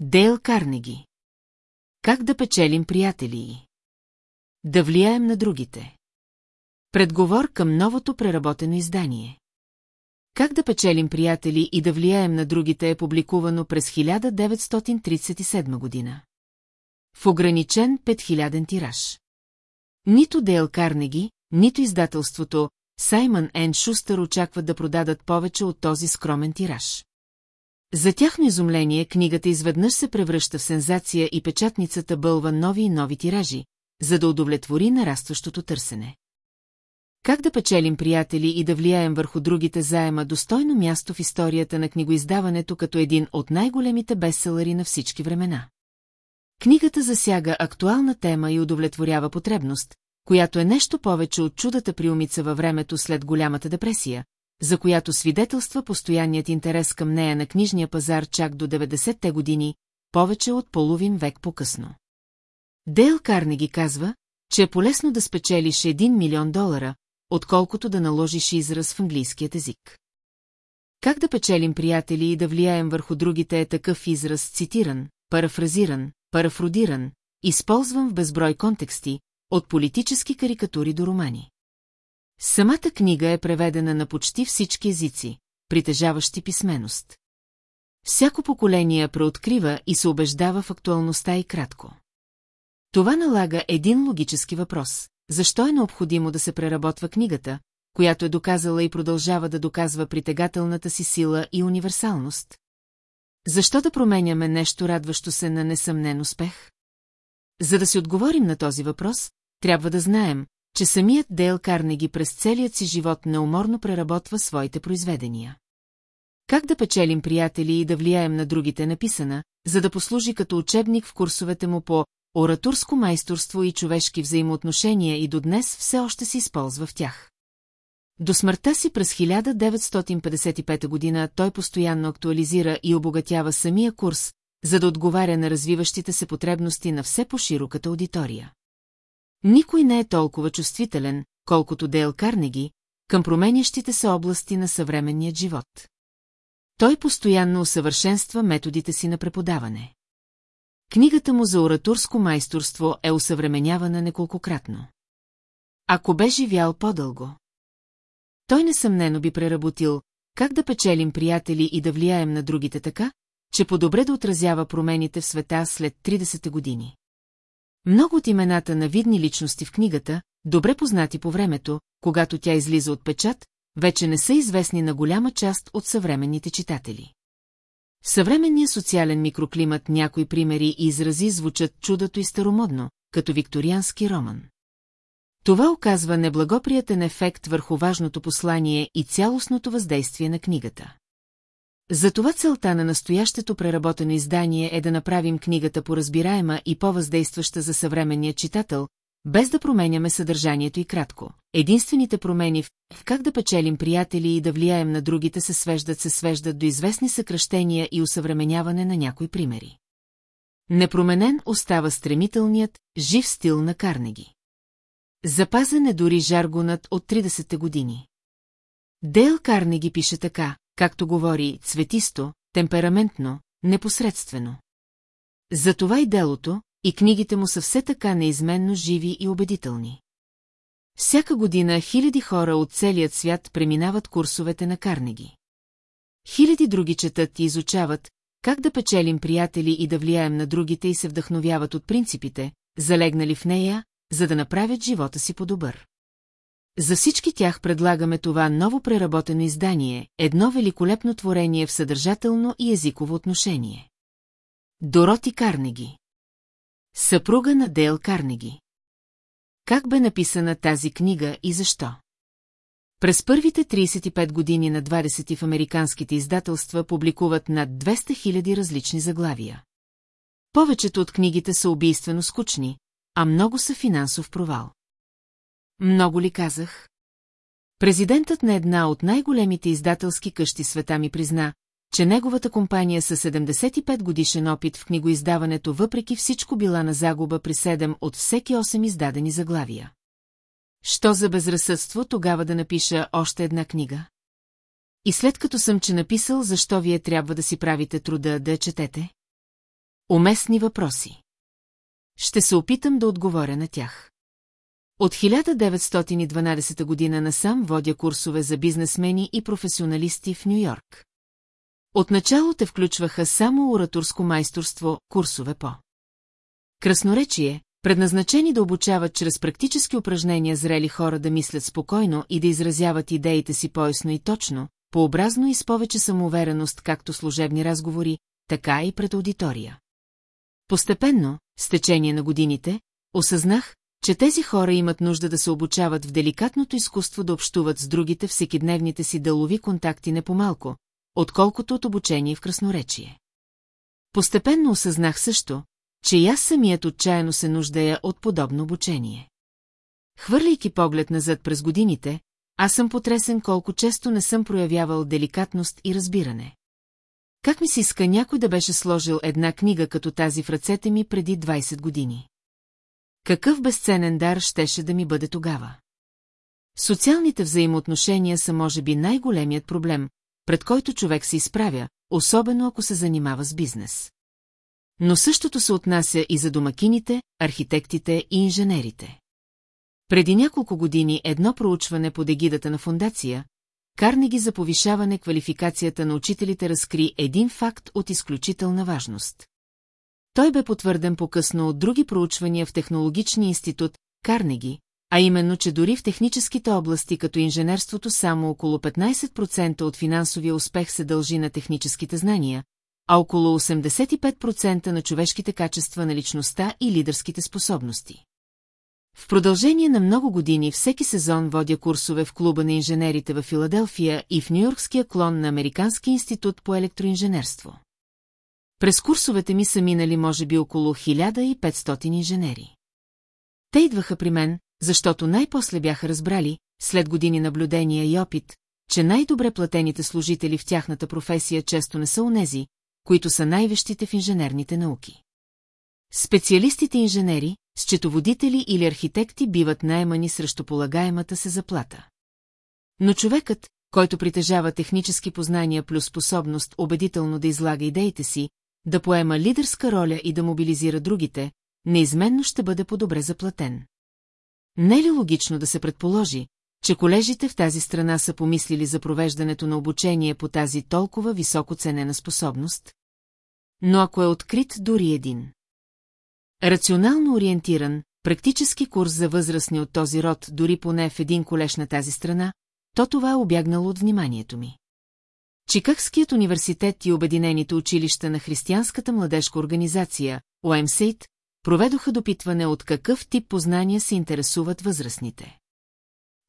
Дейл Карнеги. Как да печелим приятели? Да влияем на другите. Предговор към новото преработено издание. Как да печелим приятели и да влияем на другите е публикувано през 1937 година. В ограничен 5000 тираж. Нито Дейл Карнеги, нито издателството Саймън Ен Шустър очакват да продадат повече от този скромен тираж. За тяхно изумление книгата изведнъж се превръща в сензация и печатницата бълва нови и нови тиражи, за да удовлетвори нарастващото търсене. Как да печелим приятели и да влияем върху другите заема достойно място в историята на книгоиздаването като един от най-големите бестселери на всички времена. Книгата засяга актуална тема и удовлетворява потребност, която е нещо повече от чудата приумица във времето след голямата депресия, за която свидетелства постоянният интерес към нея на книжния пазар чак до 90-те години, повече от половин век по-късно. Дейл Карнеги казва, че е полезно да спечелиш 1 милион долара, отколкото да наложиш израз в английският език. Как да печелим приятели и да влияем върху другите е такъв израз цитиран, парафразиран, парафродиран, използван в безброй контексти, от политически карикатури до романи. Самата книга е преведена на почти всички езици, притежаващи писменост. Всяко поколение преоткрива и се убеждава в актуалността и кратко. Това налага един логически въпрос. Защо е необходимо да се преработва книгата, която е доказала и продължава да доказва притегателната си сила и универсалност? Защо да променяме нещо радващо се на несъмнен успех? За да си отговорим на този въпрос, трябва да знаем, че самият Дейл Карнеги през целият си живот неуморно преработва своите произведения. Как да печелим приятели и да влияем на другите написана, за да послужи като учебник в курсовете му по ораторско майсторство и човешки взаимоотношения и до днес все още се използва в тях. До смъртта си през 1955 година той постоянно актуализира и обогатява самия курс, за да отговаря на развиващите се потребности на все по-широката аудитория. Никой не е толкова чувствителен, колкото Дейл Карнеги, към променящите се области на съвременния живот. Той постоянно усъвършенства методите си на преподаване. Книгата му за оратурско майсторство е усъвременявана неколкократно. Ако бе живял по-дълго. Той несъмнено би преработил как да печелим приятели и да влияем на другите така, че по-добре да отразява промените в света след 30 години. Много от имената на видни личности в книгата, добре познати по времето, когато тя излиза от печат, вече не са известни на голяма част от съвременните читатели. В съвременния социален микроклимат някои примери и изрази звучат чудото и старомодно, като викториански роман. Това оказва неблагоприятен ефект върху важното послание и цялостното въздействие на книгата. Затова целта на настоящето преработено издание е да направим книгата поразбираема и по-въздействаща за съвременния читател, без да променяме съдържанието и кратко. Единствените промени в как да печелим приятели и да влияем на другите се свеждат се свеждат до известни съкръщения и усъвременяване на някои примери. Непроменен остава стремителният, жив стил на Карнеги. Запазен е дори жаргонът от 30-те години. Дейл Карнеги пише така, както говори, цветисто, темпераментно, непосредствено. Затова и делото, и книгите му са все така неизменно живи и убедителни. Всяка година хиляди хора от целият свят преминават курсовете на Карнеги. Хиляди други четат и изучават, как да печелим приятели и да влияем на другите и се вдъхновяват от принципите, залегнали в нея, за да направят живота си по-добър. За всички тях предлагаме това ново преработено издание, едно великолепно творение в съдържателно и езиково отношение. Дороти Карнеги Съпруга на Дейл Карнеги Как бе написана тази книга и защо? През първите 35 години на 20 в американските издателства публикуват над 200 000 различни заглавия. Повечето от книгите са убийствено скучни, а много са финансов провал. Много ли казах? Президентът на една от най-големите издателски къщи света ми призна, че неговата компания със 75 годишен опит в книгоиздаването въпреки всичко била на загуба при 7 от всеки 8 издадени заглавия. Що за безразсъдство тогава да напиша още една книга? И след като съм че написал, защо вие трябва да си правите труда да я четете? Уместни въпроси. Ще се опитам да отговоря на тях. От 1912 година насам водя курсове за бизнесмени и професионалисти в Нью-Йорк. Отначало те включваха само ораторско майсторство, курсове по. Красноречие, предназначени да обучават чрез практически упражнения зрели хора да мислят спокойно и да изразяват идеите си поясно и точно, пообразно и с повече самоувереност както служебни разговори, така и пред аудитория. Постепенно, с течение на годините, осъзнах, че тези хора имат нужда да се обучават в деликатното изкуство да общуват с другите всекидневните си делови контакти не по-малко, отколкото от обучение в красноречие. Постепенно осъзнах също, че и аз самият отчаяно се нуждая от подобно обучение. Хвърляйки поглед назад през годините, аз съм потресен колко често не съм проявявал деликатност и разбиране. Как ми се иска някой да беше сложил една книга като тази в ръцете ми преди 20 години? Какъв безценен дар щеше да ми бъде тогава? Социалните взаимоотношения са може би най-големият проблем, пред който човек се изправя, особено ако се занимава с бизнес. Но същото се отнася и за домакините, архитектите и инженерите. Преди няколко години едно проучване под егидата на фундация, Карнеги за повишаване квалификацията на учителите разкри един факт от изключителна важност. Той бе потвърден по-късно от други проучвания в Технологичния институт Карнеги, а именно, че дори в техническите области като инженерството само около 15% от финансовия успех се дължи на техническите знания, а около 85% на човешките качества на личността и лидерските способности. В продължение на много години всеки сезон водя курсове в клуба на инженерите в Филаделфия и в Нью-Йоркския клон на Американски институт по електроинженерство. През курсовете ми са минали може би около 1500 инженери. Те идваха при мен, защото най-после бяха разбрали, след години наблюдения и опит, че най-добре платените служители в тяхната професия често не са унези, които са най-вещите в инженерните науки. Специалистите инженери, счетоводители или архитекти биват найемани срещу полагаемата се заплата. Но човекът, който притежава технически познания плюс способност убедително да излага идеите си, да поема лидерска роля и да мобилизира другите, неизменно ще бъде по-добре заплатен. Не е ли логично да се предположи, че колежите в тази страна са помислили за провеждането на обучение по тази толкова високо ценена способност? Но ако е открит дори един. Рационално ориентиран, практически курс за възрастни от този род, дори поне в един колеж на тази страна, то това е обягнало от вниманието ми. Чикагският университет и Обединените училища на Християнската младежка организация, ОМСЕЙТ, проведоха допитване от какъв тип познания се интересуват възрастните.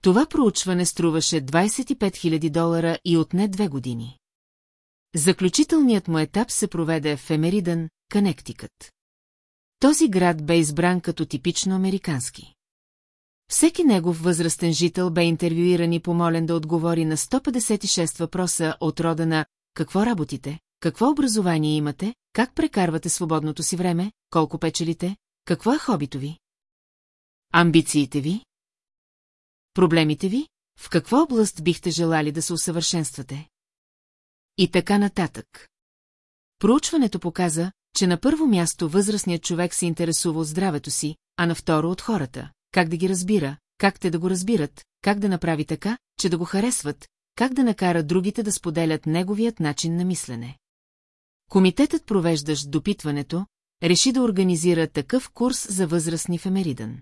Това проучване струваше 25 000 долара и отне две години. Заключителният му етап се проведе в Емеридън, Канектикът. Този град бе избран като типично американски. Всеки негов възрастен жител бе интервюиран и помолен да отговори на 156 въпроса от рода на «Какво работите? Какво образование имате? Как прекарвате свободното си време? Колко печелите? Какво е хобито ви? Амбициите ви? Проблемите ви? В каква област бихте желали да се усъвършенствате? И така нататък. Проучването показа, че на първо място възрастният човек се интересува от здравето си, а на второ от хората, как да ги разбира, как те да го разбират, как да направи така, че да го харесват, как да накара другите да споделят неговият начин на мислене. Комитетът провеждащ допитването, реши да организира такъв курс за възрастни в.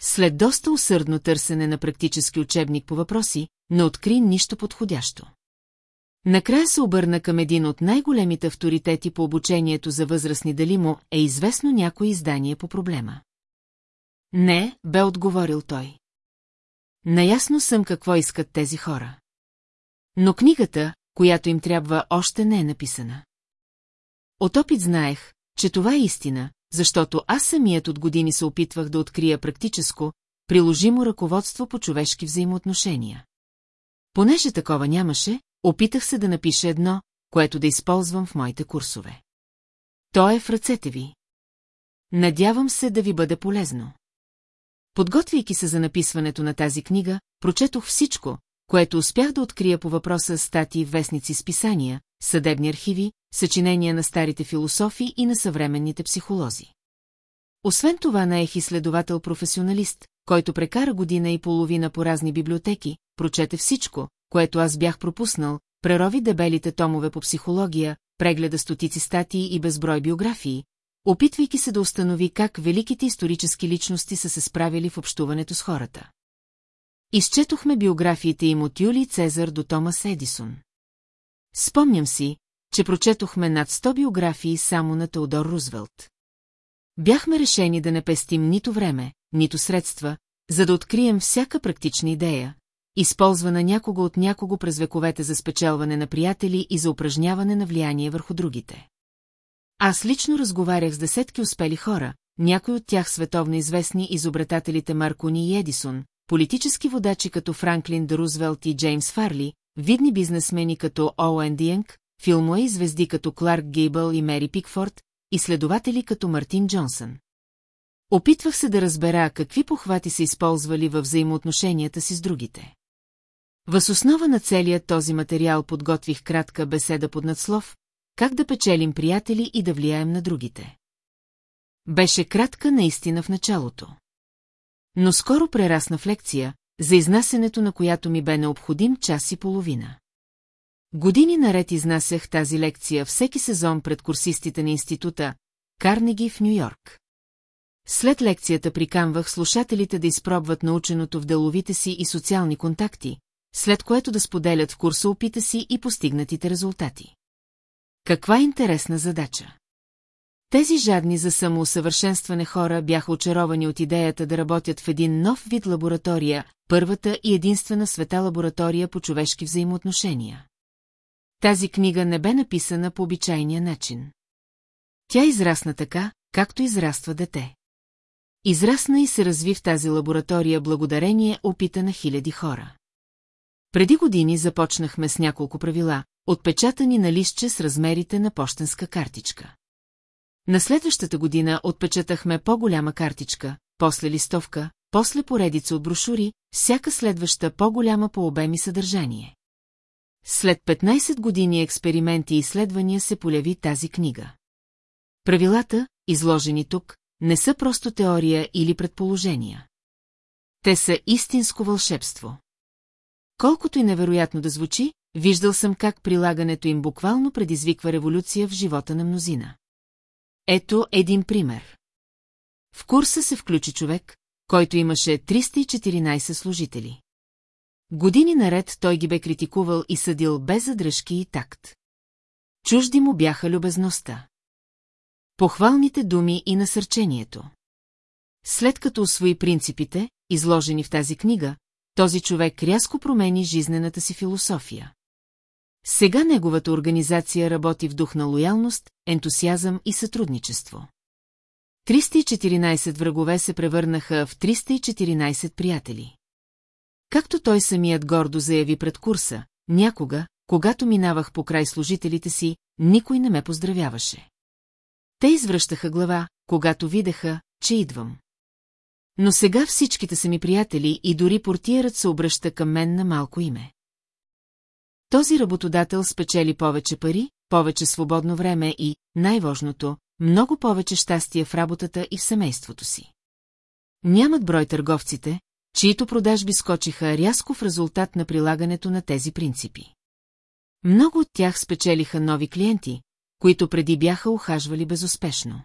След доста усърдно търсене на практически учебник по въпроси, не откри нищо подходящо. Накрая се обърна към един от най-големите авторитети по обучението за възрастни дали му е известно някое издание по проблема. Не, бе отговорил той. Наясно съм какво искат тези хора. Но книгата, която им трябва, още не е написана. От опит знаех, че това е истина, защото аз самият от години се опитвах да открия практическо, приложимо ръководство по човешки взаимоотношения. Понеже такова нямаше, опитах се да напиша едно, което да използвам в моите курсове. То е в ръцете ви. Надявам се да ви бъде полезно. Подготвяйки се за написването на тази книга, прочетох всичко, което успях да открия по въпроса статии вестници с писания, съдебни архиви, съчинения на старите философи и на съвременните психолози. Освен това наех изследовател-професионалист, който прекара година и половина по разни библиотеки, прочете всичко, което аз бях пропуснал, прерови дебелите томове по психология, прегледа стотици статии и безброй биографии, опитвайки се да установи как великите исторически личности са се справили в общуването с хората. Изчетохме биографиите им от Юлий Цезар до Томас Едисон. Спомням си, че прочетохме над 100 биографии само на Теодор Рузвелт. Бяхме решени да не пестим нито време, нито средства, за да открием всяка практична идея, използвана някого от някого през вековете за спечелване на приятели и за упражняване на влияние върху другите. Аз лично разговарях с десетки успели хора, някои от тях световно известни изобретателите Маркони и Едисон, политически водачи като Франклин Д. Рузвелт и Джеймс Фарли, видни бизнесмени като Оуен Диенг, филмуей звезди като Кларк Гейбъл и Мери Пикфорд, изследователи като Мартин Джонсън. Опитвах се да разбера какви похвати са използвали във взаимоотношенията си с другите. Въз основа на целият този материал подготвих кратка беседа под надслов, как да печелим приятели и да влияем на другите. Беше кратка наистина в началото. Но скоро прерасна в лекция, за изнасенето на която ми бе необходим час и половина. Години наред изнасях тази лекция всеки сезон пред курсистите на института Карнеги в Нью-Йорк. След лекцията приканвах слушателите да изпробват наученото в деловите си и социални контакти, след което да споделят в курса опита си и постигнатите резултати. Каква интересна задача! Тези жадни за самоусъвършенстване хора бяха очаровани от идеята да работят в един нов вид лаборатория, първата и единствена света лаборатория по човешки взаимоотношения. Тази книга не бе написана по обичайния начин. Тя израсна така, както израства дете. Израсна и се разви в тази лаборатория благодарение опита на хиляди хора. Преди години започнахме с няколко правила, отпечатани на листче с размерите на почтенска картичка. На следващата година отпечатахме по-голяма картичка, после листовка, после поредица от брошури, всяка следваща по-голяма по обем и съдържание. След 15 години експерименти и изследвания се поляви тази книга. Правилата, изложени тук, не са просто теория или предположения. Те са истинско вълшебство. Колкото и невероятно да звучи, виждал съм как прилагането им буквално предизвиква революция в живота на мнозина. Ето един пример. В курса се включи човек, който имаше 314 служители. Години наред той ги бе критикувал и съдил без задръжки и такт. Чужди му бяха любезността. Похвалните думи и насърчението. След като освои принципите, изложени в тази книга, този човек рязко промени жизнената си философия. Сега неговата организация работи в дух на лоялност, ентусиазъм и сътрудничество. 314 врагове се превърнаха в 314 приятели. Както той самият гордо заяви пред курса, някога, когато минавах по край служителите си, никой не ме поздравяваше. Те извръщаха глава, когато видяха, че идвам. Но сега всичките са ми приятели и дори портиерът се обръща към мен на малко име. Този работодател спечели повече пари, повече свободно време и, най-важното, много повече щастие в работата и в семейството си. Нямат брой търговците, чието продажби скочиха рязко в резултат на прилагането на тези принципи. Много от тях спечелиха нови клиенти, които преди бяха ухажвали безуспешно.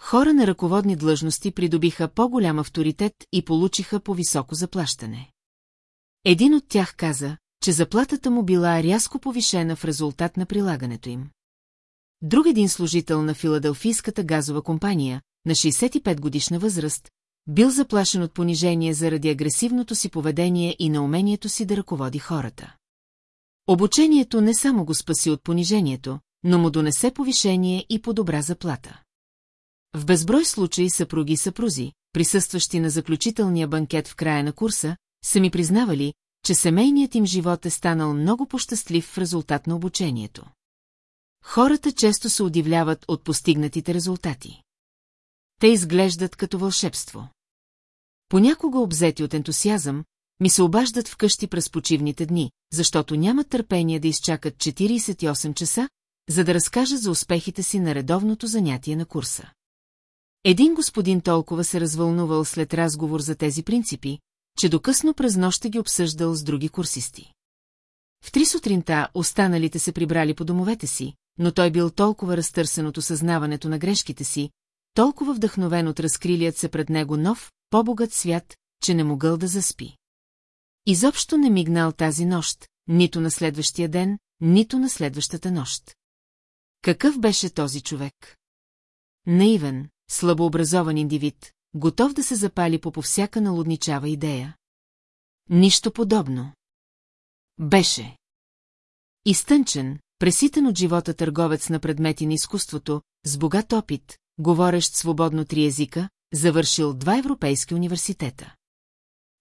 Хора на ръководни длъжности придобиха по-голям авторитет и получиха по-високо заплащане. Един от тях каза, че заплатата му била рязко повишена в резултат на прилагането им. Друг един служител на филаделфийската газова компания, на 65 годишна възраст, бил заплашен от понижение заради агресивното си поведение и на умението си да ръководи хората. Обучението не само го спаси от понижението, но му донесе повишение и по-добра заплата. В безброй случаи съпруги и съпрузи, присъстващи на заключителния банкет в края на курса, са ми признавали, че семейният им живот е станал много пощастлив в резултат на обучението. Хората често се удивляват от постигнатите резултати. Те изглеждат като вълшебство. Понякога обзети от ентусиазъм, ми се обаждат вкъщи през почивните дни, защото нямат търпение да изчакат 48 часа, за да разкажат за успехите си на редовното занятие на курса. Един господин толкова се развълнувал след разговор за тези принципи, че докъсно през нощта ги обсъждал с други курсисти. В три сутринта останалите се прибрали по домовете си, но той бил толкова разтърсен от осъзнаването на грешките си, толкова вдъхновен от разкрилият се пред него нов, по-богат свят, че не могъл да заспи. Изобщо не мигнал тази нощ, нито на следващия ден, нито на следващата нощ. Какъв беше този човек? Наивен, слабообразован индивид, готов да се запали по всяка налудничава идея. Нищо подобно. Беше. Изтънчен, преситен от живота търговец на предмети на изкуството, с богат опит, говорещ свободно три езика, завършил два европейски университета.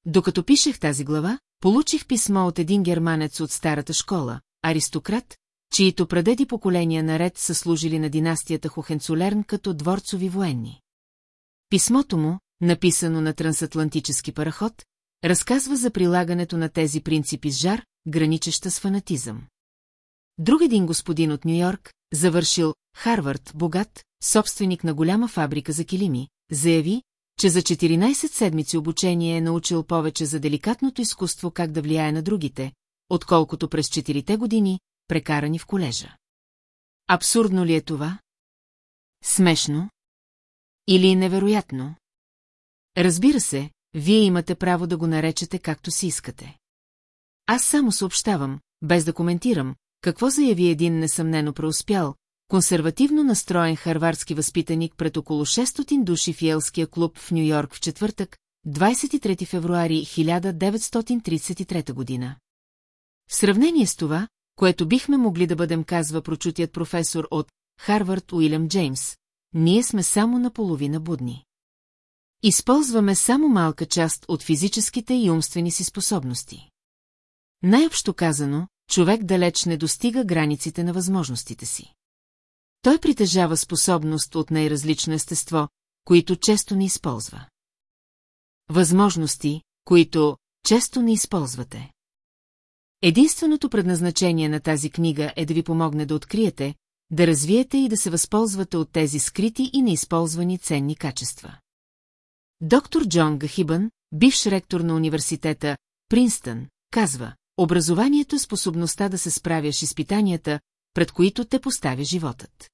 Докато пишех тази глава, получих писмо от един германец от старата школа, аристократ, чието прадеди поколения наред са служили на династията Хохенцолерн като дворцови военни. Писмото му, написано на трансатлантически параход, разказва за прилагането на тези принципи с жар, граничеща с фанатизъм. Друг един господин от Нью-Йорк, завършил Харвард, богат, собственик на голяма фабрика за килими, заяви, че за 14 седмици обучение е научил повече за деликатното изкуство как да влияе на другите, отколкото през 4 години, прекарани в колежа. Абсурдно ли е това? Смешно? Или невероятно? Разбира се, вие имате право да го наречете както си искате. Аз само съобщавам, без да коментирам, какво заяви един несъмнено преуспял, консервативно настроен харвардски възпитаник пред около 600 души в Йелския клуб в Нью-Йорк в четвъртък, 23 февруари 1933 година. В сравнение с това, което бихме могли да бъдем казва прочутият професор от Харвард Уилям Джеймс, ние сме само наполовина будни. Използваме само малка част от физическите и умствени си способности. Най-общо казано, човек далеч не достига границите на възможностите си. Той притежава способност от най-различно естество, които често не използва. Възможности, които често не използвате. Единственото предназначение на тази книга е да ви помогне да откриете, да развиете и да се възползвате от тези скрити и неизползвани ценни качества. Доктор Джон Гахибън, бивш ректор на университета Принстън, казва, образованието е способността да се справяш изпитанията, пред които те поставя животът.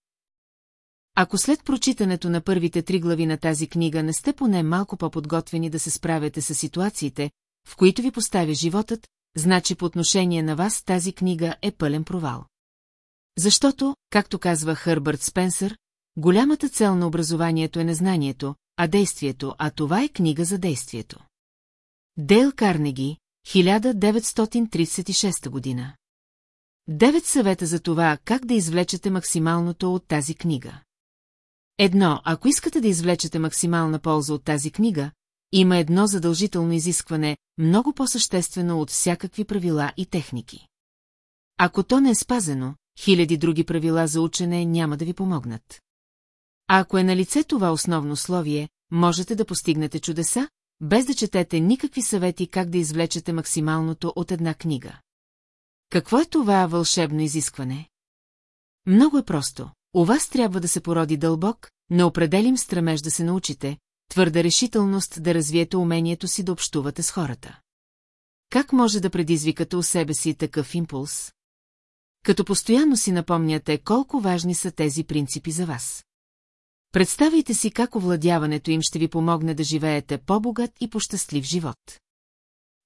Ако след прочитането на първите три глави на тази книга не сте поне малко по-подготвени да се справяте с ситуациите, в които ви поставя животът, значи по отношение на вас тази книга е пълен провал. Защото, както казва Хърбърт Спенсър, голямата цел на образованието е не знанието, а действието, а това е книга за действието. Дейл Карнеги, 1936 година. Девет съвета за това, как да извлечете максималното от тази книга. Едно, ако искате да извлечете максимална полза от тази книга, има едно задължително изискване, много по-съществено от всякакви правила и техники. Ако то не е спазено, хиляди други правила за учене няма да ви помогнат. А ако е на лице това основно условие, можете да постигнете чудеса, без да четете никакви съвети как да извлечете максималното от една книга. Какво е това вълшебно изискване? Много е просто. У вас трябва да се породи дълбок, неопределим стремеж да се научите, твърда решителност да развиете умението си да общувате с хората. Как може да предизвикате у себе си такъв импулс? Като постоянно си напомняте колко важни са тези принципи за вас. Представете си как овладяването им ще ви помогне да живеете по-богат и по-щастлив живот.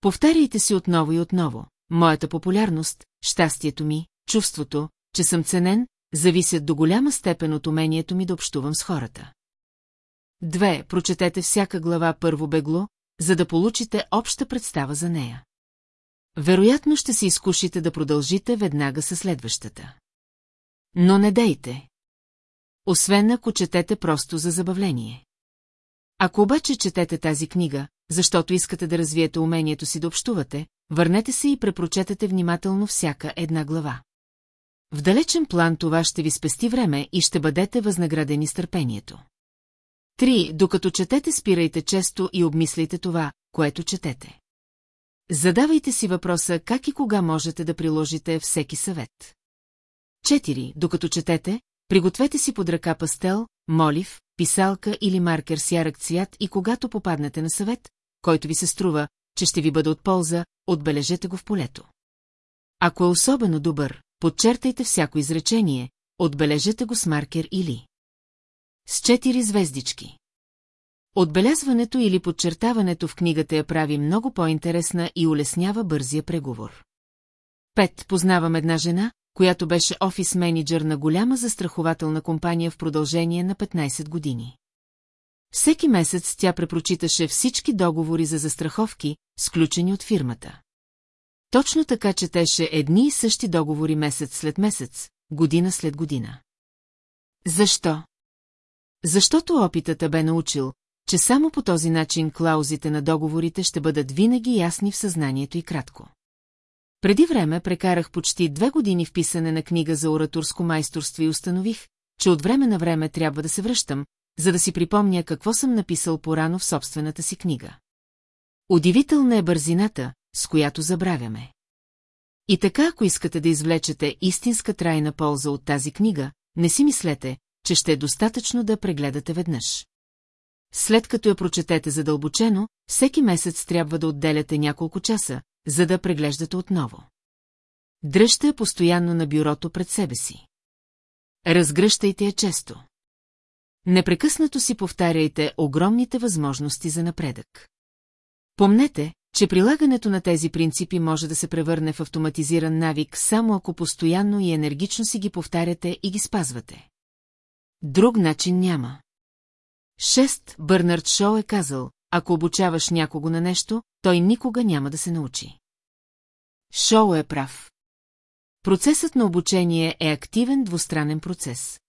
Повтаряйте си отново и отново. Моята популярност, щастието ми, чувството, че съм ценен, зависят до голяма степен от умението ми да общувам с хората. Две, прочетете всяка глава първо бегло, за да получите обща представа за нея. Вероятно ще се изкушите да продължите веднага със следващата. Но не дейте. Освен ако четете просто за забавление. Ако обаче четете тази книга, защото искате да развиете умението си да общувате, върнете се и препрочетете внимателно всяка една глава. В далечен план това ще ви спести време и ще бъдете възнаградени с търпението. Три, докато четете, спирайте често и обмисляйте това, което четете. Задавайте си въпроса как и кога можете да приложите всеки съвет. 4. Докато четете, пригответе си под ръка пастел, молив, писалка или маркер с ярък цвят и когато попаднете на съвет, който ви се струва, че ще ви бъде от полза, отбележете го в полето. Ако е особено добър, подчертайте всяко изречение, отбележете го с маркер или с четири звездички. Отбелязването или подчертаването в книгата я прави много по-интересна и улеснява бързия преговор. Пет. Познавам една жена, която беше офис менеджер на голяма застрахователна компания в продължение на 15 години. Всеки месец тя препрочиташе всички договори за застраховки, сключени от фирмата. Точно така четеше едни и същи договори месец след месец, година след година. Защо? Защото опитът бе научил, че само по този начин клаузите на договорите ще бъдат винаги ясни в съзнанието и кратко. Преди време прекарах почти две години в писане на книга за ораторско майсторство и установих, че от време на време трябва да се връщам, за да си припомня какво съм написал порано в собствената си книга. Удивителна е бързината, с която забравяме. И така, ако искате да извлечете истинска трайна полза от тази книга, не си мислете, че ще е достатъчно да прегледате веднъж. След като я прочетете задълбочено, всеки месец трябва да отделяте няколко часа, за да преглеждате отново. Дръжте я постоянно на бюрото пред себе си. Разгръщайте я често. Непрекъснато си повтаряйте огромните възможности за напредък. Помнете, че прилагането на тези принципи може да се превърне в автоматизиран навик, само ако постоянно и енергично си ги повтаряте и ги спазвате. Друг начин няма. Шест Бърнард Шоу е казал, ако обучаваш някого на нещо, той никога няма да се научи. Шоу е прав. Процесът на обучение е активен двустранен процес.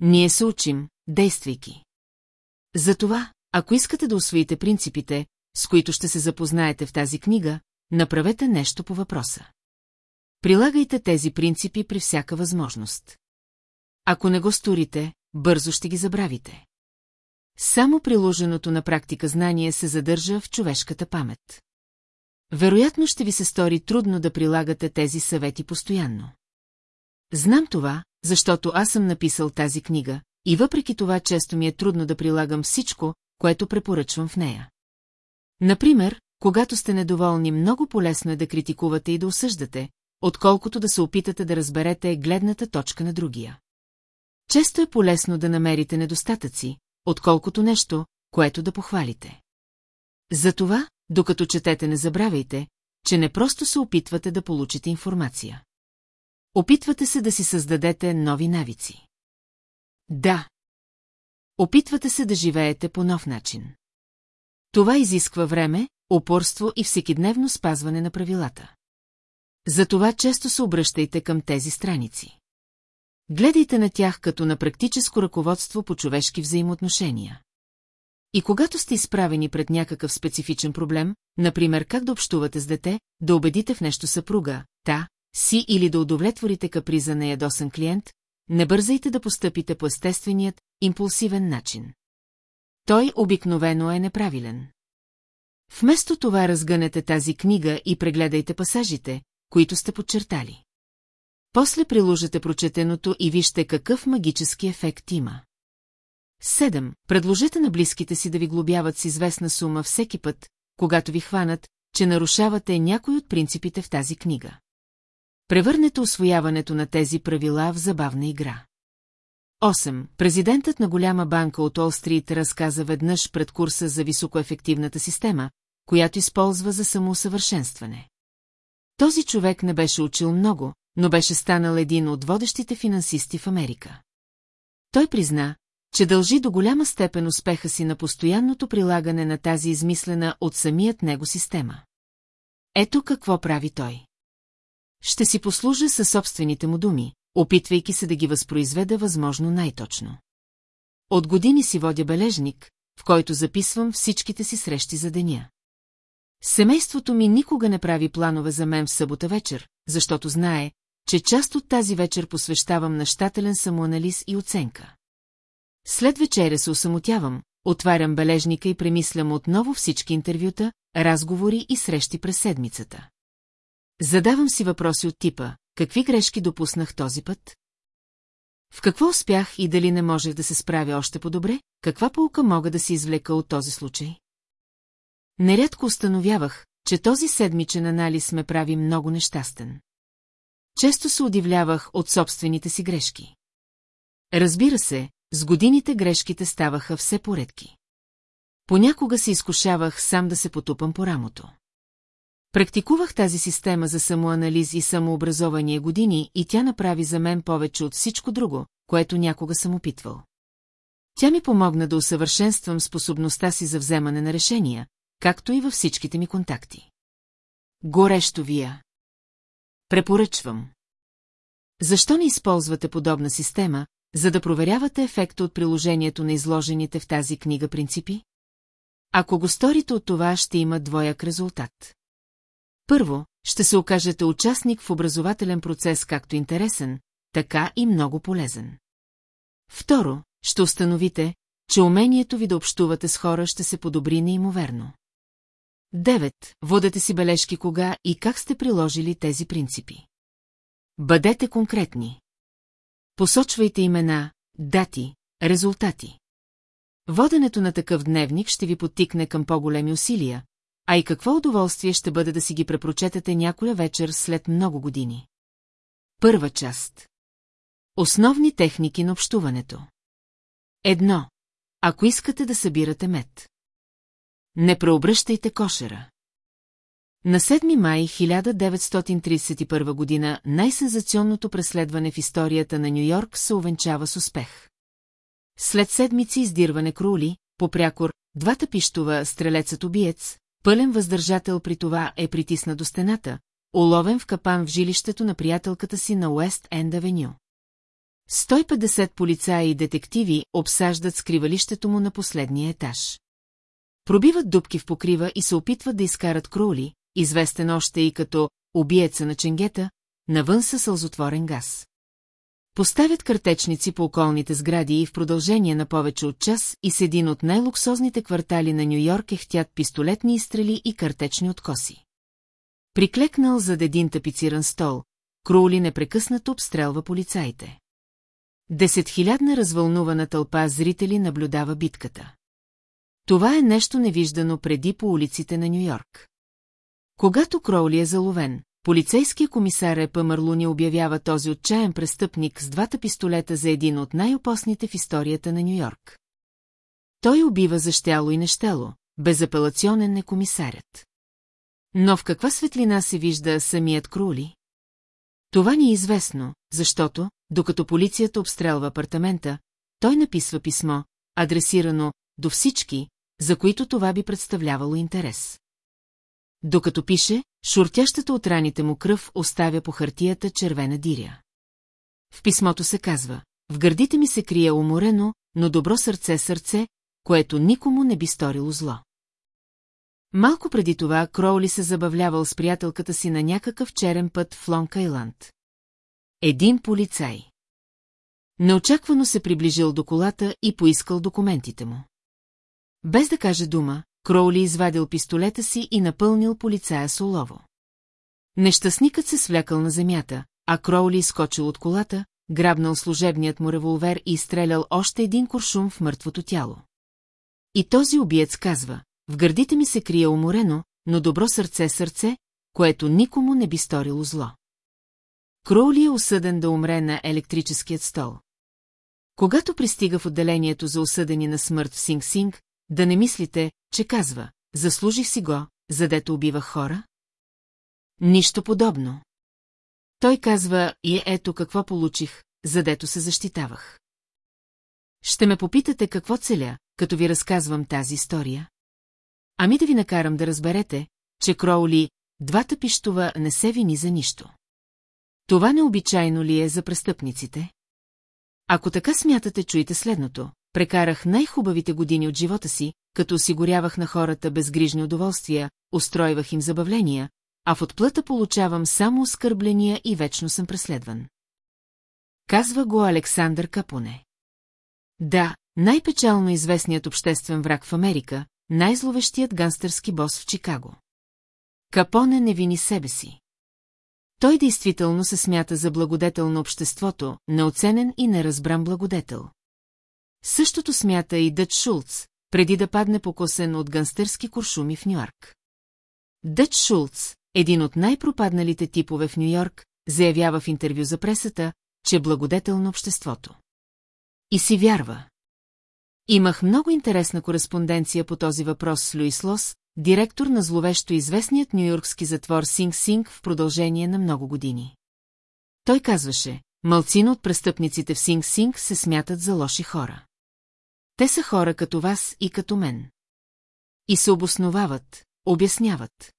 Ние се учим, действайки. Затова, ако искате да освоите принципите, с които ще се запознаете в тази книга, направете нещо по въпроса. Прилагайте тези принципи при всяка възможност. Ако не го сторите, бързо ще ги забравите. Само приложеното на практика знание се задържа в човешката памет. Вероятно ще ви се стори трудно да прилагате тези съвети постоянно. Знам това, защото аз съм написал тази книга, и въпреки това често ми е трудно да прилагам всичко, което препоръчвам в нея. Например, когато сте недоволни, много полезно е да критикувате и да осъждате, отколкото да се опитате да разберете гледната точка на другия. Често е полезно да намерите недостатъци, отколкото нещо, което да похвалите. Затова, докато четете, не забравяйте, че не просто се опитвате да получите информация. Опитвате се да си създадете нови навици. Да. Опитвате се да живеете по нов начин. Това изисква време, упорство и всекидневно спазване на правилата. Затова често се обръщайте към тези страници. Гледайте на тях като на практическо ръководство по човешки взаимоотношения. И когато сте изправени пред някакъв специфичен проблем, например как да общувате с дете, да убедите в нещо съпруга, та, си или да удовлетворите каприза на ядосен клиент, не бързайте да постъпите по естественият, импулсивен начин. Той обикновено е неправилен. Вместо това разгънете тази книга и прегледайте пасажите, които сте подчертали. После приложете прочетеното и вижте какъв магически ефект има. 7. Предложете на близките си да ви глобяват с известна сума всеки път, когато ви хванат, че нарушавате някой от принципите в тази книга. Превърнете освояването на тези правила в забавна игра. 8. Президентът на голяма банка от Олстрит разказа веднъж пред курса за високоефективната система, която използва за самоусъвършенстване. Този човек не беше учил много, но беше станал един от водещите финансисти в Америка. Той призна, че дължи до голяма степен успеха си на постоянното прилагане на тази измислена от самият него система. Ето какво прави той. Ще си послужа със собствените му думи, опитвайки се да ги възпроизведа възможно най-точно. От години си водя бележник, в който записвам всичките си срещи за деня. Семейството ми никога не прави планове за мен в събота вечер, защото знае, че част от тази вечер посвещавам на щателен самоанализ и оценка. След вечеря се осамотявам, отварям бележника и премислям отново всички интервюта, разговори и срещи през седмицата. Задавам си въпроси от типа, какви грешки допуснах този път? В какво успях и дали не можех да се справя още по-добре, каква полка мога да си извлека от този случай? Нерядко установявах, че този седмичен анализ ме прави много нещастен. Често се удивлявах от собствените си грешки. Разбира се, с годините грешките ставаха все поредки. Понякога се изкушавах сам да се потупам по рамото. Практикувах тази система за самоанализ и самообразование години и тя направи за мен повече от всичко друго, което някога съм опитвал. Тя ми помогна да усъвършенствам способността си за вземане на решения, както и във всичките ми контакти. Горещо вия. Препоръчвам. Защо не използвате подобна система, за да проверявате ефекта от приложението на изложените в тази книга принципи? Ако го сторите от това, ще има двояк резултат. Първо, ще се окажете участник в образователен процес както интересен, така и много полезен. Второ, ще установите, че умението ви да общувате с хора ще се подобри неимоверно. Девет, Водете си бележки кога и как сте приложили тези принципи. Бъдете конкретни. Посочвайте имена, дати, резултати. Воденето на такъв дневник ще ви потикне към по-големи усилия, а и какво удоволствие ще бъде да си ги препрочетете някоя вечер след много години. Първа част. Основни техники на общуването. Едно. Ако искате да събирате мед. Не преобръщайте кошера. На 7 май 1931 година най-сензационното преследване в историята на Нью-Йорк се увенчава с успех. След седмици издирване Крули, попрякор, двата пиштова стрелецът-убиец, пълен въздържател при това е притисна до стената, уловен в капан в жилището на приятелката си на Уест Енд Авеню. 150 полицаи и детективи обсаждат скривалището му на последния етаж. Пробиват дубки в покрива и се опитват да изкарат Кроули, известен още и като убиеца на ченгета, навън със сълзотворен газ. Поставят картечници по околните сгради и в продължение на повече от час и с един от най-луксозните квартали на Нью-Йорк ехтят пистолетни изстрели и картечни откоси. Приклекнал зад един тапициран стол, Кроули непрекъснато обстрелва полицаите. Десетхилядна развълнувана тълпа зрители наблюдава битката. Това е нещо невиждано преди по улиците на Нью-Йорк. Когато Кроули е заловен, полицейския комисар Епа Марлуни обявява този отчаян престъпник с двата пистолета за един от най-опасните в историята на Нью-Йорк. Той убива за щяло и нещело, безапелационен е комисарят. Но в каква светлина се вижда самият Крули? Това ни е известно, защото, докато полицията обстрелва апартамента, той написва писмо, адресирано до всички, за които това би представлявало интерес. Докато пише, шуртящата от раните му кръв оставя по хартията червена диря. В писмото се казва, в гърдите ми се крие уморено, но добро сърце сърце, което никому не би сторило зло. Малко преди това Кроули се забавлявал с приятелката си на някакъв черен път в Лонг Айланд. Един полицай. Неочаквано се приближил до колата и поискал документите му. Без да каже дума, Кроули извадил пистолета си и напълнил полицая с олово. Нещастникът се свлякал на земята, а Кроули изкочил от колата, грабнал служебният му револвер и изстрелял още един куршум в мъртвото тяло. И този убиец казва, в гърдите ми се крие уморено, но добро сърце сърце, което никому не би сторило зло. Кроули е осъден да умре на електрическият стол. Когато пристига в отделението за осъдени на смърт в Синг-Синг, да не мислите, че казва, заслужих си го, задето убивах хора? Нищо подобно. Той казва, и ето какво получих, задето се защитавах. Ще ме попитате какво целя, като ви разказвам тази история? Ами да ви накарам да разберете, че Кроули, двата пищова не се вини за нищо. Това необичайно ли е за престъпниците? Ако така смятате, чуйте следното. Прекарах най-хубавите години от живота си, като осигурявах на хората безгрижни удоволствия, устройвах им забавления, а в отплата получавам само оскърбления и вечно съм преследван. Казва го Александър Капоне. Да, най-печално известният обществен враг в Америка, най-зловещият ганстърски бос в Чикаго. Капоне не вини себе си. Той действително се смята за благодетел на обществото, неоценен и неразбран благодетел. Същото смята и Дъч Шулц, преди да падне покосен от ганстърски куршуми в Нью-Йорк. Дъч Шулц, един от най-пропадналите типове в Нью-Йорк, заявява в интервю за пресата, че е благодетел на обществото. И си вярва. Имах много интересна кореспонденция по този въпрос с Луис Лос, директор на зловещо известният нью-йоркски затвор Синг Синг в продължение на много години. Той казваше, мълцина от престъпниците в Синг Синг се смятат за лоши хора. Те са хора като вас и като мен. И се обосновават, обясняват.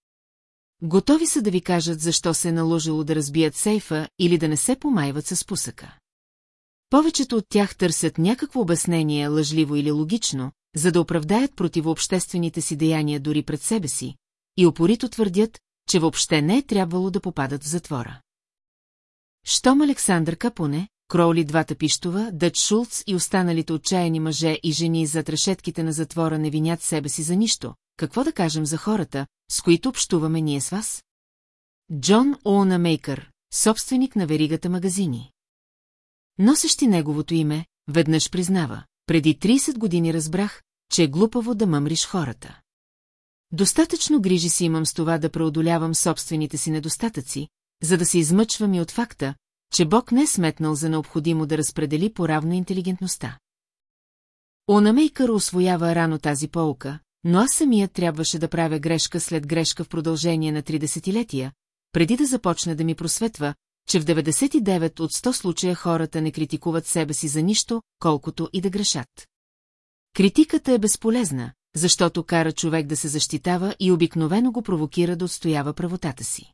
Готови са да ви кажат защо се е наложило да разбият сейфа или да не се помайват с пусъка. Повечето от тях търсят някакво обяснение, лъжливо или логично, за да оправдаят противообществените си деяния дори пред себе си, и опорито твърдят, че въобще не е трябвало да попадат в затвора. Щом Александър Капоне, Кроули двата пиштова, Дъч Шулц и останалите отчаяни мъже и жени зад решетките на затвора не винят себе си за нищо, какво да кажем за хората, с които общуваме ние с вас? Джон Оуна Мейкър, собственик на веригата магазини. Носещи неговото име, веднъж признава, преди 30 години разбрах, че е глупаво да мъмриш хората. Достатъчно грижи си имам с това да преодолявам собствените си недостатъци, за да се измъчвам и от факта, че Бог не е сметнал за необходимо да разпредели поравно интелигентността. Онамейкър освоява рано тази полка, но аз самият трябваше да правя грешка след грешка в продължение на три десетилетия, преди да започне да ми просветва, че в 99 от 100 случая хората не критикуват себе си за нищо, колкото и да грешат. Критиката е безполезна, защото кара човек да се защитава и обикновено го провокира да отстоява правотата си.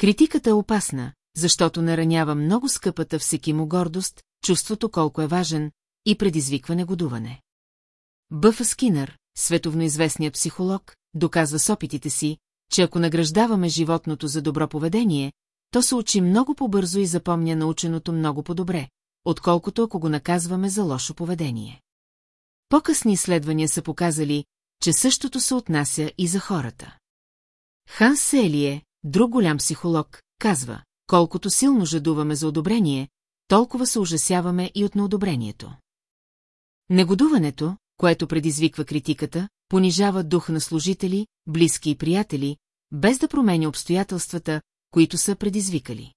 Критиката е опасна, защото наранява много скъпата всеки му гордост, чувството колко е важен и предизвиква негодуване. Бъфа Скинър, световно известният психолог, доказва с опитите си, че ако награждаваме животното за добро поведение, то се учи много по-бързо и запомня наученото много по-добре, отколкото ако го наказваме за лошо поведение. По-късни изследвания са показали, че същото се отнася и за хората. Ханс Селие, друг голям психолог, казва, колкото силно жадуваме за одобрение, толкова се ужасяваме и от неодобрението. Негодуването, което предизвиква критиката, понижава дух на служители, близки и приятели, без да променя обстоятелствата, които са предизвикали.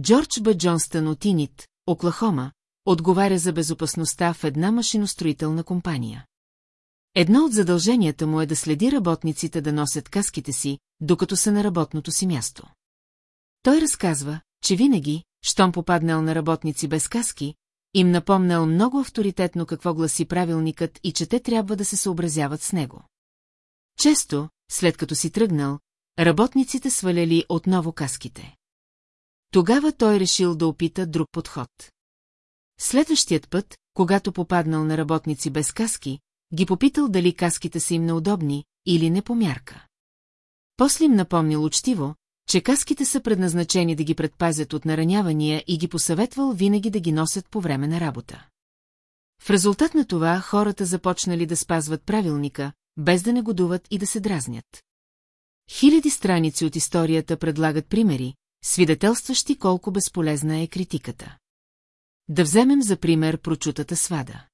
Джордж Б. Джонстън от Инит, Оклахома, отговаря за безопасността в една машиностроителна компания. Едно от задълженията му е да следи работниците да носят каските си, докато са на работното си място. Той разказва, че винаги, щом попаднал на работници без каски, им напомнал много авторитетно какво гласи правилникът и че те трябва да се съобразяват с него. Често, след като си тръгнал, работниците сваляли отново каските. Тогава той решил да опита друг подход. Следващият път, когато попаднал на работници без каски, ги попитал дали каските са им неудобни или не по мярка. После им напомнил учтиво, че каските са предназначени да ги предпазят от наранявания и ги посъветвал винаги да ги носят по време на работа. В резултат на това хората започнали да спазват правилника, без да негодуват и да се дразнят. Хиляди страници от историята предлагат примери, свидетелстващи колко безполезна е критиката. Да вземем за пример прочутата свада.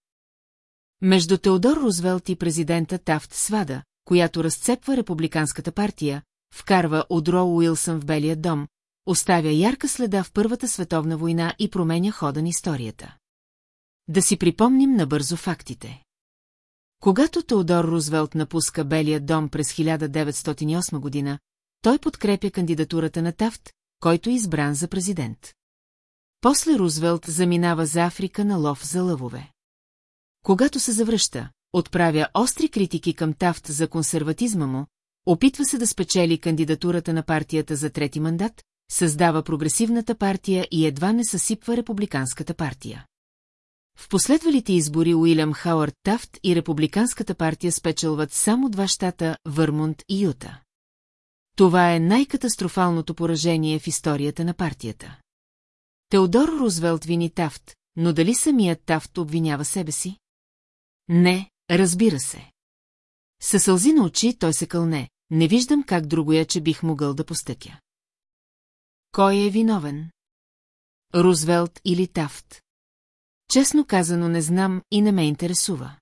Между Теодор Рузвелт и президента Тафт свада, която разцепва републиканската партия, вкарва Одро Уилсън в Белия дом, оставя ярка следа в Първата световна война и променя хода на историята. Да си припомним набързо фактите. Когато Теодор Рузвелт напуска Белия дом през 1908 година, той подкрепя кандидатурата на Тафт, който е избран за президент. После Рузвелт заминава за Африка на лов за лъвове. Когато се завръща, отправя остри критики към Тафт за консерватизма му, опитва се да спечели кандидатурата на партията за трети мандат, създава прогресивната партия и едва не съсипва републиканската партия. В последвалите избори Уилям Хауърд Тафт и републиканската партия спечелват само два щата – Върмунд и Юта. Това е най-катастрофалното поражение в историята на партията. Теодор Рузвелт вини Тафт, но дали самият Тафт обвинява себе си? Не, разбира се. Със сълзи на очи той се кълне, не виждам как другоя, че бих могъл да постъкя. Кой е виновен? Рузвелт или Тафт? Честно казано не знам и не ме интересува.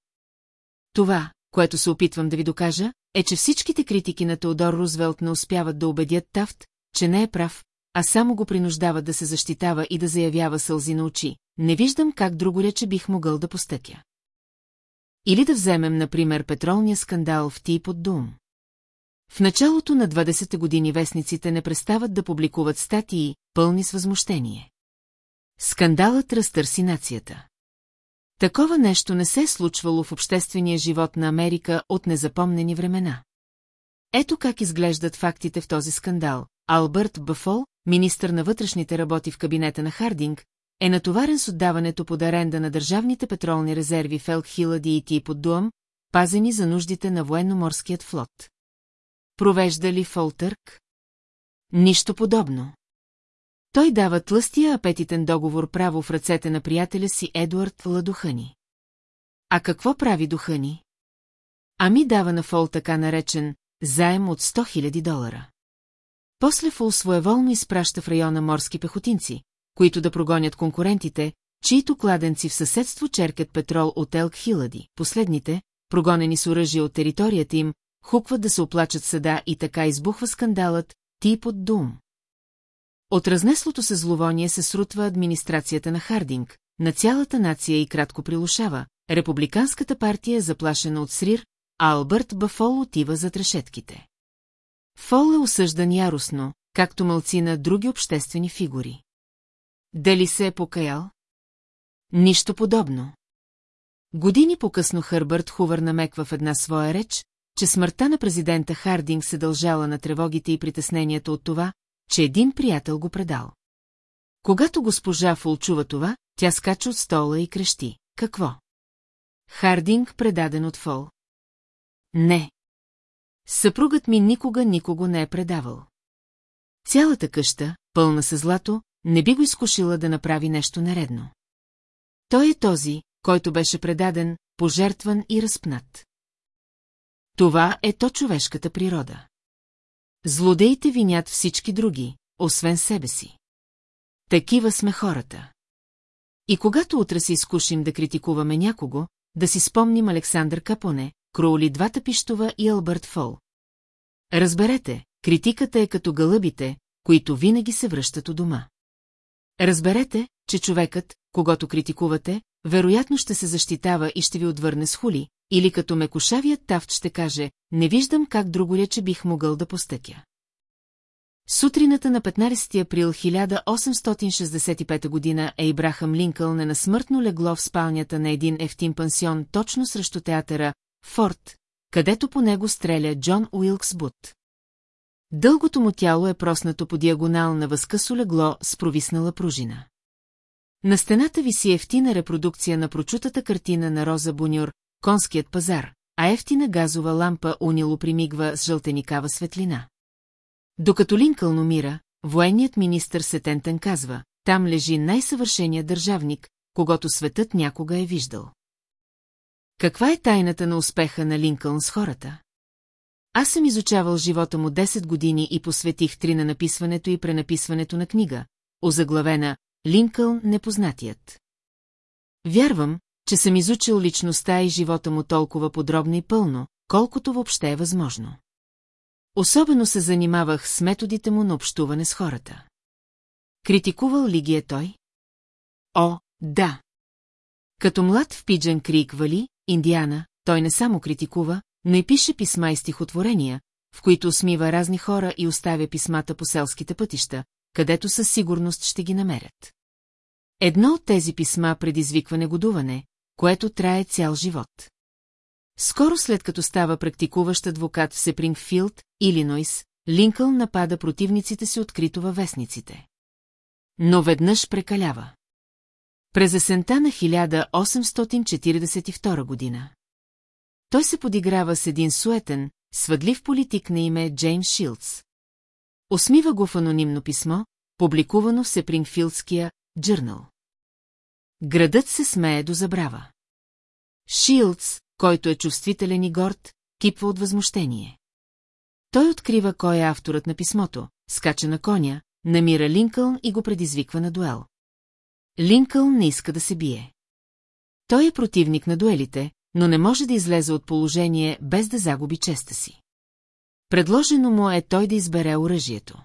Това, което се опитвам да ви докажа, е, че всичките критики на Теодор Рузвелт не успяват да убедят Тафт, че не е прав, а само го принуждават да се защитава и да заявява сълзи на очи. Не виждам как друго рече бих могъл да постъпя. Или да вземем, например, петролния скандал в Тип от Дум. В началото на 20-те години вестниците не престават да публикуват статии, пълни с възмущение. Скандалът разтърси нацията. Такова нещо не се е случвало в обществения живот на Америка от незапомнени времена. Ето как изглеждат фактите в този скандал. Албърт Бафол, министър на вътрешните работи в кабинета на Хардинг, е натоварен с отдаването под аренда на държавните петролни резерви в Елхилади и Ти под Дуам, пазени за нуждите на военноморският флот. Провежда ли Фолтърк? Нищо подобно. Той дава тлъстия апетитен договор право в ръцете на приятеля си Едуард Ладухани. А какво прави Духани? Ами дава на Фол така наречен заем от 100 000 долара. После Фол своеволно изпраща в района морски пехотинци, които да прогонят конкурентите, чието кладенци в съседство черкат петрол от Елк Хилади. Последните, прогонени с оръжие от територията им, хукват да се оплачат съда и така избухва скандалът тип от Дум. От разнеслото се зловоние се срутва администрацията на Хардинг, на цялата нация и кратко прилушава, републиканската партия е заплашена от Срир, а Албърт Бафол отива за трешетките. Фол е осъждан яростно, както мълци на други обществени фигури. Дали се е покаял? Нищо подобно. Години по-късно Хърбърт Хувър намеква в една своя реч, че смъртта на президента Хардинг се дължала на тревогите и притесненията от това, че един приятел го предал. Когато госпожа Фул чува това, тя скача от стола и крещи. Какво? Хардинг предаден от Фол. Не. Съпругът ми никога никого не е предавал. Цялата къща, пълна с злато, не би го изкушила да направи нещо нередно. Той е този, който беше предаден, пожертван и разпнат. Това е то човешката природа. Злодеите винят всички други, освен себе си. Такива сме хората. И когато утре се изкушим да критикуваме някого, да си спомним Александър Капоне, Кроули Двата пищова и Албърт Фол. Разберете, критиката е като гълъбите, които винаги се връщат у дома. Разберете, че човекът, когато критикувате, вероятно ще се защитава и ще ви отвърне с хули, или като мекошавият тафт ще каже, не виждам как друго рече бих могъл да постъкя. Сутрината на 15 април 1865 година Ейбрахам Линкълн е на смъртно легло в спалнята на един ефтин пансион точно срещу театъра Форт, където по него стреля Джон Уилкс Бут. Дългото му тяло е проснато по диагонал на възкъсо легло с провиснала пружина. На стената виси ефтина репродукция на прочутата картина на Роза Бунюр, конският пазар, а ефтина газова лампа унило примигва с жълтеникава светлина. Докато Линкълн умира, военният министър Сетентен казва, там лежи най-съвършеният държавник, когато светът някога е виждал. Каква е тайната на успеха на Линкълн с хората? Аз съм изучавал живота му 10 години и посветих три на написването и пренаписването на книга, озаглавена Линкълн непознатият. Вярвам, че съм изучил личността и живота му толкова подробно и пълно, колкото въобще е възможно. Особено се занимавах с методите му на общуване с хората. Критикувал ли ги е той? О, да. Като млад в Пиджен Крик Вали, Индиана, той не само критикува, но и пише писма и стихотворения, в които смива разни хора и оставя писмата по селските пътища, където със сигурност ще ги намерят. Едно от тези писма предизвиква негодуване, което трае цял живот. Скоро след като става практикуващ адвокат в Сепрингфилд, Илинойс, Линкъл напада противниците си открито във вестниците. Но веднъж прекалява. През есента на 1842 година. Той се подиграва с един суетен, свъдлив политик на име Джеймс Шилдс. Осмива го в анонимно писмо, публикувано в Сепрингфилдския Джърнал. Градът се смее до забрава. Шилдс, който е чувствителен и горд, кипва от възмущение. Той открива кой е авторът на писмото, скача на коня, намира Линкълн и го предизвиква на дуел. Линкълн не иска да се бие. Той е противник на дуелите, но не може да излезе от положение без да загуби честа си. Предложено му е той да избере оръжието.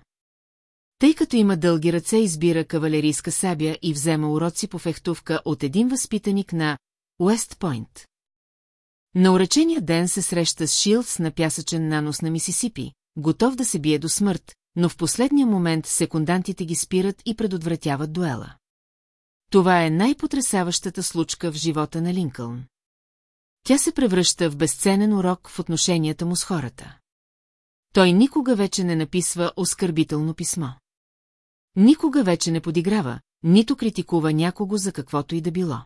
Тъй като има дълги ръце, избира кавалерийска сабя и взема уроци по фехтовка от един възпитаник на Уест Пойнт. На уречения ден се среща с Шилдс на пясъчен нанос на Мисисипи, готов да се бие до смърт, но в последния момент секундантите ги спират и предотвратяват дуела. Това е най-потрясаващата случка в живота на Линкълн. Тя се превръща в безценен урок в отношенията му с хората. Той никога вече не написва оскърбително писмо. Никога вече не подиграва, нито критикува някого за каквото и да било.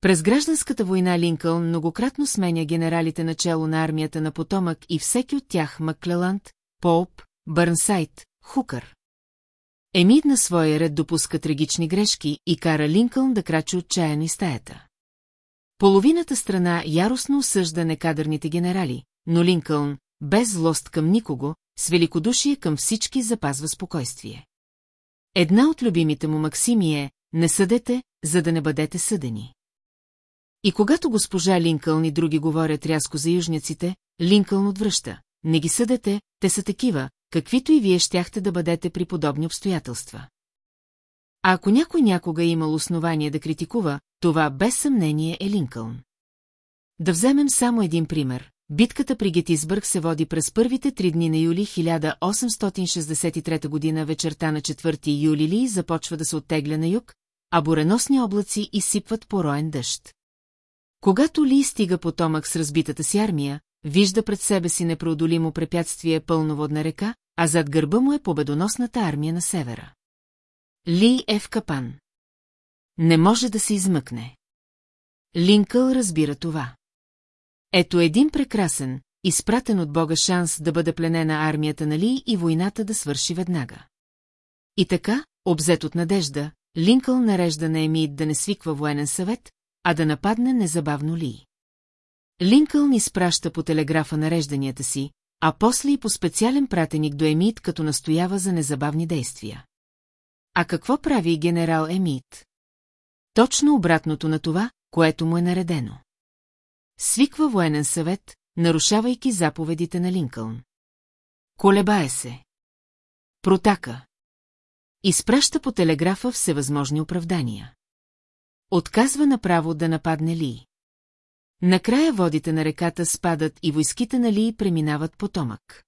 През гражданската война Линкълн многократно сменя генералите начало на армията на Потомък и всеки от тях Макклеланд, Поуп, Бърнсайт, Хукър. Емид на своя ред допуска трагични грешки и кара Линкълн да крачи отчаяно из стаята. Половината страна яростно осъжда некадърните генерали, но Линкълн, без злост към никого, с великодушие към всички запазва спокойствие. Една от любимите му максими е «Не съдете, за да не бъдете съдени». И когато госпожа Линкълн и други говорят рязко за южняците, Линкълн отвръща. Не ги съдете, те са такива, каквито и вие щяхте да бъдете при подобни обстоятелства. А ако някой някога е имал основание да критикува, това без съмнение е Линкълн. Да вземем само един пример. Битката при Гетисбърг се води през първите три дни на юли 1863 година вечерта на 4 юли Ли започва да се оттегля на юг, а буреносни облаци изсипват пороен дъжд. Когато Ли стига потомък с разбитата си армия, вижда пред себе си непреодолимо препятствие пълноводна река, а зад гърба му е победоносната армия на севера. Ли е в капан. Не може да се измъкне. Линкъл разбира това. Ето един прекрасен, изпратен от Бога шанс да бъде пленена армията на Ли и войната да свърши веднага. И така, обзет от надежда, Линкъл нарежда на Емид да не свиква военен съвет, а да нападне незабавно Ли. Линкълн изпраща по телеграфа нарежданията си, а после и по специален пратеник до Емит, като настоява за незабавни действия. А какво прави генерал Емит? Точно обратното на това, което му е наредено. Свиква военен съвет, нарушавайки заповедите на Линкълн. Колебае се. Протака. Изпраща по телеграфа всевъзможни оправдания. Отказва направо да нападне Ли. Накрая водите на реката спадат и войските на Ли преминават потомък.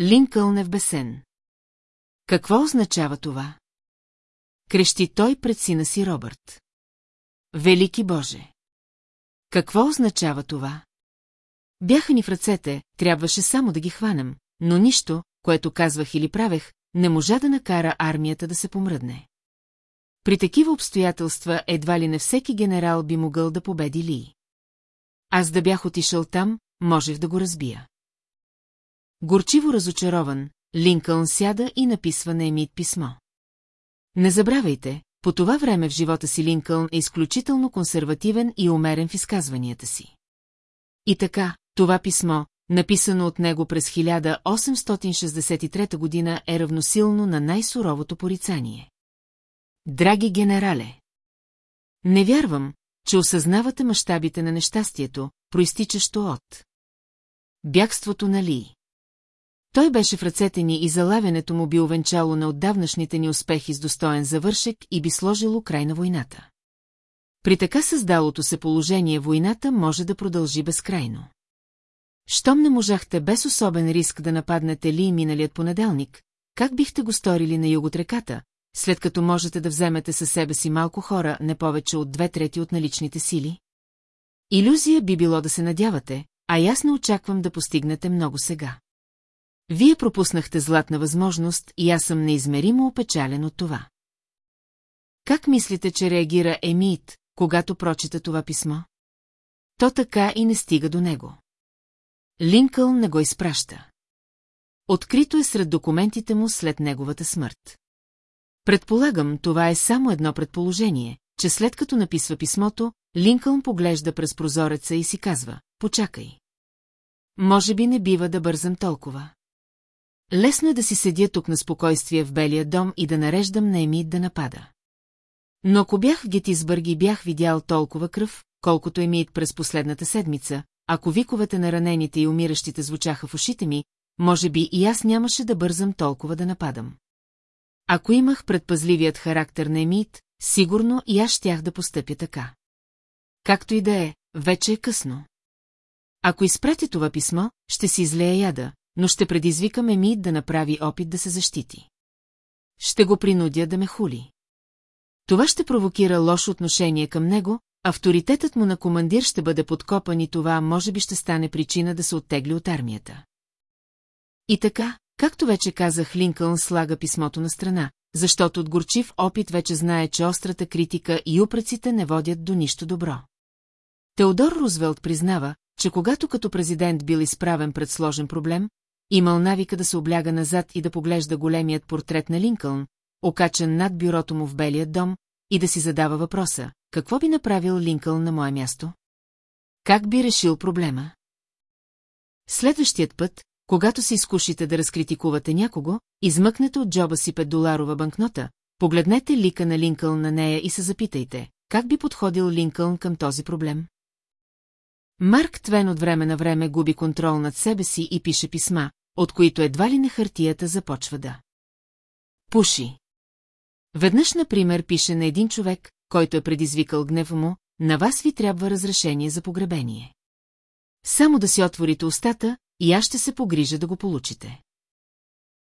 Линкълн е в бесен. Какво означава това? Крещи той пред сина си Робърт. Велики Боже! Какво означава това? Бяха ни в ръцете, трябваше само да ги хванем, но нищо, което казвах или правех, не можа да накара армията да се помръдне. При такива обстоятелства едва ли не всеки генерал би могъл да победи Ли. Аз да бях отишъл там, можех да го разбия. Горчиво разочарован, Линкълн сяда и написва на Емит писмо. Не забравяйте, по това време в живота си Линкълн е изключително консервативен и умерен в изказванията си. И така, това писмо, написано от него през 1863 година, е равносилно на най-суровото порицание. Драги генерале! Не вярвам, че осъзнавате мащабите на нещастието, проистичащо от бягството на Ли. Той беше в ръцете ни и залавянето му би увенчало на отдавнашните ни успехи с достоен завършек и би сложило край на войната. При така създалото се положение войната може да продължи безкрайно. Щом не можахте без особен риск да нападнете Ли миналият понеделник, как бихте го сторили на юг от реката, след като можете да вземете със себе си малко хора, не повече от две трети от наличните сили? Иллюзия би било да се надявате, а аз не очаквам да постигнете много сега. Вие пропуснахте златна възможност и аз съм неизмеримо опечален от това. Как мислите, че реагира Емит, когато прочита това писмо? То така и не стига до него. Линкъл не го изпраща. Открито е сред документите му след неговата смърт. Предполагам, това е само едно предположение, че след като написва писмото, Линкълн поглежда през прозореца и си казва, почакай. Може би не бива да бързам толкова. Лесно е да си седя тук на спокойствие в Белия дом и да нареждам на Емид да напада. Но ако бях в Гетисбърг и бях видял толкова кръв, колкото Емид през последната седмица, ако виковете на ранените и умиращите звучаха в ушите ми, може би и аз нямаше да бързам толкова да нападам. Ако имах предпазливият характер на Емид, сигурно и аз щях да постъпя така. Както и да е, вече е късно. Ако изпратя това писмо, ще си излея яда, но ще предизвикам Емид да направи опит да се защити. Ще го принудя да ме хули. Това ще провокира лошо отношение към него, авторитетът му на командир ще бъде подкопан и това може би ще стане причина да се оттегли от армията. И така, както вече казах, Линкълн слага писмото на страна, защото от горчив опит вече знае, че острата критика и упреците не водят до нищо добро. Теодор Рузвелт признава, че когато като президент бил изправен пред сложен проблем, имал навика да се обляга назад и да поглежда големият портрет на Линкълн, окачен над бюрото му в Белия дом, и да си задава въпроса, какво би направил Линкълн на мое място? Как би решил проблема? Следващият път, когато се изкушите да разкритикувате някого, измъкнете от джоба си 5-доларова банкнота, погледнете лика на Линкълн на нея и се запитайте, как би подходил Линкълн към този проблем? Марк Твен от време на време губи контрол над себе си и пише писма, от които едва ли не хартията започва да. Пуши. Веднъж, например, пише на един човек, който е предизвикал гнева му, на вас ви трябва разрешение за погребение. Само да си отворите устата, и аз ще се погрижа да го получите.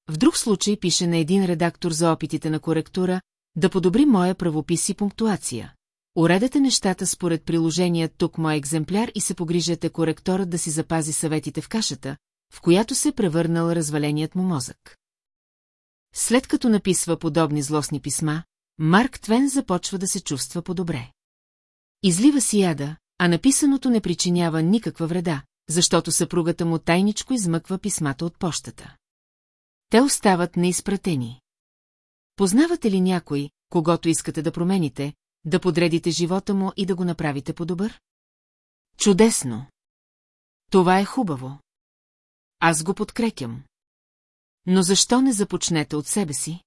В друг случай пише на един редактор за опитите на коректура, да подобри моя правопис и пунктуация. Уредете нещата според приложения тук мой екземпляр и се погрижете коректорът да си запази съветите в кашата, в която се е превърнал разваленият му мозък. След като написва подобни злостни писма, Марк Твен започва да се чувства по-добре. Излива си яда, а написаното не причинява никаква вреда, защото съпругата му тайничко измъква писмата от пощата. Те остават неизпратени. Познавате ли някой, когато искате да промените, да подредите живота му и да го направите по-добър? Чудесно! Това е хубаво. Аз го подкрепям. Но защо не започнете от себе си?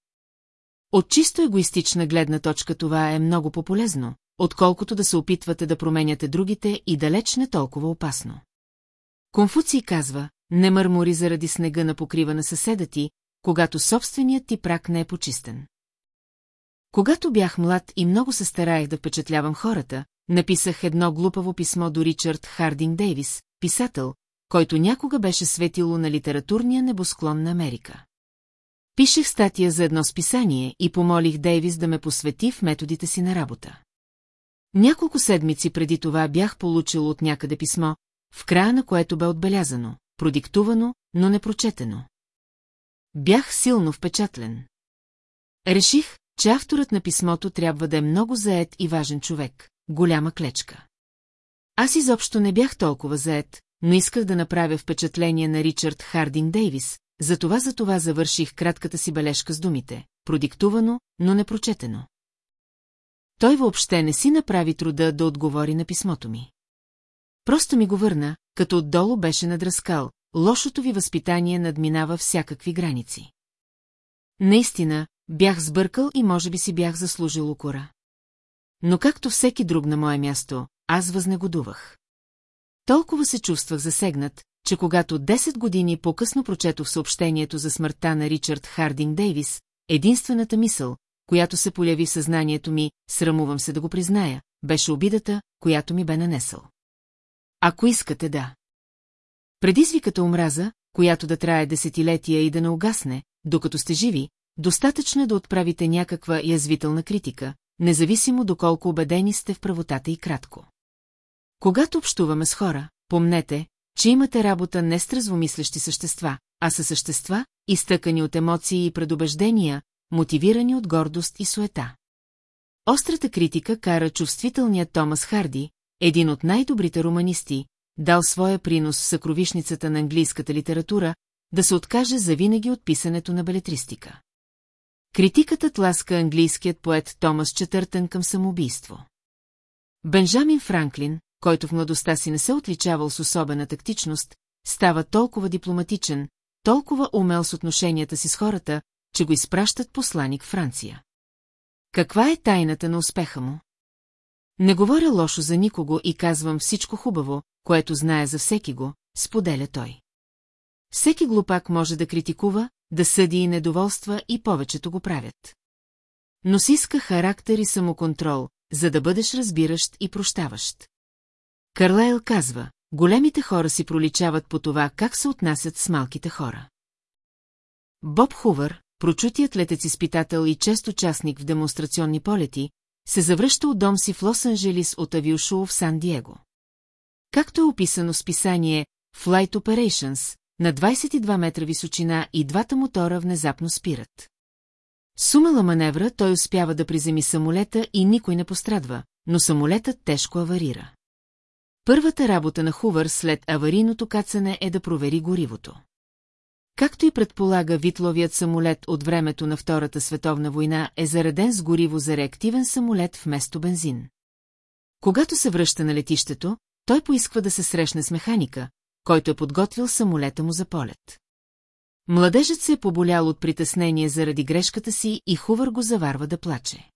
От чисто егоистична гледна точка това е много по-полезно, отколкото да се опитвате да променяте другите и далеч не толкова опасно. Конфуций казва, не мърмори заради снега на покрива на съседа ти, когато собственият ти прак не е почистен. Когато бях млад и много се стараех да впечатлявам хората, написах едно глупаво писмо до Ричард Хардинг Дейвис, писател, който някога беше светило на литературния небосклон на Америка. Пишех статия за едно списание и помолих Дейвис да ме посвети в методите си на работа. Няколко седмици преди това бях получил от някъде писмо, в края на което бе отбелязано, продиктувано, но не прочетено. Бях силно впечатлен. Реших, че авторът на писмото трябва да е много заед и важен човек, голяма клечка. Аз изобщо не бях толкова заед, но исках да направя впечатление на Ричард Хардин Дейвис, затова за това завърших кратката си бележка с думите, продиктувано, но не прочетено. Той въобще не си направи труда да отговори на писмото ми. Просто ми го върна, като отдолу беше надръскал, лошото ви възпитание надминава всякакви граници. Наистина, бях сбъркал и може би си бях заслужил укора. Но както всеки друг на мое място, аз възнегодувах. Толкова се чувствах засегнат, че когато 10 години по-късно прочетох съобщението за смъртта на Ричард Хардинг Дейвис, единствената мисъл, която се поляви в съзнанието ми, срамувам се да го призная, беше обидата, която ми бе нанесъл. Ако искате да. Предизвиката омраза, която да трае десетилетия и да не угасне, докато сте живи, достатъчно е да отправите някаква язвителна критика, независимо доколко убедени сте в правотата и кратко. Когато общуваме с хора, помнете, че имате работа не с трезвомислещи същества, а със същества, изтъкани от емоции и предубеждения, мотивирани от гордост и суета. Острата критика кара чувствителният Томас Харди, един от най-добрите романисти, дал своя принос в съкровишницата на английската литература, да се откаже завинаги от писането на балетристика. Критиката тласка английският поет Томас Четъртън към самоубийство. Бенджамин Франклин, който в младостта си не се отличавал с особена тактичност, става толкова дипломатичен, толкова умел с отношенията си с хората, че го изпращат посланик Франция. Каква е тайната на успеха му? Не говоря лошо за никого и казвам всичко хубаво, което знае за всеки го, споделя той. Всеки глупак може да критикува, да съди и недоволства и повечето го правят. Но си иска характер и самоконтрол, за да бъдеш разбиращ и прощаващ. Карлайл казва, големите хора си проличават по това, как се отнасят с малките хора. Боб Хувър, прочутият летец-изпитател и чест участник в демонстрационни полети, се завръща от дом си в Лос-Анджелис от авиошоу в Сан-Диего. Както е описано в списание Flight Operations, на 22 метра височина и двата мотора внезапно спират. Сумала маневра той успява да приземи самолета и никой не пострадва, но самолетът тежко аварира. Първата работа на Хувър след аварийното кацане е да провери горивото. Както и предполага Витловият самолет от времето на Втората световна война е зареден с гориво за реактивен самолет вместо бензин. Когато се връща на летището, той поисква да се срещне с механика, който е подготвил самолета му за полет. Младежът се е поболял от притеснение заради грешката си и Хувър го заварва да плаче.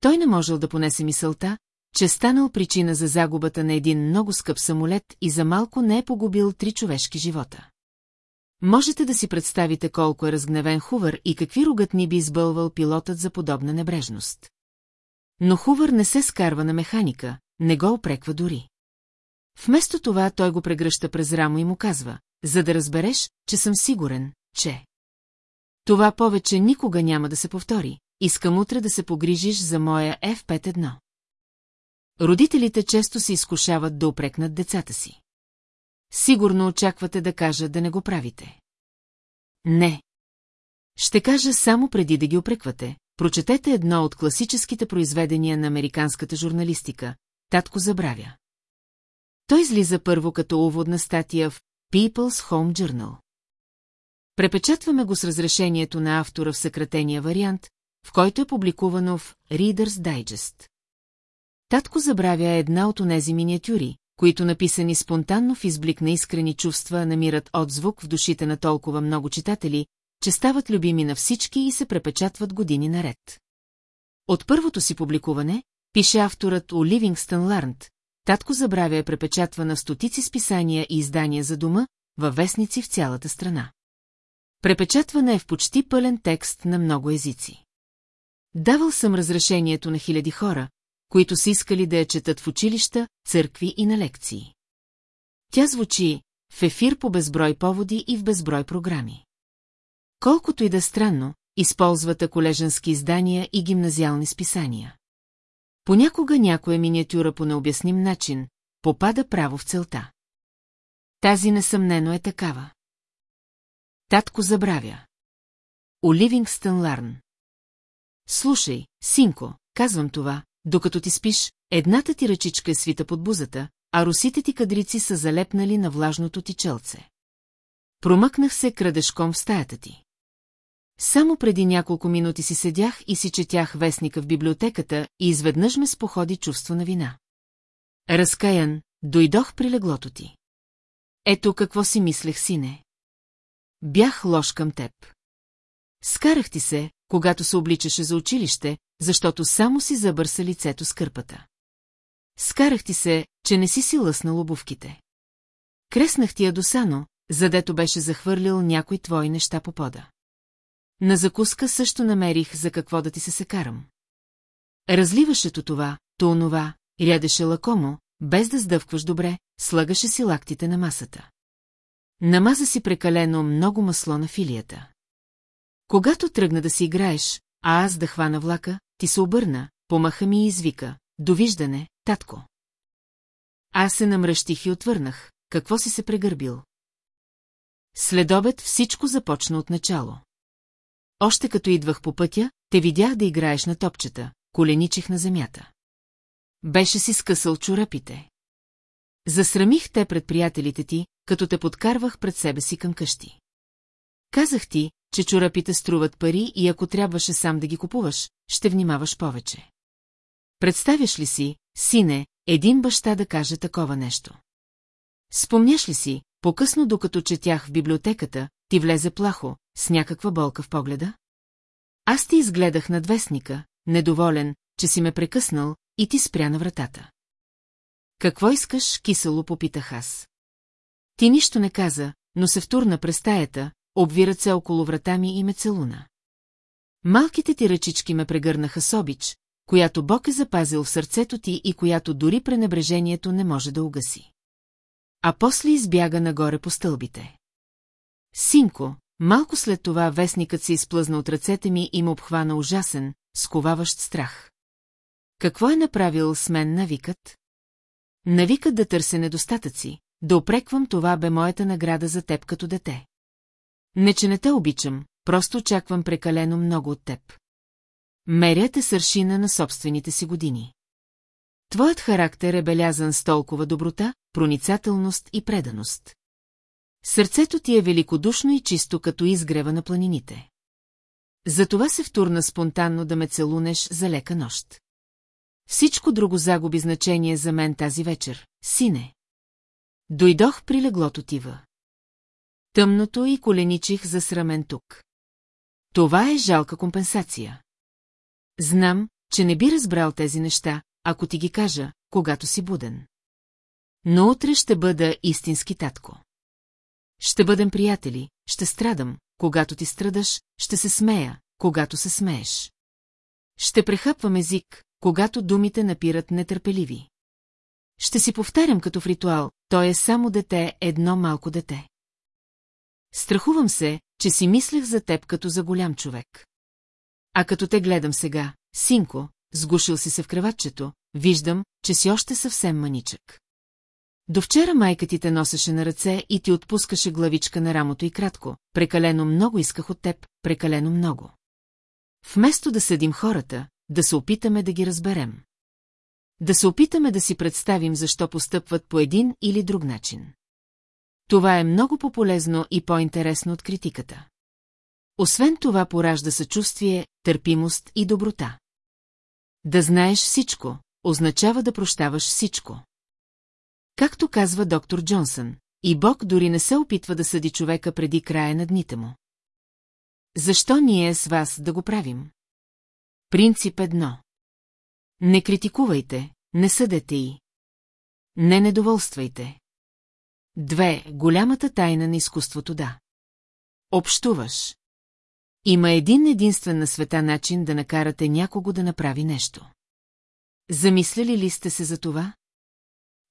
Той не можел да понесе мисълта, че станал причина за загубата на един много скъп самолет и за малко не е погубил три човешки живота. Можете да си представите колко е разгневен Хувър и какви ругатни би избълвал пилотът за подобна небрежност. Но Хувър не се скарва на механика, не го опреква дори. Вместо това той го прегръща през рамо и му казва, за да разбереш, че съм сигурен, че... Това повече никога няма да се повтори. Искам утре да се погрижиш за моя F51. Родителите често се изкушават да опрекнат децата си. Сигурно очаквате да кажа да не го правите. Не. Ще кажа само преди да ги опреквате. Прочетете едно от класическите произведения на американската журналистика. Татко забравя. Той излиза първо като уводна статия в People's Home Journal. Препечатваме го с разрешението на автора в съкратения вариант, в който е публикувано в Reader's Digest. Татко забравя една от онези миниатюри, които написани спонтанно в изблик на искрени чувства намират отзвук в душите на толкова много читатели, че стават любими на всички и се препечатват години наред. От първото си публикуване, пише авторът у Ливингстън Ларнт, татко забравя е препечатвана стотици списания и издания за дома, във вестници в цялата страна. Препечатвана е в почти пълен текст на много езици. Давал съм разрешението на хиляди хора, които са искали да я четат в училища, църкви и на лекции. Тя звучи в ефир по безброй поводи и в безброй програми. Колкото и да е странно, използвата колежански издания и гимназиални списания. Понякога някоя миниатюра по необясним начин попада право в целта. Тази несъмнено е такава. Татко забравя. Оливингстън Ларн. Слушай, синко, казвам това, докато ти спиш, едната ти ръчичка е свита под бузата, а русите ти кадрици са залепнали на влажното ти челце. Промъкнах се крадешком в стаята ти. Само преди няколко минути си седях и си четях вестника в библиотеката и изведнъж ме споходи чувство на вина. Разкаян, дойдох при леглото ти. Ето какво си мислех, сине. Бях лош към теб. Скарах ти се, когато се обличаше за училище, защото само си забърса лицето с кърпата. Скарах ти се, че не си си лъснал обувките. Креснах ти я досано, задето беше захвърлил някой твои неща по пода. На закуска също намерих за какво да ти се секарам. Разливаше то това, то онова, рядеше лакомо, без да сдъвкваш добре, слагаше си лактите на масата. Намаза си прекалено много масло на филията. Когато тръгна да си играеш, а аз да хвана влака, ти се обърна, помаха ми и извика. Довиждане, татко. Аз се намръщих и отвърнах. Какво си се прегърбил? След обед всичко започна от начало. Още като идвах по пътя, те видях да играеш на топчета, коленичих на земята. Беше си скъсал чорапите. Засрамих те пред приятелите ти, като те подкарвах пред себе си към къщи. Казах ти, че чорапите струват пари и ако трябваше сам да ги купуваш, ще внимаваш повече. Представяш ли си, сине, един баща да каже такова нещо? Спомняш ли си, по-късно докато четях в библиотеката, ти влезе плахо, с някаква болка в погледа? Аз ти изгледах над вестника, недоволен, че си ме прекъснал, и ти спря на вратата. Какво искаш, кисело попитах аз. Ти нищо не каза, но се втурна през стаята, обви ръце около врата ми и ме целуна. Малките ти ръчички ме прегърнаха с обич, която Бог е запазил в сърцето ти и която дори пренебрежението не може да угаси. А после избяга нагоре по стълбите. Синко, малко след това вестникът се изплъзна от ръцете ми и ме обхвана ужасен, сковаващ страх. Какво е направил с мен навикът? Навикът да търся недостатъци, да опреквам това бе моята награда за теб като дете. Не, че не те обичам, просто очаквам прекалено много от теб. Мерят е сършина на собствените си години. Твоят характер е белязан с толкова доброта, проницателност и преданост. Сърцето ти е великодушно и чисто като изгрева на планините. Затова се втурна спонтанно да ме целунеш за лека нощ. Всичко друго загуби значение за мен тази вечер, сине. Дойдох при леглото тива. Тъмното и коленичих засрамен тук. Това е жалка компенсация. Знам, че не би разбрал тези неща, ако ти ги кажа, когато си буден. Но утре ще бъда истински татко. Ще бъдем приятели, ще страдам, когато ти страдаш, ще се смея, когато се смееш. Ще прехъпвам език, когато думите напират нетърпеливи. Ще си повтарям като в ритуал, той е само дете, едно малко дете. Страхувам се, че си мислех за теб като за голям човек. А като те гледам сега, синко, сгушил си се в креватчето, виждам, че си още съвсем маничък. До вчера майка ти те носеше на ръце и ти отпускаше главичка на рамото и кратко. Прекалено много исках от теб, прекалено много. Вместо да съдим хората, да се опитаме да ги разберем. Да се опитаме да си представим защо постъпват по един или друг начин. Това е много по-полезно и по-интересно от критиката. Освен това поражда съчувствие, търпимост и доброта. Да знаеш всичко, означава да прощаваш всичко. Както казва доктор Джонсън, и Бог дори не се опитва да съди човека преди края на дните му. Защо ние с вас да го правим? Принцип едно. Не критикувайте, не съдете и. Не недоволствайте. Две, голямата тайна на изкуството да. Общуваш. Има един единствен на света начин да накарате някого да направи нещо. Замисляли ли сте се за това?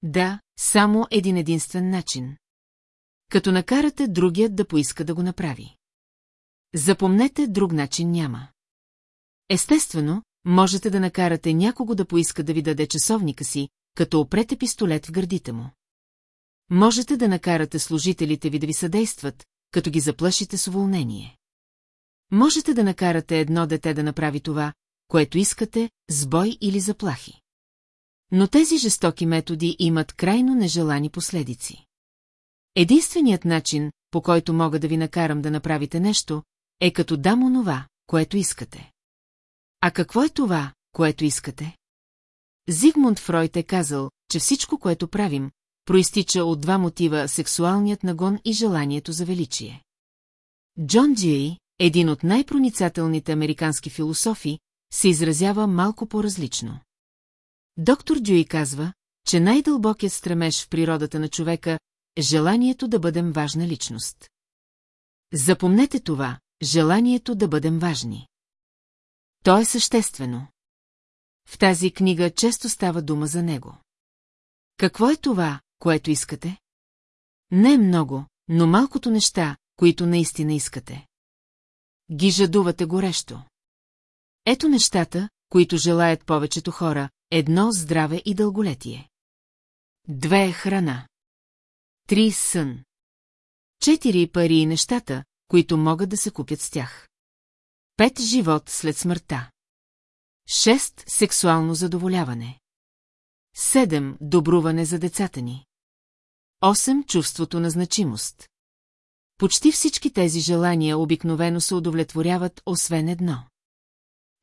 Да, само един единствен начин. Като накарате другият да поиска да го направи. Запомнете, друг начин няма. Естествено, можете да накарате някого да поиска да ви даде часовника си, като опрете пистолет в гърдите му. Можете да накарате служителите ви да ви съдействат, като ги заплашите с уволнение. Можете да накарате едно дете да направи това, което искате, с бой или заплахи. Но тези жестоки методи имат крайно нежелани последици. Единственият начин, по който мога да ви накарам да направите нещо, е като дам онова, което искате. А какво е това, което искате? Зигмунд Фройд е казал, че всичко, което правим, проистича от два мотива – сексуалният нагон и желанието за величие. Джон Джей, един от най-проницателните американски философи, се изразява малко по-различно. Доктор Дюи казва, че най-дълбокият стремеж в природата на човека е желанието да бъдем важна личност. Запомнете това, желанието да бъдем важни. То е съществено. В тази книга често става дума за него. Какво е това, което искате? Не е много, но малкото неща, които наистина искате. Ги жадувате горещо. Ето нещата, които желаят повечето хора, едно здраве и дълголетие. Две храна. Три сън. Четири пари и нещата, които могат да се купят с тях. Пет живот след смъртта. Шест сексуално задоволяване. Седем добруване за децата ни. Осем чувството на значимост. Почти всички тези желания обикновено се удовлетворяват, освен едно.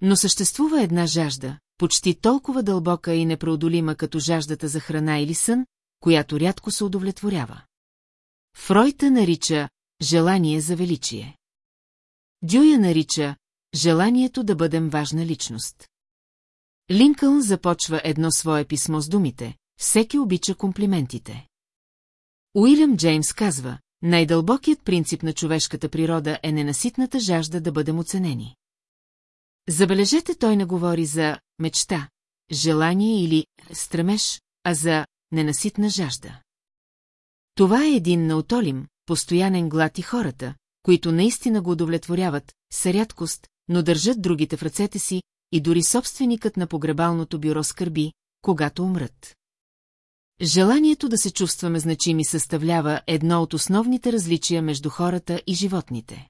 Но съществува една жажда, почти толкова дълбока и непреодолима като жаждата за храна или сън, която рядко се удовлетворява. Фройта нарича желание за величие. Дюя нарича желанието да бъдем важна личност. Линкълн започва едно свое писмо с думите «Всеки обича комплиментите». Уилям Джеймс казва, най-дълбокият принцип на човешката природа е ненаситната жажда да бъдем оценени. Забележете, той не говори за мечта, желание или стремеж, а за ненаситна жажда. Това е един наутолим, постоянен глад и хората, които наистина го удовлетворяват, са рядкост, но държат другите в ръцете си и дори собственикът на погребалното бюро скърби, когато умрат. Желанието да се чувстваме значими съставлява едно от основните различия между хората и животните.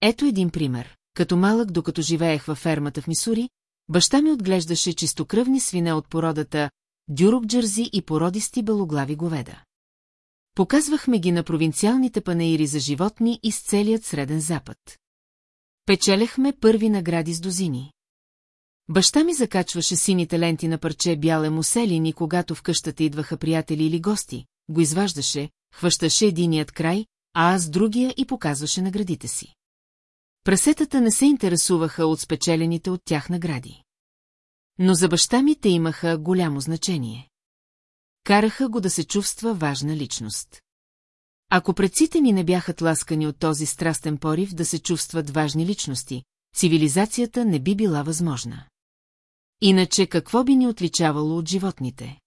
Ето един пример. Като малък, докато живеех във фермата в Мисури, баща ми отглеждаше чистокръвни свине от породата дюрок джързи и породисти белоглави говеда. Показвахме ги на провинциалните панаири за животни из целият Среден Запад. Печелехме първи награди с дозини. Баща ми закачваше сините ленти на парче бяле муселин и когато в къщата идваха приятели или гости, го изваждаше, хващаше единият край, а аз другия и показваше наградите си. Прасетата не се интересуваха от спечелените от тях награди. Но за баща ми те имаха голямо значение. Караха го да се чувства важна личност. Ако предците ни не бяха тласкани от този страстен порив да се чувстват важни личности, цивилизацията не би била възможна. Иначе какво би ни отличавало от животните?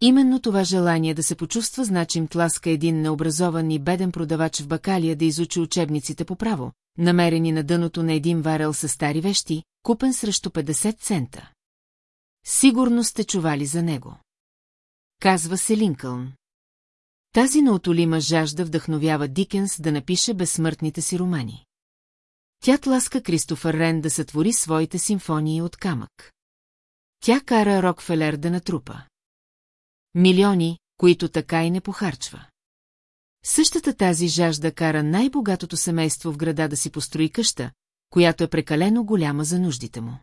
Именно това желание да се почувства значим тласка един необразован и беден продавач в бакалия да изучи учебниците по право, намерени на дъното на един варел с стари вещи, купен срещу 50 цента. Сигурно сте чували за него. Казва се Линкълн. Тази неотолима жажда вдъхновява Дикенс да напише безсмъртните си романи. Тя тласка Кристофър Рен да сътвори своите симфонии от камък. Тя кара Рокфелер да натрупа. Милиони, които така и не похарчва. Същата тази жажда кара най-богатото семейство в града да си построи къща, която е прекалено голяма за нуждите му.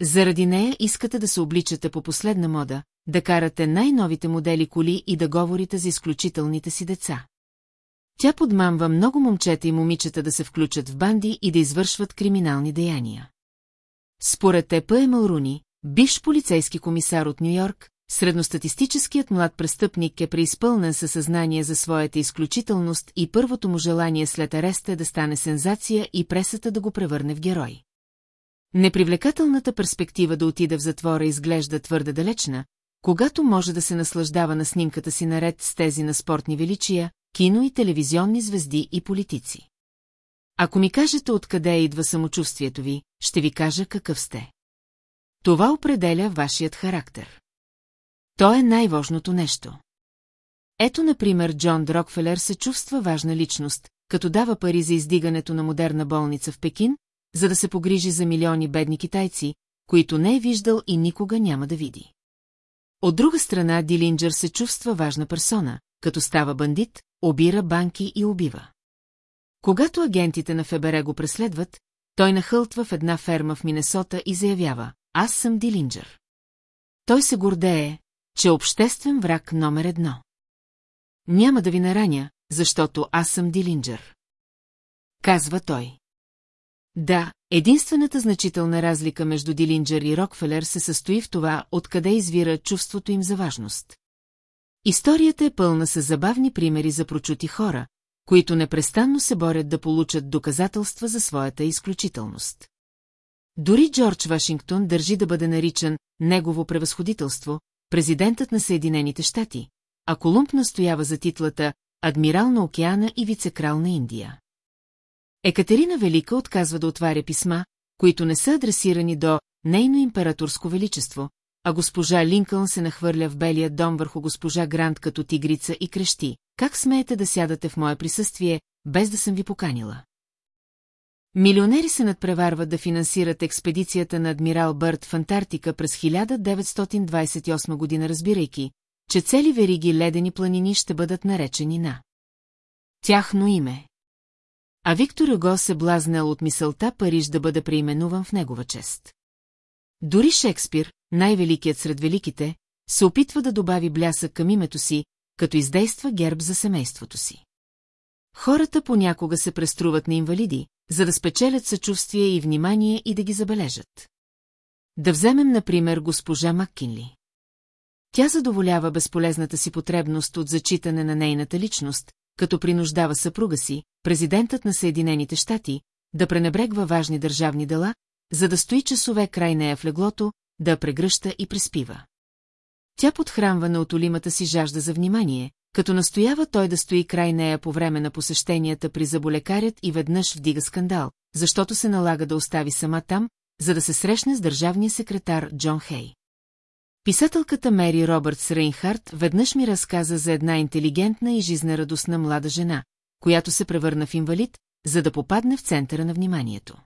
Заради нея искате да се обличате по последна мода, да карате най-новите модели коли и да говорите за изключителните си деца. Тя подмамва много момчета и момичета да се включат в банди и да извършват криминални деяния. Според Епа Емалруни, бивш полицейски комисар от Нью-Йорк, средностатистическият млад престъпник е преизпълнен със съзнание за своята изключителност и първото му желание след ареста е да стане сензация и пресата да го превърне в герой. Непривлекателната перспектива да отида в затвора изглежда твърде далечна, когато може да се наслаждава на снимката си наред с тези на спортни величия, кино и телевизионни звезди и политици. Ако ми кажете откъде идва самочувствието ви, ще ви кажа какъв сте. Това определя вашият характер. То е най-важното нещо. Ето, например, Джон Дрокфелер се чувства важна личност, като дава пари за издигането на модерна болница в Пекин, за да се погрижи за милиони бедни китайци, които не е виждал и никога няма да види. От друга страна, Дилинджер се чувства важна персона, като става бандит, обира банки и убива. Когато агентите на ФБР го преследват, той нахълтва в една ферма в Минесота и заявява «Аз съм Дилинджер». Той се гордее, че е обществен враг номер едно. Няма да ви нараня, защото аз съм Дилинджер. Казва той. Да, единствената значителна разлика между Дилинджер и Рокфелер се състои в това, откъде извира чувството им за важност. Историята е пълна с забавни примери за прочути хора, които непрестанно се борят да получат доказателства за своята изключителност. Дори Джордж Вашингтон държи да бъде наричан негово превъзходителство, президентът на Съединените щати, а Колумб настоява за титлата адмирал на океана и вицекрал на Индия. Екатерина Велика отказва да отваря писма, които не са адресирани до нейно императорско величество, а госпожа Линкълн се нахвърля в белия дом върху госпожа Грант като тигрица и крещи. Как смеете да сядате в мое присъствие, без да съм ви поканила? Милионери се надпреварват да финансират експедицията на адмирал Бърт в Антарктика през 1928 година, разбирайки, че цели вериги ледени планини ще бъдат наречени на тяхно име. А Виктор Юго се блазнал от мисълта Париж да бъде преименуван в негова чест. Дори Шекспир, най-великият сред великите, се опитва да добави блясък към името си, като издейства герб за семейството си. Хората понякога се преструват на инвалиди, за да спечелят съчувствие и внимание и да ги забележат. Да вземем, например, госпожа Маккинли. Тя задоволява безполезната си потребност от зачитане на нейната личност, като принуждава съпруга си, президентът на Съединените щати, да пренебрегва важни държавни дела, за да стои часове край нея в леглото, да прегръща и приспива. Тя подхранва на отолимата си жажда за внимание, като настоява той да стои край нея по време на посещенията при заболекарят и веднъж вдига скандал, защото се налага да остави сама там, за да се срещне с държавния секретар Джон Хей. Писателката Мери Робъртс Рейнхарт веднъж ми разказа за една интелигентна и жизнерадостна млада жена, която се превърна в инвалид, за да попадне в центъра на вниманието.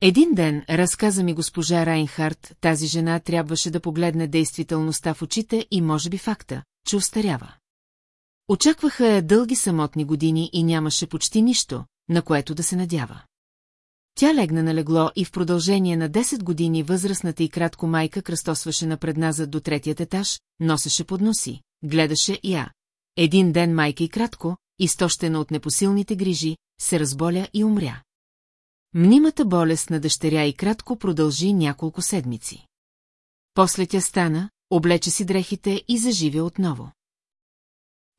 Един ден, разказа ми госпожа Райнхарт, тази жена трябваше да погледне действителността в очите и може би факта, че устарява. Очакваха я дълги самотни години и нямаше почти нищо, на което да се надява. Тя легна на легло и в продължение на 10 години възрастната и кратко майка кръстосваше напредназад до третият етаж, носеше подноси, гледаше я. Един ден майка и кратко, изтощена от непосилните грижи, се разболя и умря. Мнимата болест на дъщеря и кратко продължи няколко седмици. После тя стана, облече си дрехите и заживя отново.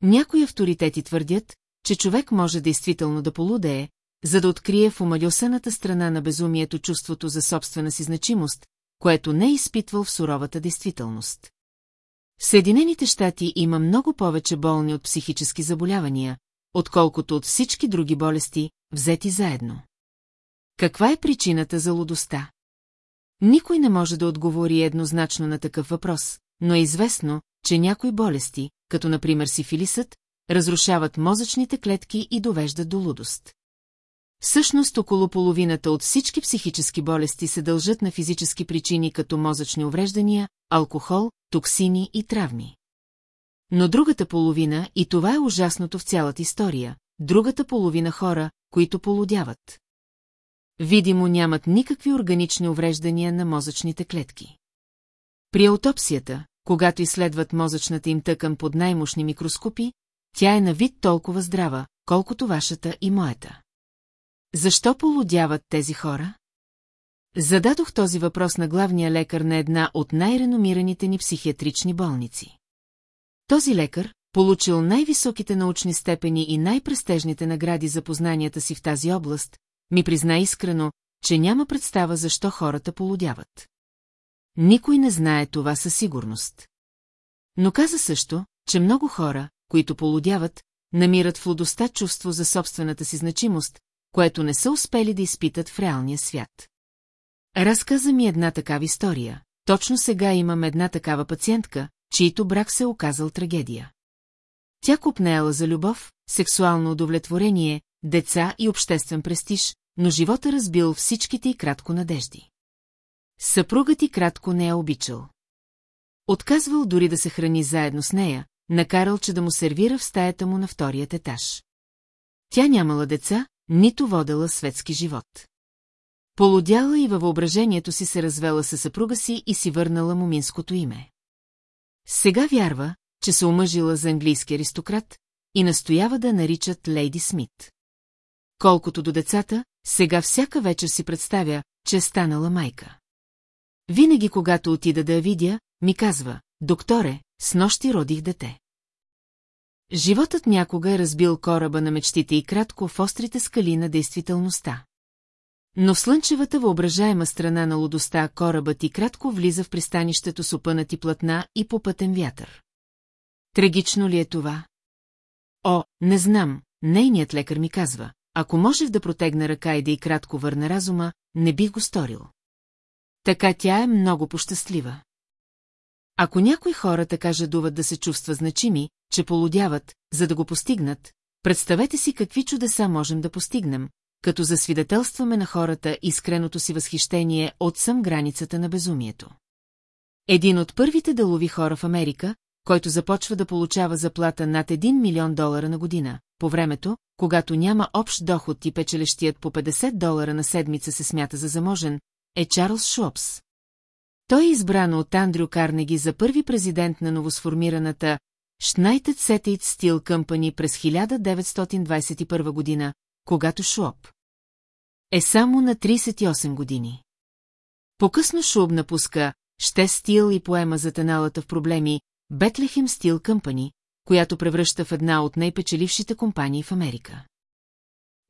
Някои авторитети твърдят, че човек може действително да полудее, за да открие в омалюсаната страна на безумието чувството за собствена си значимост, което не е изпитвал в суровата действителност. В Съединените щати има много повече болни от психически заболявания, отколкото от всички други болести, взети заедно. Каква е причината за лудостта? Никой не може да отговори еднозначно на такъв въпрос, но е известно, че някои болести, като например сифилисът, разрушават мозъчните клетки и довеждат до лудост. Всъщност около половината от всички психически болести се дължат на физически причини като мозъчни увреждания, алкохол, токсини и травми. Но другата половина, и това е ужасното в цялата история, другата половина хора, които полудяват. Видимо нямат никакви органични увреждания на мозъчните клетки. При аутопсията, когато изследват мозъчната им тъкан под най-мощни микроскопи, тя е на вид толкова здрава, колкото вашата и моята. Защо полудяват тези хора? Зададох този въпрос на главния лекар на една от най-реномираните ни психиатрични болници. Този лекар, получил най-високите научни степени и най-престежните награди за познанията си в тази област, ми призна искрено, че няма представа защо хората полудяват. Никой не знае това със сигурност. Но каза също, че много хора, които полудяват, намират в лудостта чувство за собствената си значимост, което не са успели да изпитат в реалния свят. Разказа ми една такава история. Точно сега имам една такава пациентка, чието брак се е оказал трагедия. Тя купнеела за любов, сексуално удовлетворение, деца и обществен престиж, но живота разбил всичките и кратко надежди. Съпругът и кратко не е обичал. Отказвал дори да се храни заедно с нея, накарал, че да му сервира в стаята му на вторият етаж. Тя нямала деца, нито водела светски живот. Полудяла и във въображението си се развела със съпруга си и си върнала моминското име. Сега вярва, че се омъжила за английски аристократ и настоява да наричат Лейди Смит. Колкото до децата, сега всяка вечер си представя, че е станала майка. Винаги, когато отида да я видя, ми казва, докторе, с нощи родих дете. Животът някога е разбил кораба на мечтите и кратко в острите скали на действителността. Но в слънчевата въображаема страна на лудостта корабът и кратко влиза в пристанището с опънати платна и по пътен вятър. Трагично ли е това? О, не знам, нейният лекар ми казва, ако можех да протегна ръка и да и кратко върна разума, не бих го сторил. Така тя е много пощастлива. Ако някои хора така жадуват да се чувства значими, че полудяват, за да го постигнат, представете си какви чудеса можем да постигнем, като засвидетелстваме на хората искреното си възхищение от сам границата на безумието. Един от първите делови хора в Америка, който започва да получава заплата над 1 милион долара на година, по времето, когато няма общ доход и печелещият по 50 долара на седмица се смята за заможен, е Чарлз Шопс. Той е избран от Андрю Карнеги за първи президент на новосформираната Schneider Сетейт Steel Company през 1921 година, когато Шуоп е само на 38 години. По-късно Шуоб напуска Ще Стил и поема за теналата в проблеми Бетлехем Стил Къмпани, която превръща в една от най-печелившите компании в Америка.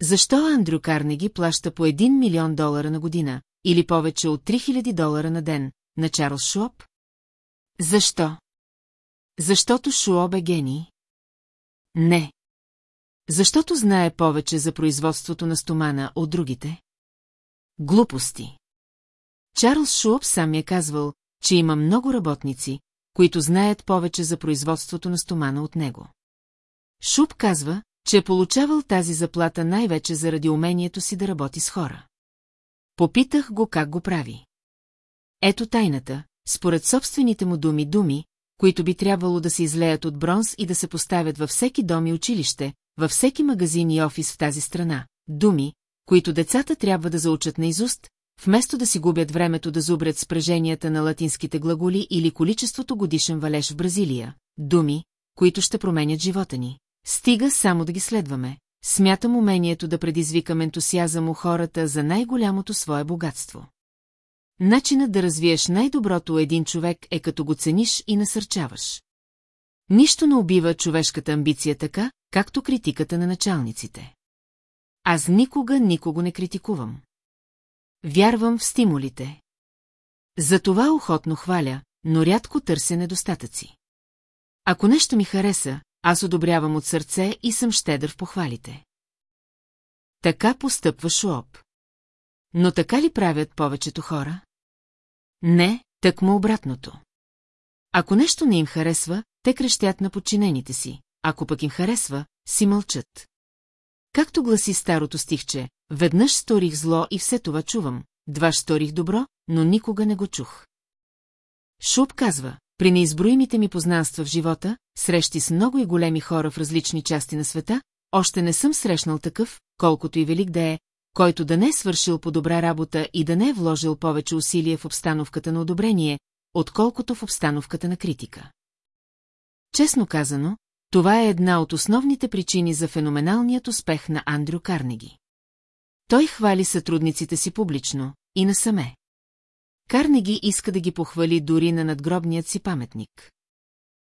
Защо Андрю Карнеги плаща по 1 милион долара на година, или повече от 3000 долара на ден, на Чарлз Шуоб? Защо? Защото Шуоб е гений? Не. Защото знае повече за производството на стомана от другите? Глупости. Чарлз Шуоб сам е казвал, че има много работници, които знаят повече за производството на стомана от него. Шуб казва, че е получавал тази заплата най-вече заради умението си да работи с хора. Попитах го как го прави. Ето тайната, според собствените му думи думи, които би трябвало да се излеят от бронз и да се поставят във всеки дом и училище, във всеки магазин и офис в тази страна, думи, които децата трябва да заучат наизуст, вместо да си губят времето да зубрят спреженията на латинските глаголи или количеството годишен валеж в Бразилия, думи, които ще променят живота ни. Стига само да ги следваме. Смятам умението да предизвикам ентусиазъм у хората за най-голямото свое богатство. Начинът да развиеш най-доброто един човек е като го цениш и насърчаваш. Нищо не убива човешката амбиция така, както критиката на началниците. Аз никога никого не критикувам. Вярвам в стимулите. За това охотно хваля, но рядко търся недостатъци. Ако нещо ми хареса, аз одобрявам от сърце и съм щедър в похвалите. Така постъпва Шуоп. Но така ли правят повечето хора? Не, тъкмо обратното. Ако нещо не им харесва, те крещят на подчинените си, ако пък им харесва, си мълчат. Както гласи старото стихче, веднъж сторих зло и все това чувам, два сторих добро, но никога не го чух. Шуб казва, при неизброимите ми познанства в живота, срещи с много и големи хора в различни части на света, още не съм срещнал такъв, колкото и велик да е, който да не е свършил по добра работа и да не е вложил повече усилия в обстановката на одобрение, отколкото в обстановката на критика. Честно казано, това е една от основните причини за феноменалният успех на Андрю Карнеги. Той хвали сътрудниците си публично и насаме. Карнеги иска да ги похвали дори на надгробният си паметник.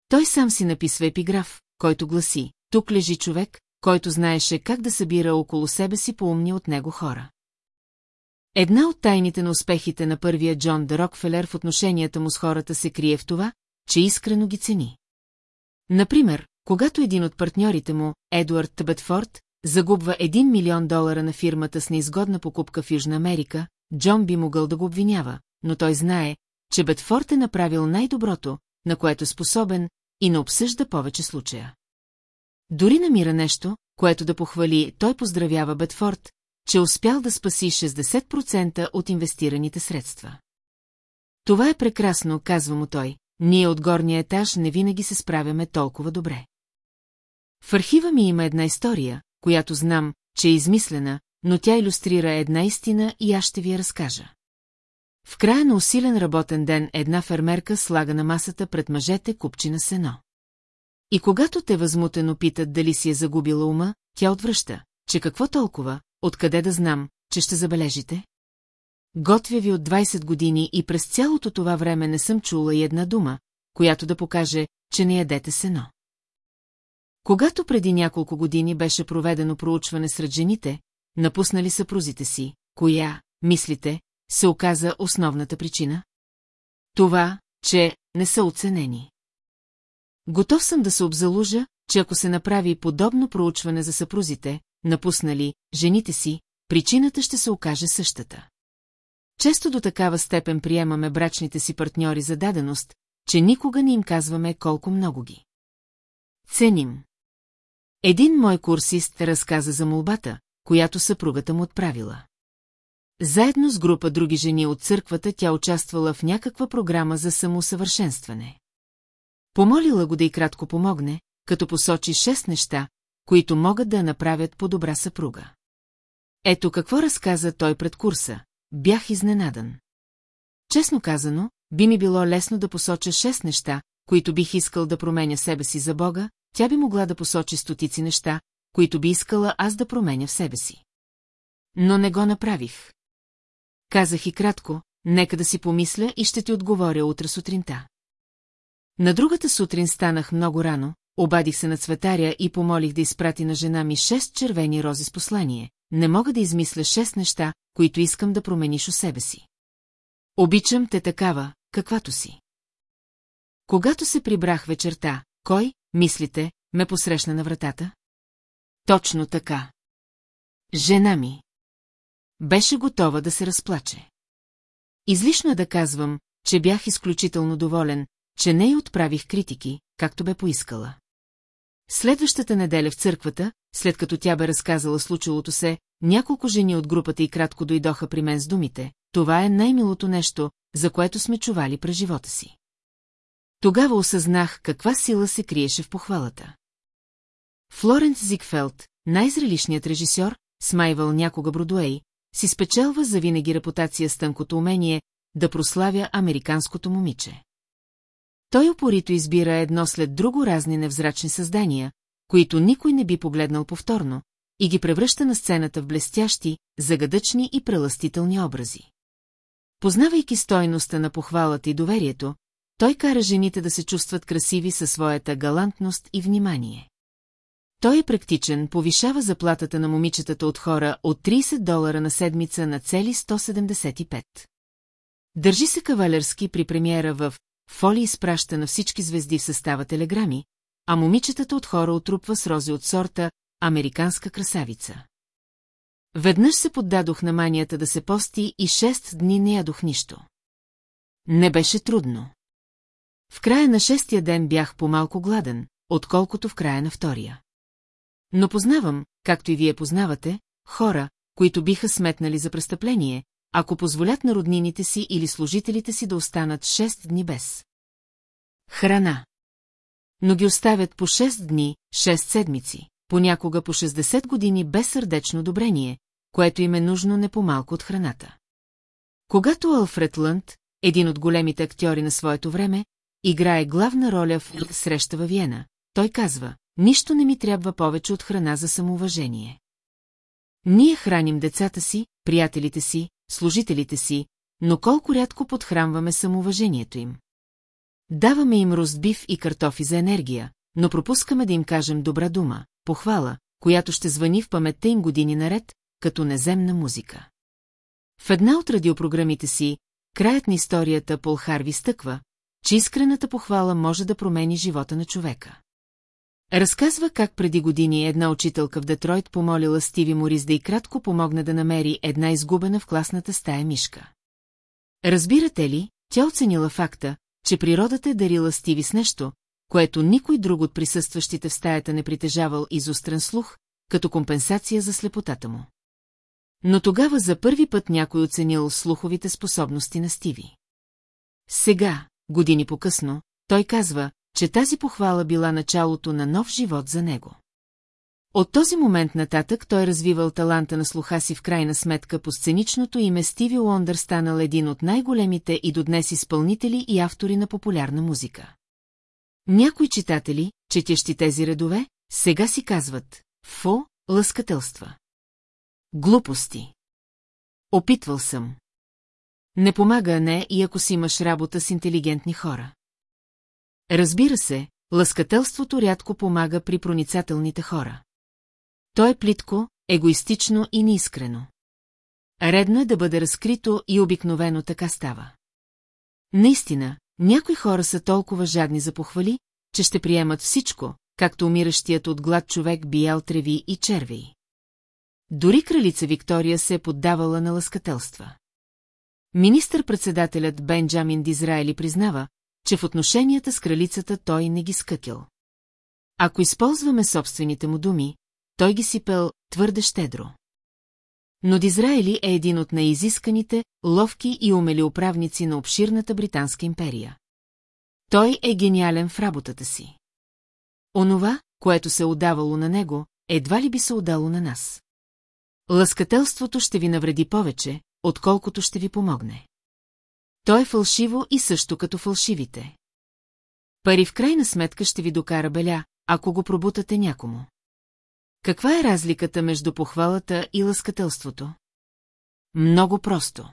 Той сам си написва епиграф, който гласи, тук лежи човек, който знаеше как да събира около себе си поумни от него хора. Една от тайните на успехите на първия Джон Д. Рокфелер в отношенията му с хората се крие в това, че искрено ги цени. Например, когато един от партньорите му, Едуард Тъбетфорд, загубва 1 милион долара на фирмата с неизгодна покупка в Южна Америка, Джон би могъл да го обвинява, но той знае, че Бетфорд е направил най-доброто, на което е способен, и не обсъжда повече случая. Дори намира нещо, което да похвали, той поздравява Бетфорд, че успял да спаси 60% от инвестираните средства. Това е прекрасно, казва му той, ние от горния етаж не винаги се справяме толкова добре. В архива ми има една история, която знам, че е измислена, но тя иллюстрира една истина и аз ще ви я разкажа. В края на усилен работен ден една фермерка слага на масата пред мъжете купчина сено. И когато те възмутено питат дали си е загубила ума, тя отвръща, че какво толкова, откъде да знам, че ще забележите? Готвя ви от 20 години и през цялото това време не съм чула и една дума, която да покаже, че не ядете сено. Когато преди няколко години беше проведено проучване сред жените, напуснали съпрузите си, коя, мислите, се оказа основната причина? Това, че не са оценени. Готов съм да се обзалужа, че ако се направи подобно проучване за съпрузите, напуснали жените си, причината ще се окаже същата. Често до такава степен приемаме брачните си партньори за даденост, че никога не им казваме колко много ги. Ценим. Един мой курсист разказа за молбата, която съпругата му отправила. Заедно с група други жени от църквата тя участвала в някаква програма за самосъвършенстване. Помолила го да и кратко помогне, като посочи шест неща, които могат да направят по-добра съпруга. Ето какво разказа той пред курса. Бях изненадан. Честно казано, би ми било лесно да посоча шест неща, които бих искал да променя себе си за Бога, тя би могла да посочи стотици неща, които би искала аз да променя в себе си. Но не го направих. Казах и кратко, нека да си помисля и ще ти отговоря утре сутринта. На другата сутрин станах много рано, обадих се на цветаря и помолих да изпрати на жена ми шест червени рози с послание. Не мога да измисля шест неща, които искам да промениш у себе си. Обичам те такава, каквато си. Когато се прибрах вечерта, кой, мислите, ме посрещна на вратата? Точно така. Жена ми. Беше готова да се разплаче. Излишно е да казвам, че бях изключително доволен, че не й отправих критики, както бе поискала. Следващата неделя в църквата, след като тя бе разказала случилото се, няколко жени от групата и кратко дойдоха при мен с думите. Това е най-милото нещо, за което сме чували през живота си. Тогава осъзнах каква сила се криеше в похвалата. Флоренц Зигфелд, най-зрелищният режисьор, смайвал някога Бродуей, си спечелва за винаги репутация с тънкото умение да прославя американското момиче. Той опорито избира едно след друго разни невзрачни създания, които никой не би погледнал повторно, и ги превръща на сцената в блестящи, загадъчни и преластителни образи. Познавайки стойността на похвалата и доверието, той кара жените да се чувстват красиви със своята галантност и внимание. Той е практичен, повишава заплатата на момичетата от хора от 30 долара на седмица на цели 175. Държи се кавалерски при премиера в Фоли изпраща на всички звезди в състава телеграми, а момичетата от хора отрупва с рози от сорта «Американска красавица». Веднъж се поддадох на манията да се пости и шест дни не ядох нищо. Не беше трудно. В края на шестия ден бях по-малко гладен, отколкото в края на втория. Но познавам, както и вие познавате, хора, които биха сметнали за престъпление, ако позволят на роднините си или служителите си да останат 6 дни без. Храна. Но ги оставят по 6 дни, 6 седмици, понякога по 60 години без сърдечно одобрение, което им е нужно не по-малко от храната. Когато Алфред Лънд, един от големите актьори на своето време, играе главна роля в среща във Виена, той казва, нищо не ми трябва повече от храна за самоуважение. Ние храним децата си, приятелите си, служителите си, но колко рядко подхранваме самоуважението им. Даваме им ростбив и картофи за енергия, но пропускаме да им кажем добра дума, похвала, която ще звъни в паметта им години наред, като неземна музика. В една от радиопрограмите си, краят на историята Пол Харви стъква, че искрената похвала може да промени живота на човека. Разказва как преди години една учителка в Детройт помолила Стиви Морис да и кратко помогне да намери една изгубена в класната стая мишка. Разбирате ли, тя оценила факта, че природата е дарила Стиви с нещо, което никой друг от присъстващите в стаята не притежавал изострен слух, като компенсация за слепотата му. Но тогава за първи път някой оценил слуховите способности на Стиви. Сега, години по-късно, той казва, че тази похвала била началото на нов живот за него. От този момент нататък той развивал таланта на слуха си в крайна сметка по сценичното име Стиви Лондър станал един от най-големите и до днес изпълнители и автори на популярна музика. Някои читатели, четящи тези редове, сега си казват «Фо, лъскателства». Глупости. Опитвал съм. Не помага не и ако си имаш работа с интелигентни хора. Разбира се, лъскателството рядко помага при проницателните хора. То е плитко, егоистично и неискрено. Редно е да бъде разкрито и обикновено така става. Наистина, някои хора са толкова жадни за похвали, че ще приемат всичко, както умиращият от глад човек биял треви и червей. Дори кралица Виктория се е поддавала на лъскателства. Министър-председателят Бенджамин Дизраели признава, че в отношенията с кралицата той не ги скъкил. Ако използваме собствените му думи, той ги сипел твърде щедро. Но Дизраели е един от най-изисканите, ловки и умели управници на обширната британска империя. Той е гениален в работата си. Онова, което се отдавало на него, едва ли би се отдало на нас. Лъскателството ще ви навреди повече, отколкото ще ви помогне. То е фалшиво и също като фалшивите. Пари в крайна сметка ще ви докара беля, ако го пробутате някому. Каква е разликата между похвалата и лъскателството? Много просто.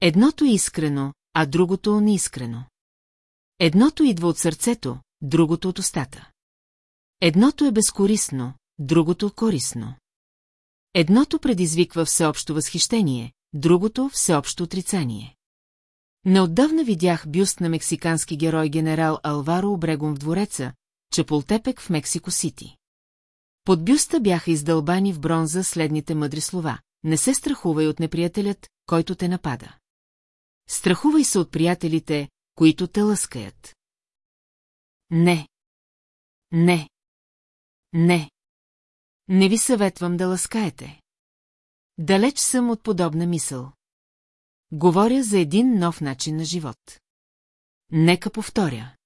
Едното е искрено, а другото неискрено. Едното идва от сърцето, другото от устата. Едното е безкорисно, другото корисно. Едното предизвиква всеобщо възхищение, другото всеобщо отрицание. Неотдавна видях бюст на мексикански герой генерал Алваро Обрегон в двореца, Чапултепек в Мексико-Сити. Под бюста бяха издълбани в бронза следните мъдри слова. Не се страхувай от неприятелят, който те напада. Страхувай се от приятелите, които те лъскаят. Не. Не. Не. Не ви съветвам да ласкаете. Далеч съм от подобна мисъл. Говоря за един нов начин на живот. Нека повторя.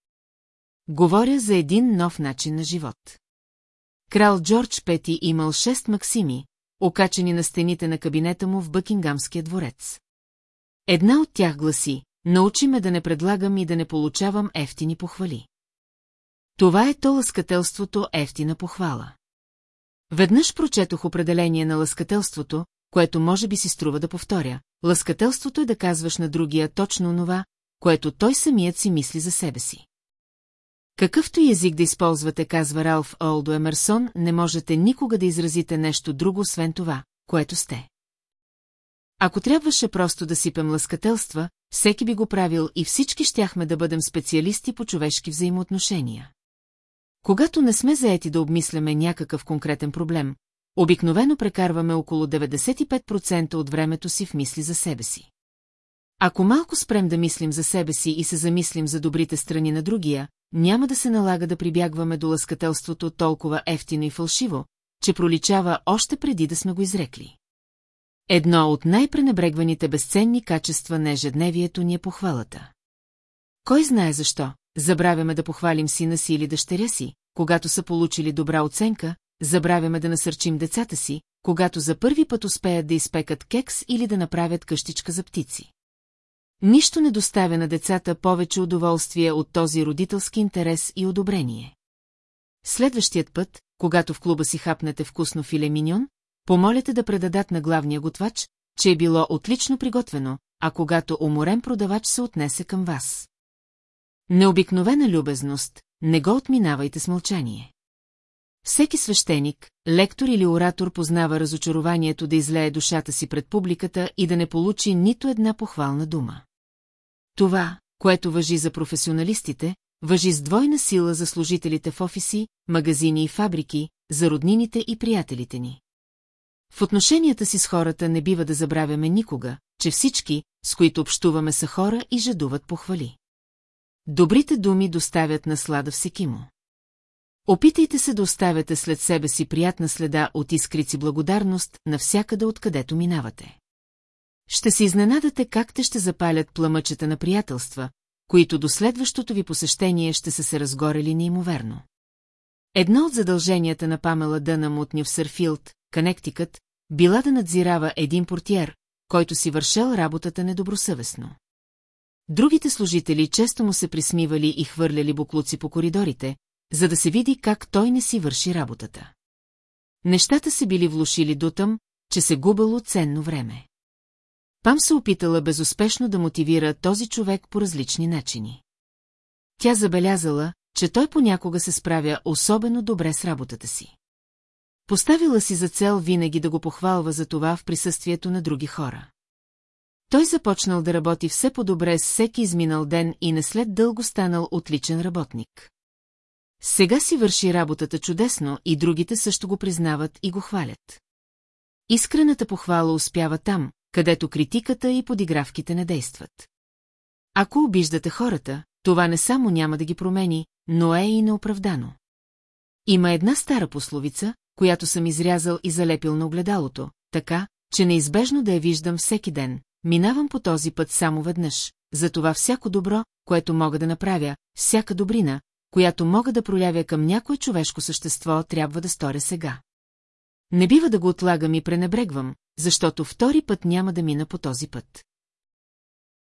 Говоря за един нов начин на живот. Крал Джордж Пети имал шест максими, окачени на стените на кабинета му в Бъкингамския дворец. Една от тях гласи, научи ме да не предлагам и да не получавам ефтини похвали. Това е то лъскателството ефтина похвала. Веднъж прочетох определение на лъскателството, което може би си струва да повторя. Лъскателството е да казваш на другия точно онова, което той самият си мисли за себе си. Какъвто език да използвате, казва Ралф Олдо Емерсон, не можете никога да изразите нещо друго, освен това, което сте. Ако трябваше просто да сипем лъскателства, всеки би го правил и всички щяхме да бъдем специалисти по човешки взаимоотношения. Когато не сме заети да обмисляме някакъв конкретен проблем, обикновено прекарваме около 95% от времето си в мисли за себе си. Ако малко спрем да мислим за себе си и се замислим за добрите страни на другия, няма да се налага да прибягваме до лъскателството толкова ефтино и фалшиво, че проличава още преди да сме го изрекли. Едно от най-пренебрегваните безценни качества на ежедневието ни е похвалата. Кой знае защо, забравяме да похвалим сина си или дъщеря си, когато са получили добра оценка, забравяме да насърчим децата си, когато за първи път успеят да изпекат кекс или да направят къщичка за птици. Нищо не доставя на децата повече удоволствие от този родителски интерес и одобрение. Следващият път, когато в клуба си хапнете вкусно филе миньон, помолете да предадат на главния готвач, че е било отлично приготвено, а когато уморен продавач се отнесе към вас. Необикновена любезност, не го отминавайте с мълчание. Всеки свещеник, лектор или оратор познава разочарованието да излее душата си пред публиката и да не получи нито една похвална дума. Това, което въжи за професионалистите, въжи с двойна сила за служителите в офиси, магазини и фабрики, за роднините и приятелите ни. В отношенията си с хората не бива да забравяме никога, че всички, с които общуваме са хора и жадуват похвали. Добрите думи доставят наслада всекимо. Опитайте се да оставяте след себе си приятна следа от искрици благодарност навсякъде откъдето минавате. Ще се изненадате как те ще запалят пламъчета на приятелства, които до следващото ви посещение ще са се разгорели неимоверно. Едно от задълженията на Памела Дънам от Нювсърфилд, Канектикът, била да надзирава един портиер, който си вършел работата недобросъвестно. Другите служители често му се присмивали и хвърляли буклуци по коридорите, за да се види как той не си върши работата. Нещата се били влушили дотъм, че се губало ценно време. Пам се опитала безуспешно да мотивира този човек по различни начини. Тя забелязала, че той понякога се справя особено добре с работата си. Поставила си за цел винаги да го похвалва за това в присъствието на други хора. Той започнал да работи все по-добре с всеки изминал ден и не след дълго станал отличен работник. Сега си върши работата чудесно и другите също го признават и го хвалят. Искрената похвала успява там, където критиката и подигравките не действат. Ако обиждате хората, това не само няма да ги промени, но е и неоправдано. Има една стара пословица, която съм изрязал и залепил на огледалото, така, че неизбежно да я виждам всеки ден. Минавам по този път само веднъж, затова всяко добро, което мога да направя, всяка добрина, която мога да пролявя към някое човешко същество, трябва да сторя сега. Не бива да го отлагам и пренебрегвам, защото втори път няма да мина по този път.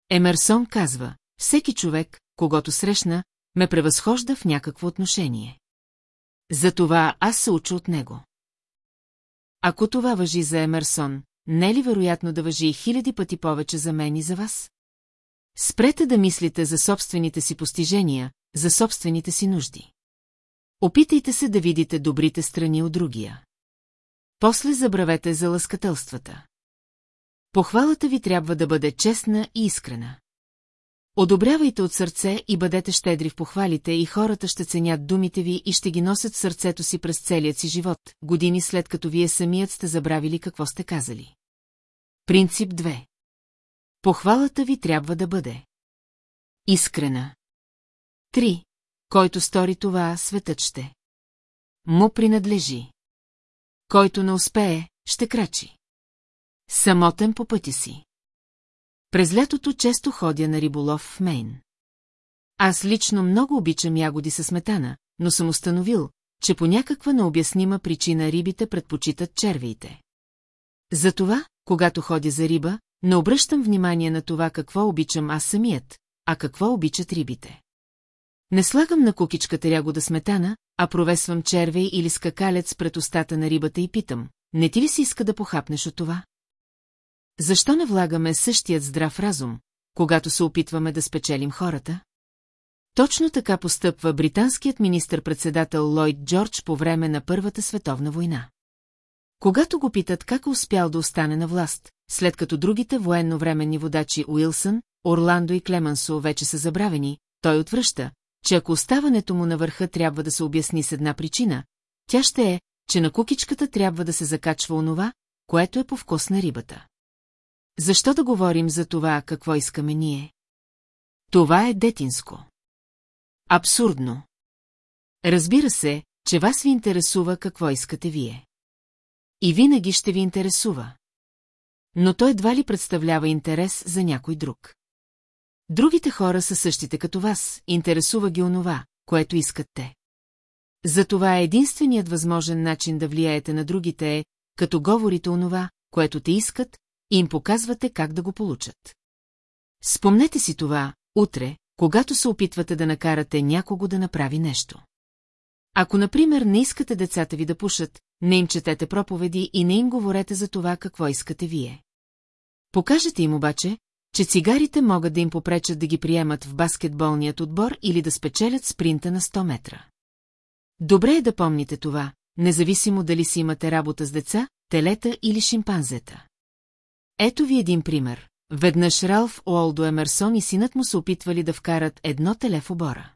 Емерсон казва, всеки човек, когато срещна, ме превъзхожда в някакво отношение. Затова аз се уча от него. Ако това въжи за Емерсон, не е ли вероятно да въжи и хиляди пъти повече за мен и за вас? Спрете да мислите за собствените си постижения, за собствените си нужди. Опитайте се да видите добрите страни от другия. После забравете за лъскателствата. Похвалата ви трябва да бъде честна и искрена. Одобрявайте от сърце и бъдете щедри в похвалите и хората ще ценят думите ви и ще ги носят в сърцето си през целият си живот, години след като вие самият сте забравили какво сте казали. Принцип 2 Похвалата ви трябва да бъде искрена. 3. Който стори това, светът ще. Му принадлежи. Който не успее, ще крачи. Самотен по пътя си. През лятото често ходя на риболов в Мейн. Аз лично много обичам ягоди със сметана, но съм установил, че по някаква необяснима причина рибите предпочитат червиите. Затова, когато ходя за риба, не обръщам внимание на това какво обичам аз самият, а какво обичат рибите. Не слагам на кукичката ягода сметана, а провесвам червей или скакалец пред устата на рибата и питам, не ти ли си иска да похапнеш от това? Защо не влагаме същият здрав разум, когато се опитваме да спечелим хората? Точно така постъпва британският министр-председател Лойд Джордж по време на Първата световна война. Когато го питат как е успял да остане на власт, след като другите военновременни водачи Уилсън, Орландо и Клемансо вече са забравени, той отвръща, че ако оставането му на върха трябва да се обясни с една причина, тя ще е, че на кукичката трябва да се закачва онова, което е по вкус на рибата. Защо да говорим за това, какво искаме ние? Това е детинско. Абсурдно. Разбира се, че вас ви интересува какво искате вие. И винаги ще ви интересува. Но той едва ли представлява интерес за някой друг. Другите хора са същите като вас, интересува ги онова, което искат те. Затова единственият възможен начин да влияете на другите е, като говорите онова, което те искат, и им показвате как да го получат. Спомнете си това, утре, когато се опитвате да накарате някого да направи нещо. Ако, например, не искате децата ви да пушат, не им четете проповеди и не им говорете за това какво искате вие. Покажете им обаче, че цигарите могат да им попречат да ги приемат в баскетболният отбор или да спечелят спринта на 100 метра. Добре е да помните това, независимо дали си имате работа с деца, телета или шимпанзета. Ето ви един пример. Веднъж Ралф Уолдо Емерсон и синът му се опитвали да вкарат едно теле в обора.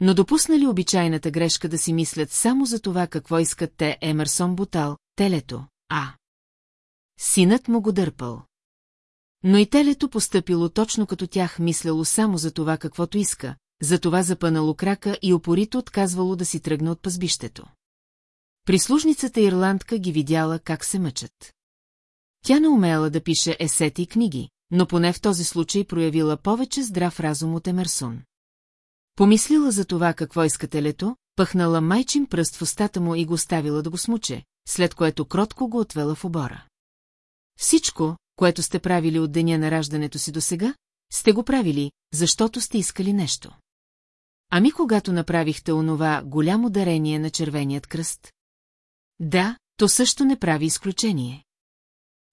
Но допуснали обичайната грешка да си мислят само за това какво искат те Емерсон Бутал, телето, а. Синът му го дърпал. Но и телето постъпило точно като тях мислело само за това каквото иска, за това запънало крака и опорито отказвало да си тръгне от пазбището. Прислужницата ирландка ги видяла как се мъчат. Тя не умела да пише есети и книги, но поне в този случай проявила повече здрав разум от Емерсон. Помислила за това какво иска телето, пъхнала майчин пръст в устата му и го оставила да го смуче, след което кротко го отвела в обора. Всичко, което сте правили от деня на раждането си до сега, сте го правили, защото сте искали нещо. Ами когато направихте онова голямо дарение на червеният кръст? Да, то също не прави изключение.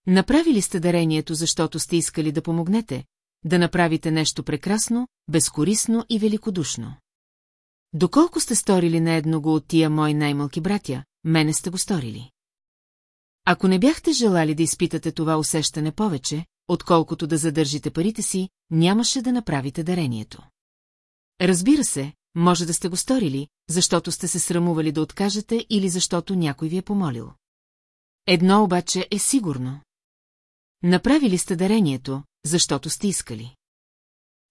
Направили сте дарението, защото сте искали да помогнете, да направите нещо прекрасно, безкорисно и великодушно. Доколко сте сторили на едного от тия мои най-малки братя, мене сте го сторили. Ако не бяхте желали да изпитате това усещане повече, отколкото да задържите парите си, нямаше да направите дарението. Разбира се, може да сте го сторили, защото сте се срамували да откажете или защото някой ви е помолил. Едно обаче е сигурно. Направили сте дарението, защото сте искали.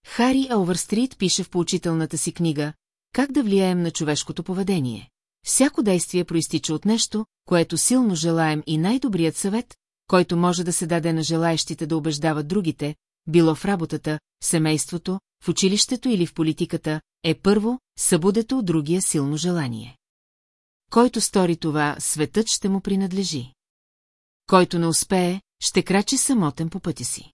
Хари Алвърстрит пише в поучителната си книга «Как да влияем на човешкото поведение». Всяко действие проистича от нещо, което силно желаем и най-добрият съвет, който може да се даде на желаещите да убеждават другите, било в работата, в семейството, в училището или в политиката, е първо, събудето от другия силно желание. Който стори това, светът ще му принадлежи. Който не успее, ще крачи самотен по пътя си.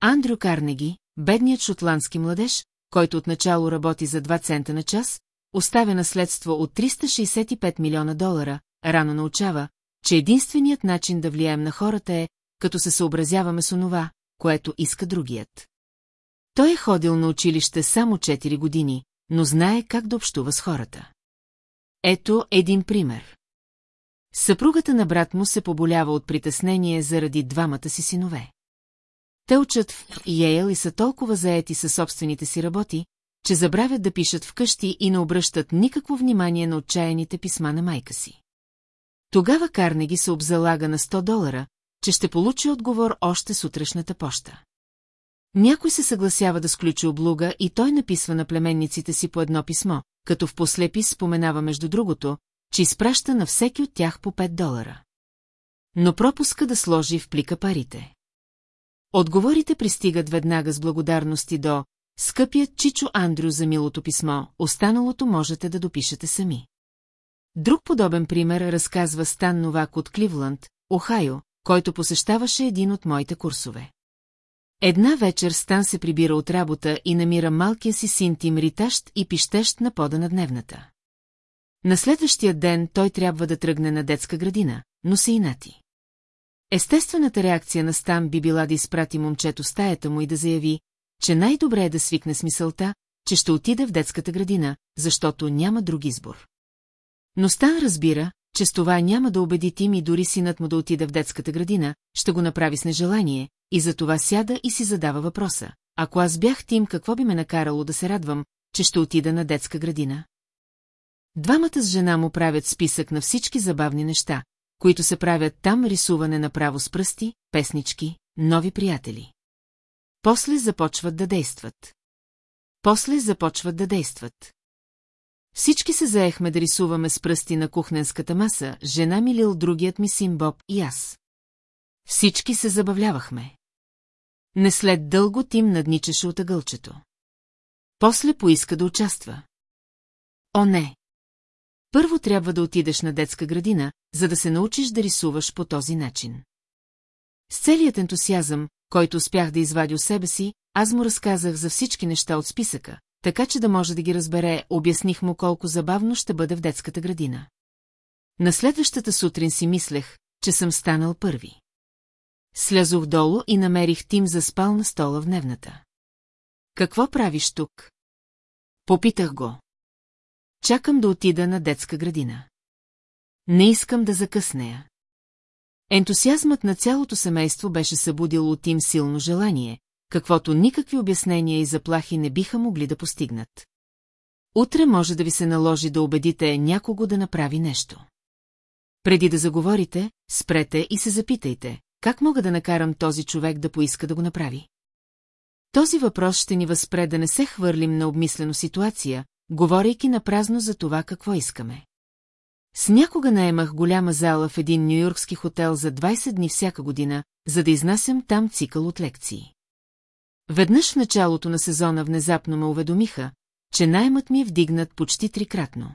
Андрю Карнеги, бедният шотландски младеж, който отначало работи за 2 цента на час, оставя наследство от 365 милиона долара, рано научава, че единственият начин да влияем на хората е, като се съобразяваме с онова, което иска другият. Той е ходил на училище само 4 години, но знае как да общува с хората. Ето един пример. Съпругата на брат му се поболява от притеснение заради двамата си синове. Те учат в Йейл и са толкова заети със собствените си работи, че забравят да пишат вкъщи и не обръщат никакво внимание на отчаяните писма на майка си. Тогава Карнеги се обзалага на 100 долара, че ще получи отговор още сутрешната поща. Някой се съгласява да сключи облуга и той написва на племенниците си по едно писмо, като в послепис споменава между другото, че изпраща на всеки от тях по 5 долара. Но пропуска да сложи в плика парите. Отговорите пристигат веднага с благодарности до Скъпият Чичо Андрю за милото писмо, останалото можете да допишете сами. Друг подобен пример разказва Стан Новак от Кливланд, Охайо, който посещаваше един от моите курсове. Една вечер Стан се прибира от работа и намира малкия си син Тим ритащ и пищещ на пода на дневната. На следващия ден той трябва да тръгне на детска градина, но се инати. Естествената реакция на Стан би била да изпрати момчето стаята му и да заяви, че най-добре е да свикне с мисълта, че ще отиде в детската градина, защото няма друг избор. Но Стан разбира, че с това няма да убеди Тим и дори синът му да отиде в детската градина, ще го направи с нежелание, и за това сяда и си задава въпроса. Ако аз бях Тим, какво би ме накарало да се радвам, че ще отида на детска градина? Двамата с жена му правят списък на всички забавни неща, които се правят там рисуване направо с пръсти, песнички, нови приятели. После започват да действат. После започват да действат. Всички се заехме да рисуваме с пръсти на кухненската маса, жена ми Лил, другият ми син Боб и аз. Всички се забавлявахме. Не след дълго Тим надничаше от ъгълчето. После поиска да участва. О, не! Първо трябва да отидеш на детска градина, за да се научиш да рисуваш по този начин. С целият ентусиазъм, който успях да извадя себе си, аз му разказах за всички неща от списъка, така че да може да ги разбере, обясних му колко забавно ще бъде в детската градина. На следващата сутрин си мислех, че съм станал първи. Слязох долу и намерих Тим за спал на стола в дневната. Какво правиш тук? Попитах го. Чакам да отида на детска градина. Не искам да закъснея. Ентусиазмът на цялото семейство беше събудил от им силно желание, каквото никакви обяснения и заплахи не биха могли да постигнат. Утре може да ви се наложи да убедите някого да направи нещо. Преди да заговорите, спрете и се запитайте, как мога да накарам този човек да поиска да го направи? Този въпрос ще ни възпре да не се хвърлим на обмислено ситуация, говорейки на празно за това какво искаме. С някога наемах голяма зала в един нью-йоркски хотел за 20 дни всяка година, за да изнасям там цикъл от лекции. Веднъж в началото на сезона внезапно ме уведомиха, че наймът ми е вдигнат почти трикратно.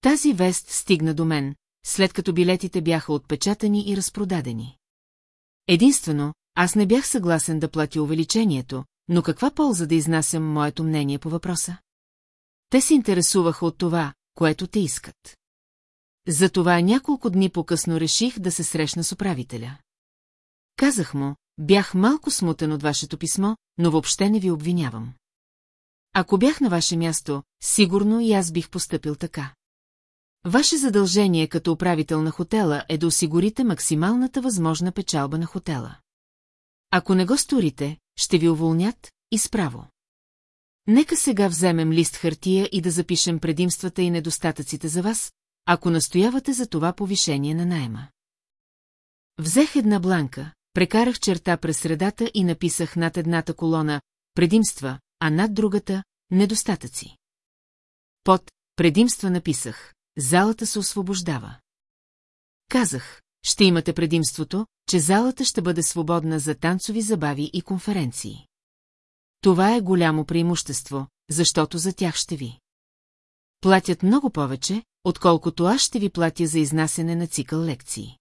Тази вест стигна до мен, след като билетите бяха отпечатани и разпродадени. Единствено, аз не бях съгласен да платя увеличението, но каква полза да изнасям моето мнение по въпроса? Те се интересуваха от това, което те искат. Затова няколко дни по-късно реших да се срещна с управителя. Казах му, бях малко смутен от вашето писмо, но въобще не ви обвинявам. Ако бях на ваше място, сигурно и аз бих поступил така. Ваше задължение като управител на хотела е да осигурите максималната възможна печалба на хотела. Ако не го сторите, ще ви уволнят и справо. Нека сега вземем лист хартия и да запишем предимствата и недостатъците за вас, ако настоявате за това повишение на найема. Взех една бланка, прекарах черта през средата и написах над едната колона предимства, а над другата недостатъци. Под предимства написах залата се освобождава. Казах, ще имате предимството, че залата ще бъде свободна за танцови забави и конференции. Това е голямо преимущество, защото за тях ще ви. Платят много повече, отколкото аз ще ви платя за изнасене на цикъл лекции.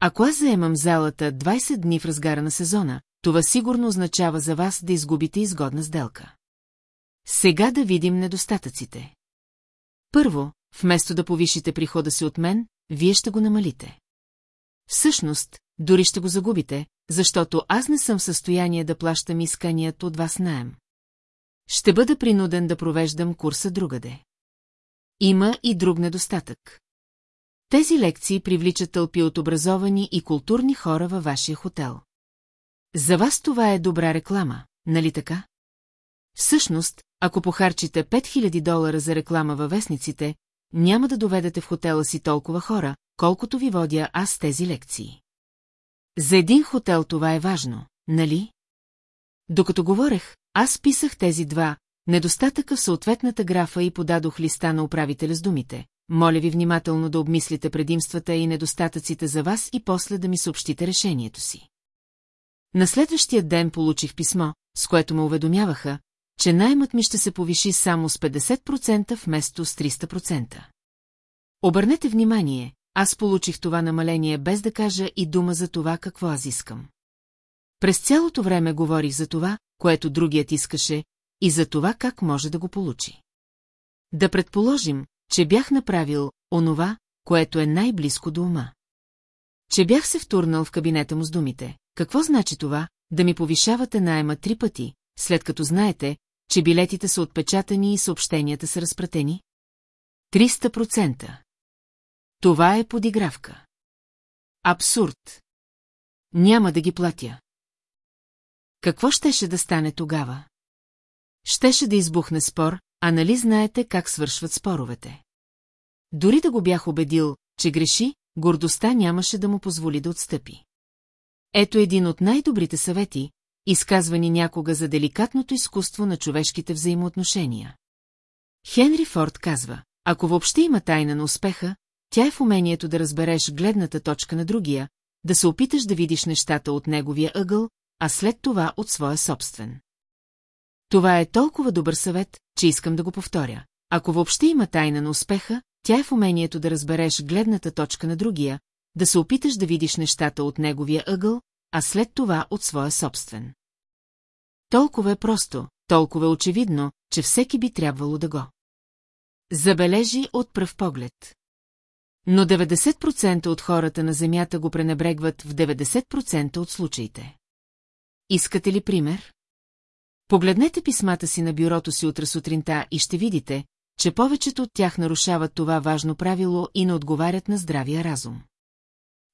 Ако аз заемам залата 20 дни в разгара на сезона, това сигурно означава за вас да изгубите изгодна сделка. Сега да видим недостатъците. Първо, вместо да повишите прихода си от мен, вие ще го намалите. Всъщност, дори ще го загубите, защото аз не съм в състояние да плащам исканият от вас наем. Ще бъда принуден да провеждам курса другаде. Има и друг недостатък. Тези лекции привличат тълпи от образовани и културни хора във вашия хотел. За вас това е добра реклама, нали така? Всъщност, ако похарчите 5000 долара за реклама във вестниците, няма да доведете в хотела си толкова хора, колкото ви водя аз тези лекции. За един хотел това е важно, нали? Докато говорех, аз писах тези два, недостатъка в съответната графа и подадох листа на управителя с думите. Моля ви внимателно да обмислите предимствата и недостатъците за вас и после да ми съобщите решението си. На следващия ден получих писмо, с което ме уведомяваха, че наймът ми ще се повиши само с 50% вместо с 300%. Обърнете внимание, аз получих това намаление без да кажа и дума за това какво аз искам. През цялото време говорих за това, което другият искаше, и за това как може да го получи. Да предположим, че бях направил онова, което е най-близко до ума. Че бях се втурнал в кабинета му с думите. Какво значи това, да ми повишавате найема три пъти, след като знаете, че билетите са отпечатани и съобщенията са разпратени? 300%. Това е подигравка. Абсурд. Няма да ги платя. Какво щеше да стане тогава? Щеше да избухне спор, а нали знаете как свършват споровете? Дори да го бях убедил, че греши, гордостта нямаше да му позволи да отстъпи. Ето един от най-добрите съвети, изказвани някога за деликатното изкуство на човешките взаимоотношения. Хенри Форд казва, ако въобще има тайна на успеха, тя е в умението да разбереш гледната точка на другия, да се опиташ да видиш нещата от неговия ъгъл, а след това от своя собствен. Това е толкова добър съвет, че искам да го повторя. Ако въобще има тайна на успеха, тя е в умението да разбереш гледната точка на другия, да се опиташ да видиш нещата от неговия ъгъл, а след това от своя собствен. Толкова е просто, толкова е очевидно, че всеки би трябвало да го. Забележи от пръв поглед. Но 90% от хората на Земята го пренебрегват в 90% от случаите. Искате ли пример? Погледнете писмата си на бюрото си утре сутринта и ще видите, че повечето от тях нарушават това важно правило и не отговарят на здравия разум.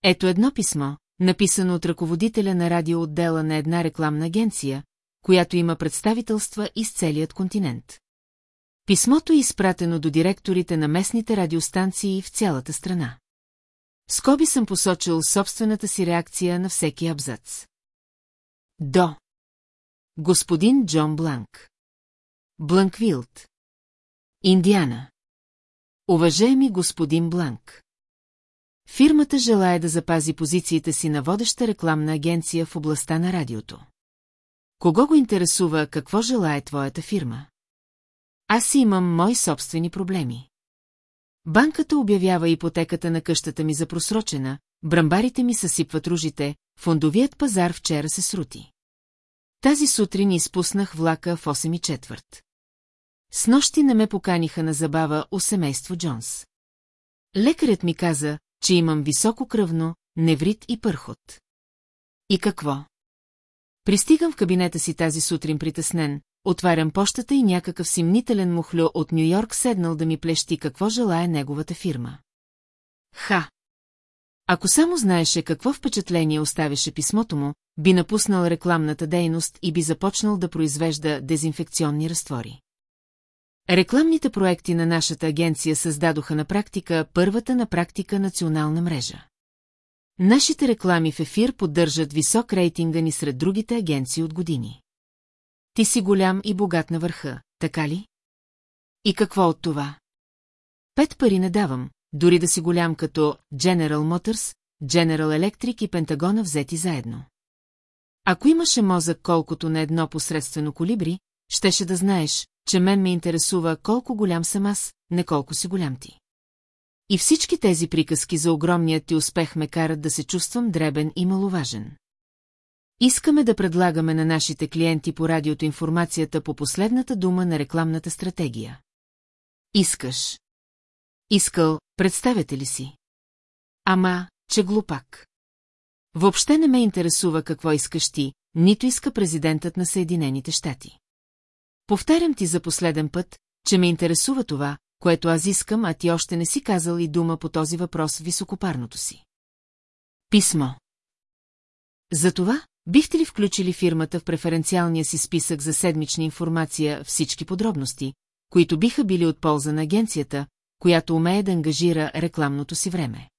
Ето едно писмо, написано от ръководителя на радиоотдела на една рекламна агенция, която има представителства из целият континент. Писмото е изпратено до директорите на местните радиостанции в цялата страна. Скоби съм посочил собствената си реакция на всеки абзац. До. Господин Джон Бланк. Бланквилд. Индиана. Уважаеми господин Бланк. Фирмата желая да запази позициите си на водеща рекламна агенция в областта на радиото. Кого го интересува какво желая твоята фирма? Аз имам мои собствени проблеми. Банката обявява ипотеката на къщата ми за просрочена, брамбарите ми съсипват ружите, фондовият пазар вчера се срути. Тази сутрин изпуснах влака в 8 и четвърт. С нощи не ме поканиха на забава у семейство Джонс. Лекарят ми каза, че имам високо кръвно, неврит и пърхот. И какво? Пристигам в кабинета си тази сутрин притеснен, отварям пощата и някакъв симнителен мухлю от Нью-Йорк седнал да ми плещи какво желая неговата фирма. Ха! Ако само знаеше какво впечатление оставяше писмото му, би напуснал рекламната дейност и би започнал да произвежда дезинфекционни разтвори. Рекламните проекти на нашата агенция създадоха на практика първата на практика национална мрежа. Нашите реклами в ефир поддържат висок рейтинга ни сред другите агенции от години. Ти си голям и богат на върха, така ли? И какво от това? Пет пари не давам, дори да си голям като General Motors, General Electric и Пентагона взети заедно. Ако имаше мозък колкото на едно посредствено колибри, щеше да знаеш, че мен ме интересува колко голям съм аз, не колко си голям ти. И всички тези приказки за огромният ти успех ме карат да се чувствам дребен и маловажен. Искаме да предлагаме на нашите клиенти по радиото информацията по последната дума на рекламната стратегия. Искаш. Искал, представете ли си? Ама, че глупак. Въобще не ме интересува какво искаш ти, нито иска президентът на Съединените щати. Повтарям ти за последен път, че ме интересува това, което аз искам, а ти още не си казал и дума по този въпрос в високопарното си. Писмо. Затова, бихте ли включили фирмата в преференциалния си списък за седмична информация всички подробности, които биха били от полза на агенцията, която умее да ангажира рекламното си време?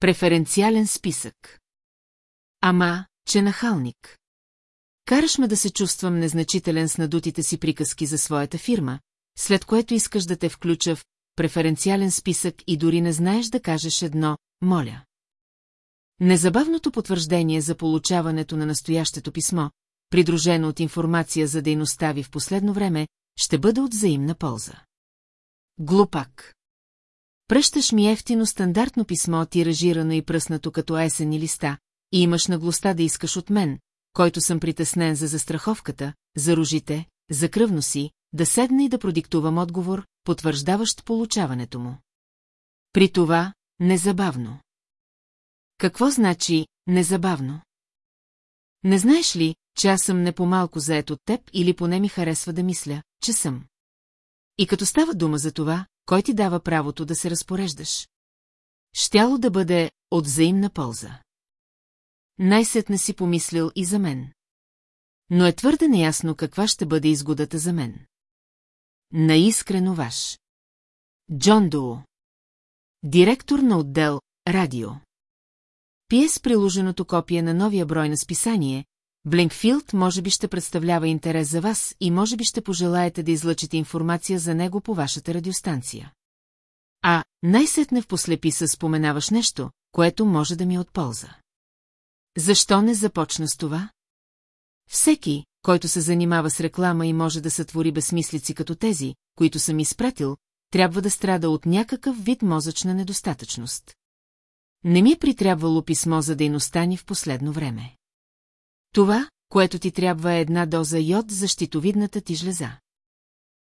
Преференциален списък. Ама, че нахалник. Караш ме да се чувствам незначителен с надутите си приказки за своята фирма, след което искаш да те включа в преференциален списък и дори не знаеш да кажеш едно «моля». Незабавното потвърждение за получаването на настоящето писмо, придружено от информация за дейността ви в последно време, ще бъде от взаимна полза. Глупак. Пръщаш ми ефтино стандартно писмо, тиражирано и пръснато като есени листа, и имаш наглостта да искаш от мен, който съм притеснен за застраховката, за рожите, за кръвно си, да седна и да продиктувам отговор, потвърждаващ получаването му. При това, незабавно. Какво значи незабавно? Не знаеш ли, че аз съм не по-малко заед от теб или поне ми харесва да мисля, че съм? И като става дума за това, кой ти дава правото да се разпореждаш? Щяло да бъде от взаимна полза. Най-сетне си помислил и за мен. Но е твърде неясно каква ще бъде изгодата за мен. Наискрено ваш. Джон Дуо. Директор на отдел «Радио». Пие с приложеното копие на новия брой на списание, Бленкфилд може би ще представлява интерес за вас и може би ще пожелаете да излъчите информация за него по вашата радиостанция. А, най-сетне в послеписа споменаваш нещо, което може да ми е от полза. Защо не започна с това? Всеки, който се занимава с реклама и може да сътвори безсмислици като тези, които съм изпратил, трябва да страда от някакъв вид мозъчна недостатъчност. Не ми е притрябвало писмо за дейността ни в последно време. Това, което ти трябва е една доза йод за щитовидната ти жлеза.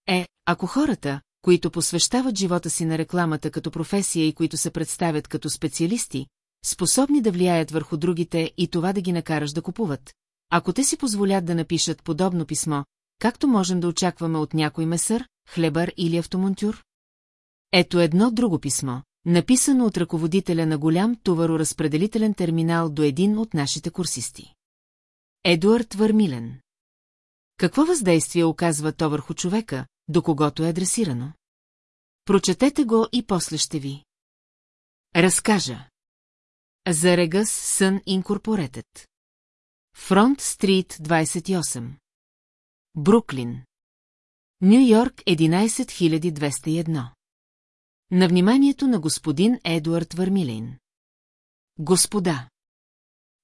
Е, ако хората, които посвещават живота си на рекламата като професия и които се представят като специалисти, способни да влияят върху другите и това да ги накараш да купуват, ако те си позволят да напишат подобно писмо, както можем да очакваме от някой месър, хлебър или автомонтюр? Ето едно друго писмо, написано от ръководителя на голям товароразпределителен терминал до един от нашите курсисти. Едуард Върмилен. Какво въздействие оказва то върху човека, до когото е адресирано? Прочетете го и после ще ви. Разкажа. За Регас Сън Инкорпоретед. Фронт Стрит 28. Бруклин. Нью Йорк 11201. На вниманието на господин Едуард Върмилейн. Господа.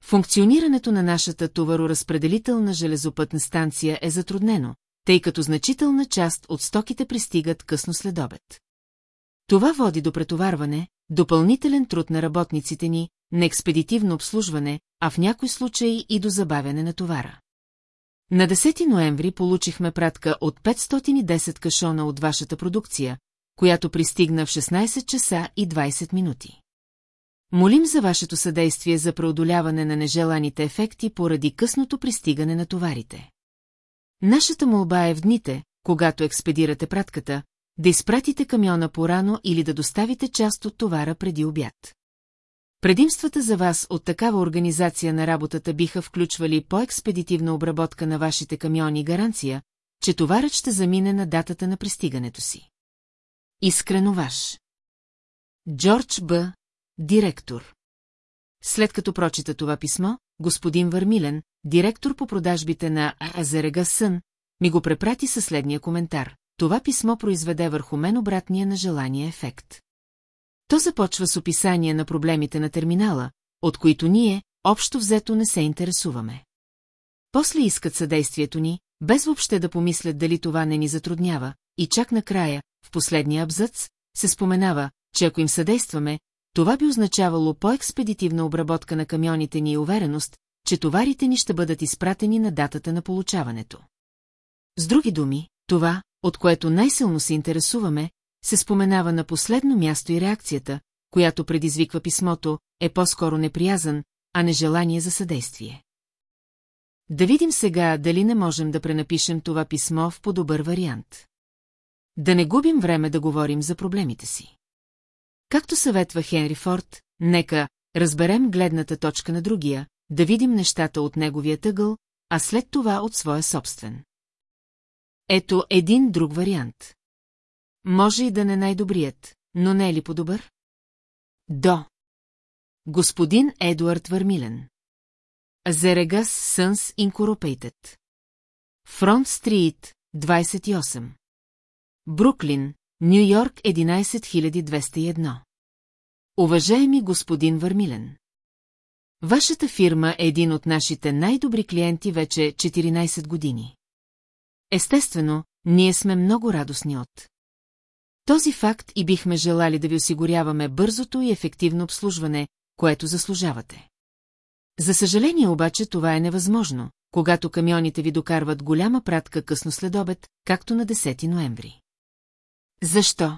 Функционирането на нашата товароразпределителна железопътна станция е затруднено, тъй като значителна част от стоките пристигат късно след обед. Това води до претоварване, допълнителен труд на работниците ни, на експедитивно обслужване, а в някои случаи и до забавяне на товара. На 10 ноември получихме пратка от 510 кашона от вашата продукция, която пристигна в 16 часа и 20 минути. Молим за вашето съдействие за преодоляване на нежеланите ефекти поради късното пристигане на товарите. Нашата молба е в дните, когато експедирате пратката, да изпратите камиона порано или да доставите част от товара преди обяд. Предимствата за вас от такава организация на работата биха включвали по-експедитивна обработка на вашите камиони и гаранция, че товарът ще замине на датата на пристигането си. Искрено ваш. Джордж Б. Директор. След като прочита това писмо, господин Върмилен, директор по продажбите на Азерега Сън, ми го препрати със следния коментар. Това писмо произведе върху мен обратния на желания ефект. То започва с описание на проблемите на терминала, от които ние, общо взето, не се интересуваме. После искат съдействието ни, без въобще да помислят дали това не ни затруднява, и чак накрая, в последния абзац, се споменава, че ако им съдействаме, това би означавало по-експедитивна обработка на камионите ни и увереност, че товарите ни ще бъдат изпратени на датата на получаването. С други думи, това, от което най-силно се интересуваме, се споменава на последно място и реакцията, която предизвиква писмото, е по-скоро неприязан, а не желание за съдействие. Да видим сега дали не можем да пренапишем това писмо в по-добър вариант. Да не губим време да говорим за проблемите си. Както съветва Хенри Форд, нека разберем гледната точка на другия, да видим нещата от неговия тъгъл, а след това от своя собствен. Ето един друг вариант. Може и да не най-добрият, но не е ли по-добър? До. Господин Едуард Върмилен. Зерегас Сънс Incorporated. Фронт Стрит, 28. Бруклин, Нью Йорк 11201. Уважаеми господин Върмилен. Вашата фирма е един от нашите най-добри клиенти вече 14 години. Естествено, ние сме много радостни от. Този факт и бихме желали да ви осигуряваме бързото и ефективно обслужване, което заслужавате. За съжаление обаче това е невъзможно, когато камионите ви докарват голяма пратка късно след обед, както на 10 ноември. Защо?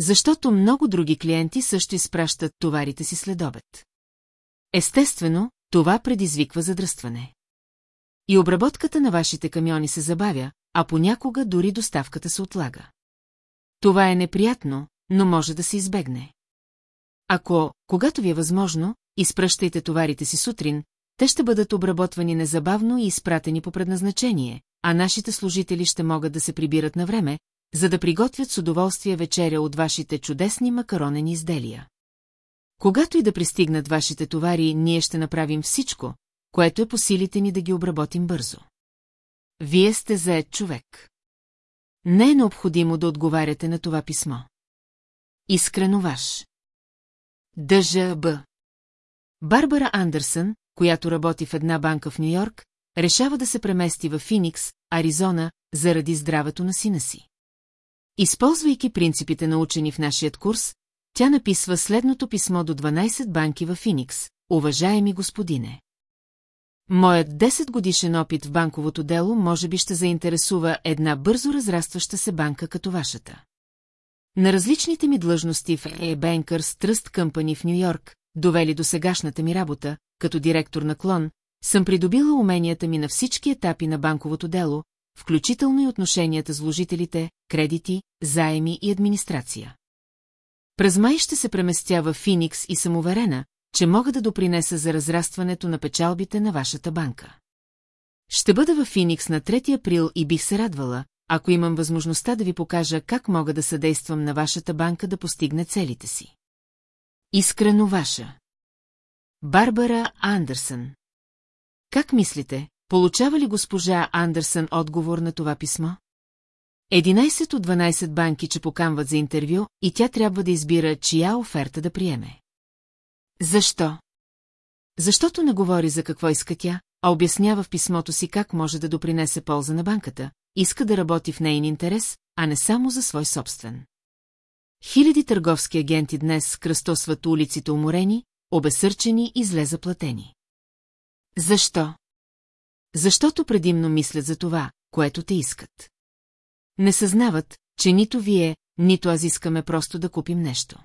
Защото много други клиенти също изпращат товарите си след обед. Естествено, това предизвиква задръстване. И обработката на вашите камиони се забавя, а понякога дори доставката се отлага. Това е неприятно, но може да се избегне. Ако, когато ви е възможно, изпращайте товарите си сутрин, те ще бъдат обработвани незабавно и изпратени по предназначение, а нашите служители ще могат да се прибират на време, за да приготвят с удоволствие вечеря от вашите чудесни макаронени изделия. Когато и да пристигнат вашите товари, ние ще направим всичко, което е по силите ни да ги обработим бързо. Вие сте заед човек. Не е необходимо да отговаряте на това писмо. Искрено ваш. Дъжа Б. Барбара Андерсън, която работи в една банка в Нью-Йорк, решава да се премести в Финикс, Аризона, заради здравето на сина си. Използвайки принципите научени в нашия курс, тя написва следното писмо до 12 банки в Финикс. Уважаеми господине! Моят 10 годишен опит в банковото дело може би ще заинтересува една бързо разрастваща се банка като вашата. На различните ми длъжности в E Bankers Trust Company в Нью-Йорк, довели до сегашната ми работа, като директор на клон, съм придобила уменията ми на всички етапи на банковото дело, включително и отношенията с вложителите, кредити, заеми и администрация. През май ще се преместя в Финикс и съм уверена, че мога да допринеса за разрастването на печалбите на вашата банка. Ще бъда в Финикс на 3 април и бих се радвала, ако имам възможността да ви покажа как мога да съдействам на вашата банка да постигне целите си. Искрено ваша. Барбара Андерсън. Как мислите, получава ли госпожа Андерсън отговор на това писмо? 11 от 12 банки че покамват за интервю и тя трябва да избира чия оферта да приеме. Защо? Защото не говори за какво иска тя, а обяснява в писмото си как може да допринесе полза на банката, иска да работи в нейн интерес, а не само за свой собствен. Хиляди търговски агенти днес кръстосват улиците уморени, обесърчени и зле заплатени. Защо? Защото предимно мислят за това, което те искат. Не съзнават, че нито вие, нито аз искаме просто да купим нещо.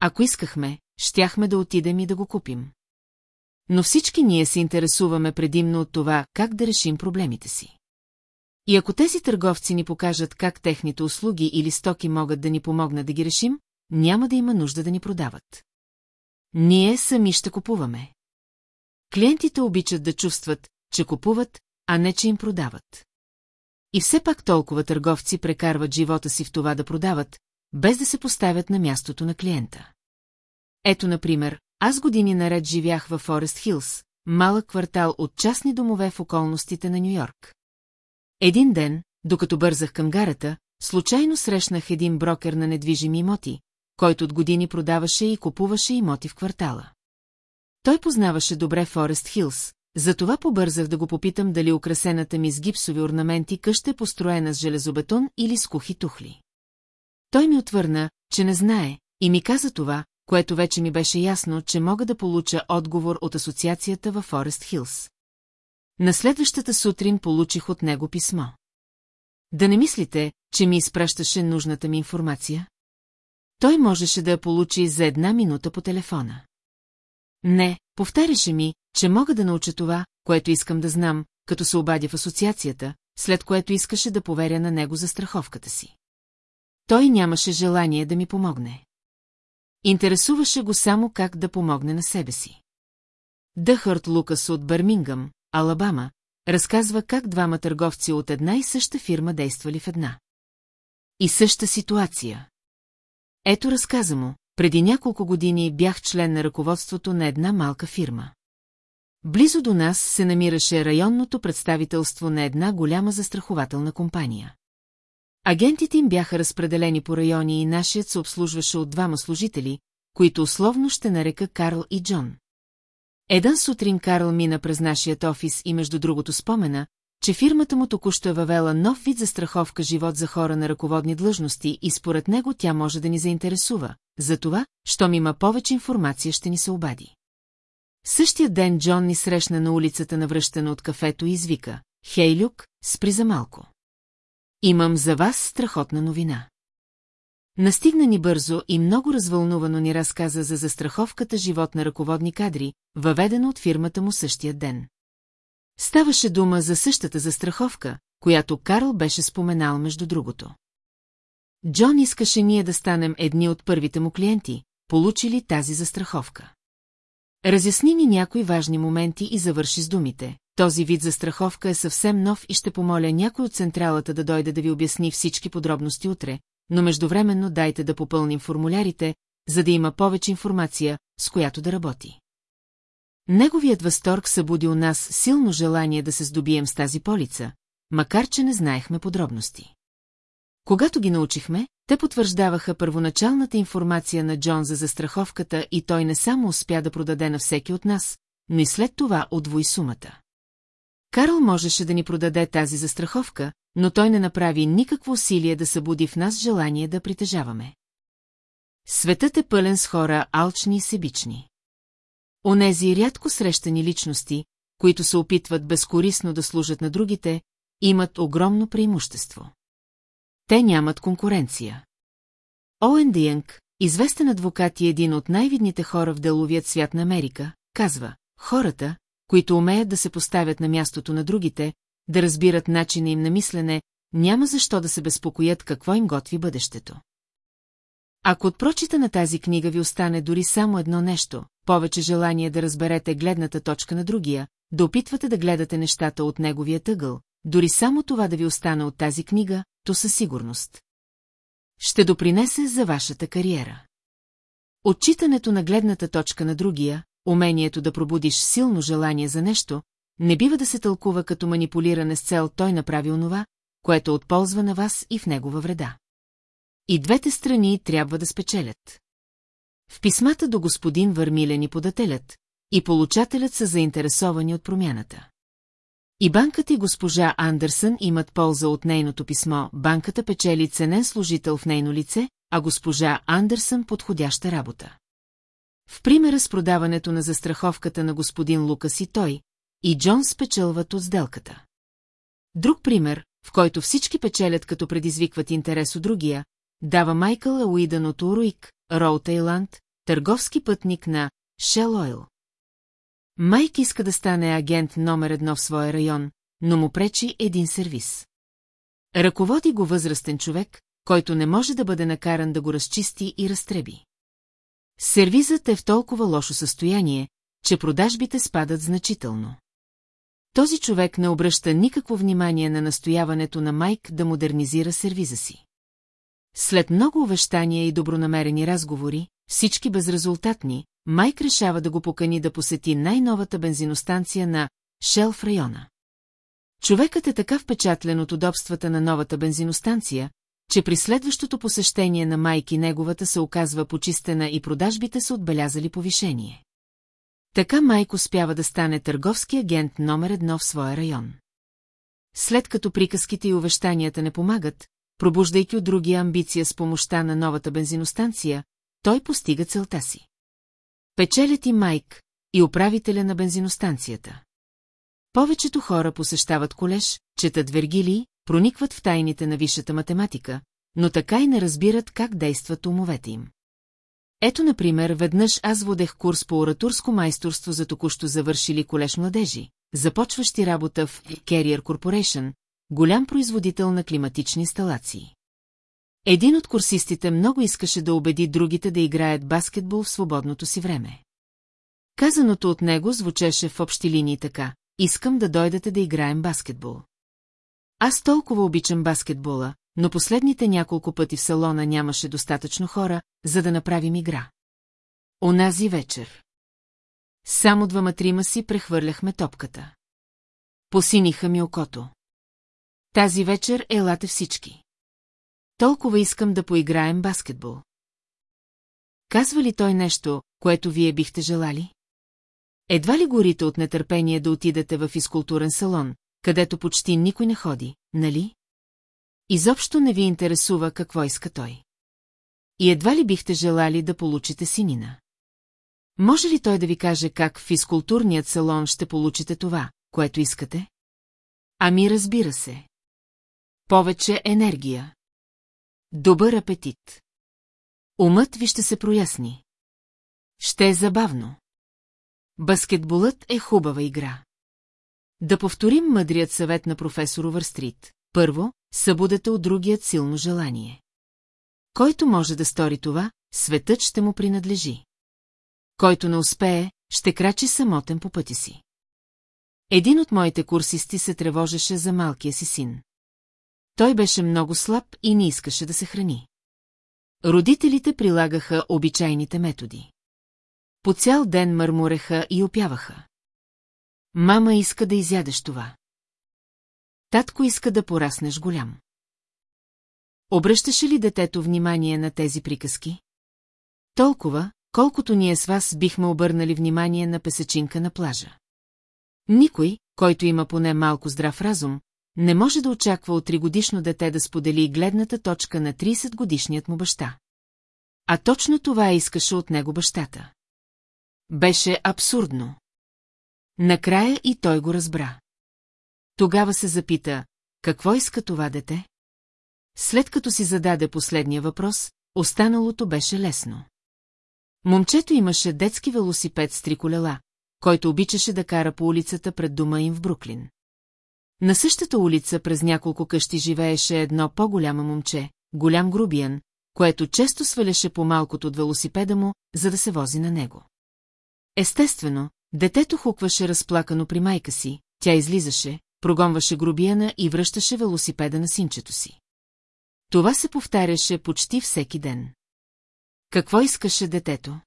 Ако искахме, щяхме да отидем и да го купим. Но всички ние се интересуваме предимно от това, как да решим проблемите си. И ако тези търговци ни покажат как техните услуги или стоки могат да ни помогнат да ги решим, няма да има нужда да ни продават. Ние сами ще купуваме. Клиентите обичат да чувстват, че купуват, а не че им продават. И все пак толкова търговци прекарват живота си в това да продават, без да се поставят на мястото на клиента. Ето, например, аз години наред живях във Форест Хилс, малък квартал от частни домове в околностите на Нью-Йорк. Един ден, докато бързах към гарата, случайно срещнах един брокер на недвижими имоти, който от години продаваше и купуваше имоти в квартала. Той познаваше добре Форест Хилс, затова побързах да го попитам дали украсената ми с гипсови орнаменти къща е построена с железобетон или с кухи тухли. Той ми отвърна, че не знае, и ми каза това, което вече ми беше ясно, че мога да получа отговор от асоциацията във Форест Хилс. На следващата сутрин получих от него писмо. Да не мислите, че ми изпращаше нужната ми информация? Той можеше да я получи за една минута по телефона. Не, повтаряше ми, че мога да науча това, което искам да знам, като се обадя в асоциацията, след което искаше да поверя на него за страховката си. Той нямаше желание да ми помогне. Интересуваше го само как да помогне на себе си. Дъхърт Лукас от Бърмингъм, Алабама, разказва как двама търговци от една и съща фирма действали в една. И съща ситуация. Ето разказа му, преди няколко години бях член на ръководството на една малка фирма. Близо до нас се намираше районното представителство на една голяма застрахователна компания. Агентите им бяха разпределени по райони и нашият се обслужваше от двама служители, които условно ще нарека Карл и Джон. Един сутрин Карл мина през нашият офис и между другото спомена, че фирмата му току-що е въвела нов вид за страховка живот за хора на ръководни длъжности и според него тя може да ни заинтересува. Затова, щом има повече информация, ще ни се обади. Същия ден Джон ни срещна на улицата на връщане от кафето и извика. Хей, Люк, спри за малко. Имам за вас страхотна новина. Настигна ни бързо и много развълнувано ни разказа за застраховката живот на ръководни кадри, въведена от фирмата му същия ден. Ставаше дума за същата застраховка, която Карл беше споменал между другото. Джон искаше ние да станем едни от първите му клиенти, получили тази застраховка. Разясни ни някои важни моменти и завърши с думите. Този вид застраховка е съвсем нов и ще помоля някой от централата да дойде да ви обясни всички подробности утре, но междувременно дайте да попълним формулярите, за да има повече информация, с която да работи. Неговият възторг събуди у нас силно желание да се здобием с тази полица, макар че не знаехме подробности. Когато ги научихме, те потвърждаваха първоначалната информация на Джон за застраховката и той не само успя да продаде на всеки от нас, но и след това отвои сумата. Карл можеше да ни продаде тази застраховка, но той не направи никакво усилие да събуди в нас желание да притежаваме. Светът е пълен с хора алчни и себични. Онези рядко срещани личности, които се опитват безкорисно да служат на другите, имат огромно преимущество. Те нямат конкуренция. Оуен Диянг, известен адвокат и един от най-видните хора в деловият свят на Америка, казва, хората, които умеят да се поставят на мястото на другите, да разбират начина им на мислене, няма защо да се безпокоят какво им готви бъдещето. Ако от прочита на тази книга ви остане дори само едно нещо, повече желание да разберете гледната точка на другия, да опитвате да гледате нещата от неговия тъгъл, дори само това да ви остане от тази книга, то със сигурност. Ще допринесе за вашата кариера. Отчитането на гледната точка на другия, умението да пробудиш силно желание за нещо, не бива да се тълкува като манипулиране с цел той направи онова, което отползва на вас и в негова вреда. И двете страни трябва да спечелят. В писмата до господин Върмилен и подателят, и получателят са заинтересовани от промяната. И банката и госпожа Андерсън имат полза от нейното писмо, банката печели ценен служител в нейно лице, а госпожа Андерсън подходяща работа. В примера с продаването на застраховката на господин Лукас и той, и Джон спечелват от сделката. Друг пример, в който всички печелят като предизвикват интерес от другия, дава Майкъл Уидън от Уруик, Роу Тейланд, търговски пътник на Shell Oil. Майк иска да стане агент номер едно в своя район, но му пречи един сервис. Ръководи го възрастен човек, който не може да бъде накаран да го разчисти и разтреби. Сервизът е в толкова лошо състояние, че продажбите спадат значително. Този човек не обръща никакво внимание на настояването на Майк да модернизира сервиза си. След много увещания и добронамерени разговори, всички безрезултатни, Майк решава да го покани да посети най-новата бензиностанция на Шел в района. Човекът е така впечатлен от удобствата на новата бензиностанция, че при следващото посещение на майки неговата се оказва почистена и продажбите са отбелязали повишение. Така Майк успява да стане търговски агент номер едно в своя район. След като приказките и увещанията не помагат, пробуждайки от другия амбиция с помощта на новата бензиностанция, той постига целта си. Печелят и Майк, и управителя на бензиностанцията. Повечето хора посещават колеж, четат Вергилии, проникват в тайните на висшата математика, но така и не разбират как действат умовете им. Ето, например, веднъж аз водех курс по оратурско майсторство за току-що завършили колеж младежи, започващи работа в Carrier Corporation, голям производител на климатични инсталации. Един от курсистите много искаше да убеди другите да играят баскетбол в свободното си време. Казаното от него звучеше в общи линии така – искам да дойдете да играем баскетбол. Аз толкова обичам баскетбола, но последните няколко пъти в салона нямаше достатъчно хора, за да направим игра. Онази вечер. Само двама-трима си прехвърляхме топката. Посиниха ми окото. Тази вечер елате всички. Толкова искам да поиграем баскетбол. Казва ли той нещо, което вие бихте желали? Едва ли горите от нетърпение да отидете в физкултурен салон, където почти никой не ходи, нали? Изобщо не ви интересува какво иска той. И едва ли бихте желали да получите синина? Може ли той да ви каже как в физкултурният салон ще получите това, което искате? Ами разбира се. Повече енергия. Добър апетит. Умът ви ще се проясни. Ще е забавно. Баскетболът е хубава игра. Да повторим мъдрият съвет на професор Върстрит. Първо, събудете от другият силно желание. Който може да стори това, светът ще му принадлежи. Който не успее, ще крачи самотен по пъти си. Един от моите курсисти се тревожеше за малкия си син. Той беше много слаб и не искаше да се храни. Родителите прилагаха обичайните методи. По цял ден мърмуреха и опяваха. Мама иска да изядеш това. Татко иска да пораснеш голям. Обръщаше ли детето внимание на тези приказки? Толкова, колкото ние с вас бихме обърнали внимание на песечинка на плажа. Никой, който има поне малко здрав разум, не може да очаква от тригодишно дете да сподели гледната точка на 30-годишният му баща. А точно това искаше от него бащата. Беше абсурдно. Накрая и той го разбра. Тогава се запита, какво иска това дете? След като си зададе последния въпрос, останалото беше лесно. Момчето имаше детски велосипед с три колела, който обичаше да кара по улицата пред дома им в Бруклин. На същата улица през няколко къщи живееше едно по-голямо момче, голям грубиян, което често сваляше по малкото от велосипеда му, за да се вози на него. Естествено, детето хукваше разплакано при майка си, тя излизаше, прогонваше грубияна и връщаше велосипеда на синчето си. Това се повтаряше почти всеки ден. Какво искаше детето?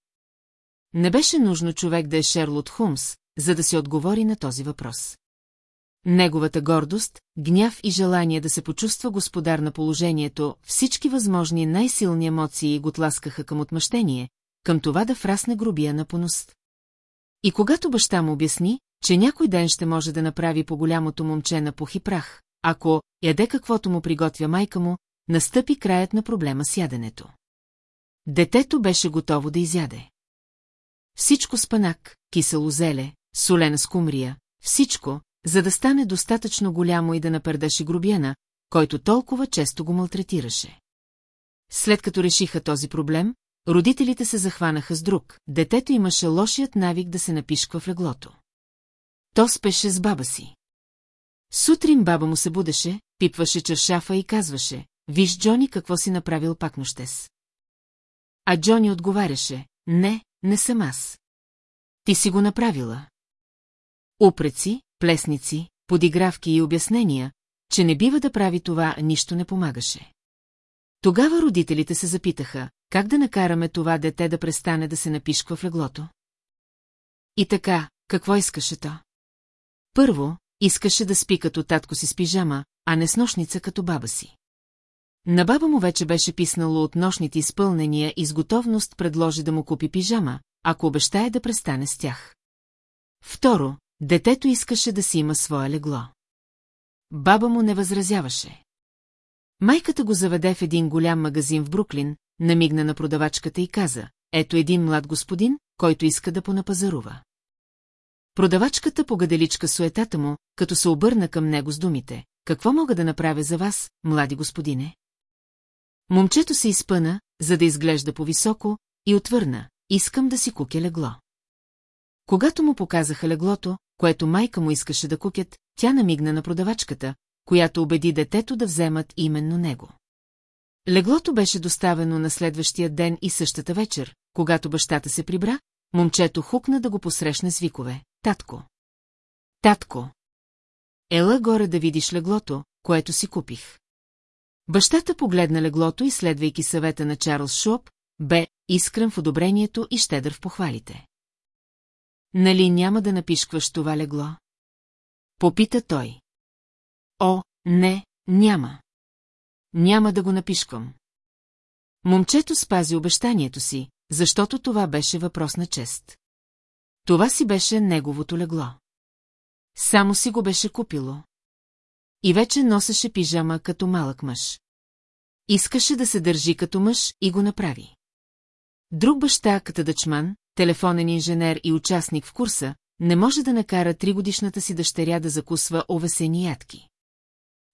Не беше нужно човек да е Шерлот Хумс, за да си отговори на този въпрос. Неговата гордост, гняв и желание да се почувства господар на положението, всички възможни най-силни емоции го тласкаха към отмъщение, към това да фрасне грубия на поност. И когато баща му обясни, че някой ден ще може да направи по голямото момче на пух и прах, ако яде каквото му приготвя майка му, настъпи краят на проблема с яденето. Детето беше готово да изяде. Всичко с панак, кисело зеле, солена скумрия, всичко, за да стане достатъчно голямо и да напърдаше грубяна, който толкова често го малтретираше. След като решиха този проблем, родителите се захванаха с друг, детето имаше лошият навик да се напишква в леглото. То спеше с баба си. Сутрин баба му се будеше, пипваше чершафа и казваше, виж, Джони, какво си направил пак нощес. А Джони отговаряше, не, не съм аз. Ти си го направила. Упреци, плесници, подигравки и обяснения, че не бива да прави това, нищо не помагаше. Тогава родителите се запитаха, как да накараме това дете да престане да се напишква в леглото. И така, какво искаше то? Първо, искаше да спи като татко си с пижама, а не с нощница като баба си. На баба му вече беше писнало от нощните изпълнения и с готовност предложи да му купи пижама, ако обещае да престане с тях. Второ, детето искаше да си има свое легло. Баба му не възразяваше. Майката го заведе в един голям магазин в Бруклин, намигна на продавачката и каза, ето един млад господин, който иска да понапазарува. Продавачката погаделичка суетата му, като се обърна към него с думите. Какво мога да направя за вас, млади господине? Момчето се изпъна, за да изглежда по-високо, и отвърна. Искам да си кукя легло. Когато му показаха леглото, което майка му искаше да кукят, тя намигна на продавачката, която убеди детето да вземат именно него. Леглото беше доставено на следващия ден и същата вечер, когато бащата се прибра, момчето хукна да го посрещне с викове. Татко! Татко! Ела горе да видиш леглото, което си купих. Бащата погледна леглото и следвайки съвета на Чарлз Шоп, бе искрен в одобрението и щедър в похвалите. Нали няма да напишкваш това легло? Попита той. О, не, няма. Няма да го напишквам. Момчето спази обещанието си, защото това беше въпрос на чест. Това си беше неговото легло. Само си го беше купило. И вече носеше пижама като малък мъж. Искаше да се държи като мъж и го направи. Друг баща, като дъчман, телефонен инженер и участник в курса, не може да накара тригодишната си дъщеря да закусва овесени ядки.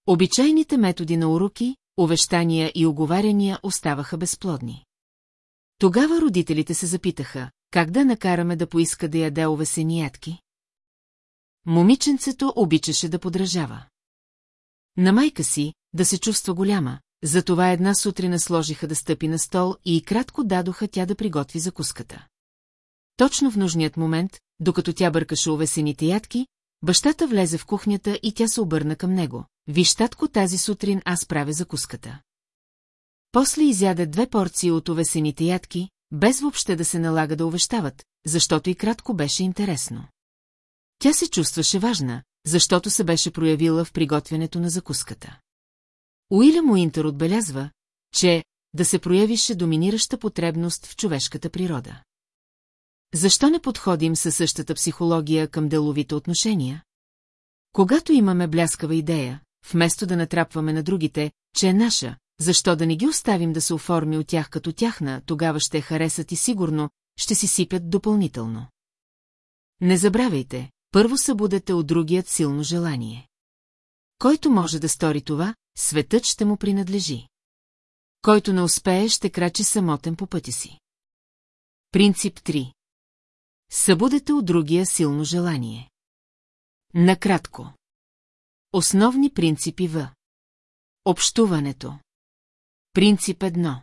Обичайните методи на уроки, увещания и оговаряния оставаха безплодни. Тогава родителите се запитаха, как да накараме да поиска да яде овесени ядки? Момиченцето обичаше да подражава. На майка си, да се чувства голяма, затова една сутрина сложиха да стъпи на стол и кратко дадоха тя да приготви закуската. Точно в нужният момент, докато тя бъркаше увесените ядки, бащата влезе в кухнята и тя се обърна към него. Виж, татко, тази сутрин аз правя закуската. После изяде две порции от увесените ядки, без въобще да се налага да увещават, защото и кратко беше интересно. Тя се чувстваше важна, защото се беше проявила в приготвянето на закуската. Уилям Уинтер отбелязва, че да се проявише доминираща потребност в човешката природа. Защо не подходим със същата психология към деловите отношения? Когато имаме бляскава идея, вместо да натрапваме на другите, че е наша, защо да не ги оставим да се оформи от тях като тяхна, тогава ще харесат и сигурно, ще си сипят допълнително. Не забравяйте, първо събудете от другият силно желание. Който може да стори това, светът ще му принадлежи. Който не успее, ще крачи самотен по пътя си. Принцип 3 Събудете от другия силно желание. Накратко. Основни принципи в. Общуването. Принцип едно.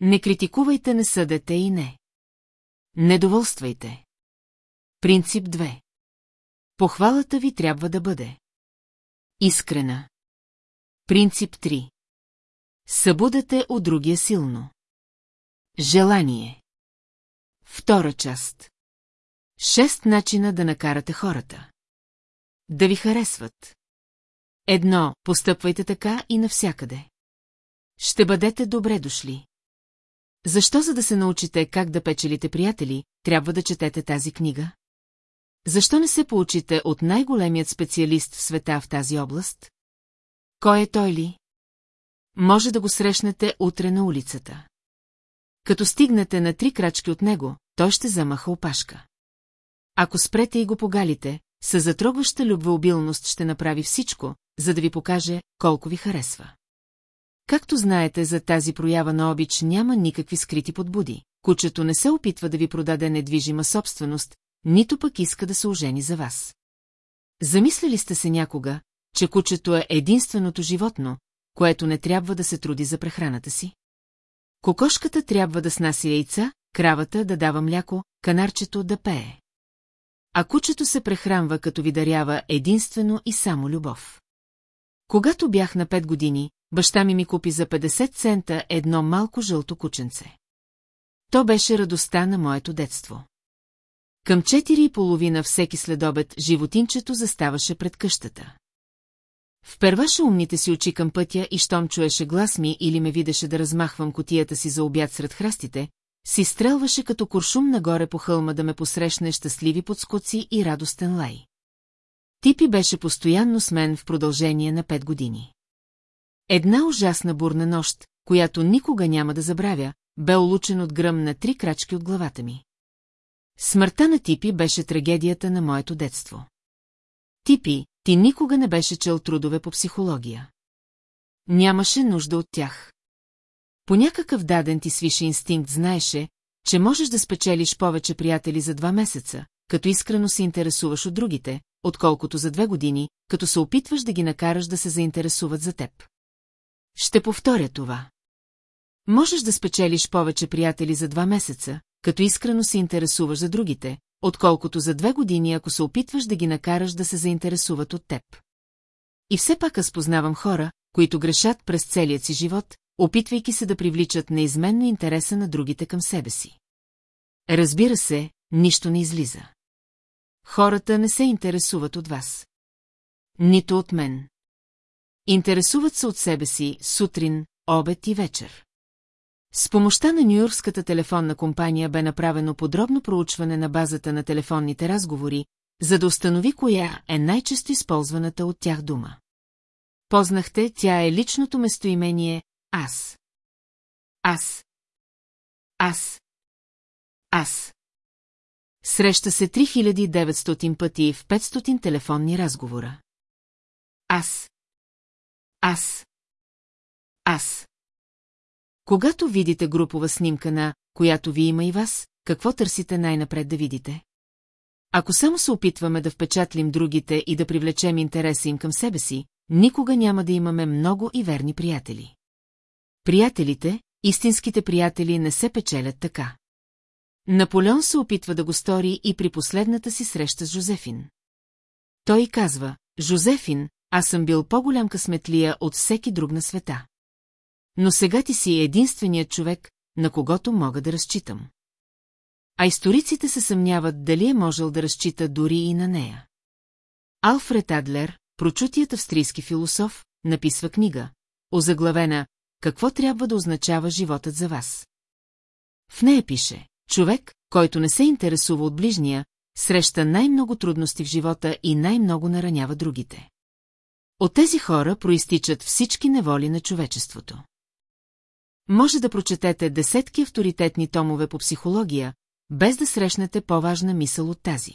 Не критикувайте, не съдете и не. Недоволствайте. Принцип 2. Похвалата ви трябва да бъде. Искрена. Принцип 3. Събудете от другия силно. Желание. Втора част. Шест начина да накарате хората. Да ви харесват. Едно, постъпвайте така и навсякъде. Ще бъдете добре дошли. Защо за да се научите как да печелите приятели, трябва да четете тази книга? Защо не се получите от най-големият специалист в света в тази област? Кой е той ли? Може да го срещнете утре на улицата. Като стигнете на три крачки от него, той ще замаха опашка. Ако спрете и го погалите, със затрогваща любвеобилност ще направи всичко, за да ви покаже колко ви харесва. Както знаете, за тази проява на обич няма никакви скрити подбуди. Кучето не се опитва да ви продаде недвижима собственост, нито пък иска да се ожени за вас. Замислили сте се някога, че кучето е единственото животно, което не трябва да се труди за прехраната си? Кокошката трябва да снася яйца, кравата да дава мляко, канарчето да пее. А кучето се прехранва, като ви дарява единствено и само любов. Когато бях на 5 години, баща ми ми купи за 50 цента едно малко жълто кученце. То беше радостта на моето детство. Към четири и половина всеки следобед животинчето заставаше пред къщата. Вперваше умните си очи към пътя и щом чуеше глас ми или ме видеше да размахвам котията си за обяд сред храстите, си стрелваше като куршум нагоре по хълма да ме посрещне щастливи подскоци и радостен лай. Типи беше постоянно с мен в продължение на пет години. Една ужасна бурна нощ, която никога няма да забравя, бе улучен от гръм на три крачки от главата ми. Смъртта на Типи беше трагедията на моето детство. Типи, ти никога не беше чел трудове по психология. Нямаше нужда от тях. По някакъв даден ти свише инстинкт знаеше, че можеш да спечелиш повече приятели за два месеца, като искрено се интересуваш от другите, отколкото за две години, като се опитваш да ги накараш да се заинтересуват за теб. Ще повторя това. Можеш да спечелиш повече приятели за два месеца, като искрено се интересуваш за другите, отколкото за две години, ако се опитваш да ги накараш да се заинтересуват от теб. И все пак аз познавам хора, които грешат през целият си живот, опитвайки се да привличат неизменно интереса на другите към себе си. Разбира се, нищо не излиза. Хората не се интересуват от вас. Нито от мен. Интересуват се от себе си сутрин, обед и вечер. С помощта на Нью-Йоркската телефонна компания бе направено подробно проучване на базата на телефонните разговори, за да установи коя е най-често използваната от тях дума. Познахте, тя е личното местоимение «Аз». Аз. Аз. Аз. Среща се 3900 пъти в 500 телефонни разговора. Аз. Аз. Аз. Когато видите групова снимка на, която ви има и вас, какво търсите най-напред да видите? Ако само се опитваме да впечатлим другите и да привлечем интереса им към себе си, никога няма да имаме много и верни приятели. Приятелите, истинските приятели не се печелят така. Наполеон се опитва да го стори и при последната си среща с Жозефин. Той казва, Жозефин, аз съм бил по-голям късметлия от всеки друг на света. Но сега ти си единственият човек, на когото мога да разчитам. А историците се съмняват дали е можел да разчита дори и на нея. Алфред Адлер, прочутият австрийски философ, написва книга, озаглавена «Какво трябва да означава животът за вас?» В нея пише «Човек, който не се интересува от ближния, среща най-много трудности в живота и най-много наранява другите. От тези хора проистичат всички неволи на човечеството. Може да прочетете десетки авторитетни томове по психология, без да срещнете по-важна мисъл от тази.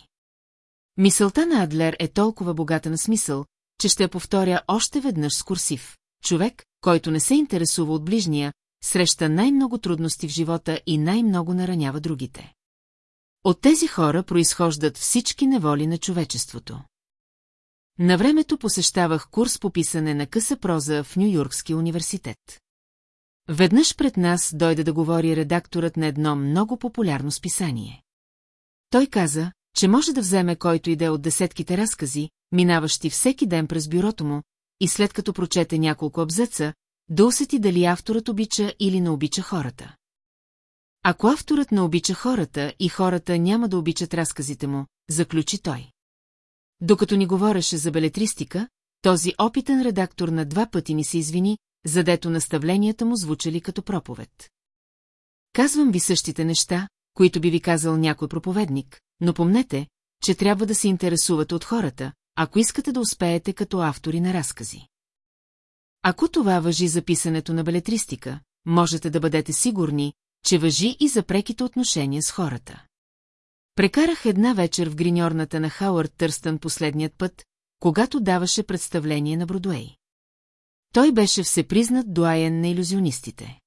Мисълта на Адлер е толкова богата на смисъл, че ще я повторя още веднъж с курсив. Човек, който не се интересува от ближния, среща най-много трудности в живота и най-много наранява другите. От тези хора произхождат всички неволи на човечеството. На времето посещавах курс по писане на къса проза в Нью-Йоркския университет. Веднъж пред нас дойде да говори редакторът на едно много популярно списание. Той каза, че може да вземе който иде от десетките разкази, минаващи всеки ден през бюрото му, и след като прочете няколко абзаца, да усети дали авторът обича или не обича хората. Ако авторът не обича хората и хората няма да обичат разказите му, заключи той. Докато ни говореше за белетристика, този опитен редактор на два пъти ни се извини, задето наставленията му звучали като проповед. Казвам ви същите неща, които би ви казал някой проповедник, но помнете, че трябва да се интересувате от хората, ако искате да успеете като автори на разкази. Ако това въжи за писането на белетристика, можете да бъдете сигурни, че въжи и за преките отношения с хората. Прекарах една вечер в гриньорната на Хауърд Търстън последният път, когато даваше представление на Бродуей. Той беше всепризнат дуаен на иллюзионистите.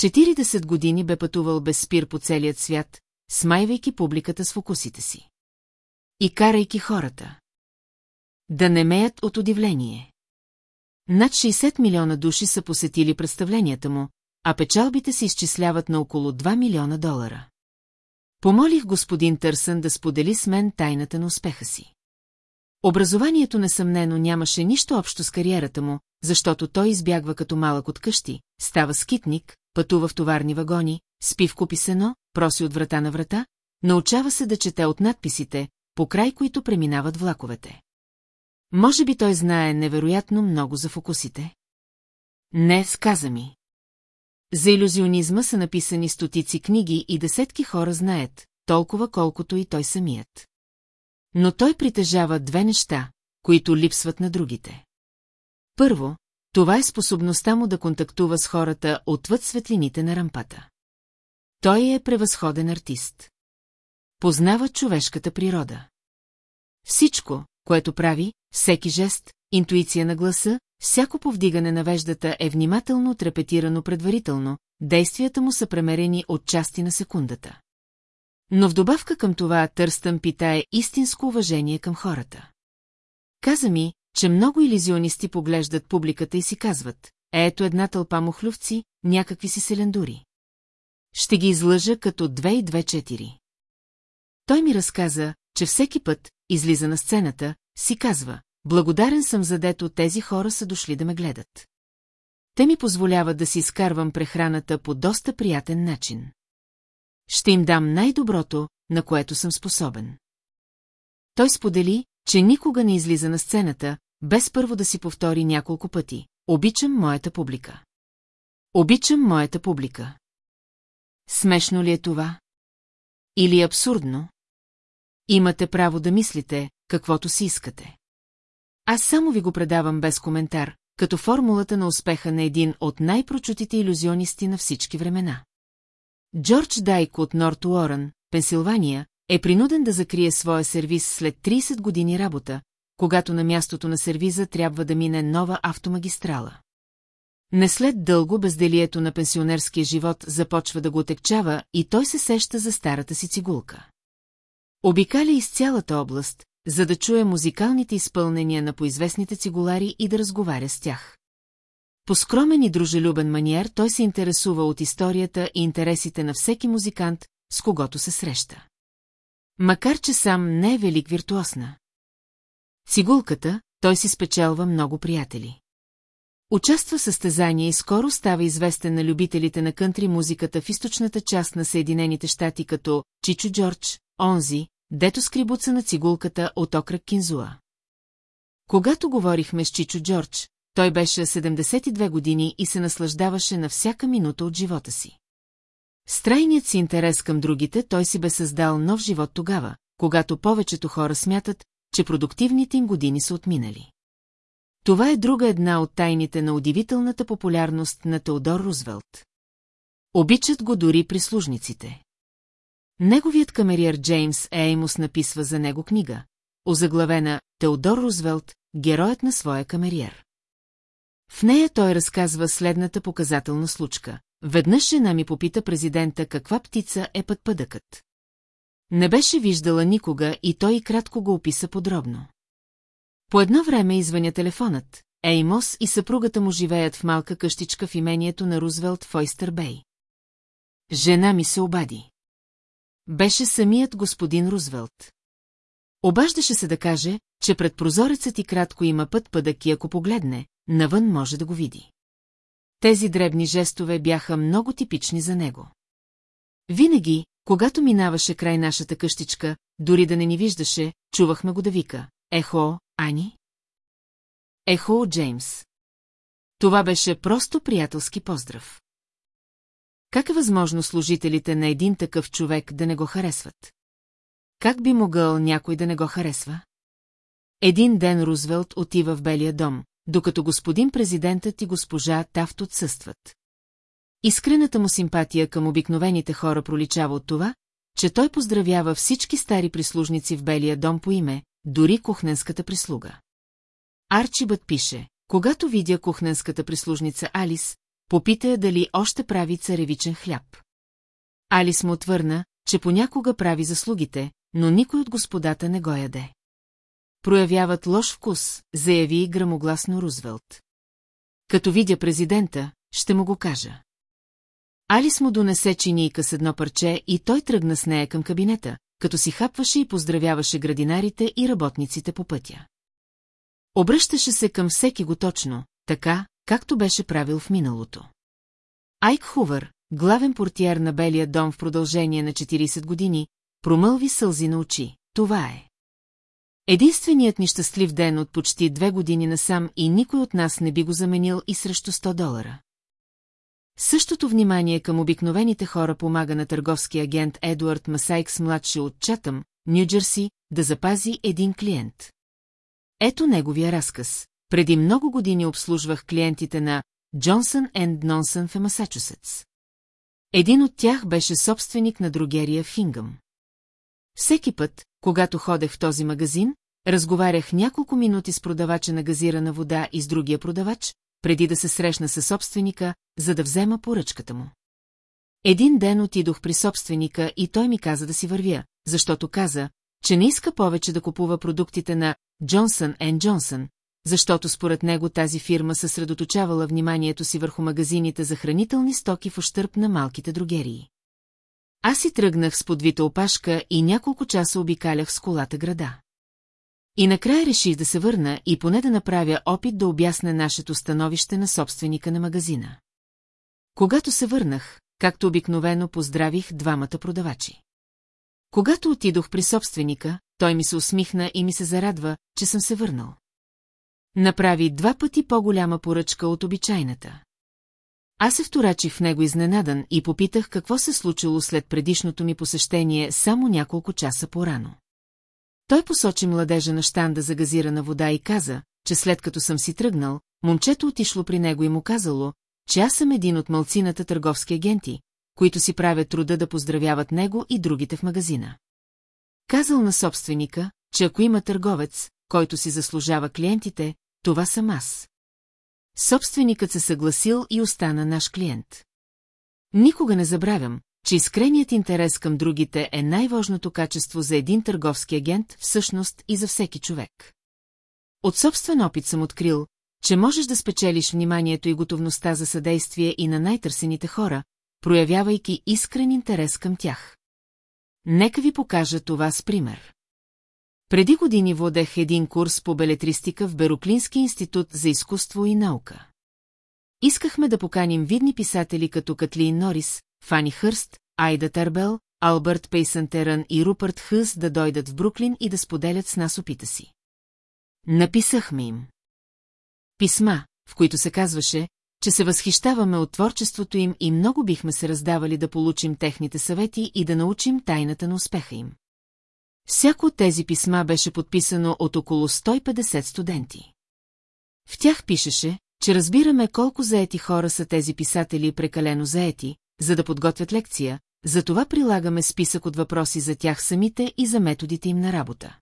40 години бе пътувал без спир по целият свят, смайвайки публиката с фокусите си. И карайки хората. Да не меят от удивление. Над 60 милиона души са посетили представленията му, а печалбите се изчисляват на около 2 милиона долара. Помолих господин Търсън да сподели с мен тайната на успеха си. Образованието несъмнено нямаше нищо общо с кариерата му, защото той избягва като малък от къщи, става скитник, пътува в товарни вагони, спи в купи сено, проси от врата на врата, научава се да чете от надписите, по край които преминават влаковете. Може би той знае невероятно много за фокусите? Не, сказа ми. За иллюзионизма са написани стотици книги и десетки хора знаят, толкова колкото и той самият. Но той притежава две неща, които липсват на другите. Първо, Това е способността му да контактува с хората отвъд светлините на рампата. Той е превъзходен артист. Познава човешката природа. Всичко, което прави, всеки жест, интуиция на гласа, всяко повдигане на веждата е внимателно трепетирано предварително, действията му са премерени от части на секундата. Но в добавка към това Търстън питае истинско уважение към хората. Каза ми, че много иллюзионисти поглеждат публиката и си казват, ето една тълпа мухлювци, някакви си селендури. Ще ги излъжа като две и две четири. Той ми разказа, че всеки път, излиза на сцената, си казва, благодарен съм за дето тези хора са дошли да ме гледат. Те ми позволяват да си изкарвам прехраната по доста приятен начин. Ще им дам най-доброто, на което съм способен. Той сподели, че никога не излиза на сцената, без първо да си повтори няколко пъти. Обичам моята публика. Обичам моята публика. Смешно ли е това? Или абсурдно? Имате право да мислите, каквото си искате. Аз само ви го предавам без коментар, като формулата на успеха на един от най-прочутите иллюзионисти на всички времена. Джордж Дайк от Норт Уорън, Пенсилвания, е принуден да закрие своя сервиз след 30 години работа, когато на мястото на сервиза трябва да мине нова автомагистрала. Не след дълго безделието на пенсионерския живот започва да го отекчава и той се сеща за старата си цигулка. Обикаля из цялата област, за да чуе музикалните изпълнения на поизвестните цигулари и да разговаря с тях. По скромен и дружелюбен маниер той се интересува от историята и интересите на всеки музикант, с когото се среща. Макар, че сам не е велик виртуосна. Цигулката, той си спечелва много приятели. Участва в състезания и скоро става известен на любителите на кънтри музиката в източната част на Съединените щати като Чичо Джордж, онзи, дето скрибуца на цигулката от окръг Кинзуа. Когато говорихме с Чичо Джордж, той беше 72 години и се наслаждаваше на всяка минута от живота си. Страйният си интерес към другите той си бе създал нов живот тогава, когато повечето хора смятат, че продуктивните им години са отминали. Това е друга една от тайните на удивителната популярност на Теодор Рузвелт. Обичат го дори прислужниците. Неговият камериер Джеймс Еймус написва за него книга, озаглавена Теодор Рузвелт, героят на своя камериер. В нея той разказва следната показателна случка. Веднъж жена ми попита президента каква птица е пътпъдъкът. Не беше виждала никога и той кратко го описа подробно. По едно време извъня телефонът. Еймос и съпругата му живеят в малка къщичка в имението на Рузвелт в Ойстър Бей. Жена ми се обади. Беше самият господин Рузвелт. Обаждаше се да каже, че пред прозорецът и кратко има път пъдък и ако погледне, навън може да го види. Тези дребни жестове бяха много типични за него. Винаги, когато минаваше край нашата къщичка, дори да не ни виждаше, чувахме го да вика. Ехо, Ани? Ехо, Джеймс. Това беше просто приятелски поздрав. Как е възможно служителите на един такъв човек да не го харесват? Как би могъл някой да не го харесва? Един ден Рузвелт отива в Белия дом, докато господин президентът и госпожа Тафт отсъстват. Искрената му симпатия към обикновените хора проличава от това, че той поздравява всички стари прислужници в Белия дом по име, дори кухненската прислуга. Арчибът пише, когато видя кухненската прислужница Алис, попита я дали още прави царевичен хляб. Алис му отвърна, че понякога прави заслугите, но никой от господата не го яде. Проявяват лош вкус, заяви грамогласно Рузвелт. Като видя президента, ще му го кажа. Алис му донесе чинийка с едно парче и той тръгна с нея към кабинета, като си хапваше и поздравяваше градинарите и работниците по пътя. Обръщаше се към всеки го точно, така, както беше правил в миналото. Айк Хувър, главен портиер на Белия дом в продължение на 40 години, промълви сълзи на очи. Това е. Единственият ни щастлив ден от почти две години насам и никой от нас не би го заменил и срещу 100 долара. Същото внимание към обикновените хора помага на търговски агент Едуард Масайкс младши от Чатъм, Нью-Джерси, да запази един клиент. Ето неговия разказ. преди много години обслужвах клиентите на Johnson Нонсън в Масачусетс. Един от тях беше собственик на другерия Фингъм. Всеки път, когато ходех в този магазин, разговарях няколко минути с продавача на газирана вода и с другия продавач, преди да се срещна със собственика, за да взема поръчката му. Един ден отидох при собственика и той ми каза да си вървя, защото каза, че не иска повече да купува продуктите на Ен Джонсън, защото според него тази фирма съсредоточавала вниманието си върху магазините за хранителни стоки в ощърп на малките другерии. Аз си тръгнах с подвита опашка и няколко часа обикалях с колата града. И накрая реших да се върна и поне да направя опит да обясня нашето становище на собственика на магазина. Когато се върнах, както обикновено поздравих двамата продавачи. Когато отидох при собственика, той ми се усмихна и ми се зарадва, че съм се върнал. Направи два пъти по-голяма поръчка от обичайната. Аз се вторачих в него изненадан и попитах какво се случило след предишното ми посещение само няколко часа по-рано. Той посочи младежа на щанда за газирана вода и каза, че след като съм си тръгнал, момчето отишло при него и му казало, че аз съм един от малцината търговски агенти, които си правят труда да поздравяват него и другите в магазина. Казал на собственика, че ако има търговец, който си заслужава клиентите, това съм аз. Собственикът се съгласил и остана наш клиент. Никога не забравям, че искреният интерес към другите е най-важното качество за един търговски агент, всъщност и за всеки човек. От собствен опит съм открил, че можеш да спечелиш вниманието и готовността за съдействие и на най-търсените хора, проявявайки искрен интерес към тях. Нека ви покажа това с пример. Преди години водех един курс по белетристика в Бероклински институт за изкуство и наука. Искахме да поканим видни писатели като Катлин Норис, Фани Хърст, Айда Тарбел, Албърт Пейсантерън и Рупърт Хъс да дойдат в Бруклин и да споделят с нас опита си. Написахме им. Писма, в които се казваше, че се възхищаваме от творчеството им и много бихме се раздавали да получим техните съвети и да научим тайната на успеха им. Всяко от тези писма беше подписано от около 150 студенти. В тях пишеше, че разбираме колко заети хора са тези писатели прекалено заети, за да подготвят лекция, затова прилагаме списък от въпроси за тях самите и за методите им на работа.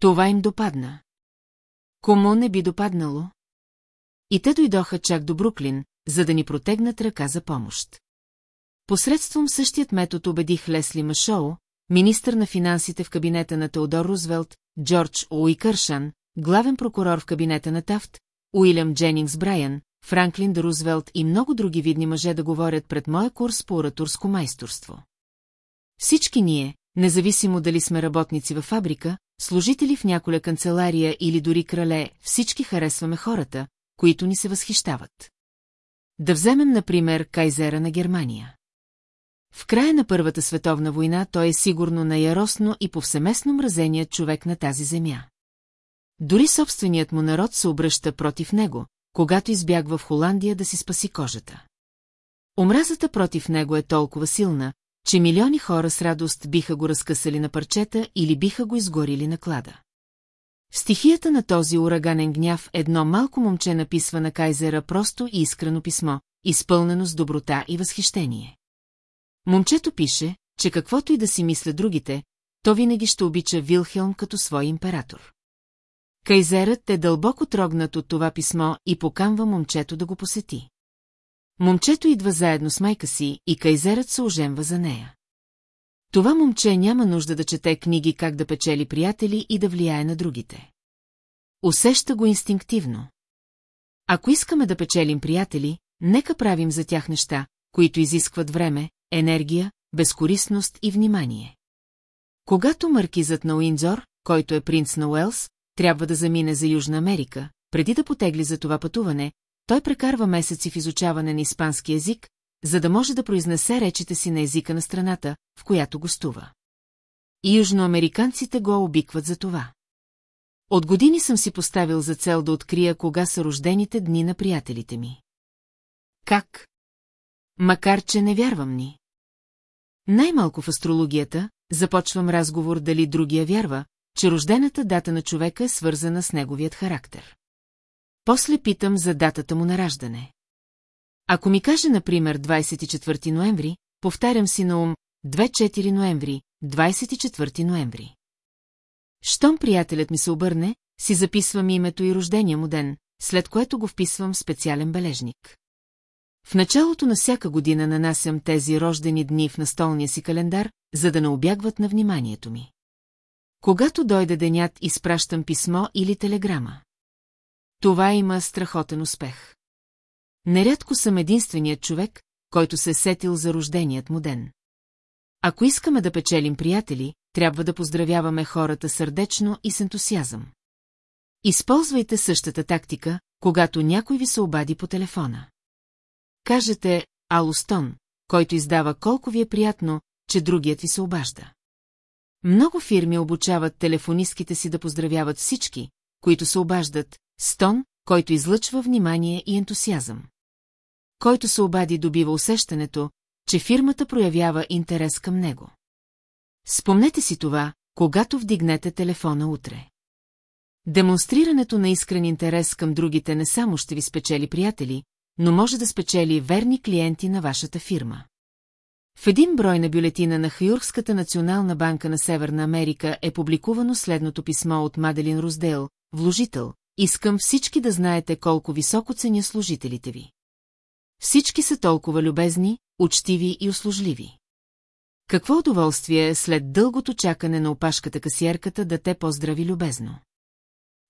Това им допадна. Кому не би допаднало? И те дойдоха чак до Бруклин, за да ни протегнат ръка за помощ. Посредством същият метод убедих Лесли Машоу, министър на финансите в кабинета на Теодор Рузвелт, Джордж Уикършан, главен прокурор в кабинета на Тафт, Уилям Дженингс Брайан, Франклин Д. Рузвелт и много други видни мъже да говорят пред моя курс по оратурско майсторство. Всички ние, независимо дали сме работници във фабрика, служители в няколя канцелария или дори крале, всички харесваме хората, които ни се възхищават. Да вземем, например, кайзера на Германия. В края на Първата световна война той е сигурно най-яростно и повсеместно мразеният човек на тази земя. Дори собственият му народ се обръща против него, когато избягва в Холандия да си спаси кожата. Омразата против него е толкова силна, че милиони хора с радост биха го разкъсали на парчета или биха го изгорили на клада. В стихията на този ураганен гняв едно малко момче написва на Кайзера просто и искрено писмо, изпълнено с доброта и възхищение. Момчето пише, че каквото и да си мисля другите, то винаги ще обича Вилхелм като свой император. Кайзерът е дълбоко трогнат от това писмо и покамва момчето да го посети. Момчето идва заедно с майка си и кайзерът се оженва за нея. Това момче няма нужда да чете книги как да печели приятели и да влияе на другите. Усеща го инстинктивно. Ако искаме да печелим приятели, нека правим за тях неща, които изискват време, енергия, безкорисност и внимание. Когато маркизът на Уиндзор, който е принц на Уелс, трябва да замине за Южна Америка, преди да потегли за това пътуване, той прекарва месеци в изучаване на испански език, за да може да произнесе речите си на езика на страната, в която гостува. Южноамериканците го обикват за това. От години съм си поставил за цел да открия кога са рождените дни на приятелите ми. Как? Макар, че не вярвам ни. Най-малко в астрологията започвам разговор дали другия вярва, че рождената дата на човека е свързана с неговият характер. После питам за датата му на раждане. Ако ми каже, например, 24 ноември, повтарям си на ум 24 ноември, 24 ноември. Щом приятелят ми се обърне, си записвам името и рождения му ден, след което го вписвам в специален бележник. В началото на всяка година нанасям тези рождени дни в настолния си календар, за да не обягват на вниманието ми. Когато дойде денят, изпращам писмо или телеграма. Това има страхотен успех. Нерядко съм единственият човек, който се е сетил за рожденият му ден. Ако искаме да печелим приятели, трябва да поздравяваме хората сърдечно и с ентусиазъм. Използвайте същата тактика, когато някой ви се обади по телефона. Кажете «Алустон», който издава колко ви е приятно, че другият ви се обажда. Много фирми обучават телефонистките си да поздравяват всички, които се обаждат, стон, който излъчва внимание и ентусиазъм. Който се обади добива усещането, че фирмата проявява интерес към него. Спомнете си това, когато вдигнете телефона утре. Демонстрирането на искрен интерес към другите не само ще ви спечели приятели, но може да спечели верни клиенти на вашата фирма. В един брой на бюлетина на Хюргската национална банка на Северна Америка е публикувано следното писмо от Маделин Роздел, вложител. Искам всички да знаете колко високо ценя служителите ви. Всички са толкова любезни, учтиви и услужливи. Какво удоволствие е след дългото чакане на опашката касиерката да те поздрави любезно.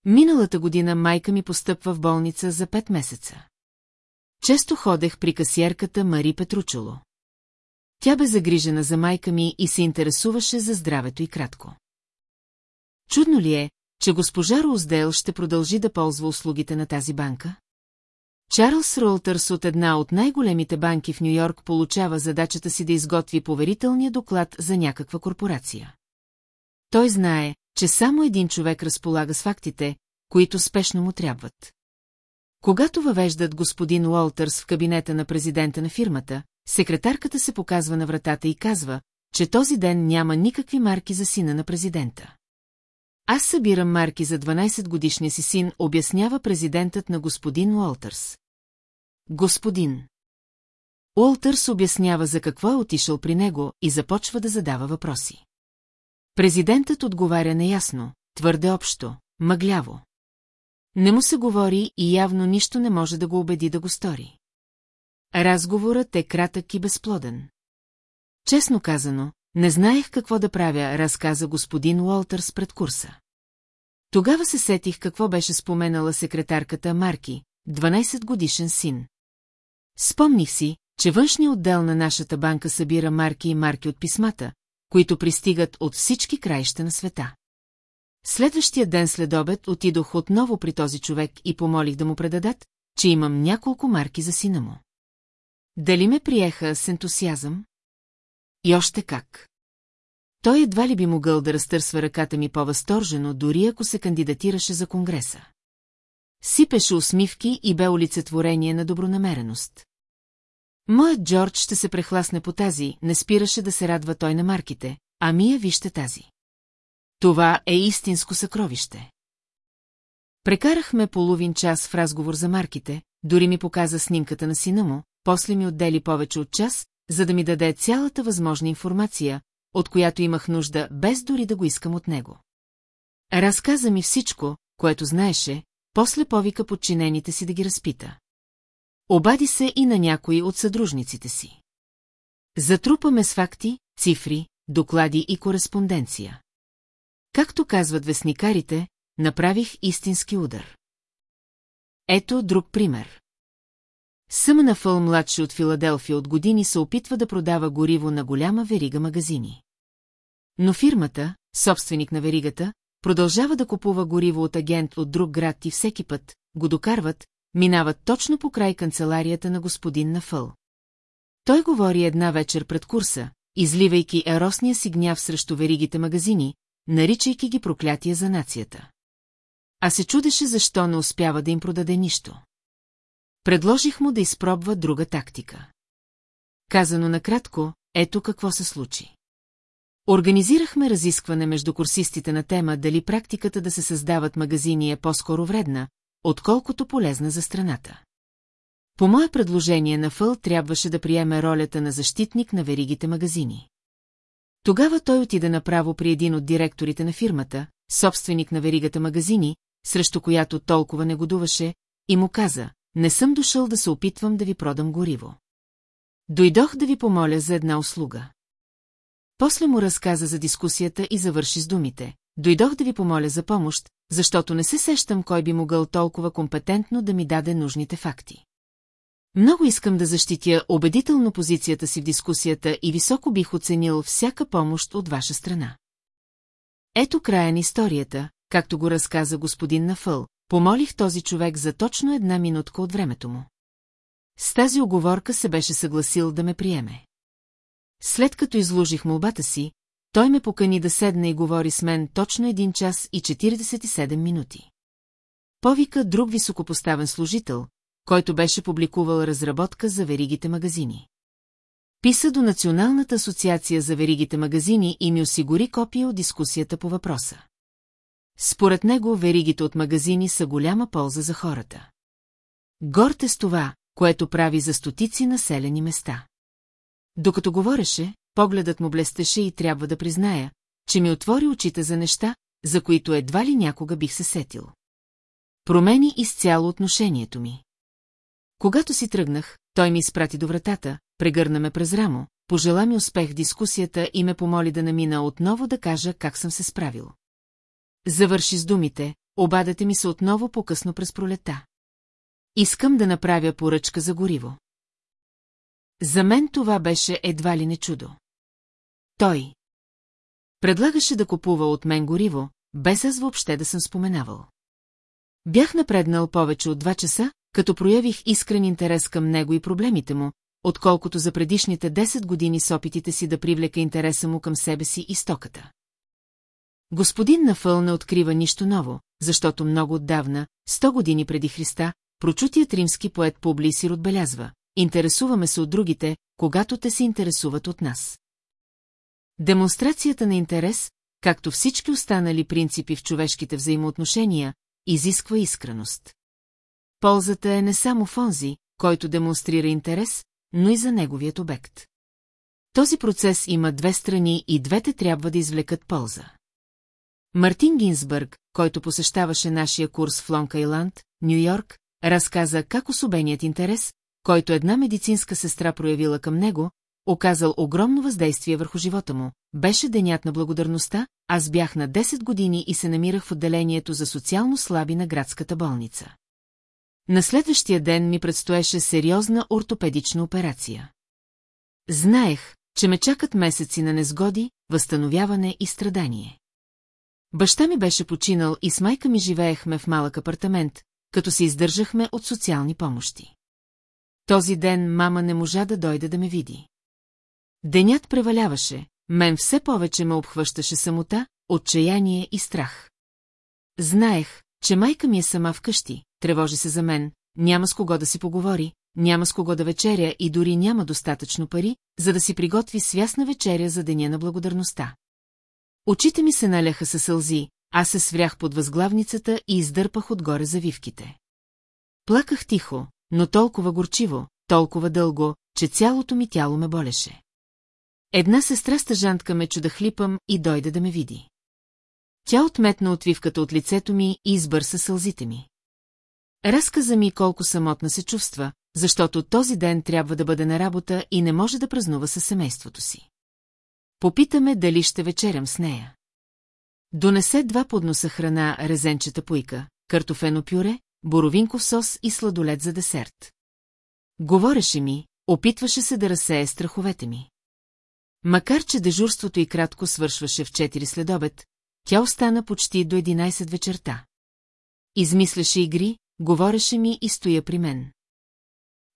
Миналата година майка ми постъпва в болница за пет месеца. Често ходех при касиерката Мари Петручоло. Тя бе загрижена за майка ми и се интересуваше за здравето и кратко. Чудно ли е, че госпожа Роуздейл ще продължи да ползва услугите на тази банка? Чарлз Ролтърс от една от най-големите банки в Нью-Йорк получава задачата си да изготви поверителния доклад за някаква корпорация. Той знае, че само един човек разполага с фактите, които спешно му трябват. Когато въвеждат господин Уолтърс в кабинета на президента на фирмата, секретарката се показва на вратата и казва, че този ден няма никакви марки за сина на президента. Аз събирам марки за 12 годишния си син, обяснява президентът на господин Уолтърс. Господин. Уолтърс обяснява за какво е отишъл при него и започва да задава въпроси. Президентът отговаря неясно, твърде общо, мъгляво. Не му се говори и явно нищо не може да го убеди да го стори. Разговорът е кратък и безплоден. Честно казано, не знаех какво да правя, разказа господин Уолтърс пред курса. Тогава се сетих какво беше споменала секретарката Марки, 12 годишен син. Спомних си, че външният отдел на нашата банка събира марки и марки от писмата, които пристигат от всички краища на света. Следващия ден след обед отидох отново при този човек и помолих да му предадат, че имам няколко марки за сина му. Дали ме приеха с ентусиазъм? И още как. Той едва ли би могъл да разтърсва ръката ми по-възторжено, дори ако се кандидатираше за Конгреса. Сипеше усмивки и бе олицетворение на добронамереност. Моят Джордж ще се прехласне по тази, не спираше да се радва той на марките, а мия вижте тази. Това е истинско съкровище. Прекарахме половин час в разговор за марките, дори ми показа снимката на сина му, после ми отдели повече от час, за да ми даде цялата възможна информация, от която имах нужда, без дори да го искам от него. Разказа ми всичко, което знаеше, после повика подчинените си да ги разпита. Обади се и на някои от съдружниците си. Затрупаме с факти, цифри, доклади и кореспонденция. Както казват вестникарите, направих истински удар. Ето друг пример. Съмнафъл младши от Филаделфия от години се опитва да продава гориво на голяма верига магазини. Но фирмата, собственик на веригата, продължава да купува гориво от агент от друг град и всеки път го докарват, минават точно по край канцеларията на господин Нафъл. Той говори една вечер пред курса, изливайки еросния си гняв срещу веригите магазини, наричайки ги проклятия за нацията. А се чудеше защо не успява да им продаде нищо. Предложих му да изпробва друга тактика. Казано накратко, ето какво се случи. Организирахме разискване между курсистите на тема дали практиката да се създават магазини е по-скоро вредна, отколкото полезна за страната. По мое предложение на Фъл трябваше да приеме ролята на защитник на веригите магазини. Тогава той отида направо при един от директорите на фирмата, собственик на веригата магазини, срещу която толкова негодуваше, и му каза, не съм дошъл да се опитвам да ви продам гориво. Дойдох да ви помоля за една услуга. После му разказа за дискусията и завърши с думите. Дойдох да ви помоля за помощ, защото не се сещам кой би могъл толкова компетентно да ми даде нужните факти. Много искам да защитя убедително позицията си в дискусията и високо бих оценил всяка помощ от ваша страна. Ето края на историята, както го разказа господин Нафъл, помолих този човек за точно една минутка от времето му. С тази оговорка се беше съгласил да ме приеме. След като изложих молбата си, той ме покани да седне и говори с мен точно един час и 47 минути. Повика друг високопоставен служител, който беше публикувал разработка за веригите магазини. Писа до Националната асоциация за веригите магазини и ми осигури копия от дискусията по въпроса. Според него веригите от магазини са голяма полза за хората. Горд е с това, което прави за стотици населени места. Докато говореше, погледът му блестеше и трябва да призная, че ми отвори очите за неща, за които едва ли някога бих се сетил. Промени изцяло отношението ми. Когато си тръгнах, той ми изпрати до вратата, прегърна ме през рамо, пожела ми успех в дискусията и ме помоли да намина отново да кажа как съм се справил. Завърши с думите, обадете ми се отново по-късно през пролета. Искам да направя поръчка за гориво. За мен това беше едва ли не чудо. Той предлагаше да купува от мен гориво, без аз въобще да съм споменавал. Бях напреднал повече от два часа, като проявих искрен интерес към него и проблемите му, отколкото за предишните 10 години с опитите си да привлека интереса му към себе си и стоката. Господин Нафъл не открива нищо ново, защото много отдавна, 100 години преди Христа, прочутият римски поет Публисир отбелязва, интересуваме се от другите, когато те се интересуват от нас. Демонстрацията на интерес, както всички останали принципи в човешките взаимоотношения, изисква искреност. Ползата е не само в онзи, който демонстрира интерес, но и за неговият обект. Този процес има две страни и двете трябва да извлекат полза. Мартин Гинсбърг, който посещаваше нашия курс в Лонг Айланд, Нью-Йорк, разказа как особеният интерес, който една медицинска сестра проявила към него, оказал огромно въздействие върху живота му. Беше денят на благодарността, аз бях на 10 години и се намирах в отделението за социално слаби на градската болница. На следващия ден ми предстоеше сериозна ортопедична операция. Знаех, че ме чакат месеци на незгоди, възстановяване и страдание. Баща ми беше починал и с майка ми живеехме в малък апартамент, като се издържахме от социални помощи. Този ден мама не можа да дойде да ме види. Денят преваляваше, мен все повече ме обхващаше самота, отчаяние и страх. Знаех, че майка ми е сама вкъщи, тревожи се за мен, няма с кого да си поговори, няма с кого да вечеря и дори няма достатъчно пари, за да си приготви свясна вечеря за деня на благодарността. Очите ми се наляха със сълзи, аз се сврях под възглавницата и издърпах отгоре завивките. Плаках тихо, но толкова горчиво, толкова дълго, че цялото ми тяло ме болеше. Една сестра стъжантка ме чуда хлипам и дойде да ме види. Тя отметна отвивката от лицето ми и избърса сълзите ми. Разказа ми колко самотна се чувства, защото този ден трябва да бъде на работа и не може да празнува със семейството си. Попитаме дали ще вечерям с нея. Донесе два подноса храна, резенчета пуйка, картофено пюре, боровинков сос и сладолет за десерт. Говореше ми, опитваше се да разсее страховете ми. Макар, че дежурството и кратко свършваше в 4 следобед, тя остана почти до 11 вечерта. Измисляше игри, говореше ми и стоя при мен.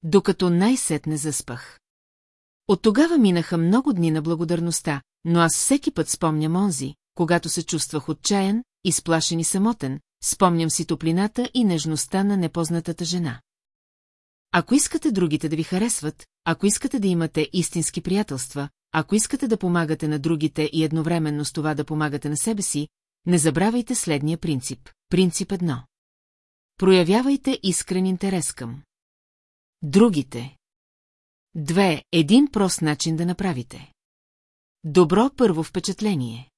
Докато най-сетне заспах. От тогава минаха много дни на благодарността, но аз всеки път спомням онзи, когато се чувствах отчаян, изплашен и самотен, спомням си топлината и нежността на непознатата жена. Ако искате другите да ви харесват, ако искате да имате истински приятелства, ако искате да помагате на другите и едновременно с това да помагате на себе си, не забравяйте следния принцип. Принцип едно. Проявявайте искрен интерес към. Другите. Две, един прост начин да направите. Добро първо впечатление.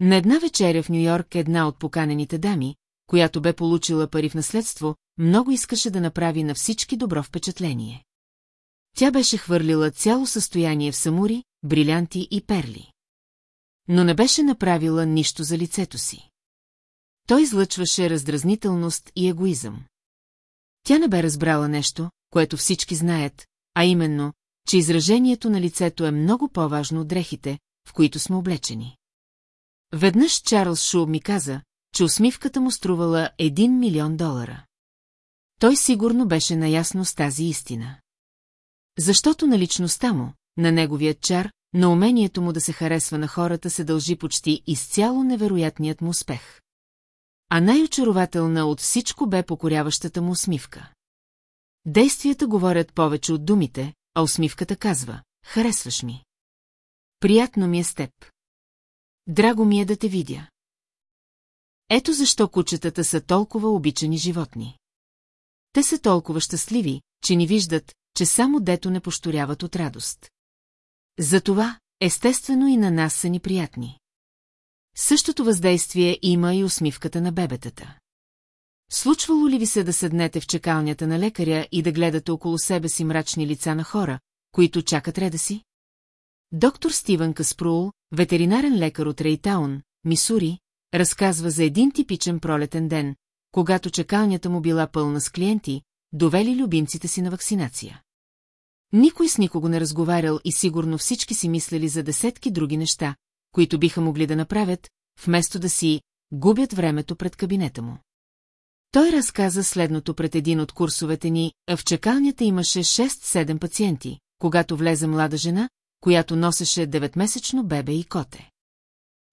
На една вечеря в Нью-Йорк една от поканените дами, която бе получила пари в наследство, много искаше да направи на всички добро впечатление. Тя беше хвърлила цяло състояние в самури, брилянти и перли. Но не беше направила нищо за лицето си. Той излъчваше раздразнителност и егоизъм. Тя не бе разбрала нещо, което всички знаят, а именно, че изражението на лицето е много по-важно от дрехите, в които сме облечени. Веднъж Чарлз Шу ми каза, че усмивката му струвала 1 милион долара. Той сигурно беше наясно с тази истина. Защото на личността му, на неговият чар, на умението му да се харесва на хората се дължи почти изцяло невероятният му успех. А най-очарователна от всичко бе покоряващата му усмивка. Действията говорят повече от думите, а усмивката казва «Харесваш ми». Приятно ми е с теб. Драго ми е да те видя. Ето защо кучетата са толкова обичани животни. Те са толкова щастливи, че ни виждат, че само дето не пошторяват от радост. Затова, естествено и на нас са ни приятни. Същото въздействие има и усмивката на бебетата. Случвало ли ви се да седнете в чекалнята на лекаря и да гледате около себе си мрачни лица на хора, които чакат реда си? Доктор Стивън Каспрул, ветеринарен лекар от Рейтаун, Мисури, разказва за един типичен пролетен ден, когато чекалнята му била пълна с клиенти, довели любимците си на вакцинация. Никой с никого не разговарял и сигурно всички си мислели за десетки други неща, които биха могли да направят, вместо да си губят времето пред кабинета му. Той разказа следното пред един от курсовете ни, а в чекалнята имаше 6-7 пациенти, когато влезе млада жена, която носеше 9-месечно бебе и коте.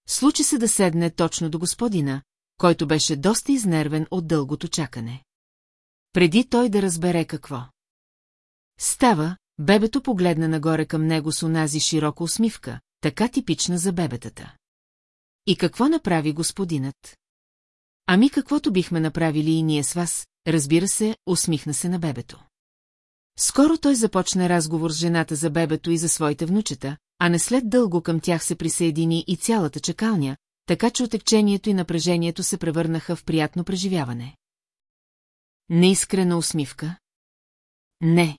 Случи се да седне точно до господина, който беше доста изнервен от дългото чакане. Преди той да разбере какво. Става, бебето погледна нагоре към него с онази широка усмивка, така типична за бебетата. И какво направи господинът? Ами каквото бихме направили и ние с вас, разбира се, усмихна се на бебето. Скоро той започна разговор с жената за бебето и за своите внучета, а не след дълго към тях се присъедини и цялата чакалня, така че отекчението и напрежението се превърнаха в приятно преживяване. Неискрена усмивка? Не.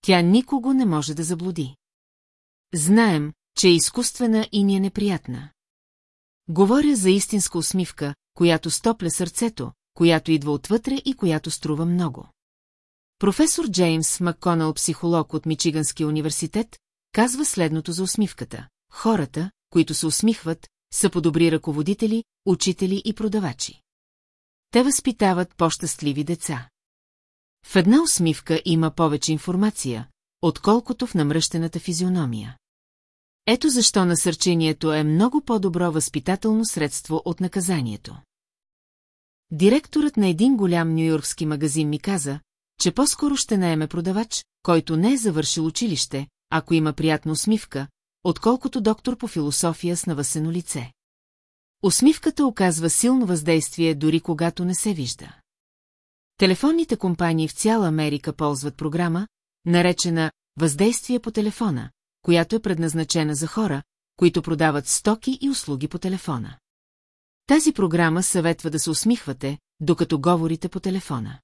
Тя никого не може да заблуди. Знаем, че е изкуствена и ни е неприятна. Говоря за истинска усмивка, която стопля сърцето, която идва отвътре и която струва много. Професор Джеймс Макконал, психолог от Мичиганския университет, казва следното за усмивката. Хората, които се усмихват, са по-добри ръководители, учители и продавачи. Те възпитават по-щастливи деца. В една усмивка има повече информация, отколкото в намръщената физиономия. Ето защо насърчението е много по-добро възпитателно средство от наказанието. Директорът на един голям нюйоркски магазин ми каза, че по-скоро ще наеме продавач, който не е завършил училище, ако има приятна усмивка, отколкото доктор по философия с навъсено лице. Усмивката оказва силно въздействие дори когато не се вижда. Телефонните компании в цяла Америка ползват програма, наречена «Въздействие по телефона», която е предназначена за хора, които продават стоки и услуги по телефона. Тази програма съветва да се усмихвате, докато говорите по телефона.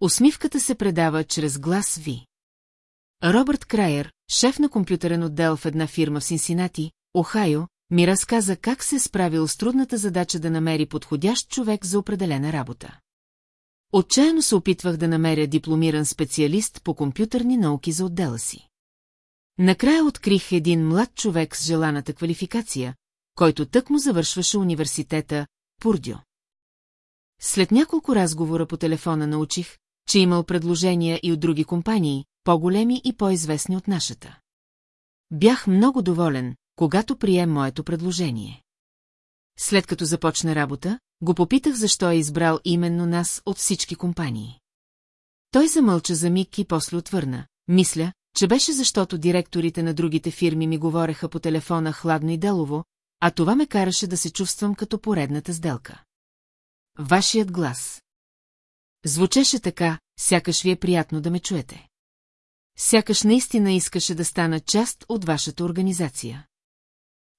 Усмивката се предава чрез глас Ви. Робърт Крайер, шеф на компютърен отдел в една фирма в Синсинати, Охайо, ми разказа как се е справил с трудната задача да намери подходящ човек за определена работа. Отчаяно се опитвах да намеря дипломиран специалист по компютърни науки за отдела си. Накрая открих един млад човек с желаната квалификация, който тък му завършваше университета Пурдио. След няколко разговора по телефона научих, че имал предложения и от други компании, по-големи и по-известни от нашата. Бях много доволен, когато прием моето предложение. След като започна работа, го попитах защо е избрал именно нас от всички компании. Той замълча за миг и после отвърна. Мисля, че беше защото директорите на другите фирми ми говореха по телефона хладно и делово, а това ме караше да се чувствам като поредната сделка. Вашият глас. Звучеше така, сякаш ви е приятно да ме чуете. Сякаш наистина искаше да стана част от вашата организация.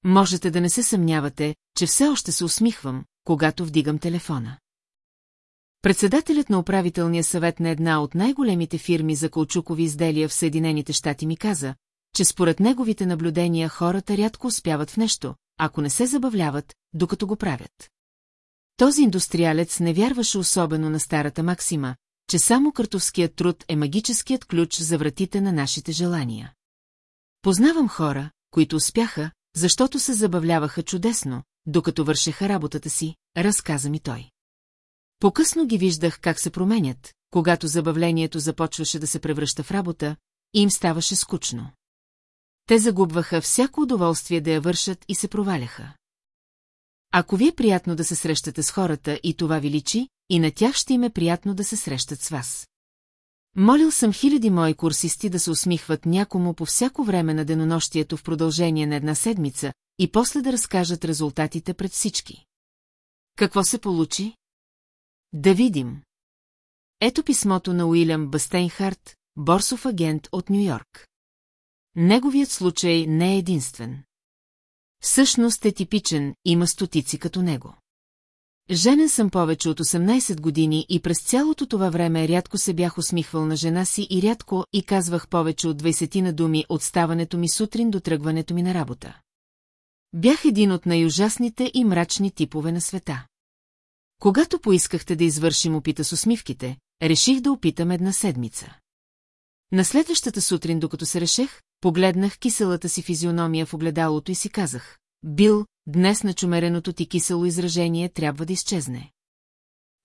Можете да не се съмнявате, че все още се усмихвам, когато вдигам телефона. Председателят на управителния съвет на една от най-големите фирми за каучукови изделия в Съединените щати ми каза, че според неговите наблюдения хората рядко успяват в нещо, ако не се забавляват, докато го правят. Този индустриалец не вярваше особено на старата максима, че само картовският труд е магическият ключ за вратите на нашите желания. Познавам хора, които успяха, защото се забавляваха чудесно, докато вършеха работата си, разказа ми той. Покъсно ги виждах как се променят, когато забавлението започваше да се превръща в работа, и им ставаше скучно. Те загубваха всяко удоволствие да я вършат и се проваляха. Ако ви е приятно да се срещате с хората и това ви личи, и на тях ще им е приятно да се срещат с вас. Молил съм хиляди мои курсисти да се усмихват някому по всяко време на денонощието в продължение на една седмица и после да разкажат резултатите пред всички. Какво се получи? Да видим. Ето писмото на Уилям Бастейнхарт, борсов агент от Нью-Йорк. Неговият случай не е единствен. Всъщност е типичен, има стотици като него. Женен съм повече от 18 години и през цялото това време рядко се бях усмихвал на жена си и рядко и казвах повече от 20 на думи от ставането ми сутрин до тръгването ми на работа. Бях един от най-ужасните и мрачни типове на света. Когато поискахте да извършим опита с усмивките, реших да опитам една седмица. На следващата сутрин, докато се решех, погледнах киселата си физиономия в огледалото и си казах, Бил, днес на чумереното ти кисело изражение трябва да изчезне.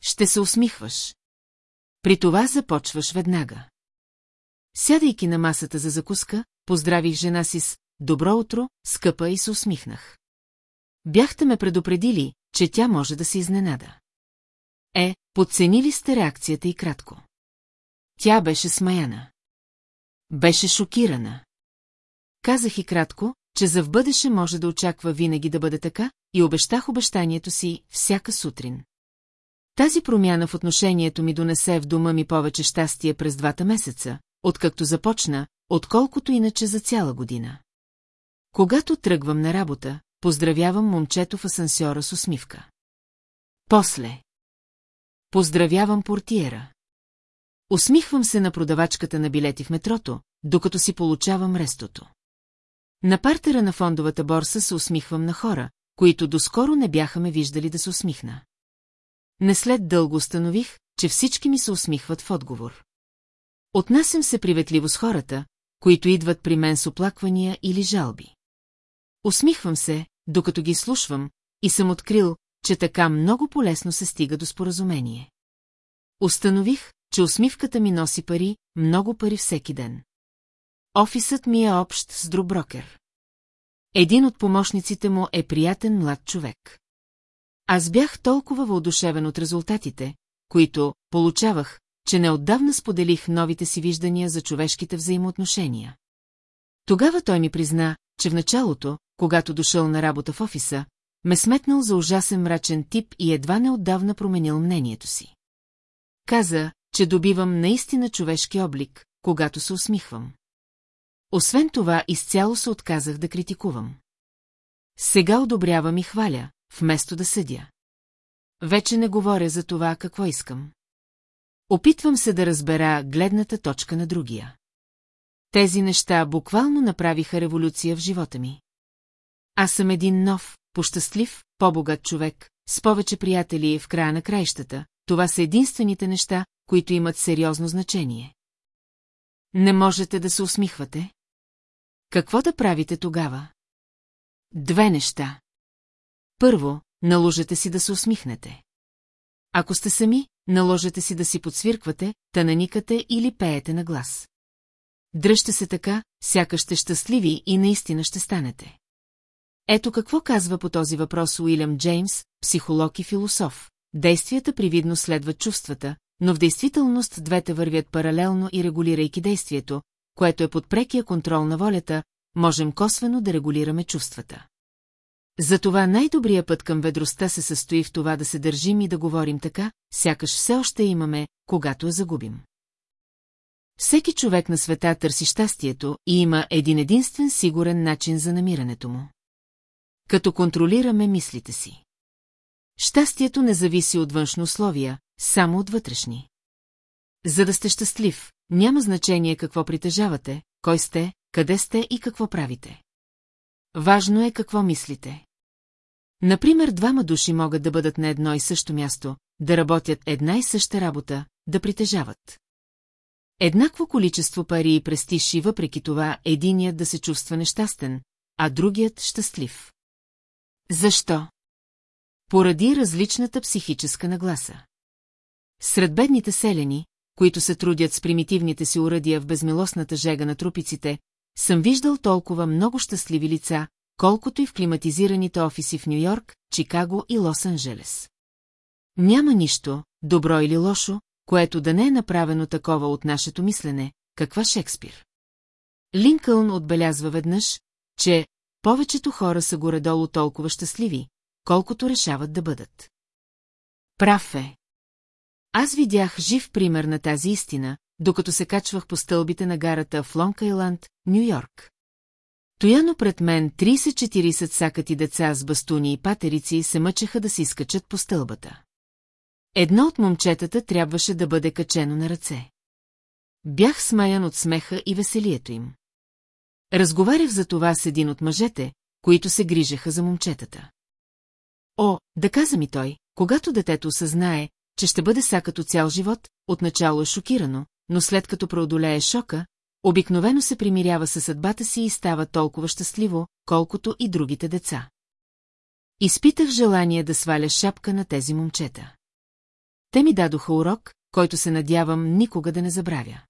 Ще се усмихваш. При това започваш веднага. Сядайки на масата за закуска, поздравих жена си с «Добро утро», скъпа и се усмихнах. Бяхте ме предупредили, че тя може да се изненада. Е, подценили сте реакцията и кратко. Тя беше смаяна. Беше шокирана. Казах и кратко, че за в бъдеще може да очаква винаги да бъде така, и обещах обещанието си всяка сутрин. Тази промяна в отношението ми донесе в дома ми повече щастие през двата месеца, откакто започна, отколкото иначе за цяла година. Когато тръгвам на работа, поздравявам момчето в асансьора с усмивка. После. Поздравявам портиера. Усмихвам се на продавачката на билети в метрото, докато си получавам рестото. На партера на фондовата борса се усмихвам на хора, които доскоро не бяха ме виждали да се усмихна. Не след дълго установих, че всички ми се усмихват в отговор. Отнасям се приветливо с хората, които идват при мен с оплаквания или жалби. Усмихвам се, докато ги слушвам, и съм открил, че така много полезно се стига до споразумение. Установих, че усмивката ми носи пари, много пари всеки ден. Офисът ми е общ с друг брокер. Един от помощниците му е приятен млад човек. Аз бях толкова въодушевен от резултатите, които получавах, че неотдавна споделих новите си виждания за човешките взаимоотношения. Тогава той ми призна, че в началото, когато дошъл на работа в офиса, ме сметнал за ужасен мрачен тип и едва неотдавна променил мнението си. Каза, че добивам наистина човешки облик, когато се усмихвам. Освен това, изцяло се отказах да критикувам. Сега одобрявам и хваля, вместо да съдя. Вече не говоря за това, какво искам. Опитвам се да разбера гледната точка на другия. Тези неща буквално направиха революция в живота ми. Аз съм един нов, пощастлив, по-богат човек, с повече приятели в края на краищата. Това са единствените неща, които имат сериозно значение. Не можете да се усмихвате? Какво да правите тогава? Две неща. Първо, наложете си да се усмихнете. Ако сте сами, наложете си да си подсвирквате, тананикате или пеете на глас. Дръжте се така, сякаш сте щастливи и наистина ще станете. Ето какво казва по този въпрос Уилям Джеймс, психолог и философ. Действията привидно следват чувствата, но в действителност двете вървят паралелно и регулирайки действието, което е под прекия контрол на волята, можем косвено да регулираме чувствата. Затова най-добрият път към ведростта се състои в това да се държим и да говорим така, сякаш все още имаме, когато я загубим. Всеки човек на света търси щастието и има един единствен сигурен начин за намирането му. Като контролираме мислите си. Щастието не зависи от външни условия, само от вътрешни. За да сте щастлив, няма значение какво притежавате, кой сте, къде сте и какво правите. Важно е какво мислите. Например, двама души могат да бъдат на едно и също място, да работят една и съща работа, да притежават. Еднакво количество пари и престиж и въпреки това единият да се чувства нещастен, а другият щастлив. Защо? Поради различната психическа нагласа. Сред бедните селени, които се трудят с примитивните си уръдия в безмилостната жега на трупиците, съм виждал толкова много щастливи лица, колкото и в климатизираните офиси в Нью-Йорк, Чикаго и Лос-Анджелес. Няма нищо, добро или лошо, което да не е направено такова от нашето мислене, каква Шекспир. Линкълн отбелязва веднъж, че повечето хора са горе-долу толкова щастливи, колкото решават да бъдат. Прав е. Аз видях жив пример на тази истина, докато се качвах по стълбите на гарата в Лонг Айланд, Нью-Йорк. Тояно пред мен 30-40 сакати деца с бастуни и патерици се мъчеха да се изкачат по стълбата. Едно от момчетата трябваше да бъде качено на ръце. Бях смаян от смеха и веселието им. Разговарях за това с един от мъжете, които се грижеха за момчетата. О, да каза ми той, когато детето осъзнае, че ще бъде сакато цял живот, отначало е шокирано, но след като преодолее шока, обикновено се примирява със съдбата си и става толкова щастливо, колкото и другите деца. Изпитах желание да сваля шапка на тези момчета. Те ми дадоха урок, който се надявам никога да не забравя.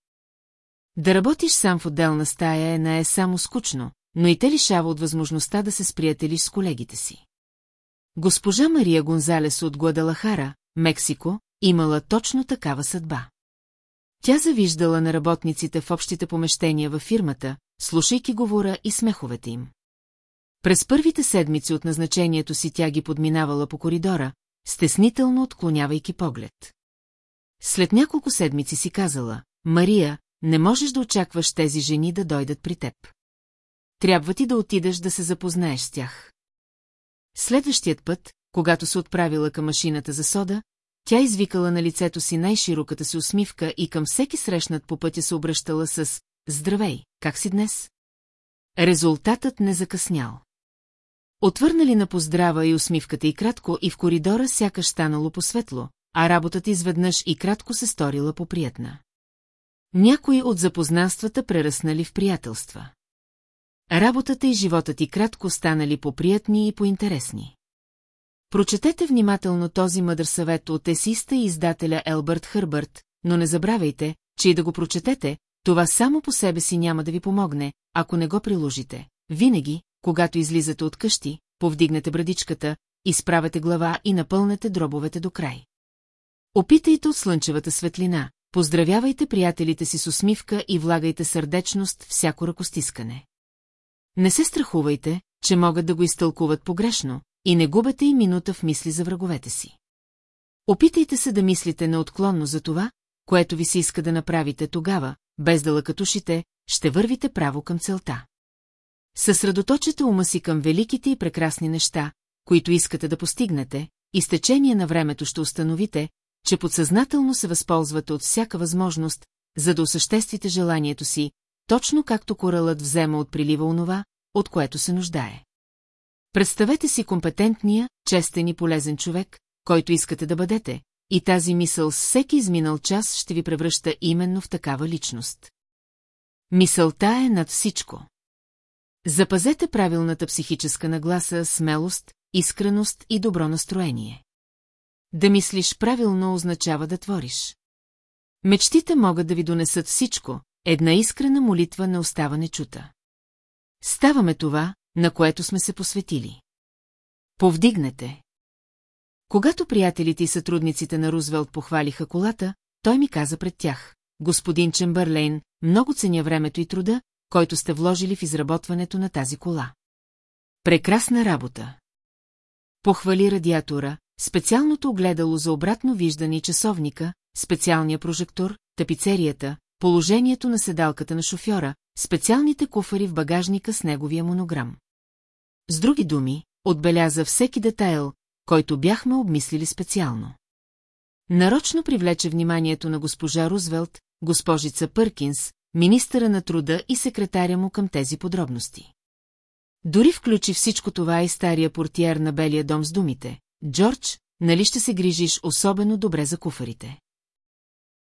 Да работиш сам в отделна стая е не е само скучно, но и те лишава от възможността да се сприятелиш с колегите си. Госпожа Мария Гонзалес от Гуадалахара, Мексико, имала точно такава съдба. Тя завиждала на работниците в общите помещения във фирмата, слушайки говора и смеховете им. През първите седмици от назначението си тя ги подминавала по коридора, стеснително отклонявайки поглед. След няколко седмици си казала, Мария, не можеш да очакваш тези жени да дойдат при теб. Трябва ти да отидеш да се запознаеш с тях. Следващият път, когато се отправила към машината за сода, тя извикала на лицето си най-широката си усмивка и към всеки срещнат по пътя се обръщала с «Здравей, как си днес?» Резултатът не закъснял. Отвърнали на поздрава и усмивката и кратко и в коридора сякаш станало посветло, а работата изведнъж и кратко се сторила поприятна. Някои от запознанствата преръснали в приятелства. Работата и животът и кратко станали поприятни и поинтересни. Прочетете внимателно този мъдър съвет от есиста и издателя Елбърт Хърбърт, но не забравяйте, че и да го прочетете, това само по себе си няма да ви помогне, ако не го приложите. Винаги, когато излизате от къщи, повдигнете брадичката, изправете глава и напълнете дробовете до край. Опитайте от слънчевата светлина, поздравявайте приятелите си с усмивка и влагайте сърдечност всяко ръкостискане. Не се страхувайте, че могат да го изтълкуват погрешно, и не губете и минута в мисли за враговете си. Опитайте се да мислите неотклонно за това, което ви се иска да направите тогава, без да лъкатушите, ще вървите право към целта. Съсредоточете ума си към великите и прекрасни неща, които искате да постигнете, и с течение на времето ще установите, че подсъзнателно се възползвате от всяка възможност, за да осъществите желанието си, точно както коралът взема от прилива онова, от което се нуждае. Представете си компетентния, честен и полезен човек, който искате да бъдете, и тази мисъл с всеки изминал час ще ви превръща именно в такава личност. Мисълта е над всичко. Запазете правилната психическа нагласа, смелост, искреност и добро настроение. Да мислиш правилно означава да твориш. Мечтите могат да ви донесат всичко, една искрена молитва не остава нечута. Ставаме това, на което сме се посветили. Повдигнете. Когато приятелите и сътрудниците на Рузвелт похвалиха колата, той ми каза пред тях. Господин Чембърлейн, много ценя времето и труда, който сте вложили в изработването на тази кола. Прекрасна работа. Похвали радиатора, специалното огледало за обратно виждане и часовника, специалния прожектор, тапицерията, положението на седалката на шофьора, специалните куфари в багажника с неговия монограм. С други думи, отбеляза всеки детайл, който бяхме обмислили специално. Нарочно привлече вниманието на госпожа Рузвелт, госпожица Пъркинс, министъра на труда и секретаря му към тези подробности. Дори включи всичко това и стария портиер на Белия дом с думите. Джордж, нали ще се грижиш особено добре за куфарите?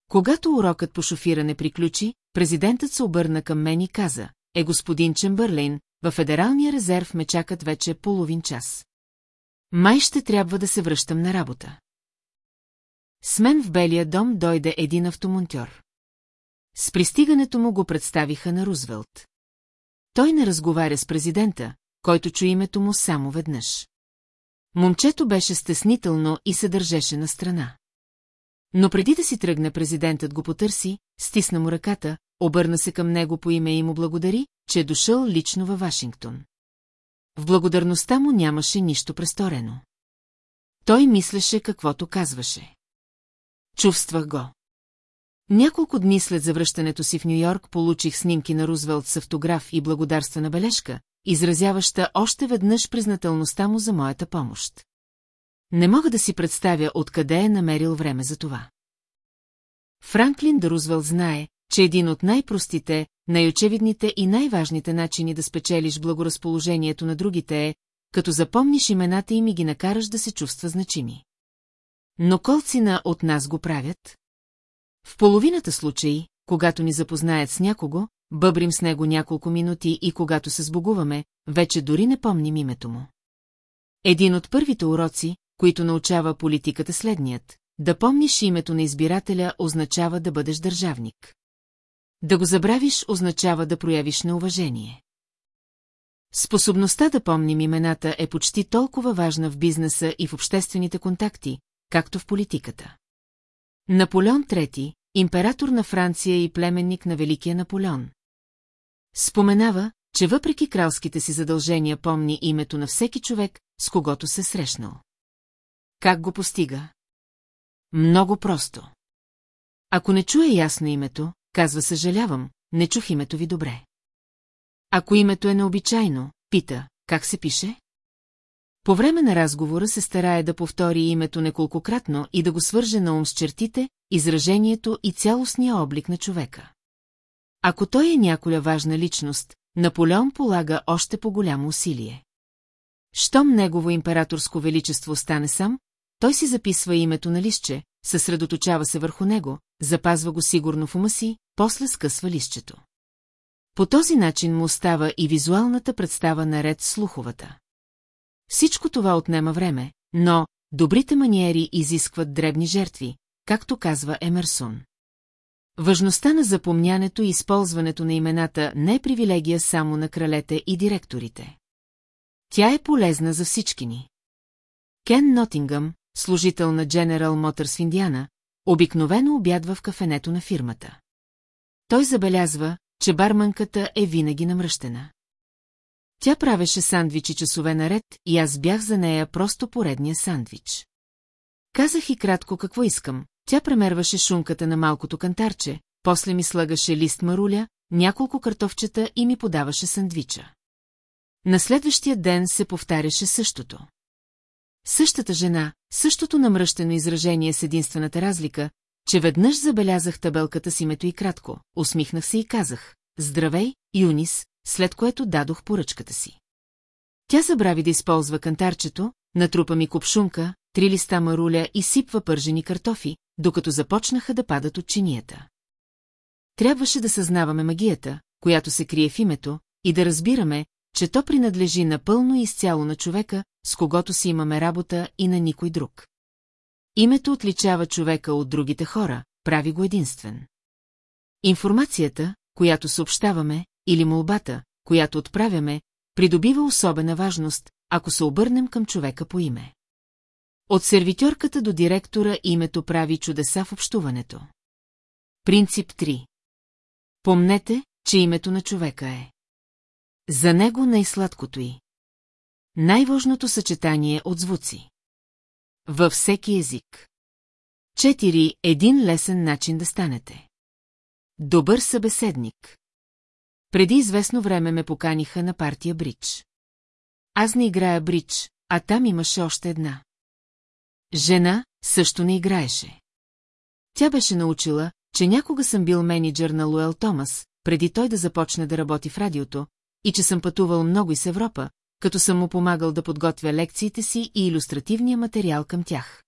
Когато урокът по шофиране приключи, президентът се обърна към мен и каза, е господин Чембърлейн, във Федералния резерв ме чакат вече половин час. Май ще трябва да се връщам на работа. С мен в Белия дом дойде един автомонтьор. С пристигането му го представиха на Рузвелт. Той не разговаря с президента, който чу името му само веднъж. Момчето беше стеснително и се държеше на страна. Но преди да си тръгне президентът го потърси, стисна му ръката, обърна се към него по име и му благодари, че е дошъл лично във Вашингтон. В благодарността му нямаше нищо престорено. Той мислеше каквото казваше. Чувствах го. Няколко дни след завръщането си в Нью-Йорк получих снимки на Рузвелт с автограф и благодарствена бележка, изразяваща още веднъж признателността му за моята помощ. Не мога да си представя откъде е намерил време за това. Франклин да Рузвелт знае, че един от най-простите, най-очевидните и най-важните начини да спечелиш благоразположението на другите е, като запомниш имената им и ги накараш да се чувства значими. Но колцина от нас го правят? В половината случаи, когато ни запознаят с някого, бъбрим с него няколко минути и когато се сбогуваме, вече дори не помним името му. Един от първите уроци, които научава политиката следният. Да помниш името на избирателя означава да бъдеш държавник. Да го забравиш означава да проявиш неуважение. Способността да помним имената е почти толкова важна в бизнеса и в обществените контакти, както в политиката. Наполеон III, император на Франция и племенник на Великия Наполеон. Споменава, че въпреки кралските си задължения помни името на всеки човек, с когото се срещнал. Как го постига? Много просто. Ако не чуе ясно името, казва съжалявам, не чух името ви добре. Ако името е необичайно, пита, как се пише? По време на разговора се старае да повтори името неколкократно и да го свърже на ум с чертите, изражението и цялостния облик на човека. Ако той е няколя важна личност, Наполеон полага още по-голямо усилие. Щом негово императорско величество стане сам, той си записва името на листче, съсредоточава се върху него, запазва го сигурно в ума си, после скъсва листчето. По този начин му остава и визуалната представа наред слуховата. Всичко това отнема време, но добрите маниери изискват дребни жертви, както казва Емерсон. Важността на запомнянето и използването на имената не е привилегия само на кралете и директорите. Тя е полезна за всички ни. Кен Нотингъм, служител на General Motors в Индиана, обикновено обядва в кафенето на фирмата. Той забелязва, че барманката е винаги намръщена. Тя правеше сандвичи часове наред и аз бях за нея просто поредния сандвич. Казах и кратко какво искам. Тя премерваше шунката на малкото кантарче, после ми слагаше лист маруля, няколко картофчета и ми подаваше сандвича. На следващия ден се повтаряше същото. Същата жена, същото намръщено изражение с единствената разлика, че веднъж забелязах табелката с името и кратко, усмихнах се и казах «Здравей, Юнис», след което дадох поръчката си. Тя забрави да използва кантарчето, натрупа ми купшунка, три листа маруля и сипва пържени картофи, докато започнаха да падат от чинията. Трябваше да съзнаваме магията, която се крие в името, и да разбираме, че то принадлежи напълно и изцяло на човека, с когото си имаме работа и на никой друг. Името отличава човека от другите хора, прави го единствен. Информацията, която съобщаваме, или молбата, която отправяме, придобива особена важност, ако се обърнем към човека по име. От сервитьорката до директора името прави чудеса в общуването. Принцип 3 Помнете, че името на човека е. За него най-сладкото й. Най-важното съчетание от звуци. Във всеки език. 4. Един лесен начин да станете. Добър събеседник. Преди известно време ме поканиха на партия Бридж. Аз не играя Бридж, а там имаше още една. Жена също не играеше. Тя беше научила, че някога съм бил менеджер на Луел Томас, преди той да започне да работи в радиото, и че съм пътувал много из Европа, като съм му помагал да подготвя лекциите си и иллюстративния материал към тях.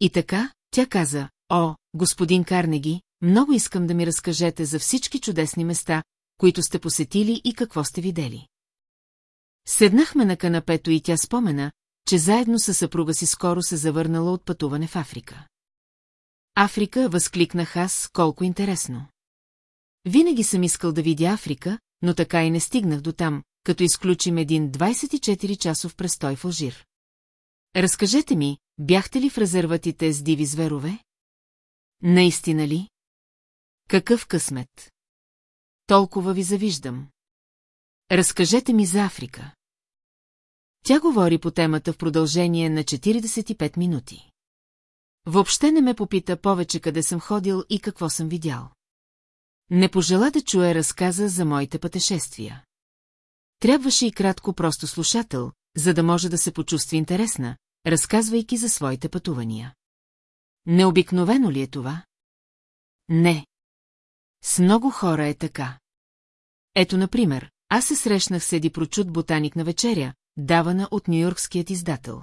И така, тя каза, о, господин Карнеги, много искам да ми разкажете за всички чудесни места, които сте посетили и какво сте видели. Седнахме на канапето и тя спомена, че заедно със съпруга си скоро се завърнала от пътуване в Африка. Африка, възкликнах аз, колко интересно. Винаги съм искал да видя Африка, но така и не стигнах до там, като изключим един 24-часов престой в Алжир. Разкажете ми, бяхте ли в резерватите с диви зверове? Наистина ли? Какъв късмет? Толкова ви завиждам. Разкажете ми за Африка. Тя говори по темата в продължение на 45 минути. Въобще не ме попита повече къде съм ходил и какво съм видял. Не пожела да чуе разказа за моите пътешествия. Трябваше и кратко просто слушател, за да може да се почувства интересна, разказвайки за своите пътувания. Необикновено ли е това? Не. С много хора е така. Ето, например, аз се срещнах с еди прочут ботаник на вечеря, давана от нью-йоркският издател.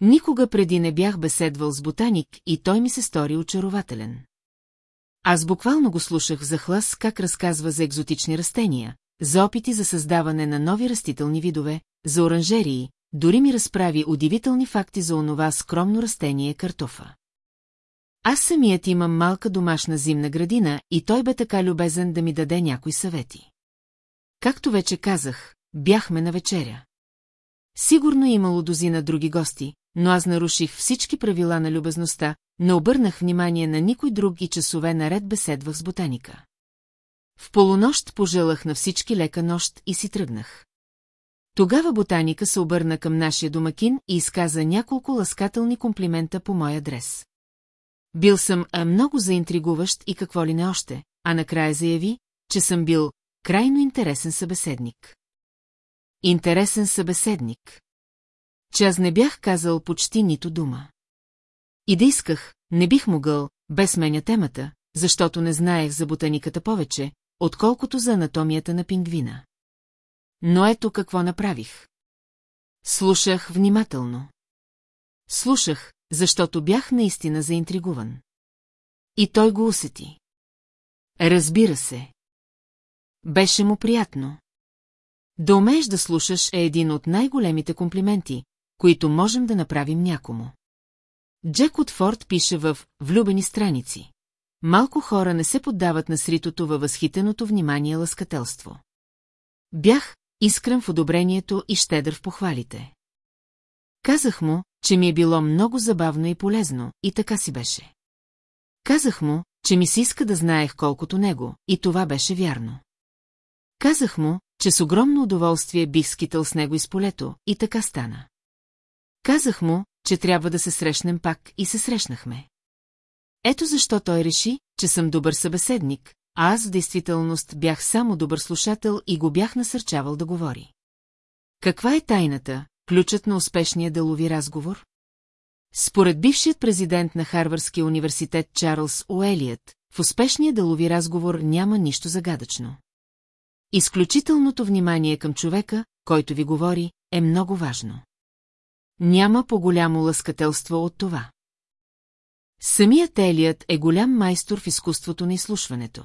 Никога преди не бях беседвал с ботаник и той ми се стори очарователен. Аз буквално го слушах за хлас как разказва за екзотични растения, за опити за създаване на нови растителни видове, за оранжерии, дори ми разправи удивителни факти за онова скромно растение картофа. Аз самият имам малка домашна зимна градина и той бе така любезен да ми даде някои съвети. Както вече казах, бяхме на вечеря. Сигурно е имало дозина други гости, но аз наруших всички правила на любезността, не обърнах внимание на никой друг и часове наред беседвах с ботаника. В полунощ пожелах на всички лека нощ и си тръгнах. Тогава ботаника се обърна към нашия домакин и изказа няколко ласкателни комплимента по мой адрес. Бил съм а много заинтригуващ и какво ли не още, а накрая заяви, че съм бил крайно интересен събеседник. Интересен събеседник. Че аз не бях казал почти нито дума. И да исках, не бих могъл, без сменя темата, защото не знаех за ботаниката повече, отколкото за анатомията на пингвина. Но ето какво направих. Слушах внимателно. Слушах, защото бях наистина заинтригуван. И той го усети. Разбира се. Беше му приятно. Да умееш да слушаш е един от най-големите комплименти, които можем да направим някому. Джек Отфорд пише в «Влюбени страници». Малко хора не се поддават на сритото във възхитеното внимание лъскателство. Бях искрен в одобрението и щедър в похвалите. Казах му, че ми е било много забавно и полезно, и така си беше. Казах му, че ми се иска да знаех колкото него, и това беше вярно. Казах му, че с огромно удоволствие бих скитал с него из полето, и така стана. Казах му, че трябва да се срещнем пак, и се срещнахме. Ето защо той реши, че съм добър събеседник, а аз в действителност бях само добър слушател и го бях насърчавал да говори. Каква е тайната, ключът на успешния делови разговор? Според бившият президент на Харвардския университет Чарлз Уелият, в успешния делови разговор няма нищо загадъчно. Изключителното внимание към човека, който ви говори, е много важно. Няма по-голямо лъскателство от това. Самият Елият е голям майстор в изкуството на изслушването.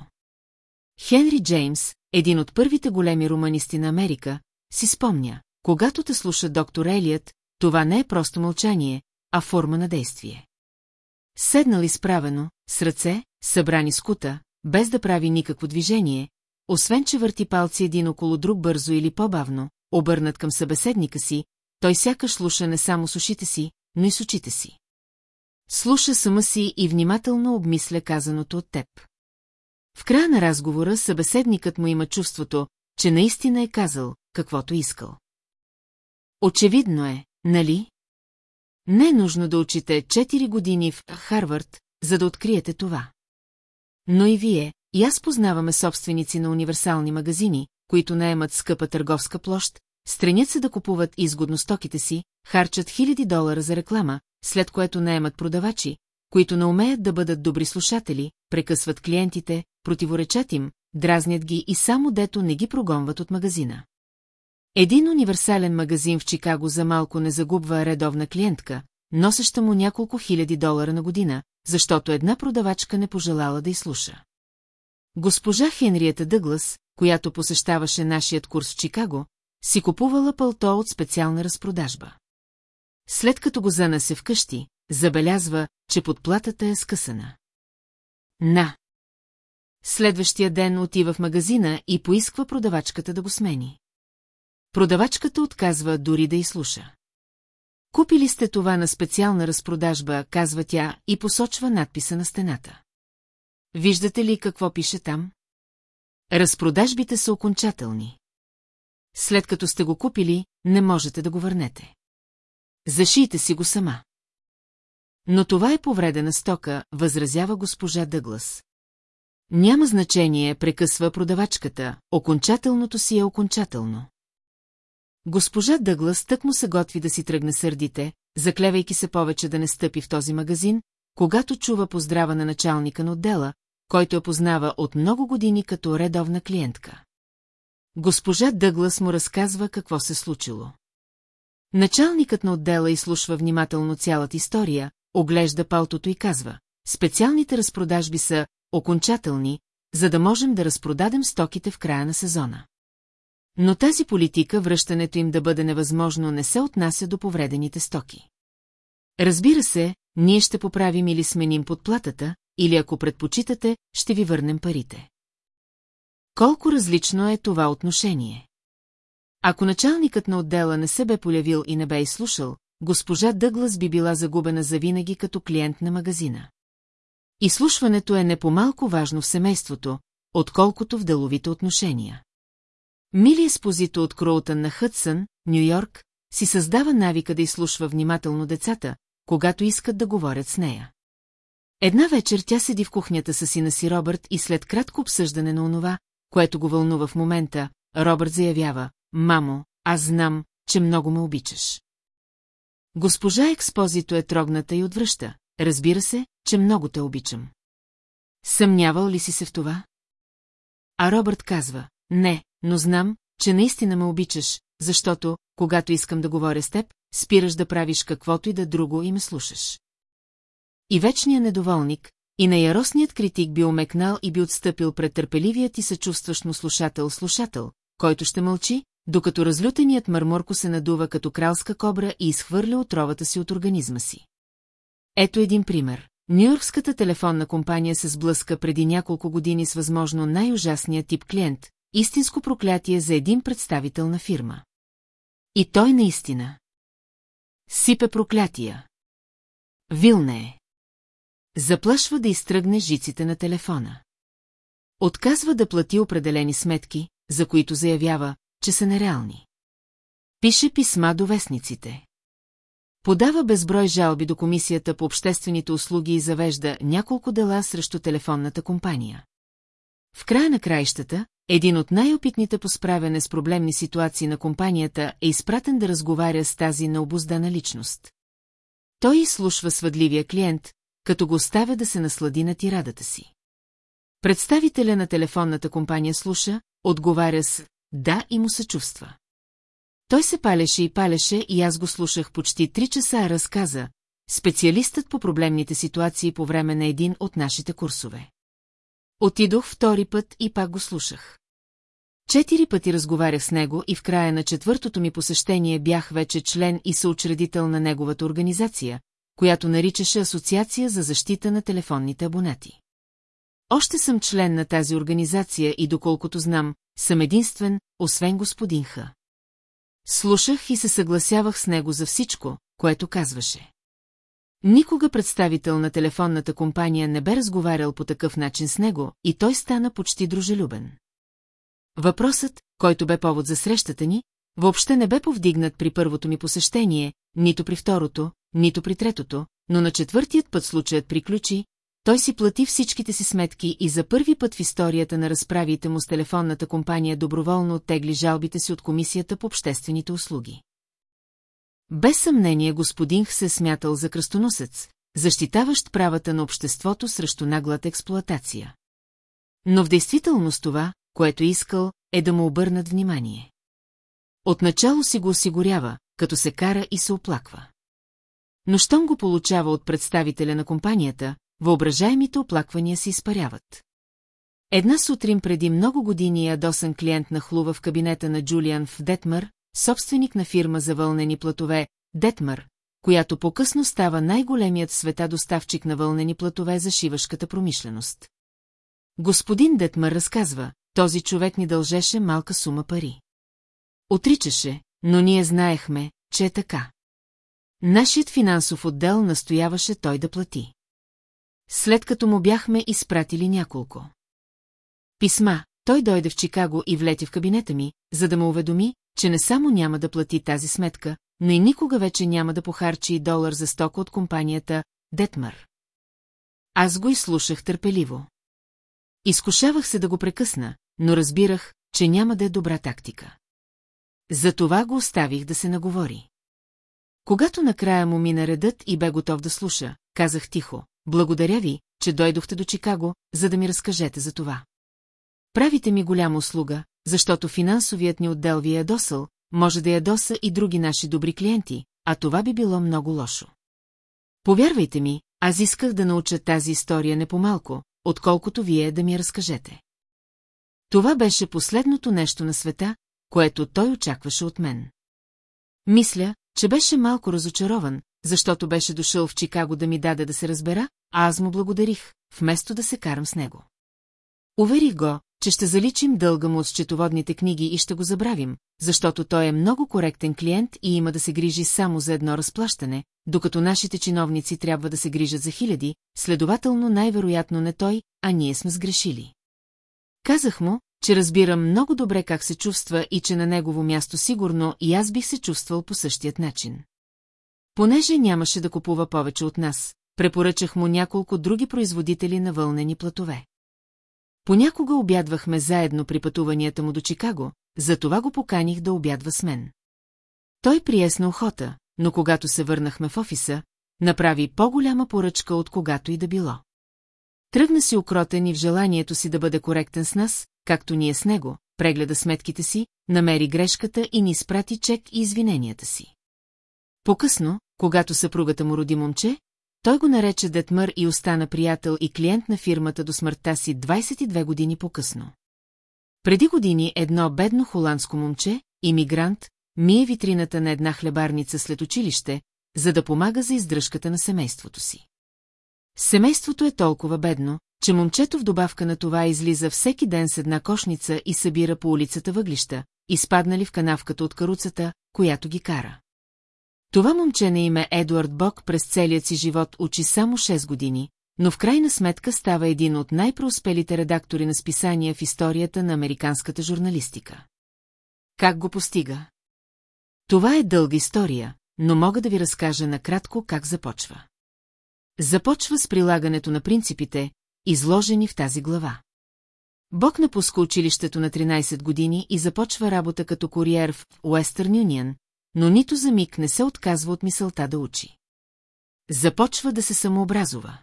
Хенри Джеймс, един от първите големи романисти на Америка, си спомня, когато те слуша доктор Елият, това не е просто мълчание, а форма на действие. Седнал изправено, с ръце, събрани с кута, без да прави никакво движение, освен че върти палци един около друг бързо или по-бавно, обърнат към събеседника си, той сякаш слуша не само с ушите си, но и с очите си. Слуша сама си и внимателно обмисля казаното от теб. В края на разговора събеседникът му има чувството, че наистина е казал, каквото искал. Очевидно е, нали? Не е нужно да учите 4 години в Харвард, за да откриете това. Но и вие, и аз познаваме собственици на универсални магазини, които наемат скъпа търговска площ, стремят се да купуват изгодно стоките си, харчат хиляди долара за реклама, след което наемат продавачи, които не умеят да бъдат добри слушатели, прекъсват клиентите, противоречат им, дразнят ги и само дето не ги прогонват от магазина. Един универсален магазин в Чикаго за малко не загубва редовна клиентка, носеща му няколко хиляди долара на година, защото една продавачка не пожелала да изслуша. Госпожа Хенриета Дъглас, която посещаваше нашият курс в Чикаго, си купувала пълто от специална разпродажба. След като го занесе вкъщи, забелязва, че подплатата е скъсана. На! Следващия ден отива в магазина и поисква продавачката да го смени. Продавачката отказва дори да изслуша. Купили сте това на специална разпродажба, казва тя и посочва надписа на стената. Виждате ли какво пише там? Разпродажбите са окончателни. След като сте го купили, не можете да го върнете. Зашийте си го сама. Но това е повредена стока, възразява госпожа Дъглас. Няма значение, прекъсва продавачката, окончателното си е окончателно. Госпожа Дъглас тък му се готви да си тръгне сърдите, заклевайки се повече да не стъпи в този магазин, когато чува поздрава на началника на отдела, който я познава от много години като редовна клиентка. Госпожа Дъглас му разказва какво се случило. Началникът на отдела изслушва внимателно цялата история, оглежда палтото и казва, специалните разпродажби са окончателни, за да можем да разпродадем стоките в края на сезона. Но тази политика, връщането им да бъде невъзможно, не се отнася до повредените стоки. Разбира се, ние ще поправим или сменим подплатата, или ако предпочитате, ще ви върнем парите. Колко различно е това отношение? Ако началникът на отдела не се бе полявил и не бе изслушал, госпожа Дъглас би била загубена завинаги като клиент на магазина. Изслушването е не по-малко важно в семейството, отколкото в деловите отношения. Мили Еспозито от Кроутън на Хътсън, Нью-Йорк, си създава навика да изслушва внимателно децата, когато искат да говорят с нея. Една вечер тя седи в кухнята с сина си Робърт и след кратко обсъждане на онова, което го вълнува в момента, Робърт заявява, «Мамо, аз знам, че много ме обичаш». Госпожа Експозито е трогната и отвръща. Разбира се, че много те обичам. Съмнявал ли си се в това? А Робърт казва, не, но знам, че наистина ме обичаш, защото, когато искам да говоря с теб, спираш да правиш каквото и да друго и ме слушаш. И вечният недоволник, и на яростният критик би омекнал и би отстъпил пред търпеливият и съчувстващ му слушател-слушател, който ще мълчи, докато разлютеният мърморко се надува като кралска кобра и изхвърля отровата си от организма си. Ето един пример. Нью-Йоркската телефонна компания се сблъска преди няколко години с възможно най-ужасния тип клиент, истинско проклятие за един представител на фирма. И той наистина. Сипе проклятия. Вилне е. Заплашва да изтръгне жиците на телефона. Отказва да плати определени сметки, за които заявява, че са нереални. Пише писма до вестниците. Подава безброй жалби до Комисията по обществените услуги и завежда няколко дела срещу телефонната компания. В края на краищата, един от най-опитните по справяне с проблемни ситуации на компанията е изпратен да разговаря с тази необуздана личност. Той изслушва свъдливия клиент, като го оставя да се наслади на тирадата си. Представителя на телефонната компания слуша, отговаря с «да» и му се чувства. Той се палеше и палеше и аз го слушах почти три часа, разказа, специалистът по проблемните ситуации по време на един от нашите курсове. Отидох втори път и пак го слушах. Четири пъти разговарях с него и в края на четвъртото ми посещение бях вече член и съучредител на неговата организация, която наричаше Асоциация за защита на телефонните абонати. Още съм член на тази организация и доколкото знам, съм единствен, освен господин Х. Слушах и се съгласявах с него за всичко, което казваше. Никога представител на телефонната компания не бе разговарял по такъв начин с него и той стана почти дружелюбен. Въпросът, който бе повод за срещата ни, Въобще не бе повдигнат при първото ми посещение, нито при второто, нито при третото, но на четвъртият път случаят приключи, той си плати всичките си сметки и за първи път в историята на разправите му с телефонната компания доброволно оттегли жалбите си от Комисията по обществените услуги. Без съмнение господин се смятал за кръстоносец, защитаващ правата на обществото срещу наглата експлоатация. Но в действителност това, което искал, е да му обърнат внимание. Отначало си го осигурява, като се кара и се оплаква. Но щом го получава от представителя на компанията, въображаемите оплаквания се изпаряват. Една сутрин преди много години ядосан клиент нахлува в кабинета на Джулиан в Детмър, собственик на фирма за вълнени платове, Детмър, която по-късно става най-големият света доставчик на вълнени платове за шивашката промишленост. Господин Детмър разказва, този човек ни дължеше малка сума пари. Отричаше, но ние знаехме, че е така. Нашият финансов отдел настояваше той да плати. След като му бяхме изпратили няколко. Писма, той дойде в Чикаго и влети в кабинета ми, за да ме уведоми, че не само няма да плати тази сметка, но и никога вече няма да похарчи долар за стока от компанията Детмър. Аз го изслушах търпеливо. Изкушавах се да го прекъсна, но разбирах, че няма да е добра тактика. Затова го оставих да се наговори. Когато накрая му мина редът и бе готов да слуша, казах тихо, благодаря ви, че дойдохте до Чикаго, за да ми разкажете за това. Правите ми голяма услуга, защото финансовият ни отдел ви е ядосал, може да ядоса и други наши добри клиенти, а това би било много лошо. Повярвайте ми, аз исках да науча тази история не по-малко, отколкото вие да ми разкажете. Това беше последното нещо на света, което той очакваше от мен. Мисля, че беше малко разочарован, защото беше дошъл в Чикаго да ми даде да се разбера, а аз му благодарих, вместо да се карам с него. Уверих го, че ще заличим дълга му от счетоводните книги и ще го забравим, защото той е много коректен клиент и има да се грижи само за едно разплащане, докато нашите чиновници трябва да се грижат за хиляди, следователно най-вероятно не той, а ние сме сгрешили. Казах му, че разбирам много добре как се чувства и че на негово място сигурно и аз бих се чувствал по същият начин. Понеже нямаше да купува повече от нас, препоръчах му няколко други производители на вълнени платове. Понякога обядвахме заедно при пътуванията му до Чикаго, затова го поканих да обядва с мен. Той приесна охота, но когато се върнахме в офиса, направи по-голяма поръчка от когато и да било. Тръгна си окротен и в желанието си да бъде коректен с нас, както ние с него, прегледа сметките си, намери грешката и ни спрати чек и извиненията си. По-късно, когато съпругата му роди момче, той го нарече Детмър и остана приятел и клиент на фирмата до смъртта си 22 години по-късно. Преди години едно бедно холандско момче, иммигрант, мие витрината на една хлебарница след училище, за да помага за издръжката на семейството си. Семейството е толкова бедно, че момчето в добавка на това излиза всеки ден с една кошница и събира по улицата въглища, изпаднали в канавката от каруцата, която ги кара. Това момче на име Едуард Бок през целият си живот учи само 6 години, но в крайна сметка става един от най-преуспелите редактори на списания в историята на американската журналистика. Как го постига? Това е дълга история, но мога да ви разкажа накратко как започва. Започва с прилагането на принципите, изложени в тази глава. Бог напуска училището на 13 години и започва работа като куриер в Western Union, но нито за миг не се отказва от мисълта да учи. Започва да се самообразува.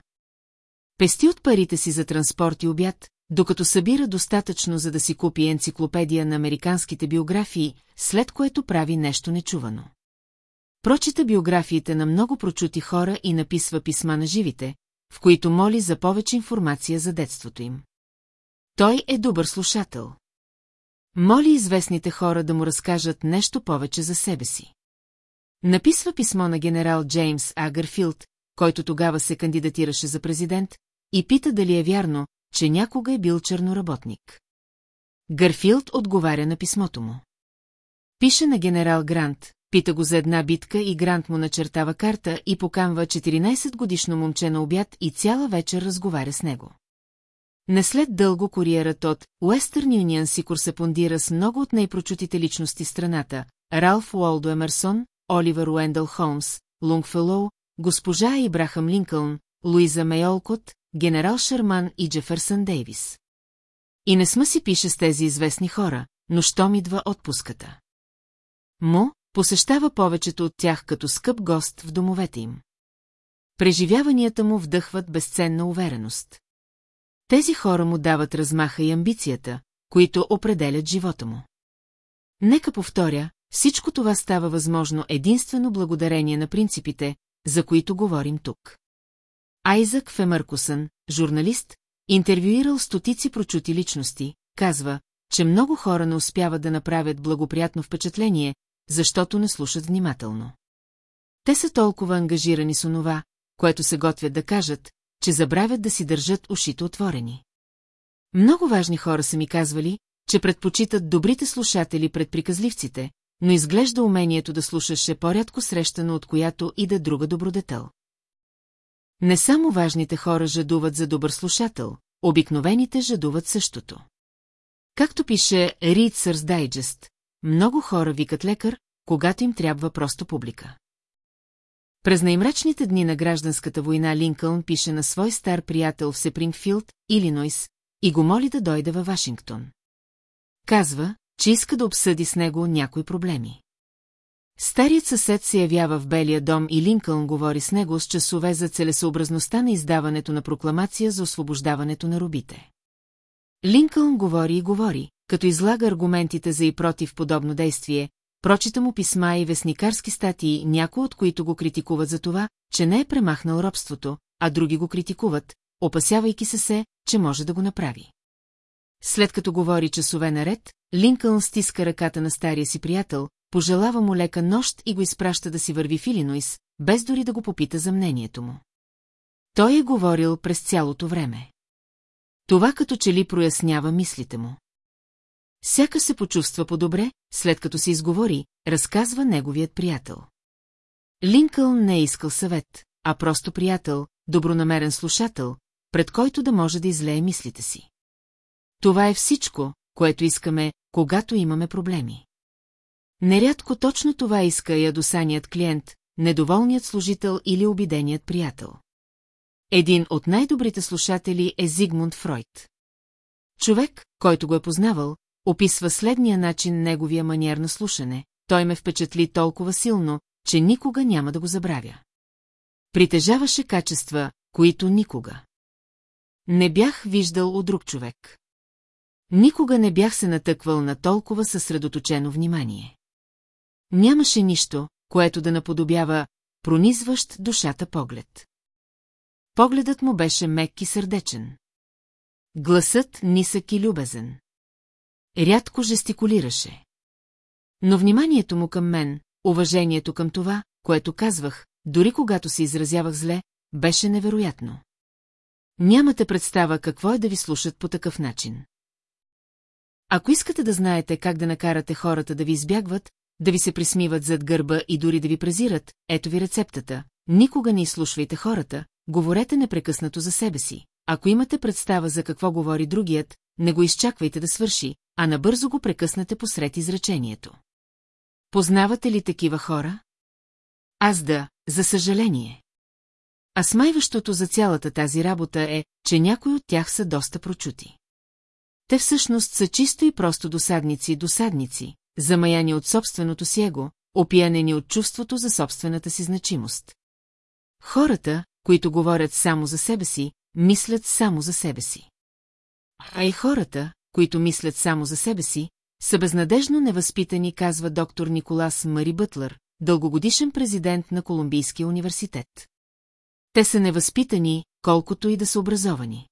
Пести от парите си за транспорт и обяд, докато събира достатъчно за да си купи енциклопедия на американските биографии, след което прави нещо нечувано. Прочита биографиите на много прочути хора и написва писма на живите, в които моли за повече информация за детството им. Той е добър слушател. Моли известните хора да му разкажат нещо повече за себе си. Написва писмо на генерал Джеймс Агърфилд, който тогава се кандидатираше за президент, и пита дали е вярно, че някога е бил черноработник. Гърфилд отговаря на писмото му. Пише на генерал Грант, пита го за една битка и Грант му начертава карта и покамва 14-годишно момче на обяд и цяла вечер разговаря с него. Не след дълго куриерът от Уестърн Юнион си корсепондира с много от най-прочутите личности страната, Ралф Уолдо Емерсон, Оливър Уендъл Холмс, Лунгфелоу, госпожа Ибрахам Линкълн, Луиза Мейолкот, генерал Шерман и Джефърсън Дейвис. И не сма си пише с тези известни хора, но щом идва отпуската. Му посещава повечето от тях като скъп гост в домовете им. Преживяванията му вдъхват безценна увереност. Тези хора му дават размаха и амбицията, които определят живота му. Нека повторя, всичко това става възможно единствено благодарение на принципите, за които говорим тук. Айзак Фемъркусън, журналист, интервюирал стотици прочути личности, казва, че много хора не успяват да направят благоприятно впечатление, защото не слушат внимателно. Те са толкова ангажирани с онова, което се готвят да кажат, че забравят да си държат ушите отворени. Много важни хора са ми казвали, че предпочитат добрите слушатели пред приказливците, но изглежда умението да слушаш е по-рядко срещано от която и да друга добродетел. Не само важните хора жадуват за добър слушател, обикновените жадуват същото. Както пише Readsers Digest, много хора викат лекар, когато им трябва просто публика. През най-мрачните дни на гражданската война Линкълн пише на свой стар приятел в Сепрингфилд, Илинойс, и го моли да дойде във Вашингтон. Казва, че иска да обсъди с него някои проблеми. Старият съсед се явява в Белия дом и Линкълн говори с него с часове за целесообразността на издаването на прокламация за освобождаването на робите. Линкълн говори и говори, като излага аргументите за и против подобно действие, прочита му писма и вестникарски статии, някои от които го критикуват за това, че не е премахнал робството, а други го критикуват, опасявайки се се, че може да го направи. След като говори часове наред, Линкълн стиска ръката на стария си приятел, пожелава му лека нощ и го изпраща да си върви в Илинойс, без дори да го попита за мнението му. Той е говорил през цялото време. Това като че ли прояснява мислите му. Сяка се почувства по-добре, след като се изговори, разказва неговият приятел. Линкълн не е искал съвет, а просто приятел, добронамерен слушател, пред който да може да излее мислите си. Това е всичко, което искаме, когато имаме проблеми. Нерядко точно това иска ядосаният клиент, недоволният служител или обиденият приятел. Един от най-добрите слушатели е Зигмунд Фройд. Човек, който го е познавал, описва следния начин неговия маниер на слушане. Той ме впечатли толкова силно, че никога няма да го забравя. Притежаваше качества, които никога. Не бях виждал от друг човек. Никога не бях се натъквал на толкова съсредоточено внимание. Нямаше нищо, което да наподобява пронизващ душата поглед. Погледът му беше мек и сърдечен. Гласът нисък и любезен. Рядко жестикулираше. Но вниманието му към мен, уважението към това, което казвах, дори когато се изразявах зле, беше невероятно. Нямате представа какво е да ви слушат по такъв начин. Ако искате да знаете как да накарате хората да ви избягват, да ви се присмиват зад гърба и дори да ви презират, ето ви рецептата. Никога не изслушвайте хората, говорете непрекъснато за себе си. Ако имате представа за какво говори другият, не го изчаквайте да свърши, а набързо го прекъснете посред изречението. Познавате ли такива хора? Аз да, за съжаление. А смайващото за цялата тази работа е, че някои от тях са доста прочути. Те всъщност са чисто и просто досадници и досадници, замаяни от собственото си его, опиянени от чувството за собствената си значимост. Хората, които говорят само за себе си, мислят само за себе си. А и хората, които мислят само за себе си, са безнадежно невъзпитани, казва доктор Николас Мари Бътлър, дългогодишен президент на Колумбийския университет. Те са невъзпитани, колкото и да са образовани.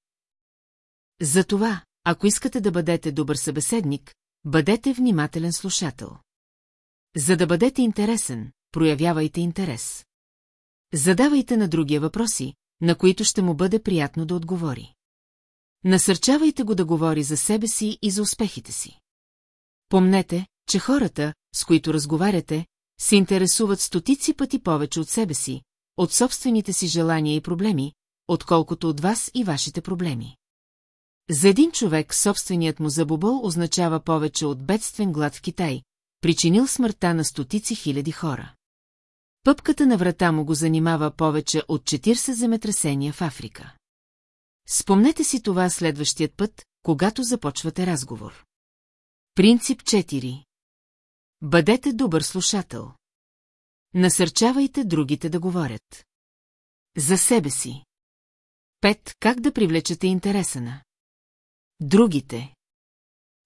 Затова, ако искате да бъдете добър събеседник, бъдете внимателен слушател. За да бъдете интересен, проявявайте интерес. Задавайте на другия въпроси, на които ще му бъде приятно да отговори. Насърчавайте го да говори за себе си и за успехите си. Помнете, че хората, с които разговаряте, се интересуват стотици пъти повече от себе си, от собствените си желания и проблеми, отколкото от вас и вашите проблеми. За един човек собственият му забобъл означава повече от бедствен глад в Китай, причинил смъртта на стотици хиляди хора. Пъпката на врата му го занимава повече от 40 земетресения в Африка. Спомнете си това следващият път, когато започвате разговор. Принцип 4. Бъдете добър слушател. Насърчавайте другите да говорят. За себе си. Пет. Как да привлечете интереса на другите.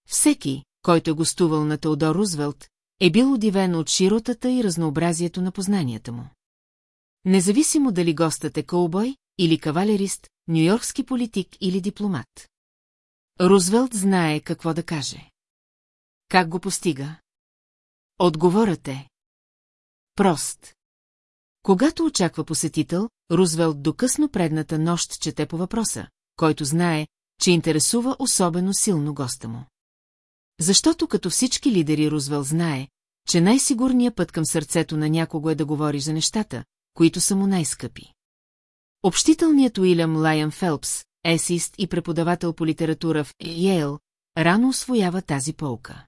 Всеки, който е гостувал на Теодор Рузвелт, е бил удивен от широтата и разнообразието на познанията му. Независимо дали гостът е кълбой или кавалерист, нюйоркски политик или дипломат. Рузвелт знае какво да каже. Как го постига? Отговорът е. Прост. Когато очаква посетител, Рузвелт до късно предната нощ чете по въпроса, който знае, че интересува особено силно госта му. Защото като всички лидери Рузвел знае, че най-сигурният път към сърцето на някого е да говориш за нещата, които са му най-скъпи. Общителният Уилям Лайън Фелпс, есист и преподавател по литература в Йейл, рано освоява тази полка.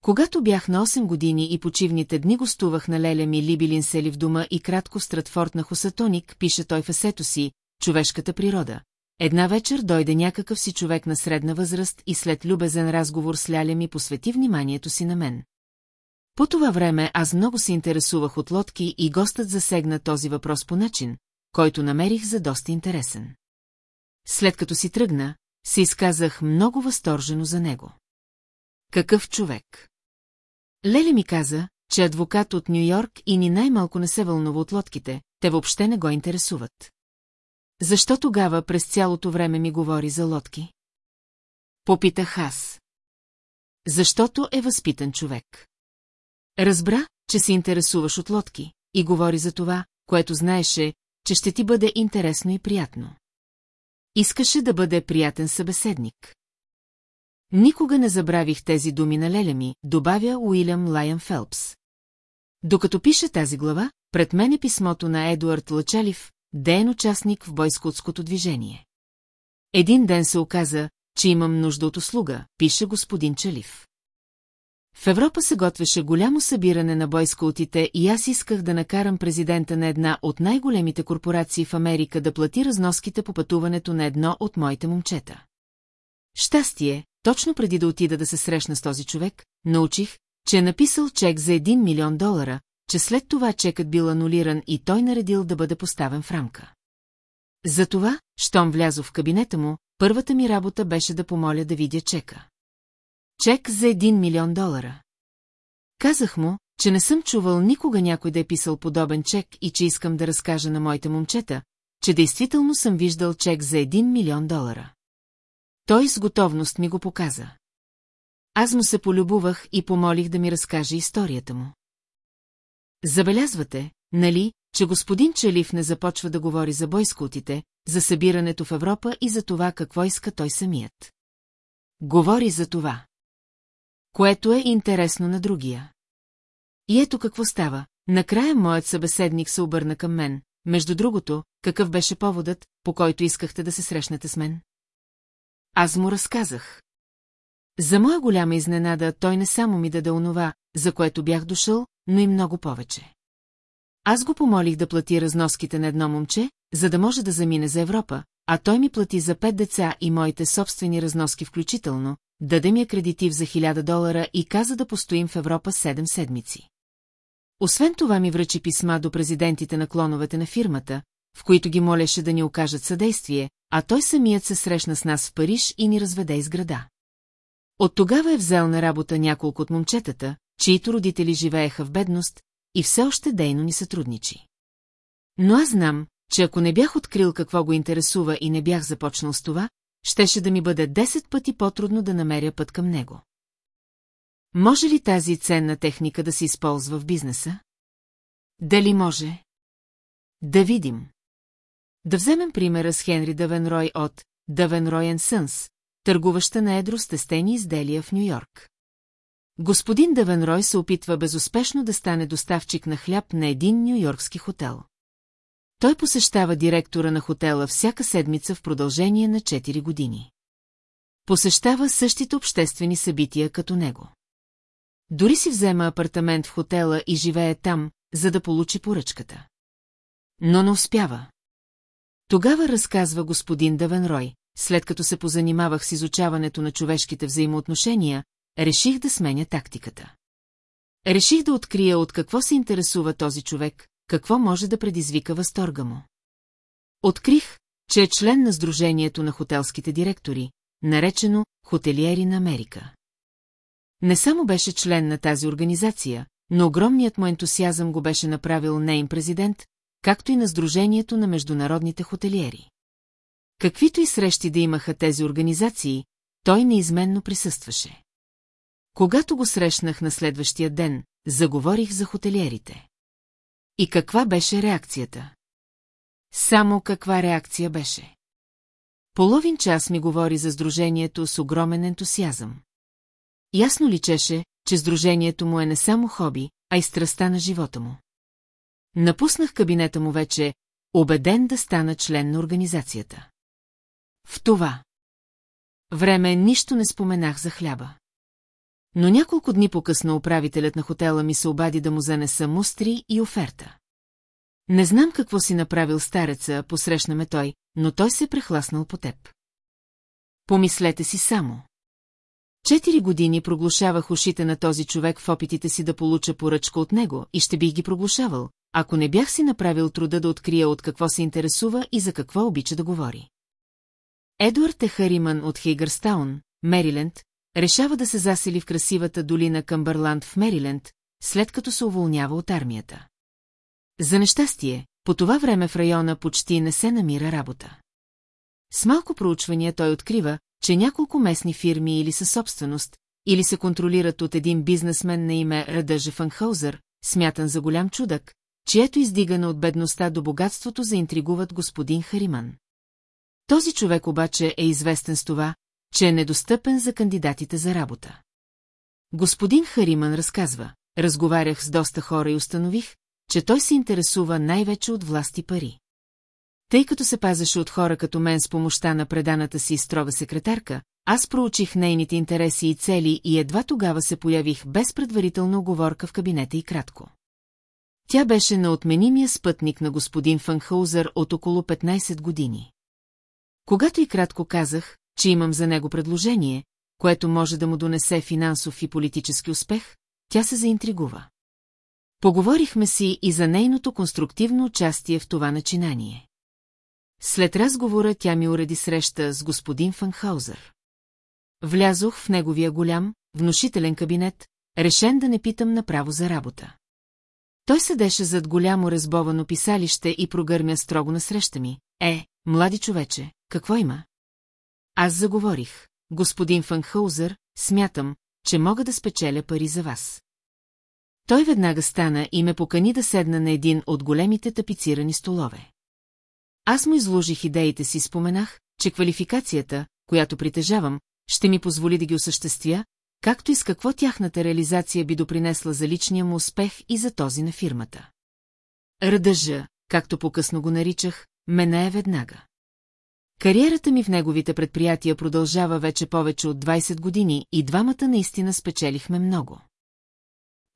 Когато бях на 8 години и почивните дни гостувах на леля ми Либилин сели в дома и кратко в Стратфорд на Хосатоник, пише той в си, човешката природа. Една вечер дойде някакъв си човек на средна възраст и след любезен разговор с ляля ми посвети вниманието си на мен. По това време аз много се интересувах от лодки и гостът засегна този въпрос по начин, който намерих за доста интересен. След като си тръгна, се изказах много възторжено за него. Какъв човек? Леле ми каза, че адвокат от Нью-Йорк и ни най-малко не се вълнува от лодките, те въобще не го интересуват. Защо тогава през цялото време ми говори за лодки? Попитах аз. Защото е възпитан човек. Разбра, че се интересуваш от лодки и говори за това, което знаеше, че ще ти бъде интересно и приятно. Искаше да бъде приятен събеседник. Никога не забравих тези думи на леля ми, добавя Уилям Лайън Фелпс. Докато пише тази глава, пред мен е писмото на Едуард Лачалив, ден участник в бойскотското движение. Един ден се оказа, че имам нужда от услуга, пише господин Чалив. В Европа се готвеше голямо събиране на бойскаутите и аз исках да накарам президента на една от най-големите корпорации в Америка да плати разноските по пътуването на едно от моите момчета. Щастие, точно преди да отида да се срещна с този човек, научих, че е написал чек за 1 милион долара, че след това чекът бил анулиран и той наредил да бъде поставен в рамка. Затова, щом влязо в кабинета му, първата ми работа беше да помоля да видя чека. Чек за 1 милион долара. Казах му, че не съм чувал никога някой да е писал подобен чек и че искам да разкажа на моите момчета, че действително съм виждал чек за 1 милион долара. Той с готовност ми го показа. Аз му се полюбувах и помолих да ми разкаже историята му. Забелязвате, нали, че господин Чалив не започва да говори за бойскотите, за събирането в Европа и за това какво иска той самият. Говори за това. Което е интересно на другия. И ето какво става. Накрая моят събеседник се обърна към мен. Между другото, какъв беше поводът, по който искахте да се срещнете с мен? Аз му разказах. За моя голяма изненада той не само ми даде онова, за което бях дошъл, но и много повече. Аз го помолих да плати разноските на едно момче, за да може да замине за Европа, а той ми плати за пет деца и моите собствени разноски включително, даде ми акредитив за хиляда долара и каза да постоим в Европа седем седмици. Освен това ми връчи писма до президентите на клоновете на фирмата, в които ги молеше да ни окажат съдействие, а той самият се срещна с нас в Париж и ни разведе из града. От тогава е взел на работа няколко от момчетата, чието родители живееха в бедност, и все още дейно ни сътрудничи. Но аз знам, че ако не бях открил какво го интересува и не бях започнал с това, щеше да ми бъде 10 пъти по-трудно да намеря път към него. Може ли тази ценна техника да се използва в бизнеса? Дали може? Да видим. Да вземем примера с Хенри Давенрой от Давенрой Сънс, търгуваща на едро с тестени изделия в Нью-Йорк. Господин Давенрой се опитва безуспешно да стане доставчик на хляб на един нью-йоркски хотел. Той посещава директора на хотела всяка седмица в продължение на 4 години. Посещава същите обществени събития като него. Дори си взема апартамент в хотела и живее там, за да получи поръчката. Но не успява. Тогава разказва господин Давенрой, след като се позанимавах с изучаването на човешките взаимоотношения, реших да сменя тактиката. Реших да открия от какво се интересува този човек, какво може да предизвика възторга му. Открих, че е член на Сдружението на хотелските директори, наречено Хотелиери на Америка. Не само беше член на тази организация, но огромният му ентусиазъм го беше направил нейн президент, както и на Сдружението на международните хотелиери. Каквито и срещи да имаха тези организации, той неизменно присъстваше. Когато го срещнах на следващия ден, заговорих за хотелиерите. И каква беше реакцията? Само каква реакция беше? Половин час ми говори за сдружението с огромен ентусиазъм. Ясно личеше, че сдружението му е не само хоби, а и страста на живота му. Напуснах кабинета му вече, убеден да стана член на организацията. В това време нищо не споменах за хляба. Но няколко дни по-късно управителят на хотела ми се обади да му занеса мустри и оферта. Не знам какво си направил стареца, посрещна ме той, но той се е прехласнал по теб. Помислете си само. Четири години проглушавах ушите на този човек в опитите си да получа поръчка от него и ще бих ги проглушавал, ако не бях си направил труда да открия от какво се интересува и за какво обича да говори. Едуард е Хариман от Хейгърстаун, Мериленд, решава да се засели в красивата долина Къмбърланд в Мериленд, след като се уволнява от армията. За нещастие, по това време в района почти не се намира работа. С малко проучвания той открива, че няколко местни фирми или са собственост, или се контролират от един бизнесмен на име Радъжа Фанхаузър, смятан за голям чудък, чието издигане от бедността до богатството заинтригуват господин Хариман. Този човек обаче е известен с това, че е недостъпен за кандидатите за работа. Господин Хариман разказва, разговарях с доста хора и установих, че той се интересува най-вече от власти пари. Тъй като се пазеше от хора като мен с помощта на преданата си строга секретарка, аз проучих нейните интереси и цели и едва тогава се появих без предварителна оговорка в кабинета и кратко. Тя беше на отменимия спътник на господин Фанхаузър от около 15 години. Когато и кратко казах, че имам за него предложение, което може да му донесе финансов и политически успех, тя се заинтригува. Поговорихме си и за нейното конструктивно участие в това начинание. След разговора тя ми уреди среща с господин Фанхаузър. Влязох в неговия голям, внушителен кабинет, решен да не питам направо за работа. Той седеше зад голямо резбовано писалище и прогърмя строго насреща ми. Е, млади човече, какво има? Аз заговорих. Господин Фанхаузър, смятам, че мога да спечеля пари за вас. Той веднага стана и ме покани да седна на един от големите тапицирани столове. Аз му изложих идеите си, споменах, че квалификацията, която притежавам, ще ми позволи да ги осъществя, както и с какво тяхната реализация би допринесла за личния му успех и за този на фирмата. Ръдъжа, както по-късно го наричах, ме е веднага. Кариерата ми в неговите предприятия продължава вече повече от 20 години и двамата наистина спечелихме много.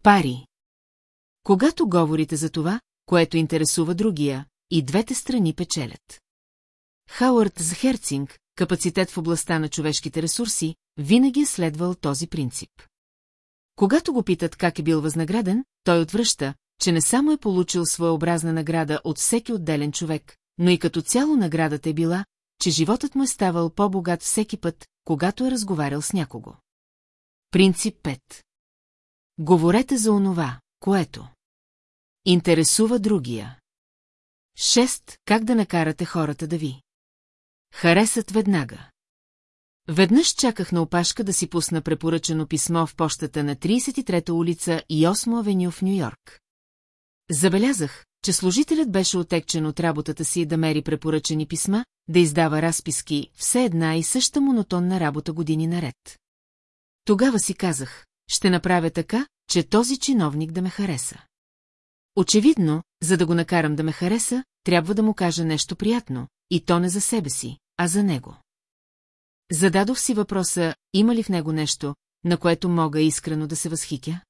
Пари. Когато говорите за това, което интересува другия, и двете страни печелят. Хауърд за Херцинг, капацитет в областта на човешките ресурси, винаги е следвал този принцип. Когато го питат как е бил възнаграден, той отвръща, че не само е получил своеобразна награда от всеки отделен човек, но и като цяло наградата е била, че животът му е ставал по-богат всеки път, когато е разговарял с някого. Принцип 5 Говорете за онова, което интересува другия. 6. Как да накарате хората да ви харесат веднага. Веднъж чаках на опашка да си пусна препоръчено писмо в почтата на 33-та улица и 8 авеню в Нью-Йорк. Забелязах, че служителят беше отекчен от работата си да мери препоръчени писма, да издава разписки, все една и съща монотонна работа години наред. Тогава си казах, ще направя така, че този чиновник да ме хареса. Очевидно, за да го накарам да ме хареса, трябва да му кажа нещо приятно, и то не за себе си, а за него. Зададох си въпроса, има ли в него нещо, на което мога искрено да се възхитя?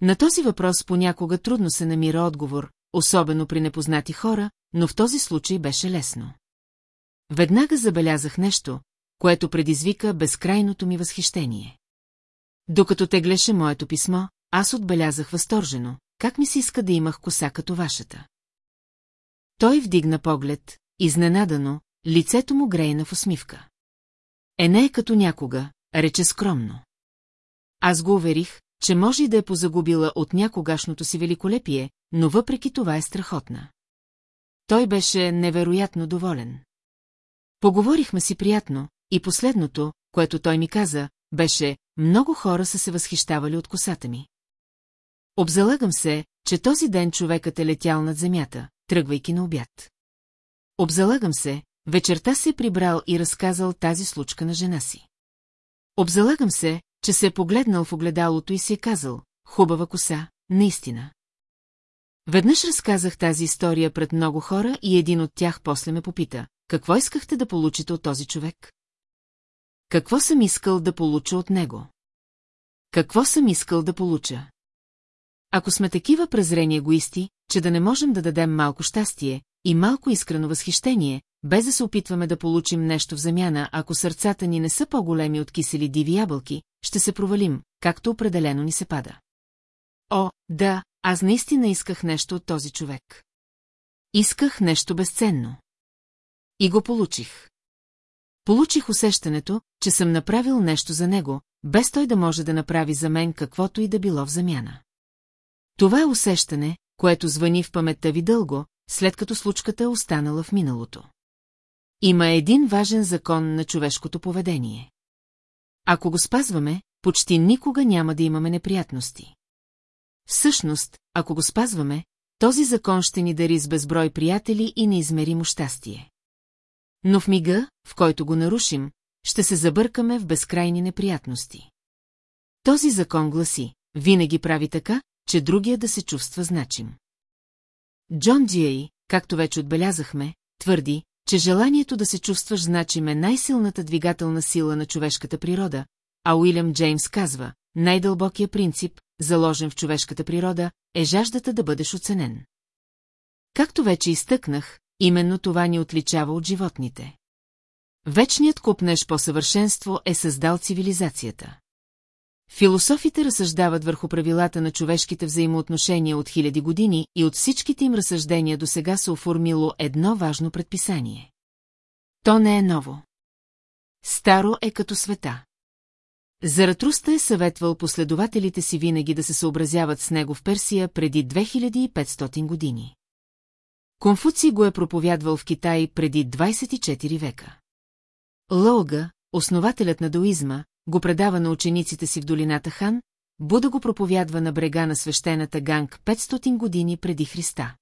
На този въпрос понякога трудно се намира отговор, особено при непознати хора, но в този случай беше лесно. Веднага забелязах нещо, което предизвика безкрайното ми възхищение. Докато теглеше моето писмо, аз отбелязах възторжено, как ми се иска да имах коса като вашата. Той вдигна поглед, изненадано, лицето му греена в усмивка. Е не е като някога, рече скромно. Аз го уверих, че може и да е позагубила от някогашното си великолепие, но въпреки това е страхотна. Той беше невероятно доволен. Поговорихме си приятно, и последното, което той ми каза, беше, много хора са се възхищавали от косата ми. Обзалагам се, че този ден човекът е летял над земята, тръгвайки на обяд. Обзалагам се, вечерта се е прибрал и разказал тази случка на жена си. Обзалагам се, че се е погледнал в огледалото и си е казал, хубава коса, наистина. Веднъж разказах тази история пред много хора и един от тях после ме попита, какво искахте да получите от този човек? Какво съм искал да получа от него? Какво съм искал да получа? Ако сме такива презрени егоисти, че да не можем да дадем малко щастие и малко искрено възхищение, без да се опитваме да получим нещо в замяна, ако сърцата ни не са по-големи от кисели диви ябълки, ще се провалим, както определено ни се пада. О, да, аз наистина исках нещо от този човек. Исках нещо безценно. И го получих. Получих усещането, че съм направил нещо за него, без той да може да направи за мен каквото и да било в замяна. Това е усещане, което звъни в паметта ви дълго, след като случката е останала в миналото. Има един важен закон на човешкото поведение. Ако го спазваме, почти никога няма да имаме неприятности. Всъщност, ако го спазваме, този закон ще ни дари с безброй приятели и неизмеримо щастие. Но в мига, в който го нарушим, ще се забъркаме в безкрайни неприятности. Този закон гласи, винаги прави така, че другия да се чувства значим. Джон Джией, както вече отбелязахме, твърди, че желанието да се чувстваш значим е най-силната двигателна сила на човешката природа, а Уилям Джеймс казва, най-дълбокия принцип, заложен в човешката природа, е жаждата да бъдеш оценен. Както вече изтъкнах, именно това ни отличава от животните. Вечният купнеш по съвършенство е създал цивилизацията. Философите разсъждават върху правилата на човешките взаимоотношения от хиляди години и от всичките им разсъждения до сега се оформило едно важно предписание. То не е ново. Старо е като света. Заратруста е съветвал последователите си винаги да се съобразяват с него в Персия преди 2500 години. Конфуций го е проповядвал в Китай преди 24 века. Лоуга, основателят на дуизма, го предава на учениците си в долината Хан, Буда го проповядва на брега на свещената Ганг 500 години преди Христа.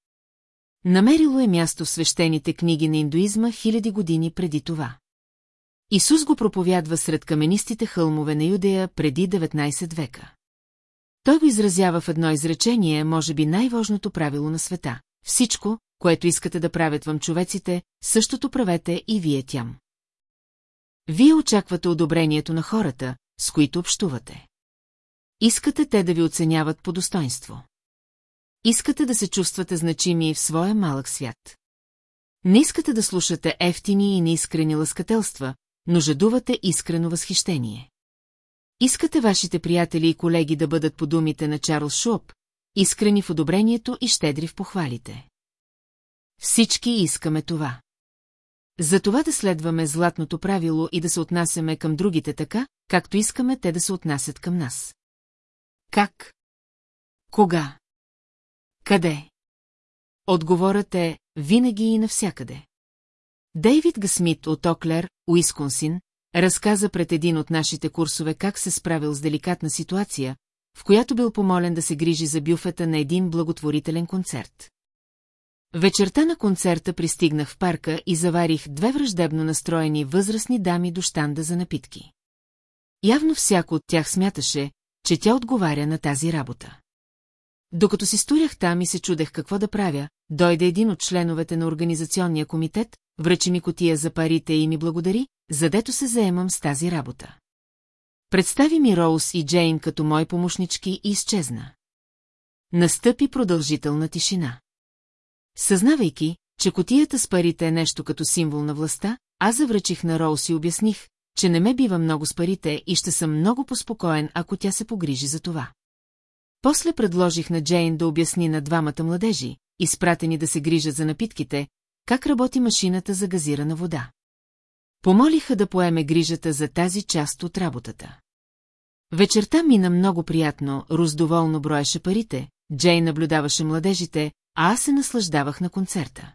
Намерило е място в свещените книги на индуизма хиляди години преди това. Исус го проповядва сред каменистите хълмове на Юдея преди 19 века. Той го изразява в едно изречение, може би най-важното правило на света. Всичко, което искате да правят вам човеците, същото правете и вие тям. Вие очаквате одобрението на хората, с които общувате. Искате те да ви оценяват по достоинство. Искате да се чувствате значими в своя малък свят. Не искате да слушате ефтини и неискрени лъскателства, но жадувате искрено възхищение. Искате вашите приятели и колеги да бъдат по думите на Чарлз Шуп, искрени в одобрението и щедри в похвалите. Всички искаме това. За това да следваме златното правило и да се отнасяме към другите така, както искаме те да се отнасят към нас. Как? Кога? Къде? Отговорът е винаги и навсякъде. Дейвид Гасмит от Оклер, Уисконсин, разказа пред един от нашите курсове как се справил с деликатна ситуация, в която бил помолен да се грижи за бюфета на един благотворителен концерт. Вечерта на концерта пристигнах в парка и заварих две враждебно настроени възрастни дами до щанда за напитки. Явно всяко от тях смяташе, че тя отговаря на тази работа. Докато си сторях там и се чудех какво да правя, дойде един от членовете на организационния комитет, връчи ми котия за парите и ми благодари, задето се заемам с тази работа. Представи ми Роуз и Джейн като мои помощнички и изчезна. Настъпи продължителна тишина. Съзнавайки, че котията с парите е нещо като символ на властта, аз завръчих на Роуз и обясних, че не ме бива много с парите и ще съм много поспокоен, ако тя се погрижи за това. После предложих на Джейн да обясни на двамата младежи, изпратени да се грижат за напитките, как работи машината за газирана вода. Помолиха да поеме грижата за тази част от работата. Вечерта мина много приятно, Рус доволно броеше парите, Джей наблюдаваше младежите, а аз се наслаждавах на концерта.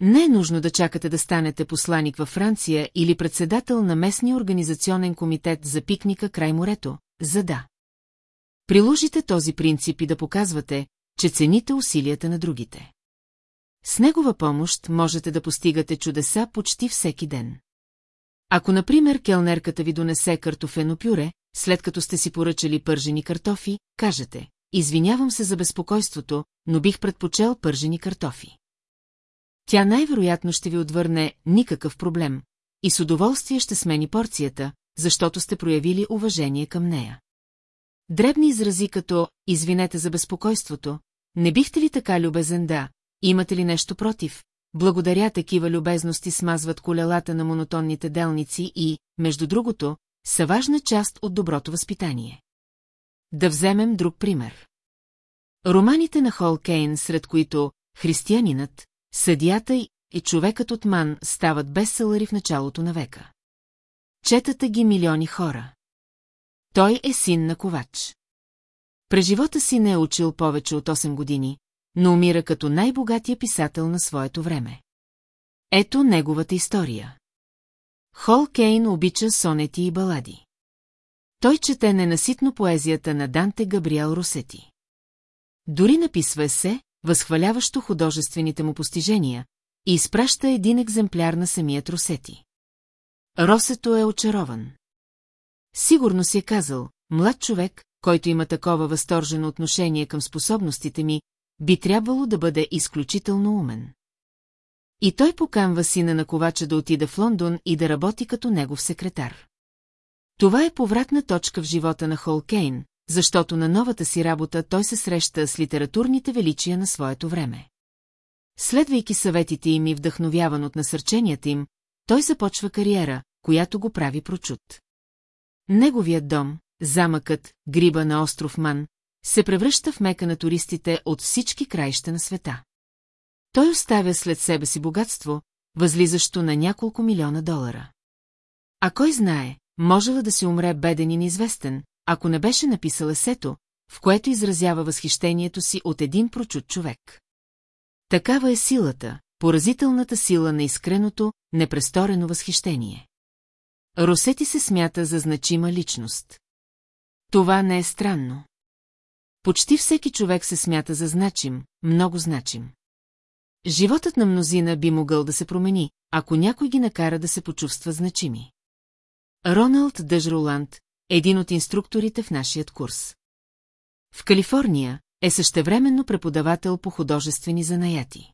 Не е нужно да чакате да станете посланик във Франция или председател на местния организационен комитет за пикника край морето, за да. Приложите този принцип и да показвате, че цените усилията на другите. С негова помощ можете да постигате чудеса почти всеки ден. Ако, например, келнерката ви донесе картофено пюре, след като сте си поръчали пържени картофи, кажете, извинявам се за безпокойството, но бих предпочел пържени картофи. Тя най-вероятно ще ви отвърне никакъв проблем и с удоволствие ще смени порцията, защото сте проявили уважение към нея. Дребни изрази като «Извинете за безпокойството», не бихте ли така любезен да, имате ли нещо против? Благодаря такива любезности смазват колелата на монотонните делници и, между другото, са важна част от доброто възпитание. Да вземем друг пример. Романите на Хол Кейн, сред които «Християнинът», «Съдията» и «Човекът от Ман» стават бестселъри в началото на века. Четата ги милиони хора. Той е син на ковач. През живота си не е учил повече от 8 години, но умира като най-богатия писател на своето време. Ето неговата история. Хол Кейн обича сонети и балади. Той чете ненаситно поезията на Данте Габриел Русети. Дори написва се, възхваляващо художествените му постижения, и изпраща един екземпляр на самият Русети. Росето е очарован. Сигурно си е казал, млад човек, който има такова възторжено отношение към способностите ми, би трябвало да бъде изключително умен. И той поканва сина на ковача да отида в Лондон и да работи като негов секретар. Това е повратна точка в живота на Холкейн, защото на новата си работа той се среща с литературните величия на своето време. Следвайки съветите им и вдъхновяван от насърченията им, той започва кариера, която го прави прочут. Неговият дом, замъкът, гриба на остров Ман, се превръща в мека на туристите от всички краища на света. Той оставя след себе си богатство, възлизащо на няколко милиона долара. А кой знае, можела да си умре беден и неизвестен, ако не беше написал есето, в което изразява възхищението си от един прочут човек. Такава е силата, поразителната сила на искреното, непресторено възхищение. Росети се смята за значима личност. Това не е странно. Почти всеки човек се смята за значим, много значим. Животът на мнозина би могъл да се промени, ако някой ги накара да се почувства значими. Роналд Дъжроланд, един от инструкторите в нашият курс. В Калифорния е същевременно преподавател по художествени занаяти.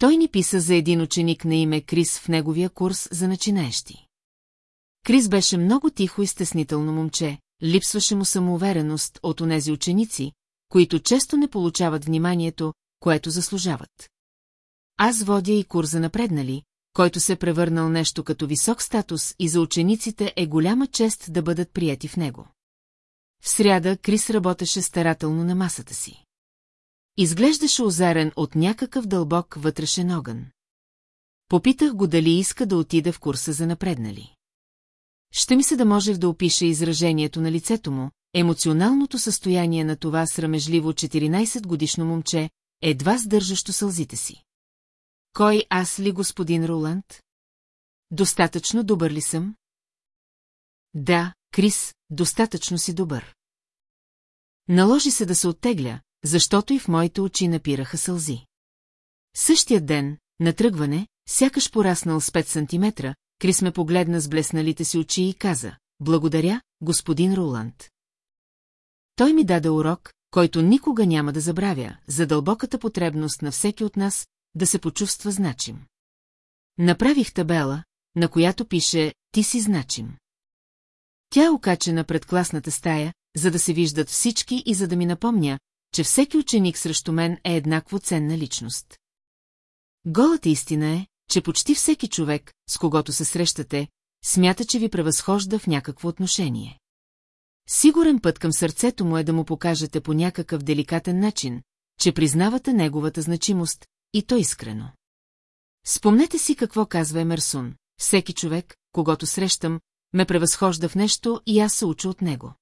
Той ни писа за един ученик на име Крис в неговия курс за начинаещи. Крис беше много тихо и стеснително момче, липсваше му самоувереност от онези ученици, които често не получават вниманието, което заслужават. Аз водя и курса напреднали, който се превърнал нещо като висок статус и за учениците е голяма чест да бъдат прияти в него. В сряда Крис работеше старателно на масата си. Изглеждаше озарен от някакъв дълбок вътрешен огън. Попитах го дали иска да отида в курса за напреднали. Ще ми се да можех да опиша изражението на лицето му, емоционалното състояние на това срамежливо 14-годишно момче, едва сдържащо сълзите си. Кой аз ли, господин Роланд? Достатъчно добър ли съм? Да, Крис, достатъчно си добър. Наложи се да се оттегля, защото и в моите очи напираха сълзи. Същия ден, на тръгване, сякаш пораснал с 5 сантиметра, Крис ме погледна с блесналите си очи и каза, благодаря, господин Роланд. Той ми даде урок, който никога няма да забравя, за дълбоката потребност на всеки от нас да се почувства значим. Направих табела, на която пише «Ти си значим». Тя е окачена пред класната стая, за да се виждат всички и за да ми напомня, че всеки ученик срещу мен е еднакво ценна личност. Голата истина е, че почти всеки човек, с когото се срещате, смята, че ви превъзхожда в някакво отношение. Сигурен път към сърцето му е да му покажете по някакъв деликатен начин, че признавате неговата значимост, и то искрено. Спомнете си какво казва Емерсун. Всеки човек, когато срещам, ме превъзхожда в нещо и аз се уча от него.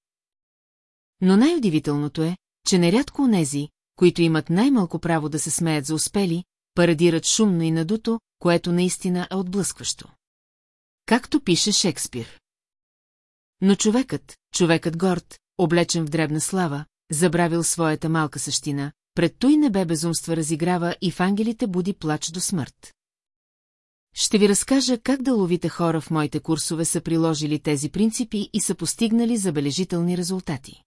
Но най-удивителното е, че нерядко онези, които имат най-малко право да се смеят за успели, парадират шумно и надуто, което наистина е отблъскващо. Както пише Шекспир. Но човекът, човекът горд, облечен в дребна слава, забравил своята малка същина, пред той небе безумства разиграва и в ангелите буди плач до смърт. Ще ви разкажа как деловите хора в моите курсове са приложили тези принципи и са постигнали забележителни резултати.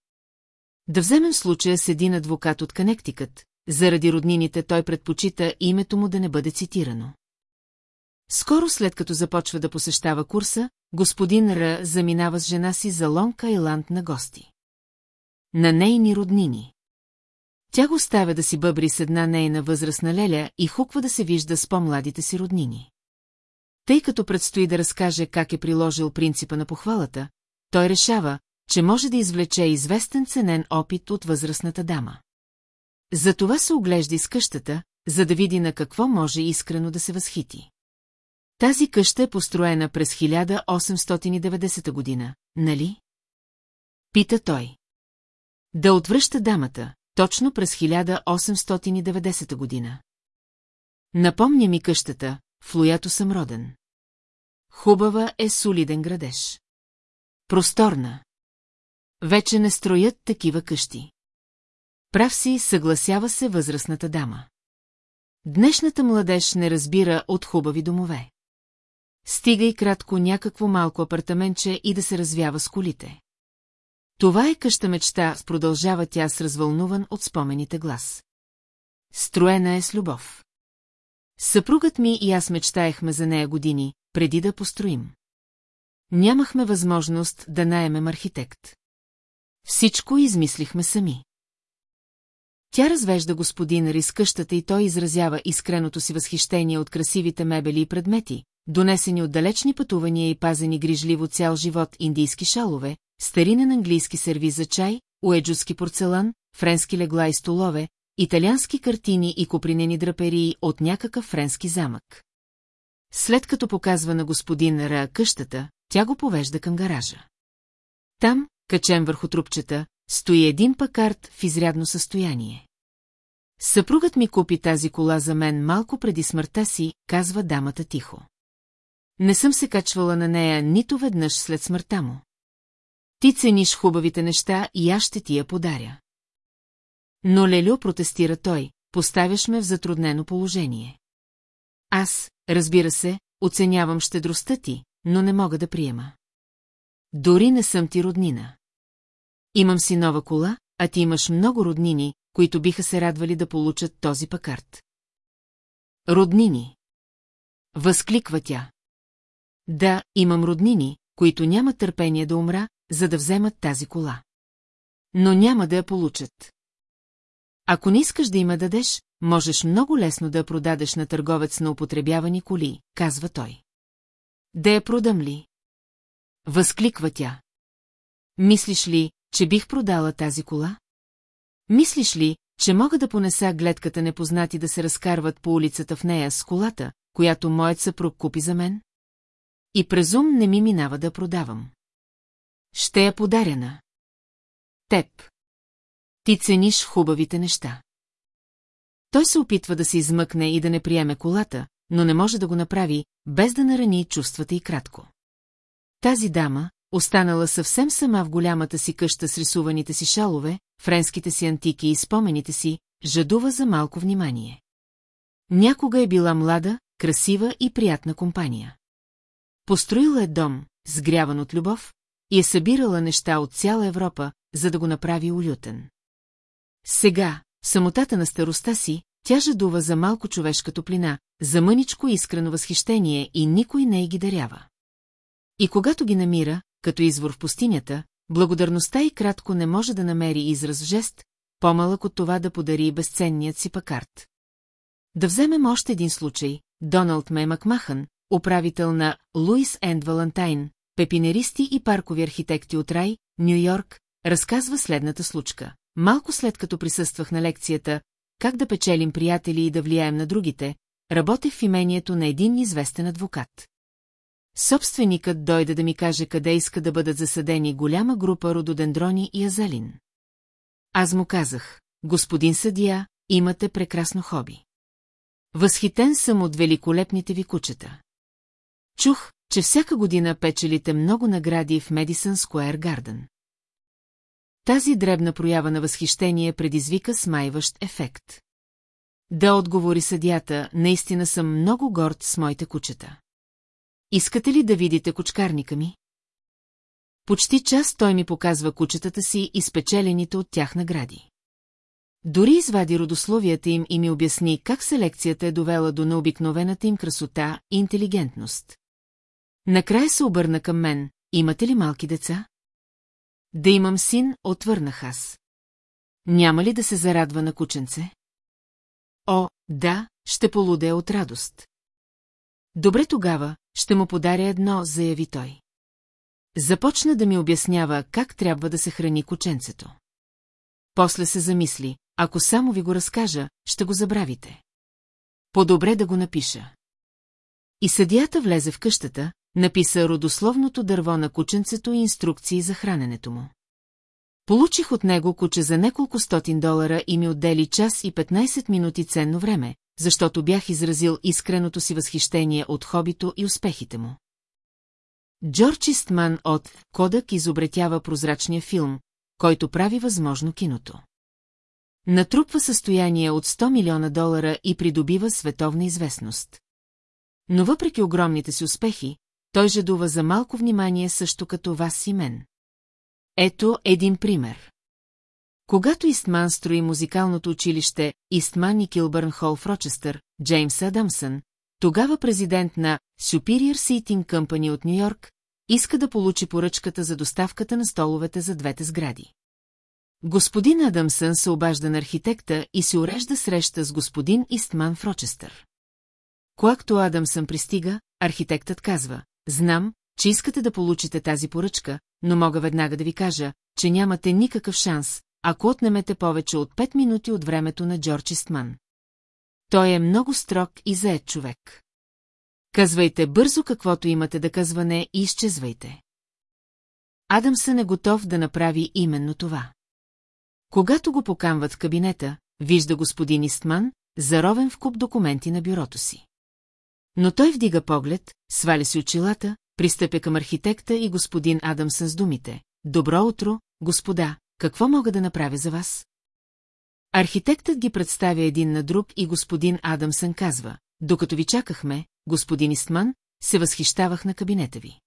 Да вземем случая с един адвокат от Канектикът, заради роднините той предпочита името му да не бъде цитирано. Скоро след като започва да посещава курса, господин Р. заминава с жена си за Лонг Айланд на гости. На нейни роднини. Тя го оставя да си бъбри с една нейна възрастна леля и хуква да се вижда с по-младите си роднини. Тъй като предстои да разкаже как е приложил принципа на похвалата, той решава, че може да извлече известен ценен опит от възрастната дама. Затова се оглежда из къщата, за да види на какво може искрено да се възхити. Тази къща е построена през 1890 година, нали? Пита той. Да отвръща дамата, точно през 1890 година. Напомня ми къщата, в Лоято съм роден. Хубава е солиден градеж. Просторна. Вече не строят такива къщи. Прав си, съгласява се възрастната дама. Днешната младеж не разбира от хубави домове. Стига и кратко някакво малко апартаментче и да се развява с колите. Това е къща мечта, продължава тя с развълнуван от спомените глас. Строена е с любов. Съпругът ми и аз мечтаехме за нея години, преди да построим. Нямахме възможност да наемем архитект. Всичко измислихме сами. Тя развежда господин Рис къщата и той изразява искреното си възхищение от красивите мебели и предмети, донесени от далечни пътувания и пазени грижливо цял живот индийски шалове, старинен английски сервиз за чай, уеджуски порцелан, френски легла и столове, италиански картини и копринени драперии от някакъв френски замък. След като показва на господин Ра къщата, тя го повежда към гаража. Там, качен върху трупчета, стои един пакарт в изрядно състояние. Съпругът ми купи тази кола за мен малко преди смъртта си, казва дамата тихо. Не съм се качвала на нея нито веднъж след смъртта му. Ти цениш хубавите неща и аз ще ти я подаря. Но Лелю протестира той, поставяш ме в затруднено положение. Аз, разбира се, оценявам щедростта ти, но не мога да приема. Дори не съм ти роднина. Имам си нова кола, а ти имаш много роднини, които биха се радвали да получат този пакарт. Роднини. Възкликва тя. Да, имам роднини, които нямат търпение да умра, за да вземат тази кола. Но няма да я получат. Ако не искаш да има дадеш, можеш много лесно да я продадеш на търговец на употребявани коли, казва той. Да я продам ли? Възкликва тя. Мислиш ли, че бих продала тази кола? Мислиш ли, че мога да понеса гледката непознати да се разкарват по улицата в нея с колата, която моят съпруг купи за мен? И презум не ми минава да продавам. Ще я подаря на. Теб. Ти цениш хубавите неща. Той се опитва да се измъкне и да не приеме колата, но не може да го направи, без да нарани чувствата и кратко. Тази дама, останала съвсем сама в голямата си къща с рисуваните си шалове, френските си антики и спомените си, жадува за малко внимание. Някога е била млада, красива и приятна компания. Построила е дом, сгряван от любов, и е събирала неща от цяла Европа, за да го направи уютен. Сега, самотата на староста си, тя жадува за малко човешка топлина, за мъничко искрено възхищение и никой не ги дарява. И когато ги намира, като извор в пустинята, благодарността и кратко не може да намери израз жест, по-малък от това да подари безценният си пакарт. Да вземем още един случай. Доналд Ме Макмахан, управител на Луис Енд Валентайн, пепинеристи и паркови архитекти от Рай, Нью-Йорк, разказва следната случка. Малко след като присъствах на лекцията «Как да печелим приятели и да влияем на другите», работех в имението на един известен адвокат. Собственикът дойде да ми каже къде иска да бъдат засадени голяма група рододендрони и азалин. Аз му казах, господин съдия, имате прекрасно хоби. Възхитен съм от великолепните ви кучета. Чух, че всяка година печелите много награди в Медисън Скуер Гарден. Тази дребна проява на възхищение предизвика смайващ ефект. Да отговори съдята, наистина съм много горд с моите кучета. Искате ли да видите кучкарника ми? Почти час той ми показва кучетата си и спечелените от тях награди. Дори извади родословията им и ми обясни как селекцията е довела до необикновената им красота и интелигентност. Накрая се обърна към мен, имате ли малки деца? Да имам син, отвърнах аз. Няма ли да се зарадва на кученце? О, да, ще полуде от радост. Добре тогава, ще му подаря едно, заяви той. Започна да ми обяснява как трябва да се храни кученцето. После се замисли, ако само ви го разкажа, ще го забравите. По-добре да го напиша. И съдията влезе в къщата, написа родословното дърво на кученцето и инструкции за храненето му. Получих от него куче за неколко стотин долара и ми отдели час и 15 минути ценно време, защото бях изразил искреното си възхищение от хобито и успехите му. Джордж Истман от Кодък изобретява прозрачния филм, който прави възможно киното. Натрупва състояние от 100 милиона долара и придобива световна известност. Но въпреки огромните си успехи, той жадува за малко внимание също като вас и мен. Ето един пример. Когато Истман строи музикалното училище Истман и Килбърн Хол в Рочестър, Джеймс Адамсън, тогава президент на Superior Seating Company от Нью-Йорк, иска да получи поръчката за доставката на столовете за двете сгради. Господин Адамсън се обажда на архитекта и се урежда среща с господин Истман в Рочестър. Когато Адамсън пристига, архитектът казва, знам, че искате да получите тази поръчка, но мога веднага да ви кажа, че нямате никакъв шанс, ако отнемете повече от 5 минути от времето на Джордж Истман. Той е много строг и заед човек. Казвайте бързо каквото имате да казване и изчезвайте. Адамсън е готов да направи именно това. Когато го покамват в кабинета, вижда господин Истман, заровен в куп документи на бюрото си. Но той вдига поглед, сваля си очилата, пристъпя към архитекта и господин Адамсън с думите. Добро утро, господа, какво мога да направя за вас? Архитектът ги представя един на друг и господин Адамсън казва, докато ви чакахме, господин Истман, се възхищавах на кабинета ви.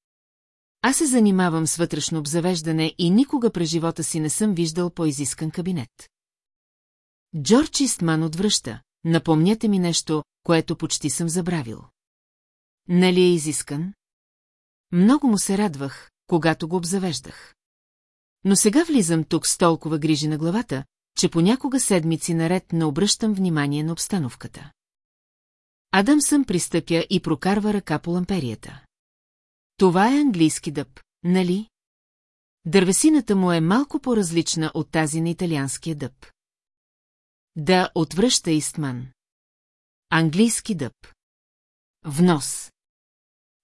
Аз се занимавам с вътрешно обзавеждане и никога през живота си не съм виждал по-изискан кабинет. Джордж Истман отвръща, напомняте ми нещо, което почти съм забравил. Нали е изискан? Много му се радвах, когато го обзавеждах. Но сега влизам тук с толкова грижи на главата, че понякога седмици наред не обръщам внимание на обстановката. Адамсън пристъпя и прокарва ръка по ламперията. Това е английски дъб, нали? Дървесината му е малко по-различна от тази на италианския дъб. Да, отвръща Истман. Английски дъб. Внос.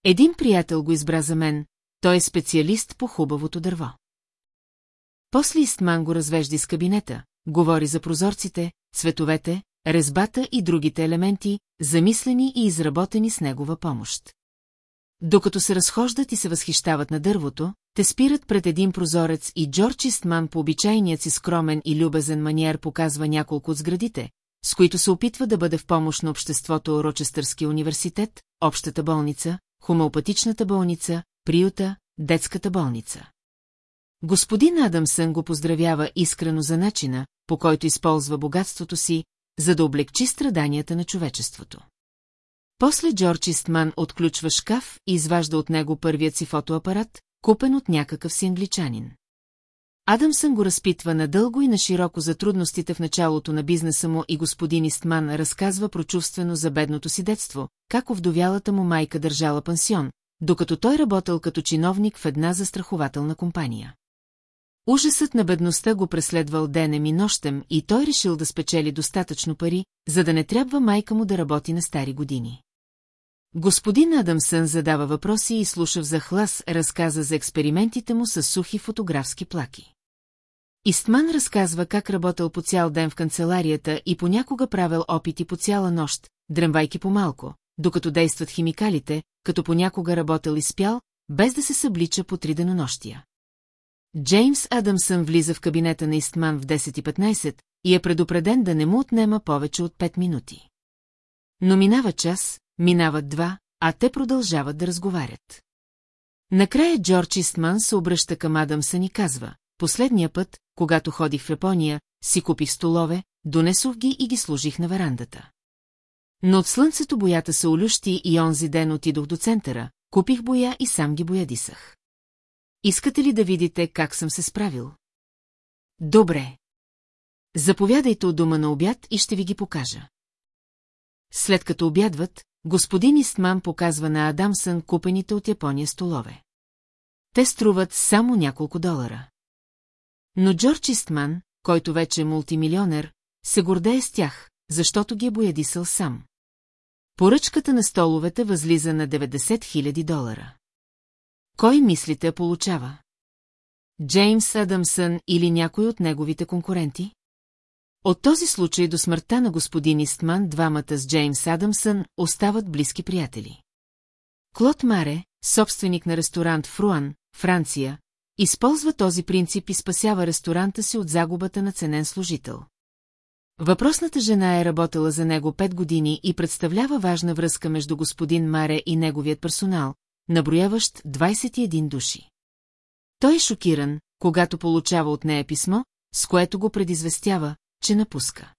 Един приятел го избра за мен, той е специалист по хубавото дърво. После Истман го развежда из кабинета, говори за прозорците, цветовете, резбата и другите елементи, замислени и изработени с негова помощ. Докато се разхождат и се възхищават на дървото, те спират пред един прозорец и Джордж Истман по обичайният си скромен и любезен маниер показва няколко от сградите, с които се опитва да бъде в помощ на обществото Рочестърския университет, общата болница, хомеопатичната болница, приюта, детската болница. Господин Адамсън го поздравява искрено за начина, по който използва богатството си, за да облегчи страданията на човечеството. После Джордж Истман отключва шкаф и изважда от него първият си фотоапарат, купен от някакъв си англичанин. Адамсън го разпитва надълго и на широко за трудностите в началото на бизнеса му и господин Истман разказва прочувствено за бедното си детство, как овдовялата му майка държала пансион, докато той работил като чиновник в една застрахователна компания. Ужасът на бедността го преследвал денем и нощем и той решил да спечели достатъчно пари, за да не трябва майка му да работи на стари години. Господин Адамсън задава въпроси и слуша в захлас разказа за експериментите му с сухи фотографски плаки. Истман разказва как работил по цял ден в канцеларията и понякога правил опити по цяла нощ, дръмвайки по-малко, докато действат химикалите, като понякога работил и спял, без да се съблича по три денонощия. Джеймс Адамсън влиза в кабинета на Истман в 10.15 и е предупреден да не му отнема повече от 5 минути. Но минава час, минават два, а те продължават да разговарят. Накрая Джордж Истман се обръща към Адамсън и казва, последния път, когато ходих в Япония, си купих столове, донесох ги и ги служих на верандата. Но от слънцето боята се олющи и онзи ден отидох до центъра, купих боя и сам ги боядисах. Искате ли да видите как съм се справил? Добре. Заповядайте от дома на обяд и ще ви ги покажа. След като обядват, господин Истман показва на Адамсън купените от Япония столове. Те струват само няколко долара. Но Джордж Истман, който вече е мултимилионер, се гордее с тях, защото ги е боядисал сам. Поръчката на столовете възлиза на 90 000 долара. Кой мислите получава? Джеймс Адамсън или някой от неговите конкуренти? От този случай до смъртта на господин Истман двамата с Джеймс Адамсън остават близки приятели. Клод Маре, собственик на ресторант в Руан, Франция, използва този принцип и спасява ресторанта си от загубата на ценен служител. Въпросната жена е работила за него пет години и представлява важна връзка между господин Маре и неговият персонал, наброяващ 21 души. Той е шокиран, когато получава от нея писмо, с което го предизвестява, че напуска.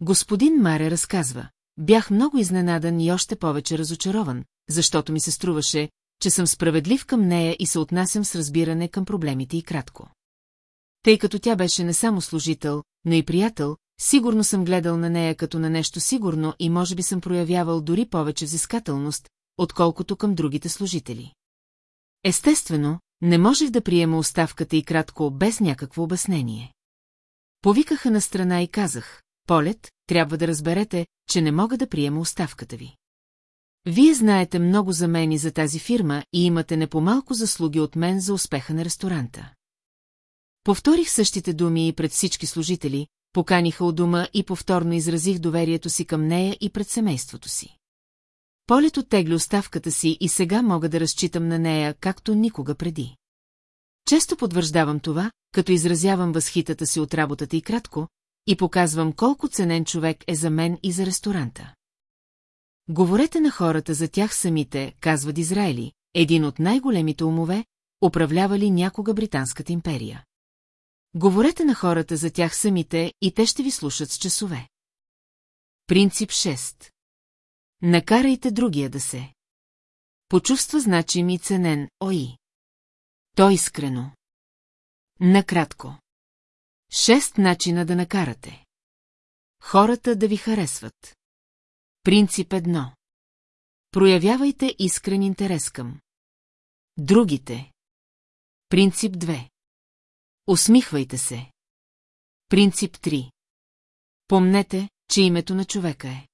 Господин Маре разказва, бях много изненадан и още повече разочарован, защото ми се струваше, че съм справедлив към нея и се отнасям с разбиране към проблемите и кратко. Тъй като тя беше не само служител, но и приятел, сигурно съм гледал на нея като на нещо сигурно и може би съм проявявал дори повече взискателност, отколкото към другите служители. Естествено, не можех да приема оставката и кратко без някакво обяснение. Повикаха на страна и казах, Полет, трябва да разберете, че не мога да приема оставката ви. Вие знаете много за мен и за тази фирма и имате не по-малко заслуги от мен за успеха на ресторанта. Повторих същите думи и пред всички служители, поканиха у дома и повторно изразих доверието си към нея и пред семейството си. Полет оттегли оставката си и сега мога да разчитам на нея, както никога преди. Често подвърждавам това, като изразявам възхитата си от работата и кратко, и показвам колко ценен човек е за мен и за ресторанта. Говорете на хората за тях самите, казва Дизраели, един от най-големите умове, управлявали някога Британската империя. Говорете на хората за тях самите и те ще ви слушат с часове. Принцип 6 Накарайте другия да се. Почувства значим и ценен, ои. То искрено. Накратко. Шест начина да накарате. Хората да ви харесват. Принцип едно. Проявявайте искрен интерес към. Другите. Принцип 2. Усмихвайте се. Принцип 3. Помнете, че името на човека е.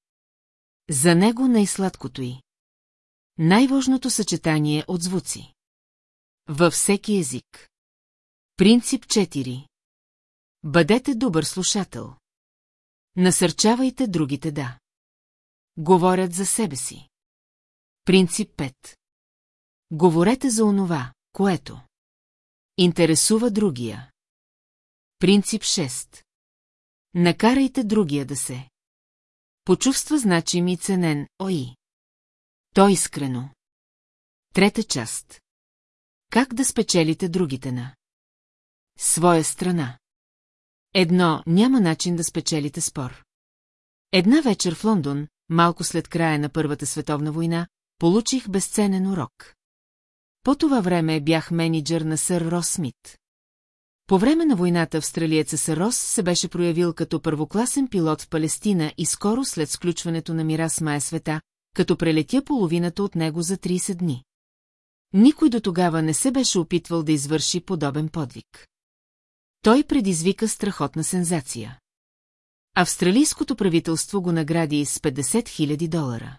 За него най-сладкото й. Най-важното съчетание от звуци. Във всеки език. Принцип 4. Бъдете добър слушател. Насърчавайте другите да. Говорят за себе си. Принцип 5. Говорете за онова, което. Интересува другия. Принцип 6. Накарайте другия да се. Почувства значим и ценен, ои. Той искрено. Трета част. Как да спечелите другите на? Своя страна. Едно, няма начин да спечелите спор. Една вечер в Лондон, малко след края на Първата световна война, получих безценен урок. По това време бях менеджер на сър Рос Смит. По време на войната австралиеца Сър Рос се беше проявил като първокласен пилот в Палестина и скоро след сключването на мира с Мая света, като прелетя половината от него за 30 дни. Никой до тогава не се беше опитвал да извърши подобен подвиг. Той предизвика страхотна сензация. Австралийското правителство го награди с 50 000 долара.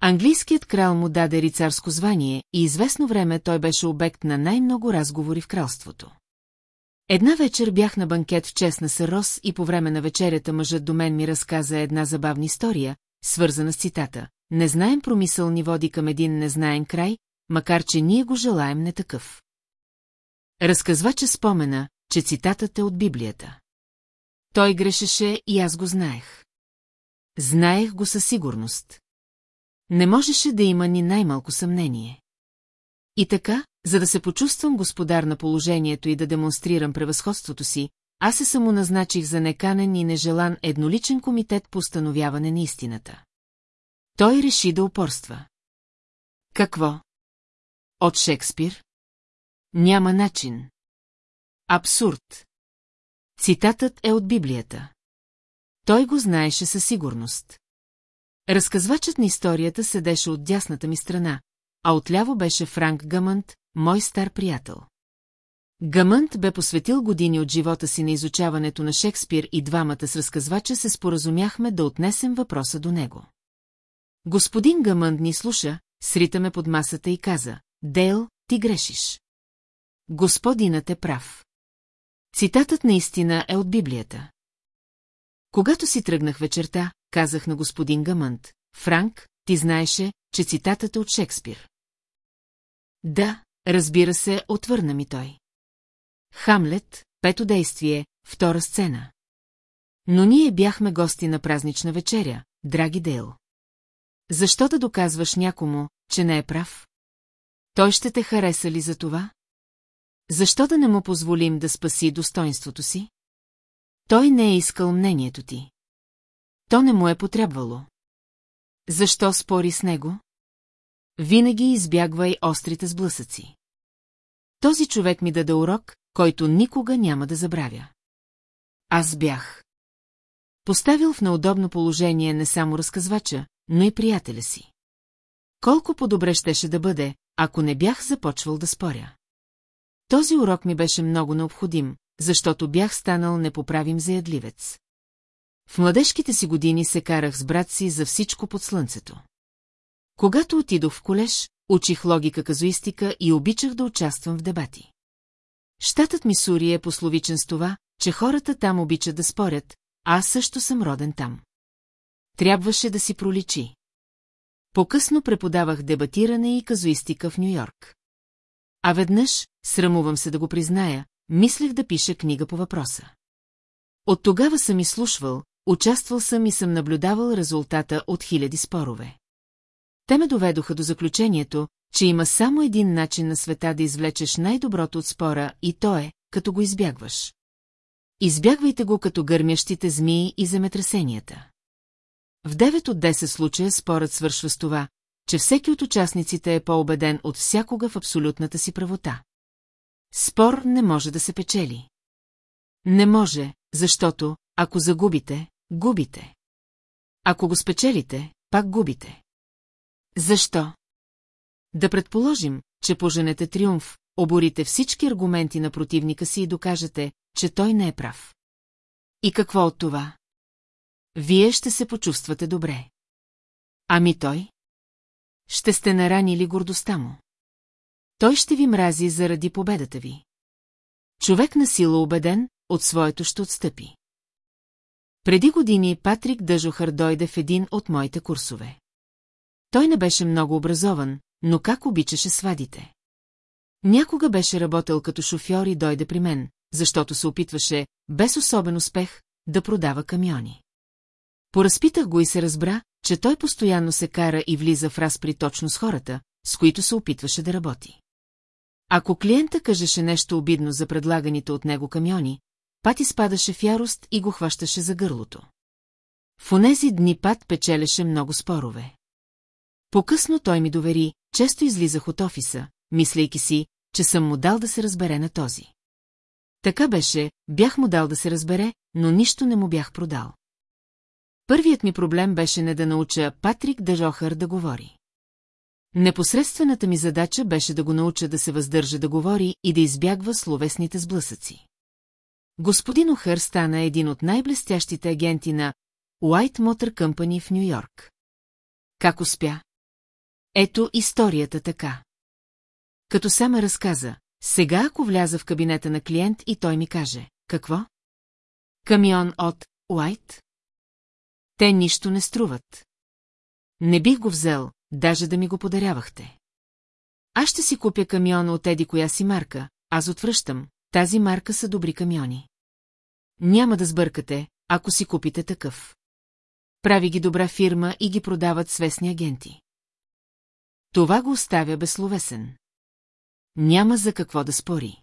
Английският крал му даде рицарско звание и известно време той беше обект на най-много разговори в кралството. Една вечер бях на банкет в чест на Сър Рос и по време на вечерята мъжът до мен ми разказа една забавна история, свързана с цитата. Не знаем промисъл ни води към един незнаен край, макар че ние го желаем не такъв. Разказвача спомена, че цитатът е от Библията. Той грешеше и аз го знаех. Знаех го със сигурност. Не можеше да има ни най-малко съмнение. И така, за да се почувствам господар на положението и да демонстрирам превъзходството си, аз се самоназначих за неканен и нежелан едноличен комитет по установяване на истината. Той реши да упорства. Какво? От Шекспир? Няма начин. Абсурд. Цитатът е от Библията. Той го знаеше със сигурност. Разказвачът на историята седеше от дясната ми страна, а отляво беше Франк Гамънт, мой стар приятел. Гамънт бе посветил години от живота си на изучаването на Шекспир и двамата с разказвача се споразумяхме да отнесем въпроса до него. Господин Гамънт ни слуша, срита ме под масата и каза, Дейл, ти грешиш. Господинът е прав. Цитатът наистина е от Библията. Когато си тръгнах вечерта, казах на господин Гамънт, Франк, ти знаеше, че цитатът е от Шекспир. Да, разбира се, отвърна ми той. Хамлет, пето действие, втора сцена. Но ние бяхме гости на празнична вечеря, драги Дейл. Защо да доказваш някому, че не е прав? Той ще те хареса ли за това? Защо да не му позволим да спаси достоинството си? Той не е искал мнението ти. То не му е потребвало. Защо спори с него? Винаги избягвай острите сблъсъци. Този човек ми даде урок, който никога няма да забравя. Аз бях. Поставил в неудобно положение не само разказвача, но и приятеля си. Колко по-добре щеше да бъде, ако не бях започвал да споря. Този урок ми беше много необходим, защото бях станал непоправим заядливец. В младежките си години се карах с брат си за всичко под слънцето. Когато отидох в колеж, учих логика казуистика и обичах да участвам в дебати. Штатът Мисури е пословичен с това, че хората там обичат да спорят, а аз също съм роден там. Трябваше да си проличи. По-късно преподавах дебатиране и казуистика в Нью-Йорк. А веднъж, срамувам се да го призная, мислех да пиша книга по въпроса. От тогава съм изслушвал, участвал съм и съм наблюдавал резултата от хиляди спорове. Те ме доведоха до заключението, че има само един начин на света да извлечеш най-доброто от спора и то е, като го избягваш. Избягвайте го като гърмящите змии и земетресенията. В 9 от 10 случая спорът свършва с това, че всеки от участниците е по-убеден от всякога в абсолютната си правота. Спор не може да се печели. Не може, защото, ако загубите, губите. Ако го спечелите, пак губите. Защо? Да предположим, че поженете триумф, оборите всички аргументи на противника си и докажете, че той не е прав. И какво от това? Вие ще се почувствате добре. Ами той? Ще сте наранили гордостта му. Той ще ви мрази заради победата ви. Човек на сила убеден, от своето ще отстъпи. Преди години Патрик Дъжохър дойде в един от моите курсове. Той не беше много образован, но как обичаше свадите. Някога беше работил като шофьор и дойде при мен, защото се опитваше, без особен успех, да продава камиони. Поразпитах го и се разбра, че той постоянно се кара и влиза в разпри точно с хората, с които се опитваше да работи. Ако клиента кажеше нещо обидно за предлаганите от него камиони, Пат изпадаше в ярост и го хващаше за гърлото. В онези дни Пат печелеше много спорове. По-късно той ми довери, често излизах от офиса, мислейки си, че съм му дал да се разбере на този. Така беше, бях му дал да се разбере, но нищо не му бях продал. Първият ми проблем беше не да науча Патрик Дежохър да говори. Непосредствената ми задача беше да го науча да се въздържа да говори и да избягва словесните сблъсъци. Господин Охър стана един от най-блестящите агенти на White Motor Company в Нью-Йорк. Как успя? Ето историята така. Като сама разказа, сега ако вляза в кабинета на клиент и той ми каже, какво? Камион от Уайт? Те нищо не струват. Не бих го взел, даже да ми го подарявахте. Аз ще си купя камиона от еди коя си марка, аз отвръщам, тази марка са добри камиони. Няма да сбъркате, ако си купите такъв. Прави ги добра фирма и ги продават свестни агенти. Това го оставя безсловесен. Няма за какво да спори.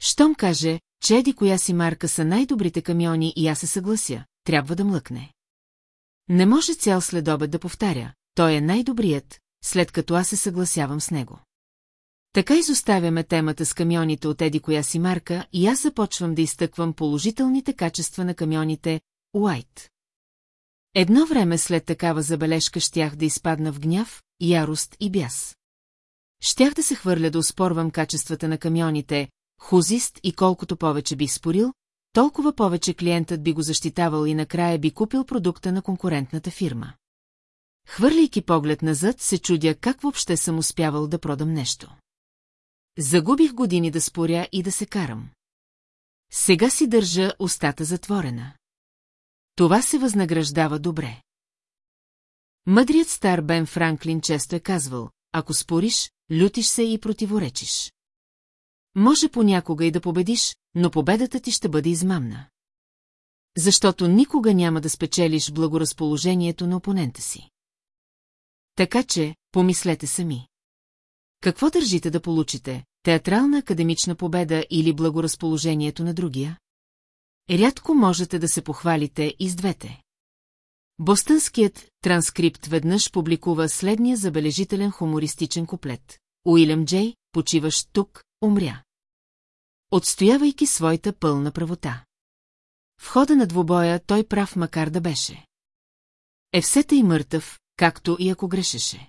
Щом каже, че еди коя си марка са най-добрите камиони и аз се съглася, трябва да млъкне. Не може цял следобед да повтаря, той е най-добрият, след като аз се съгласявам с него. Така изоставяме темата с камионите от еди коя си марка и аз започвам да изтъквам положителните качества на камионите Уайт. Едно време след такава забележка щях да изпадна в гняв, ярост и бяс. Щях да се хвърля да успорвам качествата на камионите, хузист и колкото повече бих спорил, толкова повече клиентът би го защитавал и накрая би купил продукта на конкурентната фирма. Хвърляйки поглед назад, се чудя как въобще съм успявал да продам нещо. Загубих години да споря и да се карам. Сега си държа устата затворена. Това се възнаграждава добре. Мъдрият стар Бен Франклин често е казвал, ако спориш, лютиш се и противоречиш. Може понякога и да победиш, но победата ти ще бъде измамна. Защото никога няма да спечелиш благоразположението на опонента си. Така че, помислете сами. Какво държите да получите, театрална академична победа или благоразположението на другия? Рядко можете да се похвалите и с двете. Бостънският транскрипт веднъж публикува следния забележителен хумористичен куплет. Уилям Джей, почиваш тук, умря. Отстоявайки своята пълна правота. В хода на двубоя той прав макар да беше. Евсета и мъртъв, както и ако грешеше.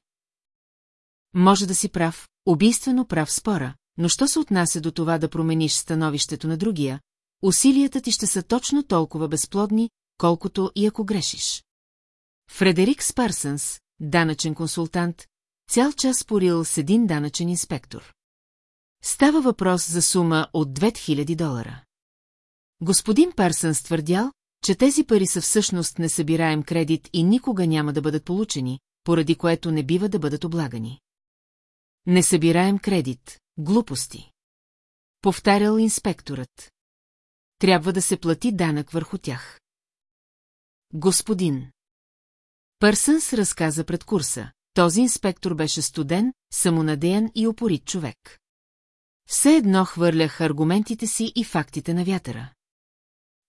Може да си прав, убийствено прав спора, но що се отнася до това да промениш становището на другия, усилията ти ще са точно толкова безплодни, колкото и ако грешиш. Фредерик Спарсънс, данъчен консултант, цял час спорил с един данъчен инспектор. Става въпрос за сума от 2000 долара. Господин Парсънс твърдял, че тези пари са всъщност несъбираем кредит и никога няма да бъдат получени, поради което не бива да бъдат облагани. Несъбираем кредит, глупости. Повтарял инспекторът. Трябва да се плати данък върху тях. Господин. Пърсънс разказа пред курса. Този инспектор беше студен, самонадеян и опорит човек. Все едно хвърлях аргументите си и фактите на вятъра.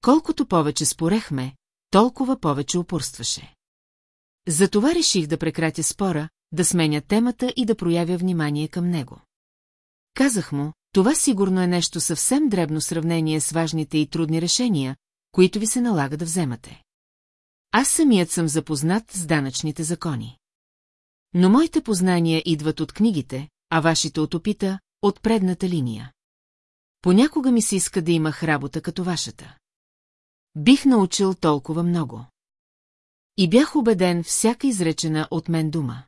Колкото повече спорехме, толкова повече упорстваше. Затова реших да прекратя спора, да сменя темата и да проявя внимание към него. Казах му, това сигурно е нещо съвсем дребно сравнение с важните и трудни решения, които ви се налага да вземате. Аз самият съм запознат с данъчните закони. Но моите познания идват от книгите, а вашите от опита, от предната линия. Понякога ми се иска да имах работа като вашата. Бих научил толкова много. И бях убеден всяка изречена от мен дума.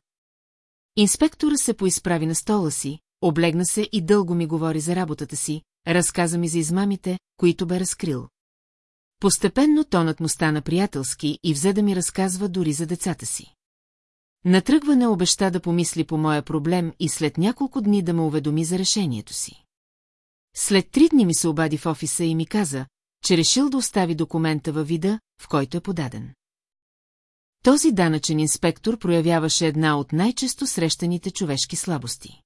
Инспектора се поизправи на стола си, облегна се и дълго ми говори за работата си, разказа ми за измамите, които бе разкрил. Постепенно тонът му стана приятелски и взе да ми разказва дори за децата си. Натръгване обеща да помисли по моя проблем и след няколко дни да ме уведоми за решението си. След три дни ми се обади в офиса и ми каза, че решил да остави документа във вида, в който е подаден. Този данъчен инспектор проявяваше една от най-често срещаните човешки слабости.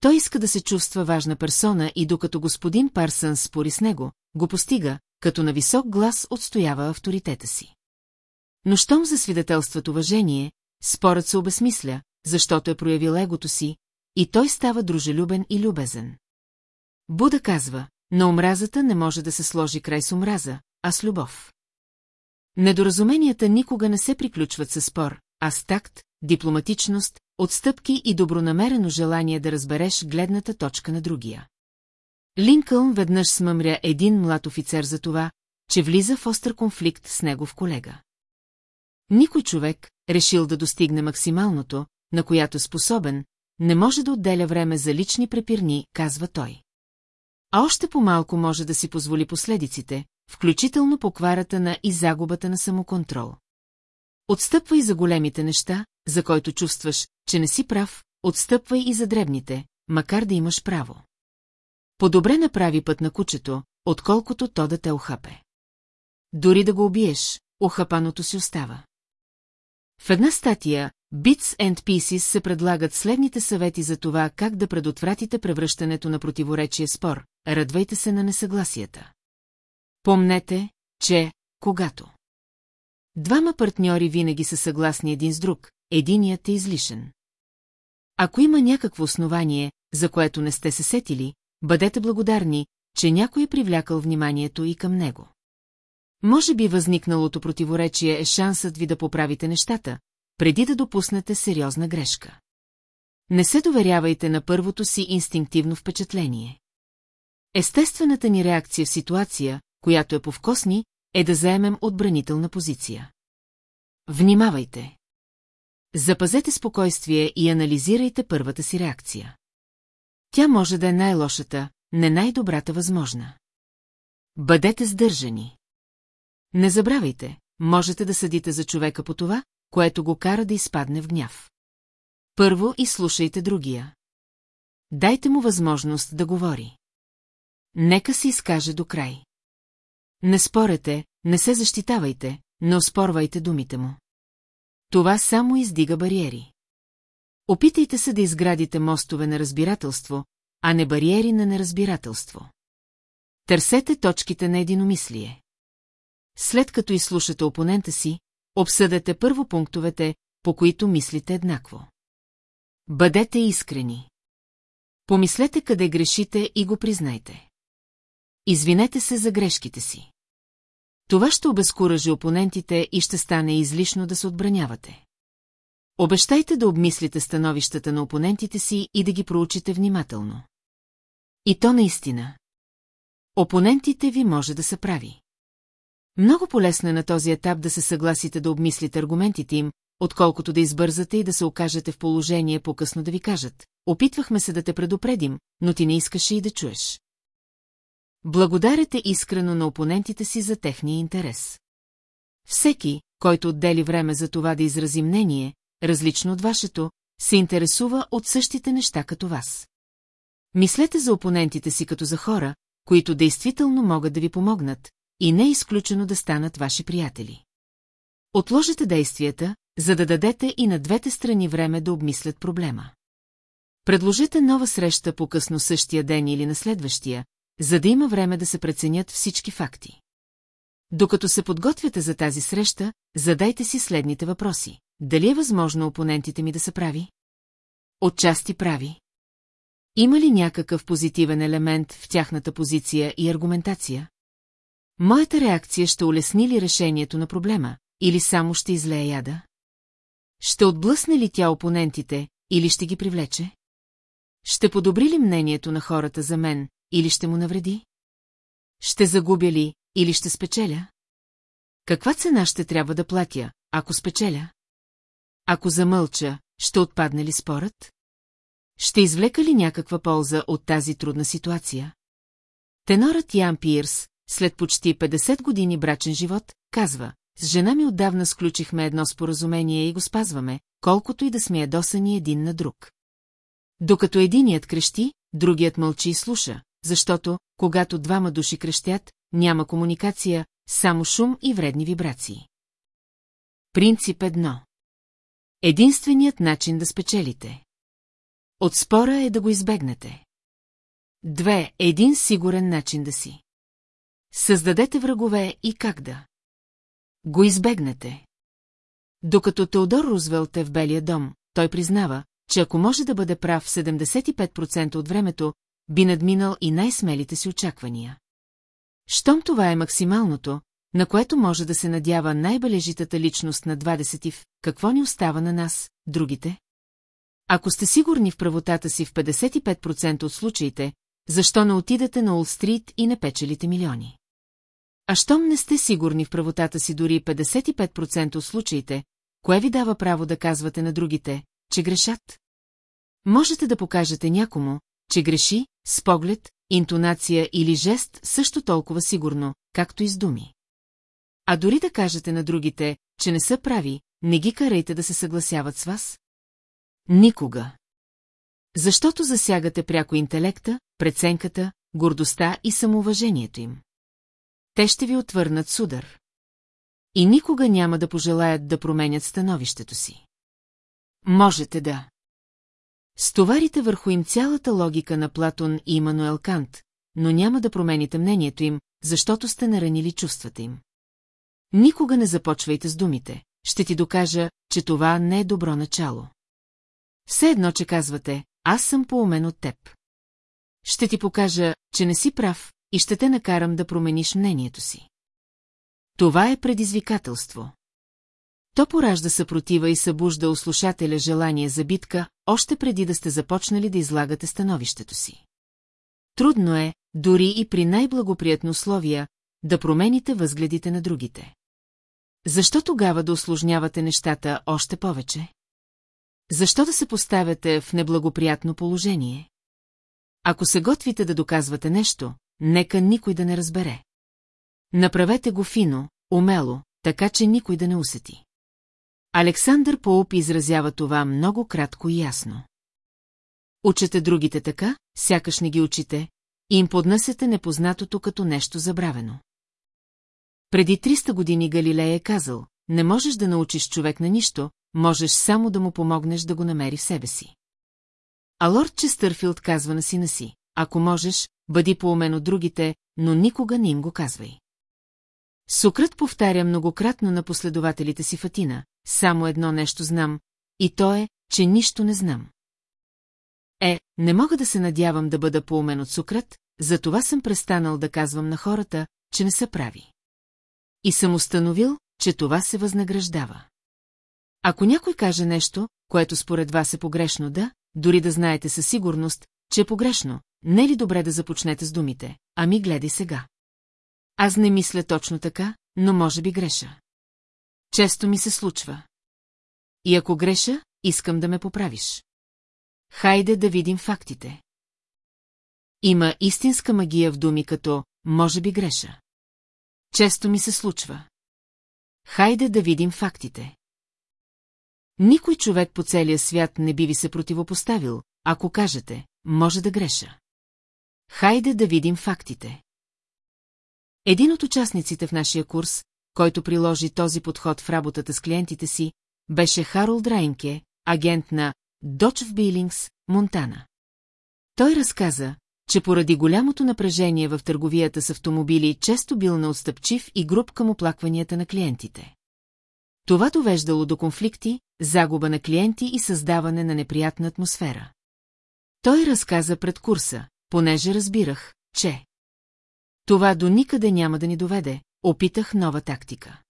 Той иска да се чувства важна персона и докато господин Парсън спори с него, го постига, като на висок глас отстоява авторитета си. Но щом свидетелстват уважение, спорът се обесмисля, защото е проявил егото си, и той става дружелюбен и любезен. Буда казва, на омразата не може да се сложи край с омраза, а с любов. Недоразуменията никога не се приключват със спор, а с такт, дипломатичност, отстъпки и добронамерено желание да разбереш гледната точка на другия. Линкълн веднъж смъмря един млад офицер за това, че влиза в остър конфликт с негов колега. Никой човек, решил да достигне максималното, на която е способен, не може да отделя време за лични препирни, казва той. А още по-малко може да си позволи последиците, включително покварата на и загубата на самоконтрол. Отстъпвай за големите неща, за който чувстваш, че не си прав, отстъпвай и за дребните, макар да имаш право. По-добре направи път на кучето, отколкото то да те охапе. Дори да го убиеш, охапаното си остава. В една статия Bits and Pieces се предлагат следните съвети за това как да предотвратите превръщането на противоречие спор, радвайте се на несъгласията. Помнете, че, когато двама партньори винаги са съгласни един с друг, единият е излишен. Ако има някакво основание, за което не сте се сетили, бъдете благодарни, че някой е привлякал вниманието и към него. Може би възникналото противоречие е шансът ви да поправите нещата, преди да допуснете сериозна грешка. Не се доверявайте на първото си инстинктивно впечатление. Естествената ни реакция в ситуация, която е повкосни, е да заемем отбранителна позиция. Внимавайте! Запазете спокойствие и анализирайте първата си реакция. Тя може да е най-лошата, не най-добрата възможна. Бъдете сдържани. Не забравяйте, можете да съдите за човека по това, което го кара да изпадне в гняв. Първо изслушайте другия. Дайте му възможност да говори. Нека се изкаже до край. Не спорете, не се защитавайте, не оспорвайте думите му. Това само издига бариери. Опитайте се да изградите мостове на разбирателство, а не бариери на неразбирателство. Търсете точките на единомислие. След като изслушате опонента си, обсъдете първо пунктовете, по които мислите еднакво. Бъдете искрени. Помислете къде грешите и го признайте. Извинете се за грешките си. Това ще обезкуражи опонентите и ще стане излишно да се отбранявате. Обещайте да обмислите становищата на опонентите си и да ги проучите внимателно. И то наистина. Опонентите ви може да са прави. Много полезно е на този етап да се съгласите да обмислите аргументите им, отколкото да избързате и да се окажете в положение по-късно да ви кажат. Опитвахме се да те предупредим, но ти не искаше и да чуеш. Благодарете искрено на опонентите си за техния интерес. Всеки, който отдели време за това да изрази мнение, различно от вашето, се интересува от същите неща като вас. Мислете за опонентите си като за хора, които действително могат да ви помогнат, и не е изключено да станат ваши приятели. Отложете действията, за да дадете и на двете страни време да обмислят проблема. Предложете нова среща по-късно същия ден или на следващия, за да има време да се преценят всички факти. Докато се подготвяте за тази среща, задайте си следните въпроси. Дали е възможно опонентите ми да са прави? Отчасти прави. Има ли някакъв позитивен елемент в тяхната позиция и аргументация? Моята реакция ще улесни ли решението на проблема, или само ще излее яда? Ще отблъсне ли тя опонентите, или ще ги привлече? Ще подобри ли мнението на хората за мен, или ще му навреди? Ще загубя ли, или ще спечеля? Каква цена ще трябва да платя, ако спечеля? Ако замълча, ще отпадне ли спорът? Ще извлека ли някаква полза от тази трудна ситуация? Тенорът Ян Пирс, след почти 50 години брачен живот, казва, с жена ми отдавна сключихме едно споразумение и го спазваме, колкото и да сме ядосани един на друг. Докато единият крещи, другият мълчи и слуша, защото, когато двама души крещят, няма комуникация, само шум и вредни вибрации. Принцип едно. Единственият начин да спечелите. От спора е да го избегнете. Две. Един сигурен начин да си. Създадете врагове и как да. Го избегнете. Докато Теодор Рузвелт е в Белия дом, той признава, че ако може да бъде прав 75% от времето, би надминал и най-смелите си очаквания. Щом това е максималното, на което може да се надява най-бележитата личност на 20 в, какво ни остава на нас, другите? Ако сте сигурни в правотата си в 55% от случаите, защо не отидете на Уолл-стрит и не печелите милиони? А щом не сте сигурни в правотата си дори 55% от случаите, кое ви дава право да казвате на другите, че грешат? Можете да покажете някому, че греши, с поглед, интонация или жест също толкова сигурно, както и с думи. А дори да кажете на другите, че не са прави, не ги карайте да се съгласяват с вас. Никога. Защото засягате пряко интелекта, преценката, гордостта и самоуважението им. Те ще ви отвърнат с удар. И никога няма да пожелаят да променят становището си. Можете да. Стоварите върху им цялата логика на Платон и Имануел Кант, но няма да промените мнението им, защото сте наранили чувствата им. Никога не започвайте с думите. Ще ти докажа, че това не е добро начало. Все едно, че казвате, аз съм поумен от теб. Ще ти покажа, че не си прав и ще те накарам да промениш мнението си. Това е предизвикателство. То поражда съпротива и събужда у слушателя желание за битка, още преди да сте започнали да излагате становището си. Трудно е, дори и при най-благоприятни условия, да промените възгледите на другите. Защо тогава да осложнявате нещата още повече? Защо да се поставяте в неблагоприятно положение? Ако се готвите да доказвате нещо, нека никой да не разбере. Направете го фино, умело, така че никой да не усети. Александър Поуп изразява това много кратко и ясно. Учете другите така, сякаш не ги учите, и им поднасяте непознатото като нещо забравено. Преди 300 години Галилей е казал, не можеш да научиш човек на нищо, можеш само да му помогнеш да го намери в себе си. А лорд Честърфилд казва на сина си, ако можеш, бъди поумен от другите, но никога не им го казвай. Сократ повтаря многократно на последователите си Фатина, само едно нещо знам, и то е, че нищо не знам. Е, не мога да се надявам да бъда поумен от Сократ, затова съм престанал да казвам на хората, че не са прави. И съм установил, че това се възнаграждава. Ако някой каже нещо, което според вас е погрешно да, дори да знаете със сигурност, че е погрешно, не е ли добре да започнете с думите, ами гледай сега. Аз не мисля точно така, но може би греша. Често ми се случва. И ако греша, искам да ме поправиш. Хайде да видим фактите. Има истинска магия в думи като «може би греша». Често ми се случва. Хайде да видим фактите. Никой човек по целия свят не би ви се противопоставил, ако кажете, може да греша. Хайде да видим фактите. Един от участниците в нашия курс, който приложи този подход в работата с клиентите си, беше Харолд Драйнке, агент на Dodge в Билингс, Монтана. Той разказа, че поради голямото напрежение в търговията с автомобили често бил неотстъпчив и груб към оплакванията на клиентите. Това довеждало до конфликти, загуба на клиенти и създаване на неприятна атмосфера. Той разказа пред курса, понеже разбирах, че... Това до никъде няма да ни доведе, опитах нова тактика.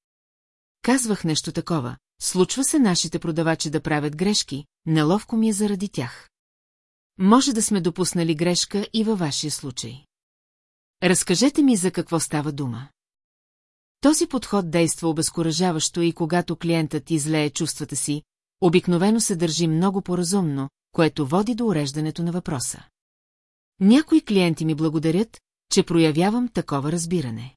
Казвах нещо такова, случва се нашите продавачи да правят грешки, неловко ми е заради тях. Може да сме допуснали грешка и във вашия случай. Разкажете ми за какво става дума. Този подход действа обезкуражаващо и когато клиентът излее чувствата си, обикновено се държи много по-разумно, което води до уреждането на въпроса. Някои клиенти ми благодарят, че проявявам такова разбиране.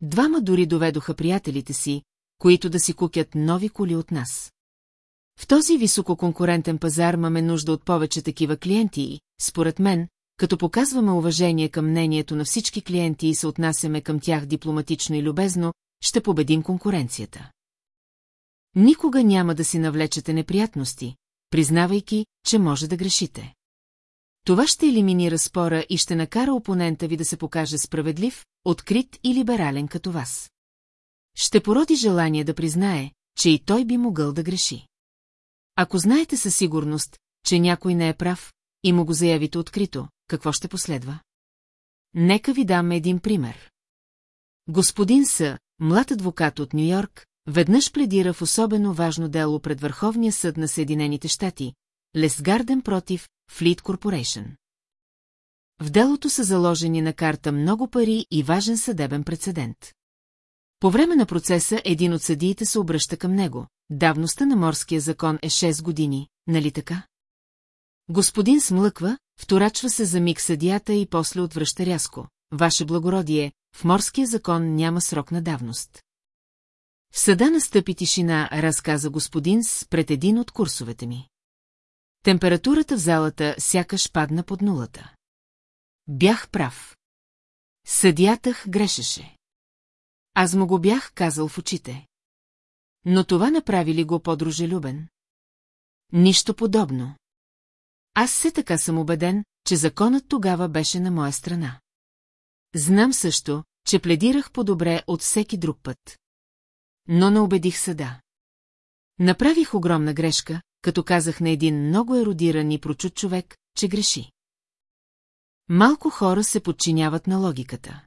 Двама дори доведоха приятелите си, които да си кукят нови коли от нас. В този висококонкурентен пазар имаме нужда от повече такива клиенти и, според мен, като показваме уважение към мнението на всички клиенти и се отнасяме към тях дипломатично и любезно, ще победим конкуренцията. Никога няма да си навлечете неприятности, признавайки, че може да грешите. Това ще елиминира спора и ще накара опонента ви да се покаже справедлив, открит и либерален като вас. Ще породи желание да признае, че и той би могъл да греши. Ако знаете със сигурност, че някой не е прав, и му го заявите открито, какво ще последва? Нека ви дам един пример. Господин С, млад адвокат от Нью-Йорк, веднъж пледира в особено важно дело пред Върховния съд на Съединените щати, Лесгарден против Fleet Corporation. В делото са заложени на карта много пари и важен съдебен прецедент. По време на процеса един от съдиите се обръща към него. Давността на морския закон е 6 години, нали така? Господин смлъква, вторачва се за миг съдията и после отвръща рязко. Ваше благородие, в морския закон няма срок на давност. В съда настъпи тишина, разказа господин с пред един от курсовете ми. Температурата в залата сякаш падна под нулата. Бях прав. Съдиятъх грешеше. Аз му го бях казал в очите. Но това направи ли го по-дружелюбен? Нищо подобно. Аз все така съм убеден, че законът тогава беше на моя страна. Знам също, че пледирах по-добре от всеки друг път. Но не убедих съда. Направих огромна грешка, като казах на един много еродиран и прочут човек, че греши. Малко хора се подчиняват на логиката.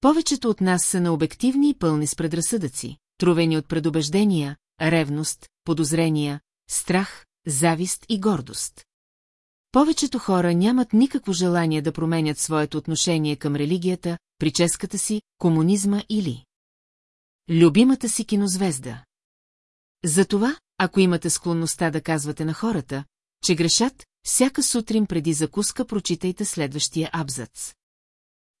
Повечето от нас са необективни и пълни с предразсъдъци, тровени от предубеждения, ревност, подозрения, страх, завист и гордост. Повечето хора нямат никакво желание да променят своето отношение към религията, прическата си, комунизма или любимата си кинозвезда. Затова, ако имате склонността да казвате на хората, че грешат, всяка сутрин преди закуска прочитайте следващия абзац.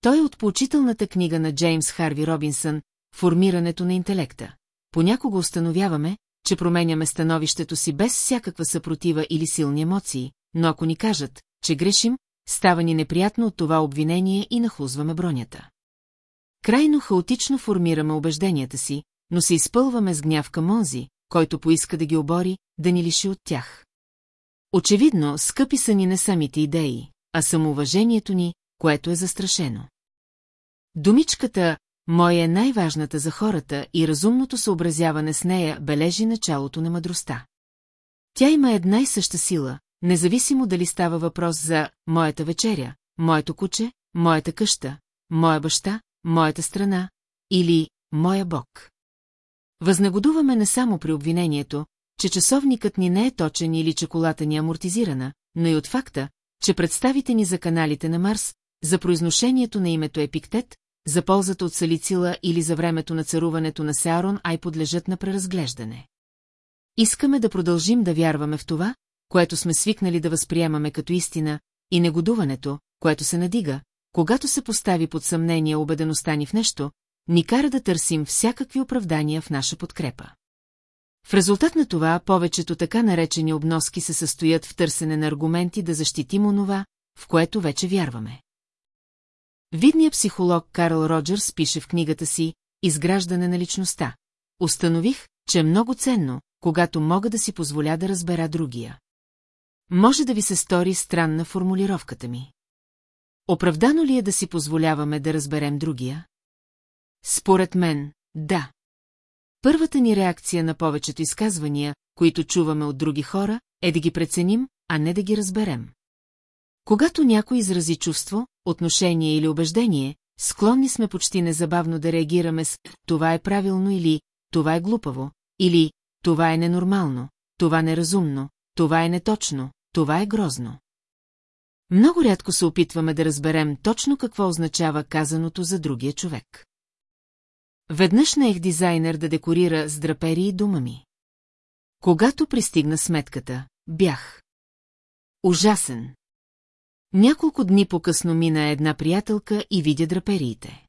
Той е от поучителната книга на Джеймс Харви Робинсън «Формирането на интелекта». Понякога установяваме, че променяме становището си без всякаква съпротива или силни емоции, но ако ни кажат, че грешим, става ни неприятно от това обвинение и нахлузваме бронята. Крайно хаотично формираме убежденията си, но се изпълваме с гняв към онзи, който поиска да ги обори, да ни лиши от тях. Очевидно, скъпи са ни не самите идеи, а самоуважението ни, което е застрашено. Думичката «Моя е най-важната за хората» и разумното съобразяване с нея бележи началото на мъдростта. Тя има една и съща сила, независимо дали става въпрос за «моята вечеря», «моето куче», «моята къща», «моя баща», «моята страна» или «моя бог». Възнагодуваме не само при обвинението, че часовникът ни не е точен или че колата ни е амортизирана, но и от факта, че представите ни за каналите на Марс, за произношението на името Епиктет, за ползата от салицила или за времето на царуването на Сеарон, ай подлежат на преразглеждане. Искаме да продължим да вярваме в това, което сме свикнали да възприемаме като истина, и негодуването, което се надига, когато се постави под съмнение убедеността ни в нещо, ни кара да търсим всякакви оправдания в наша подкрепа. В резултат на това повечето така наречени обноски се състоят в търсене на аргументи да защитим онова, в което вече вярваме. Видният психолог Карл Роджерс пише в книгата си «Изграждане на личността». Установих, че е много ценно, когато мога да си позволя да разбера другия. Може да ви се стори странна формулировката ми. Оправдано ли е да си позволяваме да разберем другия? Според мен, да. Първата ни реакция на повечето изказвания, които чуваме от други хора, е да ги преценим, а не да ги разберем. Когато някой изрази чувство, отношение или убеждение, склонни сме почти незабавно да реагираме с «това е правилно» или «това е глупаво» или «това е ненормално», «това неразумно», «това е неточно», «това е грозно». Много рядко се опитваме да разберем точно какво означава казаното за другия човек. Веднъж наех дизайнер да декорира с драпери и дома ми. Когато пристигна сметката, бях. Ужасен. Няколко дни по-късно мина една приятелка и видя драпериите.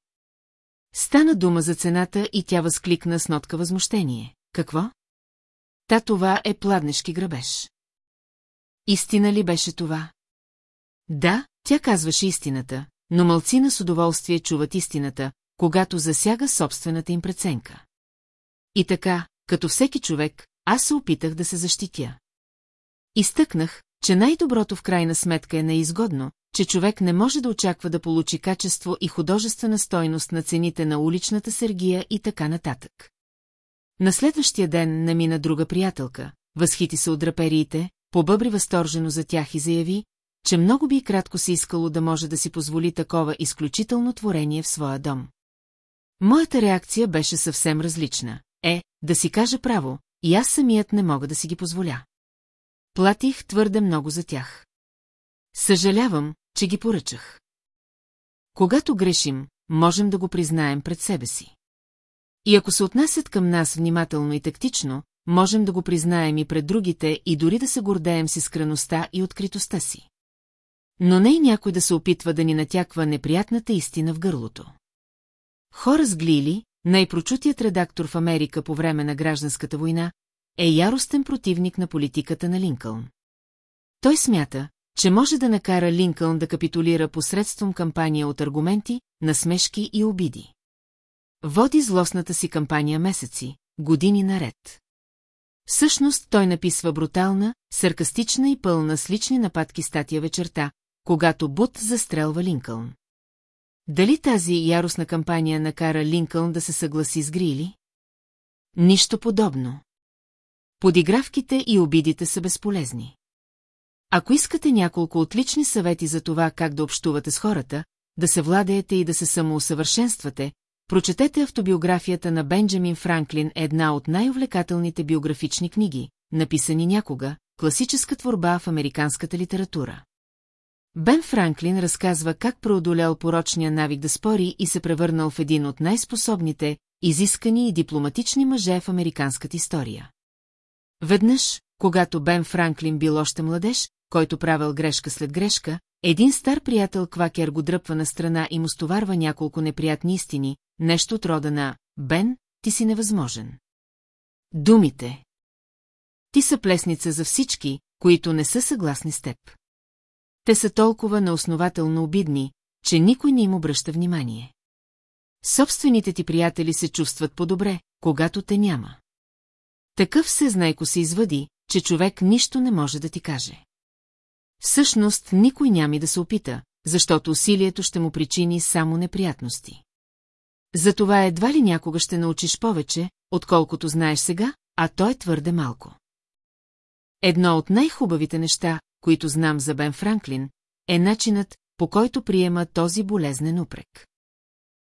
Стана дума за цената и тя възкликна с нотка възмущение. Какво? Та това е пладнешки грабеж. Истина ли беше това? Да, тя казваше истината, но мълцина с удоволствие чуват истината, когато засяга собствената им преценка. И така, като всеки човек, аз се опитах да се защитя. Изтъкнах, че най-доброто в крайна сметка е неизгодно, че човек не може да очаква да получи качество и художествена стойност на цените на уличната сергия и така нататък. На следващия ден намина друга приятелка, възхити се от драпериите, побъбри възторжено за тях и заяви, че много би кратко се искало да може да си позволи такова изключително творение в своя дом. Моята реакция беше съвсем различна. Е, да си кажа право, и аз самият не мога да си ги позволя. Платих твърде много за тях. Съжалявам, че ги поръчах. Когато грешим, можем да го признаем пред себе си. И ако се отнасят към нас внимателно и тактично, можем да го признаем и пред другите и дори да се гордеем с искреността и откритостта си. Но не и някой да се опитва да ни натяква неприятната истина в гърлото. Хора с Глили, най-прочутият редактор в Америка по време на гражданската война, е яростен противник на политиката на Линкълн. Той смята, че може да накара Линкълн да капитулира посредством кампания от аргументи, насмешки и обиди. Води злостната си кампания месеци, години наред. Всъщност той написва брутална, саркастична и пълна с лични нападки статия вечерта, когато Бут застрелва Линкълн. Дали тази яростна кампания накара Линкълн да се съгласи с Грили? Нищо подобно. Подигравките и обидите са безполезни. Ако искате няколко отлични съвети за това как да общувате с хората, да се владеете и да се самоусъвършенствате, прочетете автобиографията на Бенджамин Франклин, една от най-увлекателните биографични книги, написани някога, класическа творба в американската литература. Бен Франклин разказва как преодолял порочния навик да спори и се превърнал в един от най-способните, изискани и дипломатични мъже в американската история. Веднъж, когато Бен Франклин бил още младеж, който правил грешка след грешка, един стар приятел Квакер го дръпва на страна и му стоварва няколко неприятни истини, нещо от рода на «Бен, ти си невъзможен». Думите. Ти са плесница за всички, които не са съгласни с теб. Те са толкова неоснователно обидни, че никой не им обръща внимание. Собствените ти приятели се чувстват по-добре, когато те няма. Такъв се знайко се извади, че човек нищо не може да ти каже. Всъщност никой няма да се опита, защото усилието ще му причини само неприятности. Затова едва ли някога ще научиш повече, отколкото знаеш сега, а то е твърде малко. Едно от най-хубавите неща, които знам за Бен Франклин, е начинът, по който приема този болезнен упрек.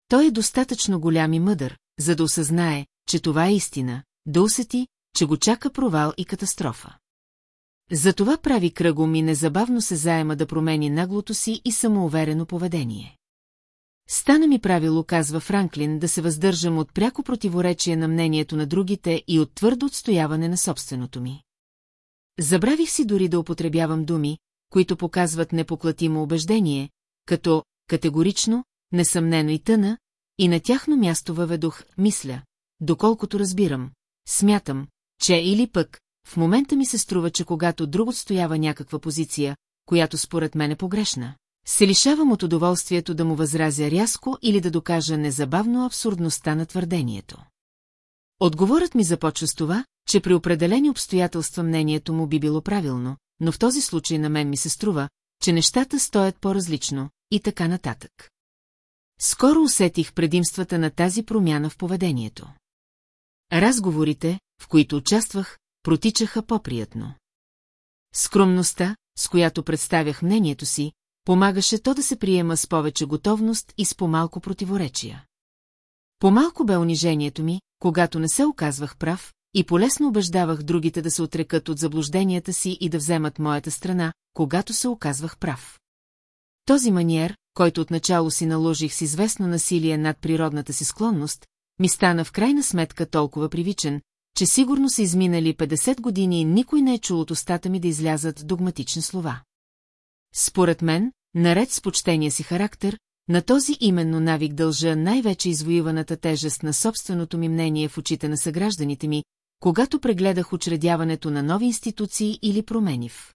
Той е достатъчно голям и мъдър, за да осъзнае, че това е истина, да усети, че го чака провал и катастрофа. Затова прави кръгом и незабавно се заема да промени наглото си и самоуверено поведение. Стана ми правило, казва Франклин, да се въздържам от пряко противоречие на мнението на другите и от твърдо отстояване на собственото ми. Забравих си дори да употребявам думи, които показват непоклатимо убеждение, като категорично, несъмнено и тъна, и на тяхно място въведох, мисля, доколкото разбирам, смятам, че или пък, в момента ми се струва, че когато друг отстоява някаква позиция, която според мен е погрешна, се лишавам от удоволствието да му възразя рязко или да докажа незабавно абсурдността на твърдението. Отговорът ми започва с това, че при определени обстоятелства мнението му би било правилно, но в този случай на мен ми се струва, че нещата стоят по-различно и така нататък. Скоро усетих предимствата на тази промяна в поведението. Разговорите, в които участвах, протичаха по-приятно. Скромността, с която представях мнението си, помагаше то да се приема с повече готовност и с по-малко противоречия. По-малко бе унижението ми, когато не се оказвах прав, и полесно убеждавах другите да се отрекат от заблужденията си и да вземат моята страна, когато се оказвах прав. Този маниер, който отначало си наложих с известно насилие над природната си склонност, ми стана в крайна сметка толкова привичен, че сигурно са изминали 50 години и никой не е чул от устата ми да излязат догматични слова. Според мен, наред с почтения си характер, на този именно навик дължа най-вече извоюваната тежест на собственото ми мнение в очите на съгражданите ми, когато прегледах учредяването на нови институции или промени в.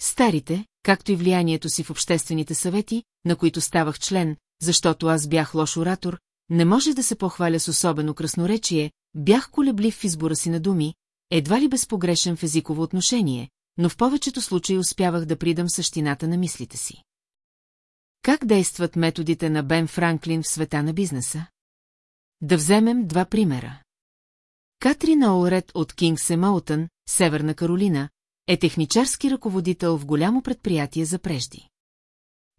Старите, както и влиянието си в обществените съвети, на които ставах член, защото аз бях лош оратор, не може да се похваля с особено красноречие, бях колеблив в избора си на думи, едва ли безпогрешен в езиково отношение, но в повечето случаи успявах да придам същината на мислите си. Как действат методите на Бен Франклин в света на бизнеса? Да вземем два примера. Катрин Олред от Кингс Емоутън, Северна Каролина, е техничарски ръководител в голямо предприятие за прежди.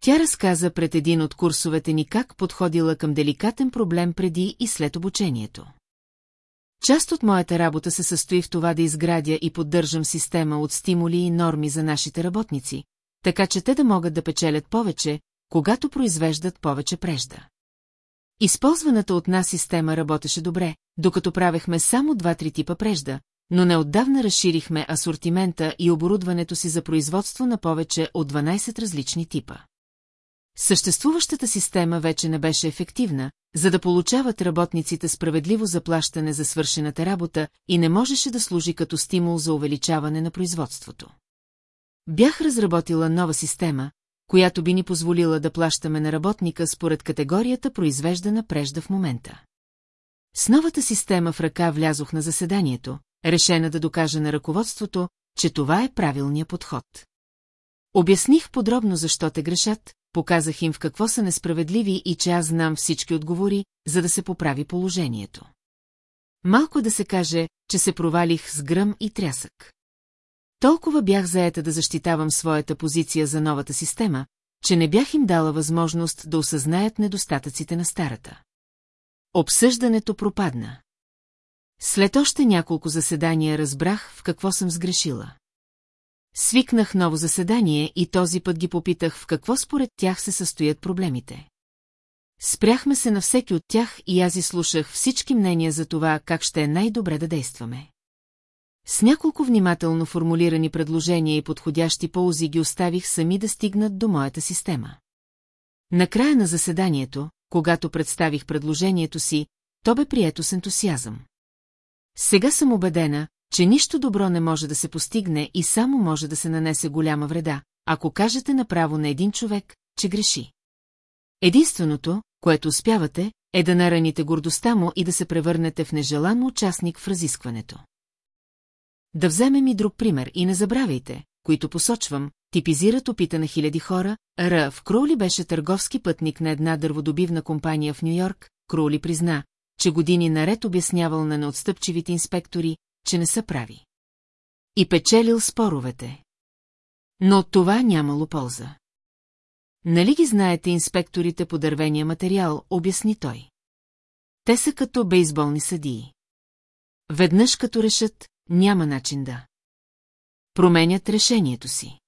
Тя разказа пред един от курсовете ни как подходила към деликатен проблем преди и след обучението. Част от моята работа се състои в това да изградя и поддържам система от стимули и норми за нашите работници, така че те да могат да печелят повече, когато произвеждат повече прежда. Използваната от нас система работеше добре, докато правехме само два-три типа прежда, но неотдавна разширихме асортимента и оборудването си за производство на повече от 12 различни типа. Съществуващата система вече не беше ефективна, за да получават работниците справедливо заплащане за свършената работа и не можеше да служи като стимул за увеличаване на производството. Бях разработила нова система, която би ни позволила да плащаме на работника според категорията произвеждана прежда в момента. С новата система в ръка влязох на заседанието, решена да докажа на ръководството, че това е правилният подход. Обясних подробно защо те грешат, показах им в какво са несправедливи и че аз знам всички отговори, за да се поправи положението. Малко да се каже, че се провалих с гръм и трясък. Толкова бях заета да защитавам своята позиция за новата система, че не бях им дала възможност да осъзнаят недостатъците на старата. Обсъждането пропадна. След още няколко заседания разбрах в какво съм сгрешила. Свикнах ново заседание и този път ги попитах в какво според тях се състоят проблемите. Спряхме се на всеки от тях и аз изслушах всички мнения за това, как ще е най-добре да действаме. С няколко внимателно формулирани предложения и подходящи ползи ги оставих сами да стигнат до моята система. Накрая на заседанието, когато представих предложението си, то бе прието с ентусиазъм. Сега съм убедена, че нищо добро не може да се постигне и само може да се нанесе голяма вреда, ако кажете направо на един човек, че греши. Единственото, което успявате, е да нараните гордостта му и да се превърнете в нежелан участник в разискването. Да вземем и друг пример и не забравяйте, които посочвам, типизират опита на хиляди хора, Р. В Кроули беше търговски пътник на една дърводобивна компания в Нью-Йорк, Кроули призна, че години наред обяснявал на неотстъпчивите инспектори, че не са прави. И печелил споровете. Но от това нямало полза. Нали ги знаете инспекторите по дървения материал, обясни той. Те са като бейсболни съдии. Веднъж като решат, няма начин да. Променят решението си.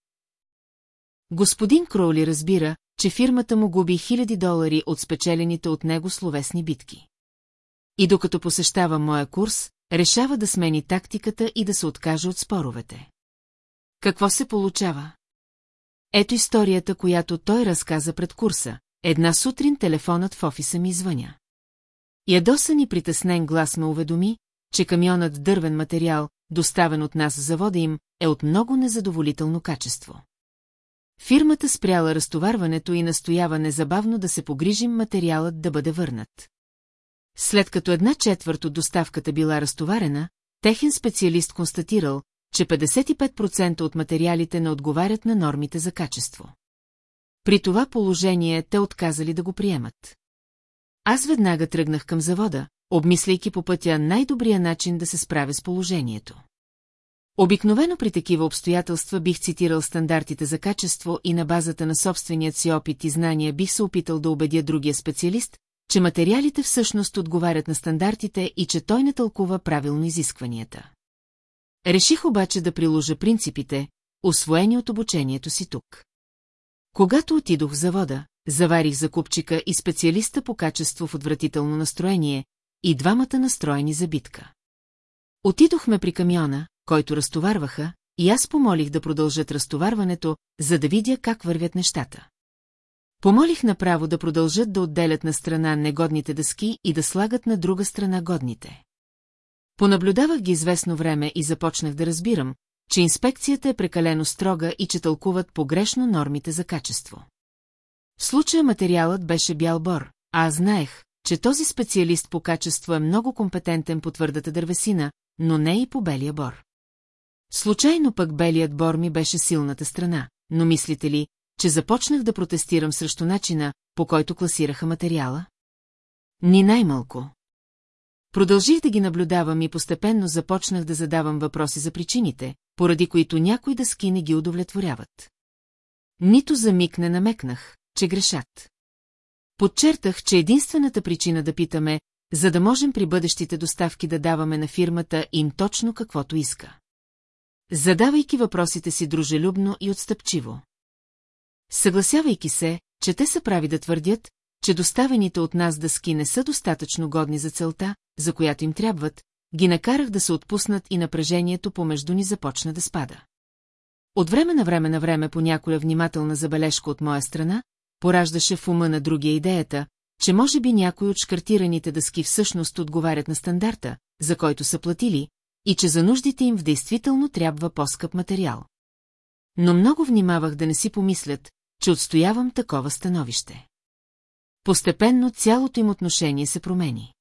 Господин Кроули разбира, че фирмата му губи хиляди долари от спечелените от него словесни битки. И докато посещава моя курс, решава да смени тактиката и да се откаже от споровете. Какво се получава? Ето историята, която той разказа пред курса. Една сутрин телефонът в офиса ми звъня. Ядосан и притеснен глас ме уведоми, че камионът дървен материал, доставен от нас в завода им, е от много незадоволително качество. Фирмата спряла разтоварването и настоява незабавно да се погрижим материалът да бъде върнат. След като една четвърт от доставката била разтоварена, техен специалист констатирал, че 55% от материалите не отговарят на нормите за качество. При това положение те отказали да го приемат. Аз веднага тръгнах към завода, обмисляйки по пътя най-добрия начин да се справя с положението. Обикновено при такива обстоятелства бих цитирал стандартите за качество и на базата на собственият си опит и знания бих се опитал да убедя другия специалист, че материалите всъщност отговарят на стандартите и че той не тълкува правилно изискванията. Реших обаче да приложа принципите, освоени от обучението си тук. Когато отидох в завода, заварих закупчика и специалиста по качество в отвратително настроение, и двамата настроени за битка. Отидохме при камиона, който разтоварваха, и аз помолих да продължат разтоварването, за да видя как вървят нещата. Помолих направо да продължат да отделят на страна негодните дъски и да слагат на друга страна годните. Понаблюдавах ги известно време и започнах да разбирам, че инспекцията е прекалено строга и че тълкуват погрешно нормите за качество. В случая материалът беше бял бор, а аз знаех, че този специалист по качество е много компетентен по твърдата дървесина, но не и по белия бор. Случайно пък белият бор ми беше силната страна, но мислите ли, че започнах да протестирам срещу начина, по който класираха материала? Ни най-малко. Продължих да ги наблюдавам и постепенно започнах да задавам въпроси за причините, поради които някои дъски не ги удовлетворяват. Нито за миг не намекнах, че грешат. Подчертах, че единствената причина да питаме, за да можем при бъдещите доставки да даваме на фирмата им точно каквото иска. Задавайки въпросите си дружелюбно и отстъпчиво. Съгласявайки се, че те са прави да твърдят, че доставените от нас дъски не са достатъчно годни за целта, за която им трябват, ги накарах да се отпуснат и напрежението помежду ни започна да спада. От време на време на време по някоя внимателна забележка от моя страна, пораждаше в ума на другия идеята, че може би някои от шкартираните дъски всъщност отговарят на стандарта, за който са платили, и че за нуждите им в действително трябва по-скъп материал. Но много внимавах да не си помислят, че отстоявам такова становище. Постепенно цялото им отношение се промени.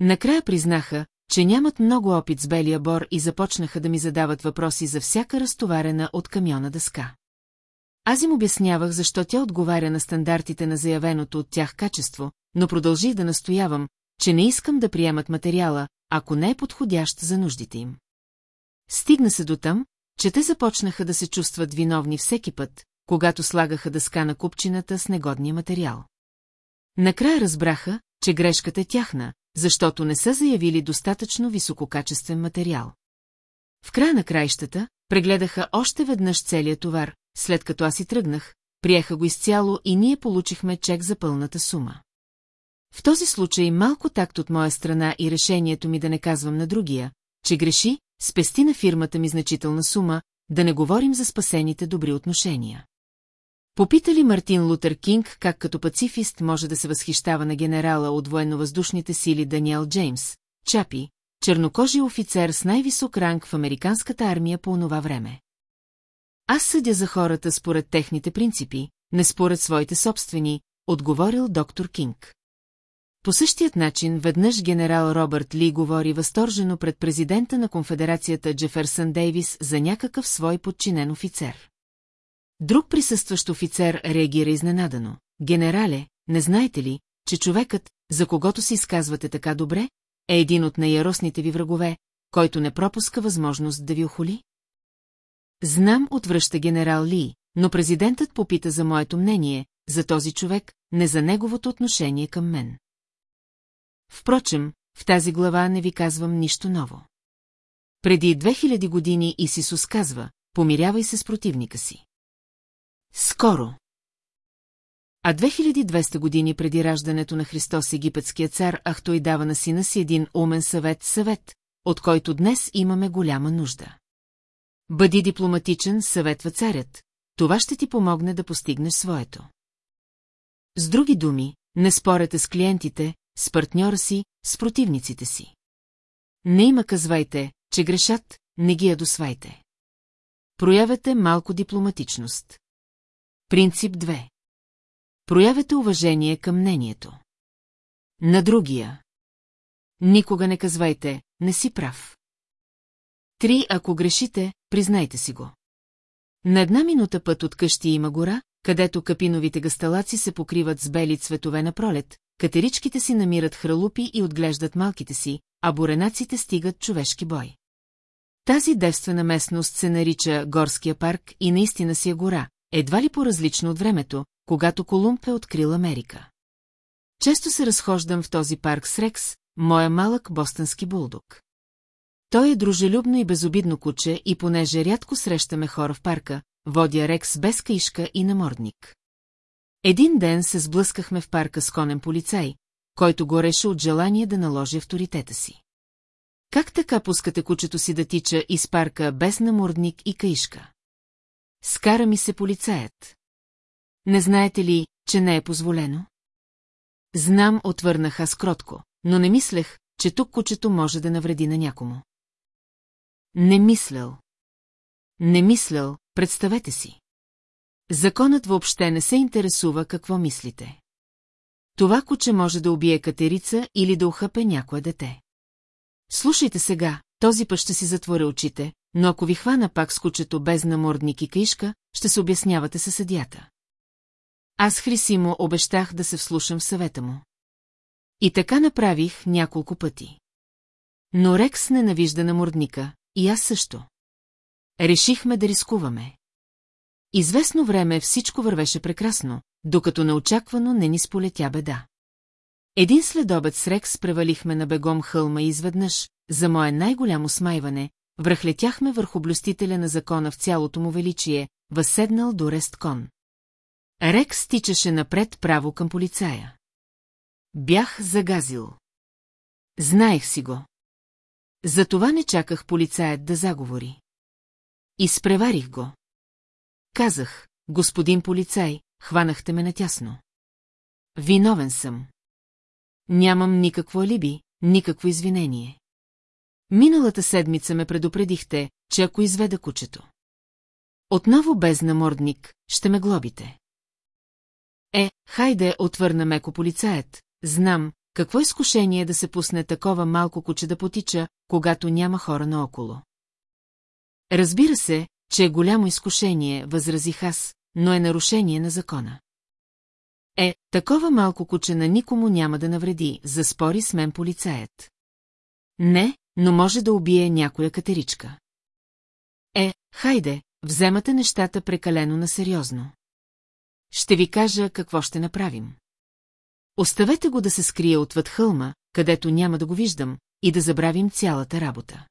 Накрая признаха, че нямат много опит с белия бор и започнаха да ми задават въпроси за всяка разтоварена от камиона дъска. Аз им обяснявах защо тя отговаря на стандартите на заявеното от тях качество, но продължих да настоявам, че не искам да приемат материала, ако не е подходящ за нуждите им. Стигна се до там, че те започнаха да се чувстват виновни всеки път, когато слагаха дъска на купчината с негодния материал. Накрая разбраха, че грешката е тяхна, защото не са заявили достатъчно висококачествен материал. В края на краищата, прегледаха още веднъж целият товар, след като аз си тръгнах, приеха го изцяло и ние получихме чек за пълната сума. В този случай малко такт от моя страна и решението ми да не казвам на другия, че греши, спести на фирмата ми значителна сума, да не говорим за спасените добри отношения. Попита ли Мартин Лутер Кинг как като пацифист може да се възхищава на генерала от военновъздушните сили Даниел Джеймс, Чапи, чернокожи офицер с най-висок ранг в американската армия по онова време. Аз съдя за хората според техните принципи, не според своите собствени, отговорил доктор Кинг. По същият начин веднъж генерал Робърт Ли говори възторжено пред президента на конфедерацията Джеферсън Дейвис за някакъв свой подчинен офицер. Друг присъстващ офицер реагира изненадано. Генерале, не знаете ли, че човекът, за когото се изказвате така добре, е един от най-яростните ви врагове, който не пропуска възможност да ви охоли? Знам, отвръща генерал Ли, но президентът попита за моето мнение, за този човек, не за неговото отношение към мен. Впрочем, в тази глава не ви казвам нищо ново. Преди 2000 години Исисус казва, помирявай се с противника си. Скоро. А 2200 години преди раждането на Христос египетския цар Ахтой дава на сина си един умен съвет съвет, от който днес имаме голяма нужда. Бъди дипломатичен, съветва царят, това ще ти помогне да постигнеш своето. С други думи, не спорете с клиентите, с партньора си, с противниците си. Не има казвайте, че грешат, не ги ядосвайте. Проявете малко дипломатичност. Принцип 2. Проявете уважение към мнението. На другия. Никога не казвайте, не си прав. Три, ако грешите, признайте си го. На една минута път от къщи има гора, където капиновите гасталаци се покриват с бели цветове на пролет, катеричките си намират хралупи и отглеждат малките си, а буренаците стигат човешки бой. Тази девствена местност се нарича Горския парк и наистина си е гора, едва ли по-различно от времето, когато Колумб е открил Америка. Често се разхождам в този парк с Рекс, моя малък бостънски булдог. Той е дружелюбно и безобидно куче и понеже рядко срещаме хора в парка, водя Рекс без каишка и намордник. Един ден се сблъскахме в парка с конен полицай, който гореше от желание да наложи авторитета си. Как така пускате кучето си да тича из парка без намордник и каишка? Скара ми се полицаят. Не знаете ли, че не е позволено? Знам, отвърнах аз кротко, но не мислех, че тук кучето може да навреди на някому. Не мислял. Не мислял, представете си. Законът въобще не се интересува какво мислите. Това куче може да убие катерица или да ухъпе някое дете. Слушайте сега, този път ще си затворя очите, но ако ви хвана пак с кучето без намордник и каишка, ще се обяснявате със съдята. Аз Хрисимо обещах да се вслушам в съвета му. И така направих няколко пъти. Но Рекс ненавижда намордника, и аз също. Решихме да рискуваме. Известно време всичко вървеше прекрасно, докато неочаквано не ни сполетя беда. Един следобед с Рекс превалихме на бегом хълма и изведнъж, за мое най-голямо смайване, връхлетяхме върху блюстителя на закона в цялото му величие, възседнал до рест кон. Рекс тичаше напред право към полицая. Бях загазил. Знаех си го. Затова не чаках полицаят да заговори. Изпреварих го. Казах, господин полицай, хванахте ме натясно. Виновен съм. Нямам никакво алиби, никакво извинение. Миналата седмица ме предупредихте, че ако изведа кучето. Отново без намордник, ще ме глобите. Е, хайде, отвърна меко полицаят, знам, какво изкушение да се пусне такова малко куче да потича, когато няма хора наоколо. Разбира се, че е голямо изкушение, възразих аз, но е нарушение на закона. Е, такова малко куче на никому няма да навреди, заспори с мен полицаят. Не, но може да убие някоя катеричка. Е, хайде, вземате нещата прекалено на сериозно. Ще ви кажа какво ще направим. Оставете го да се скрие отвъд хълма, където няма да го виждам, и да забравим цялата работа.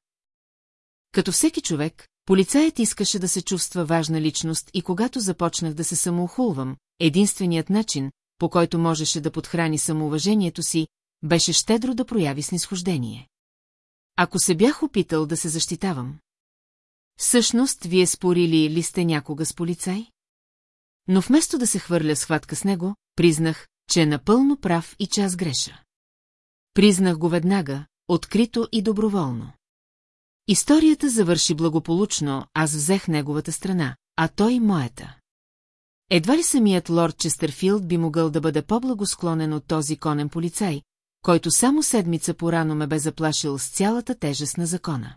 Като всеки човек, полицаят искаше да се чувства важна личност и когато започнах да се самоухулвам, единственият начин, по който можеше да подхрани самоуважението си, беше щедро да прояви снисхождение. Ако се бях опитал да се защитавам. Всъщност, вие спорили ли сте някога с полицай? Но вместо да се хвърля схватка с него, признах, че е напълно прав и че аз греша. Признах го веднага, открито и доброволно. Историята завърши благополучно, аз взех неговата страна, а той моята. Едва ли самият лорд Честърфилд би могъл да бъде по-благосклонен от този конен полицай, който само седмица порано ме бе заплашил с цялата тежест на закона.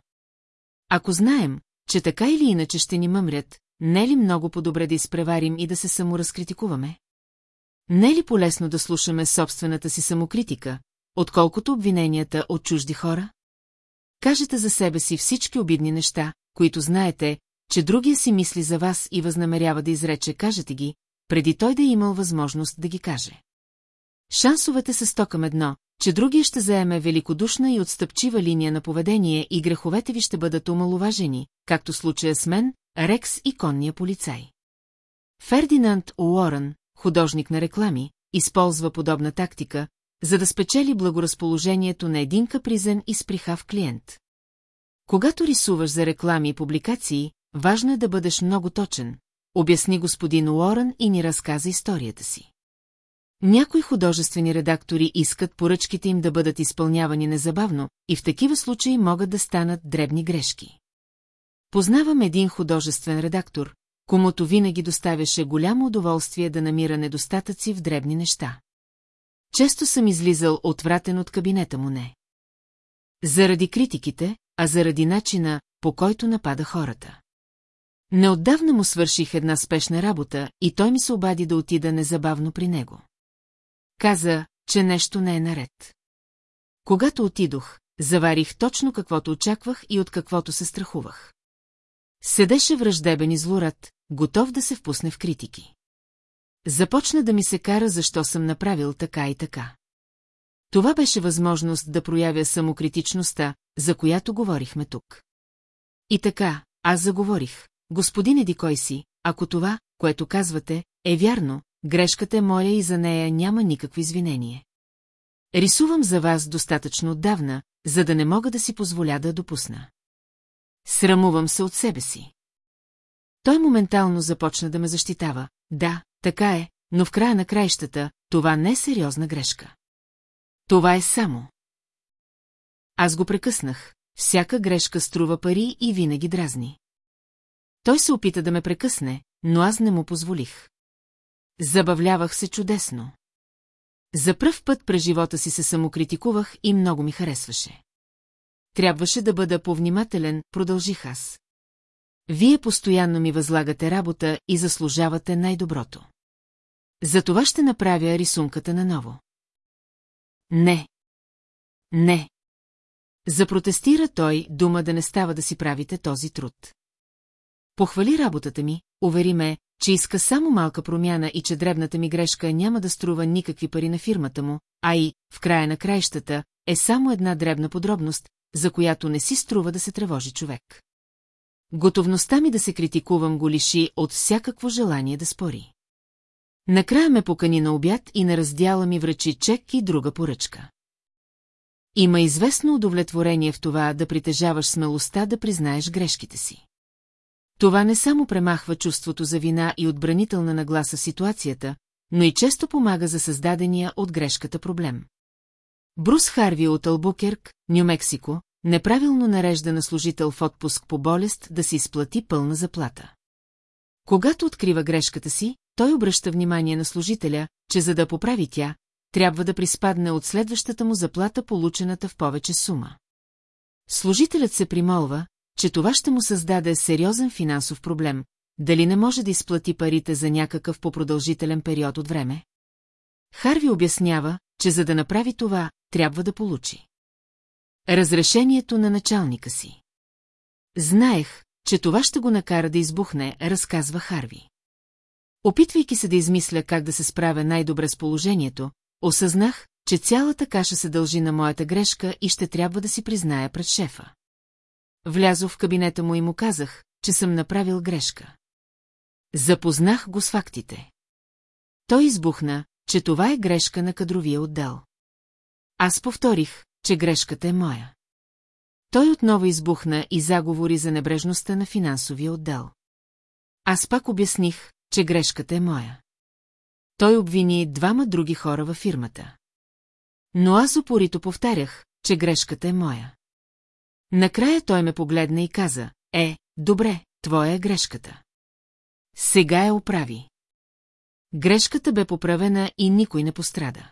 Ако знаем, че така или иначе ще ни мъмрят, не ли много по-добре да изпреварим и да се саморазкритикуваме? Не е ли полезно да слушаме собствената си самокритика, отколкото обвиненията от чужди хора? Кажете за себе си всички обидни неща, които знаете, че другия си мисли за вас и възнамерява да изрече, кажете ги, преди той да е имал възможност да ги каже. Шансовете са стокам едно, че другия ще заеме великодушна и отстъпчива линия на поведение и греховете ви ще бъдат омалуважени, както случая с мен, Рекс и конния полицай. Фердинанд Уорън, художник на реклами, използва подобна тактика, за да спечели благоразположението на един капризен и сприхав клиент. Когато рисуваш за реклами и публикации, важно е да бъдеш много точен, обясни господин Уорън и ни разказа историята си. Някои художествени редактори искат поръчките им да бъдат изпълнявани незабавно и в такива случаи могат да станат дребни грешки. Познавам един художествен редактор, комуто винаги доставяше голямо удоволствие да намира недостатъци в дребни неща. Често съм излизал отвратен от кабинета му не. Заради критиките, а заради начина, по който напада хората. Неотдавна му свърших една спешна работа и той ми се обади да отида незабавно при него. Каза, че нещо не е наред. Когато отидох, заварих точно каквото очаквах и от каквото се страхувах. Седеше враждебен и злорад, готов да се впусне в критики. Започна да ми се кара защо съм направил така и така. Това беше възможност да проявя самокритичността, за която говорихме тук. И така, аз заговорих. Господин Еди кой си, ако това, което казвате, е вярно, грешката е моя и за нея няма никакво извинение. Рисувам за вас достатъчно отдавна, за да не мога да си позволя да допусна. Срамувам се от себе си. Той моментално започна да ме защитава. Да, така е, но в края на краищата това не е сериозна грешка. Това е само. Аз го прекъснах. Всяка грешка струва пари и винаги дразни. Той се опита да ме прекъсне, но аз не му позволих. Забавлявах се чудесно. За пръв път през живота си се самокритикувах и много ми харесваше. Трябваше да бъда повнимателен, продължих аз. Вие постоянно ми възлагате работа и заслужавате най-доброто. За това ще направя рисунката наново. Не. Не. Запротестира той дума да не става да си правите този труд. Похвали работата ми, увери ме, че иска само малка промяна и че дребната ми грешка няма да струва никакви пари на фирмата му, а и, в края на краищата, е само една дребна подробност, за която не си струва да се тревожи човек. Готовността ми да се критикувам го лиши от всякакво желание да спори. Накрая ме покани на обяд и на раздяла ми връчи чек и друга поръчка. Има известно удовлетворение в това да притежаваш смелостта да признаеш грешките си. Това не само премахва чувството за вина и отбранителна нагласа ситуацията, но и често помага за създадения от грешката проблем. Брус Харви от Албукерк, Нью-Мексико, неправилно нарежда на служител в отпуск по болест да се изплати пълна заплата. Когато открива грешката си, той обръща внимание на служителя, че за да поправи тя, трябва да приспадне от следващата му заплата получената в повече сума. Служителят се примолва, че това ще му създаде сериозен финансов проблем, дали не може да изплати парите за някакъв по-продължителен период от време. Харви обяснява, че за да направи това, трябва да получи. Разрешението на началника си. Знаех, че това ще го накара да избухне, разказва Харви. Опитвайки се да измисля как да се справя най-добре с положението, осъзнах, че цялата каша се дължи на моята грешка и ще трябва да си призная пред шефа. Влязох в кабинета му и му казах, че съм направил грешка. Запознах го с фактите. Той избухна, че това е грешка на кадровия отдел. Аз повторих, че грешката е моя. Той отново избухна и заговори за небрежността на финансовия отдел. Аз пак обясних, че грешката е моя. Той обвини двама други хора във фирмата. Но аз упорито повтарях, че грешката е моя. Накрая той ме погледна и каза, е, добре, твоя е грешката. Сега я оправи. Грешката бе поправена и никой не пострада.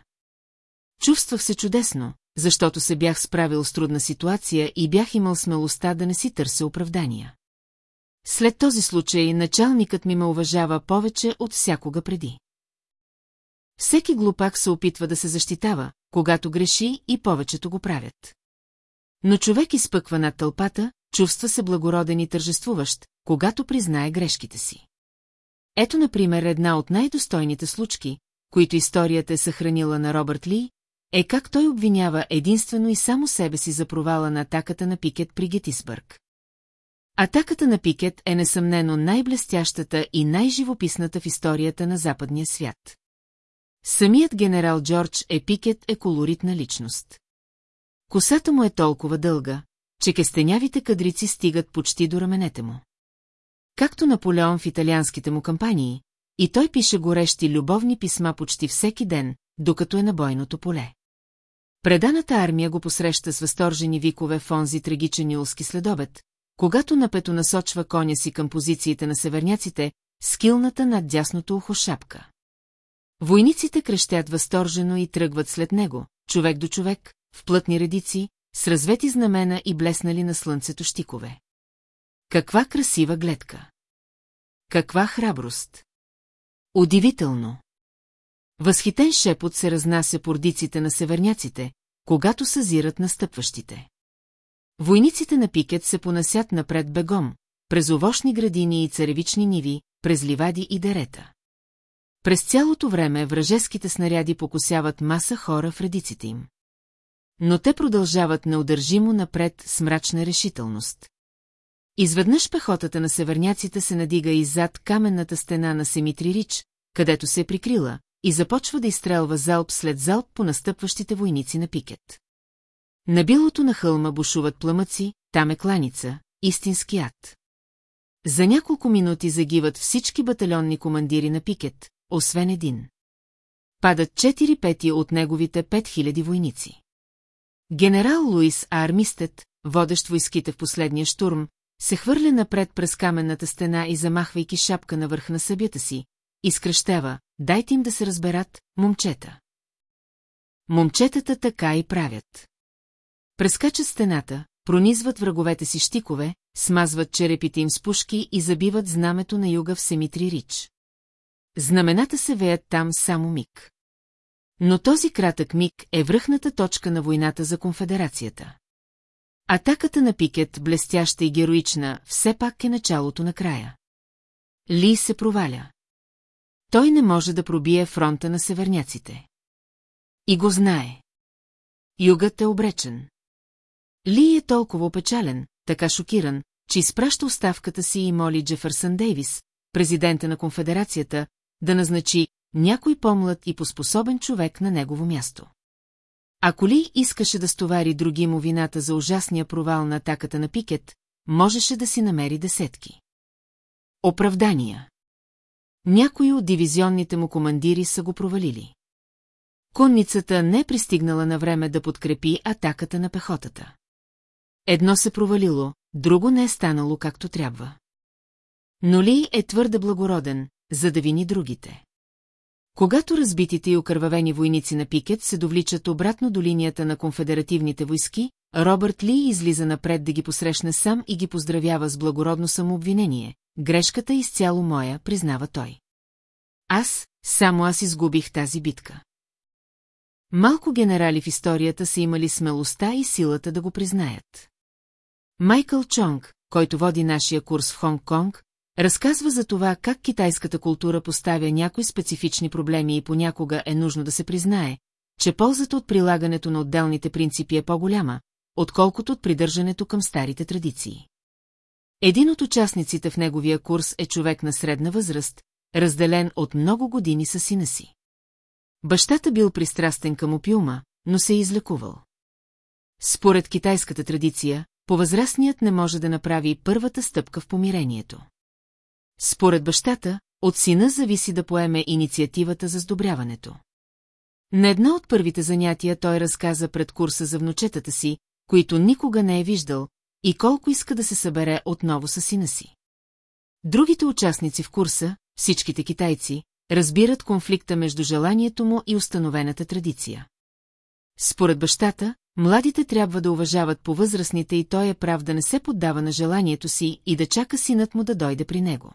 Чувствах се чудесно, защото се бях справил с трудна ситуация и бях имал смелостта да не си търся оправдания. След този случай началникът ми ме уважава повече от всякога преди. Всеки глупак се опитва да се защитава, когато греши и повечето го правят. Но човек изпъква над тълпата, чувства се благороден и тържествуващ, когато признае грешките си. Ето, например, една от най-достойните случки, които историята е съхранила на Робърт Ли, е как той обвинява единствено и само себе си за провала на атаката на Пикет при Гетисбърг. Атаката на Пикет е несъмнено най-блестящата и най-живописната в историята на западния свят. Самият генерал Джордж е Пикет е колоритна личност. Косата му е толкова дълга, че кестенявите кадрици стигат почти до раменете му. Както Наполеон в италианските му кампании, и той пише горещи любовни писма почти всеки ден, докато е на бойното поле. Преданата армия го посреща с възторжени викове в онзи трагичен юлски следобед, когато напето насочва коня си към позициите на северняците, скилната над дясното ухо шапка. Войниците крещят възторжено и тръгват след него, човек до човек, в плътни редици, с развети знамена и блеснали на слънцето щикове. Каква красива гледка! Каква храброст! Удивително! Възхитен шепот се разнася по ордиците на северняците, когато съзират настъпващите. Войниците на Пикет се понасят напред бегом, през овощни градини и царевични ниви, през ливади и дерета. През цялото време вражеските снаряди покосяват маса хора в редиците им. Но те продължават неудържимо напред с мрачна решителност. Изведнъж пехотата на северняците се надига иззад каменната стена на Семитри където се е прикрила, и започва да изстрелва залп след залп по настъпващите войници на Пикет. На билото на хълма бушуват пламъци, там е кланица, истински ад. За няколко минути загиват всички батальонни командири на Пикет, освен един. Падат 4 пети от неговите 5000 войници. Генерал Луис Армистет, водещ войските в последния штурм, се хвърля напред през каменната стена и замахвайки шапка на върх на събята си, изкръщава, дайте им да се разберат, момчета. Момчетата така и правят. Прескачат стената, пронизват враговете си щикове, смазват черепите им с пушки и забиват знамето на юга в Семитри Рич. Знамената се веят там само миг. Но този кратък миг е връхната точка на войната за конфедерацията. Атаката на Пикет, блестяща и героична, все пак е началото на края. Ли се проваля. Той не може да пробие фронта на северняците. И го знае. Югът е обречен. Ли е толкова опечален, така шокиран, че изпраща оставката си и моли Джефърсън Дейвис, президента на конфедерацията, да назначи някой по-млад и поспособен човек на негово място. Ако Ли искаше да стовари други му вината за ужасния провал на атаката на Пикет, можеше да си намери десетки. Оправдания Някои от дивизионните му командири са го провалили. Конницата не е пристигнала на време да подкрепи атаката на пехотата. Едно се провалило, друго не е станало както трябва. Но Ли е твърде благороден, за да вини другите. Когато разбитите и окървавени войници на Пикет се довличат обратно до линията на конфедеративните войски, Робърт Ли излиза напред да ги посрещне сам и ги поздравява с благородно самообвинение. Грешката е изцяло моя, признава той. Аз, само аз изгубих тази битка. Малко генерали в историята са имали смелостта и силата да го признаят. Майкъл Чонг, който води нашия курс в Хонг-Конг, разказва за това как китайската култура поставя някои специфични проблеми и понякога е нужно да се признае, че ползата от прилагането на отделните принципи е по-голяма, отколкото от придържането към старите традиции. Един от участниците в неговия курс е човек на средна възраст, разделен от много години със сина си. Бащата бил пристрастен към опиума, но се е излекувал. Според китайската традиция, повъзрастният не може да направи първата стъпка в помирението. Според бащата, от сина зависи да поеме инициативата за сдобряването. На едно от първите занятия той разказа пред курса за внучетата си, които никога не е виждал, и колко иска да се събере отново с сина си. Другите участници в курса, всичките китайци, разбират конфликта между желанието му и установената традиция. Според бащата, младите трябва да уважават по-възрастните и той е прав да не се поддава на желанието си и да чака синът му да дойде при него.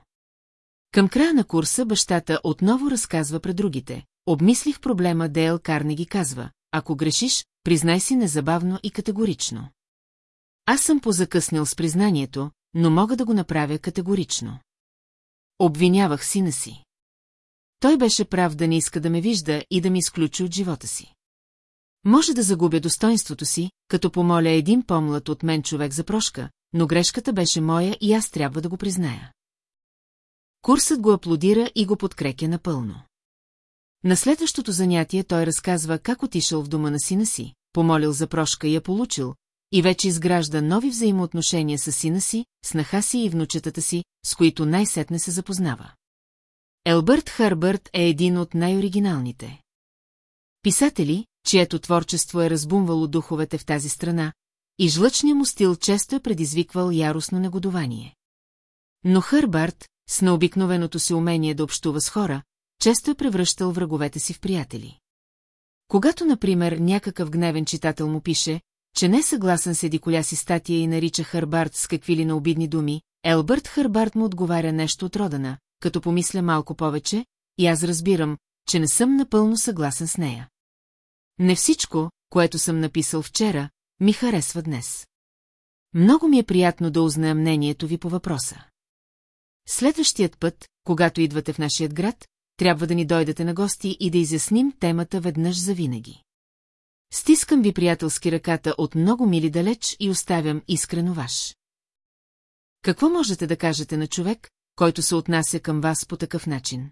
Към края на курса бащата отново разказва пред другите. Обмислих проблема, Дейл Карнеги казва, ако грешиш, признай си незабавно и категорично. Аз съм позакъснил с признанието, но мога да го направя категорично. Обвинявах сина си. Той беше прав да не иска да ме вижда и да ми изключи от живота си. Може да загубя достоинството си, като помоля един по-млад от мен човек за прошка, но грешката беше моя и аз трябва да го призная. Курсът го аплодира и го подкрепя напълно. На следващото занятие той разказва как отишъл в дома на сина си, помолил за прошка и я получил, и вече изгражда нови взаимоотношения с сина си, снаха си и внучетата си, с които най-сетне се запознава. Елбърт Харбърт е един от най-оригиналните. Писатели, чието творчество е разбумвало духовете в тази страна, и жлъчният му стил често е предизвиквал яростно негодование. Но Хърбарт, с необикновеното си умение да общува с хора, често е превръщал враговете си в приятели. Когато, например, някакъв гневен читател му пише, че не е съгласен с едиколя си статия и нарича Хърбарт с какви ли на обидни думи, Елбърт Хърбарт му отговаря нещо от родана, като помисля малко повече, и аз разбирам, че не съм напълно съгласен с нея. Не всичко, което съм написал вчера, ми харесва днес. Много ми е приятно да узная мнението ви по въпроса. Следващият път, когато идвате в нашия град, трябва да ни дойдете на гости и да изясним темата веднъж за винаги. Стискам ви приятелски ръката от много мили далеч и оставям искрено ваш. Какво можете да кажете на човек, който се отнася към вас по такъв начин?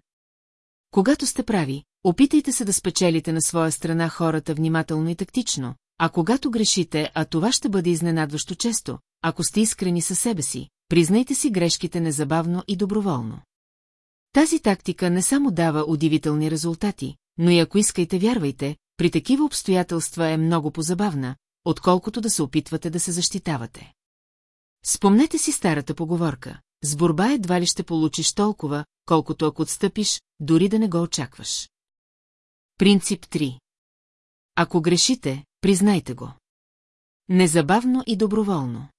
Когато сте прави, опитайте се да спечелите на своя страна хората внимателно и тактично, а когато грешите, а това ще бъде изненадващо често, ако сте искрени със себе си, признайте си грешките незабавно и доброволно. Тази тактика не само дава удивителни резултати, но и ако искайте вярвайте, при такива обстоятелства е много позабавна, отколкото да се опитвате да се защитавате. Спомнете си старата поговорка. С борба едва ли ще получиш толкова, колкото ако отстъпиш, дори да не го очакваш. Принцип 3. Ако грешите, признайте го. Незабавно и доброволно.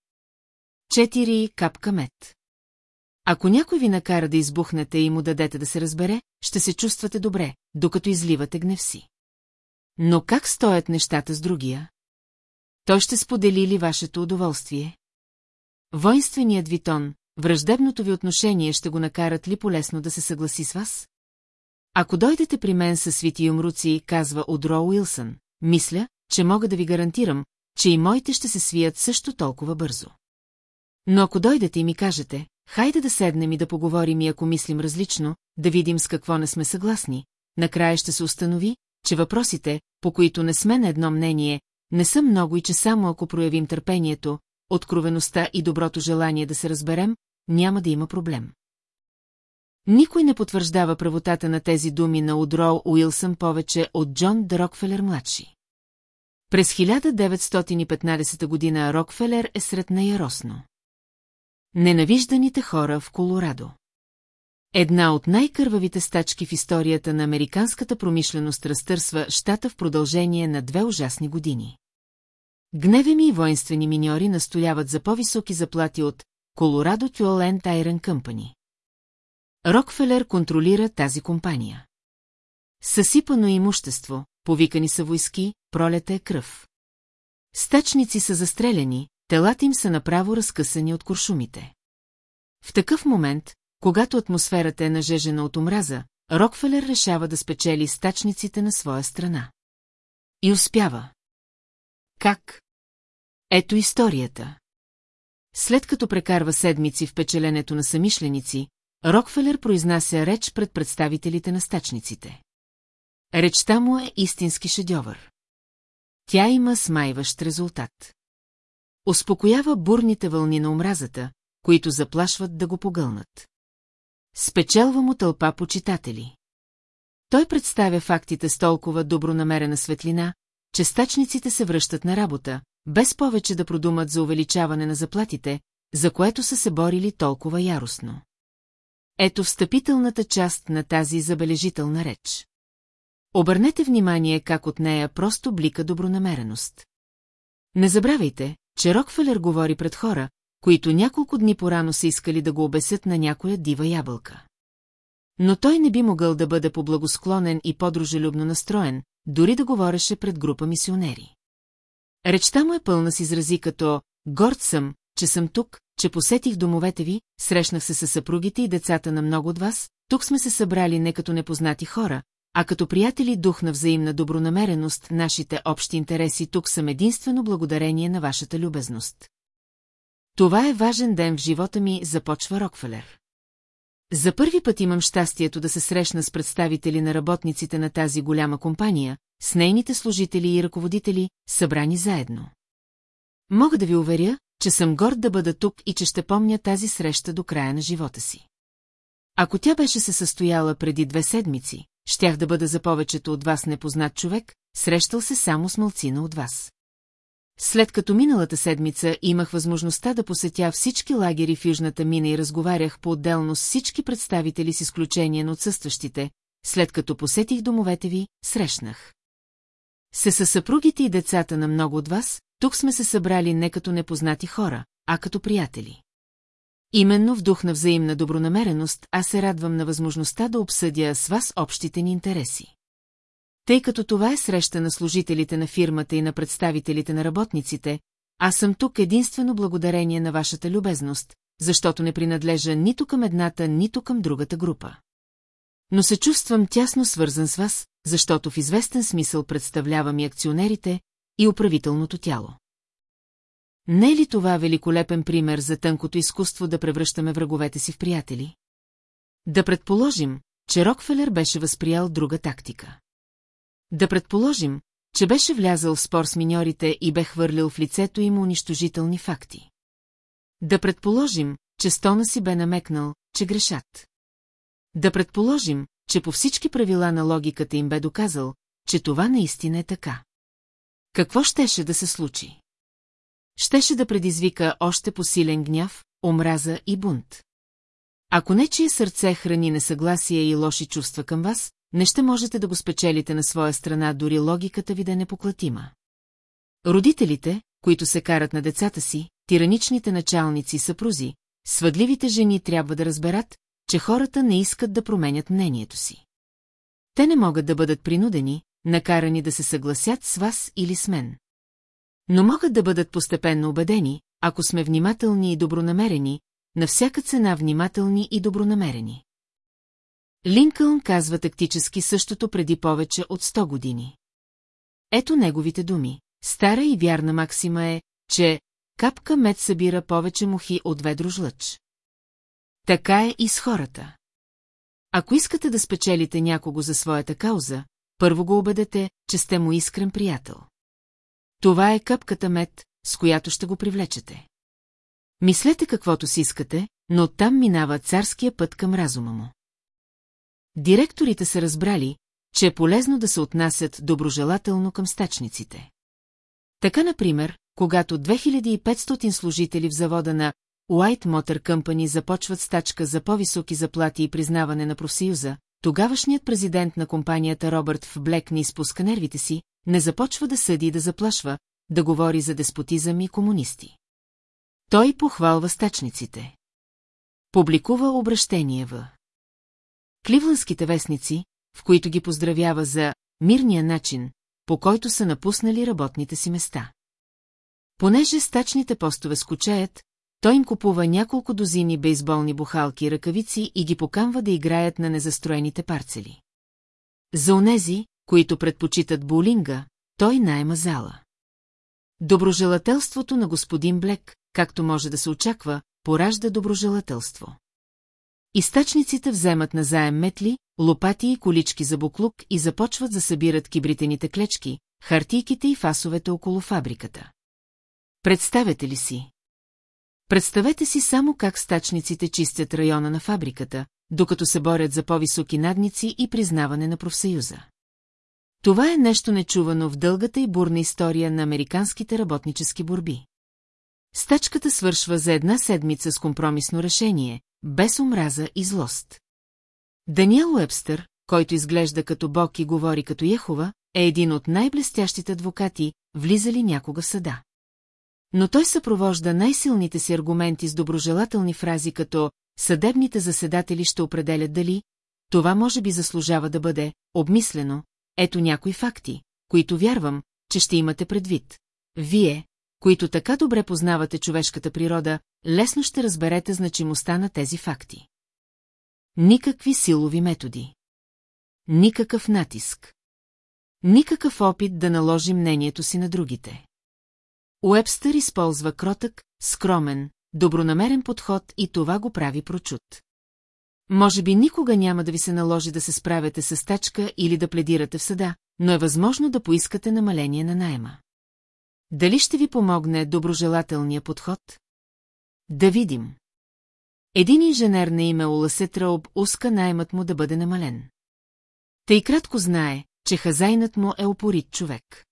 4. Капка мед. Ако някой ви накара да избухнете и му дадете да се разбере, ще се чувствате добре, докато изливате гнев си. Но как стоят нещата с другия? Той ще сподели ли вашето удоволствие? Воинственият ви тон, враждебното ви отношение ще го накарат ли полесно да се съгласи с вас? Ако дойдете при мен със свити умруци, казва Одро Уилсън, мисля, че мога да ви гарантирам, че и моите ще се свият също толкова бързо. Но ако дойдете и ми кажете, хайде да седнем и да поговорим и ако мислим различно, да видим с какво не сме съгласни, накрая ще се установи, че въпросите, по които не сме на едно мнение, не са много и че само ако проявим търпението, откровеността и доброто желание да се разберем, няма да има проблем. Никой не потвърждава правотата на тези думи на Удро Уилсън повече от Джон Д. Рокфелер младши. През 1915 година Рокфелер е сред неяросно. Ненавижданите хора в Колорадо. Една от най-кървавите стачки в историята на американската промишленост разтърсва щата в продължение на две ужасни години. Гневеми и воинствени миньори настояват за по-високи заплати от Колорадо Тюолент Айрен Къмпани. Рокфелер контролира тази компания. Съсипано имущество, повикани са войски, пролета е кръв. Стачници са застреляни, телата им са направо разкъсани от куршумите. В такъв момент, когато атмосферата е нажежена от омраза, Рокфелер решава да спечели стачниците на своя страна. И успява. Как? Ето историята. След като прекарва седмици в печеленето на самишленици, Рокфелер произнася реч пред представителите на стачниците. Речта му е истински шедьовър. Тя има смайващ резултат. Успокоява бурните вълни на омразата, които заплашват да го погълнат. Спечелва му тълпа почитатели. Той представя фактите с толкова добронамерена светлина, че стачниците се връщат на работа, без повече да продумат за увеличаване на заплатите, за което са се борили толкова яростно. Ето встъпителната част на тази забележителна реч. Обърнете внимание как от нея просто блика добронамереност. Не забравяйте, че Рокфелер говори пред хора, които няколко дни порано са искали да го обесят на някоя дива ябълка. Но той не би могъл да бъде поблагосклонен и по-дружелюбно настроен, дори да говореше пред група мисионери. Речта му е пълна с изрази като «Горд съм, че съм тук, че посетих домовете ви, срещнах се с съпругите и децата на много от вас, тук сме се събрали не като непознати хора, а като приятели дух на взаимна добронамереност, нашите общи интереси тук съм единствено благодарение на вашата любезност. Това е важен ден в живота ми, започва Рокфелер. За първи път имам щастието да се срещна с представители на работниците на тази голяма компания, с нейните служители и ръководители, събрани заедно. Мога да ви уверя, че съм горд да бъда тук и че ще помня тази среща до края на живота си. Ако тя беше се състояла преди две седмици, щях да бъда за повечето от вас непознат човек, срещал се само с мълцина от вас. След като миналата седмица имах възможността да посетя всички лагери в Южната мина и разговарях по-отделно с всички представители с изключение на отсъстващите, след като посетих домовете ви, срещнах. Се със съпругите и децата на много от вас, тук сме се събрали не като непознати хора, а като приятели. Именно в дух на взаимна добронамереност аз се радвам на възможността да обсъдя с вас общите ни интереси. Тъй като това е среща на служителите на фирмата и на представителите на работниците, аз съм тук единствено благодарение на вашата любезност, защото не принадлежа нито към едната, нито към другата група. Но се чувствам тясно свързан с вас, защото в известен смисъл представлявам и акционерите, и управителното тяло. Не е ли това великолепен пример за тънкото изкуство да превръщаме враговете си в приятели? Да предположим, че Рокфелер беше възприял друга тактика. Да предположим, че беше влязъл в спор с миньорите и бе хвърлил в лицето им унищожителни факти. Да предположим, че стона си бе намекнал, че грешат. Да предположим, че по всички правила на логиката им бе доказал, че това наистина е така. Какво щеше да се случи? Щеше да предизвика още посилен гняв, омраза и бунт. Ако нечие сърце храни несъгласие и лоши чувства към вас, не ще можете да го спечелите на своя страна, дори логиката ви да е непоклатима. Родителите, които се карат на децата си, тираничните началници и съпрузи, свъдливите жени трябва да разберат, че хората не искат да променят мнението си. Те не могат да бъдат принудени, накарани да се съгласят с вас или с мен. Но могат да бъдат постепенно убедени, ако сме внимателни и добронамерени, на всяка цена внимателни и добронамерени. Линкълн казва тактически същото преди повече от 100 години. Ето неговите думи. Стара и вярна максима е, че капка мед събира повече мухи от ведро жлъч. Така е и с хората. Ако искате да спечелите някого за своята кауза, първо го убедете, че сте му искрен приятел. Това е капката мед, с която ще го привлечете. Мислете каквото си искате, но оттам минава царския път към разума му. Директорите са разбрали, че е полезно да се отнасят доброжелателно към стачниците. Така, например, когато 2500 служители в завода на White Motor Company започват стачка за по-високи заплати и признаване на профсъюза, тогавашният президент на компанията Робърт в Блек не изпуска нервите си, не започва да съди и да заплашва, да говори за деспотизъм и комунисти. Той похвалва стачниците. Публикува обращение в Кливландските вестници, в които ги поздравява за мирния начин, по който са напуснали работните си места. Понеже стачните постове скучаят, той им купува няколко дозини бейсболни бухалки и ръкавици и ги покамва да играят на незастроените парцели. За онези, които предпочитат боулинга, той найема зала. Доброжелателството на господин Блек, както може да се очаква, поражда доброжелателство. Изтачниците вземат назаем метли, лопати и колички за буклук и започват да събират кибритените клечки, хартийките и фасовете около фабриката. Представете ли си? Представете си само как стачниците чистят района на фабриката, докато се борят за по-високи надници и признаване на профсъюза. Това е нещо нечувано в дългата и бурна история на американските работнически борби. Стачката свършва за една седмица с компромисно решение, без омраза и злост. Даниел Уебстър, който изглежда като Бог и говори като Яхова, е един от най-блестящите адвокати, влизали някога в съда. Но той съпровожда най-силните си аргументи с доброжелателни фрази като «съдебните заседатели ще определят дали», това може би заслужава да бъде обмислено, ето някои факти, които вярвам, че ще имате предвид. Вие, които така добре познавате човешката природа, лесно ще разберете значимостта на тези факти. Никакви силови методи. Никакъв натиск. Никакъв опит да наложи мнението си на другите. Уебстър използва кротък, скромен, добронамерен подход и това го прави прочут. Може би никога няма да ви се наложи да се справяте с тачка или да пледирате в съда, но е възможно да поискате намаление на найема. Дали ще ви помогне доброжелателния подход? Да видим. Един инженер на име Оласе Трауб уска наймът му да бъде намален. Тъй кратко знае, че хазайнат му е опорит човек.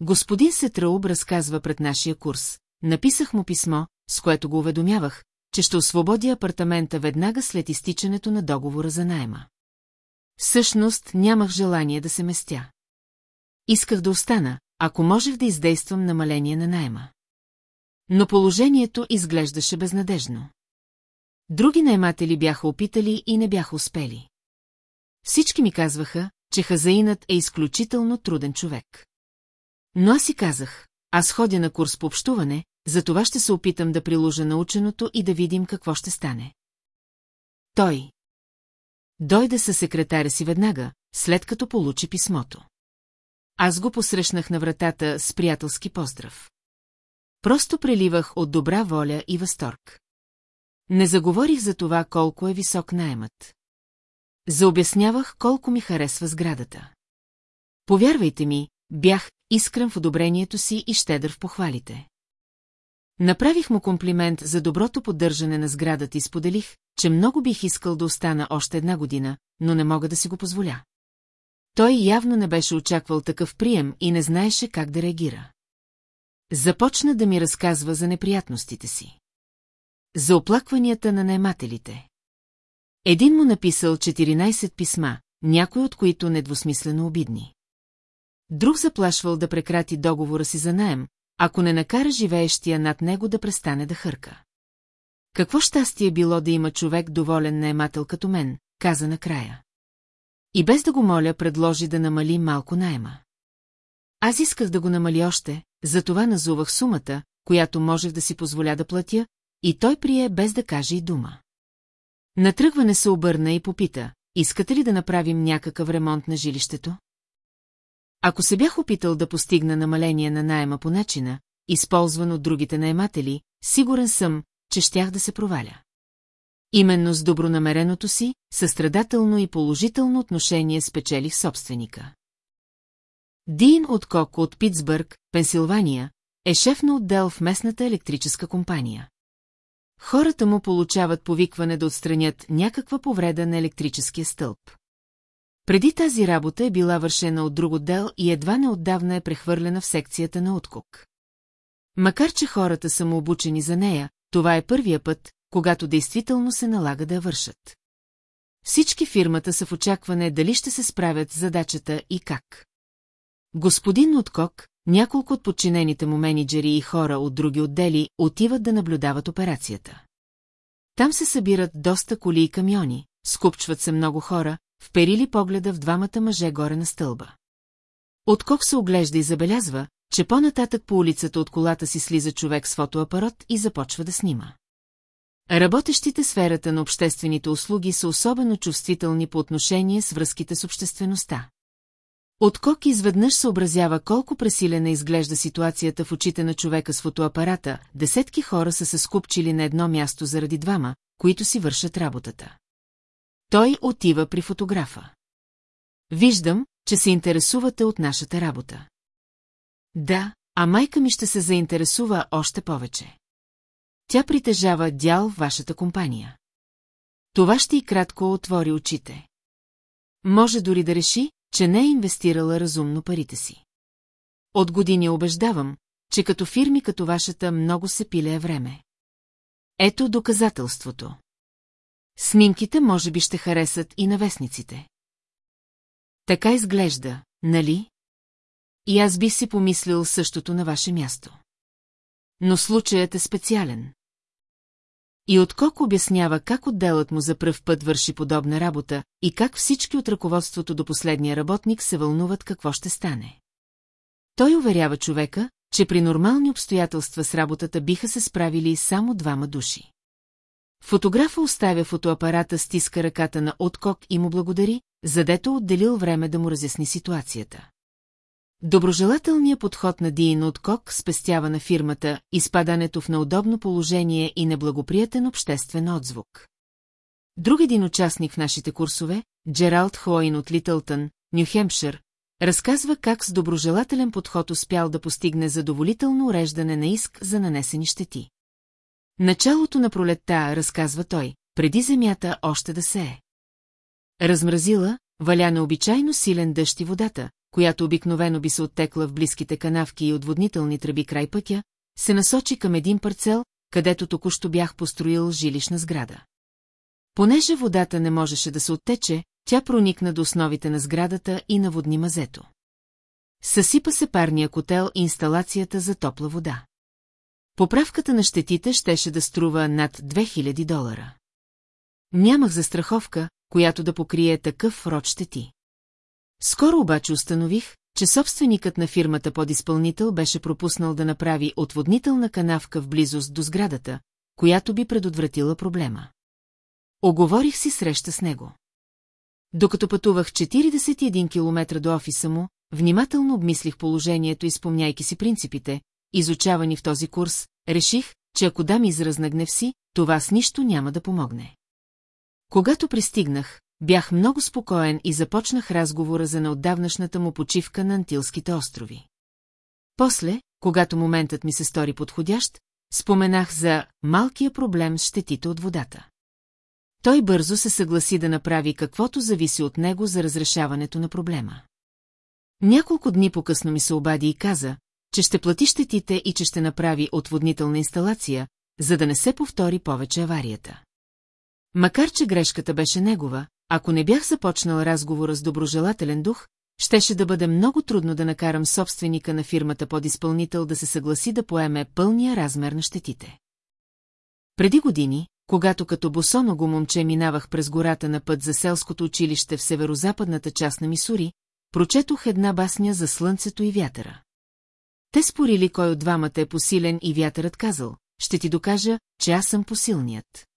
Господин Сетрауб разказва пред нашия курс. Написах му писмо, с което го уведомявах, че ще освободи апартамента веднага след изтичането на договора за найема. Всъщност нямах желание да се местя. Исках да остана, ако можех да издействам намаление на найема. Но положението изглеждаше безнадежно. Други наематели бяха опитали и не бяха успели. Всички ми казваха, че хазаинът е изключително труден човек. Но аз си казах, аз ходя на курс по общуване, за това ще се опитам да приложа наученото и да видим какво ще стане. Той. Дойде със секретаря си веднага, след като получи писмото. Аз го посрещнах на вратата с приятелски поздрав. Просто преливах от добра воля и възторг. Не заговорих за това колко е висок наемът. Заобяснявах колко ми харесва сградата. Повярвайте ми, бях искрен в одобрението си и щедър в похвалите. Направих му комплимент за доброто поддържане на сградата и споделих, че много бих искал да остана още една година, но не мога да си го позволя. Той явно не беше очаквал такъв прием и не знаеше как да реагира. Започна да ми разказва за неприятностите си. За оплакванията на наемателите. Един му написал 14 писма, някой от които недвусмислено обидни. Друг заплашвал да прекрати договора си за наем, ако не накара живеещия над него да престане да хърка. Какво щастие било да има човек доволен наемател като мен, каза накрая. И без да го моля, предложи да намали малко найема. Аз исках да го намали още, затова назувах сумата, която можех да си позволя да платя, и той прие без да каже и дума. Натръгване се обърна и попита, искате ли да направим някакъв ремонт на жилището? Ако се бях опитал да постигна намаление на найема по начина, използван от другите наематели, сигурен съм, че щях да се проваля. Именно с добронамереното си, състрадателно и положително отношение спечелих собственика. Дин от Кок от Питсбърг, Пенсилвания, е шеф на отдел в местната електрическа компания. Хората му получават повикване да отстранят някаква повреда на електрическия стълб. Преди тази работа е била вършена от друг отдел и едва неотдавна е прехвърлена в секцията на откук. Макар, че хората са му обучени за нея, това е първия път, когато действително се налага да я вършат. Всички фирмата са в очакване дали ще се справят с задачата и как. Господин Откок, няколко от подчинените му менеджери и хора от други отдели отиват да наблюдават операцията. Там се събират доста коли и камиони, скупчват се много хора, вперили погледа в двамата мъже горе на стълба. Откок се оглежда и забелязва, че по-нататък по улицата от колата си слиза човек с фотоапарат и започва да снима. Работещите сферата на обществените услуги са особено чувствителни по отношение с връзките с обществеността. Откок изведнъж съобразява колко пресилена изглежда ситуацията в очите на човека с фотоапарата, десетки хора са се скупчили на едно място заради двама, които си вършат работата. Той отива при фотографа. Виждам, че се интересувате от нашата работа. Да, а майка ми ще се заинтересува още повече. Тя притежава дял в вашата компания. Това ще и кратко отвори очите. Може дори да реши, че не е инвестирала разумно парите си. От години убеждавам, че като фирми като вашата много се пилее време. Ето доказателството. Снимките може би ще харесат и на вестниците. Така изглежда, нали? И аз би си помислил същото на ваше място. Но случаят е специален. И откок обяснява как отделът му за пръв път върши подобна работа и как всички от ръководството до последния работник се вълнуват какво ще стане. Той уверява човека, че при нормални обстоятелства с работата биха се справили само двама души. Фотографа оставя фотоапарата, стиска ръката на Откок и му благодари, задето отделил време да му разясни ситуацията. Доброжелателният подход на Диин от Кок спестява на фирмата изпадането в неудобно положение и неблагоприятен обществен отзвук. Друг един участник в нашите курсове, Джералд Хоин от Литълтън, Нюхемпшир, разказва как с доброжелателен подход успял да постигне задоволително уреждане на иск за нанесени щети. Началото на пролетта, разказва той, преди земята още да се е. Размразила, валя на обичайно силен дъжд и водата, която обикновено би се оттекла в близките канавки и отводнителни тръби край пътя, се насочи към един парцел, където току-що бях построил жилищна сграда. Понеже водата не можеше да се оттече, тя проникна до основите на сградата и наводни мазето. Съсипа се парния котел и инсталацията за топла вода. Поправката на щетите щеше да струва над 2000 долара. Нямах застраховка, която да покрие такъв род щети. Скоро обаче установих, че собственикът на фирмата подизпълнител беше пропуснал да направи отводнителна канавка в близост до сградата, която би предотвратила проблема. Оговорих си среща с него. Докато пътувах 41 км до офиса му, внимателно обмислих положението и спомняйки си принципите, изучавани в този курс, реших, че ако дам израз на гнев си, това с нищо няма да помогне. Когато пристигнах, Бях много спокоен и започнах разговора за неотдавнашната му почивка на Антилските острови. После, когато моментът ми се стори подходящ, споменах за малкия проблем с щетите от водата. Той бързо се съгласи да направи каквото зависи от него за разрешаването на проблема. Няколко дни по-късно ми се обади и каза, че ще плати щетите и че ще направи отводнителна инсталация, за да не се повтори повече аварията. Макар, че грешката беше негова, ако не бях започнал разговора с доброжелателен дух, щеше да бъде много трудно да накарам собственика на фирмата под изпълнител да се съгласи да поеме пълния размер на щетите. Преди години, когато като босоного момче минавах през гората на път за селското училище в северо-западната част на Мисури, прочетох една басня за слънцето и вятъра. Те спорили кой от двамата е посилен и вятърът казал, ще ти докажа, че аз съм посилният.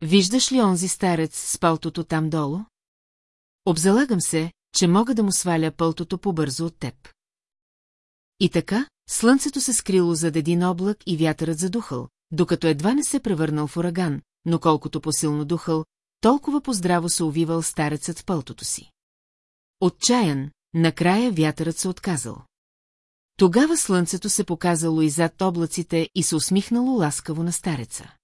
Виждаш ли онзи старец с палтото там долу? Обзалагам се, че мога да му сваля пълтото по-бързо от теб. И така, слънцето се скрило зад един облак и вятърът задухал, докато едва не се превърнал в ураган, но колкото по-силно духал, толкова поздраво се увивал старецът в пълтото си. Отчаян, накрая вятърът се отказал. Тогава слънцето се показало и зад облаците и се усмихнало ласкаво на стареца.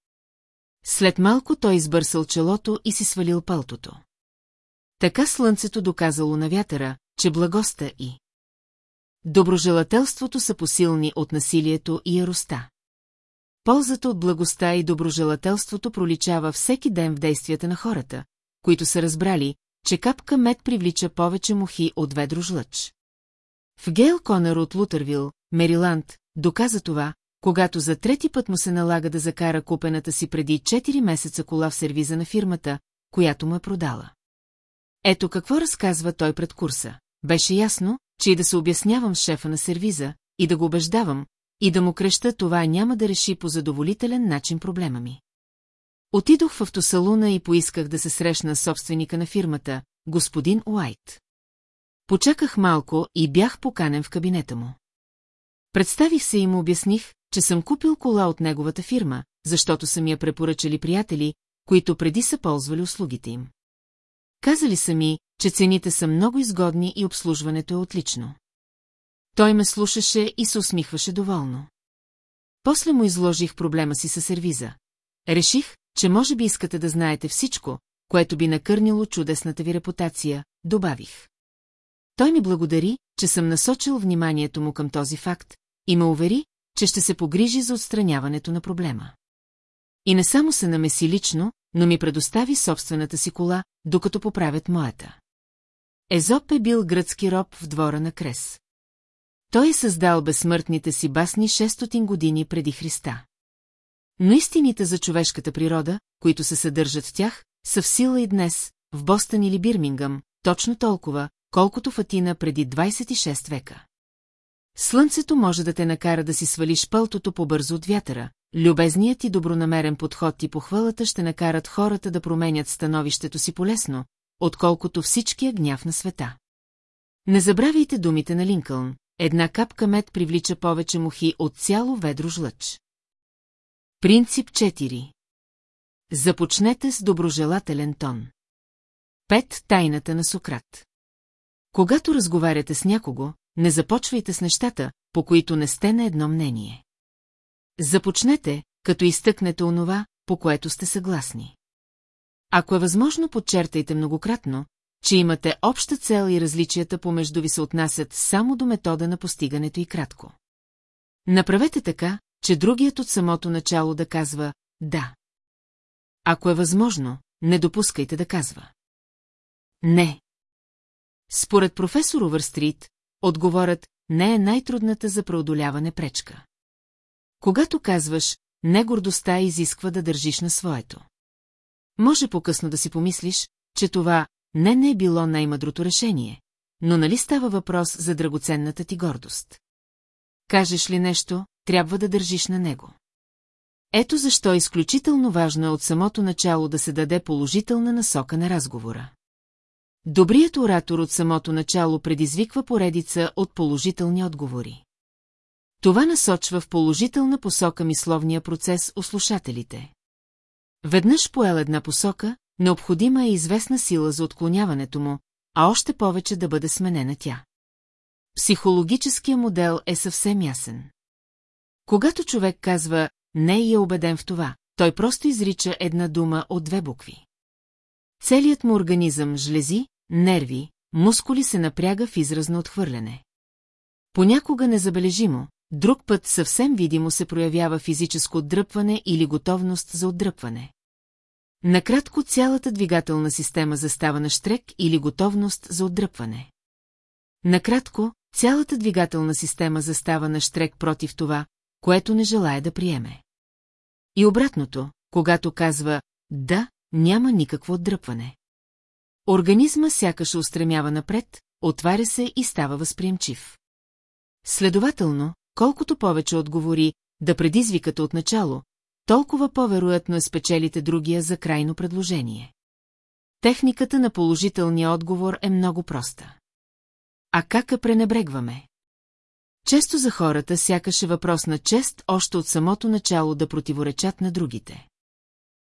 След малко той избърсал челото и си свалил пълтото. Така слънцето доказало на вятъра, че благоста и доброжелателството са посилни от насилието и яроста. Ползата от благостта и доброжелателството проличава всеки ден в действията на хората, които са разбрали, че капка мед привлича повече мухи от ведро жлъч. В Гейл Конър от Лутървил, Мериланд, доказа това, когато за трети път му се налага да закара купената си преди 4 месеца кола в сервиза на фирмата, която му е продала. Ето какво разказва той пред курса. Беше ясно, че и да се обяснявам шефа на сервиза, и да го убеждавам, и да му креща това няма да реши по задоволителен начин проблема ми. Отидох в автосалуна и поисках да се срещна собственика на фирмата, господин Уайт. Почаках малко и бях поканен в кабинета му. Представих се и му обясних, че съм купил кола от неговата фирма, защото са ми я препоръчали приятели, които преди са ползвали услугите им. Казали са ми, че цените са много изгодни и обслужването е отлично. Той ме слушаше и се усмихваше доволно. После му изложих проблема си със сервиза. Реших, че може би искате да знаете всичко, което би накърнило чудесната ви репутация, добавих. Той ми благодари, че съм насочил вниманието му към този факт и ме увери, че ще се погрижи за отстраняването на проблема. И не само се намеси лично, но ми предостави собствената си кола, докато поправят моята. Езоп е бил гръцки роб в двора на Крес. Той е създал безсмъртните си басни 600 години преди Христа. Но истините за човешката природа, които се съдържат в тях, са в сила и днес, в Бостън или Бирмингъм, точно толкова, колкото в Атина преди 26 века. Слънцето може да те накара да си свалиш пълтото по-бързо от вятъра, любезният и добронамерен подход и похвалата ще накарат хората да променят становището си полесно, отколкото всичкия гняв на света. Не забравяйте думите на Линкълн, една капка мед привлича повече мухи от цяло ведро жлъч. Принцип 4 Започнете с доброжелателен тон. Пет Тайната на Сократ Когато разговаряте с някого, не започвайте с нещата, по които не сте на едно мнение. Започнете, като изтъкнете онова, по което сте съгласни. Ако е възможно, подчертайте многократно, че имате обща цел и различията помежду ви се отнасят само до метода на постигането и кратко. Направете така, че другият от самото начало да казва «да». Ако е възможно, не допускайте да казва. Не. Според професор Овърстрит, отговорът не е най-трудната за преодоляване пречка. Когато казваш «не гордостта изисква да държиш на своето». Може по-късно да си помислиш, че това не не е било най-мъдрото решение, но нали става въпрос за драгоценната ти гордост? Кажеш ли нещо, трябва да държиш на него. Ето защо е изключително важно е от самото начало да се даде положителна насока на разговора. Добрият оратор от самото начало предизвиква поредица от положителни отговори. Това насочва в положителна посока мисловния процес у слушателите. Веднъж поел една посока, необходима е известна сила за отклоняването му, а още повече да бъде сменена тя. Психологическия модел е съвсем ясен. Когато човек казва «не» и е убеден в това, той просто изрича една дума от две букви. Целият му организъм, жлези, нерви, мускули се напряга в изразно отхвърляне. Понякога незабележимо, друг път съвсем видимо се проявява физическо отдръпване или готовност за отдръпване. Накратко цялата двигателна система застава на штрек или готовност за отдръпване. Накратко, цялата двигателна система застава на штрек против това, което не желая да приеме. И обратното, когато казва «да», няма никакво отдръпване. Организма сякаш устремява напред, отваря се и става възприемчив. Следователно, колкото повече отговори да предизвикате от начало, толкова по-вероятно е спечелите другия за крайно предложение. Техниката на положителния отговор е много проста. А как я пренебрегваме? Често за хората сякаш е въпрос на чест още от самото начало да противоречат на другите.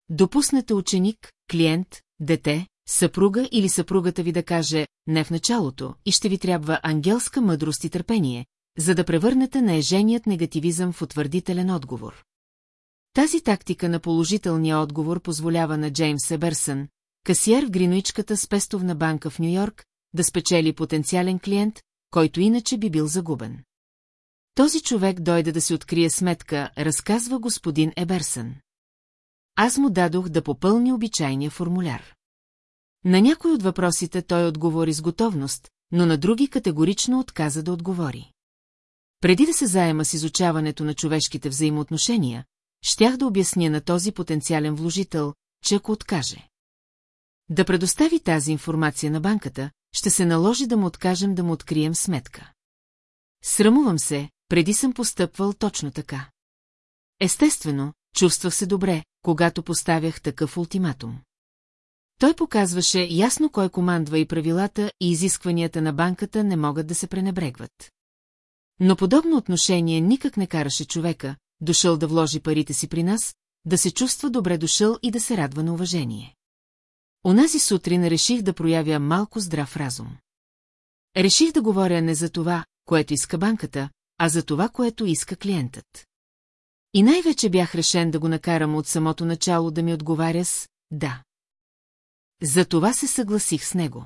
Допуснете ученик, клиент, дете, съпруга или съпругата ви да каже «не в началото» и ще ви трябва ангелска мъдрост и търпение, за да превърнете на еженият негативизъм в утвърдителен отговор. Тази тактика на положителния отговор позволява на Джеймс Еберсън, касиер в Гринуичката с пестовна банка в Нью-Йорк, да спечели потенциален клиент, който иначе би бил загубен. Този човек дойде да си открие сметка, разказва господин Еберсън. Аз му дадох да попълни обичайния формуляр. На някой от въпросите той отговори с готовност, но на други категорично отказа да отговори. Преди да се заема с изучаването на човешките взаимоотношения, щях да обясня на този потенциален вложител, че ако откаже. Да предостави тази информация на банката, ще се наложи да му откажем да му открием сметка. Срамувам се, преди съм постъпвал точно така. Естествено, чувствах се добре, когато поставях такъв ултиматум. Той показваше ясно кой командва и правилата и изискванията на банката не могат да се пренебрегват. Но подобно отношение никак не караше човека, дошъл да вложи парите си при нас, да се чувства добре дошъл и да се радва на уважение. Онази сутрин реших да проявя малко здрав разум. Реших да говоря не за това, което иска банката, а за това, което иска клиентът. И най-вече бях решен да го накарам от самото начало да ми отговаря с «да». За това се съгласих с него.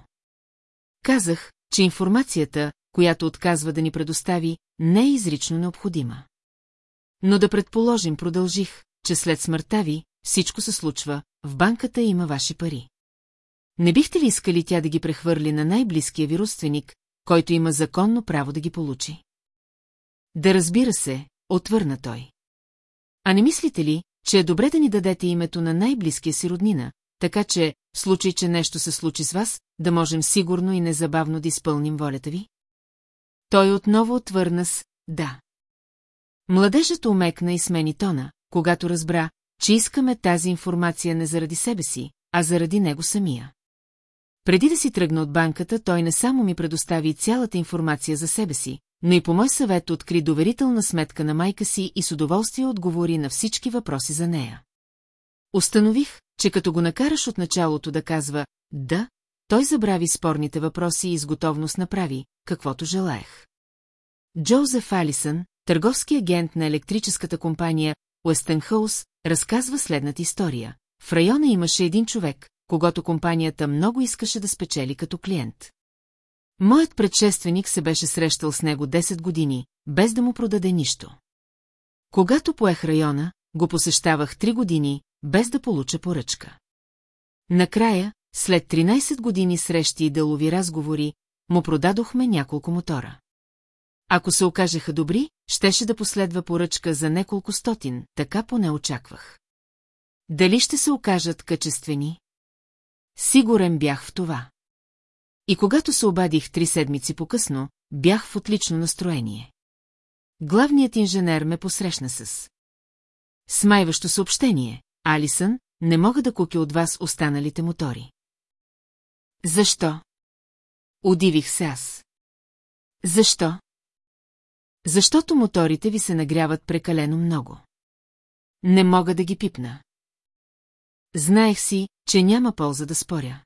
Казах, че информацията, която отказва да ни предостави, не е изрично необходима. Но да предположим, продължих, че след смъртта ви всичко се случва, в банката има ваши пари. Не бихте ли искали тя да ги прехвърли на най-близкия ви родственик, който има законно право да ги получи? Да разбира се, отвърна той. А не мислите ли, че е добре да ни дадете името на най-близкия си роднина, така че, в случай, че нещо се случи с вас, да можем сигурно и незабавно да изпълним волята ви? Той отново отвърна с «да». Младежът умекна и смени тона, когато разбра, че искаме тази информация не заради себе си, а заради него самия. Преди да си тръгна от банката, той не само ми предостави цялата информация за себе си, но и по мой съвет откри доверителна сметка на майка си и с удоволствие отговори на всички въпроси за нея. Установих, че като го накараш от началото да казва «да», той забрави спорните въпроси и с готовност направи, каквото желаех. Джозеф Алисън, търговски агент на електрическата компания Уестенхаус, разказва следната история. В района имаше един човек, когато компанията много искаше да спечели като клиент. Моят предшественик се беше срещал с него 10 години, без да му продаде нищо. Когато поех района, го посещавах 3 години, без да получа поръчка. Накрая, след 13 години срещи и делови разговори, му продадохме няколко мотора. Ако се окажеха добри, щеше да последва поръчка за няколко стотин, така поне очаквах. Дали ще се окажат качествени? Сигурен бях в това. И когато се обадих три седмици по-късно, бях в отлично настроение. Главният инженер ме посрещна с. Смайващо съобщение, Алисън, не мога да купя от вас останалите мотори. Защо? Удивих се аз. Защо? Защото моторите ви се нагряват прекалено много. Не мога да ги пипна. Знаех си, че няма полза да споря.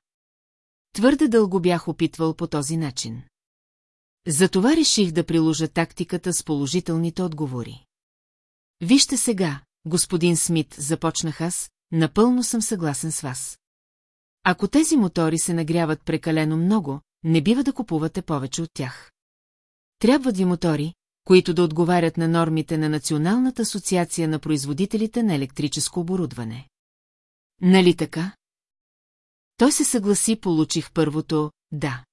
Твърде дълго бях опитвал по този начин. Затова реших да приложа тактиката с положителните отговори. Вижте сега, господин Смит, започнах аз, напълно съм съгласен с вас. Ако тези мотори се нагряват прекалено много, не бива да купувате повече от тях. Трябват ви мотори, които да отговарят на нормите на Националната асоциация на производителите на електрическо оборудване. Нали така? Той се съгласи, получих първото «да».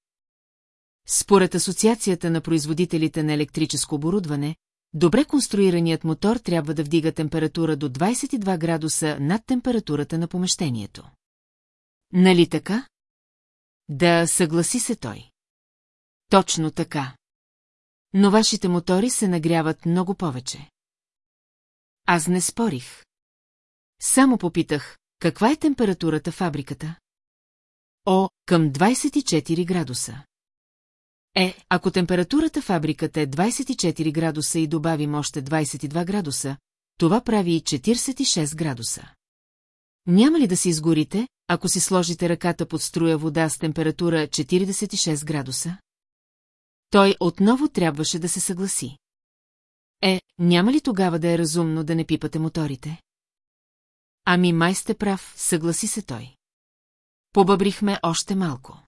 Според Асоциацията на производителите на електрическо оборудване, добре конструираният мотор трябва да вдига температура до 22 градуса над температурата на помещението. Нали така? Да, съгласи се той. Точно така. Но вашите мотори се нагряват много повече. Аз не спорих. Само попитах, каква е температурата в фабриката? О, към 24 градуса. Е, ако температурата фабриката е 24 градуса и добавим още 22 градуса, това прави и 46 градуса. Няма ли да си изгорите, ако си сложите ръката под струя вода с температура 46 градуса? Той отново трябваше да се съгласи. Е, няма ли тогава да е разумно да не пипате моторите? Ами май сте прав, съгласи се той. Побъбрихме още малко.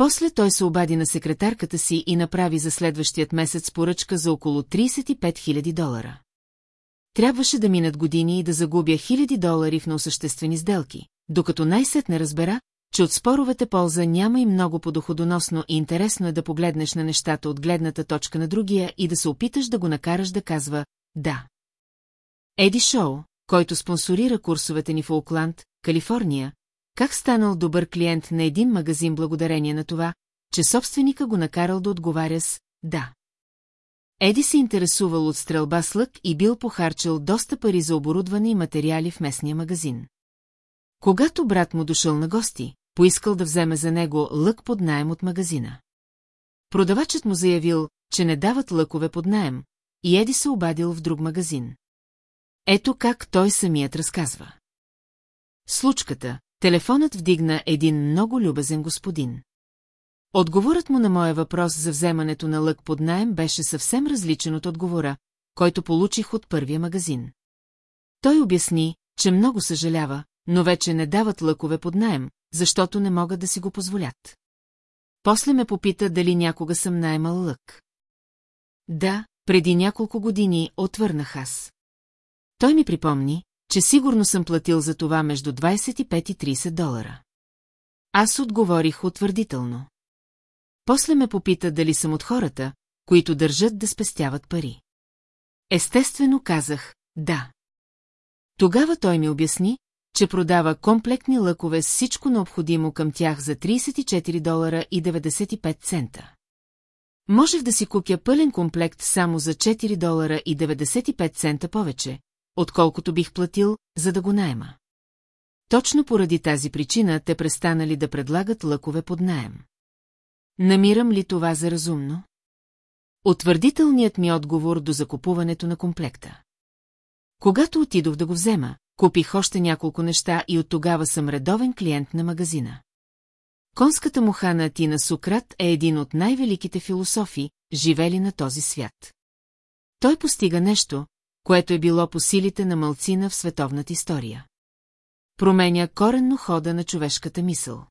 После той се обади на секретарката си и направи за следващият месец поръчка за около 35 000 долара. Трябваше да минат години и да загубя хиляди долари в неосъществени сделки, докато най-сетне разбера, че от споровете полза няма и много подоходоносно и интересно е да погледнеш на нещата от гледната точка на другия и да се опиташ да го накараш да казва «да». Еди Шоу, който спонсорира курсовете ни в Оукланд, Калифорния, как станал добър клиент на един магазин благодарение на това, че собственика го накарал да отговаря с «да». Еди се интересувал от стрелба с лък и бил похарчал доста пари за оборудване и материали в местния магазин. Когато брат му дошъл на гости, поискал да вземе за него лък под найем от магазина. Продавачът му заявил, че не дават лъкове под найем, и Еди се обадил в друг магазин. Ето как той самият разказва. Случката, телефонът вдигна един много любезен господин. Отговорът му на моя въпрос за вземането на лък под найем беше съвсем различен от отговора, който получих от първия магазин. Той обясни, че много съжалява, но вече не дават лъкове под найем, защото не могат да си го позволят. После ме попита дали някога съм наймал лък. Да, преди няколко години отвърнах аз. Той ми припомни, че сигурно съм платил за това между 25 и 30 долара. Аз отговорих утвърдително. После ме попита дали съм от хората, които държат да спестяват пари. Естествено казах, да. Тогава той ми обясни, че продава комплектни лъкове с всичко необходимо към тях за 34 долара и 95 цента. Можех да си купя пълен комплект само за 4 долара и 95 цента повече, отколкото бих платил, за да го найема. Точно поради тази причина те престанали да предлагат лъкове под найем. Намирам ли това за разумно? Утвърдителният ми отговор до закупуването на комплекта. Когато отидох да го взема, купих още няколко неща и от тогава съм редовен клиент на магазина. Конската муха на Атина Сукрат е един от най-великите философи, живели на този свят. Той постига нещо, което е било по силите на мълцина в световната история. Променя коренно хода на човешката мисъл.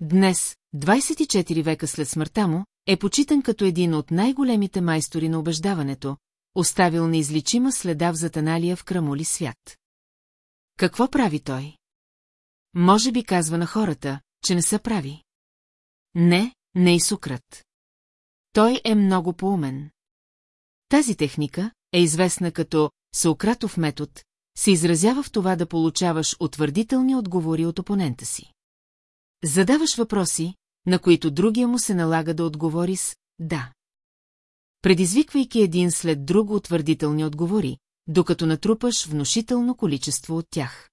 Днес, 24 века след смъртта му, е почитан като един от най-големите майстори на убеждаването, оставил неизличима следа в затаналия в крамоли свят. Какво прави той? Може би казва на хората, че не са прави. Не, не и Сукрат. Той е много поумен. Тази техника е известна като Сократов метод, се изразява в това да получаваш утвърдителни отговори от опонента си. Задаваш въпроси, на които другия му се налага да отговори с «да». Предизвиквайки един след друго утвърдителни отговори, докато натрупаш внушително количество от тях.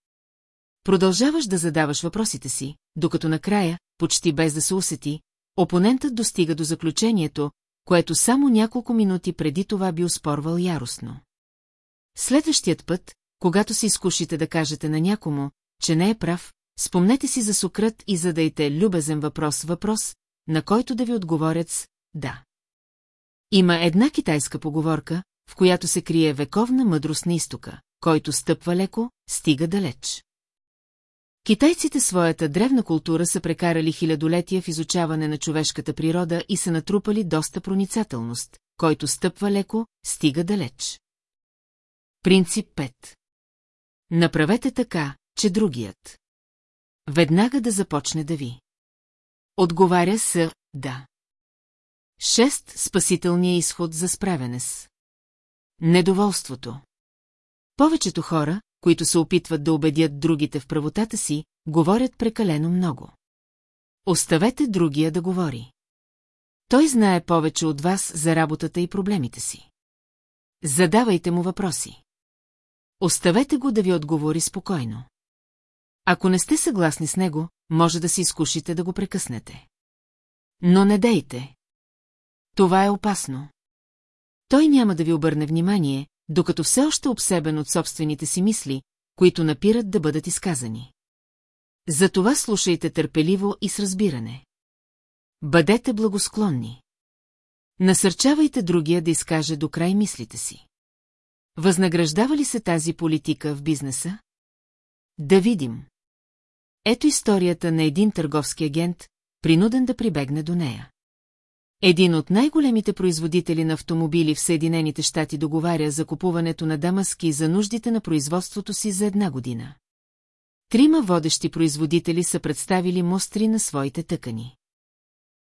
Продължаваш да задаваш въпросите си, докато накрая, почти без да се усети, опонентът достига до заключението, което само няколко минути преди това би успорвал яростно. Следващият път, когато се изкушите да кажете на някому, че не е прав, спомнете си за Сократ и задайте любезен въпрос-въпрос, на който да ви отговорят с «да». Има една китайска поговорка, в която се крие вековна мъдрост на изтока, който стъпва леко, стига далеч. Китайците своята древна култура са прекарали хилядолетия в изучаване на човешката природа и са натрупали доста проницателност, който стъпва леко, стига далеч. Принцип 5 Направете така, че другият. Веднага да започне да ви. Отговаря с «да». Шест спасителния изход за справяне с. Недоволството. Повечето хора, които се опитват да убедят другите в правотата си, говорят прекалено много. Оставете другия да говори. Той знае повече от вас за работата и проблемите си. Задавайте му въпроси. Оставете го да ви отговори спокойно. Ако не сте съгласни с него, може да си изкушите да го прекъснете. Но не дейте. Това е опасно. Той няма да ви обърне внимание, докато все още обсебен от собствените си мисли, които напират да бъдат изказани. Затова слушайте търпеливо и с разбиране. Бъдете благосклонни. Насърчавайте другия да изкаже до край мислите си. Възнаграждава ли се тази политика в бизнеса? Да видим. Ето историята на един търговски агент, принуден да прибегне до нея. Един от най-големите производители на автомобили в Съединените щати договаря за купуването на дамаски за нуждите на производството си за една година. Трима водещи производители са представили мостри на своите тъкани.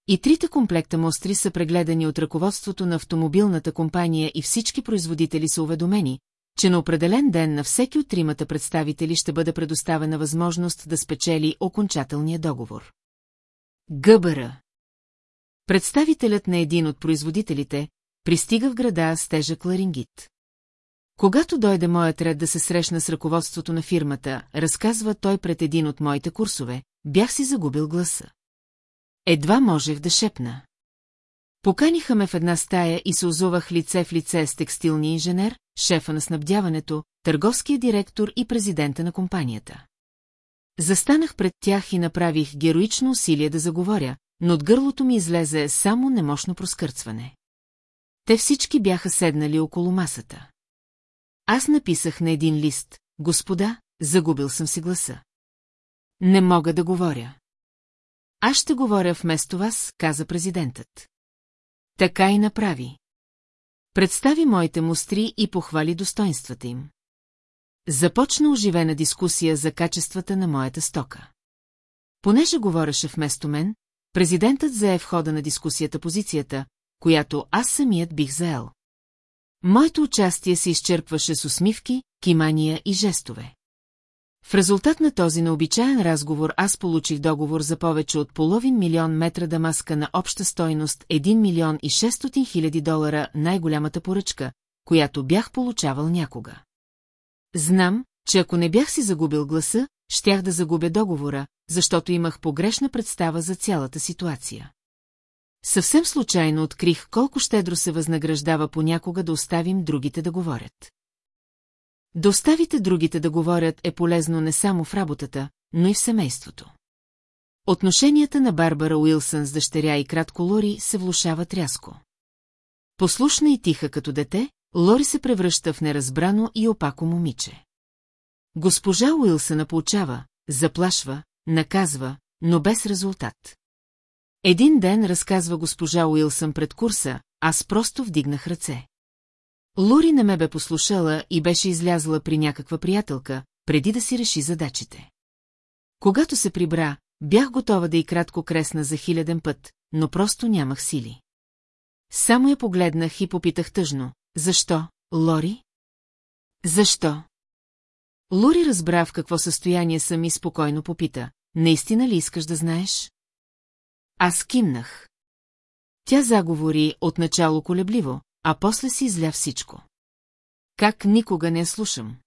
И трите комплекта мостри са прегледани от ръководството на автомобилната компания и всички производители са уведомени, че на определен ден на всеки от тримата представители ще бъде предоставена възможност да спечели окончателния договор. Гъбъра Представителят на един от производителите пристига в града с тежък ларингит. Когато дойде моят ред да се срещна с ръководството на фирмата, разказва той пред един от моите курсове, бях си загубил гласа. Едва можех да шепна. Поканиха ме в една стая и се озувах лице в лице с текстилния инженер, шефа на снабдяването, търговския директор и президента на компанията. Застанах пред тях и направих героично усилие да заговоря, но от гърлото ми излезе само немощно проскърцване. Те всички бяха седнали около масата. Аз написах на един лист, господа, загубил съм си гласа. Не мога да говоря. Аз ще говоря вместо вас, каза президентът. Така и направи. Представи моите мустри и похвали достоинствата им. Започна оживена дискусия за качествата на моята стока. Понеже говореше вместо мен, президентът зае в хода на дискусията позицията, която аз самият бих заел. Моето участие се изчерпваше с усмивки, кимания и жестове. В резултат на този необичаен разговор аз получих договор за повече от половин милион метра дамаска на обща стойност 1 милион и 600 хиляди долара най-голямата поръчка, която бях получавал някога. Знам, че ако не бях си загубил гласа, щях да загубя договора, защото имах погрешна представа за цялата ситуация. Съвсем случайно открих колко щедро се възнаграждава понякога да оставим другите да говорят. Да оставите другите да говорят е полезно не само в работата, но и в семейството. Отношенията на Барбара Уилсън с дъщеря и кратко Лори се влушават рязко. Послушна и тиха като дете, Лори се превръща в неразбрано и опако момиче. Госпожа Уилсън получава, заплашва, наказва, но без резултат. Един ден разказва госпожа Уилсън пред курса, аз просто вдигнах ръце. Лури не ме бе послушала и беше излязла при някаква приятелка, преди да си реши задачите. Когато се прибра, бях готова да и кратко кресна за хиляден път, но просто нямах сили. Само я погледнах и попитах тъжно. Защо, Лори? Защо? Лури разбра в какво състояние съм и спокойно попита. Наистина ли искаш да знаеш? Аз кимнах. Тя заговори отначало колебливо, а после си изля всичко. Как никога не я слушам?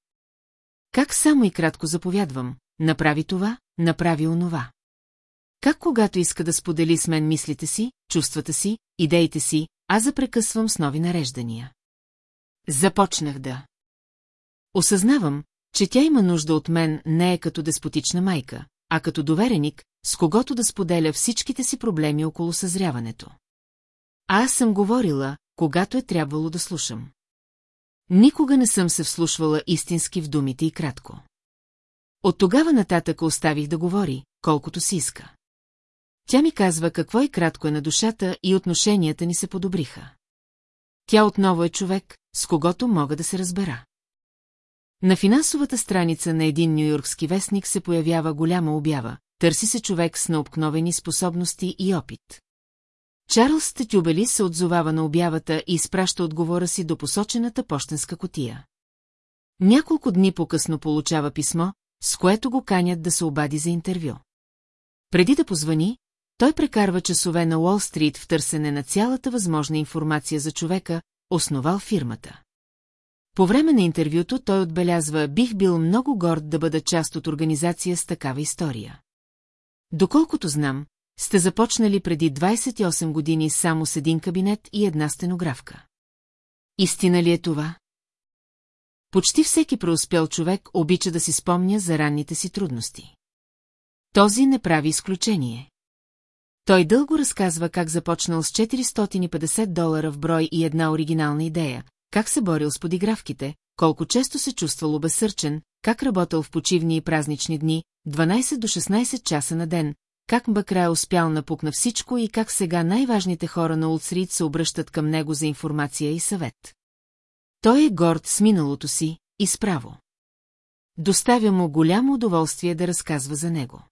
Как само и кратко заповядвам, направи това, направи онова. Как когато иска да сподели с мен мислите си, чувствата си, идеите си, аз запрекъсвам с нови нареждания. Започнах да. Осъзнавам, че тя има нужда от мен не е като деспотична майка, а като довереник, с когото да споделя всичките си проблеми около съзряването. А аз съм говорила, когато е трябвало да слушам. Никога не съм се вслушвала истински в думите и кратко. От тогава нататък оставих да говори, колкото си иска. Тя ми казва какво и кратко е на душата и отношенията ни се подобриха. Тя отново е човек, с когото мога да се разбера. На финансовата страница на един нюйоркски вестник се появява голяма обява. Търси се човек с необкновени способности и опит. Чарлз Тетюбели се отзовава на обявата и изпраща отговора си до посочената почтенска котия. Няколко дни по-късно получава писмо, с което го канят да се обади за интервю. Преди да позвани, той прекарва часове на Уолл-стрит в търсене на цялата възможна информация за човека, основал фирмата. По време на интервюто той отбелязва «Бих бил много горд да бъда част от организация с такава история». Доколкото знам, сте започнали преди 28 години само с един кабинет и една стенографка. Истина ли е това? Почти всеки преуспял човек обича да си спомня за ранните си трудности. Този не прави изключение. Той дълго разказва как започнал с 450 долара в брой и една оригинална идея, как се борил с подигравките, колко често се чувствал обесърчен, как работил в почивни и празнични дни, 12 до 16 часа на ден, как Бакра е успял напук на всичко и как сега най-важните хора на Улцрид се обръщат към него за информация и съвет. Той е горд с миналото си и справо. Доставя му голямо удоволствие да разказва за него.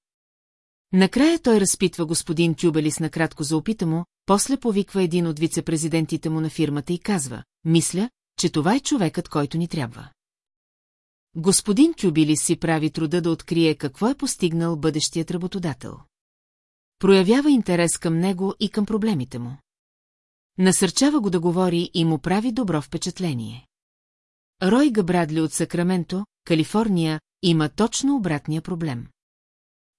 Накрая той разпитва господин Тюбелис накратко за опита му, после повиква един от вице-президентите му на фирмата и казва, мисля, че това е човекът, който ни трябва. Господин Тюбилис си прави труда да открие какво е постигнал бъдещият работодател. Проявява интерес към него и към проблемите му. Насърчава го да говори и му прави добро впечатление. Рой Габрадли от Сакраменто, Калифорния, има точно обратния проблем.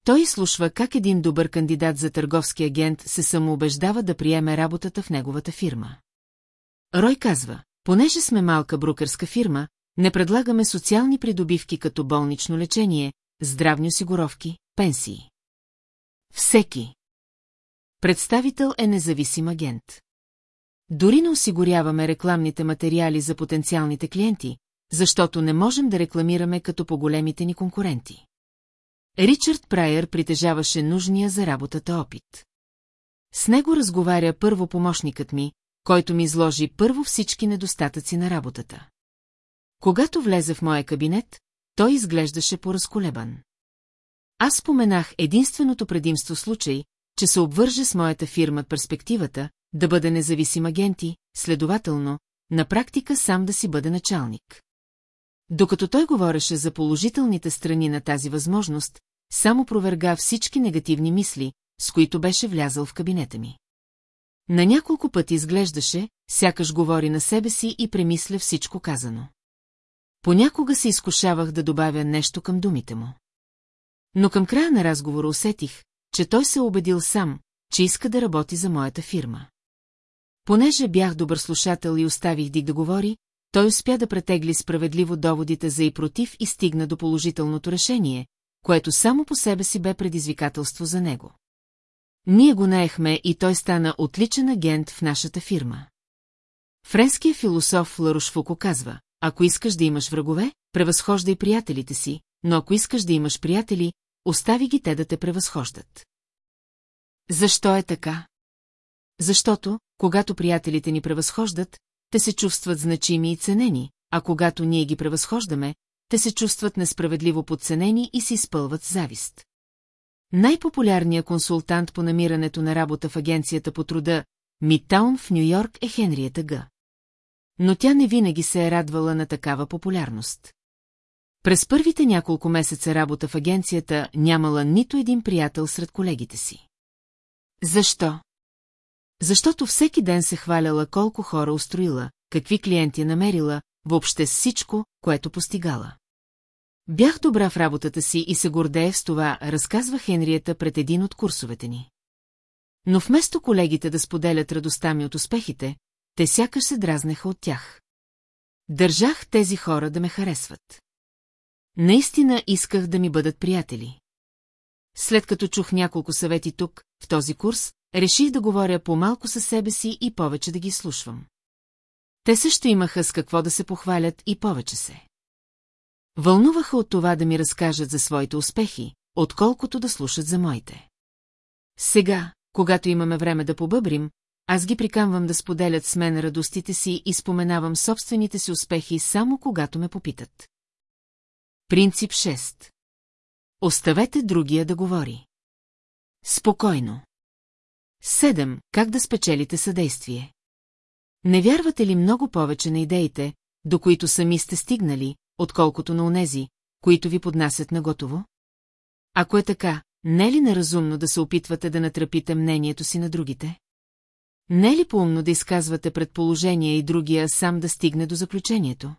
Той изслушва как един добър кандидат за търговски агент се самоубеждава да приеме работата в неговата фирма. Рой казва, понеже сме малка брукърска фирма, не предлагаме социални придобивки като болнично лечение, здравни осигуровки, пенсии. Всеки. Представител е независим агент. Дори не осигуряваме рекламните материали за потенциалните клиенти, защото не можем да рекламираме като по-големите ни конкуренти. Ричард Прайер притежаваше нужния за работата опит. С него разговаря първо помощникът ми, който ми изложи първо всички недостатъци на работата. Когато влезе в моя кабинет, той изглеждаше поразколебан. Аз споменах единственото предимство случай, че се обвърже с моята фирма перспективата, да бъде независим агенти, следователно, на практика сам да си бъде началник. Докато той говореше за положителните страни на тази възможност, само проверга всички негативни мисли, с които беше влязъл в кабинета ми. На няколко пъти изглеждаше, сякаш говори на себе си и премисля всичко казано. Понякога се изкушавах да добавя нещо към думите му. Но към края на разговора усетих, че той се е убедил сам, че иска да работи за моята фирма. Понеже бях добър слушател и оставих Дик да говори, той успя да претегли справедливо доводите за и против и стигна до положителното решение, което само по себе си бе предизвикателство за него. Ние го наехме и той стана отличен агент в нашата фирма. Френският философ Ларушфуко казва, ако искаш да имаш врагове, превъзхождай приятелите си, но ако искаш да имаш приятели, остави ги те да те превъзхождат. Защо е така? Защото, когато приятелите ни превъзхождат, те се чувстват значими и ценени, а когато ние ги превъзхождаме, те се чувстват несправедливо подценени и се изпълват завист. Най-популярният консултант по намирането на работа в агенцията по труда Мидтаун в Нью-Йорк е Хенриета Г. Но тя не винаги се е радвала на такава популярност. През първите няколко месеца работа в агенцията нямала нито един приятел сред колегите си. Защо? Защото всеки ден се хваляла колко хора устроила, какви клиенти е намерила, въобще с всичко, което постигала. Бях добра в работата си и се гордея с това, разказва Хенриета пред един от курсовете ни. Но вместо колегите да споделят радостта ми от успехите, те сякаш се дразнеха от тях. Държах тези хора да ме харесват. Наистина исках да ми бъдат приятели. След като чух няколко съвети тук, в този курс, реших да говоря по-малко със себе си и повече да ги слушвам. Те също имаха с какво да се похвалят и повече се. Вълнуваха от това да ми разкажат за своите успехи, отколкото да слушат за моите. Сега, когато имаме време да побъбрим, аз ги прикамвам да споделят с мен радостите си и споменавам собствените си успехи само когато ме попитат. Принцип 6. Оставете другия да говори. Спокойно. Седем. Как да спечелите съдействие? Не вярвате ли много повече на идеите, до които сами сте стигнали, отколкото на онези, които ви поднасят на готово? Ако е така, не е ли неразумно да се опитвате да натрапите мнението си на другите? Не е ли поумно да изказвате предположения и другия сам да стигне до заключението?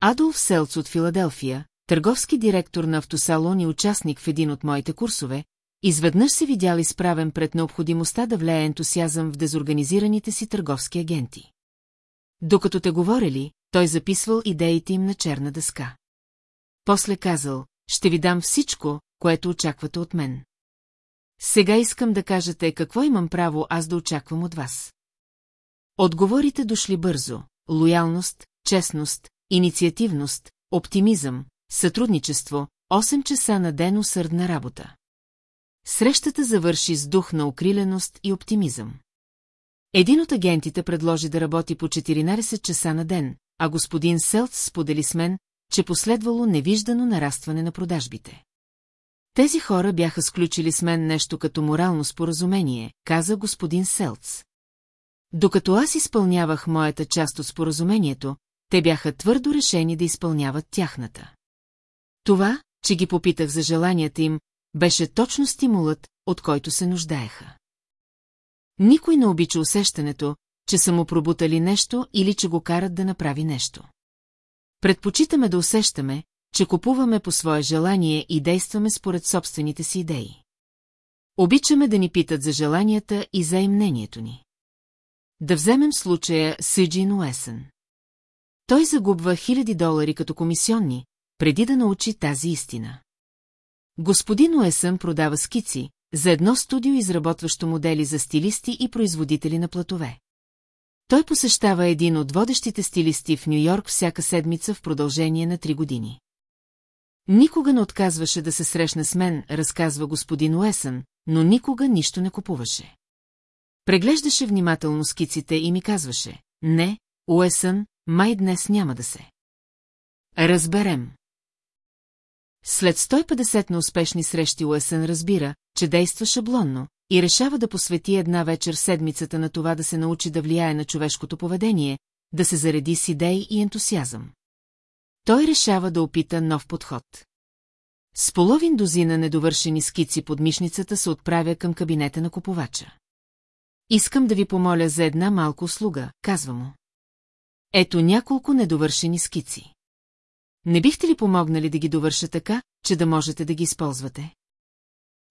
Адолф Селц от Филаделфия, търговски директор на автосалон и участник в един от моите курсове, изведнъж се видял изправен пред необходимостта да влее ентусиазъм в дезорганизираните си търговски агенти. Докато те говорили, той записвал идеите им на черна дъска. После казал, ще ви дам всичко, което очаквате от мен. Сега искам да кажете какво имам право аз да очаквам от вас. Отговорите дошли бързо. Лоялност, честност, инициативност, оптимизъм, сътрудничество, 8 часа на ден усърдна работа. Срещата завърши с дух на окриленост и оптимизъм. Един от агентите предложи да работи по 14 часа на ден, а господин Селц сподели с мен, че последвало невиждано нарастване на продажбите. Тези хора бяха сключили с мен нещо като морално споразумение, каза господин Селц. Докато аз изпълнявах моята част от споразумението, те бяха твърдо решени да изпълняват тяхната. Това, че ги попитах за желанията им, беше точно стимулът, от който се нуждаеха. Никой не обича усещането, че са му пробутали нещо или че го карат да направи нещо. Предпочитаме да усещаме, че купуваме по свое желание и действаме според собствените си идеи. Обичаме да ни питат за желанията и за мнението ни. Да вземем случая Сиджин Уесън. Той загубва хиляди долари като комисионни, преди да научи тази истина. Господин Уесън продава скици за едно студио, изработващо модели за стилисти и производители на платове. Той посещава един от водещите стилисти в Нью-Йорк всяка седмица в продължение на три години. Никога не отказваше да се срещне с мен, разказва господин Уесън, но никога нищо не купуваше. Преглеждаше внимателно скиците и ми казваше, не, Уесън, май днес няма да се. Разберем. След 150 на успешни срещи Уесън разбира, че действа шаблонно и решава да посвети една вечер седмицата на това да се научи да влияе на човешкото поведение, да се зареди с идеи и ентусиазъм. Той решава да опита нов подход. С половин дозина недовършени скици под мишницата се отправя към кабинета на купувача. Искам да ви помоля за една малка услуга, казва му. Ето няколко недовършени скици. Не бихте ли помогнали да ги довърша така, че да можете да ги използвате?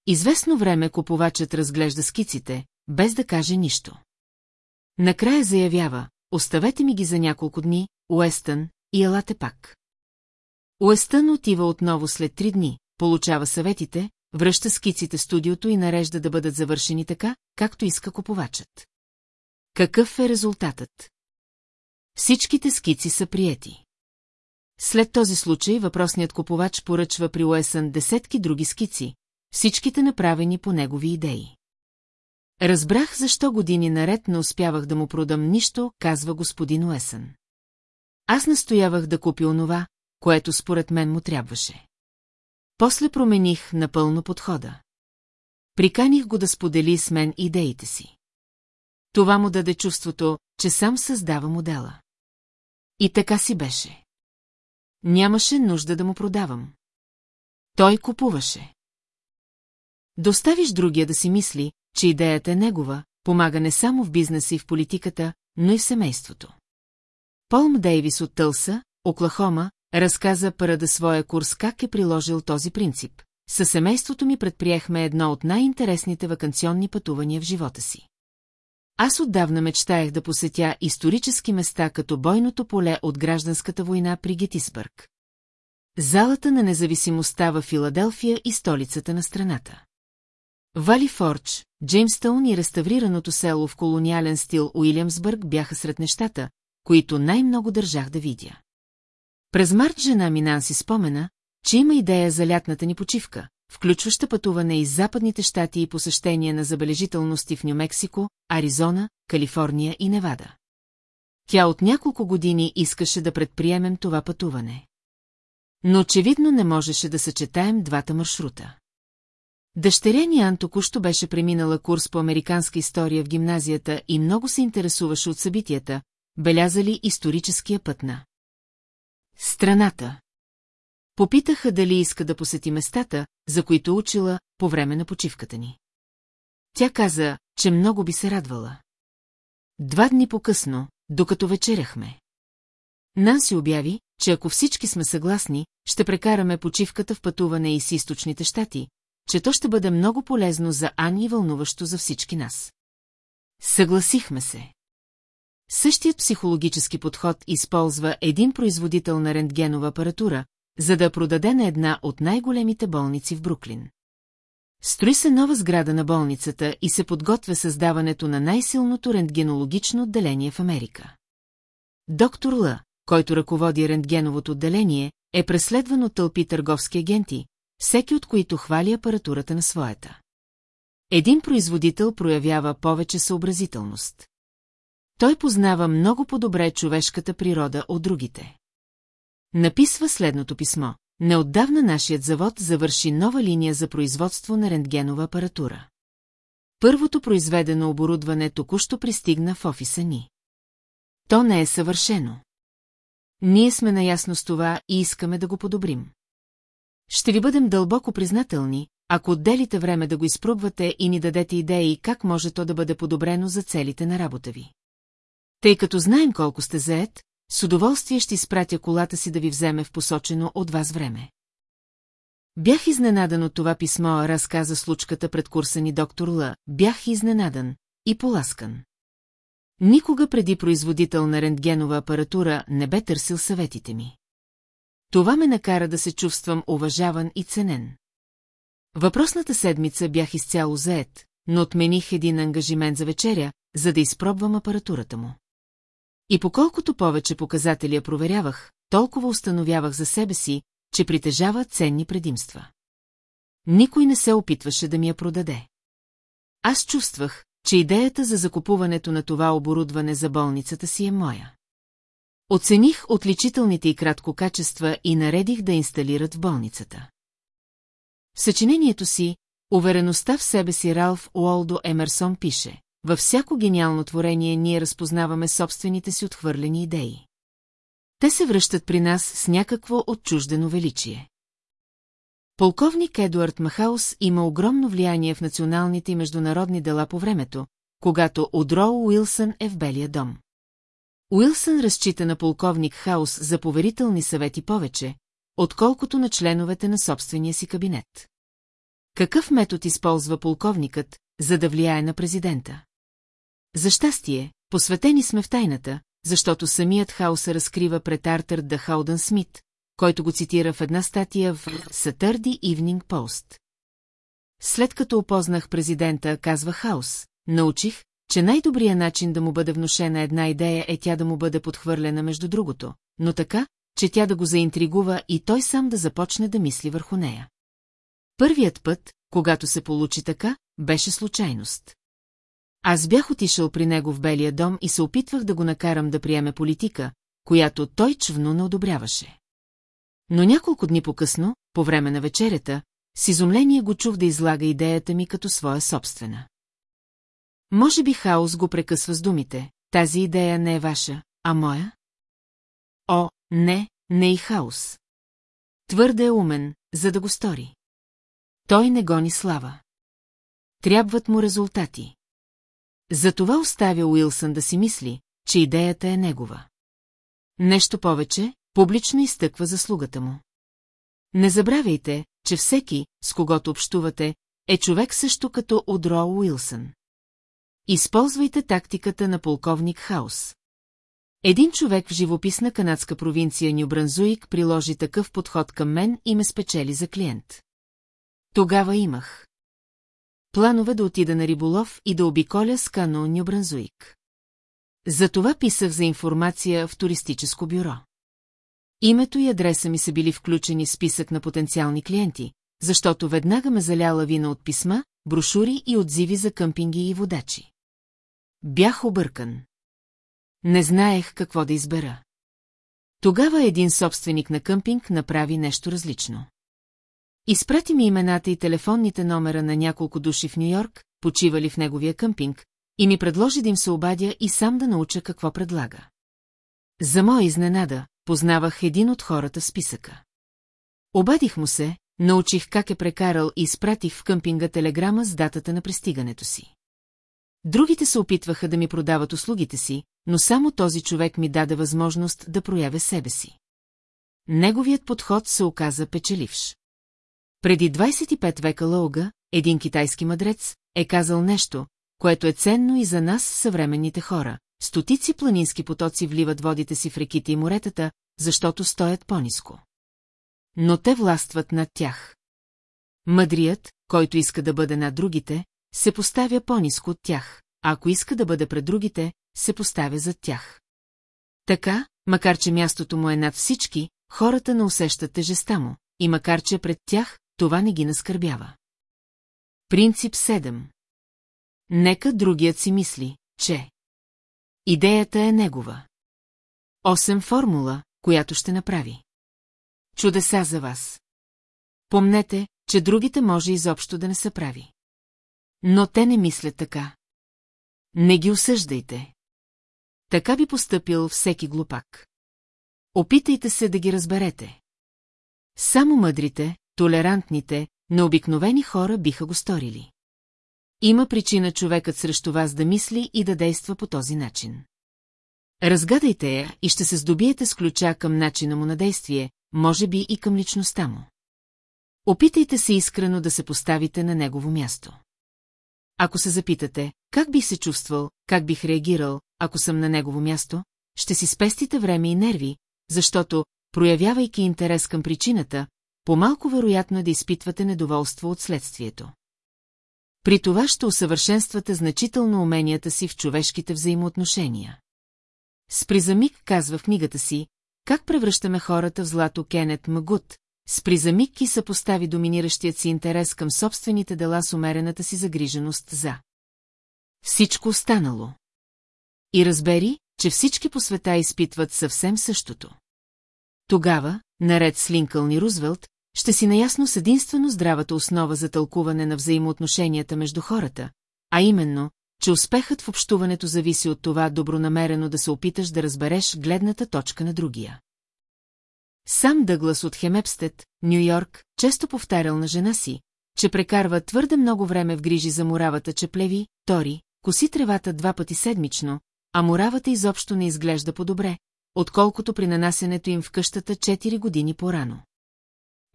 Известно време купувачът разглежда скиците, без да каже нищо. Накрая заявява, оставете ми ги за няколко дни, Уестън, и елате пак. Уестън отива отново след три дни, получава съветите, връща скиците студиото и нарежда да бъдат завършени така, както иска купувачът. Какъв е резултатът? Всичките скици са приети. След този случай въпросният купувач поръчва при Уесън десетки други скици, всичките направени по негови идеи. Разбрах защо години наред не успявах да му продам нищо, казва господин Уесън. Аз настоявах да купи онова, което според мен му трябваше. После промених напълно подхода. Приканих го да сподели с мен идеите си. Това му даде чувството, че сам създава модела. И така си беше. Нямаше нужда да му продавам. Той купуваше. Доставиш другия да си мисли, че идеята е негова, помага не само в бизнеса и в политиката, но и в семейството. Полм Дейвис от Тълса, Оклахома, разказа парада своя курс как е приложил този принцип. Със семейството ми предприехме едно от най-интересните вакансионни пътувания в живота си. Аз отдавна мечтаях да посетя исторически места като бойното поле от гражданската война при Гетисбърг. Залата на независимостта в Филаделфия и столицата на страната. Вали Фордж, Джеймстъун и реставрираното село в колониален стил Уилямсбърг бяха сред нещата, които най-много държах да видя. През март жена ми Нанси спомена, че има идея за лятната ни почивка, включваща пътуване из западните щати и посещение на забележителности в Нью-Мексико, Аризона, Калифорния и Невада. Тя от няколко години искаше да предприемем това пътуване. Но очевидно не можеше да съчетаем двата маршрута. Дъщеря ни Ан току-що беше преминала курс по американска история в гимназията и много се интересуваше от събитията, белязали историческия път на страната. Попитаха дали иска да посети местата, за които учила по време на почивката ни. Тя каза, че много би се радвала. Два дни по-късно, докато вечеряхме. Нанси обяви, че ако всички сме съгласни, ще прекараме почивката в пътуване и с източните щати, че то ще бъде много полезно за Ани и вълнуващо за всички нас. Съгласихме се. Същият психологически подход използва един производител на рентгенова апаратура, за да продаде на една от най-големите болници в Бруклин. Строи се нова сграда на болницата и се подготвя създаването на най-силното рентгенологично отделение в Америка. Доктор Л, който ръководи рентгеновото отделение, е преследван от тълпи търговски агенти, всеки от които хвали апаратурата на своята. Един производител проявява повече съобразителност. Той познава много по-добре човешката природа от другите. Написва следното писмо. Неотдавна нашият завод завърши нова линия за производство на рентгенова апаратура. Първото произведено оборудване току-що пристигна в офиса ни. То не е съвършено. Ние сме наясно с това и искаме да го подобрим. Ще ви бъдем дълбоко признателни, ако отделите време да го изпробвате и ни дадете идеи как може то да бъде подобрено за целите на работа ви. Тъй като знаем колко сте заед, с удоволствие ще изпратя колата си да ви вземе в посочено от вас време. Бях изненадан от това писмо, разказа случката пред курса ни доктор Л. Бях изненадан и поласкан. Никога преди производител на рентгенова апаратура не бе търсил съветите ми. Това ме накара да се чувствам уважаван и ценен. Въпросната седмица бях изцяло заед, но отмених един ангажимент за вечеря, за да изпробвам апаратурата му. И поколкото повече показатели я проверявах, толкова установявах за себе си, че притежава ценни предимства. Никой не се опитваше да ми я продаде. Аз чувствах, че идеята за закупуването на това оборудване за болницата си е моя. Оцених отличителните и кратко качества и наредих да инсталират в болницата. В съчинението си, увереността в себе си Ралф Уолдо Емерсон пише, във всяко гениално творение ние разпознаваме собствените си отхвърлени идеи. Те се връщат при нас с някакво отчуждено величие. Полковник Едуард Махаус има огромно влияние в националните и международни дела по времето, когато Одро Уилсън е в Белия дом. Уилсън разчита на полковник Хаус за поверителни съвети повече, отколкото на членовете на собствения си кабинет. Какъв метод използва полковникът, за да влияе на президента? За щастие, посветени сме в тайната, защото самият Хаус разкрива пред Артър да Хаудън Смит, който го цитира в една статия в Saturday Evening Post. След като опознах президента, казва Хаус, научих, че най-добрият начин да му бъде внушена една идея е тя да му бъде подхвърлена между другото, но така, че тя да го заинтригува и той сам да започне да мисли върху нея. Първият път, когато се получи така, беше случайност. Аз бях отишъл при него в Белия дом и се опитвах да го накарам да приеме политика, която той чвно не одобряваше. Но няколко дни по-късно, по време на вечерята, с изумление го чух да излага идеята ми като своя собствена. Може би Хаос го прекъсва с думите, тази идея не е ваша, а моя? О, не, не и Хаос. Твърде е умен, за да го стори. Той не гони слава. Трябват му резултати. Затова оставя Уилсън да си мисли, че идеята е негова. Нещо повече, публично изтъква заслугата му. Не забравяйте, че всеки, с когото общувате, е човек също като Одро Уилсън. Използвайте тактиката на полковник Хаус. Един човек в живописна канадска провинция Нюбранзуик приложи такъв подход към мен и ме спечели за клиент. Тогава имах планове да отида на риболов и да обиколя с кано Нюбранзуик. Затова писах за информация в туристическо бюро. Името и адреса ми са били включени в списък на потенциални клиенти, защото веднага ме заляла вина от писма, брошури и отзиви за къмпинги и водачи. Бях объркан. Не знаех какво да избера. Тогава един собственик на къмпинг направи нещо различно. Изпрати ми имената и телефонните номера на няколко души в Нью-Йорк, почивали в неговия къмпинг, и ми предложи да им се обадя и сам да науча какво предлага. За моя изненада, познавах един от хората в списъка. Обадих му се, научих как е прекарал и изпратих в къмпинга телеграма с датата на пристигането си. Другите се опитваха да ми продават услугите си, но само този човек ми даде възможност да проявя себе си. Неговият подход се оказа печеливш. Преди 25 века Лоуга, един китайски мъдрец, е казал нещо, което е ценно и за нас, съвременните хора. Стотици планински потоци вливат водите си в реките и моретата, защото стоят по-низко. Но те властват над тях. Мъдрият, който иска да бъде над другите, се поставя по-низко от тях, а ако иска да бъде пред другите, се поставя зад тях. Така, макар че мястото му е над всички, хората не усещат тежеста му, и макар че пред тях, това не ги наскърбява. Принцип 7 Нека другият си мисли, че идеята е негова. Осем формула, която ще направи. Чудеса за вас. Помнете, че другите може изобщо да не са прави. Но те не мислят така. Не ги осъждайте. Така би поступил всеки глупак. Опитайте се да ги разберете. Само мъдрите, толерантните, необикновени хора биха го сторили. Има причина човекът срещу вас да мисли и да действа по този начин. Разгадайте я и ще се здобиете с ключа към начина му на действие, може би и към личността му. Опитайте се искрено да се поставите на негово място. Ако се запитате, как бих се чувствал, как бих реагирал, ако съм на негово място, ще си спестите време и нерви, защото, проявявайки интерес към причината, по-малко вероятно е да изпитвате недоволство от следствието. При това ще усъвършенствате значително уменията си в човешките взаимоотношения. С призамик казва в книгата си, как превръщаме хората в злато Кенет Магут, с призамик и съпостави доминиращият си интерес към собствените дела с умерената си загриженост за всичко останало. И разбери, че всички по света изпитват съвсем същото. Тогава, наред с Линкълн и Рузвелт, ще си наясно с единствено здравата основа за тълкуване на взаимоотношенията между хората, а именно, че успехът в общуването зависи от това добронамерено да се опиташ да разбереш гледната точка на другия. Сам Дъглас от Хемепстед, Нью-Йорк, често повтарял на жена си, че прекарва твърде много време в грижи за муравата, че плеви, тори, коси тревата два пъти седмично, а муравата изобщо не изглежда по-добре, отколкото при нанасенето им в къщата 4 години по-рано.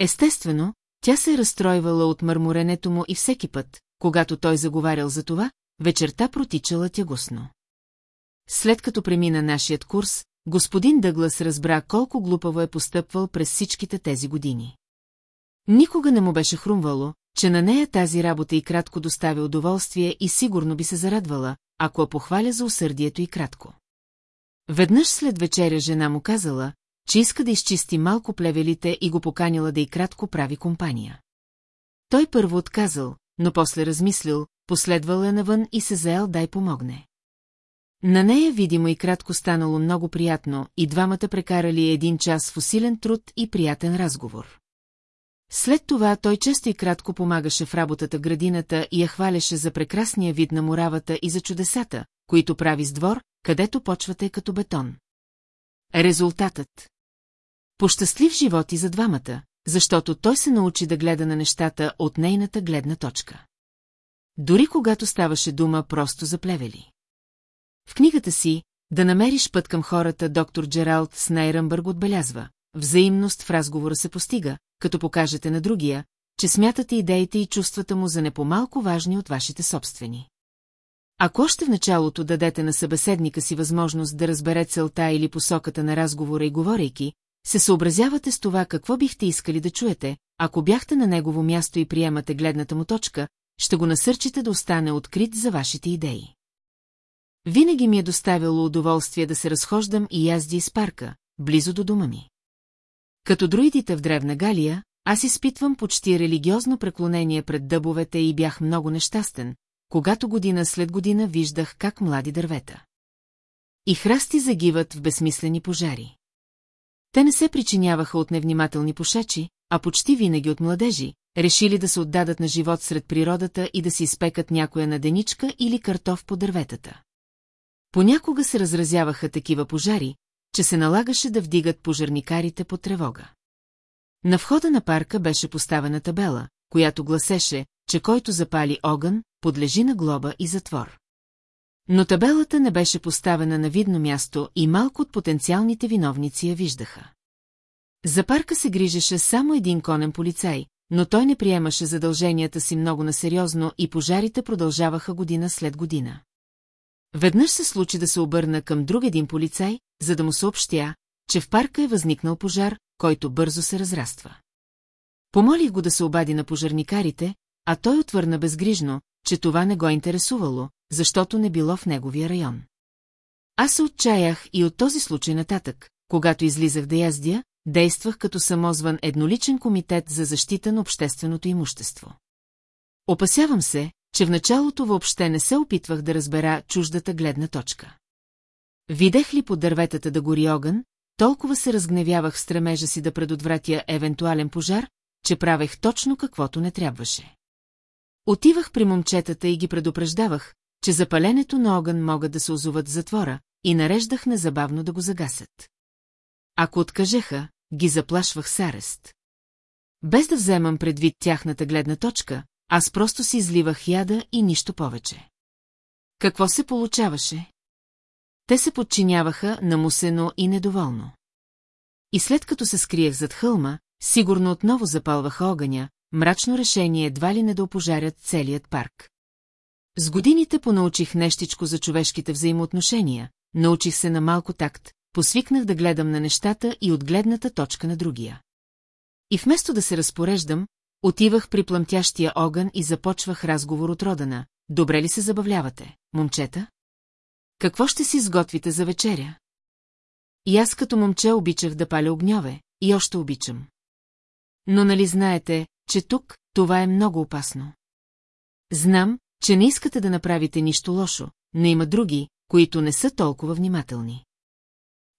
Естествено, тя се е разстройвала от мърморенето му и всеки път, когато той заговарял за това, вечерта протичала тягосно. След като премина нашият курс, господин Дъглас разбра колко глупаво е постъпвал през всичките тези години. Никога не му беше хрумвало, че на нея тази работа и кратко доставя удоволствие и сигурно би се зарадвала, ако я похваля за усърдието и кратко. Веднъж след вечеря жена му казала, че иска да изчисти малко плевелите и го поканила да и кратко прави компания. Той първо отказал, но после размислил, последвал е навън и се заел дай помогне. На нея видимо и кратко станало много приятно и двамата прекарали един час в усилен труд и приятен разговор. След това той често и кратко помагаше в работата в градината и я хваляше за прекрасния вид на муравата и за чудесата, които прави с двор, където почвате като бетон. Резултатът Пощастлив живот и за двамата, защото той се научи да гледа на нещата от нейната гледна точка. Дори когато ставаше дума просто за плевели. В книгата си «Да намериш път към хората» доктор Джералд Снайрънбърг отбелязва «Взаимност в разговора се постига, като покажете на другия, че смятате идеите и чувствата му за непомалко важни от вашите собствени. Ако още в началото дадете на събеседника си възможност да разбере целта или посоката на разговора и говорейки, се съобразявате с това какво бихте искали да чуете, ако бяхте на негово място и приемате гледната му точка, ще го насърчите да остане открит за вашите идеи. Винаги ми е доставило удоволствие да се разхождам и язди из парка, близо до дома ми. Като друидите в Древна Галия, аз изпитвам почти религиозно преклонение пред дъбовете и бях много нещастен, когато година след година виждах как млади дървета. И храсти загиват в безсмислени пожари. Те не се причиняваха от невнимателни пушачи, а почти винаги от младежи, решили да се отдадат на живот сред природата и да си изпекат някоя наденичка или картоф по дърветата. Понякога се разразяваха такива пожари, че се налагаше да вдигат пожарникарите по тревога. На входа на парка беше поставена табела, която гласеше, че който запали огън, подлежи на глоба и затвор. Но табелата не беше поставена на видно място и малко от потенциалните виновници я виждаха. За парка се грижеше само един конен полицай, но той не приемаше задълженията си много насериозно и пожарите продължаваха година след година. Веднъж се случи да се обърна към друг един полицай, за да му съобщя, че в парка е възникнал пожар, който бързо се разраства. Помолих го да се обади на пожарникарите, а той отвърна безгрижно, че това не го интересувало, защото не било в неговия район. Аз се отчаях и от този случай нататък, когато излизах да яздя, действах като самозван едноличен комитет за защита на общественото имущество. Опасявам се, че в началото въобще не се опитвах да разбера чуждата гледна точка. Видех ли под дърветата да гори огън, толкова се разгневявах в стремежа си да предотвратя евентуален пожар, че правех точно каквото не трябваше. Отивах при момчетата и ги предупреждавах, че запаленето на огън могат да се озуват в затвора, и нареждах незабавно да го загасят. Ако откажеха, ги заплашвах с арест. Без да вземам предвид тяхната гледна точка, аз просто си изливах яда и нищо повече. Какво се получаваше? Те се подчиняваха намусено и недоволно. И след като се скриех зад хълма, сигурно отново запалваха огъня, мрачно решение едва ли не да опожарят целият парк. С годините понаучих нещичко за човешките взаимоотношения, научих се на малко такт, посвикнах да гледам на нещата и от гледната точка на другия. И вместо да се разпореждам, отивах при плъмтящия огън и започвах разговор от родана. Добре ли се забавлявате, момчета? Какво ще си сготвите за вечеря? И аз като момче обичах да паля огньове, и още обичам. Но нали знаете, че тук това е много опасно? Знам, че не искате да направите нищо лошо, но има други, които не са толкова внимателни.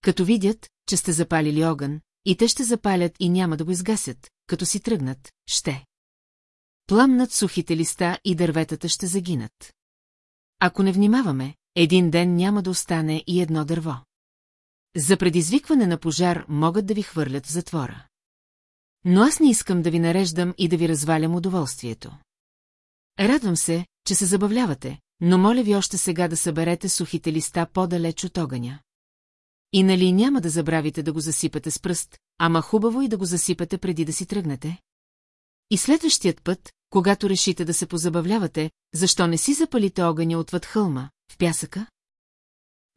Като видят, че сте запалили огън, и те ще запалят и няма да го изгасят, като си тръгнат, ще. Пламнат сухите листа и дърветата ще загинат. Ако не внимаваме, един ден няма да остане и едно дърво. За предизвикване на пожар могат да ви хвърлят в затвора. Но аз не искам да ви нареждам и да ви развалям удоволствието. Радвам се, че се забавлявате, но моля ви още сега да съберете сухите листа по-далеч от огъня. И нали няма да забравите да го засипате с пръст, ама хубаво и да го засипате преди да си тръгнете? И следващият път, когато решите да се позабавлявате, защо не си запалите огъня отвъд хълма, в пясъка?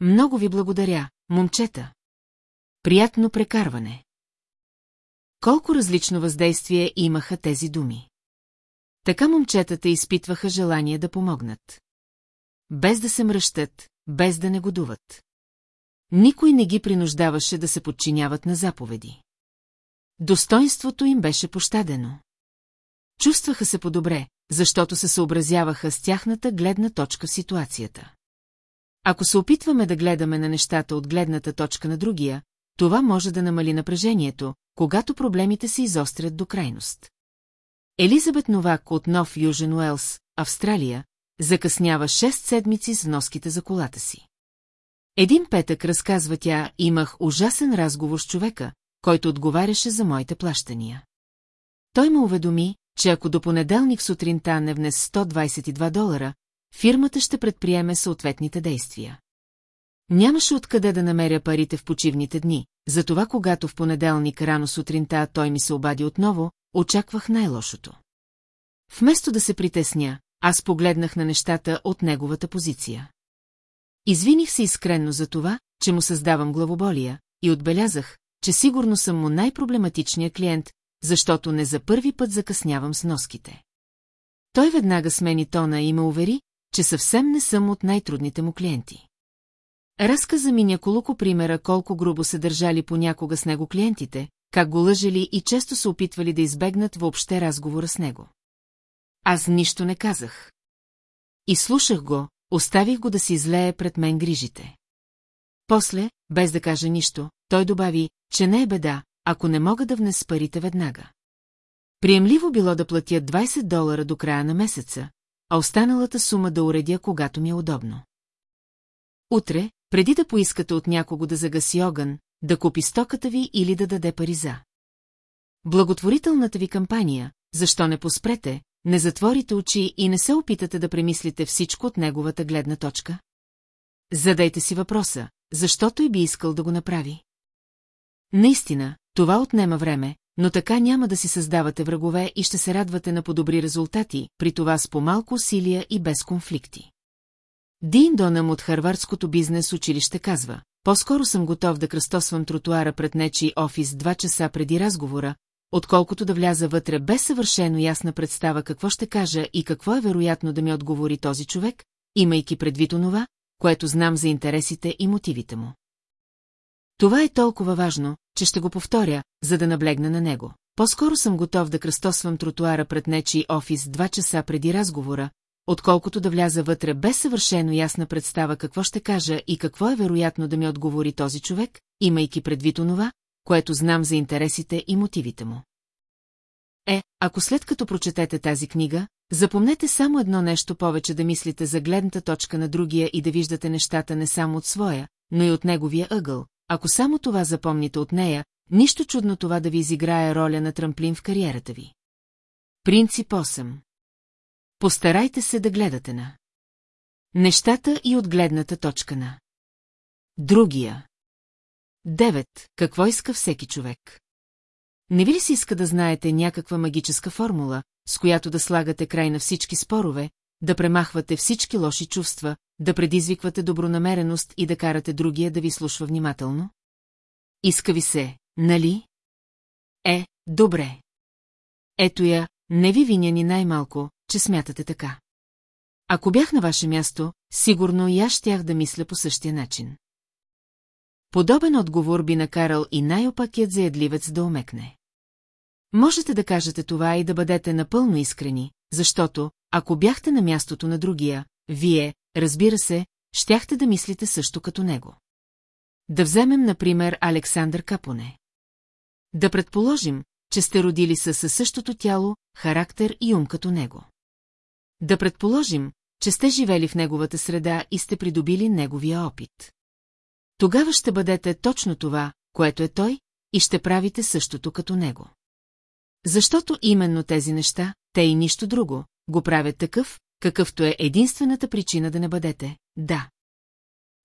Много ви благодаря, момчета. Приятно прекарване. Колко различно въздействие имаха тези думи. Така момчетата изпитваха желание да помогнат. Без да се мръщат, без да негодуват. Никой не ги принуждаваше да се подчиняват на заповеди. Достоинството им беше пощадено. Чувстваха се по-добре, защото се съобразяваха с тяхната гледна точка в ситуацията. Ако се опитваме да гледаме на нещата от гледната точка на другия, това може да намали напрежението, когато проблемите се изострят до крайност. Елизабет Новак от Нов Южен Уелс, Австралия, закъснява 6 седмици с вноските за колата си. Един петък, разказва тя, имах ужасен разговор с човека, който отговаряше за моите плащания. Той ме уведоми, че ако до понеделник сутринта не внес 122 долара, фирмата ще предприеме съответните действия. Нямаше откъде да намеря парите в почивните дни, затова когато в понеделник рано сутринта той ми се обади отново, очаквах най-лошото. Вместо да се притесня, аз погледнах на нещата от неговата позиция. Извиних се искренно за това, че му създавам главоболия, и отбелязах, че сигурно съм му най-проблематичният клиент, защото не за първи път закъснявам с носките. Той веднага смени тона и ме увери, че съвсем не съм от най-трудните му клиенти. Разказа ми няколко примера колко грубо се държали понякога с него клиентите, как го лъжели и често се опитвали да избегнат въобще разговора с него. Аз нищо не казах. И слушах го, оставих го да си излее пред мен грижите. После, без да каже нищо, той добави, че не е беда, ако не мога да внес парите веднага. Приемливо било да платя 20 долара до края на месеца, а останалата сума да уредя, когато ми е удобно. Утре, преди да поискате от някого да загаси огън, да купи стоката ви или да даде пари за. Благотворителната ви кампания, защо не поспрете, не затворите очи и не се опитате да премислите всичко от неговата гледна точка? Задайте си въпроса, защото и би искал да го направи. Наистина, това отнема време, но така няма да си създавате врагове и ще се радвате на подобри резултати, при това с по-малко усилия и без конфликти. Дин Донам от Харвардското бизнес училище казва, по-скоро съм готов да кръстосвам тротуара пред нечи офис два часа преди разговора, отколкото да вляза вътре без съвършено ясна представа какво ще кажа и какво е вероятно да ми отговори този човек, имайки предвид онова, което знам за интересите и мотивите му. Това е толкова важно, че ще го повторя, за да наблегна на него. По-скоро съм готов да кръстосвам тротуара пред нечи офис два часа преди разговора, отколкото да вляза вътре без съвършено ясна представа какво ще кажа и какво е вероятно да ми отговори този човек, имайки предвид онова, което знам за интересите и мотивите му. Е, ако след като прочетете тази книга, запомнете само едно нещо повече да мислите за гледната точка на другия и да виждате нещата не само от своя, но и от неговия ъгъл, ако само това запомните от нея, нищо чудно това да ви изиграе роля на трамплин в кариерата ви. Принцип 8 Постарайте се да гледате на нещата и от гледната точка на другия. Девет. Какво иска всеки човек? Не ви ли си иска да знаете някаква магическа формула, с която да слагате край на всички спорове, да премахвате всички лоши чувства, да предизвиквате добронамереност и да карате другия да ви слушва внимателно? Иска ви се, нали? Е, добре. Ето я, не ви виня ни най-малко, че смятате така. Ако бях на ваше място, сигурно и аз щях да мисля по същия начин. Подобен отговор би накарал и най-опакият заядливец да омекне. Можете да кажете това и да бъдете напълно искрени, защото, ако бяхте на мястото на другия, вие, разбира се, щяхте да мислите също като него. Да вземем, например, Александър Капоне. Да предположим, че сте родили са със същото тяло, характер и ум като него. Да предположим, че сте живели в неговата среда и сте придобили неговия опит. Тогава ще бъдете точно това, което е той, и ще правите същото като него. Защото именно тези неща, те и нищо друго, го правят такъв, какъвто е единствената причина да не бъдете, да.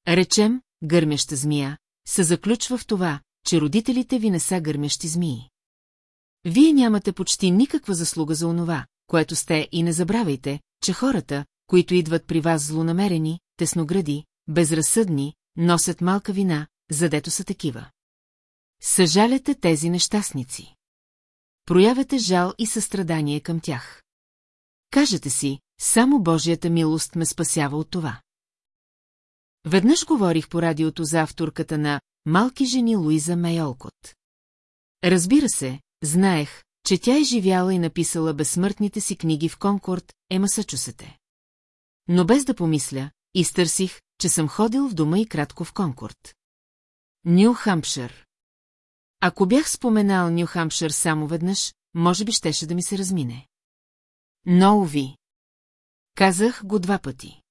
Речем, гърмяща змия, се заключва в това, че родителите ви не са гърмящи змии. Вие нямате почти никаква заслуга за онова, което сте и не забравяйте, че хората, които идват при вас злонамерени, тесногради, безразсъдни, носят малка вина, задето са такива. Съжаляте тези нещастници. Проявете жал и състрадание към тях. Кажете си, само Божията милост ме спасява от това. Веднъж говорих по радиото за авторката на «Малки жени» Луиза Мейолкот. Разбира се, знаех, че тя е живяла и написала безсмъртните си книги в Конкорд, е Масачусете. Но без да помисля, изтърсих, че съм ходил в дома и кратко в Конкорд. Ню Хампшир. Ако бях споменал Ню Хампшир само веднъж, може би щеше да ми се размине. Но, ви. Казах го два пъти.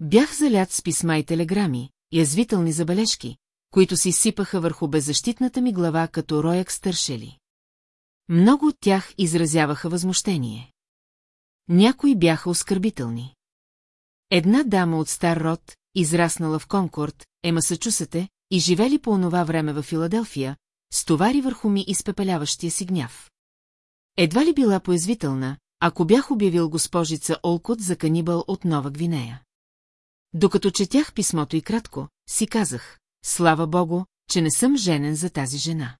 Бях залят с писма и телеграми, язвителни забележки, които си сипаха върху беззащитната ми глава като рояк стършели. Много от тях изразяваха възмущение. Някои бяха оскърбителни. Една дама от стар род, израснала в Конкорд, е Масачусете, и живели по онова време в Филаделфия, стовари върху ми изпепеляващия си гняв. Едва ли била поязвителна, ако бях обявил госпожица Олкот за канибал от Нова Гвинея. Докато четях писмото и кратко, си казах, слава богу, че не съм женен за тази жена.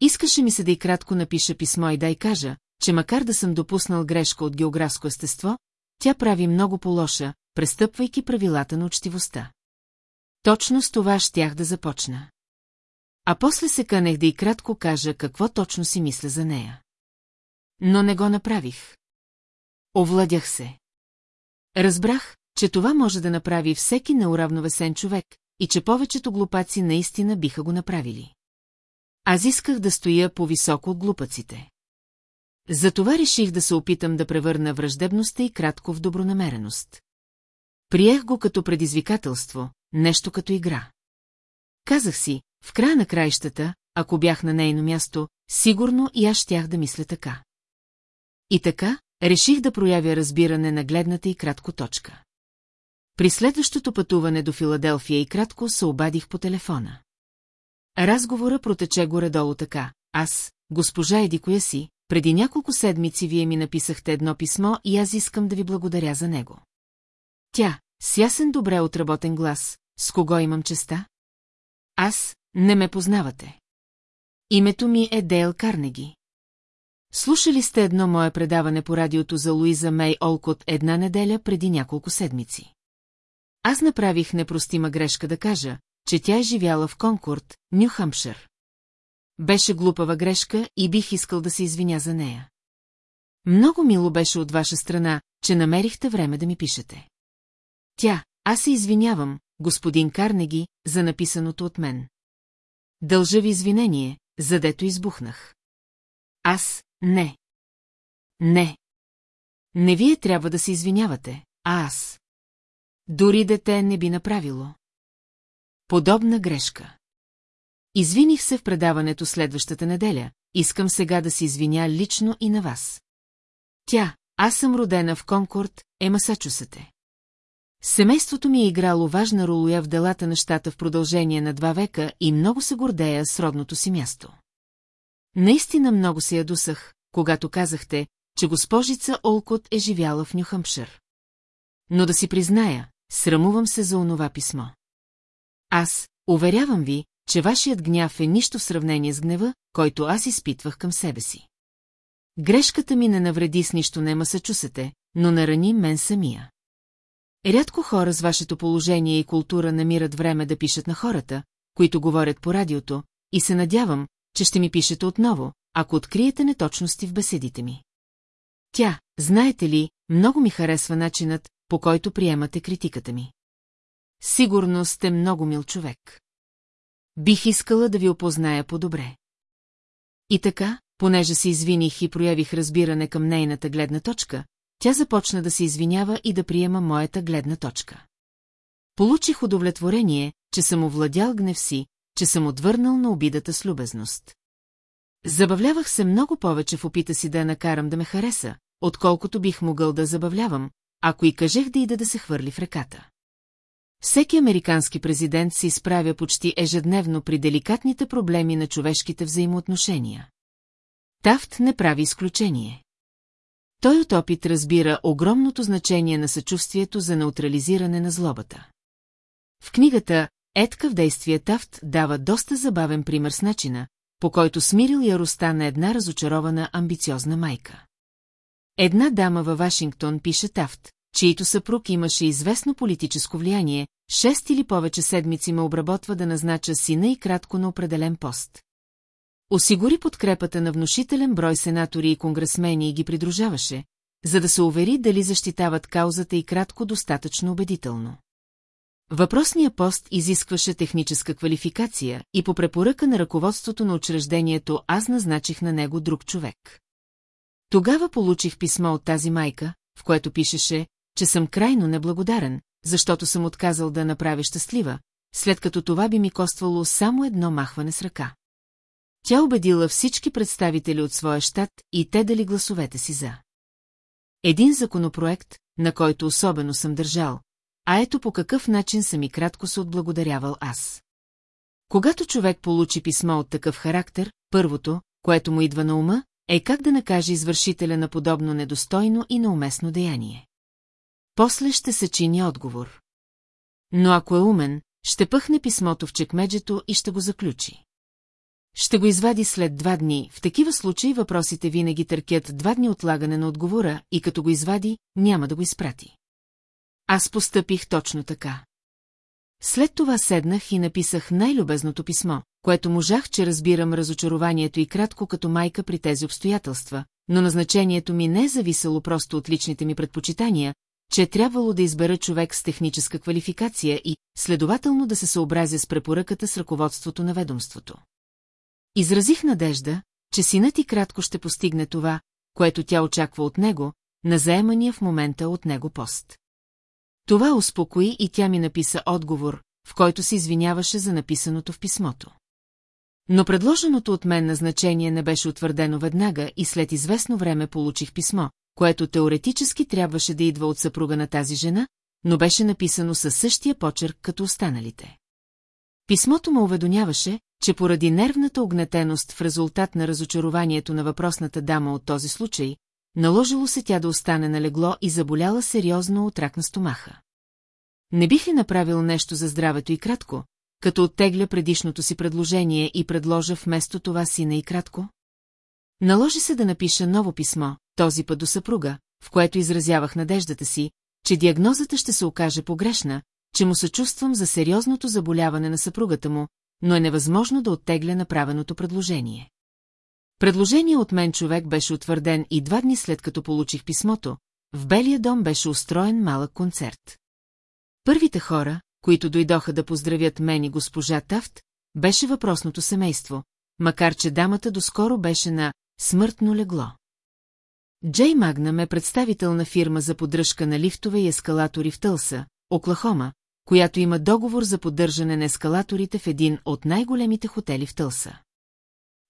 Искаше ми се да и кратко напиша писмо и да й кажа, че макар да съм допуснал грешка от географско естество, тя прави много по-лоша, престъпвайки правилата на учтивостта. Точно с това щях да започна. А после се канех да и кратко кажа какво точно си мисля за нея. Но не го направих. Овладях се. Разбрах, че това може да направи всеки неуравновесен човек и че повечето глупаци наистина биха го направили. Аз исках да стоя по-високо от глупаците. Затова реших да се опитам да превърна враждебността и кратко в добронамереност. Приех го като предизвикателство, нещо като игра. Казах си, в края на краищата, ако бях на нейно място, сигурно и аз щях да мисля така. И така, реших да проявя разбиране на гледната и кратко точка. При следващото пътуване до Филаделфия и кратко се обадих по телефона. Разговора протече горе-долу така. Аз, госпожа Еди коя си, преди няколко седмици вие ми написахте едно писмо и аз искам да ви благодаря за него. Тя, с ясен добре отработен глас, с кого имам честа? Аз, не ме познавате. Името ми е Дейл Карнеги. Слушали сте едно мое предаване по радиото за Луиза Мей Олкот една неделя преди няколко седмици. Аз направих непростима грешка да кажа, че тя е живяла в Конкорд, Ню Хампшир. Беше глупава грешка и бих искал да се извиня за нея. Много мило беше от ваша страна, че намерихте време да ми пишете. Тя, аз се извинявам, господин Карнеги, за написаното от мен. Дължа ви извинение, задето избухнах. Аз, не. Не. Не вие трябва да се извинявате, а аз. Дори дете не би направило. Подобна грешка. Извиних се в предаването следващата неделя, искам сега да се извиня лично и на вас. Тя, аз съм родена в Конкорд, е Масачусете. Семейството ми е играло важна ролоя в делата на щата в продължение на два века и много се гордея с родното си място. Наистина много се ядусах, когато казахте, че госпожица Олкот е живяла в Нюхампшир. Но да си призная, срамувам се за онова писмо. Аз, уверявам ви, че вашият гняв е нищо в сравнение с гнева, който аз изпитвах към себе си. Грешката ми не навреди с нищо не Масачусете, но нарани мен самия. Рядко хора с вашето положение и култура намират време да пишат на хората, които говорят по радиото, и се надявам, че ще ми пишете отново, ако откриете неточности в беседите ми. Тя, знаете ли, много ми харесва начинът, по който приемате критиката ми. Сигурно сте много мил човек. Бих искала да ви опозная по-добре. И така, понеже се извиних и проявих разбиране към нейната гледна точка, тя започна да се извинява и да приема моята гледна точка. Получих удовлетворение, че съм овладял гнев си, че съм отвърнал на обидата с любезност. Забавлявах се много повече в опита си да я накарам да ме хареса, отколкото бих могъл да забавлявам, ако и кажех да ида да се хвърли в реката. Всеки американски президент се изправя почти ежедневно при деликатните проблеми на човешките взаимоотношения. Тафт не прави изключение. Той от опит разбира огромното значение на съчувствието за неутрализиране на злобата. В книгата Етка в действие Тафт дава доста забавен пример с начина, по който смирил яростта на една разочарована амбициозна майка. Една дама във Вашингтон пише Тафт, чието съпруг имаше известно политическо влияние, шест или повече седмици ме обработва да назнача сина и кратко на определен пост. Осигури подкрепата на внушителен брой сенатори и конгресмени и ги придружаваше, за да се увери дали защитават каузата и кратко достатъчно убедително. Въпросният пост изискваше техническа квалификация и по препоръка на ръководството на учреждението аз назначих на него друг човек. Тогава получих писмо от тази майка, в което пишеше, че съм крайно неблагодарен, защото съм отказал да направя щастлива, след като това би ми коствало само едно махване с ръка. Тя убедила всички представители от своя щат и те дали гласовете си за. Един законопроект, на който особено съм държал, а ето по какъв начин съм и кратко се отблагодарявал аз. Когато човек получи писмо от такъв характер, първото, което му идва на ума, е как да накаже извършителя на подобно недостойно и неуместно деяние. После ще се чини отговор. Но ако е умен, ще пъхне писмото в чекмеджето и ще го заключи. Ще го извади след два дни, в такива случаи въпросите винаги търкят два дни отлагане на отговора и като го извади, няма да го изпрати. Аз постъпих точно така. След това седнах и написах най-любезното писмо, което можах, че разбирам разочарованието и кратко като майка при тези обстоятелства, но назначението ми не е зависело просто от личните ми предпочитания, че трябвало да избера човек с техническа квалификация и, следователно, да се съобразя с препоръката с ръководството на ведомството. Изразих надежда, че синът и кратко ще постигне това, което тя очаква от него, на заемания в момента от него пост. Това успокои и тя ми написа отговор, в който се извиняваше за написаното в писмото. Но предложеното от мен назначение не беше утвърдено веднага и след известно време получих писмо, което теоретически трябваше да идва от съпруга на тази жена, но беше написано със същия почерк като останалите. Писмото му уведомяваше, че поради нервната огнетеност в резултат на разочарованието на въпросната дама от този случай, наложило се тя да остане на легло и заболяла сериозно от рак на стомаха. Не бих ли направил нещо за здравето и кратко, като оттегля предишното си предложение и предложа вместо това сина и кратко? Наложи се да напиша ново писмо, този път до съпруга, в което изразявах надеждата си, че диагнозата ще се окаже погрешна, че му съчувствам за сериозното заболяване на съпругата му, но е невъзможно да оттегля направеното предложение. Предложение от мен човек беше утвърден и два дни след като получих писмото, в Белия дом беше устроен малък концерт. Първите хора, които дойдоха да поздравят мен и госпожа Тафт, беше въпросното семейство, макар че дамата доскоро беше на смъртно легло. Джей Магнам е представител на фирма за поддръжка на лифтове и ескалатори в Тълса, Оклахома, която има договор за поддържане на ескалаторите в един от най-големите хотели в Тълса.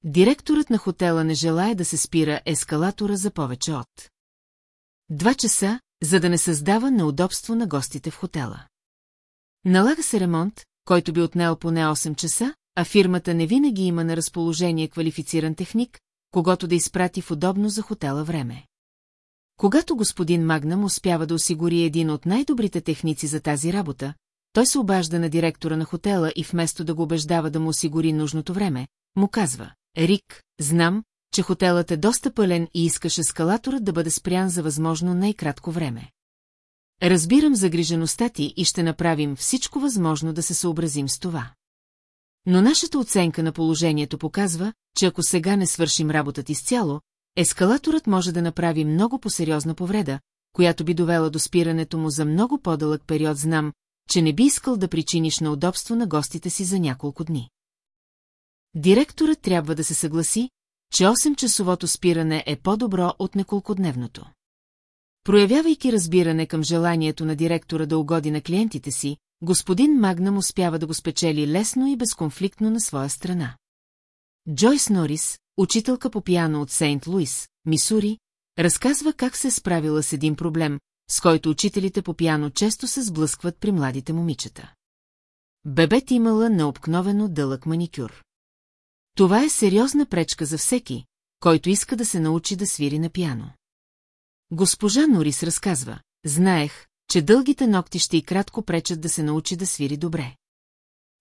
Директорът на хотела не желая да се спира ескалатора за повече от. Два часа, за да не създава неудобство на гостите в хотела. Налага се ремонт, който би отнел поне 8 часа, а фирмата не винаги има на разположение квалифициран техник, когато да изпрати в удобно за хотела време. Когато господин Магнам успява да осигури един от най-добрите техници за тази работа, той се обажда на директора на хотела и вместо да го убеждава да му осигури нужното време, му казва, Рик, знам, че хотелът е доста пълен и искаш ескалаторът да бъде спрян за възможно най-кратко време. Разбирам загрижеността ти и ще направим всичко възможно да се съобразим с това. Но нашата оценка на положението показва, че ако сега не свършим работата изцяло, ескалаторът може да направи много по-сериозна повреда, която би довела до спирането му за много по-дълъг период знам, че не би искал да причиниш на удобство на гостите си за няколко дни. Директорът трябва да се съгласи, че 8-часовото спиране е по-добро от неколкодневното. Проявявайки разбиране към желанието на директора да угоди на клиентите си, господин Магнам успява да го спечели лесно и безконфликтно на своя страна. Джойс Норис, учителка по пиано от Сейнт Луис, Мисури, разказва как се е справила с един проблем, с който учителите по пиано често се сблъскват при младите момичета. Бебет имала необкновено дълъг маникюр. Това е сериозна пречка за всеки, който иска да се научи да свири на пиано. Госпожа Норис разказва, знаех, че дългите ногти ще и кратко пречат да се научи да свири добре.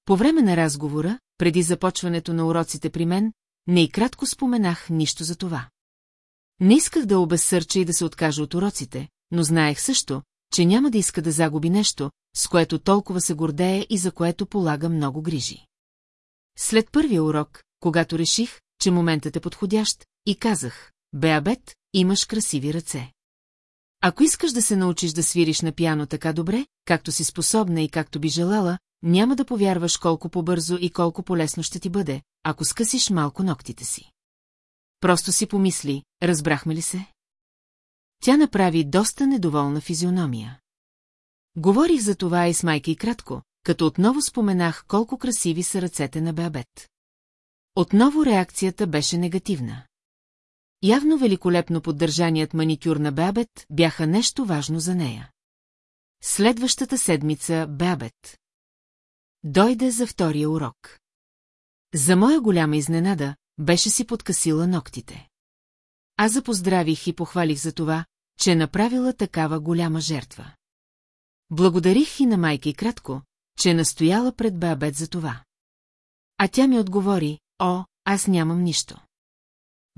По време на разговора, преди започването на уроците при мен, не и кратко споменах нищо за това. Не исках да обезсърча и да се откажа от уроците, но знаех също, че няма да иска да загуби нещо, с което толкова се гордее и за което полага много грижи. След първия урок, когато реших, че моментът е подходящ, и казах, Беабет, имаш красиви ръце. Ако искаш да се научиш да свириш на пиано така добре, както си способна и както би желала, няма да повярваш колко по-бързо и колко по-лесно ще ти бъде, ако скъсиш малко ногтите си. Просто си помисли, разбрахме ли се? Тя направи доста недоволна физиономия. Говорих за това и с майка и кратко, като отново споменах колко красиви са ръцете на Беабет. Отново реакцията беше негативна. Явно великолепно поддържаният маникюр на Беабет бяха нещо важно за нея. Следващата седмица Беабет. Дойде за втория урок. За моя голяма изненада, беше си подкасила ногтите. Аз запоздравих и похвалих за това, че е направила такава голяма жертва. Благодарих и на майка и кратко, че е настояла пред Беабет за това. А тя ми отговори, о, аз нямам нищо.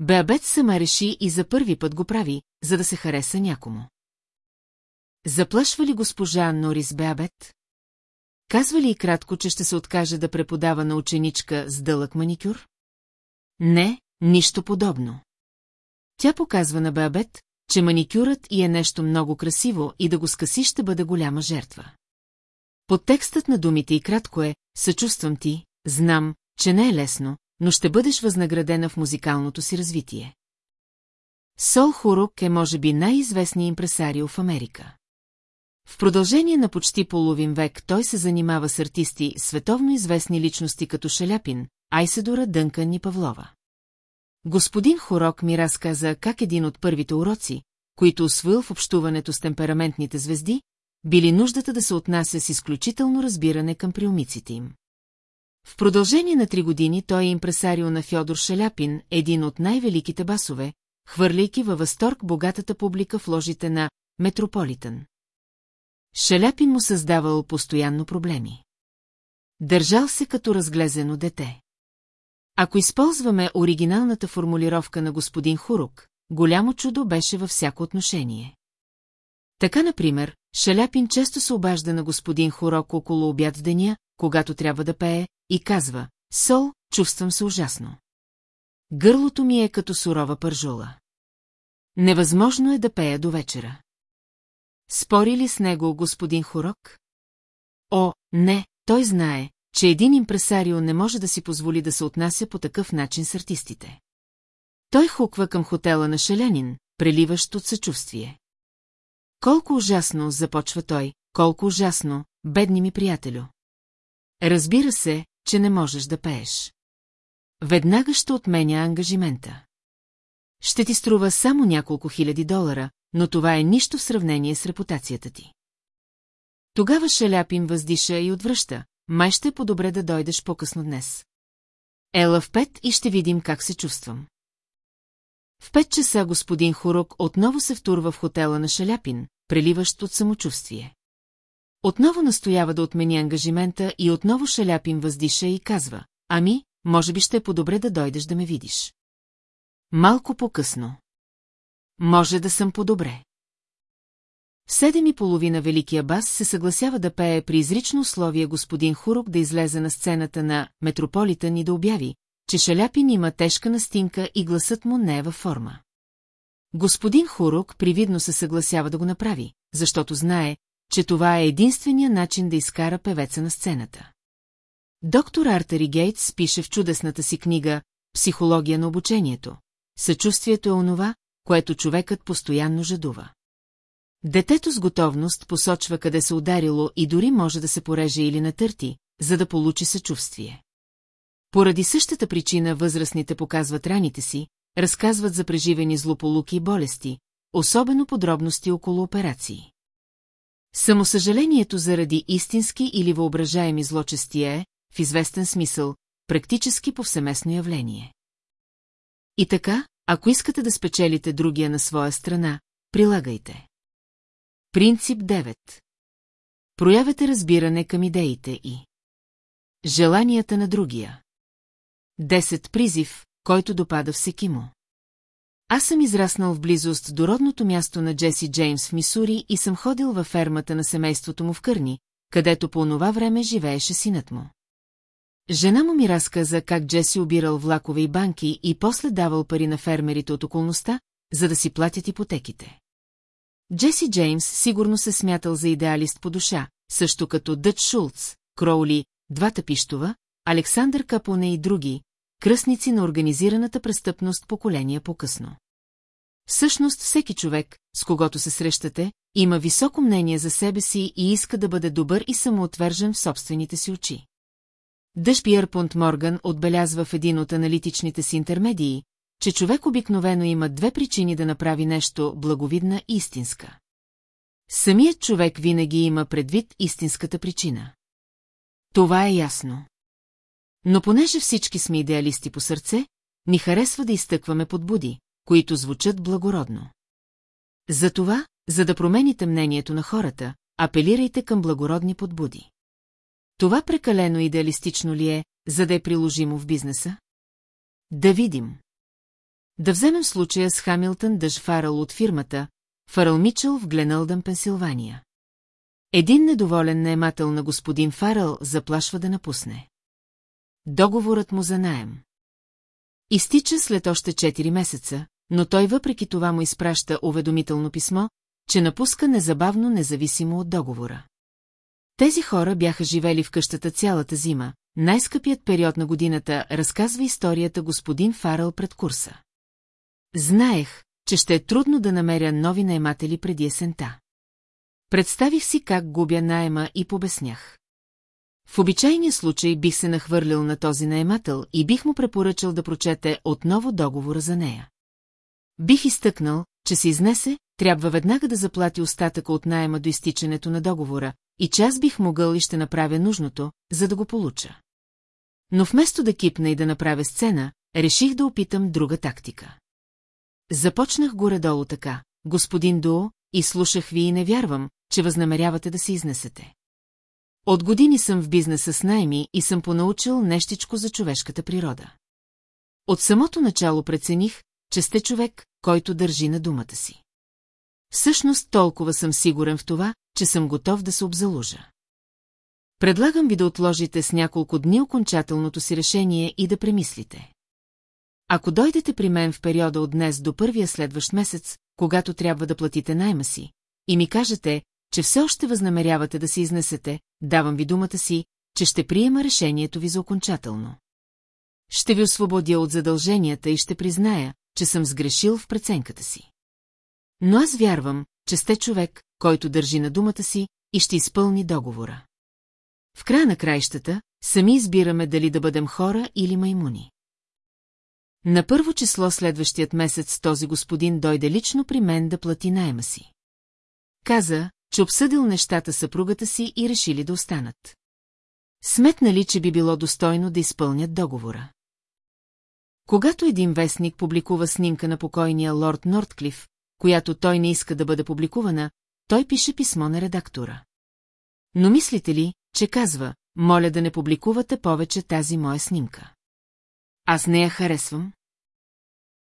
Беабет сама реши и за първи път го прави, за да се хареса някому. Заплашва ли госпожа Норис Беабет? Казва ли и кратко, че ще се откаже да преподава на ученичка с дълъг маникюр? Не, нищо подобно. Тя показва на Беабет, че маникюрът и е нещо много красиво и да го скъси ще бъде голяма жертва. Подтекстът на думите и кратко е «Съчувствам ти, знам, че не е лесно, но ще бъдеш възнаградена в музикалното си развитие. Сол Хурук е може би най-известният импресарио в Америка. В продължение на почти половин век той се занимава с артисти, световно известни личности като Шаляпин, Айседора, Дънкан и Павлова. Господин Хорок ми разказа как един от първите уроци, които освоил в общуването с темпераментните звезди, били нуждата да се отнася с изключително разбиране към приумиците им. В продължение на три години той е импресарио на Фьодор Шаляпин, един от най-великите басове, хвърляйки във възторг богатата публика в ложите на Метрополитън. Шаляпин му създавал постоянно проблеми. Държал се като разглезено дете. Ако използваме оригиналната формулировка на господин Хурук, голямо чудо беше във всяко отношение. Така, например, Шаляпин често се обажда на господин Хорок около обяд в деня, когато трябва да пее, и казва, Сол, чувствам се ужасно. Гърлото ми е като сурова пържула. Невъзможно е да пея до вечера. Спори ли с него господин Хорок? О, не, той знае, че един импресарио не може да си позволи да се отнася по такъв начин с артистите. Той хуква към хотела на Шелянин, преливащ от съчувствие. Колко ужасно, започва той, колко ужасно, бедни ми приятелю. Разбира се, че не можеш да пееш. Веднага ще отменя ангажимента. Ще ти струва само няколко хиляди долара, но това е нищо в сравнение с репутацията ти. Тогава Шаляпин въздиша и отвръща, май ще е по-добре да дойдеш по-късно днес. Ела в пет и ще видим как се чувствам. В пет часа господин Хурук отново се втурва в хотела на Шаляпин, преливащ от самочувствие. Отново настоява да отмени ангажимента и отново Шаляпин въздиша и казва, ами, може би ще е по-добре да дойдеш да ме видиш. Малко по-късно. Може да съм по-добре. В седем и половина Великия бас се съгласява да пее при изрично условие господин Хурук да излезе на сцената на Метрополитън и да обяви, че Шаляпин има тежка настинка и гласът му не е във форма. Господин Хурук привидно се съгласява да го направи, защото знае, че това е единствения начин да изкара певеца на сцената. Доктор Артери Гейтс пише в чудесната си книга «Психология на обучението». Съчувствието е онова, което човекът постоянно жадува. Детето с готовност посочва къде се ударило и дори може да се пореже или натърти, за да получи съчувствие. Поради същата причина възрастните показват раните си, разказват за преживени злополуки и болести, особено подробности около операции. Самосъжалението заради истински или въображаеми злочестия е, в известен смисъл, практически повсеместно явление. И така, ако искате да спечелите другия на своя страна, прилагайте. Принцип 9. Проявете разбиране към идеите и желанията на другия. 10 призив, който допада всеки му. Аз съм израснал в близост до родното място на Джеси Джеймс в Мисури и съм ходил във фермата на семейството му в Кърни, където по онова време живееше синът му. Жена му ми разказа как Джеси обирал влакове и банки и после давал пари на фермерите от околността, за да си платят ипотеките. Джеси Джеймс сигурно се смятал за идеалист по душа, също като Дъч Шулц, Кроули, двата пиштова, Александър Капоне и други, кръстници на организираната престъпност поколения по-късно. Всъщност всеки човек, с когото се срещате, има високо мнение за себе си и иска да бъде добър и самоотвержен в собствените си очи. Дъж Пиерпонт Морган отбелязва в един от аналитичните си интермедии, че човек обикновено има две причини да направи нещо благовидна и истинска. Самият човек винаги има предвид истинската причина. Това е ясно. Но понеже всички сме идеалисти по сърце, ни харесва да изтъкваме подбуди, които звучат благородно. Затова, за да промените мнението на хората, апелирайте към благородни подбуди. Това прекалено идеалистично ли е, за да е приложимо в бизнеса? Да видим. Да вземем случая с Хамилтън Дъж Фарал от фирмата Фарал Мичел в Гленълдън, Пенсилвания. Един недоволен наемател на господин Фарал заплашва да напусне. Договорът му за наем. Изтича след още 4 месеца, но той въпреки това му изпраща уведомително писмо, че напуска незабавно независимо от договора. Тези хора бяха живели в къщата цялата зима, най-скъпият период на годината разказва историята господин Фарал пред курса. Знаех, че ще е трудно да намеря нови наематели преди есента. Представих си как губя найема и побеснях. В обичайния случай бих се нахвърлил на този наемател и бих му препоръчал да прочете отново договора за нея. Бих изтъкнал, че се изнесе, трябва веднага да заплати остатъка от найема до изтичането на договора, и че аз бих могъл и ще направя нужното, за да го получа. Но вместо да кипна и да направя сцена, реших да опитам друга тактика. Започнах горе-долу така, господин Дуо, и слушах ви и не вярвам, че възнамерявате да се изнесете. От години съм в бизнеса с найми и съм понаучил нещичко за човешката природа. От самото начало прецених, че сте човек, който държи на думата си. Всъщност толкова съм сигурен в това, че съм готов да се обзалужа. Предлагам ви да отложите с няколко дни окончателното си решение и да премислите. Ако дойдете при мен в периода от днес до първия следващ месец, когато трябва да платите найма си, и ми кажете, че все още възнамерявате да се изнесете, давам ви думата си, че ще приема решението ви за окончателно. Ще ви освободя от задълженията и ще призная, че съм сгрешил в преценката си. Но аз вярвам, че сте човек, който държи на думата си и ще изпълни договора. В края на краищата, сами избираме дали да бъдем хора или маймуни. На първо число следващият месец този господин дойде лично при мен да плати найема си. Каза, че обсъдил нещата съпругата си и решили да останат. Сметнали, че би било достойно да изпълнят договора. Когато един вестник публикува снимка на покойния лорд Нортклиф, която той не иска да бъде публикувана, той пише писмо на редактора. Но мислите ли, че казва, моля да не публикувате повече тази моя снимка? Аз не я харесвам.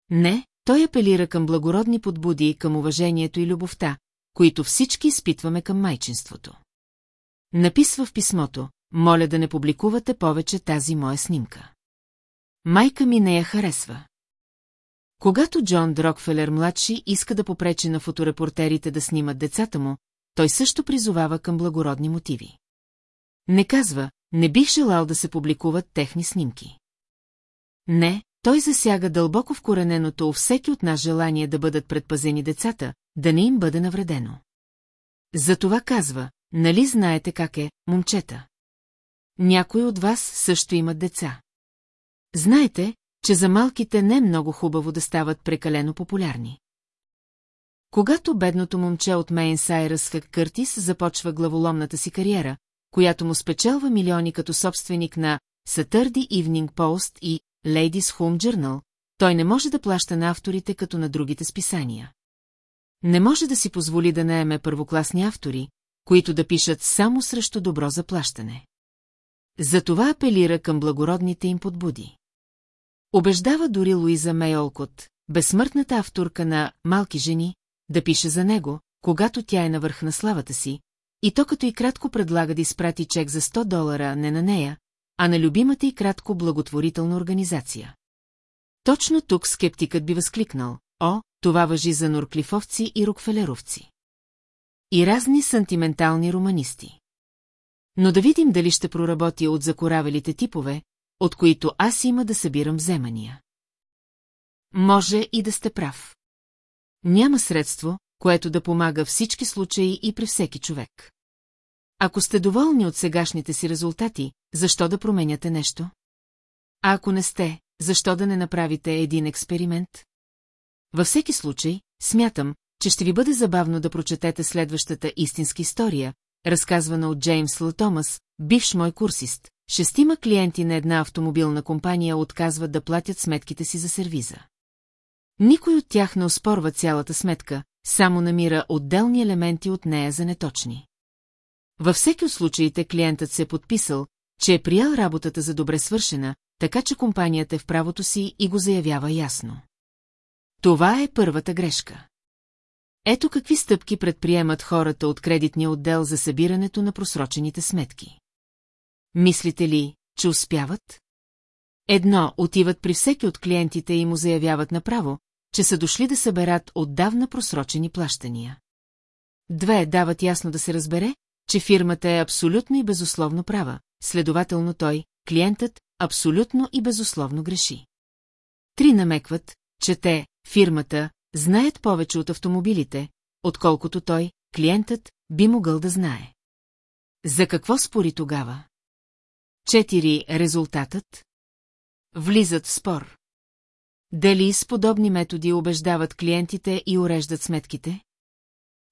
Не, той апелира към благородни подбуди и към уважението и любовта, които всички изпитваме към майчинството. Написва в писмото, моля да не публикувате повече тази моя снимка. Майка ми не я харесва. Когато Джон Дрокфелер младши иска да попречи на фоторепортерите да снимат децата му, той също призовава към благородни мотиви. Не казва, не бих желал да се публикуват техни снимки. Не, той засяга дълбоко вкорененото у всеки от нас желание да бъдат предпазени децата, да не им бъде навредено. Затова казва, нали знаете как е, момчета? Някои от вас също имат деца. Знаете, че за малките не е много хубаво да стават прекалено популярни. Когато бедното момче от Мейн Сайръс Хък Къртис започва главоломната си кариера, която му спечелва милиони като собственик на Saturday Evening Post и Ladies Home Journal, той не може да плаща на авторите като на другите списания. Не може да си позволи да наеме първокласни автори, които да пишат само срещу добро заплащане. Затова апелира към благородните им подбуди. Обеждава дори Луиза Мейолкот, безсмъртната авторка на «Малки жени», да пише за него, когато тя е на върх на славата си, и то като и кратко предлага да изпрати чек за 100 долара не на нея, а на любимата и кратко благотворителна организация. Точно тук скептикът би възкликнал, о, това въжи за норклифовци и рокфелеровци. И разни сантиментални романисти. Но да видим дали ще проработи от закоравелите типове, от които аз има да събирам вземания. Може и да сте прав. Няма средство, което да помага всички случаи и при всеки човек. Ако сте доволни от сегашните си резултати, защо да променяте нещо? А ако не сте, защо да не направите един експеримент? Във всеки случай, смятам, че ще ви бъде забавно да прочетете следващата истинска история, разказвана от Джеймс Л. Томас, бивш мой курсист. Шестима клиенти на една автомобилна компания отказват да платят сметките си за сервиза. Никой от тях не оспорва цялата сметка, само намира отделни елементи от нея за неточни. Във всеки от случаите клиентът се е подписал, че е приял работата за добре свършена, така че компанията е в правото си и го заявява ясно. Това е първата грешка. Ето какви стъпки предприемат хората от кредитния отдел за събирането на просрочените сметки. Мислите ли, че успяват? Едно, отиват при всеки от клиентите и му заявяват направо, че са дошли да съберат отдавна просрочени плащания. Две, дават ясно да се разбере, че фирмата е абсолютно и безусловно права, следователно той, клиентът, абсолютно и безусловно греши. Три намекват, че те, фирмата, знаят повече от автомобилите, отколкото той, клиентът, би могъл да знае. За какво спори тогава? Четири. Резултатът? Влизат в спор. Дали с подобни методи убеждават клиентите и уреждат сметките?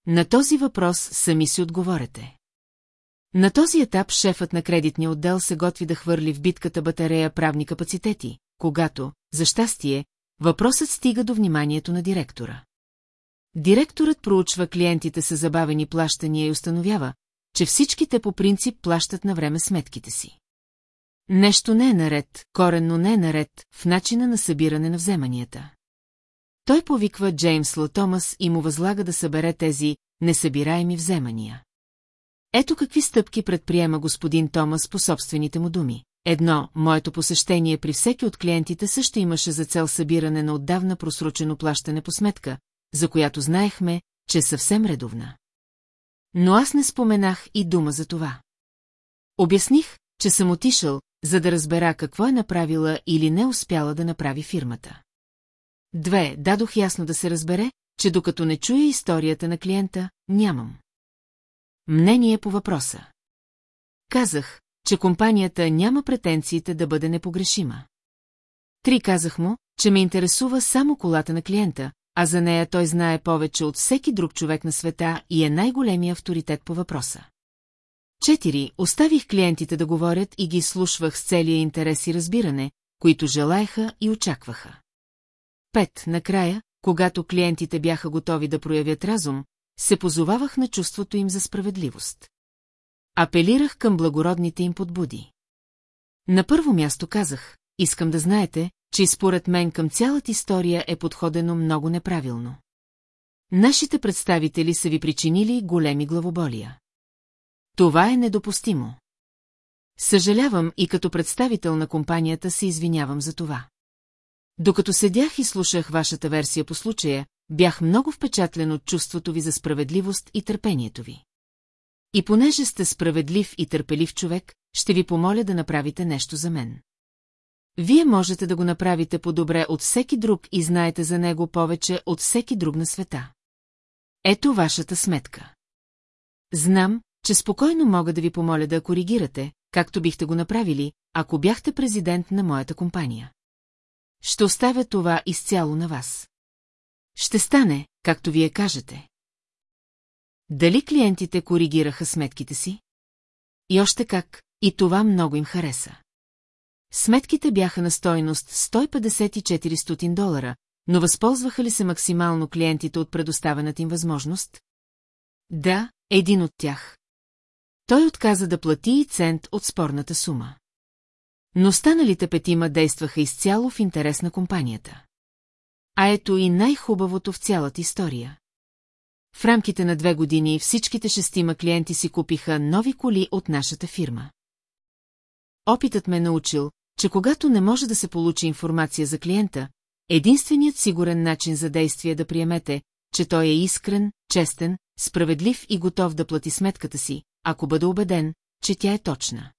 На този въпрос сами си отговорете. На този етап шефът на кредитния отдел се готви да хвърли в битката батарея правни капацитети, когато, за щастие, въпросът стига до вниманието на директора. Директорът проучва клиентите с забавени плащания и установява, че всичките по принцип плащат на време сметките си. Нещо не е наред, коренно не е наред в начина на събиране на вземанията. Той повиква Джеймс Ло Томас и му възлага да събере тези несъбираеми вземания. Ето какви стъпки предприема господин Томас по собствените му думи. Едно, моето посещение при всеки от клиентите също имаше за цел събиране на отдавна просрочено плащане по сметка, за която знаехме, че е съвсем редовна. Но аз не споменах и дума за това. Обясних, че съм отишъл, за да разбера какво е направила или не успяла да направи фирмата. Две, дадох ясно да се разбере, че докато не чуя историята на клиента, нямам. Мнение по въпроса. Казах, че компанията няма претенциите да бъде непогрешима. Три казах му, че ме интересува само колата на клиента, а за нея той знае повече от всеки друг човек на света и е най-големия авторитет по въпроса. Четири, оставих клиентите да говорят и ги слушвах с целия интерес и разбиране, които желаеха и очакваха. Пет, накрая, когато клиентите бяха готови да проявят разум, се позовавах на чувството им за справедливост. Апелирах към благородните им подбуди. На първо място казах, искам да знаете, че според мен към цялата история е подходено много неправилно. Нашите представители са ви причинили големи главоболия. Това е недопустимо. Съжалявам и като представител на компанията се извинявам за това. Докато седях и слушах вашата версия по случая, бях много впечатлен от чувството ви за справедливост и търпението ви. И понеже сте справедлив и търпелив човек, ще ви помоля да направите нещо за мен. Вие можете да го направите по-добре от всеки друг и знаете за него повече от всеки друг на света. Ето вашата сметка. Знам, че спокойно мога да ви помоля да коригирате, както бихте го направили, ако бяхте президент на моята компания. Ще оставя това изцяло на вас. Ще стане, както вие кажете. Дали клиентите коригираха сметките си? И още как, и това много им хареса. Сметките бяха на стойност 154 долара, но възползваха ли се максимално клиентите от предоставената им възможност? Да, един от тях. Той отказа да плати и цент от спорната сума. Но останалите петима действаха изцяло в интерес на компанията. А ето и най-хубавото в цялата история. В рамките на две години всичките шестима клиенти си купиха нови коли от нашата фирма. Опитът ме е научил, че когато не може да се получи информация за клиента, единственият сигурен начин за действие е да приемете, че той е искрен, честен, справедлив и готов да плати сметката си, ако бъде убеден, че тя е точна.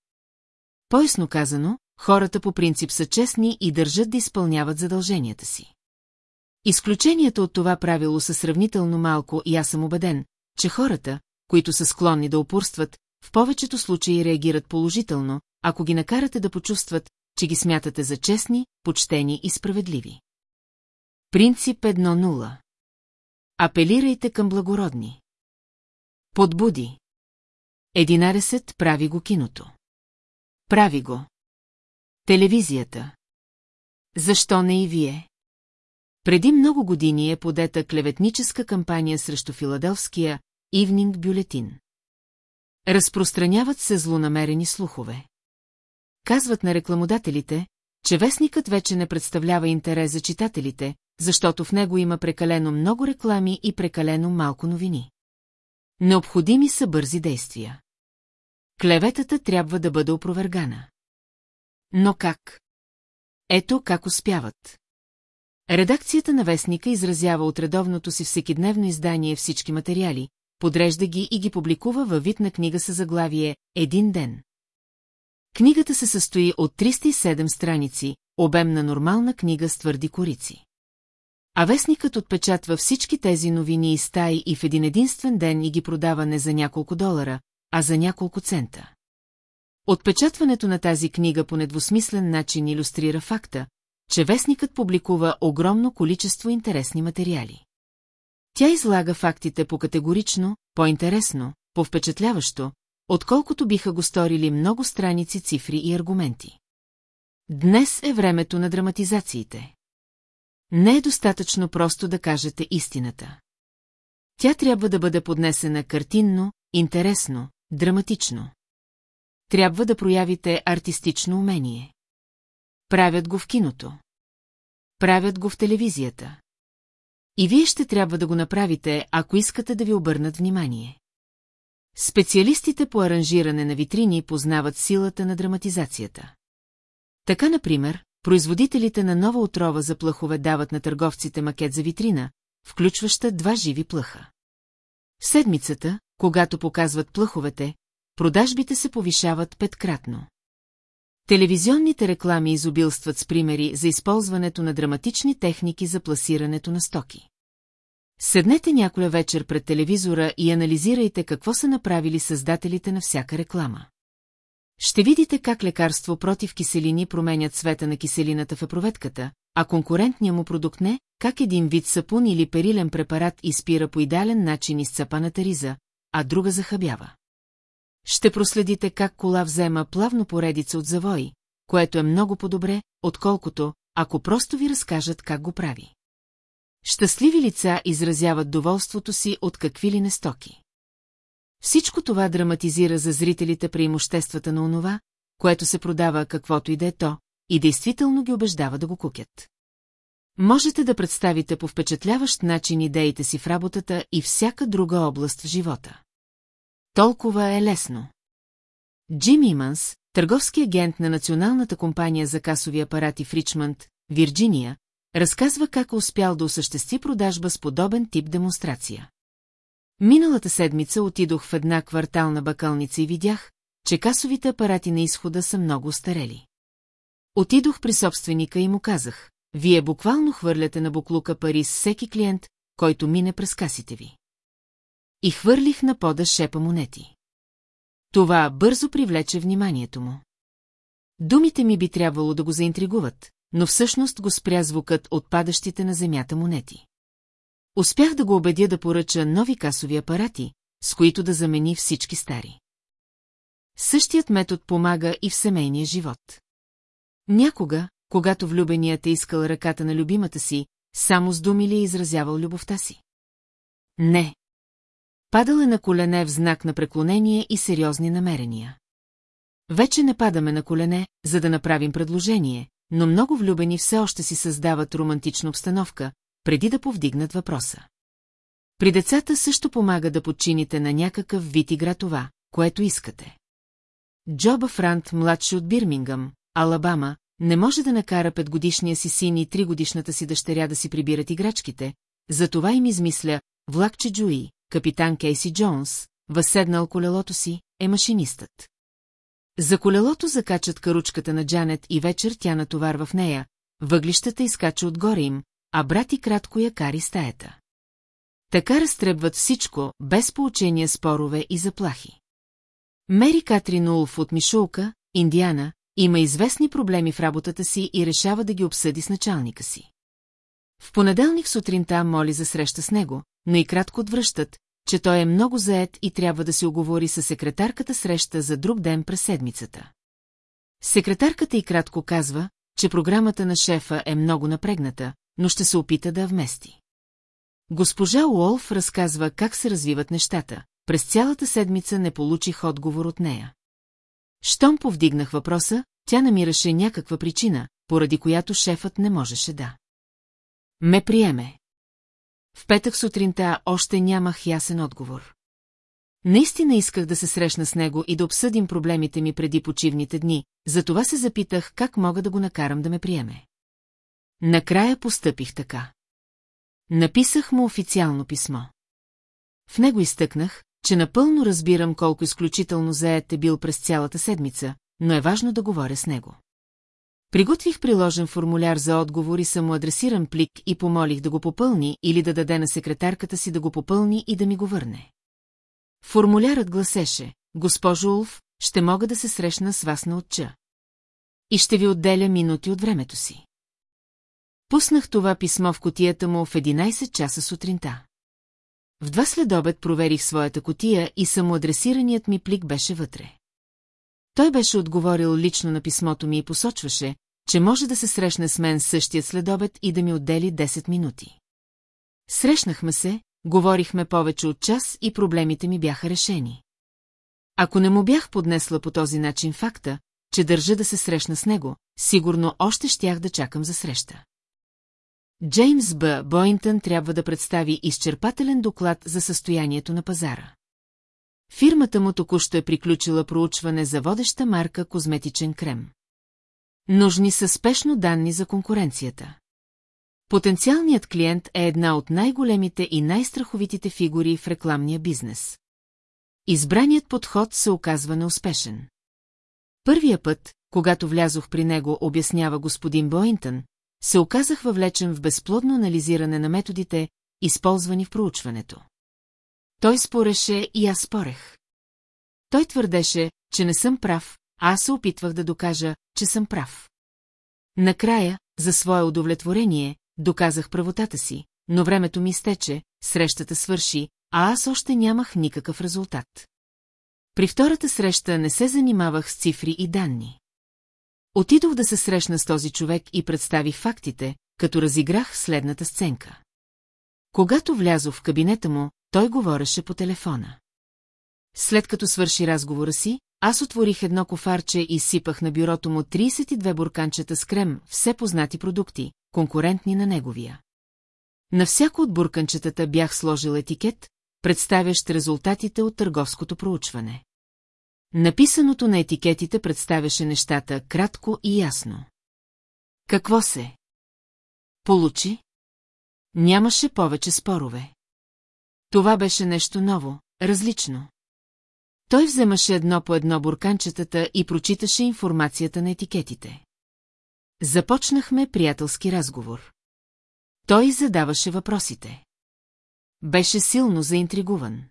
Поясно казано, хората по принцип са честни и държат да изпълняват задълженията си. Изключенията от това правило са сравнително малко и аз съм убеден, че хората, които са склонни да упорстват, в повечето случаи реагират положително, ако ги накарате да почувстват, че ги смятате за честни, почтени и справедливи. Принцип 1.0 Апелирайте към благородни. Подбуди. 11. Прави го киното. Прави го. Телевизията. Защо не и вие? Преди много години е подета клеветническа кампания срещу филаделфския Ивнинг бюлетин. Разпространяват се злонамерени слухове. Казват на рекламодателите, че вестникът вече не представлява интерес за читателите, защото в него има прекалено много реклами и прекалено малко новини. Необходими са бързи действия. Клеветата трябва да бъде опровергана. Но как? Ето как успяват. Редакцията на вестника изразява от редовното си всекидневно издание всички материали, подрежда ги и ги публикува във вид на книга с заглавие «Един ден». Книгата се състои от 307 страници, обем на нормална книга с твърди корици. А вестникът отпечатва всички тези новини и стаи и в един единствен ден и ги продава не за няколко долара, а за няколко цента. Отпечатването на тази книга по недвусмислен начин иллюстрира факта, че вестникът публикува огромно количество интересни материали. Тя излага фактите по-категорично, по-интересно, по-впечатляващо, отколкото биха го сторили много страници цифри и аргументи. Днес е времето на драматизациите. Не е достатъчно просто да кажете истината. Тя трябва да бъде поднесена картинно, интересно, драматично. Трябва да проявите артистично умение. Правят го в киното. Правят го в телевизията. И вие ще трябва да го направите, ако искате да ви обърнат внимание. Специалистите по аранжиране на витрини познават силата на драматизацията. Така, например, производителите на нова отрова за плъхове дават на търговците макет за витрина, включваща два живи плъха. Седмицата, когато показват плъховете, продажбите се повишават петкратно. Телевизионните реклами изобилстват с примери за използването на драматични техники за пласирането на стоки. Седнете някоя вечер пред телевизора и анализирайте какво са направили създателите на всяка реклама. Ще видите как лекарство против киселини променят цвета на киселината в епроветката, а конкурентния му продукт не, как един вид сапун или перилен препарат изпира по идеален начин изцапаната риза, а друга захабява. Ще проследите как кола взема плавно поредица от завои, което е много по-добре, отколкото, ако просто ви разкажат как го прави. Щастливи лица изразяват доволството си от какви ли нестоки. Всичко това драматизира за зрителите преимуществата на онова, което се продава каквото и да е то, и действително ги убеждава да го кукят. Можете да представите по впечатляващ начин идеите си в работата и всяка друга област в живота. Толкова е лесно. Джим Иманс, търговски агент на Националната компания за касови апарати в Ричмънд, Вирджиния, разказва как е успял да осъществи продажба с подобен тип демонстрация. Миналата седмица отидох в една квартална бакалница и видях, че касовите апарати на изхода са много старели. Отидох при собственика и му казах, вие буквално хвърляте на буклука пари с всеки клиент, който мине през касите ви. И хвърлих на пода шепа монети. Това бързо привлече вниманието му. Думите ми би трябвало да го заинтригуват, но всъщност го спря звукът от падащите на земята монети. Успях да го убедя да поръча нови касови апарати, с които да замени всички стари. Същият метод помага и в семейния живот. Някога, когато влюбеният е искал ръката на любимата си, само с думи ли е изразявал любовта си? Не. Падал е на колене в знак на преклонение и сериозни намерения. Вече не падаме на колене, за да направим предложение, но много влюбени все още си създават романтична обстановка, преди да повдигнат въпроса. При децата също помага да подчините на някакъв вид игра това, което искате. Джоба Франт, младши от Бирмингъм, Алабама, не може да накара петгодишния си син и тригодишната си дъщеря да си прибират играчките, затова им измисля влакче Джуи, капитан Кейси Джонс, възседнал колелото си, е машинистът. За колелото закачат каручката на Джанет и вечер тя натоварва в нея, въглищата изкача отгоре им, а брат и кратко я кари стаята. Така разтребват всичко, без поучения спорове и заплахи. Мери Катрин Улф от Мишулка, Индиана, има известни проблеми в работата си и решава да ги обсъди с началника си. В понеделник сутринта моли за среща с него, но и кратко отвръщат, че той е много заед и трябва да се оговори с секретарката среща за друг ден през седмицата. Секретарката и кратко казва, че програмата на шефа е много напрегната, но ще се опита да вмести. Госпожа Уолф разказва как се развиват нещата. През цялата седмица не получих отговор от нея. Щом повдигнах въпроса, тя намираше някаква причина, поради която шефът не можеше да. Ме приеме. В петък сутринта още нямах ясен отговор. Наистина исках да се срещна с него и да обсъдим проблемите ми преди почивните дни, затова се запитах как мога да го накарам да ме приеме. Накрая постъпих така. Написах му официално писмо. В него изтъкнах, че напълно разбирам колко изключително заед е бил през цялата седмица, но е важно да говоря с него. Приготвих приложен формуляр за отговор и самоадресиран плик и помолих да го попълни или да даде на секретарката си да го попълни и да ми го върне. Формулярът гласеше, госпожо Улф, ще мога да се срещна с вас на отча. И ще ви отделя минути от времето си. Пуснах това писмо в котията му в 11 часа сутринта. В два следобед проверих своята котия и самоадресираният ми плик беше вътре. Той беше отговорил лично на писмото ми и посочваше, че може да се срещне с мен същия следобед и да ми отдели 10 минути. Срещнахме се, говорихме повече от час и проблемите ми бяха решени. Ако не му бях поднесла по този начин факта, че държа да се срещна с него, сигурно още щях да чакам за среща. Джеймс Б. Бойнтън трябва да представи изчерпателен доклад за състоянието на пазара. Фирмата му току-що е приключила проучване за водеща марка козметичен крем. Нужни са спешно данни за конкуренцията. Потенциалният клиент е една от най-големите и най-страховитите фигури в рекламния бизнес. Избраният подход се оказва неуспешен. Първия път, когато влязох при него, обяснява господин Боинтън, се оказах въвлечен в безплодно анализиране на методите, използвани в проучването. Той спореше и аз спорех. Той твърдеше, че не съм прав, а аз се опитвах да докажа, че съм прав. Накрая, за свое удовлетворение, доказах правотата си, но времето ми изтече, срещата свърши, а аз още нямах никакъв резултат. При втората среща не се занимавах с цифри и данни. Отидох да се срещна с този човек и представих фактите, като разиграх следната сценка. Когато влязох в кабинета му, той говореше по телефона. След като свърши разговора си, аз отворих едно кофарче и сипах на бюрото му 32 бурканчета с крем, все познати продукти, конкурентни на неговия. На всяко от бурканчетата бях сложил етикет, представящ резултатите от търговското проучване. Написаното на етикетите представяше нещата кратко и ясно. Какво се? Получи? Нямаше повече спорове. Това беше нещо ново, различно. Той вземаше едно по едно бурканчетата и прочиташе информацията на етикетите. Започнахме приятелски разговор. Той задаваше въпросите. Беше силно заинтригуван.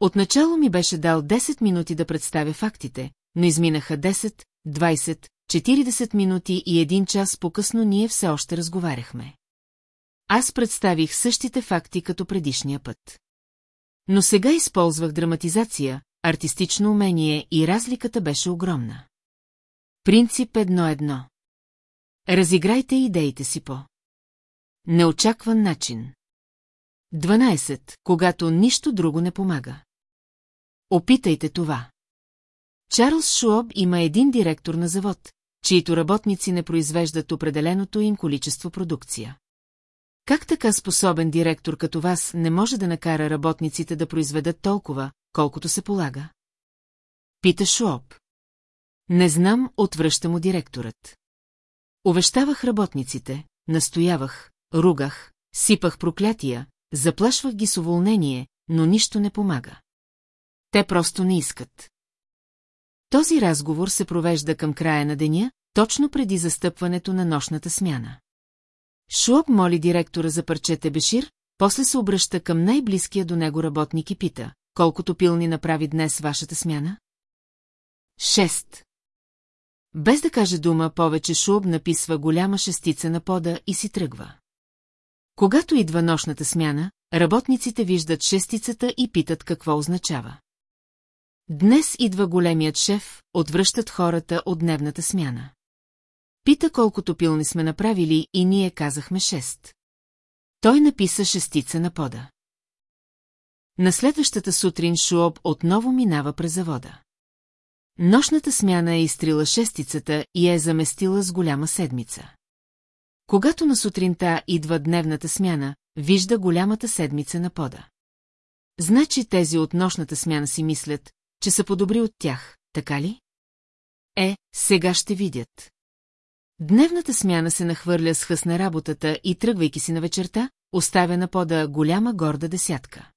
Отначало ми беше дал 10 минути да представя фактите, но изминаха 10, 20, 40 минути и един час по-късно ние все още разговаряхме. Аз представих същите факти като предишния път. Но сега използвах драматизация, артистично умение и разликата беше огромна. Принцип едно-едно. Разиграйте идеите си по. Неочакван начин. 12. Когато нищо друго не помага. Опитайте това. Чарлз Шуоб има един директор на завод, чието работници не произвеждат определеното им количество продукция. Как така способен директор като вас не може да накара работниците да произведат толкова, колкото се полага? Пита Шуоб. Не знам, отвръща му директорът. Овещавах работниците, настоявах, ругах, сипах проклятия, заплашвах ги с уволнение, но нищо не помага. Те просто не искат. Този разговор се провежда към края на деня, точно преди застъпването на нощната смяна. Шуоб моли директора за парчете Бешир, после се обръща към най-близкия до него работник и пита, колкото пилни направи днес вашата смяна? Шест. Без да каже дума, повече Шуоб написва голяма шестица на пода и си тръгва. Когато идва нощната смяна, работниците виждат шестицата и питат какво означава. Днес идва големият шеф, отвръщат хората от дневната смяна. Пита колкото пилни сме направили и ние казахме шест. Той написа шестица на пода. На следващата сутрин Шуоб отново минава през завода. Нощната смяна е изтрила шестицата и е заместила с голяма седмица. Когато на сутринта идва дневната смяна, вижда голямата седмица на пода. Значи тези от нощната смяна си мислят, че са подобри от тях, така ли? Е, сега ще видят. Дневната смяна се нахвърля с хъсна работата и, тръгвайки си на вечерта, оставя на пода голяма горда десятка.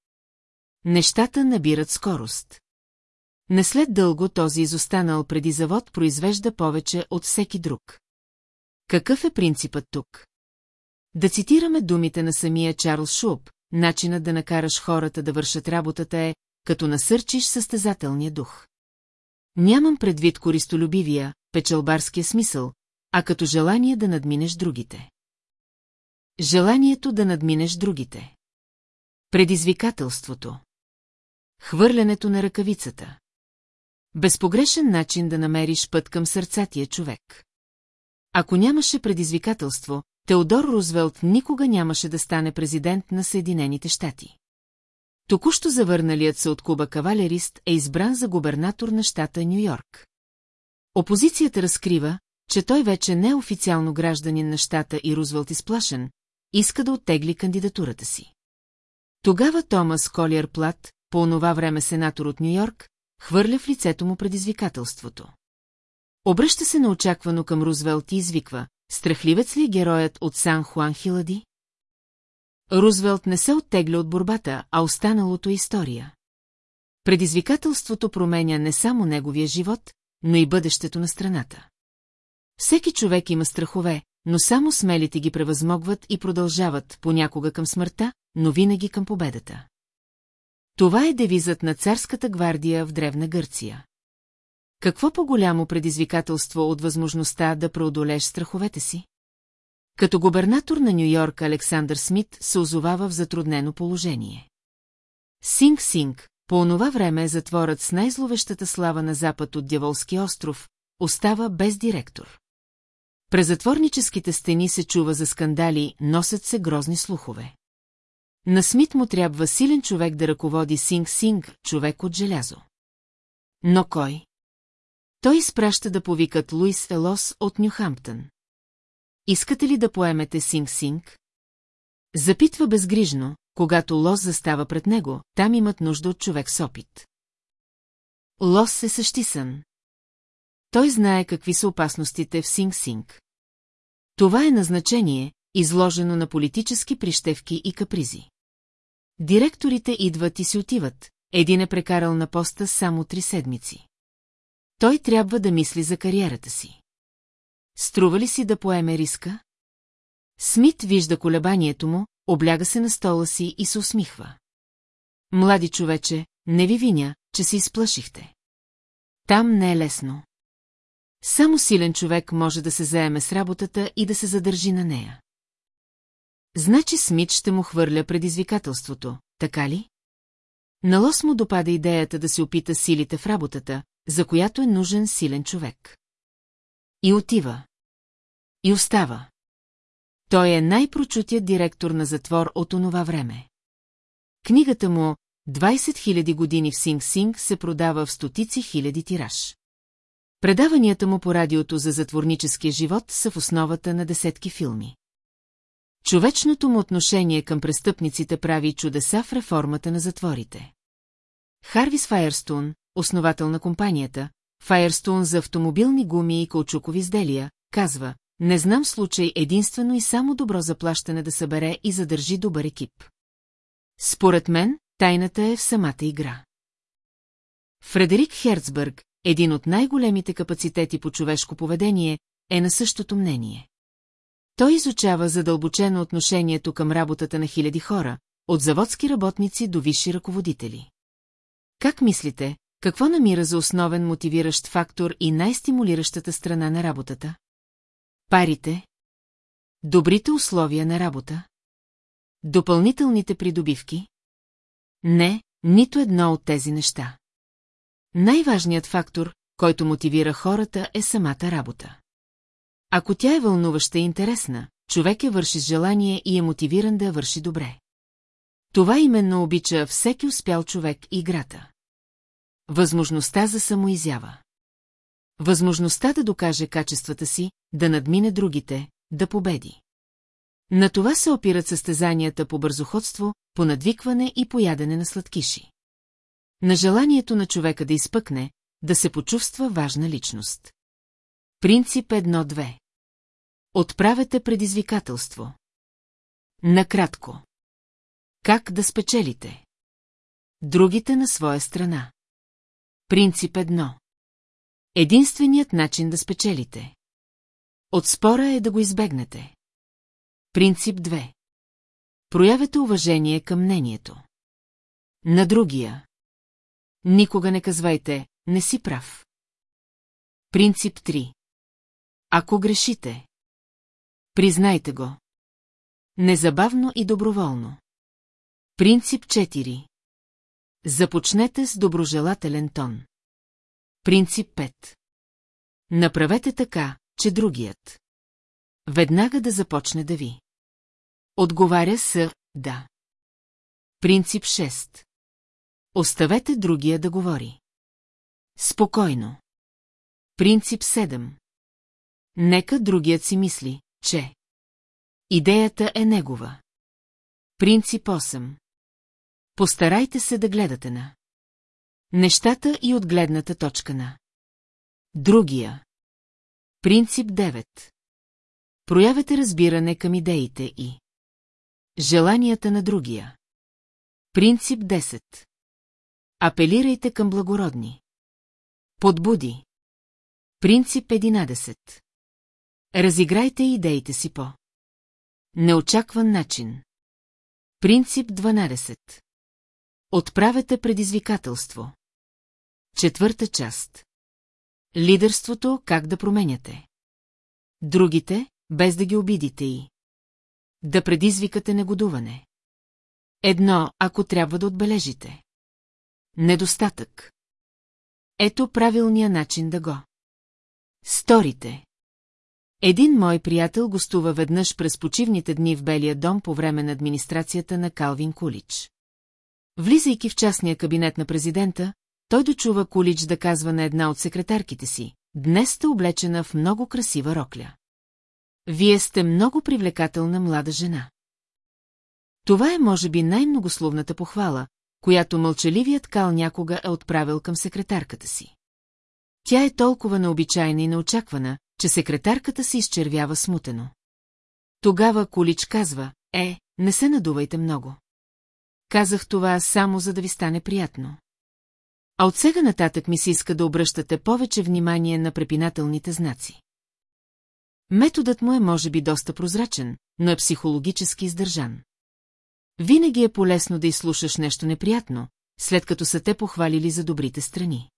Нещата набират скорост. Не след дълго този изостанал преди завод произвежда повече от всеки друг. Какъв е принципът тук? Да цитираме думите на самия Чарлз Шуп, начинът да накараш хората да вършат работата е, като насърчиш състезателния дух. Нямам предвид користолюбивия, печелбарския смисъл, а като желание да надминеш другите. Желанието да надминеш другите. Предизвикателството. Хвърлянето на ръкавицата. Безпогрешен начин да намериш път към сърцатия човек. Ако нямаше предизвикателство, Теодор Рузвелт никога нямаше да стане президент на Съединените щати. Току-що завърналият се от Куба кавалерист е избран за губернатор на щата Нью-Йорк. Опозицията разкрива, че той вече не е официално гражданин на щата и Рузвелт изплашен, иска да оттегли кандидатурата си. Тогава Томас Колиер Плат, по онова време сенатор от Нью-Йорк, хвърля в лицето му предизвикателството. Обръща се неочаквано към Рузвелт и извиква, страхливец ли е героят от Сан Хуан Хилади? Рузвелт не се оттегля от борбата, а останалото е история. Предизвикателството променя не само неговия живот, но и бъдещето на страната. Всеки човек има страхове, но само смелите ги превъзмогват и продължават понякога към смъртта, но винаги към победата. Това е девизът на царската гвардия в Древна Гърция. Какво по-голямо предизвикателство от възможността да преодолеш страховете си? Като губернатор на Нью-Йорк Александър Смит се озовава в затруднено положение. Синг-Синг, по онова време затворът с най-зловещата слава на запад от Дяволски остров, остава без директор. През затворническите стени се чува за скандали, носят се грозни слухове. На Смит му трябва силен човек да ръководи Синг-Синг, човек от желязо. Но кой? Той изпраща да повикат Луис Елос от Нюхамптън. Искате ли да поемете Синг-Синг? Запитва безгрижно, когато Лос застава пред него, там имат нужда от човек с опит. Лос е същисън. Той знае какви са опасностите в Синг-Синг. Това е назначение, изложено на политически прищевки и капризи. Директорите идват и си отиват, един е прекарал на поста само три седмици. Той трябва да мисли за кариерата си. Струва ли си да поеме риска? Смит вижда колебанието му, обляга се на стола си и се усмихва. Млади човече, не ви виня, че се изплашихте. Там не е лесно. Само силен човек може да се заеме с работата и да се задържи на нея. Значи Смит ще му хвърля предизвикателството, така ли? На Лос му допада идеята да се опита силите в работата, за която е нужен силен човек. И отива. И остава. Той е най-прочутият директор на затвор от онова време. Книгата му «20 000 години в Синг-Синг» се продава в стотици хиляди тираж. Предаванията му по радиото за затворническия живот са в основата на десетки филми. Човечното му отношение към престъпниците прави чудеса в реформата на затворите. Харвис Файерстун, основател на компанията, Файерстун за автомобилни гуми и каучукови изделия, казва, не знам случай единствено и само добро заплащане да събере и задържи добър екип. Според мен, тайната е в самата игра. Фредерик Херцбърг, един от най-големите капацитети по човешко поведение, е на същото мнение. Той изучава задълбочено отношението към работата на хиляди хора, от заводски работници до висши ръководители. Как мислите, какво намира за основен мотивиращ фактор и най-стимулиращата страна на работата? Парите? Добрите условия на работа? Допълнителните придобивки? Не, нито едно от тези неща. Най-важният фактор, който мотивира хората, е самата работа. Ако тя е вълнуваща и интересна, човек я върши с желание и е мотивиран да я върши добре. Това именно обича всеки успял човек играта. Възможността за самоизява. Възможността да докаже качествата си, да надмине другите, да победи. На това се опират състезанията по бързоходство, по надвикване и поядане на сладкиши. На желанието на човека да изпъкне, да се почувства важна личност. Принцип 1-2 Отправете предизвикателство. Накратко. Как да спечелите? Другите на своя страна. Принцип 1 Единственият начин да спечелите. От спора е да го избегнете. Принцип 2. Проявете уважение към мнението. На другия. Никога не казвайте, не си прав. Принцип 3. Ако грешите, признайте го. Незабавно и доброволно. Принцип 4. Започнете с доброжелателен тон. Принцип 5. Направете така, че другият. Веднага да започне да ви. Отговаря с «да». Принцип 6. Оставете другия да говори. Спокойно. Принцип 7. Нека другият си мисли, че идеята е негова. Принцип 8. Постарайте се да гледате на нещата и от гледната точка на другия. Принцип 9. Проявете разбиране към идеите и желанията на другия. Принцип 10. Апелирайте към благородни. Подбуди. Принцип 11. Разиграйте идеите си по. Неочакван начин. Принцип 12. Отправете предизвикателство. Четвърта част. Лидерството как да променяте. Другите, без да ги обидите и. Да предизвикате негодуване. Едно, ако трябва да отбележите. Недостатък. Ето правилния начин да го. Сторите. Един мой приятел гостува веднъж през почивните дни в Белия дом по време на администрацията на Калвин Кулич. Влизайки в частния кабинет на президента, той дочува Кулич да казва на една от секретарките си. Днес сте облечена в много красива рокля. Вие сте много привлекателна млада жена. Това е, може би, най-многословната похвала, която мълчаливият Кал някога е отправил към секретарката си. Тя е толкова необичайна и неочаквана, че секретарката се изчервява смутено. Тогава Колич казва, е, не се надувайте много. Казах това само за да ви стане приятно. А от сега нататък ми се иска да обръщате повече внимание на препинателните знаци. Методът му е може би доста прозрачен, но е психологически издържан. Винаги е полезно да изслушаш нещо неприятно, след като са те похвалили за добрите страни.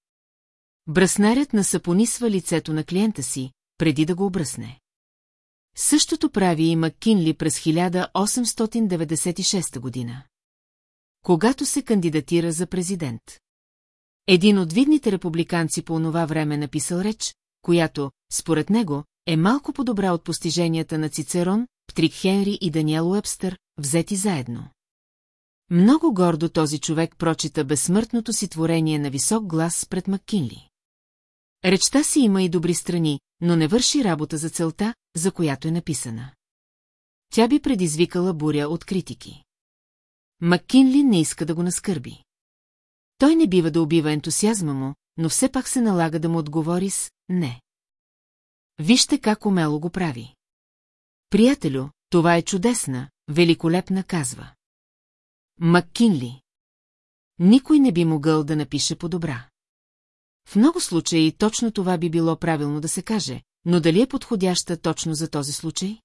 Бръснарят насапонисва лицето на клиента си, преди да го обръсне. Същото прави и Маккинли през 1896 година. Когато се кандидатира за президент. Един от видните републиканци по онова време написал реч, която, според него, е малко по-добра от постиженията на Цицерон, Птрик Хенри и Даниел Уебстър, взети заедно. Много гордо този човек прочита безсмъртното си творение на висок глас пред Маккинли. Речта си има и добри страни, но не върши работа за целта, за която е написана. Тя би предизвикала буря от критики. Маккинли не иска да го наскърби. Той не бива да убива ентусиазма му, но все пак се налага да му отговори с «не». Вижте как умело го прави. Приятелю, това е чудесна, великолепна казва. Маккинли. Никой не би могъл да напише по-добра. В много случаи точно това би било правилно да се каже, но дали е подходяща точно за този случай?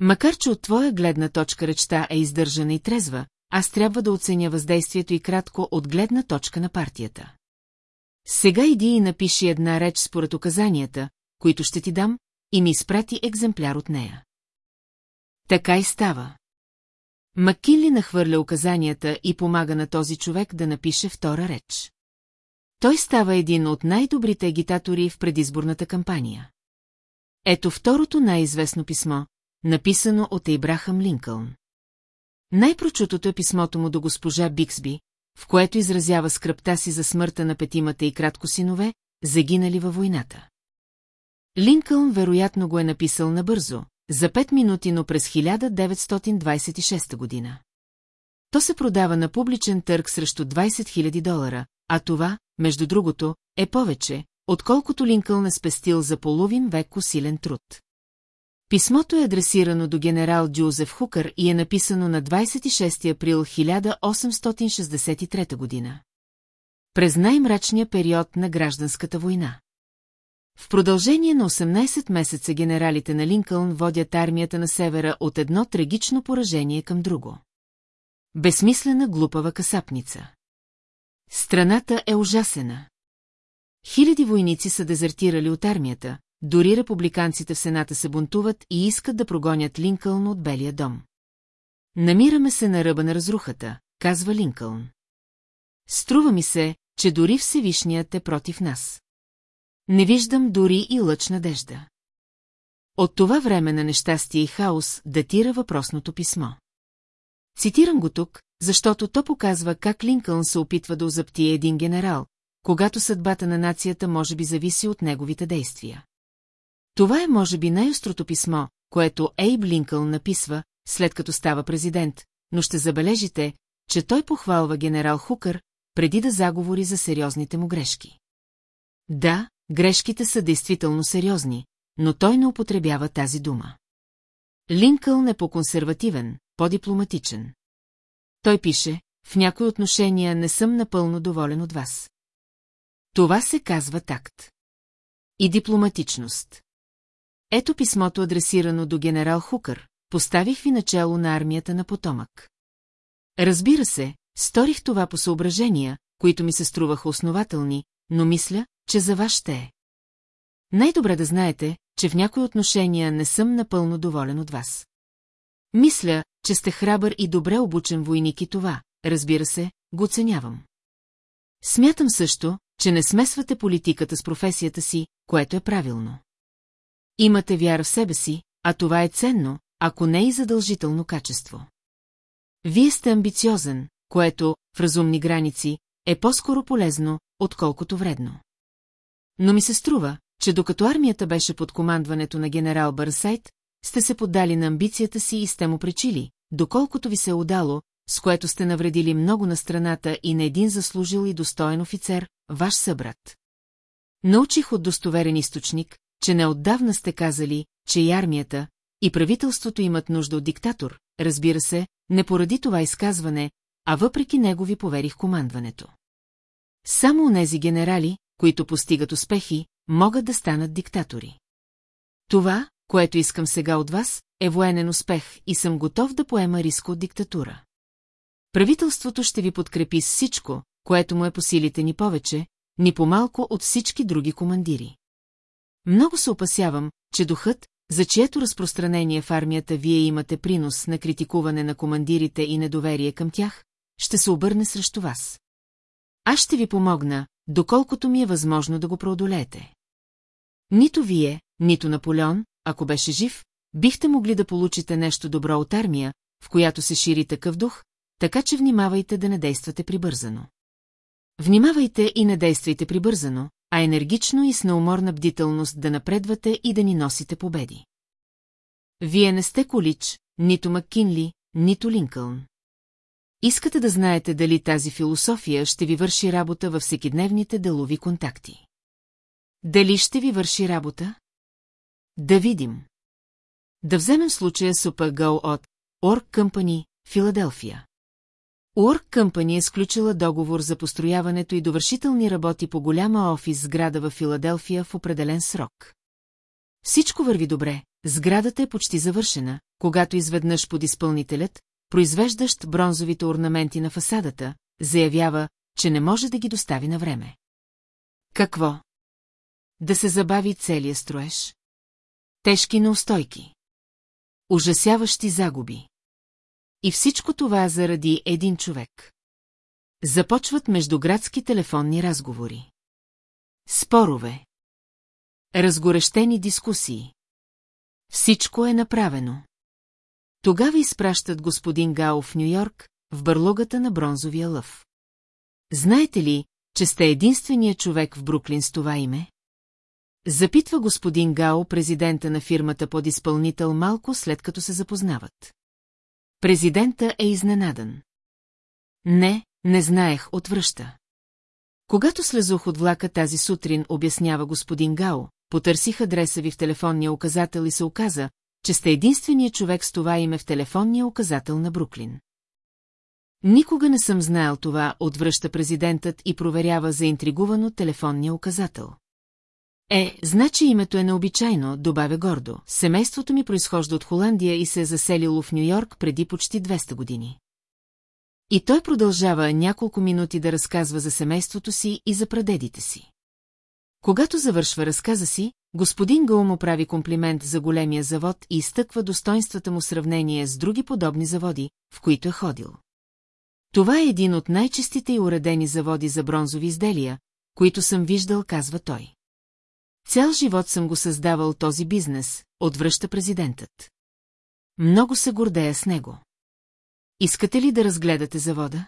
Макар, че от твоя гледна точка речта е издържана и трезва, аз трябва да оценя въздействието и кратко от гледна точка на партията. Сега иди и напиши една реч според указанията, които ще ти дам, и ми изпрати екземпляр от нея. Така и става. Маккинли нахвърля указанията и помага на този човек да напише втора реч. Той става един от най-добрите агитатори в предизборната кампания. Ето второто най-известно писмо, написано от Ейбрахам Линкълн. Най-прочутото е писмото му до госпожа Биксби, в което изразява скръпта си за смъртта на петимата и кратко синове, загинали във войната. Линкълн вероятно го е написал набързо, за пет минути, но през 1926 година. То се продава на публичен търг срещу 20 000 долара, а това, между другото, е повече, отколкото Линкълн е спестил за половин век усилен труд. Писмото е адресирано до генерал Джозеф Хукър и е написано на 26 април 1863 година. През най-мрачния период на гражданската война. В продължение на 18 месеца генералите на Линкълн водят армията на севера от едно трагично поражение към друго. Безсмислена глупава касапница. Страната е ужасена. Хиляди войници са дезертирали от армията, дори републиканците в Сената се бунтуват и искат да прогонят Линкълн от Белия дом. Намираме се на ръба на разрухата, казва Линкълн. Струва ми се, че дори Всевишният е против нас. Не виждам дори и лъч надежда. От това време на нещастие и хаос датира въпросното писмо. Цитирам го тук, защото то показва как Линкълн се опитва да озаптие един генерал, когато съдбата на нацията може би зависи от неговите действия. Това е може би най-острото писмо, което Ейб Линкълн написва, след като става президент, но ще забележите, че той похвалва генерал Хукър, преди да заговори за сериозните му грешки. Да, грешките са действително сериозни, но той не употребява тази дума. Линкълн е по-консервативен, по-дипломатичен. Той пише, в някои отношения не съм напълно доволен от вас. Това се казва такт. И дипломатичност. Ето писмото адресирано до генерал Хукър, поставих ви начало на армията на потомък. Разбира се, сторих това по съображения, които ми се струваха основателни, но мисля, че за вас ще е. Най-добре да знаете, че в някои отношения не съм напълно доволен от вас. Мисля, че сте храбър и добре обучен войник и това, разбира се, го оценявам. Смятам също, че не смесвате политиката с професията си, което е правилно. Имате вяра в себе си, а това е ценно, ако не и задължително качество. Вие сте амбициозен, което, в разумни граници, е по-скоро полезно, отколкото вредно. Но ми се струва, че докато армията беше под командването на генерал Бърсайт, сте се поддали на амбицията си и сте му пречили, доколкото ви се е удало, с което сте навредили много на страната и на един заслужил и достоен офицер, ваш събрат. Научих от достоверен източник, че неотдавна сте казали, че и армията, и правителството имат нужда от диктатор, разбира се, не поради това изказване, а въпреки него ви поверих командването. Само онези генерали, които постигат успехи, могат да станат диктатори. Това, което искам сега от вас, е военен успех и съм готов да поема риска от диктатура. Правителството ще ви подкрепи с всичко, което му е по силите ни повече, ни по-малко от всички други командири. Много се опасявам, че духът, за чието разпространение в армията вие имате принос на критикуване на командирите и недоверие към тях, ще се обърне срещу вас. Аз ще ви помогна, доколкото ми е възможно да го преодолеете. Нито вие, нито Наполеон, ако беше жив, бихте могли да получите нещо добро от армия, в която се шири такъв дух, така че внимавайте да не действате прибързано. Внимавайте и не действайте прибързано, а енергично и с науморна бдителност да напредвате и да ни носите победи. Вие не сте Колич, нито Маккинли, нито Линкълн. Искате да знаете дали тази философия ще ви върши работа във всекидневните делови контакти. Дали ще ви върши работа? Да видим. Да вземем случая Супагъл от Орг Company, Филаделфия. Уорк Къмпани е сключила договор за построяването и довършителни работи по голяма офис сграда в Филаделфия в определен срок. Всичко върви добре, сградата е почти завършена, когато изведнъж подизпълнителят, произвеждащ бронзовите орнаменти на фасадата, заявява, че не може да ги достави на време. Какво? Да се забави целия строеж? Тежки неустойки. Ужасяващи загуби. И всичко това заради един човек. Започват междуградски телефонни разговори. Спорове. Разгорещени дискусии. Всичко е направено. Тогава изпращат господин Гао в Нью-Йорк, в бърлогата на бронзовия лъв. Знаете ли, че сте единствения човек в Бруклин с това име? Запитва господин Гао, президента на фирмата под изпълнител малко след като се запознават. Президента е изненадан. Не, не знаех, отвръща. Когато слезох от влака тази сутрин, обяснява господин Гао, потърсих адреса ви в телефонния указател и се оказа, че сте единственият човек с това име в телефонния указател на Бруклин. Никога не съм знаел това, отвръща президентът и проверява заинтригувано телефонния указател. Е, значи името е необичайно, добавя гордо. Семейството ми произхожда от Холандия и се е заселило в Нью-Йорк преди почти 200 години. И той продължава няколко минути да разказва за семейството си и за прадедите си. Когато завършва разказа си, господин Гъл му прави комплимент за големия завод и изтъква достоинствата му сравнение с други подобни заводи, в които е ходил. Това е един от най-честите и уредени заводи за бронзови изделия, които съм виждал, казва той. Цял живот съм го създавал този бизнес, отвръща президентът. Много се гордея с него. Искате ли да разгледате завода?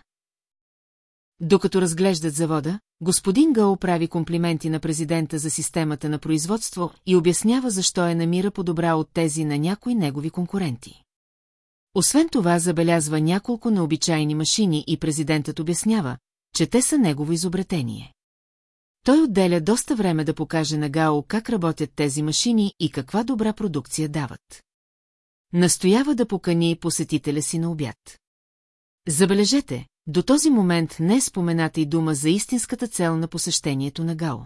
Докато разглеждат завода, господин Гао прави комплименти на президента за системата на производство и обяснява защо е намира по-добра от тези на някои негови конкуренти. Освен това забелязва няколко необичайни машини и президентът обяснява, че те са негово изобретение. Той отделя доста време да покаже на Гао как работят тези машини и каква добра продукция дават. Настоява да покани посетителя си на обяд. Забележете, до този момент не е спомената и дума за истинската цел на посещението на Гао.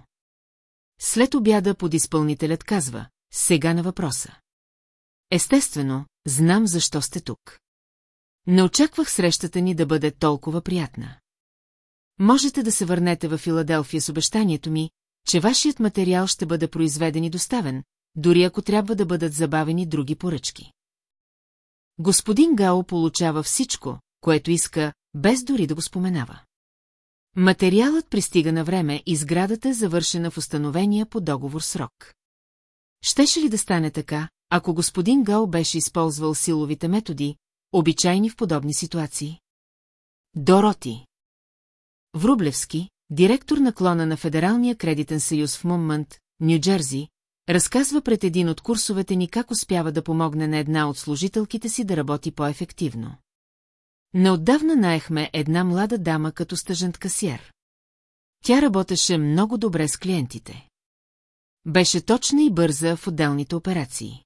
След обяда подизпълнителят казва, сега на въпроса. Естествено, знам защо сте тук. Не очаквах срещата ни да бъде толкова приятна. Можете да се върнете в Филаделфия с обещанието ми, че вашият материал ще бъде произведен и доставен, дори ако трябва да бъдат забавени други поръчки. Господин Гао получава всичко, което иска, без дори да го споменава. Материалът пристига на време и сградата е завършена в установения по договор срок. Щеше ли да стане така, ако господин Гал беше използвал силовите методи, обичайни в подобни ситуации? Дороти Врублевски, директор на клона на Федералния кредитен съюз в Муммънт, Нью-Джерси, разказва пред един от курсовете ни как успява да помогне на една от служителките си да работи по-ефективно. Неотдавна наехме една млада дама като стъжент касиер. Тя работеше много добре с клиентите. Беше точна и бърза в отделните операции.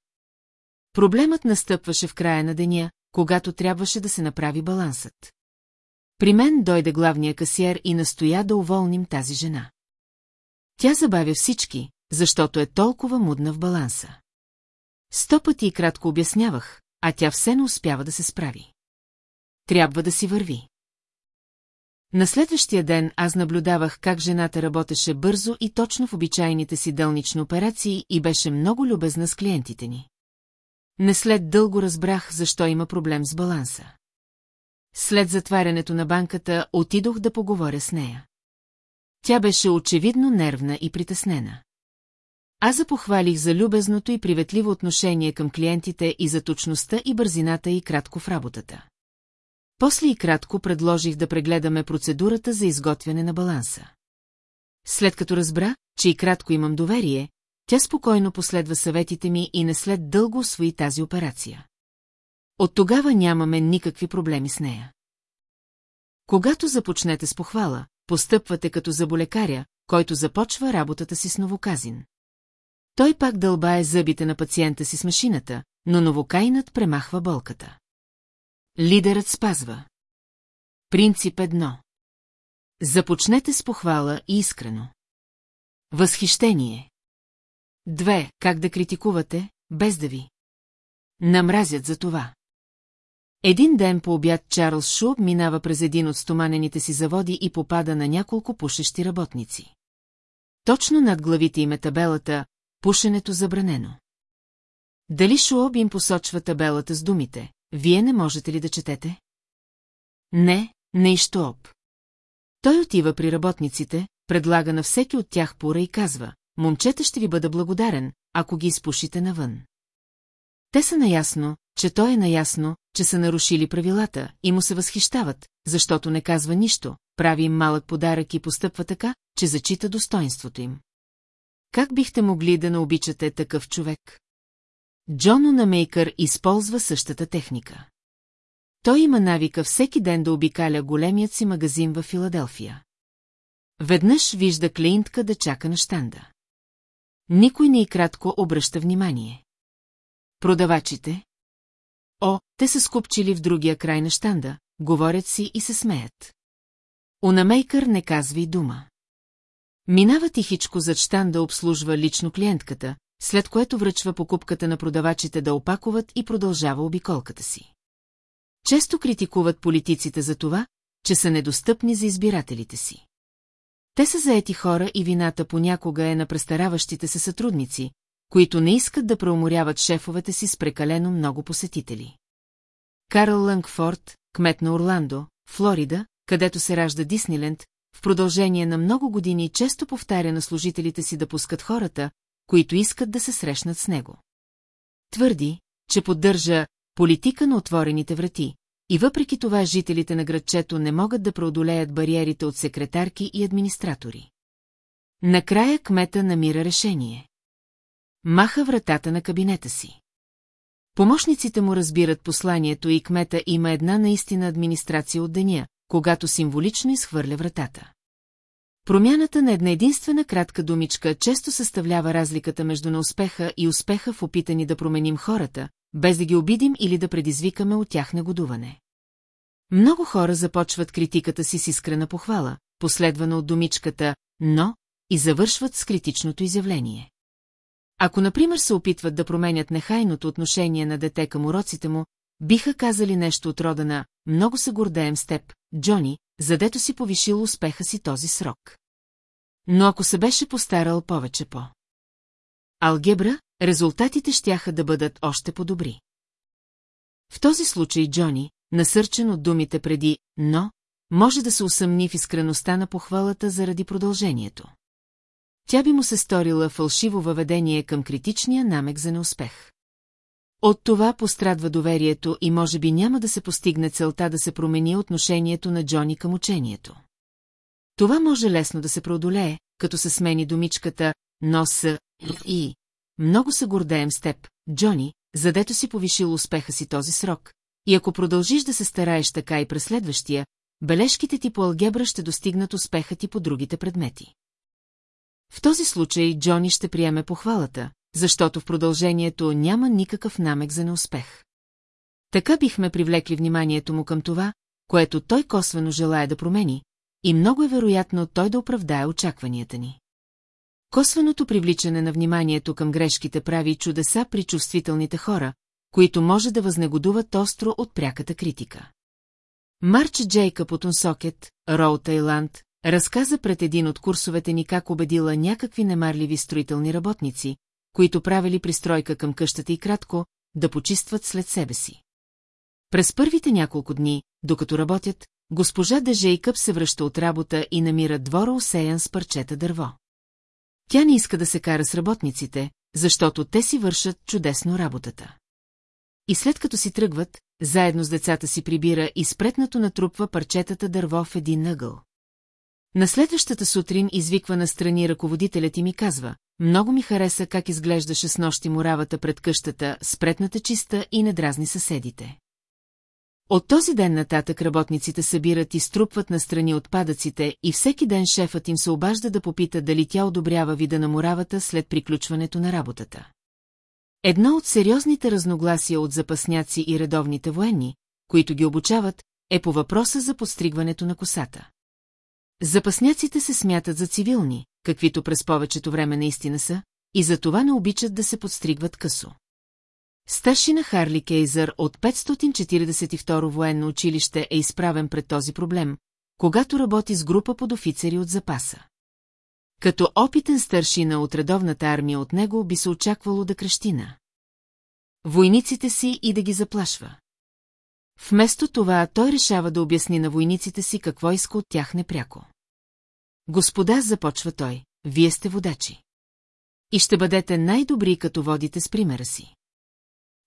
Проблемът настъпваше в края на деня, когато трябваше да се направи балансът. При мен дойде главния касиер и настоя да уволним тази жена. Тя забавя всички, защото е толкова мудна в баланса. Сто пъти и кратко обяснявах, а тя все не успява да се справи. Трябва да си върви. На следващия ден аз наблюдавах как жената работеше бързо и точно в обичайните си дълнични операции и беше много любезна с клиентите ни. Не след дълго разбрах, защо има проблем с баланса. След затварянето на банката отидох да поговоря с нея. Тя беше очевидно нервна и притеснена. Аз запохвалих за любезното и приветливо отношение към клиентите и за точността и бързината и кратко в работата. После и кратко предложих да прегледаме процедурата за изготвяне на баланса. След като разбра, че и кратко имам доверие, тя спокойно последва съветите ми и не след дълго освои тази операция. От тогава нямаме никакви проблеми с нея. Когато започнете с похвала, постъпвате като заболекаря, който започва работата си с новоказин. Той пак дълбае зъбите на пациента си с машината, но новокайнат премахва болката. Лидерът спазва. Принцип едно. Започнете с похвала и искрено. Възхищение. Две, как да критикувате, без да ви. Намразят за това. Един ден по обяд Чарлз Шу минава през един от стоманените си заводи и попада на няколко пушещи работници. Точно над главите им е табелата «Пушенето забранено». Дали Шуоб им посочва табелата с думите «Вие не можете ли да четете?» Не, не и Штуоб. Той отива при работниците, предлага на всеки от тях пура и казва «Момчета ще ви бъда благодарен, ако ги изпушите навън». Те са наясно, че той е наясно, че са нарушили правилата и му се възхищават, защото не казва нищо, прави им малък подарък и постъпва така, че зачита достоинството им. Как бихте могли да наобичате такъв човек? Джон Унамейкър използва същата техника. Той има навика всеки ден да обикаля големият си магазин в Филаделфия. Веднъж вижда клиентка да чака на щанда. Никой не и кратко обръща внимание. Продавачите, О, те са скупчили в другия край на щанда, говорят си и се смеят. Унамейкър не казва и дума. Минава тихичко зад штан да обслужва лично клиентката, след което връчва покупката на продавачите да опакуват и продължава обиколката си. Често критикуват политиците за това, че са недостъпни за избирателите си. Те са заети хора и вината понякога е на престараващите се сътрудници, които не искат да преуморяват шефовете си с прекалено много посетители. Карл Лънгфорд, кмет на Орландо, Флорида, където се ражда Дисниленд, в продължение на много години често повтаря на служителите си да пускат хората, които искат да се срещнат с него. Твърди, че поддържа политика на отворените врати, и въпреки това жителите на градчето не могат да преодолеят бариерите от секретарки и администратори. Накрая кмета намира решение. Маха вратата на кабинета си. Помощниците му разбират посланието и кмета има една наистина администрация от деня, когато символично изхвърля вратата. Промяната на една единствена кратка думичка често съставлява разликата между неуспеха и успеха в опитани да променим хората, без да ги обидим или да предизвикаме от тях негодуване. Много хора започват критиката си с искрена похвала, последвана от думичката «но» и завършват с критичното изявление. Ако, например, се опитват да променят нехайното отношение на дете към уроците му, биха казали нещо от рода на «много се гордеем с теб, Джони, задето си повишил успеха си този срок». Но ако се беше постарал повече по алгебра, резултатите щяха да бъдат още по-добри. В този случай Джони, насърчен от думите преди «но», може да се усъмни в искреността на похвалата заради продължението. Тя би му се сторила фалшиво въведение към критичния намек за неуспех. От това пострадва доверието и може би няма да се постигне целта да се промени отношението на Джони към учението. Това може лесно да се преодолее, като се смени думичката «носа» и «много се гордеем с теб, Джони, задето си повишил успеха си този срок, и ако продължиш да се стараеш така и през следващия, бележките ти по алгебра ще достигнат успеха ти по другите предмети. В този случай Джони ще приеме похвалата, защото в продължението няма никакъв намек за неуспех. Така бихме привлекли вниманието му към това, което той косвено желая да промени, и много е вероятно той да оправдае очакванията ни. Косвеното привличане на вниманието към грешките прави чудеса при чувствителните хора, които може да възнегодуват остро от пряката критика. Марч Джейкъб от Унсокет, Роу Тайланд, разказа пред един от курсовете ни как убедила някакви немарливи строителни работници, които правили пристройка към къщата и кратко, да почистват след себе си. През първите няколко дни, докато работят, госпожа Дежейкъп се връща от работа и намира двора усеян с парчета дърво. Тя не иска да се кара с работниците, защото те си вършат чудесно работата. И след като си тръгват, заедно с децата си прибира и спретнато натрупва парчетата дърво в един ъгъл. На следващата сутрин извиква настрани ръководителят и ми казва, много ми хареса как изглеждаше с нощи муравата пред къщата, спретната чиста и не дразни съседите. От този ден нататък работниците събират и струпват настрани отпадъците и всеки ден шефът им се обажда да попита дали тя одобрява вида на муравата след приключването на работата. Едно от сериозните разногласия от запасняци и редовните военни, които ги обучават, е по въпроса за подстригването на косата. Запасняците се смятат за цивилни, каквито през повечето време наистина са, и за това не обичат да се подстригват късо. Старшина Харли Кейзър от 542 военно училище е изправен пред този проблем, когато работи с група под офицери от запаса. Като опитен старшина от редовната армия от него би се очаквало да крещина. Войниците си и да ги заплашва. Вместо това той решава да обясни на войниците си какво иска от тях непряко. Господа, започва той, вие сте водачи. И ще бъдете най-добри, като водите с примера си.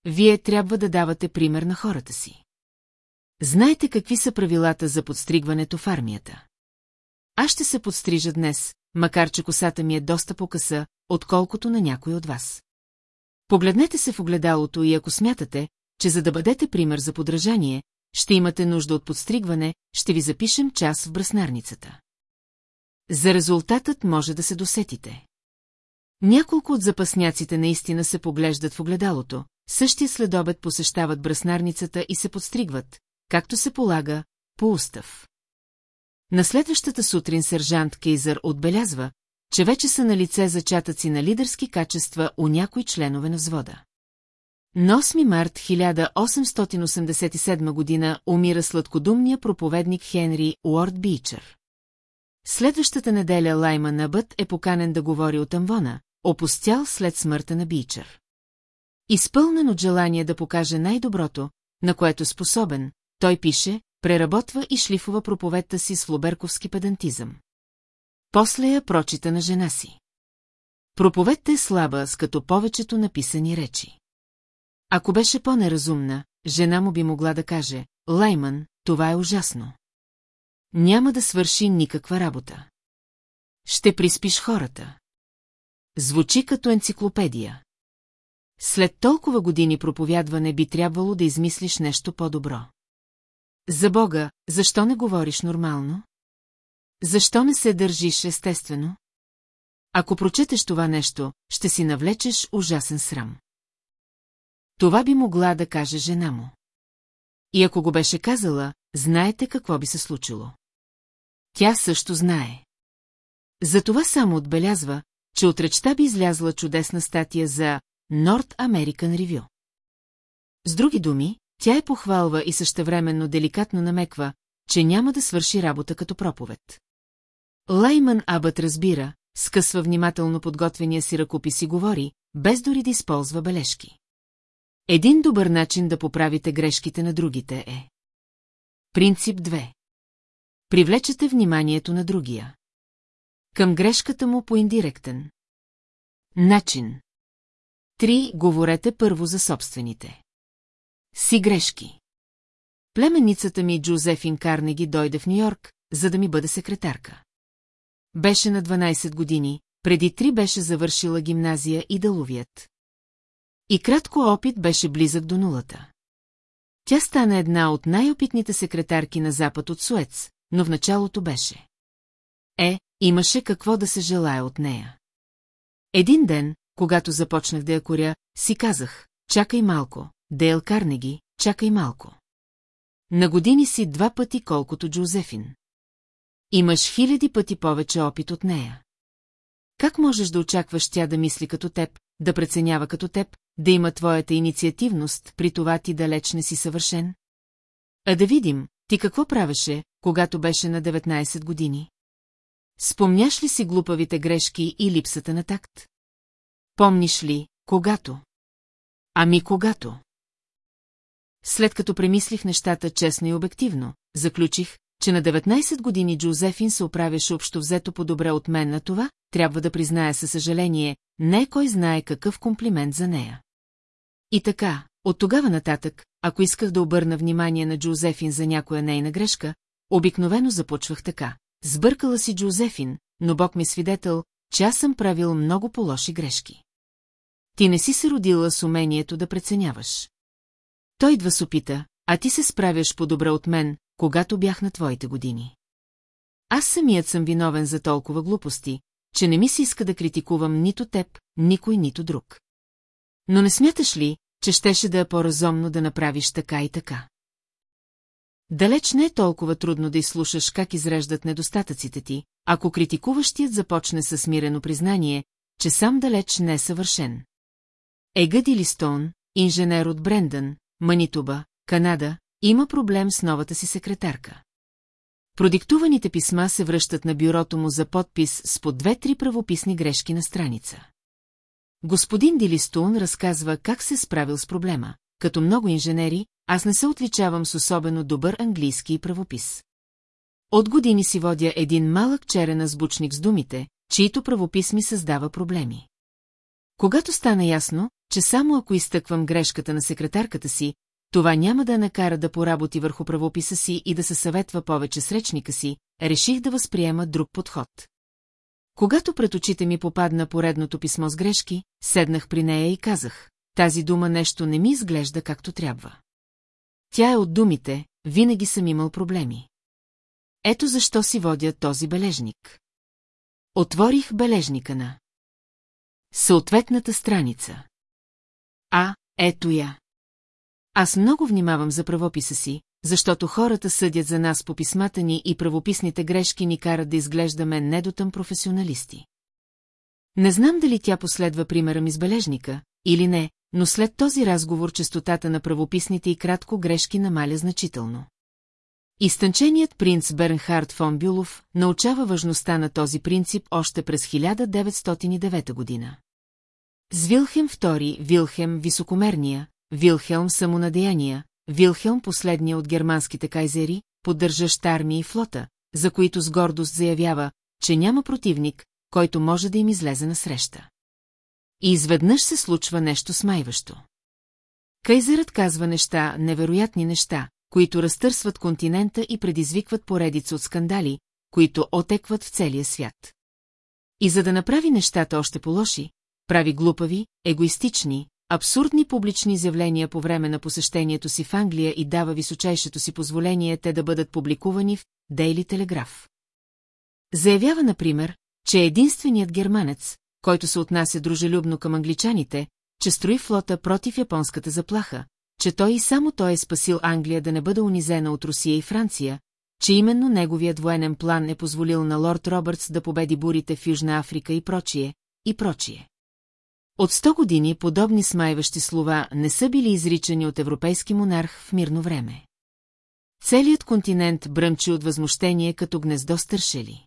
Вие трябва да давате пример на хората си. Знаете какви са правилата за подстригването в армията? Аз ще се подстрижа днес, макар че косата ми е доста по-къса, отколкото на някой от вас. Погледнете се в огледалото и ако смятате, че за да бъдете пример за подражание, ще имате нужда от подстригване, ще ви запишем час в браснарницата. За резултатът може да се досетите. Няколко от запасняците наистина се поглеждат в огледалото, същия следобед посещават браснарницата и се подстригват, както се полага, по устав. На следващата сутрин сержант Кейзър отбелязва, че вече са на лице зачатъци на лидерски качества у някои членове на взвода. На 8 март 1887 година умира сладкодумния проповедник Хенри Уорд Бичър. Следващата неделя Лайман Набът е поканен да говори от Амвона, опустял след смъртта на Бичър. Изпълнен от желание да покаже най-доброто, на което е способен, той пише, преработва и шлифова проповедта си с флоберковски педантизъм. После я прочита на жена си. Проповедта е слаба, с като повечето написани речи. Ако беше по-неразумна, жена му би могла да каже, Лайман, това е ужасно. Няма да свърши никаква работа. Ще приспиш хората. Звучи като енциклопедия. След толкова години проповядване би трябвало да измислиш нещо по-добро. За Бога, защо не говориш нормално? Защо не се държиш естествено? Ако прочетеш това нещо, ще си навлечеш ужасен срам. Това би могла да каже жена му. И ако го беше казала, знаете какво би се случило. Тя също знае. Затова само отбелязва, че от речта би излязла чудесна статия за North American Review. С други думи, тя е похвалва и същевременно деликатно намеква, че няма да свърши работа като проповед. Лайман Абът разбира, скъсва внимателно подготвения си ръкопис и говори, без дори да използва бележки. Един добър начин да поправите грешките на другите е. Принцип 2. Привлечете вниманието на другия. Към грешката му по индиректен. Начин. Три. Говорете първо за собствените. Си грешки. Племенницата ми Джозефин Карнеги дойде в Нью-Йорк, за да ми бъде секретарка. Беше на 12 години, преди три беше завършила гимназия и даловият. И кратко опит беше близък до нулата. Тя стана една от най-опитните секретарки на запад от Суец, но в началото беше. Е, имаше какво да се желая от нея. Един ден, когато започнах да я коря, си казах, чакай малко, Дейл Карнеги, чакай малко. На години си два пъти колкото Джозефин. Имаш хиляди пъти повече опит от нея. Как можеш да очакваш тя да мисли като теб, да преценява като теб, да има твоята инициативност, при това ти далеч не си съвършен? А да видим, ти какво правеше, когато беше на 19 години? Спомняш ли си глупавите грешки и липсата на такт? Помниш ли, когато? Ами когато? След като премислих нещата честно и обективно, заключих, че на 19 години Джозефин се оправяше общо взето по-добре от мен на това, трябва да призная със съжаление, не кой знае какъв комплимент за нея. И така, от тогава нататък, ако исках да обърна внимание на Джозефин за някоя нейна грешка, обикновено започвах така. Сбъркала си Джозефин, но Бог ми свидетел, че аз съм правил много по-лоши грешки. Ти не си се родила с умението да преценяваш. Той идва с опита, а ти се справяш по-добре от мен, когато бях на твоите години. Аз самият съм виновен за толкова глупости, че не ми се иска да критикувам нито теб, никой, нито друг. Но не смяташ ли, че щеше да е по-разумно да направиш така и така? Далеч не е толкова трудно да изслушаш как изреждат недостатъците ти, ако критикуващият започне със смирено признание, че сам далеч не е съвършен. Егъди Листон, инженер от Брендън, Манитуба, Канада, има проблем с новата си секретарка. Продиктуваните писма се връщат на бюрото му за подпис с по две-три правописни грешки на страница. Господин Дилистун разказва как се справил с проблема. Като много инженери, аз не се отличавам с особено добър английски и правопис. От години си водя един малък черен азбучник с думите, чието правопис ми създава проблеми. Когато стана ясно, че само ако изтъквам грешката на секретарката си, това няма да накара да поработи върху правописа си и да се съветва повече с речника си, реших да възприема друг подход. Когато пред очите ми попадна поредното писмо с грешки, седнах при нея и казах, тази дума нещо не ми изглежда както трябва. Тя е от думите, винаги съм имал проблеми. Ето защо си водя този бележник. Отворих бележника на съответната страница. А, ето я. Аз много внимавам за правописа си, защото хората съдят за нас по писмата ни и правописните грешки ни карат да изглеждаме недотъм професионалисти. Не знам дали тя последва примера ми с бележника, или не, но след този разговор частотата на правописните и кратко грешки намаля значително. Изтънченият принц Бернхард фон Бюлов научава важността на този принцип още през 1909 година. С Вилхем II, Вилхем Високомерния, Вилхелм Самонадеяния, Вилхелм последния от германските кайзери, поддържащ армия и флота, за които с гордост заявява, че няма противник, който може да им излезе на среща. И изведнъж се случва нещо смайващо. Кайзерът казва неща, невероятни неща, които разтърсват континента и предизвикват поредица от скандали, които отекват в целия свят. И за да направи нещата още по-лоши, прави глупави, егоистични, абсурдни публични изявления по време на посещението си в Англия и дава височайшето си позволение те да бъдат публикувани в Дейли Телеграф. Заявява, например, че единственият германец, който се отнася дружелюбно към англичаните, че строи флота против японската заплаха, че той и само той е спасил Англия да не бъде унизена от Русия и Франция, че именно неговият военен план е позволил на лорд Робъртс да победи бурите в Южна Африка и прочие, и прочие. От сто години подобни смайващи слова не са били изричани от европейски монарх в мирно време. Целият континент бръмчи от възмущение като гнездо стършели.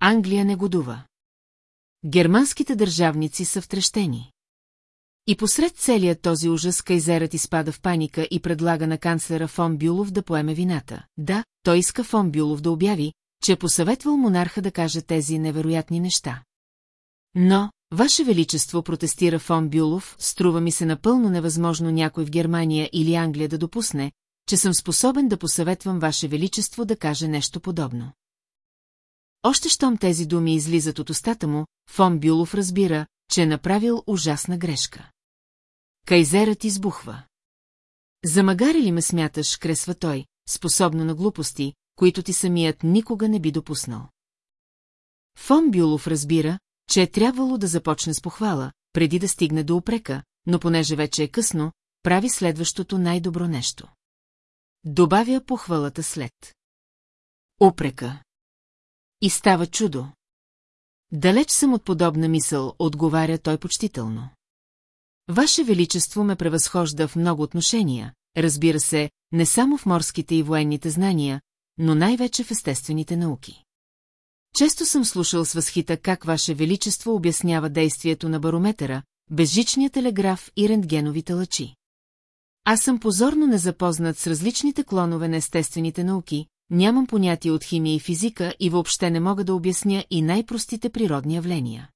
Англия не годува. Германските държавници са втрещени. И посред целият този ужас кайзерът изпада в паника и предлага на канцлера фон Бюлов да поеме вината. Да, той иска фон Бюлов да обяви, че е посъветвал монарха да каже тези невероятни неща. Но, Ваше Величество протестира фон Бюлов, струва ми се напълно невъзможно някой в Германия или Англия да допусне, че съм способен да посъветвам Ваше Величество да каже нещо подобно. Още щом тези думи излизат от устата му, фон Бюлов разбира, че е направил ужасна грешка. Кайзерът избухва. Замагари ли ме смяташ, кресва той, способно на глупости, които ти самият никога не би допуснал. Фон Бюлов разбира, че е трябвало да започне с похвала, преди да стигне до опрека, но понеже вече е късно, прави следващото най-добро нещо. Добавя похвалата след. Опрека. И става чудо. Далеч съм от подобна мисъл, отговаря той почтително. Ваше Величество ме превъзхожда в много отношения, разбира се, не само в морските и военните знания, но най-вече в естествените науки. Често съм слушал с възхита как Ваше Величество обяснява действието на барометъра, безжичния телеграф и рентгеновите лъчи. Аз съм позорно незапознат с различните клонове на естествените науки, нямам понятие от химия и физика и въобще не мога да обясня и най-простите природни явления.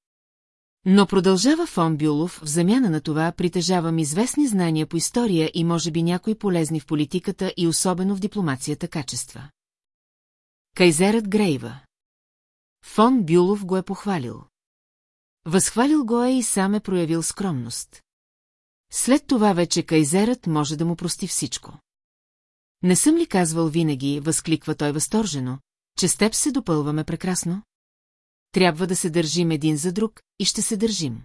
Но продължава фон Бюлов, в замяна на това притежавам известни знания по история и може би някои полезни в политиката и особено в дипломацията качества. Кайзерът Грейва Фон Бюлов го е похвалил. Възхвалил го е и сам е проявил скромност. След това вече кайзерът може да му прости всичко. Не съм ли казвал винаги, възкликва той възторжено, че с теб се допълваме прекрасно? Трябва да се държим един за друг и ще се държим.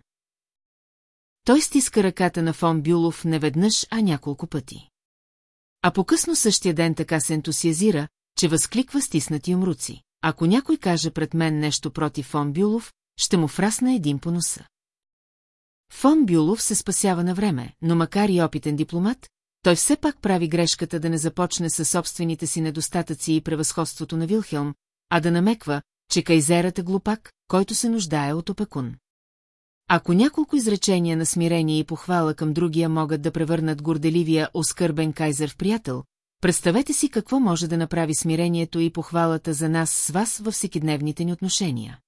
Той стиска ръката на фон Бюлов не веднъж, а няколко пъти. А по-късно същия ден така се ентусиазира, че възкликва стиснати умруци. Ако някой каже пред мен нещо против фон Бюлов, ще му фрасна един по носа. Фон Бюлов се спасява на време, но макар и опитен дипломат, той все пак прави грешката да не започне със собствените си недостатъци и превъзходството на Вилхелм, а да намеква, че кайзерът е глупак, който се нуждае от опекун. Ако няколко изречения на смирение и похвала към другия могат да превърнат горделивия, оскърбен кайзер в приятел, представете си какво може да направи смирението и похвалата за нас с вас във всекидневните ни отношения.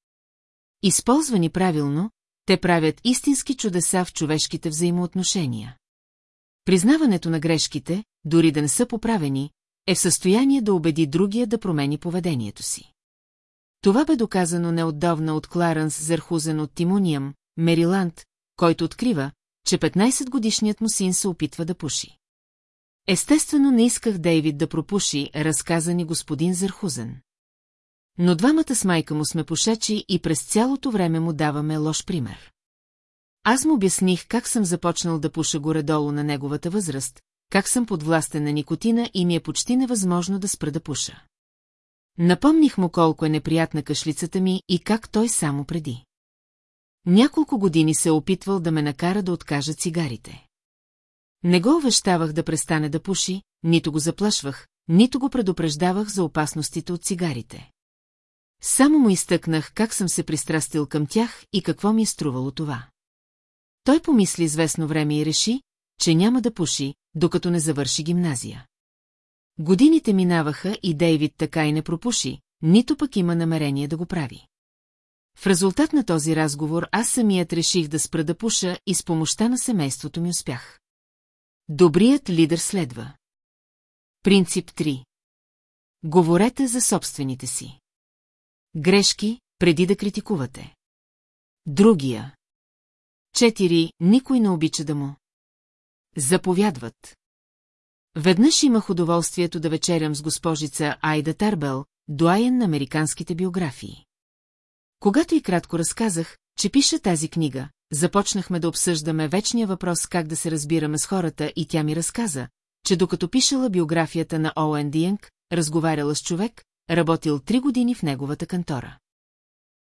Използвани правилно, те правят истински чудеса в човешките взаимоотношения. Признаването на грешките, дори да не са поправени, е в състояние да убеди другия да промени поведението си. Това бе доказано неотдавна от Кларенс Зерхузен от Тимуниям, Мериланд, който открива, че 15-годишният му син се опитва да пуши. Естествено не исках Дейвид да пропуши, разказа ни господин Зерхузен. Но двамата с майка му сме пушачи и през цялото време му даваме лош пример. Аз му обясних как съм започнал да пуша горе-долу на неговата възраст, как съм подвластен на никотина и ми е почти невъзможно да спра да пуша. Напомних му колко е неприятна кашлицата ми и как той само преди. Няколко години се е опитвал да ме накара да откажа цигарите. Не го увещавах да престане да пуши, нито го заплашвах, нито го предупреждавах за опасностите от цигарите. Само му изтъкнах как съм се пристрастил към тях и какво ми е струвало това. Той помисли известно време и реши, че няма да пуши, докато не завърши гимназия. Годините минаваха и Дейвид така и не пропуши, нито пък има намерение да го прави. В резултат на този разговор аз самият реших да спра да пуша и с помощта на семейството ми успях. Добрият лидер следва. Принцип 3. Говорете за собствените си. Грешки, преди да критикувате. Другия. Четири, никой не обича да му. Заповядват. Веднъж имах удоволствието да вечерям с госпожица Айда Тарбел, дуаен на американските биографии. Когато и кратко разказах, че пиша тази книга, започнахме да обсъждаме вечния въпрос как да се разбираме с хората и тя ми разказа, че докато пишела биографията на Оуен Диенг, разговаряла с човек, работил три години в неговата кантора.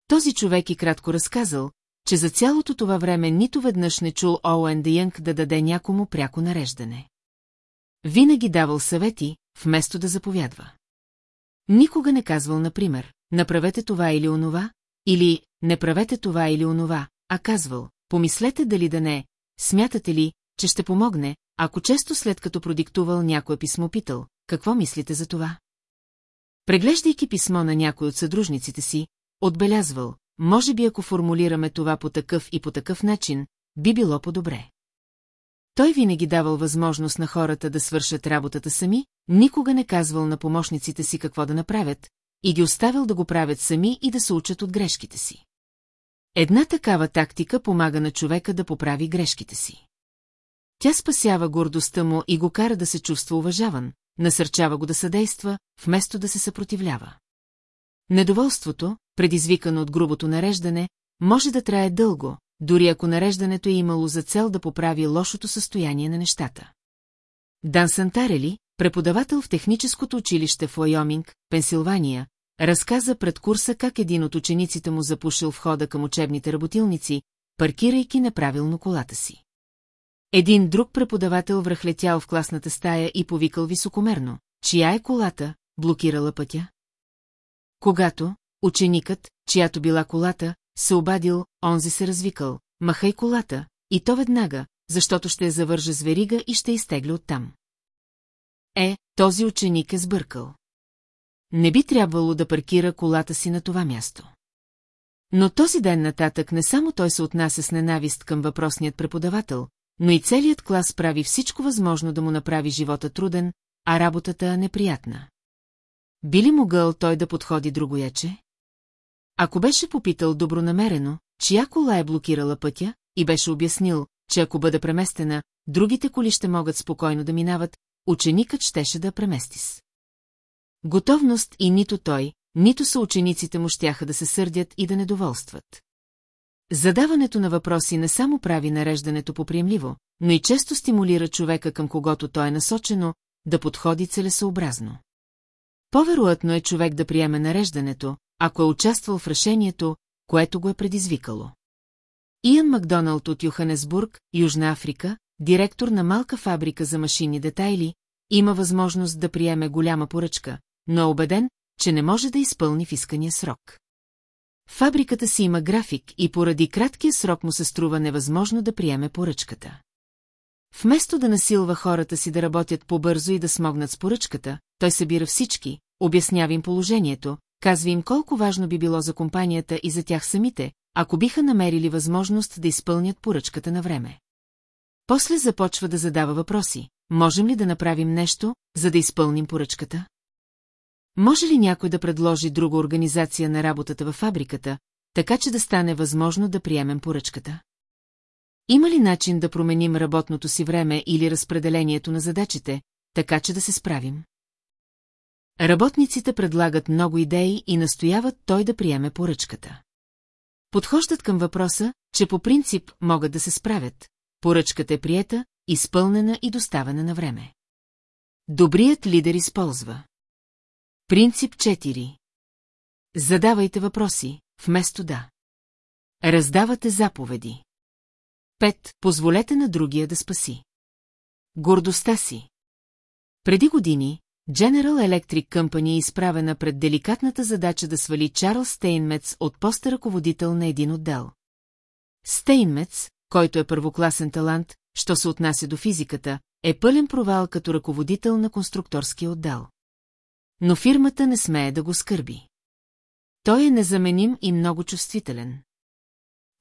Този човек и кратко разказал, че за цялото това време нито веднъж не чул Оуен Диенг да даде някому пряко нареждане. Винаги давал съвети, вместо да заповядва. Никога не казвал, например, направете това или онова, или не правете това или онова, а казвал, помислете дали да не, смятате ли, че ще помогне, ако често след като продиктувал някое писмо питал, какво мислите за това? Преглеждайки писмо на някой от съдружниците си, отбелязвал, може би ако формулираме това по такъв и по такъв начин, би било по-добре. Той винаги давал възможност на хората да свършат работата сами, никога не казвал на помощниците си какво да направят, и ги оставил да го правят сами и да се учат от грешките си. Една такава тактика помага на човека да поправи грешките си. Тя спасява гордостта му и го кара да се чувства уважаван, насърчава го да съдейства, вместо да се съпротивлява. Недоволството, предизвикано от грубото нареждане, може да трае дълго, дори ако нареждането е имало за цел да поправи лошото състояние на нещата. Дан Сантарели, преподавател в техническото училище в Лайоминг, Пенсилвания, разказа пред курса как един от учениците му запушил входа към учебните работилници, паркирайки неправилно колата си. Един друг преподавател връхлетял в класната стая и повикал високомерно, чия е колата, блокирала пътя. Когато ученикът, чиято била колата, се обадил, онзи се развикал, махай колата, и то веднага, защото ще я завържа с верига и ще изтегля оттам. Е, този ученик е сбъркал. Не би трябвало да паркира колата си на това място. Но този ден нататък не само той се отнася с ненавист към въпросният преподавател, но и целият клас прави всичко възможно да му направи живота труден, а работата неприятна. Би ли могъл той да подходи другояче? Ако беше попитал добронамерено, чия кола е блокирала пътя, и беше обяснил, че ако бъде преместена, другите коли ще могат спокойно да минават, ученикът щеше да премести с. Готовност и нито той, нито са учениците му щяха да се сърдят и да недоволстват. Задаването на въпроси не само прави нареждането поприемливо, но и често стимулира човека към когото той е насочено, да подходи целесообразно. По-вероятно е човек да приеме нареждането, ако е участвал в решението, което го е предизвикало. Иан Макдоналд от Йоханесбург, Южна Африка, директор на малка фабрика за машини детайли, има възможност да приеме голяма поръчка, но е убеден, че не може да изпълни в искания срок. Фабриката си има график и поради краткия срок му се струва невъзможно да приеме поръчката. Вместо да насилва хората си да работят по-бързо и да смогнат с поръчката, той събира всички, обяснява им положението, казва им колко важно би било за компанията и за тях самите, ако биха намерили възможност да изпълнят поръчката на време. После започва да задава въпроси. Можем ли да направим нещо, за да изпълним поръчката? Може ли някой да предложи друга организация на работата във фабриката, така че да стане възможно да приемем поръчката? Има ли начин да променим работното си време или разпределението на задачите, така че да се справим? Работниците предлагат много идеи и настояват той да приеме поръчката. Подхождат към въпроса, че по принцип могат да се справят. Поръчката е приета, изпълнена и доставена на време. Добрият лидер използва. Принцип 4. Задавайте въпроси, вместо да. Раздавате заповеди. 5. Позволете на другия да спаси. Гордостта си. Преди години, General Electric Company е изправена пред деликатната задача да свали Чарлз Стейнмец от поста ръководител на един отдел. Стейнмец, който е първокласен талант, що се отнася до физиката, е пълен провал като ръководител на конструкторския отдел. Но фирмата не смее да го скърби. Той е незаменим и много чувствителен.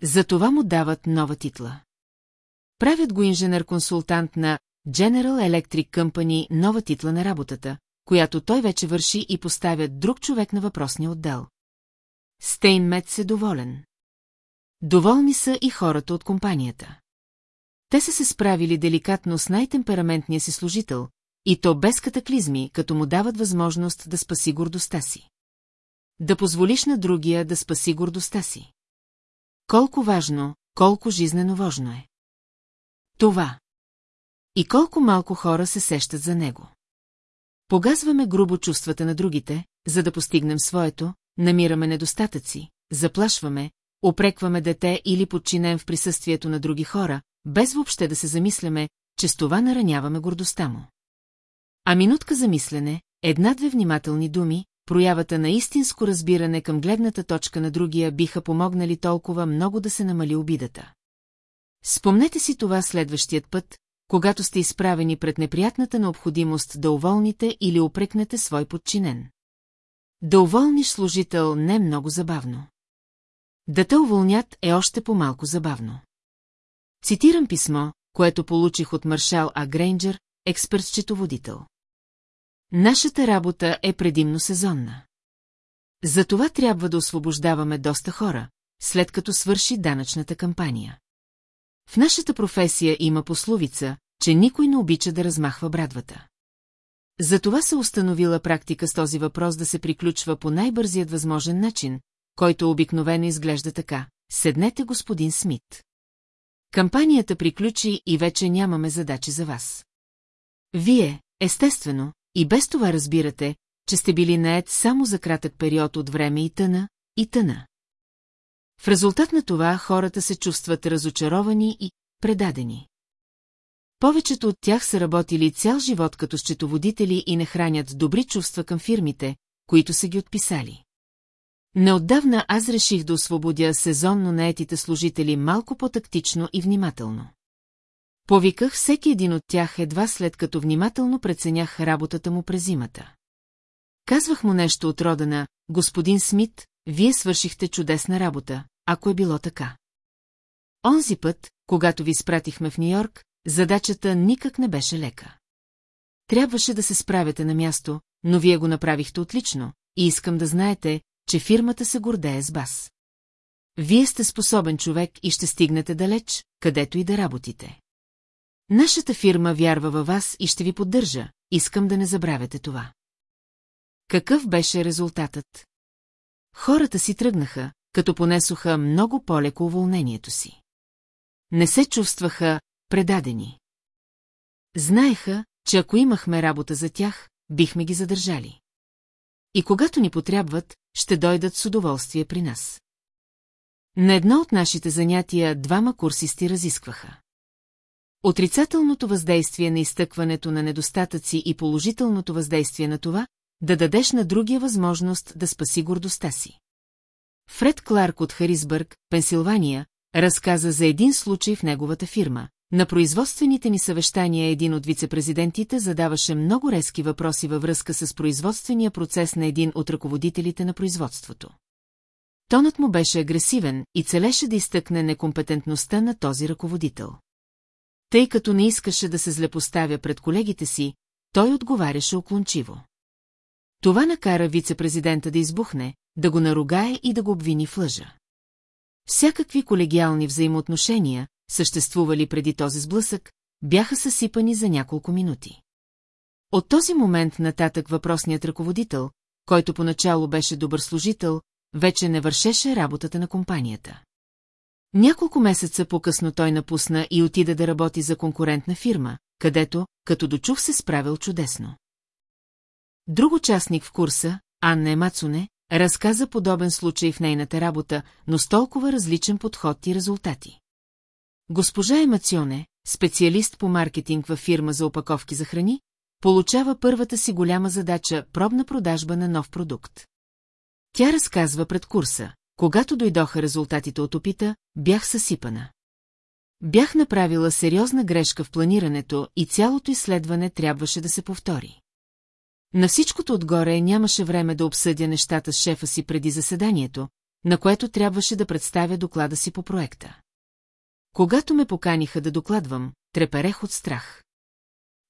Затова му дават нова титла. Правят го инженер-консултант на General Electric Company нова титла на работата, която той вече върши и поставят друг човек на въпросния отдел. Стейнмет се доволен. Доволни са и хората от компанията. Те са се справили деликатно с най-темпераментния си служител, и то без катаклизми, като му дават възможност да спаси гордостта си. Да позволиш на другия да спаси гордостта си. Колко важно, колко жизнено важно е. Това. И колко малко хора се сещат за него. Погазваме грубо чувствата на другите, за да постигнем своето, намираме недостатъци, заплашваме, опрекваме дете или подчинем в присъствието на други хора, без въобще да се замисляме, че с това нараняваме гордостта му. А минутка за мислене, една-две внимателни думи, проявата на истинско разбиране към гледната точка на другия биха помогнали толкова много да се намали обидата. Спомнете си това следващият път, когато сте изправени пред неприятната необходимост да уволните или опрекнете свой подчинен. Да уволниш служител не е много забавно. Да те уволнят е още по-малко забавно. Цитирам писмо, което получих от маршал А. Грейнджер, експерт-счетоводител. Нашата работа е предимно сезонна. Затова трябва да освобождаваме доста хора, след като свърши данъчната кампания. В нашата професия има пословица, че никой не обича да размахва брадвата. Затова се установила практика с този въпрос да се приключва по най-бързият възможен начин, който обикновено изглежда така. Седнете, господин Смит. Кампанията приключи и вече нямаме задачи за вас. Вие, естествено, и без това разбирате, че сте били наед само за кратък период от време и тъна, и тъна. В резултат на това хората се чувстват разочаровани и предадени. Повечето от тях са работили цял живот като счетоводители и не хранят добри чувства към фирмите, които са ги отписали. Неотдавна аз реших да освободя сезонно наетите служители малко по-тактично и внимателно. Повиках всеки един от тях едва след като внимателно преценях работата му през зимата. Казвах му нещо от рода на «Господин Смит, вие свършихте чудесна работа, ако е било така». Онзи път, когато ви спратихме в Нью-Йорк, задачата никак не беше лека. Трябваше да се справяте на място, но вие го направихте отлично и искам да знаете, че фирмата се гордее с вас. Вие сте способен човек и ще стигнете далеч, където и да работите. Нашата фирма вярва във вас и ще ви поддържа, искам да не забравяте това. Какъв беше резултатът? Хората си тръгнаха, като понесоха много по-леко уволнението си. Не се чувстваха предадени. Знаеха, че ако имахме работа за тях, бихме ги задържали. И когато ни потребват, ще дойдат с удоволствие при нас. На едно от нашите занятия двама курсисти разискваха. Отрицателното въздействие на изтъкването на недостатъци и положителното въздействие на това, да дадеш на другия възможност да спаси гордостта си. Фред Кларк от Харисбърг, Пенсилвания, разказа за един случай в неговата фирма. На производствените ни съвещания един от вицепрезидентите задаваше много резки въпроси във връзка с производствения процес на един от ръководителите на производството. Тонът му беше агресивен и целеше да изтъкне некомпетентността на този ръководител. Тъй като не искаше да се злепоставя пред колегите си, той отговаряше оклончиво. Това накара вице-президента да избухне, да го наругае и да го обвини в лъжа. Всякакви колегиални взаимоотношения, съществували преди този сблъсък, бяха съсипани за няколко минути. От този момент нататък въпросният ръководител, който поначало беше добър служител, вече не вършеше работата на компанията. Няколко месеца по-късно той напусна и отида да работи за конкурентна фирма, където, като дочух се справил чудесно. Друг участник в курса, Анна Емацуне, разказа подобен случай в нейната работа, но с толкова различен подход и резултати. Госпожа Емационе, специалист по маркетинг във фирма за опаковки за храни, получава първата си голяма задача – пробна продажба на нов продукт. Тя разказва пред курса. Когато дойдоха резултатите от опита, бях съсипана. Бях направила сериозна грешка в планирането и цялото изследване трябваше да се повтори. На всичкото отгоре нямаше време да обсъдя нещата с шефа си преди заседанието, на което трябваше да представя доклада си по проекта. Когато ме поканиха да докладвам, треперех от страх.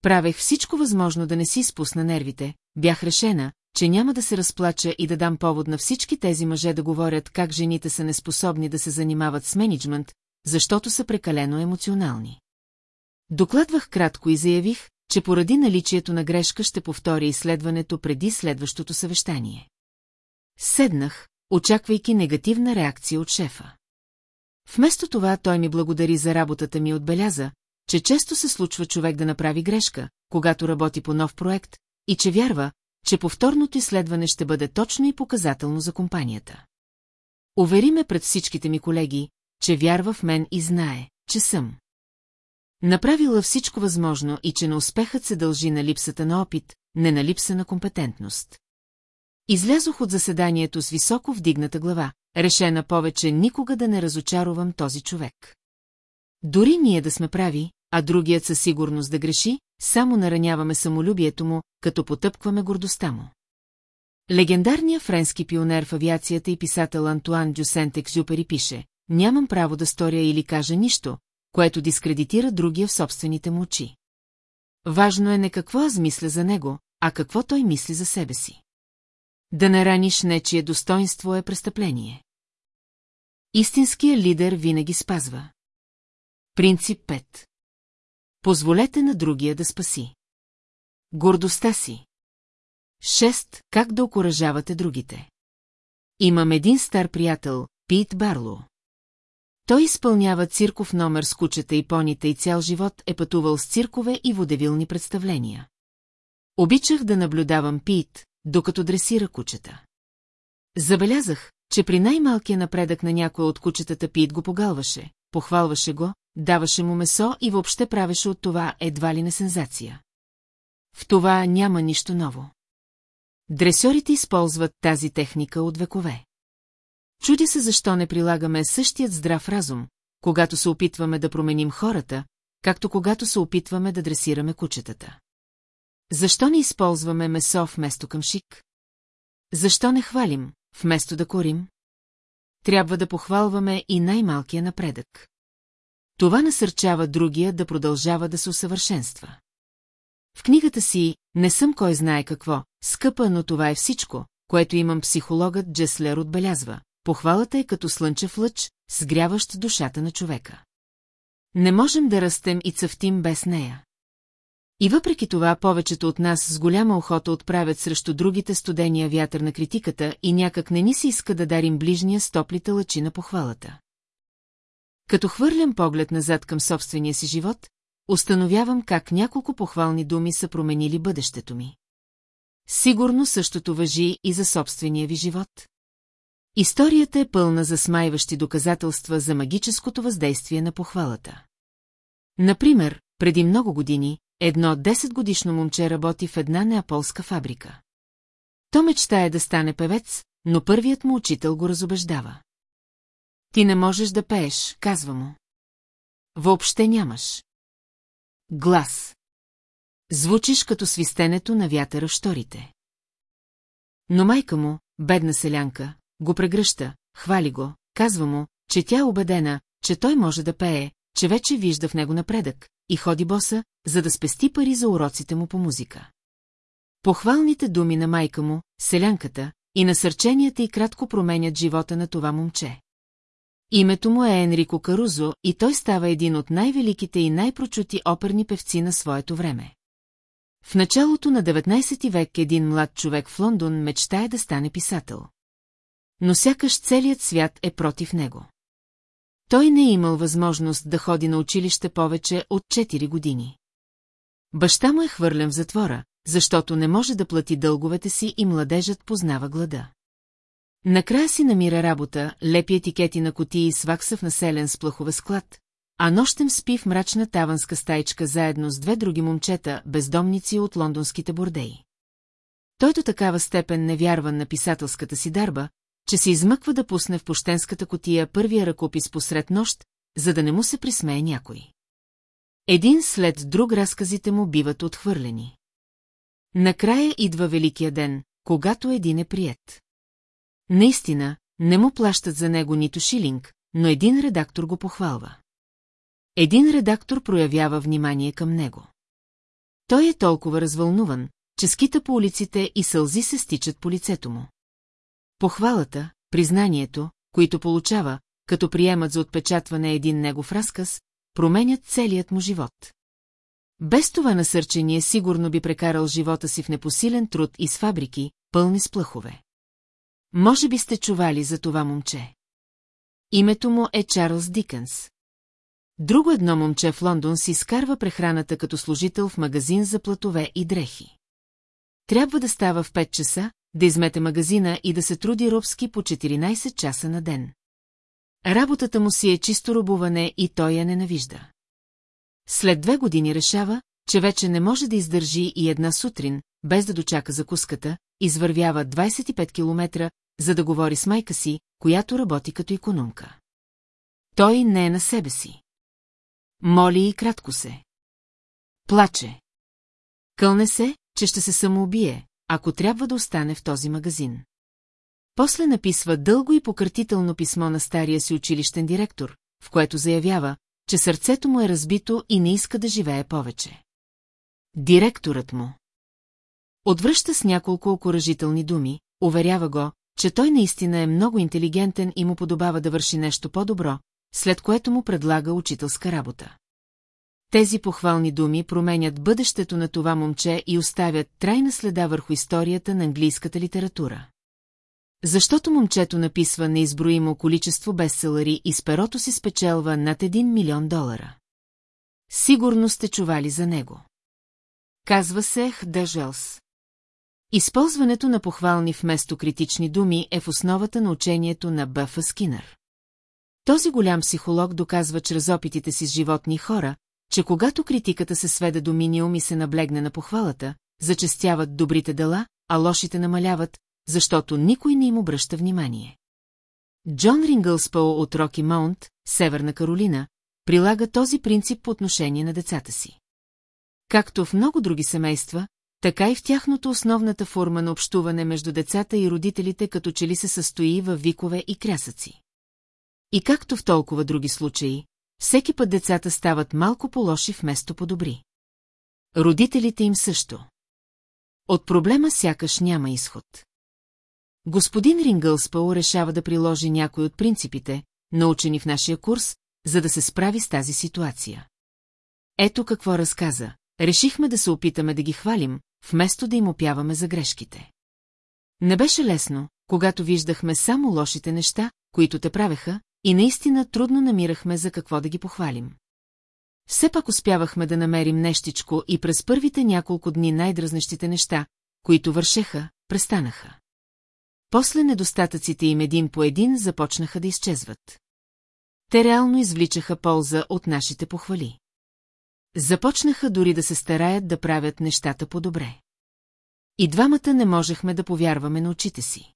Правех всичко възможно да не си спусна нервите, бях решена, че няма да се разплача и да дам повод на всички тези мъже да говорят как жените са неспособни да се занимават с менеджмент, защото са прекалено емоционални. Докладвах кратко и заявих, че поради наличието на грешка ще повторя изследването преди следващото съвещание. Седнах, очаквайки негативна реакция от шефа. Вместо това той ми благодари за работата ми и отбеляза, че често се случва човек да направи грешка, когато работи по нов проект, и че вярва, че повторното изследване ще бъде точно и показателно за компанията. Увери ме пред всичките ми колеги, че вярва в мен и знае, че съм. Направила всичко възможно и че на успехът се дължи на липсата на опит, не на липса на компетентност. Излязох от заседанието с високо вдигната глава, решена повече никога да не разочаровам този човек. Дори ние да сме прави, а другият със сигурност да греши, само нараняваме самолюбието му, като потъпкваме гордостта му. Легендарният френски пионер в авиацията и писател Антуан Дюсент Екзюпери пише «Нямам право да сторя или кажа нищо, което дискредитира другия в собствените му очи. Важно е не какво аз мисля за него, а какво той мисли за себе си. Да нараниш нечие достоинство е престъпление. Истинският лидер винаги спазва. Принцип 5. Позволете на другия да спаси. Гордостта си. 6. Как да окоръжавате другите? Имам един стар приятел, Пит Барло. Той изпълнява цирков номер с кучета и поните и цял живот е пътувал с циркове и водевилни представления. Обичах да наблюдавам Пит, докато дресира кучета. Забелязах, че при най-малкия напредък на някой от кучетата Пит го погалваше, похвалваше го, даваше му месо и въобще правеше от това едва ли не сензация. В това няма нищо ново. Дресьорите използват тази техника от векове. Чуди се защо не прилагаме същият здрав разум, когато се опитваме да променим хората, както когато се опитваме да дресираме кучетата. Защо не използваме месо вместо към шик? Защо не хвалим, вместо да корим? Трябва да похвалваме и най-малкия напредък. Това насърчава другия да продължава да се усъвършенства. В книгата си «Не съм кой знае какво», скъпа, но това е всичко, което имам психологът Джеслер отбелязва. Похвалата е като слънчев лъч, сгряващ душата на човека. Не можем да растем и цъфтим без нея. И въпреки това повечето от нас с голяма охота отправят срещу другите студения вятър на критиката и някак не ни се иска да дарим ближния с лъчи на похвалата. Като хвърлям поглед назад към собствения си живот, установявам как няколко похвални думи са променили бъдещето ми. Сигурно същото въжи и за собствения ви живот. Историята е пълна за смайващи доказателства за магическото въздействие на похвалата. Например, преди много години, едно 10-годишно момче работи в една неаполска фабрика. То мечтае да стане певец, но първият му учител го разобеждава. Ти не можеш да пееш, казва му. Въобще нямаш. Глас. Звучиш като свистенето на вятъра в шторите. Но майка му, бедна селянка, го прегръща, хвали го, казва му, че тя е убедена, че той може да пее, че вече вижда в него напредък и ходи боса, за да спести пари за уроците му по музика. Похвалните думи на майка му, селянката, и насърченията и кратко променят живота на това момче. Името му е Енрико Карузо и той става един от най-великите и най-прочути оперни певци на своето време. В началото на 19 век един млад човек в Лондон мечтае да стане писател. Но сякаш целият свят е против него. Той не е имал възможност да ходи на училище повече от 4 години. Баща му е хвърлен в затвора, защото не може да плати дълговете си и младежът познава глада. Накрая си намира работа, лепи етикети на котии с вакса в населен с плахове склад, а нощем спи в мрачна таванска стайчка заедно с две други момчета, бездомници от лондонските бордеи. Той до такава степен не вярва на писателската си дарба, че се измъква да пусне в пощенската котия първия ръкопис посред нощ, за да не му се присмее някой. Един след друг разказите му биват отхвърлени. Накрая идва Великия ден, когато един е прият. Наистина, не му плащат за него нито шилинг, но един редактор го похвалва. Един редактор проявява внимание към него. Той е толкова развълнуван, че скита по улиците и сълзи се стичат по лицето му. Похвалата, признанието, които получава, като приемат за отпечатване един негов разказ, променят целият му живот. Без това насърчение сигурно би прекарал живота си в непосилен труд и с фабрики, пълни с плъхове. Може би сте чували за това момче. Името му е Чарлз Дикънс. Друго едно момче в Лондон си изкарва прехраната като служител в магазин за платове и дрехи. Трябва да става в 5 часа, да измете магазина и да се труди робски по 14 часа на ден. Работата му си е чисто робуване и той я ненавижда. След две години решава, че вече не може да издържи и една сутрин, без да дочака закуската, извървява 25 километра, за да говори с майка си, която работи като економка. Той не е на себе си. Моли и кратко се. Плаче. Кълне се, че ще се самоубие, ако трябва да остане в този магазин. После написва дълго и пократително писмо на стария си училищен директор, в което заявява, че сърцето му е разбито и не иска да живее повече. Директорът му. Отвръща с няколко окоръжителни думи, уверява го, че той наистина е много интелигентен и му подобава да върши нещо по-добро, след което му предлага учителска работа. Тези похвални думи променят бъдещето на това момче и оставят трайна следа върху историята на английската литература. Защото момчето написва неизброимо количество бестселъри и с перото си спечелва над 1 милион долара. Сигурно сте чували за него. Казва се Хдажелс. Използването на похвални вместо критични думи е в основата на учението на Бъфа Скинър. Този голям психолог доказва чрез опитите си с животни хора, че когато критиката се сведе до минимум и се наблегне на похвалата, зачестяват добрите дела, а лошите намаляват, защото никой не им обръща внимание. Джон Рингълспъл от Роки Маунт, Северна Каролина, прилага този принцип по отношение на децата си. Както в много други семейства, така и в тяхното основната форма на общуване между децата и родителите като че ли се състои във викове и крясъци. И както в толкова други случаи, всеки път децата стават малко по-лоши вместо по-добри. Родителите им също. От проблема сякаш няма изход. Господин Рингълспъл решава да приложи някой от принципите, научени в нашия курс, за да се справи с тази ситуация. Ето какво разказа. Решихме да се опитаме да ги хвалим, вместо да им опяваме за грешките. Не беше лесно, когато виждахме само лошите неща, които те правеха, и наистина трудно намирахме за какво да ги похвалим. Все пак успявахме да намерим нещичко и през първите няколко дни най-дразнещите неща, които вършеха, престанаха. После недостатъците им един по един започнаха да изчезват. Те реално извличаха полза от нашите похвали. Започнаха дори да се стараят да правят нещата по-добре. И двамата не можехме да повярваме на очите си.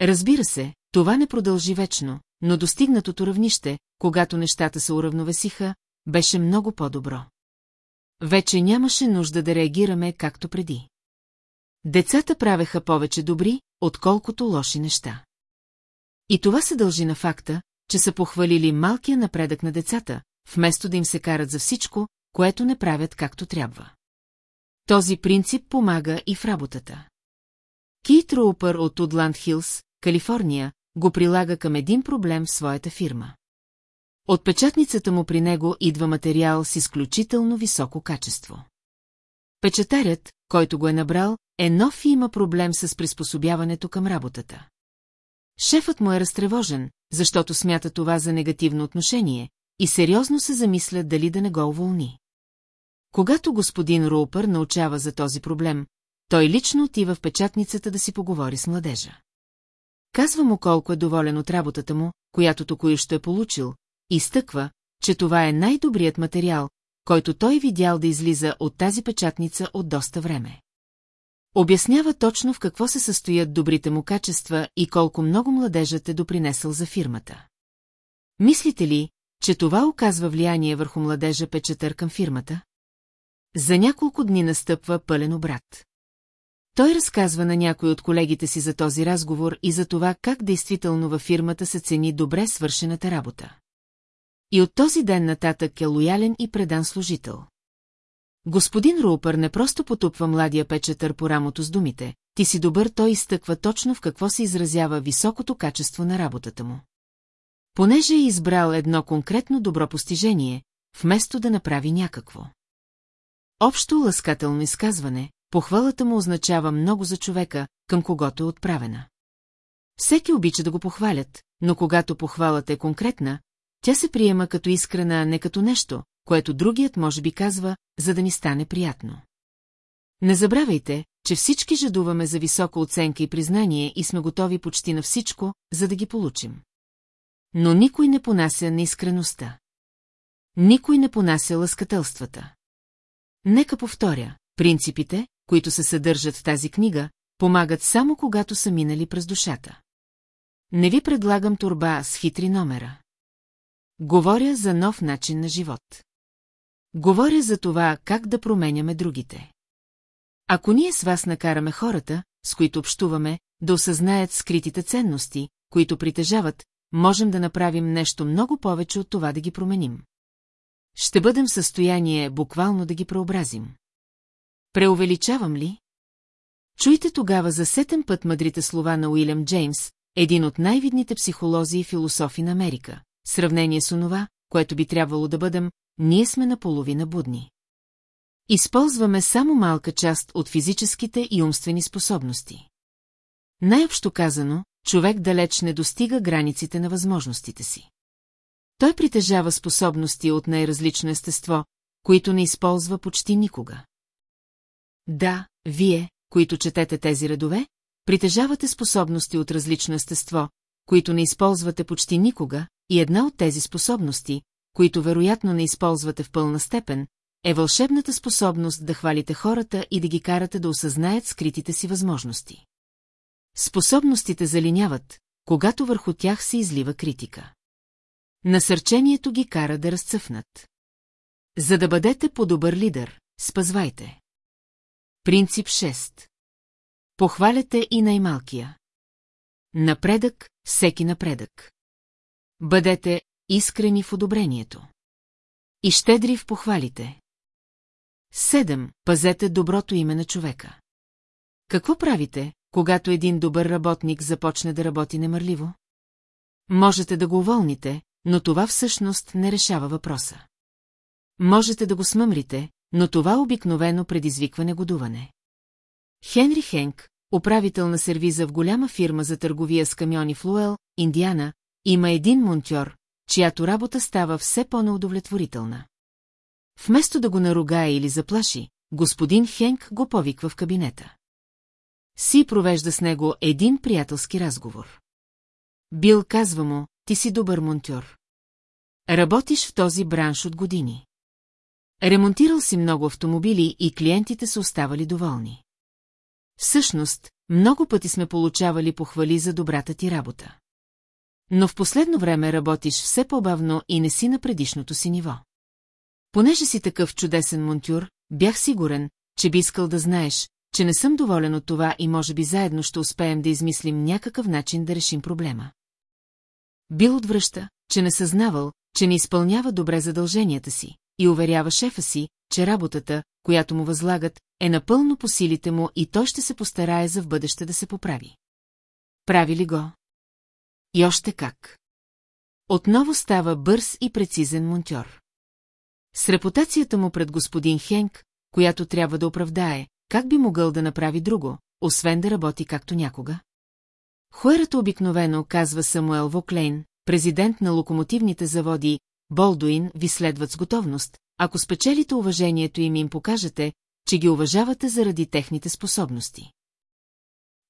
Разбира се, това не продължи вечно, но достигнатото равнище, когато нещата се уравновесиха, беше много по-добро. Вече нямаше нужда да реагираме както преди. Децата правеха повече добри, отколкото лоши неща. И това се дължи на факта, че са похвалили малкия напредък на децата, вместо да им се карат за всичко, което не правят както трябва. Този принцип помага и в работата. Кит Роупър от Удланд Хилс, Калифорния, го прилага към един проблем в своята фирма. От печатницата му при него идва материал с изключително високо качество. Печатарят, който го е набрал, е нов и има проблем с приспособяването към работата. Шефът му е разтревожен, защото смята това за негативно отношение и сериозно се замисля дали да не го уволни. Когато господин Роупър научава за този проблем, той лично отива в печатницата да си поговори с младежа. Казва му колко е доволен от работата му, която току-що е получил, и стъква, че това е най-добрият материал, който той видял да излиза от тази печатница от доста време. Обяснява точно в какво се състоят добрите му качества и колко много младежът е допринесъл за фирмата. Мислите ли, че това оказва влияние върху младежа печатър към фирмата? За няколко дни настъпва пълен обрат. Той разказва на някой от колегите си за този разговор и за това как действително във фирмата се цени добре свършената работа. И от този ден нататък е лоялен и предан служител. Господин Рупър не просто потупва младия печатър по рамото с думите, ти си добър, той изтъква точно в какво се изразява високото качество на работата му. Понеже е избрал едно конкретно добро постижение, вместо да направи някакво. Общо ласкателно изказване, похвалата му означава много за човека, към когото е отправена. Всеки обича да го похвалят, но когато похвалата е конкретна, тя се приема като искрена, а не като нещо, което другият може би казва, за да ни стане приятно. Не забравяйте, че всички жадуваме за висока оценка и признание и сме готови почти на всичко, за да ги получим. Но никой не понася неискреността. Никой не понася лъскателствата. Нека повторя, принципите, които се съдържат в тази книга, помагат само когато са минали през душата. Не ви предлагам турба с хитри номера. Говоря за нов начин на живот. Говоря за това, как да променяме другите. Ако ние с вас накараме хората, с които общуваме, да осъзнаят скритите ценности, които притежават, можем да направим нещо много повече от това да ги променим. Ще бъдем в състояние буквално да ги преобразим. Преувеличавам ли? Чуйте тогава за сетен път мъдрите слова на Уилям Джеймс, един от най-видните психолози и философи на Америка. Сравнение с онова, което би трябвало да бъдем, ние сме наполовина будни. Използваме само малка част от физическите и умствени способности. Най-общо казано, човек далеч не достига границите на възможностите си. Той притежава способности от най-различно естество, които не използва почти никога. Да, вие, които четете тези редове, притежавате способности от различно естество, които не използвате почти никога, и една от тези способности, които вероятно не използвате в пълна степен, е вълшебната способност да хвалите хората и да ги карате да осъзнаят скритите си възможности. Способностите залиняват, когато върху тях се излива критика. Насърчението ги кара да разцъфнат. За да бъдете по-добър лидер, спазвайте. Принцип 6. Похваляте и най-малкия. Напредък, всеки напредък. Бъдете искрени в одобрението. И щедри в похвалите. Седем. Пазете доброто име на човека. Какво правите, когато един добър работник започне да работи немърливо? Можете да го уволните, но това всъщност не решава въпроса. Можете да го смъмрите, но това обикновено предизвиква негодуване. Хенри Хенк, управител на сервиза в голяма фирма за търговия с камиони в Луел, Индиана, има един монтьор, чиято работа става все по-неудовлетворителна. Вместо да го наругае или заплаши, господин Хенк го повиква в кабинета. Си провежда с него един приятелски разговор. Бил казва му, ти си добър монтьор. Работиш в този бранш от години. Ремонтирал си много автомобили и клиентите са оставали доволни. Всъщност, много пъти сме получавали похвали за добрата ти работа. Но в последно време работиш все по-бавно и не си на предишното си ниво. Понеже си такъв чудесен монтюр, бях сигурен, че би искал да знаеш, че не съм доволен от това и може би заедно ще успеем да измислим някакъв начин да решим проблема. Бил отвръща, че не съзнавал, че не изпълнява добре задълженията си, и уверява шефа си, че работата, която му възлагат, е напълно по силите му и той ще се постарае за в бъдеще да се поправи. Прави ли го? И още как. Отново става бърз и прецизен монтьор. С репутацията му пред господин Хенк, която трябва да оправдае, как би могъл да направи друго, освен да работи както някога? Хуерата обикновено, казва Самуел Воклейн, президент на локомотивните заводи, Болдуин ви следват с готовност, ако спечелите уважението им им покажете, че ги уважавате заради техните способности.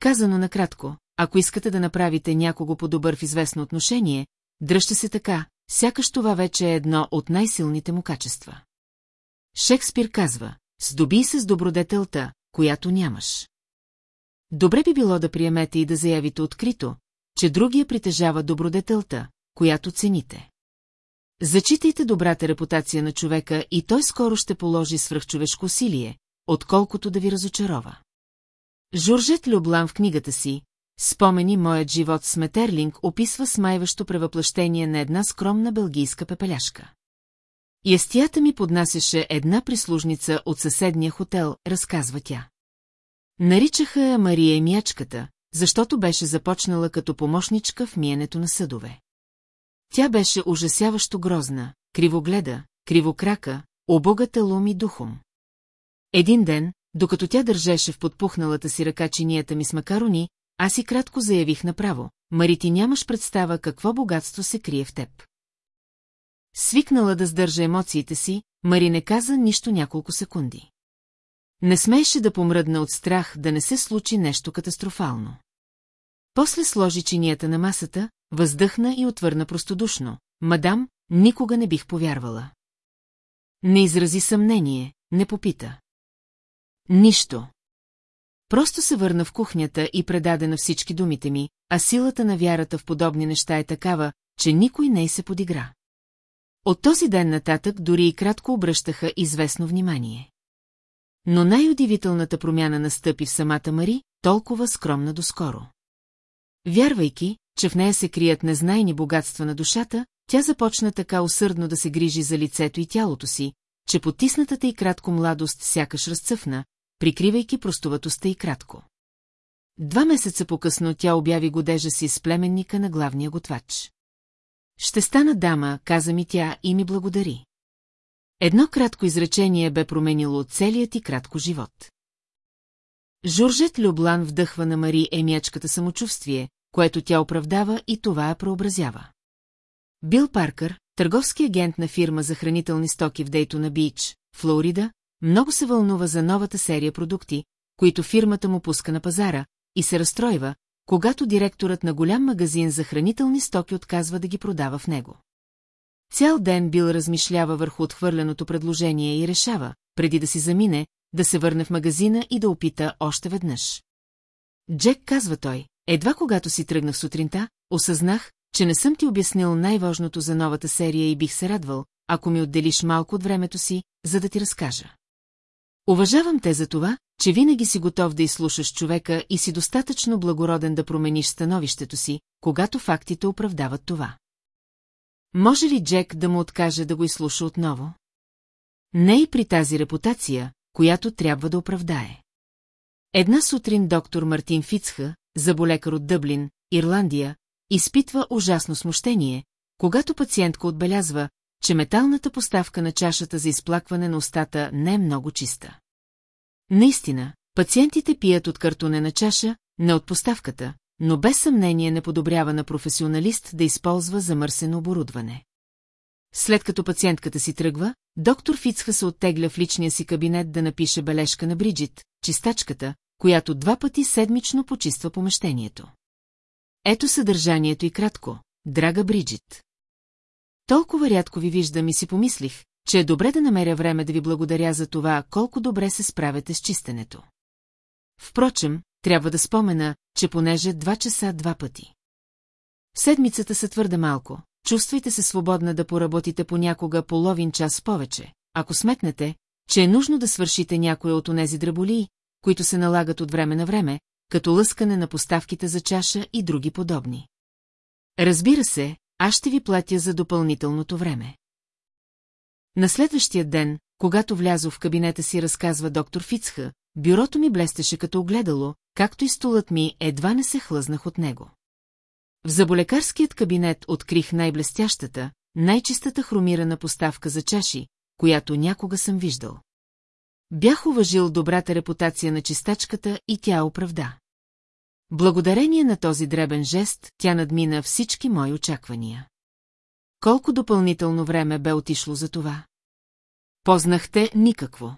Казано накратко, ако искате да направите някого по-добър в известно отношение, дръжте се така, сякаш това вече е едно от най-силните му качества. Шекспир казва, здоби се с добродетелта, която нямаш. Добре би било да приемете и да заявите открито, че другия притежава добродетелта, която цените. Зачитайте добрата репутация на човека и той скоро ще положи свръхчовешко усилие, отколкото да ви разочарова. Жоржет Люблан в книгата си Спомени моят живот с Метерлинг описва смайващо превъплъщение на една скромна белгийска пепеляшка. Ястията ми поднасяше една прислужница от съседния хотел, разказва тя. Наричаха я Мария Емячката, защото беше започнала като помощничка в миенето на съдове. Тя беше ужасяващо грозна, кривогледа, кривокрака, обогата лум и духом. Един ден, докато тя държеше в подпухналата си ръка чинията ми с макарони, аз и кратко заявих направо, Мари ти нямаш представа какво богатство се крие в теб. Свикнала да сдържа емоциите си, Мари не каза нищо няколко секунди. Не смееше да помръдна от страх да не се случи нещо катастрофално. После сложи чинията на масата, въздъхна и отвърна простодушно. Мадам, никога не бих повярвала. Не изрази съмнение, не попита. Нищо. Просто се върна в кухнята и предаде на всички думите ми, а силата на вярата в подобни неща е такава, че никой не се подигра. От този ден нататък дори и кратко обръщаха известно внимание. Но най-удивителната промяна настъпи в самата Мари, толкова скромна доскоро. Вярвайки, че в нея се крият незнайни богатства на душата, тя започна така усърдно да се грижи за лицето и тялото си, че потиснатата и кратко младост сякаш разцъфна, прикривайки простоватостта и кратко. Два месеца по-късно тя обяви годежа си с племенника на главния готвач. Ще стана дама, каза ми тя и ми благодари. Едно кратко изречение бе променило целият и кратко живот. Жоржет Люблан вдъхва на Мари емячката самочувствие, което тя оправдава и това я преобразява. Бил Паркър, търговски агент на фирма за хранителни стоки в Дейтона Бич, Флорида, много се вълнува за новата серия продукти, които фирмата му пуска на пазара, и се разстройва, когато директорът на голям магазин за хранителни стоки отказва да ги продава в него. Цял ден Бил размишлява върху отхвърленото предложение и решава, преди да си замине, да се върне в магазина и да опита още веднъж. Джек, казва той, едва когато си тръгнах сутринта, осъзнах, че не съм ти обяснил най-важното за новата серия и бих се радвал, ако ми отделиш малко от времето си, за да ти разкажа. Уважавам те за това, че винаги си готов да изслушаш човека и си достатъчно благороден да промениш становището си, когато фактите оправдават това. Може ли Джек да му откаже да го изслуша отново? Не и при тази репутация, която трябва да оправдае. Една сутрин доктор Мартин Фицха, заболекар от Дъблин, Ирландия, изпитва ужасно смущение, когато пациентка отбелязва, че металната поставка на чашата за изплакване на устата не е много чиста. Наистина, пациентите пият от картонена чаша, не от поставката, но без съмнение не подобрява на професионалист да използва замърсено оборудване. След като пациентката си тръгва, доктор Фицха се оттегля в личния си кабинет да напише бележка на Бриджит, чистачката, която два пъти седмично почиства помещението. Ето съдържанието и кратко, драга Бриджит. Толкова рядко ви виждам и си помислих, че е добре да намеря време да ви благодаря за това, колко добре се справяте с чистенето. Впрочем, трябва да спомена, че понеже два часа два пъти. Седмицата са твърде малко, чувствайте се свободна да поработите понякога половин час повече, ако сметнете, че е нужно да свършите някоя от онези дреболии, които се налагат от време на време, като лъскане на поставките за чаша и други подобни. Разбира се, аз ще ви платя за допълнителното време. На следващия ден, когато влязо в кабинета си разказва доктор Фицха, бюрото ми блестеше като огледало, както и стулът ми едва не се хлъзнах от него. В заболекарският кабинет открих най-блестящата, най-чистата хромирана поставка за чаши, която някога съм виждал. Бях уважил добрата репутация на чистачката и тя оправда. Благодарение на този дребен жест, тя надмина всички мои очаквания. Колко допълнително време бе отишло за това? Познахте никакво.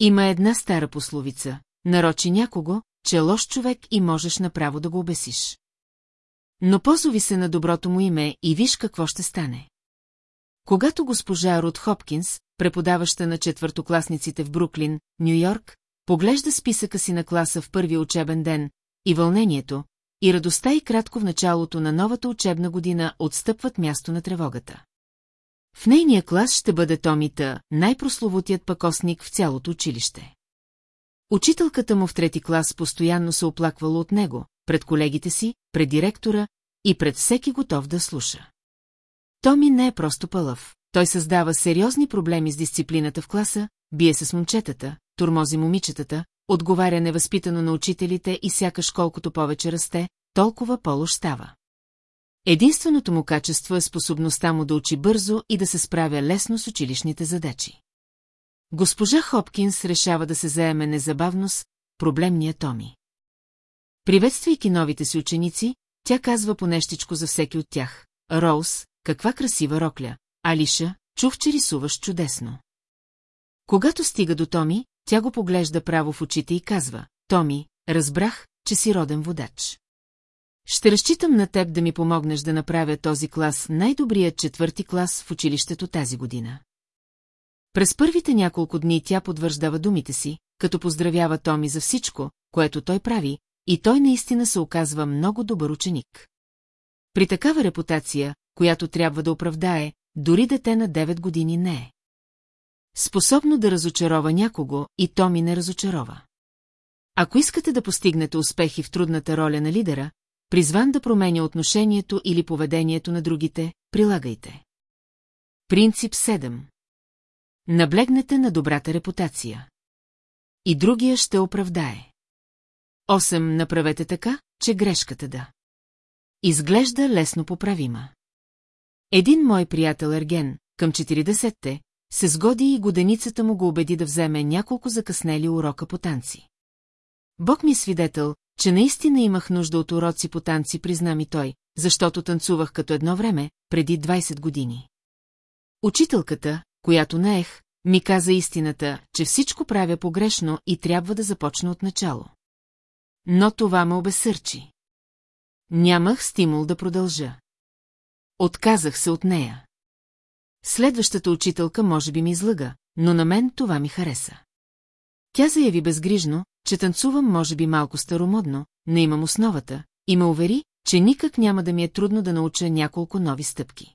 Има една стара пословица. Нарочи някого, че е лош човек и можеш направо да го обесиш. Но позови се на доброто му име и виж какво ще стане. Когато госпожа Рут Хопкинс, преподаваща на четвъртокласниците в Бруклин, Нью-Йорк, поглежда списъка си на класа в първия учебен ден, и вълнението, и радостта и кратко в началото на новата учебна година отстъпват място на тревогата. В нейния клас ще бъде Томита, най-прословутият пакосник в цялото училище. Учителката му в трети клас постоянно се оплаквала от него, пред колегите си, пред директора и пред всеки готов да слуша. Томи не е просто пълъв. Той създава сериозни проблеми с дисциплината в класа, бие се с момчетата, турмози момичетата, отговаря невъзпитано на учителите и сякаш колкото повече расте, толкова по-лош става. Единственото му качество е способността му да учи бързо и да се справя лесно с училищните задачи. Госпожа Хопкинс решава да се заеме незабавно с проблемния Томи. Приветствайки новите си ученици, тя казва по нещичко за всеки от тях. Роуз, каква красива рокля. Алиша, чух, че рисуваш чудесно. Когато стига до Томи, тя го поглежда право в очите и казва. Томи, разбрах, че си роден водач. Ще разчитам на теб да ми помогнеш да направя този клас най-добрият четвърти клас в училището тази година. През първите няколко дни тя подвърждава думите си, като поздравява Томи за всичко, което той прави, и той наистина се оказва много добър ученик. При такава репутация, която трябва да оправдае, дори дете на 9 години не е. Способно да разочарова някого, и Томи не разочарова. Ако искате да постигнете успехи в трудната роля на лидера, призван да променя отношението или поведението на другите, прилагайте. Принцип 7. Наблегнете на добрата репутация. И другия ще оправдае. 8. Направете така, че грешката да. Изглежда лесно поправима. Един мой приятел Ерген, към 40-те, се сгоди и годеницата му го убеди да вземе няколко закъснели урока по танци. Бог ми е свидетел, че наистина имах нужда от уроци по танци, призна ми той, защото танцувах като едно време, преди 20 години. Учителката, която наех, ми каза истината, че всичко правя погрешно и трябва да започна от начало. Но това ме обесърчи. Нямах стимул да продължа. Отказах се от нея. Следващата учителка може би ми излъга, но на мен това ми хареса. Тя заяви безгрижно, че танцувам може би малко старомодно, не имам основата, и ме увери, че никак няма да ми е трудно да науча няколко нови стъпки.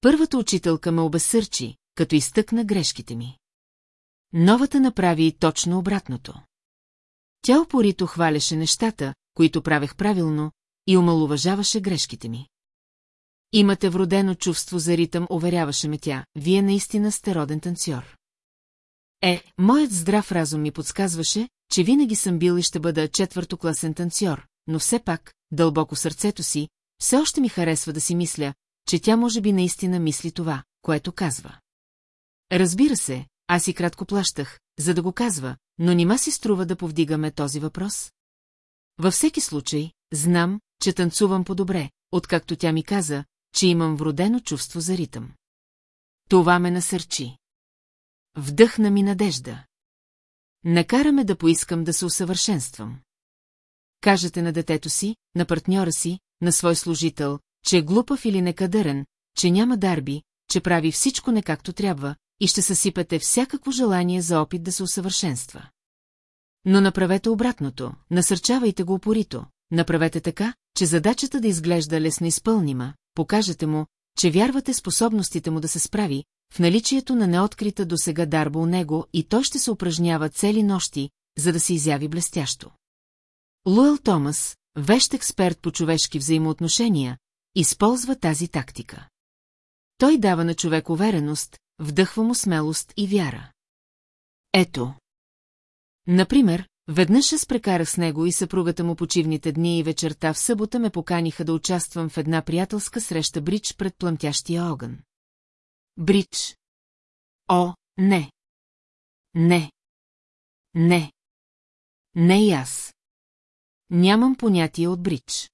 Първата учителка ме обесърчи, като изтъкна грешките ми. Новата направи точно обратното. Тя опорито хваляше нещата, които правех правилно, и омалуважаваше грешките ми. Имате вродено чувство за ритъм, уверяваше ме тя, вие наистина сте роден танцор. Е, моят здрав разум ми подсказваше, че винаги съм бил и ще бъда четвъртокласен танцор, но все пак, дълбоко сърцето си, все още ми харесва да си мисля, че тя може би наистина мисли това, което казва. Разбира се, аз и кратко плащах, за да го казва, но нима си струва да повдигаме този въпрос? Във всеки случай, знам, че танцувам по-добре, откакто тя ми каза, че имам вродено чувство за ритъм. Това ме насърчи. Вдъхна ми надежда. Накараме да поискам да се усъвършенствам. Кажете на детето си, на партньора си, на свой служител, че е глупав или некадърен, че няма дарби, че прави всичко не както трябва, и ще съсипете всякакво желание за опит да се усъвършенства. Но направете обратното, насърчавайте го упорито, направете така, че задачата да изглежда лесно изпълнима, покажете му, че вярвате способностите му да се справи, в наличието на неоткрита до сега дарба у него и той ще се упражнява цели нощи, за да се изяви блестящо. Луел Томас, вещ експерт по човешки взаимоотношения, използва тази тактика. Той дава на човек увереност, вдъхва му смелост и вяра. Ето. Например, веднъж аз прекарах с него и съпругата му почивните дни и вечерта в събота ме поканиха да участвам в една приятелска среща брич пред плъмтящия огън. Брич. О, не. Не. Не. Не и аз. Нямам понятие от брич.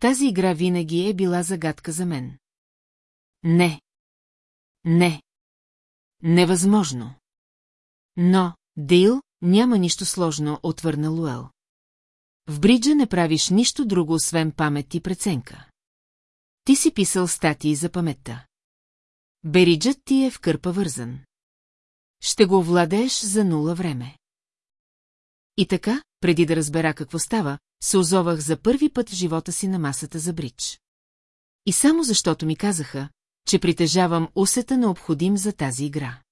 Тази игра винаги е била загадка за мен. Не. Не. Невъзможно. Но, Дил, няма нищо сложно, отвърна Луел. В бриджа не правиш нищо друго, освен памет и преценка. Ти си писал статии за паметта. Бериджът ти е в кърпа вързан. Ще го владееш за нула време. И така, преди да разбера какво става, се озовах за първи път в живота си на масата за бридж. И само защото ми казаха, че притежавам усета необходим за тази игра.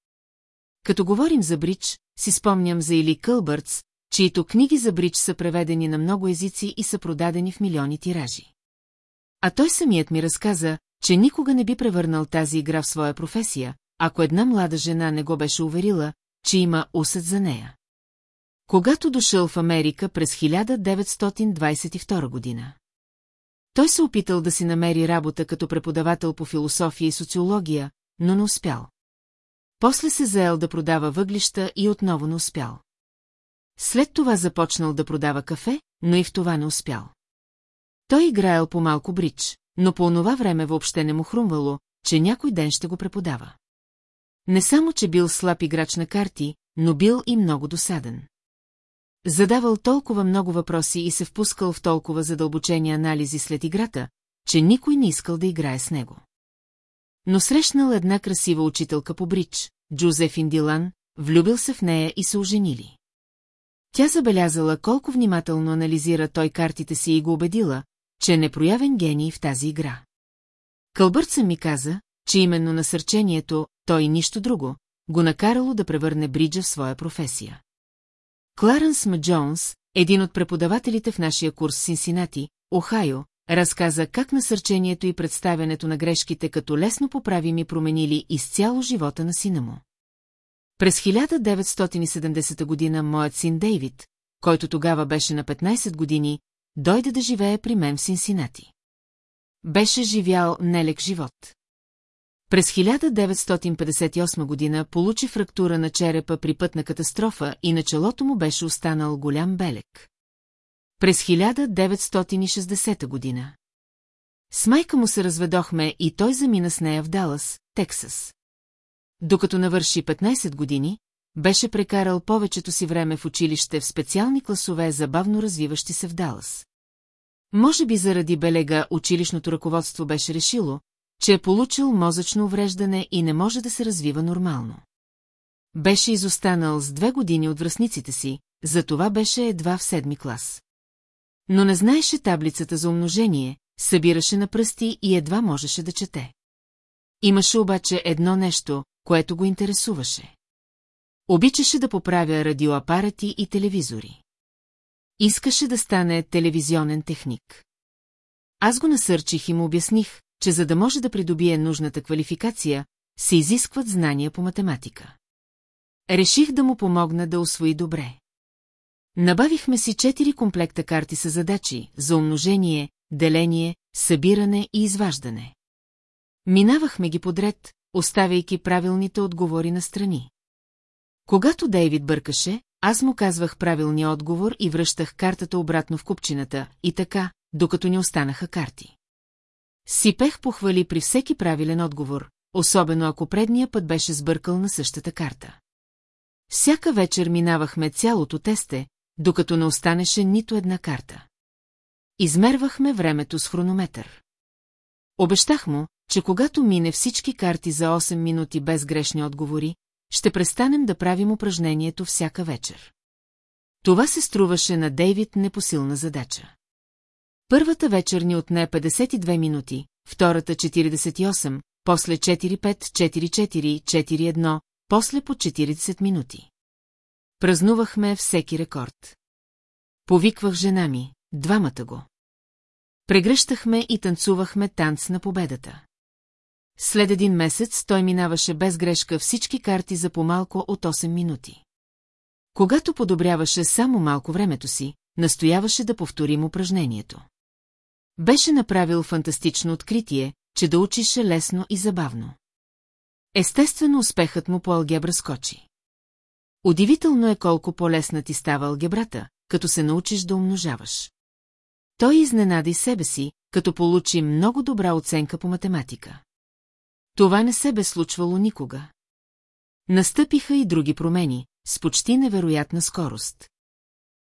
Като говорим за бридж, си спомням за Или Кълбъртс, чието книги за бридж са преведени на много езици и са продадени в милиони тиражи. А той самият ми разказа, че никога не би превърнал тази игра в своя професия, ако една млада жена не го беше уверила, че има усет за нея. Когато дошъл в Америка през 1922 година. Той се опитал да си намери работа като преподавател по философия и социология, но не успял. После се заел да продава въглища и отново не успял. След това започнал да продава кафе, но и в това не успял. Той играел по малко бридж, но по онова време въобще не му хрумвало, че някой ден ще го преподава. Не само, че бил слаб играч на карти, но бил и много досаден. Задавал толкова много въпроси и се впускал в толкова задълбочени анализи след играта, че никой не искал да играе с него. Но срещнал една красива учителка по бридж, Джузефин Дилан, влюбил се в нея и се оженили. Тя забелязала колко внимателно анализира той картите си и го убедила, че е непроявен гений в тази игра. Кълбърца ми каза, че именно насърчението, той и нищо друго, го накарало да превърне бриджа в своя професия. Кларенс М. Джонс, един от преподавателите в нашия курс в Синсинати, Охайо, разказа как насърчението и представянето на грешките като лесно поправими променили изцяло живота на сина му. През 1970 година моят син Дейвид, който тогава беше на 15 години, дойде да живее при мен в Синсинати. Беше живял нелек живот. През 1958 година получи фрактура на черепа при пътна катастрофа и на челото му беше останал голям белек. През 1960 година. С майка му се разведохме и той замина с нея в Далас, Тексас. Докато навърши 15 години, беше прекарал повечето си време в училище в специални класове за бавно развиващи се в Далас. Може би заради белега училищното ръководство беше решило, че е получил мозъчно увреждане и не може да се развива нормално. Беше изостанал с две години от връзниците си, затова беше едва в седми клас. Но не знаеше таблицата за умножение, събираше на пръсти и едва можеше да чете. Имаше обаче едно нещо, което го интересуваше. Обичаше да поправя радиоапарати и телевизори. Искаше да стане телевизионен техник. Аз го насърчих и му обясних, че за да може да придобие нужната квалификация, се изискват знания по математика. Реших да му помогна да освои добре. Набавихме си четири комплекта карти с задачи за умножение, деление, събиране и изваждане. Минавахме ги подред, оставяйки правилните отговори на страни. Когато Дейвид бъркаше, аз му казвах правилния отговор и връщах картата обратно в купчината, и така, докато ни останаха карти. Сипех похвали при всеки правилен отговор, особено ако предния път беше сбъркал на същата карта. Всяка вечер минавахме цялото тесте, докато не останеше нито една карта. Измервахме времето с хронометър. Обещах му, че когато мине всички карти за 8 минути без грешни отговори, ще престанем да правим упражнението всяка вечер. Това се струваше на Дейвид непосилна задача. Първата вечер ни отне 52 минути, втората 48, после 4-5, 4-4, 4-1, после по 40 минути. Празнувахме всеки рекорд. Повиквах жена ми, двамата го. Прегръщахме и танцувахме танц на победата. След един месец той минаваше без грешка всички карти за по-малко от 8 минути. Когато подобряваше само малко времето си, настояваше да повторим упражнението. Беше направил фантастично откритие, че да учише лесно и забавно. Естествено успехът му по алгебра скочи. Удивително е колко по-лесна ти става алгебрата, като се научиш да умножаваш. Той изненада и себе си, като получи много добра оценка по математика. Това не се бе случвало никога. Настъпиха и други промени, с почти невероятна скорост.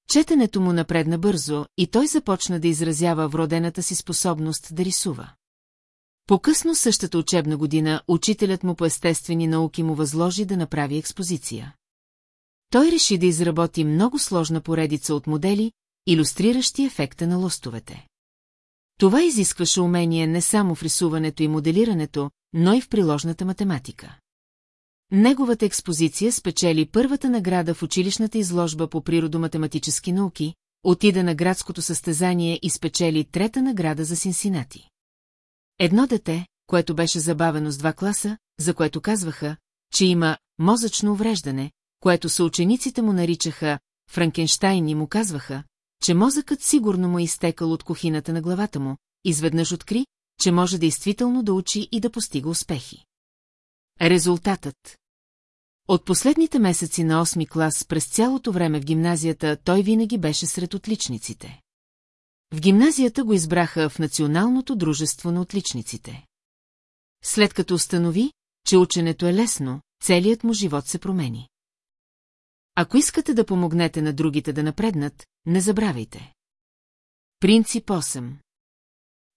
Четенето му напредна бързо и той започна да изразява вродената си способност да рисува. По-късно същата учебна година учителят му по естествени науки му възложи да направи експозиция. Той реши да изработи много сложна поредица от модели, иллюстриращи ефекта на лостовете. Това изискваше умение не само в рисуването и моделирането, но и в приложната математика. Неговата експозиция спечели първата награда в училищната изложба по природоматематически науки, отида на градското състезание и спечели трета награда за Синсинати. Едно дете, което беше забавено с два класа, за което казваха, че има мозъчно увреждане, което съучениците му наричаха Франкенштайн и му казваха, че мозъкът сигурно му е изтекал от кухината на главата му, изведнъж откри, че може действително да учи и да постига успехи. Резултатът От последните месеци на 8 клас през цялото време в гимназията той винаги беше сред отличниците. В гимназията го избраха в Националното дружество на отличниците. След като установи, че ученето е лесно, целият му живот се промени. Ако искате да помогнете на другите да напреднат, не забравяйте. Принцип 8.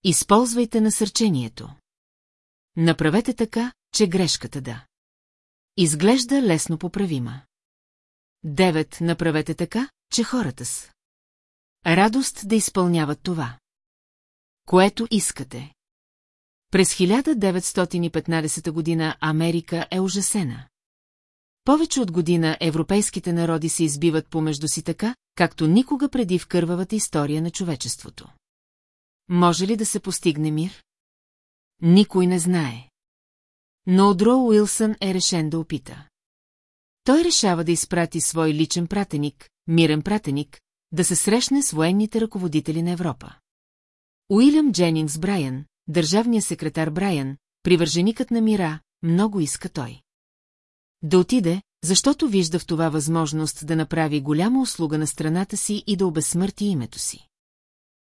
Използвайте насърчението. Направете така, че грешката да. Изглежда лесно поправима. 9. Направете така, че хората с. Радост да изпълняват това. Което искате. През 1915 година Америка е ужасена. Повече от година европейските народи се избиват помежду си така, както никога преди в кървавата история на човечеството. Може ли да се постигне мир? Никой не знае. Но Одро Уилсън е решен да опита. Той решава да изпрати свой личен пратеник, мирен пратеник, да се срещне с военните ръководители на Европа. Уилям Дженингс Брайан, държавният секретар Брайан, привърженикът на мира, много иска той. Да отиде, защото вижда в това възможност да направи голяма услуга на страната си и да обезсмърти името си.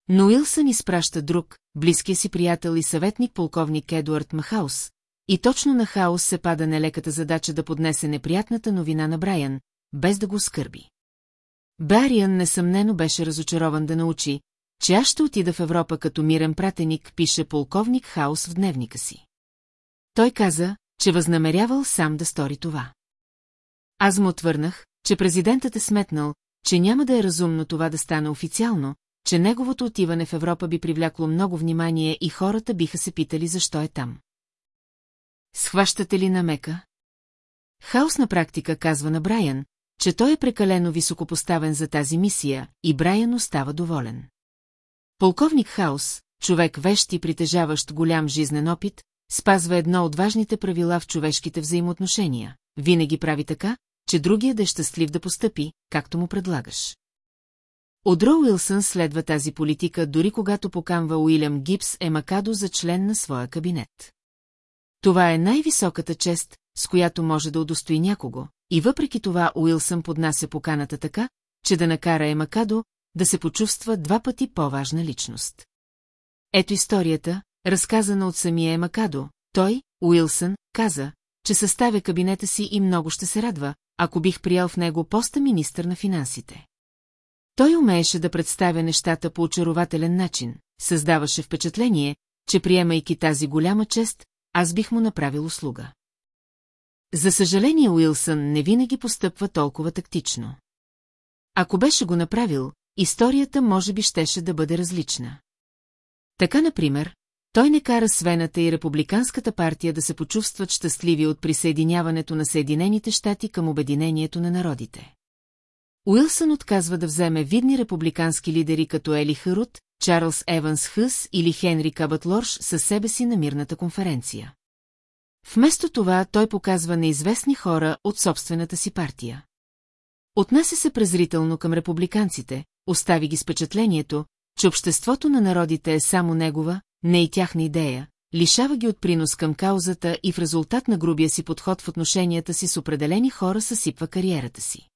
Но Уилсън изпраща друг, близкия си приятел и съветник полковник Едуард Махаус, и точно на Хаус се пада нелеката задача да поднесе неприятната новина на Брайан, без да го скърби. Бариан несъмнено беше разочарован да научи, че аз ще отида в Европа като мирен пратеник, пише полковник Хаус в дневника си. Той каза, че възнамерявал сам да стори това. Аз му отвърнах, че президентът е сметнал, че няма да е разумно това да стане официално, че неговото отиване в Европа би привлякло много внимание и хората биха се питали защо е там. Схващате ли намека? Хаос на практика казва на Брайан, че той е прекалено високопоставен за тази мисия и Брайан остава доволен. Полковник Хаус, човек вещ и притежаващ голям жизнен опит, спазва едно от важните правила в човешките взаимоотношения. Винаги прави така, че другия да е щастлив да постъпи, както му предлагаш. Одро Уилсън следва тази политика, дори когато покамва Уилям Гипс Емакадо за член на своя кабинет. Това е най-високата чест, с която може да удостои някого, и въпреки това Уилсън поднася поканата така, че да накара Емакадо да се почувства два пъти по-важна личност. Ето историята, разказана от самия Емакадо. Той, Уилсън, каза, че съставя кабинета си и много ще се радва, ако бих приял в него поста министър на финансите. Той умееше да представя нещата по очарователен начин, създаваше впечатление, че приемайки тази голяма чест, аз бих му направил услуга. За съжаление Уилсън не винаги постъпва толкова тактично. Ако беше го направил, историята може би щеше да бъде различна. Така, например, той не кара Свената и Републиканската партия да се почувстват щастливи от присъединяването на Съединените щати към Обединението на народите. Уилсън отказва да вземе видни републикански лидери като Ели Харут, Чарлз Еванс Хъс или Хенри Кабът Лорш със себе си на мирната конференция. Вместо това той показва неизвестни хора от собствената си партия. Отнася се презрително към републиканците, остави ги с впечатлението, че обществото на народите е само негова, не и тяхна идея, лишава ги от принос към каузата и в резултат на грубия си подход в отношенията си с определени хора съсипва кариерата си.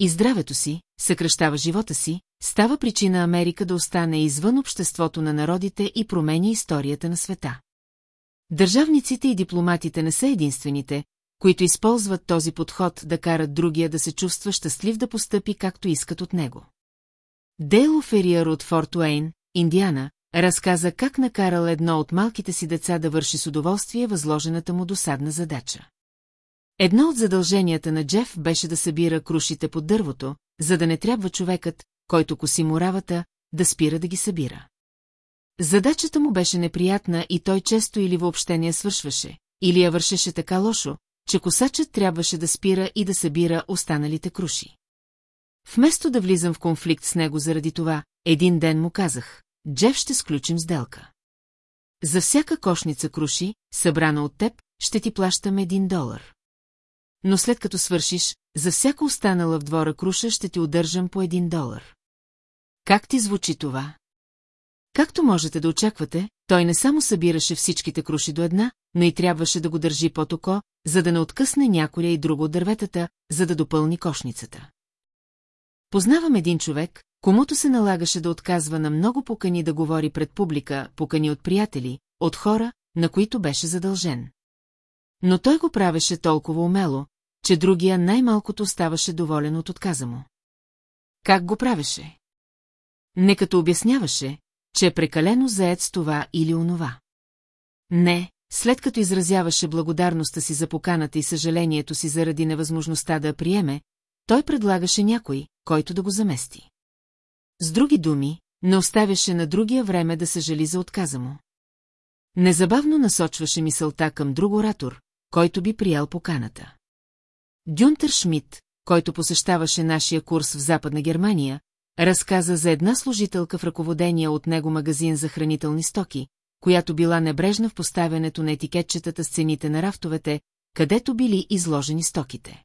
И здравето си, съкръщава живота си, става причина Америка да остане извън обществото на народите и променя историята на света. Държавниците и дипломатите не са единствените, които използват този подход да карат другия да се чувства щастлив да постъпи както искат от него. Дейл Фериер от Форт Уейн, Индиана, разказа как накарал едно от малките си деца да върши с удоволствие възложената му досадна задача. Едно от задълженията на Джеф беше да събира крушите под дървото, за да не трябва човекът, който коси муравата, да спира да ги събира. Задачата му беше неприятна и той често или въобще не я свършваше, или я вършеше така лошо, че косачът трябваше да спира и да събира останалите круши. Вместо да влизам в конфликт с него заради това, един ден му казах, Джеф ще сключим сделка. За всяка кошница круши, събрана от теб, ще ти плащам един долар. Но след като свършиш, за всяка останала в двора круша ще ти удържам по един долар. Как ти звучи това? Както можете да очаквате, той не само събираше всичките круши до една, но и трябваше да го държи под око, за да не откъсне някоя и друго от дърветата, за да допълни кошницата. Познавам един човек, комуто се налагаше да отказва на много покани да говори пред публика, покани от приятели, от хора, на които беше задължен. Но той го правеше толкова умело, че другия най-малкото оставаше доволен от отказа му. Как го правеше? Не като обясняваше, че е прекалено заед с това или онова. Не, след като изразяваше благодарността си за поканата и съжалението си заради невъзможността да я приеме, той предлагаше някой, който да го замести. С други думи, не оставяше на другия време да съжали за отказа му. Незабавно насочваше мисълта към друг оратор, който би приял поканата. Дюнтер Шмидт, който посещаваше нашия курс в Западна Германия, разказа за една служителка в ръководения от него магазин за хранителни стоки, която била небрежна в поставянето на етикетчетата с цените на рафтовете, където били изложени стоките.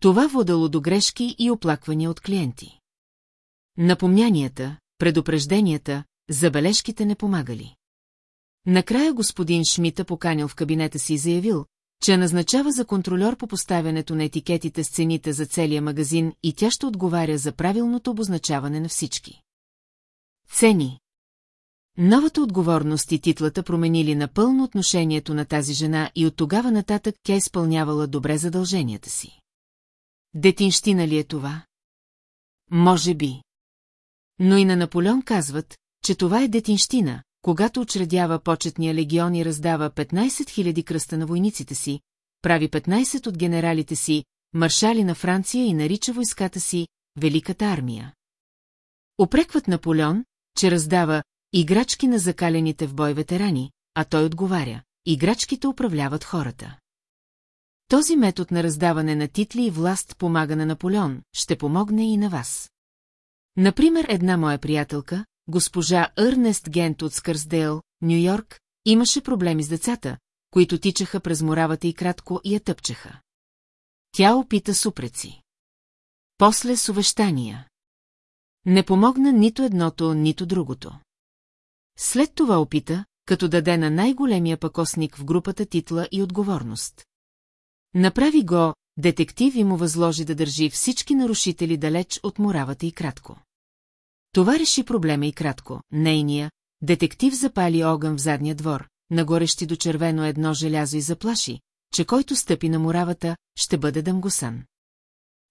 Това водало до грешки и оплаквания от клиенти. Напомнянията, предупрежденията, забележките не помагали. Накрая господин Шмита поканил в кабинета си и заявил, че назначава за контролер по поставянето на етикетите с цените за целия магазин и тя ще отговаря за правилното обозначаване на всички. Цени Новата отговорност и титлата променили напълно отношението на тази жена и от тогава нататък тя изпълнявала добре задълженията си. Детинщина ли е това? Може би. Но и на Наполеон казват, че това е детинщина, когато учредява почетния легион и раздава 15 000 кръста на войниците си, прави 15 от генералите си, маршали на Франция и нарича войската си Великата армия. Опрекват Наполеон, че раздава играчки на закалените в бой ветерани, а той отговаря – играчките управляват хората. Този метод на раздаване на титли и власт помага на Наполеон, ще помогне и на вас. Например, една моя приятелка, госпожаЪрнест Гент от Скърсдейл, Нью-Йорк, имаше проблеми с децата, които тичаха през моравата и кратко и я тъпчеха. Тя опита супреци. После с увещания. Не помогна нито едното, нито другото. След това опита, като даде на най-големия пакосник в групата титла и отговорност. Направи го, детектив и му възложи да държи всички нарушители далеч от моравата и кратко. Това реши проблема и кратко. Нейния, детектив запали огън в задния двор, нагорещи до червено едно желязо и заплаши, че който стъпи на муравата, ще бъде дъмгосан.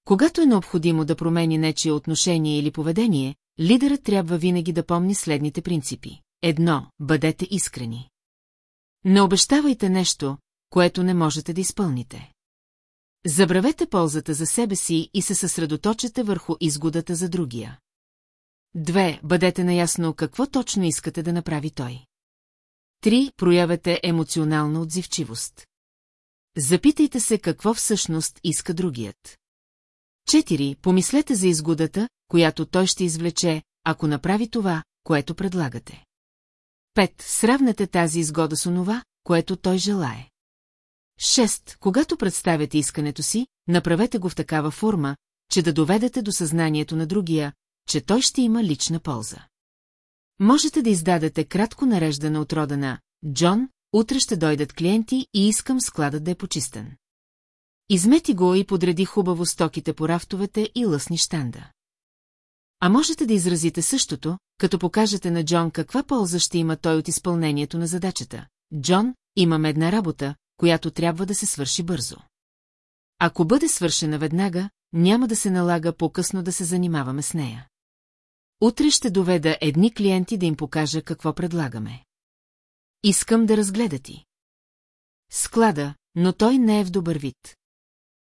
Когато е необходимо да промени нечие отношение или поведение, лидерът трябва винаги да помни следните принципи. Едно, бъдете искрени. Не обещавайте нещо, което не можете да изпълните. Забравете ползата за себе си и се съсредоточете върху изгодата за другия. Две, бъдете наясно какво точно искате да направи той. Три, проявете емоционална отзивчивост. Запитайте се какво всъщност иска другият. Четири, помислете за изгодата, която той ще извлече, ако направи това, което предлагате. Пет, сравнете тази изгода с онова, което той желае. Шест, когато представяте искането си, направете го в такава форма, че да доведете до съзнанието на другия, че той ще има лична полза. Можете да издадете кратко нареждане от рода на «Джон, утре ще дойдат клиенти и искам складът да е почистен». Измети го и подреди хубаво стоките по рафтовете и лъсни штанда. А можете да изразите същото, като покажете на Джон каква полза ще има той от изпълнението на задачата. Джон, имам една работа, която трябва да се свърши бързо. Ако бъде свършена веднага, няма да се налага по-късно да се занимаваме с нея. Утре ще доведа едни клиенти да им покажа какво предлагаме. Искам да разгледа ти. Склада, но той не е в добър вид.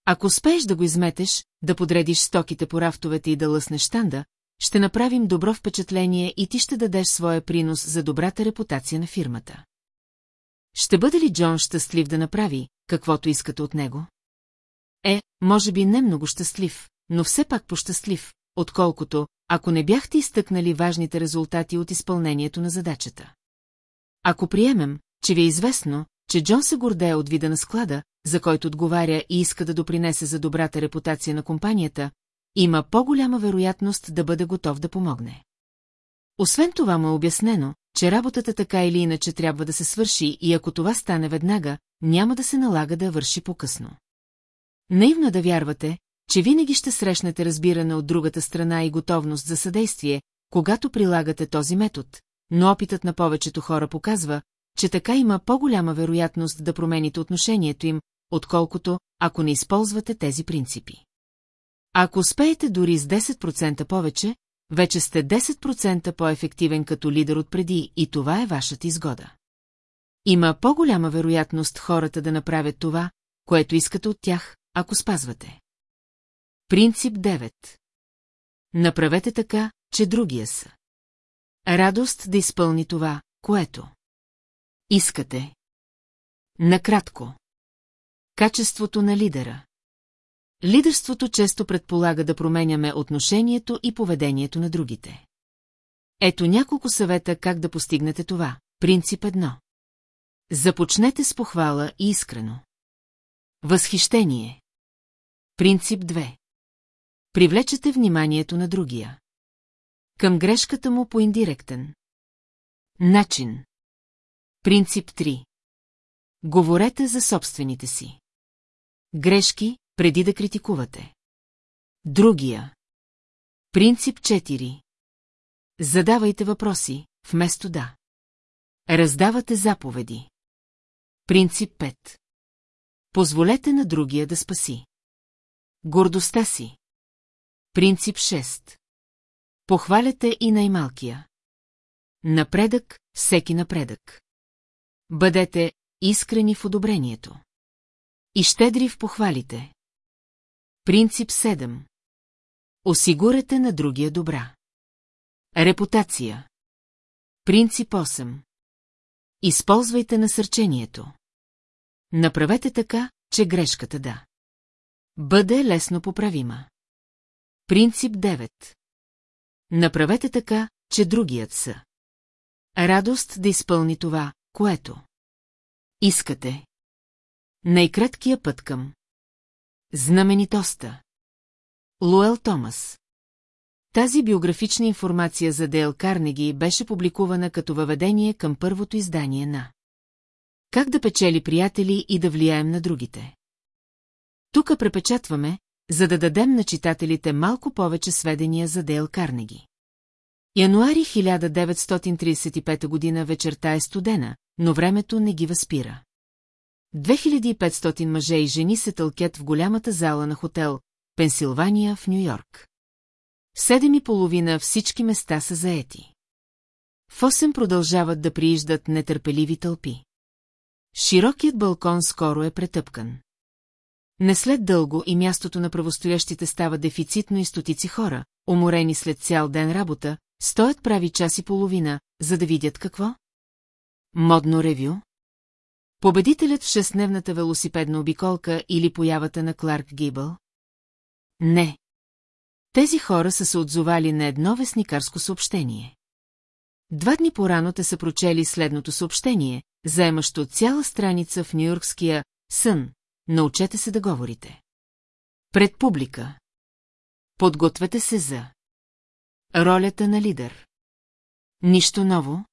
Ако успееш да го изметеш, да подредиш стоките по рафтовете и да лъснеш штанда, ще направим добро впечатление и ти ще дадеш своя принос за добрата репутация на фирмата. Ще бъде ли Джон щастлив да направи, каквото искате от него? Е, може би не много щастлив, но все пак пощастлив, отколкото, ако не бяхте изтъкнали важните резултати от изпълнението на задачата. Ако приемем, че ви е известно, че Джон се гордее от вида на склада, за който отговаря и иска да допринесе за добрата репутация на компанията, има по-голяма вероятност да бъде готов да помогне. Освен това му е обяснено, че работата така или иначе трябва да се свърши и ако това стане веднага, няма да се налага да върши по-късно. Наивно да вярвате, че винаги ще срещнете разбиране от другата страна и готовност за съдействие, когато прилагате този метод, но опитът на повечето хора показва, че така има по-голяма вероятност да промените отношението им, отколкото, ако не използвате тези принципи. Ако успеете дори с 10% повече, вече сте 10% по-ефективен като лидер от преди и това е вашата изгода. Има по-голяма вероятност хората да направят това, което искате от тях, ако спазвате. Принцип 9. Направете така, че другия са. Радост да изпълни това, което искате. Накратко. Качеството на лидера. Лидерството често предполага да променяме отношението и поведението на другите. Ето няколко съвета как да постигнете това. Принцип едно. Започнете с похвала и искрено. Възхищение. Принцип 2. Привлечете вниманието на другия. Към грешката му по индиректен. Начин. Принцип 3. Говорете за собствените си. Грешки, преди да критикувате. Другия. Принцип 4. Задавайте въпроси, вместо да. Раздавате заповеди. Принцип 5. Позволете на другия да спаси. Гордостта си. Принцип 6. Похваляте и най-малкия. Напредък, всеки напредък. Бъдете искрени в одобрението. И щедри в похвалите. Принцип 7. Осигурете на другия добра. Репутация. Принцип 8. Използвайте насърчението. Направете така, че грешката да. Бъде лесно поправима. Принцип 9. Направете така, че другият са. Радост да изпълни това, което искате. Най-краткия път към Знаменитоста Луел Томас Тази биографична информация за Дейл Карнеги беше публикувана като въведение към първото издание на Как да печели приятели и да влияем на другите. Тук препечатваме, за да дадем на читателите малко повече сведения за Дейл Карнеги. Януари 1935 година вечерта е студена, но времето не ги възпира. 2500 мъже и жени се тълкят в голямата зала на хотел Пенсилвания в Нью-Йорк. В седем и половина всички места са заети. В 8 продължават да прииждат нетърпеливи тълпи. Широкият балкон скоро е претъпкан. Не след дълго и мястото на правостоящите става дефицитно и стотици хора, уморени след цял ден работа, стоят прави час и половина, за да видят какво? Модно ревю? Победителят в шестдневната велосипедна обиколка или появата на Кларк Гибъл? Не. Тези хора са се отзовали на едно вестникарско съобщение. Два дни порано те са прочели следното съобщение, заемащо цяла страница в Нью-Йоркския сън. Научете се да говорите. Пред публика. Подгответе се за ролята на лидер. Нищо ново?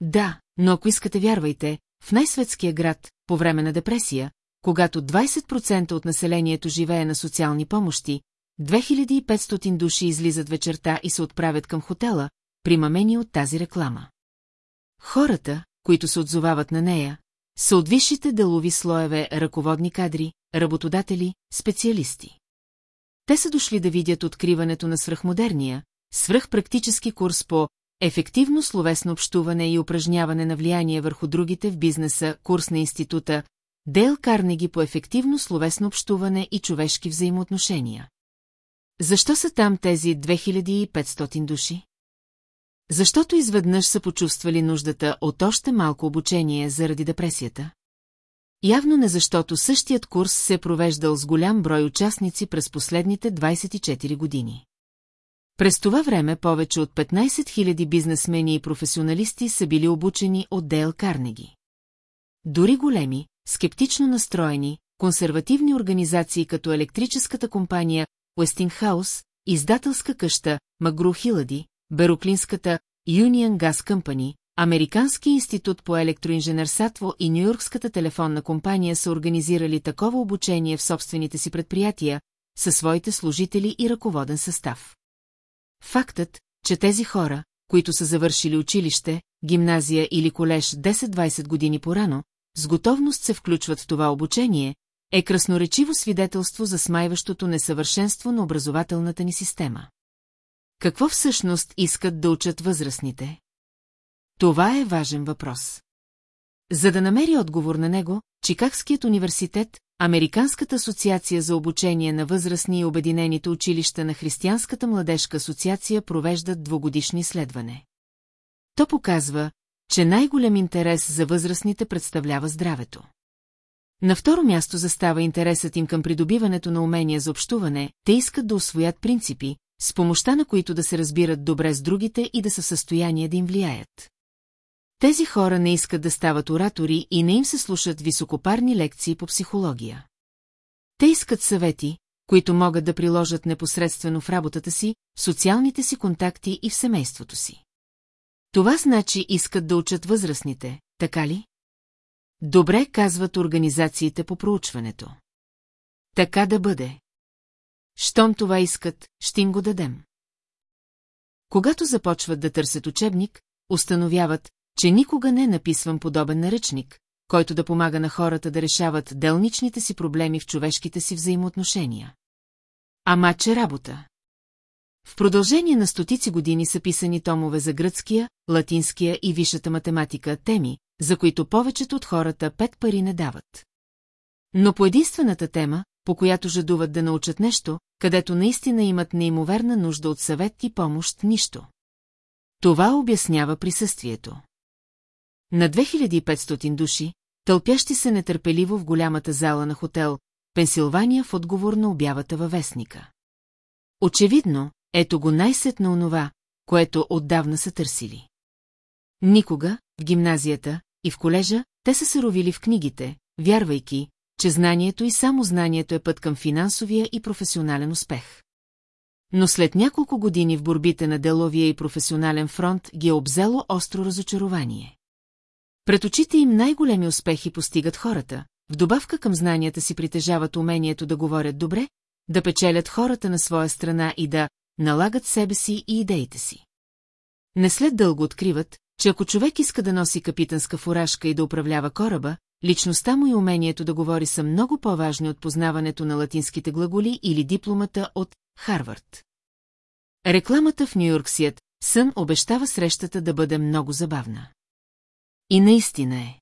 Да, но ако искате вярвайте, в най-светския град, по време на депресия, когато 20% от населението живее на социални помощи, 2500 души излизат вечерта и се отправят към хотела, примамени от тази реклама. Хората, които се отзовават на нея, са от висшите делови слоеве ръководни кадри, работодатели, специалисти. Те са дошли да видят откриването на свръхмодерния, свръхпрактически курс по ефективно словесно общуване и упражняване на влияние върху другите в бизнеса, курс на института, Дейл Карнеги по ефективно словесно общуване и човешки взаимоотношения. Защо са там тези 2500 души? Защото изведнъж са почувствали нуждата от още малко обучение заради депресията. Явно не защото същият курс се е провеждал с голям брой участници през последните 24 години. През това време повече от 15 000 бизнесмени и професионалисти са били обучени от Дейл Карнеги. Дори големи, скептично настроени, консервативни организации като електрическата компания Уестингхаус, издателска къща Магру Хилади, Бероклинската Union Gas Company, Американски институт по електроинженерсатво и Нью-Йоркската телефонна компания са организирали такова обучение в собствените си предприятия, със своите служители и ръководен състав. Фактът, че тези хора, които са завършили училище, гимназия или колеж 10-20 години порано, с готовност се включват в това обучение, е красноречиво свидетелство за смайващото несъвършенство на образователната ни система. Какво всъщност искат да учат възрастните? Това е важен въпрос. За да намери отговор на него, Чикагският университет, Американската асоциация за обучение на възрастни и Обединените училища на Християнската младежка асоциация провеждат двогодишни изследване. То показва, че най-голям интерес за възрастните представлява здравето. На второ място застава интересът им към придобиването на умения за общуване, те искат да освоят принципи, с помощта на които да се разбират добре с другите и да са в състояние да им влияят. Тези хора не искат да стават оратори и не им се слушат високопарни лекции по психология. Те искат съвети, които могат да приложат непосредствено в работата си, в социалните си контакти и в семейството си. Това значи искат да учат възрастните, така ли? Добре казват организациите по проучването. Така да бъде. Щом това искат, ще им го дадем. Когато започват да търсят учебник, установяват, че никога не написвам подобен наръчник, който да помага на хората да решават делничните си проблеми в човешките си взаимоотношения. Ама че работа. В продължение на стотици години са писани томове за гръцкия, латинския и висшата математика, теми, за които повечето от хората пет пари не дават. Но по единствената тема, по която жадуват да научат нещо, където наистина имат неимоверна нужда от съвет и помощ, нищо. Това обяснява присъствието. На 2500 души, тълпящи се нетърпеливо в голямата зала на хотел, Пенсилвания в отговор на обявата във вестника. Очевидно, ето го най-сетна онова, което отдавна са търсили. Никога, в гимназията и в колежа, те са се ровили в книгите, вярвайки, че знанието и само знанието е път към финансовия и професионален успех. Но след няколко години в борбите на деловия и професионален фронт ги е обзело остро разочарование. Пред очите им най-големи успехи постигат хората, в добавка към знанията си притежават умението да говорят добре, да печелят хората на своя страна и да налагат себе си и идеите си. Не след дълго откриват, че ако човек иска да носи капитанска фуражка и да управлява кораба, личността му и умението да говори са много по-важни от познаването на латинските глаголи или дипломата от Харвард. Рекламата в Нью-Йорк Сият сън обещава срещата да бъде много забавна. И наистина е.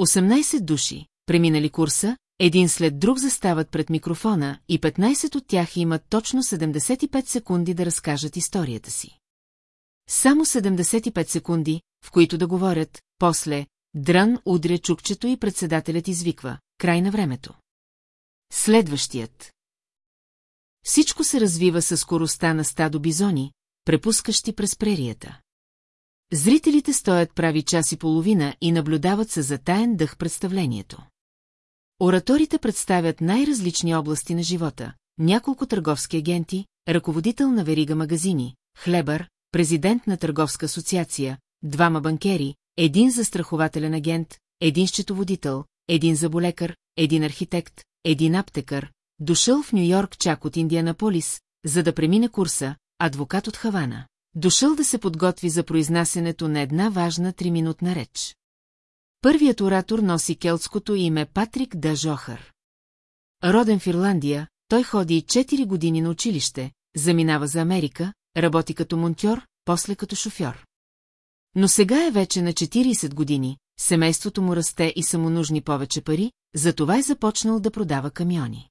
18 души, преминали курса, един след друг застават пред микрофона и 15 от тях имат точно 75 секунди да разкажат историята си. Само 75 секунди, в които да говорят, после дрън удря чукчето и председателят извиква. Край на времето. Следващият. Всичко се развива със скоростта на стадо бизони, препускащи през прерията. Зрителите стоят прави час и половина и наблюдават със затаен дъх представлението. Ораторите представят най-различни области на живота. Няколко търговски агенти, ръководител на верига магазини, хлебър, президент на търговска асоциация, двама банкери, един застрахователен агент, един счетоводител, един заболекар, един архитект, един аптекар, дошъл в Нью-Йорк чак от Индианаполис, за да премине курса, адвокат от Хавана. Дошъл да се подготви за произнасенето на една важна триминутна реч. Първият оратор носи келтското име Патрик Да. Роден в Ирландия, той ходи 4 години на училище, заминава за Америка, работи като монтьор, после като шофьор. Но сега е вече на 40 години, семейството му расте и са му нужни повече пари, затова е започнал да продава камиони.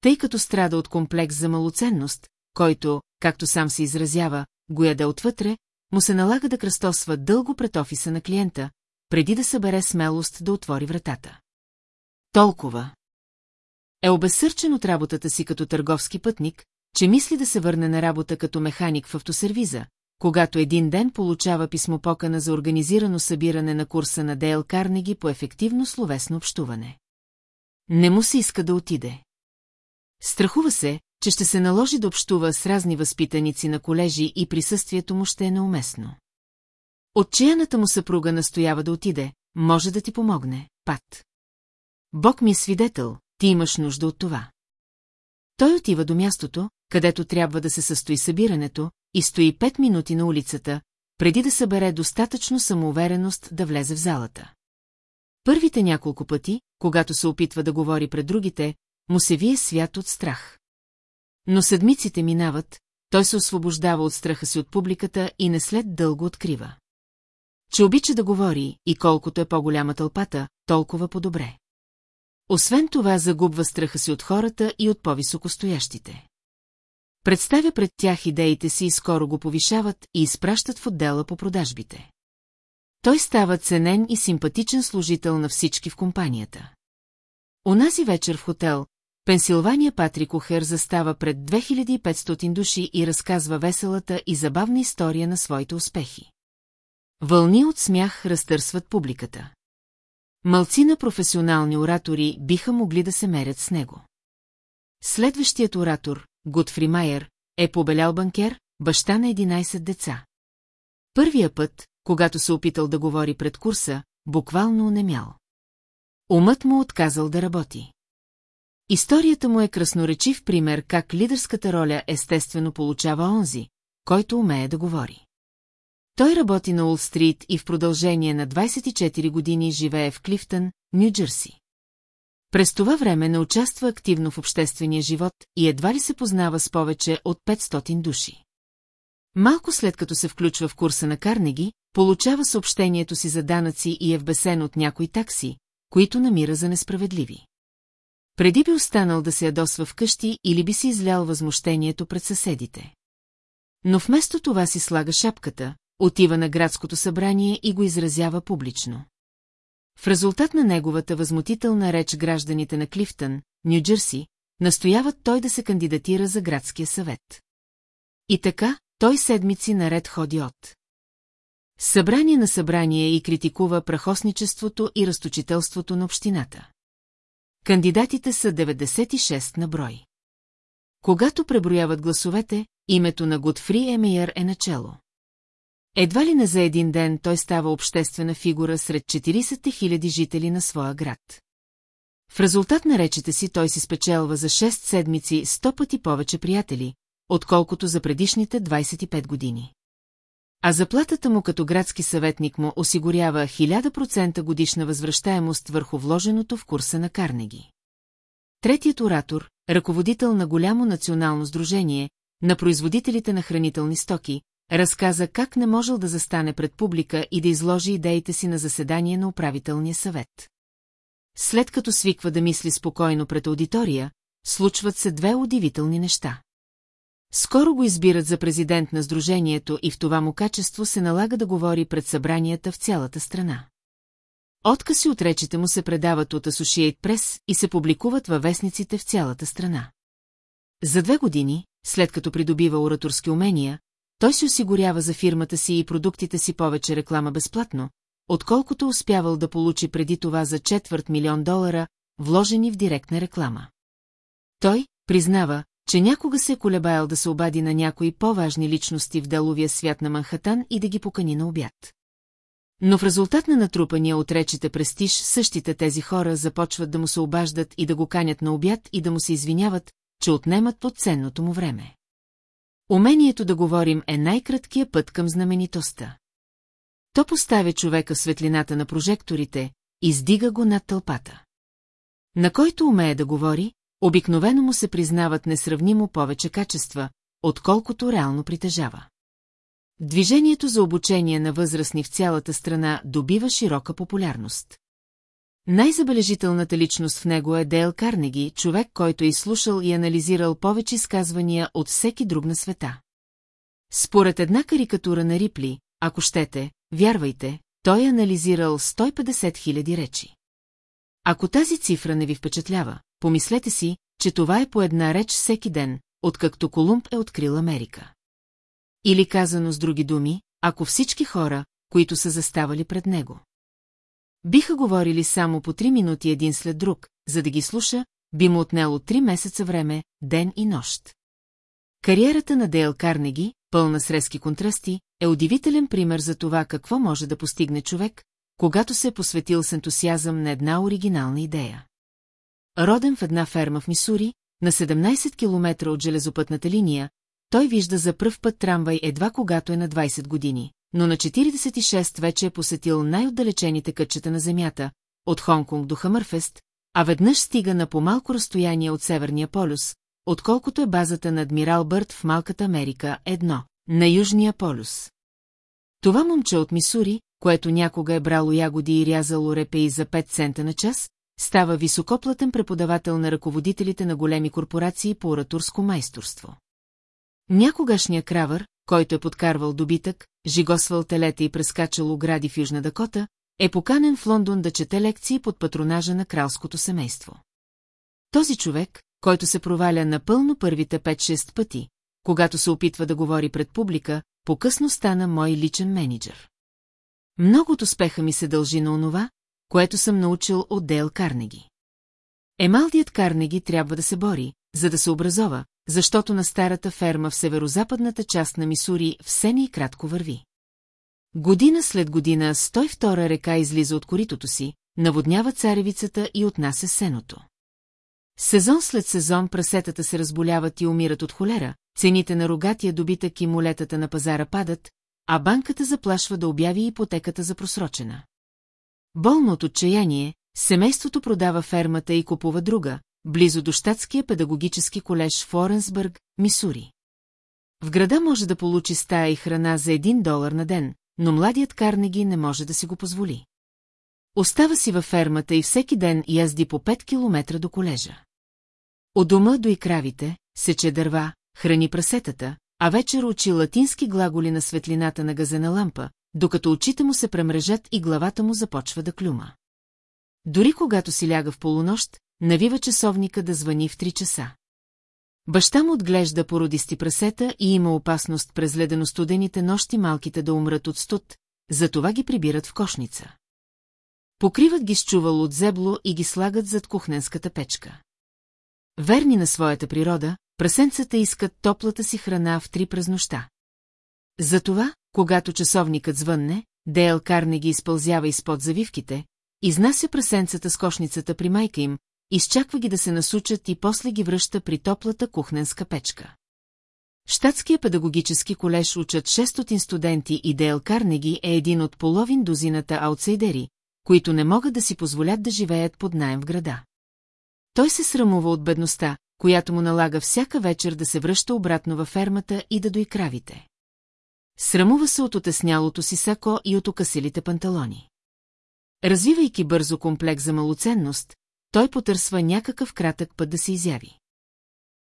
Тъй като страда от комплекс за малоценност, който, както сам се изразява, го яде отвътре, му се налага да кръстосва дълго пред офиса на клиента, преди да събере смелост да отвори вратата. Толкова. Е обезсърчен от работата си като търговски пътник, че мисли да се върне на работа като механик в автосервиза, когато един ден получава писмопокана за организирано събиране на курса на Дейл Карнеги по ефективно словесно общуване. Не му се иска да отиде. Страхува се, че ще се наложи да общува с разни възпитаници на колежи и присъствието му ще е неуместно. Отчаяната му съпруга настоява да отиде, може да ти помогне, Пат. Бог ми е свидетел, ти имаш нужда от това. Той отива до мястото, където трябва да се състои събирането, и стои пет минути на улицата, преди да събере достатъчно самоувереност да влезе в залата. Първите няколко пъти, когато се опитва да говори пред другите, му се вие свят от страх. Но седмиците минават, той се освобождава от страха си от публиката и не след дълго открива. Че обича да говори и колкото е по-голяма тълпата, толкова по-добре. Освен това загубва страха си от хората и от по-високостоящите. Представя пред тях идеите си и скоро го повишават и изпращат в отдела по продажбите. Той става ценен и симпатичен служител на всички в компанията. Унази вечер в хотел, Пенсилвания Патрик Охер застава пред 2500 души и разказва веселата и забавна история на своите успехи. Вълни от смях разтърсват публиката. Малци на професионални оратори биха могли да се мерят с него. Следващият оратор, Гудфри Майер, е побелял банкер, баща на 11 деца. Първия път, когато се опитал да говори пред курса, буквално онемял. Умът му отказал да работи. Историята му е красноречив пример как лидерската роля естествено получава онзи, който умее да говори. Той работи на Уолл-стрит и в продължение на 24 години живее в Клифтън, Нью-Джерси. През това време не участва активно в обществения живот и едва ли се познава с повече от 500 души. Малко след като се включва в курса на Карнеги, получава съобщението си за данъци и е в бесен от някои такси, които намира за несправедливи. Преди би останал да се ядосва вкъщи или би си излял възмущението пред съседите. Но вместо това си слага шапката, отива на градското събрание и го изразява публично. В резултат на неговата възмутителна реч гражданите на Клифтън, Нью-Джерси, настояват той да се кандидатира за градския съвет. И така, той седмици наред ходи от. Събрание на събрание и критикува прахосничеството и разточителството на общината. Кандидатите са 96 на брой. Когато преброяват гласовете, името на Годфри Емейер е начало. Едва ли не за един ден той става обществена фигура сред 40 000 жители на своя град. В резултат на речите си той си спечелва за 6 седмици 100 пъти повече приятели, отколкото за предишните 25 години. А заплатата му като градски съветник му осигурява 1000% годишна възвръщаемост върху вложеното в курса на Карнеги. Третият оратор, ръководител на голямо национално сдружение, на производителите на хранителни стоки, разказа как не можел да застане пред публика и да изложи идеите си на заседание на управителния съвет. След като свиква да мисли спокойно пред аудитория, случват се две удивителни неща. Скоро го избират за президент на Сдружението и в това му качество се налага да говори пред събранията в цялата страна. Откази от речите му се предават от Associate Press и се публикуват във вестниците в цялата страна. За две години, след като придобива ораторски умения, той си осигурява за фирмата си и продуктите си повече реклама безплатно, отколкото успявал да получи преди това за четвърт милион долара, вложени в директна реклама. Той признава, че някога се е колебаял да се обади на някои по-важни личности в деловия свят на Манхатан и да ги покани на обяд. Но в резултат на натрупания от речите престиж, същите тези хора започват да му се обаждат и да го канят на обяд и да му се извиняват, че отнемат от ценното му време. Умението да говорим е най-краткият път към знаменитостта. То поставя човека в светлината на прожекторите, издига го над тълпата. На който умее да говори, обикновено му се признават несравнимо повече качества, отколкото реално притежава. Движението за обучение на възрастни в цялата страна добива широка популярност. Най-забележителната личност в него е Дейл Карнеги, човек, който е изслушал и анализирал повече изказвания от всеки друг на света. Според една карикатура на Рипли, ако щете, вярвайте, той е анализирал 150 000 речи. Ако тази цифра не ви впечатлява, помислете си, че това е по една реч всеки ден, откакто Колумб е открил Америка. Или казано с други думи, ако всички хора, които са заставали пред него. Биха говорили само по три минути един след друг, за да ги слуша, би му отнело три месеца време, ден и нощ. Кариерата на Дейл Карнеги, пълна с резки контрасти, е удивителен пример за това какво може да постигне човек, когато се е посветил с ентусиазъм на една оригинална идея. Роден в една ферма в Мисури, на 17 км от железопътната линия, той вижда за пръв път трамвай едва когато е на 20 години, но на 46 вече е посетил най-отдалечените кътчета на земята, от Хонконг до Хамърфест, а веднъж стига на по-малко разстояние от Северния полюс, отколкото е базата на Адмирал Бърт в Малката Америка, едно, на Южния полюс. Това момче от Мисури, което някога е брало ягоди и рязало репеи за 5 цента на час, става високоплатен преподавател на ръководителите на големи корпорации по оратурско майсторство. Някогашния кравър, който е подкарвал добитък, жигосвал телета и прескачал огради в Южна Дакота, е поканен в Лондон да чете лекции под патронажа на кралското семейство. Този човек, който се проваля напълно първите 5-6 пъти, когато се опитва да говори пред публика, по-късно стана мой личен менеджер. Много от успеха ми се дължи на онова, което съм научил от Дейл Карнеги. Емалдият Карнеги трябва да се бори, за да се образова, защото на старата ферма в северо-западната част на Мисури все ни кратко върви. Година след година 102 река излиза от коритото си, наводнява царевицата и отнася сеното. Сезон след сезон прасетата се разболяват и умират от холера, цените на рогатия добитък и молетата на пазара падат, а банката заплашва да обяви ипотеката за просрочена. Болно от отчаяние, семейството продава фермата и купува друга, близо до щатския педагогически колеж в Оренсбърг, Мисури. В града може да получи стая и храна за един долар на ден, но младият Карнеги не може да си го позволи. Остава си във фермата и всеки ден язди по 5 километра до колежа. От дома до и кравите, сече дърва, храни прасетата, а вечер учи латински глаголи на светлината на газена лампа, докато очите му се премрежат и главата му започва да клюма. Дори когато си ляга в полунощ, навива часовника да звъни в три часа. Баща му отглежда породисти прасета и има опасност през ледено-студените нощи малките да умрат от студ, затова ги прибират в кошница. Покриват ги с чувал от зебло и ги слагат зад кухненската печка. Верни на своята природа, прасенцата искат топлата си храна в три през нощта. Затова, когато часовникът звънне, Дейл Карнеги изпълзява изпод завивките, изнася прасенцата с кошницата при майка им, изчаква ги да се насучат и после ги връща при топлата кухненска печка. Штатския педагогически колеж учат 600 студенти и Дейл Карнеги е един от половин дозината аутсайдери, които не могат да си позволят да живеят под найем в града. Той се срамува от бедността, която му налага всяка вечер да се връща обратно във фермата и да дои кравите. Срамува се от отеснялото си сако и от окаселите панталони. Развивайки бързо комплекс за малоценност, той потърсва някакъв кратък път да се изяви.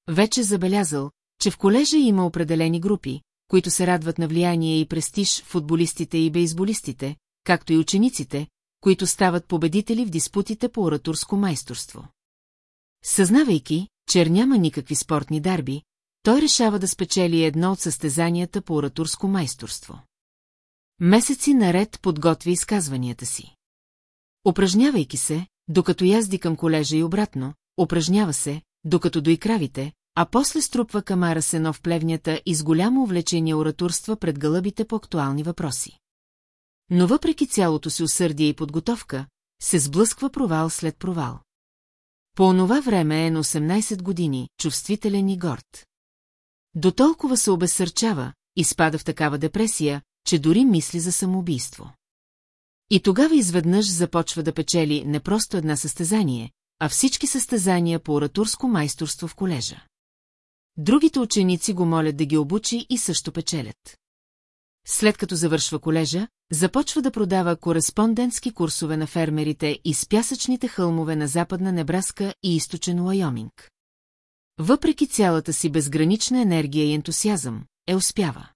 Вече забелязал, че в колежа има определени групи, които се радват на влияние и престиж футболистите и бейсболистите, както и учениците, които стават победители в диспутите по оратурско майсторство. Съзнавайки, че няма никакви спортни дарби, той решава да спечели едно от състезанията по оратурско майсторство. Месеци наред подготви изказванията си. Упражнявайки се, докато язди към колежа и обратно, упражнява се, докато дои кравите, а после струпва камара сено в плевнята и с голямо увлечение оратурства пред гълъбите по актуални въпроси. Но въпреки цялото си усърдие и подготовка, се сблъсква провал след провал. По онова време е на 18 години, чувствителен и горд. До толкова се обесърчава, изпада в такава депресия, че дори мисли за самоубийство. И тогава изведнъж започва да печели не просто една състезание, а всички състезания по оратурско майсторство в колежа. Другите ученици го молят да ги обучи и също печелят. След като завършва колежа, започва да продава кореспондентски курсове на фермерите из пясъчните хълмове на западна Небраска и източен Уайоминг. Въпреки цялата си безгранична енергия и ентусиазъм, е успява.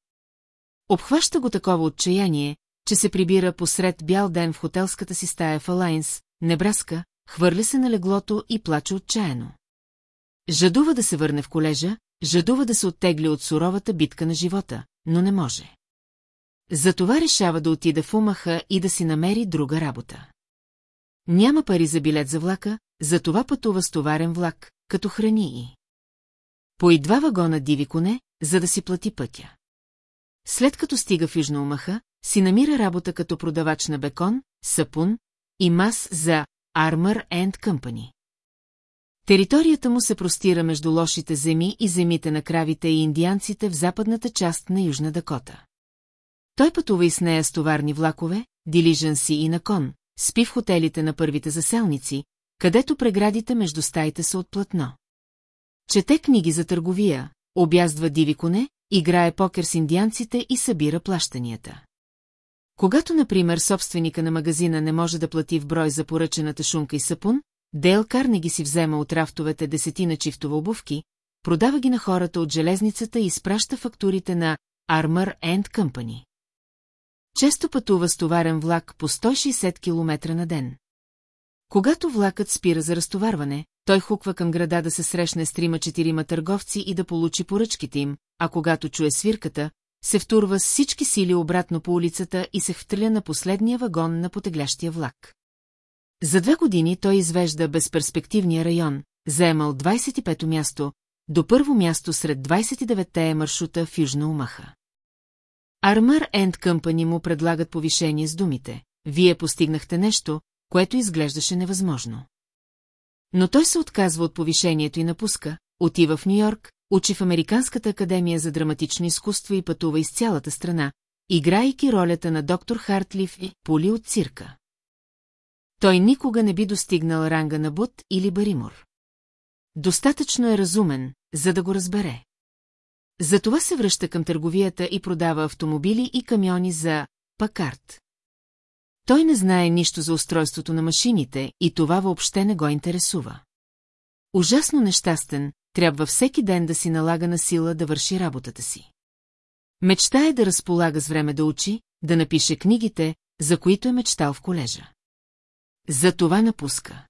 Обхваща го такова отчаяние, че се прибира посред бял ден в хотелската си стая в Алайнс, Небраска, хвърля се на леглото и плаче отчаяно. Жадува да се върне в колежа, жадува да се оттегли от суровата битка на живота, но не може. Затова решава да отида в Умаха и да си намери друга работа. Няма пари за билет за влака, затова пътува с товарен влак, като храни и. По и два вагона диви коне, за да си плати пътя. След като стига в Южна Умаха, си намира работа като продавач на бекон, сапун и мас за Armor and Company. Територията му се простира между лошите земи и земите на кравите и индианците в западната част на Южна Дакота. Той пътува и с нея с товарни влакове, дилижанси и на кон, спи в хотелите на първите заселници, където преградите между стаите са от платно. Чете книги за търговия, обяздва диви коне, играе покер с индианците и събира плащанията. Когато, например, собственика на магазина не може да плати в брой за поръчената шунка и сапун, Дейл Карнеги си взема от рафтовете десетина чифтова обувки, продава ги на хората от железницата и изпраща фактурите на Armor and Company. Често пътува с товарен влак по 160 км на ден. Когато влакът спира за разтоварване, той хуква към града да се срещне с трима-четирима търговци и да получи поръчките им, а когато чуе свирката, се втурва с всички сили обратно по улицата и се втърля на последния вагон на потеглящия влак. За две години той извежда безперспективния район, заемал 25-то място, до първо място сред 29-те е маршрута в Южна Умаха. Armor End Company му предлагат повишение с думите. Вие постигнахте нещо, което изглеждаше невъзможно. Но той се отказва от повишението и напуска, отива в Нью-Йорк, учи в Американската академия за драматично изкуство и пътува из цялата страна, играйки ролята на доктор Хартлиф и Поли от цирка. Той никога не би достигнал ранга на Бут или Баримор. Достатъчно е разумен, за да го разбере. Затова се връща към търговията и продава автомобили и камиони за Пакарт. Той не знае нищо за устройството на машините и това въобще не го интересува. Ужасно нещастен, трябва всеки ден да си налага на сила да върши работата си. Мечта е да разполага с време да учи, да напише книгите, за които е мечтал в колежа. За това напуска.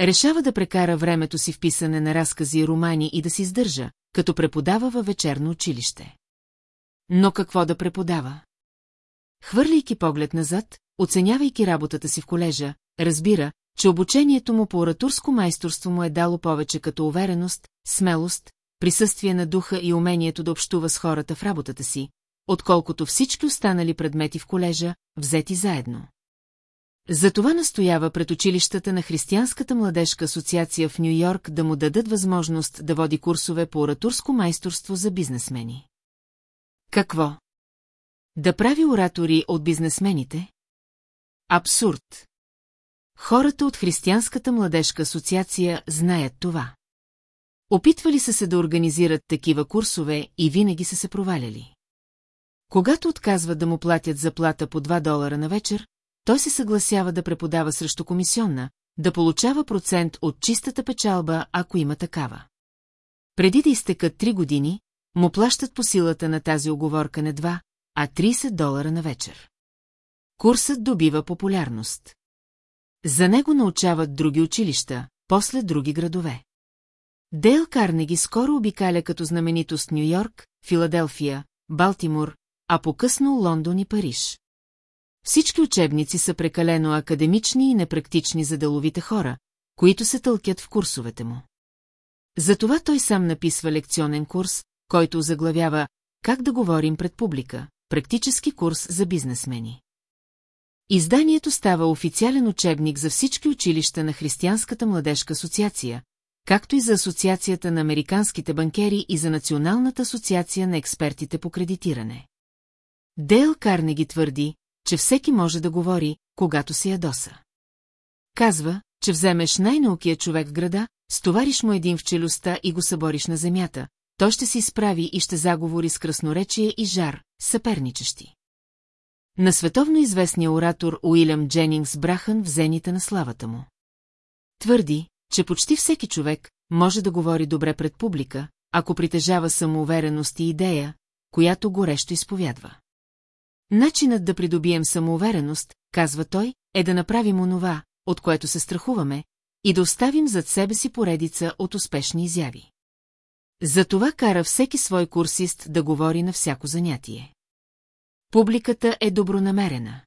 Решава да прекара времето си в писане на разкази и романи и да си издържа, като преподава във вечерно училище. Но какво да преподава? Хвърляйки поглед назад, оценявайки работата си в колежа, разбира, че обучението му по оратурско майсторство му е дало повече като увереност, смелост, присъствие на духа и умението да общува с хората в работата си, отколкото всички останали предмети в колежа, взети заедно. Затова настоява пред училищата на Християнската младежка асоциация в Нью-Йорк да му дадат възможност да води курсове по оратурско майсторство за бизнесмени. Какво? Да прави оратори от бизнесмените? Абсурд. Хората от Християнската младежка асоциация знаят това. Опитвали са се да организират такива курсове и винаги са се проваляли. Когато отказват да му платят заплата по 2 долара на вечер, той се съгласява да преподава срещу комисионна, да получава процент от чистата печалба, ако има такава. Преди да изтекат 3 години, му плащат по силата на тази оговорка не 2, а 30 долара на вечер. Курсът добива популярност. За него научават други училища, после други градове. Дейл Карнеги скоро обикаля като знаменитост Нью-Йорк, Филаделфия, Балтимор, а по-късно Лондон и Париж. Всички учебници са прекалено академични и непрактични за деловите хора, които се тълкят в курсовете му. Затова той сам написва лекционен курс, който заглавява «Как да говорим пред публика» – практически курс за бизнесмени. Изданието става официален учебник за всички училища на Християнската младежка асоциация, както и за Асоциацията на американските банкери и за Националната асоциация на експертите по кредитиране. Дейл Карнеги твърди, че всеки може да говори, когато се ядоса. Казва, че вземеш най-наукия човек в града, стовариш му един в челюстта и го събориш на земята, той ще се изправи и ще заговори с красноречие и жар, съперничещи. На световно известния оратор Уилям Дженингс Брахън в зените на славата му. Твърди, че почти всеки човек може да говори добре пред публика, ако притежава самоувереност и идея, която горещо изповядва. Начинът да придобием самоувереност, казва той, е да направим онова, от което се страхуваме, и да оставим зад себе си поредица от успешни изяви. Затова кара всеки свой курсист да говори на всяко занятие. Публиката е добронамерена.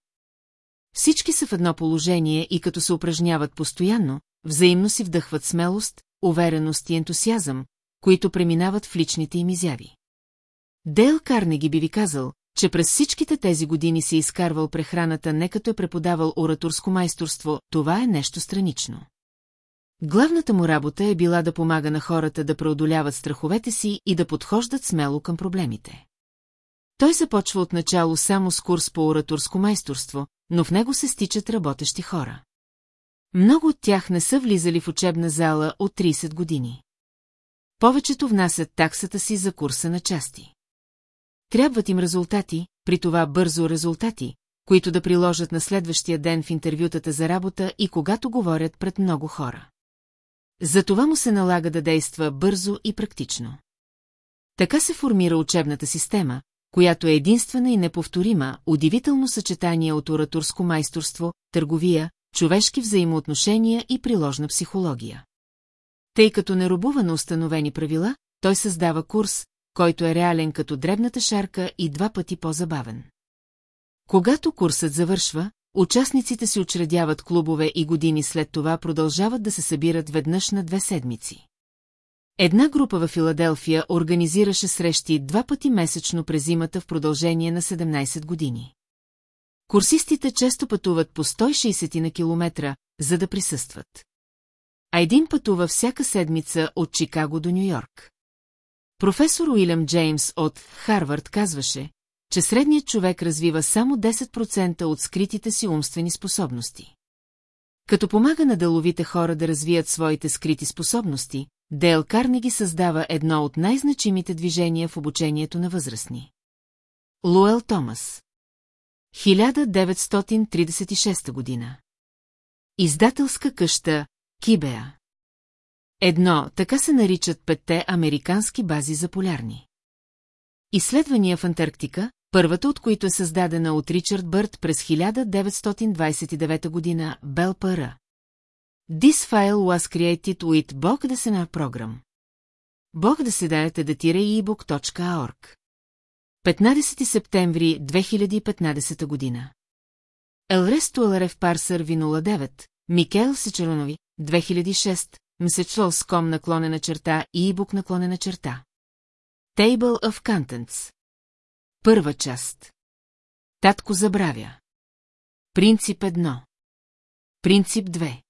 Всички са в едно положение и като се упражняват постоянно, взаимно си вдъхват смелост, увереност и ентусиазъм, които преминават в личните им изяви. Дейл Карнеги би ви казал, че през всичките тези години си изкарвал прехраната не като е преподавал ораторско майсторство, това е нещо странично. Главната му работа е била да помага на хората да преодоляват страховете си и да подхождат смело към проблемите. Той започва от начало само с курс по ораторско майсторство, но в него се стичат работещи хора. Много от тях не са влизали в учебна зала от 30 години. Повечето внасят таксата си за курса на части. Трябват им резултати, при това бързо резултати, които да приложат на следващия ден в интервютата за работа и когато говорят пред много хора. Затова му се налага да действа бързо и практично. Така се формира учебната система, която е единствена и неповторима, удивително съчетание от ораторско майсторство, търговия, човешки взаимоотношения и приложна психология. Тъй като не робува на установени правила, той създава курс, който е реален като дребната шарка и два пъти по-забавен. Когато курсът завършва, участниците си учредяват клубове и години след това продължават да се събират веднъж на две седмици. Една група във Филаделфия организираше срещи два пъти месечно през зимата в продължение на 17 години. Курсистите често пътуват по 160 на километра, за да присъстват. А един пътува всяка седмица от Чикаго до Нью-Йорк. Професор Уилям Джеймс от Харвард казваше, че средният човек развива само 10% от скритите си умствени способности. Като помага на деловите хора да развият своите скрити способности, Дейл Карнеги създава едно от най-значимите движения в обучението на възрастни. Луел Томас 1936 година Издателска къща Кибеа Едно, така се наричат петте американски бази за полярни. Изследвания в Антарктика, първата от които е създадена от Ричард Бърт през 1929 година, Белпара. This file was created with Bogdasena program. Bogdasedaet датира и ebook.org. 15 септември 2015 година. Елресто Аларев Парсър ви 09, Микел Сичелонови, 2006, Мсечлском наклонена черта и ebook наклонена черта. Table of Contents. Първа част. Татко забравя. Принцип 1. Принцип 2.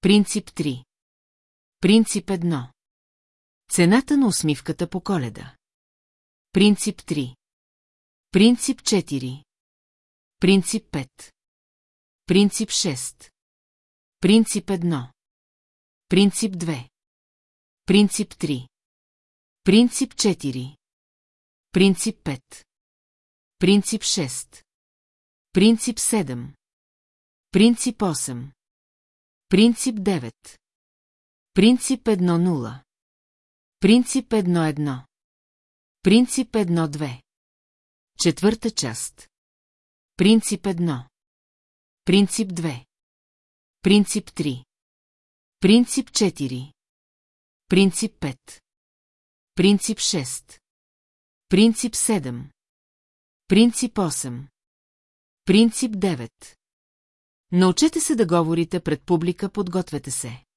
Принцип 3. Принцип 1. Цената на усмивката по коледа. Принцип 3. Принцип 4. Принцип 5. Принцип 6. Принцип 1. Принцип 2. Принцип 3. Принцип 4. Принцип 5. Принцип 6. Принцип 7. Принцип 8. Принцип 9. Принцип 1.0. Принцип 1.1. Принцип 1.2. Четвърта част. Принцип 1. Принцип 2. Принцип 3. Принцип 4. Принцип 5. Принцип 6. Принцип 7. Принцип 8. Принцип 9. Научете се да говорите пред публика, подгответе се.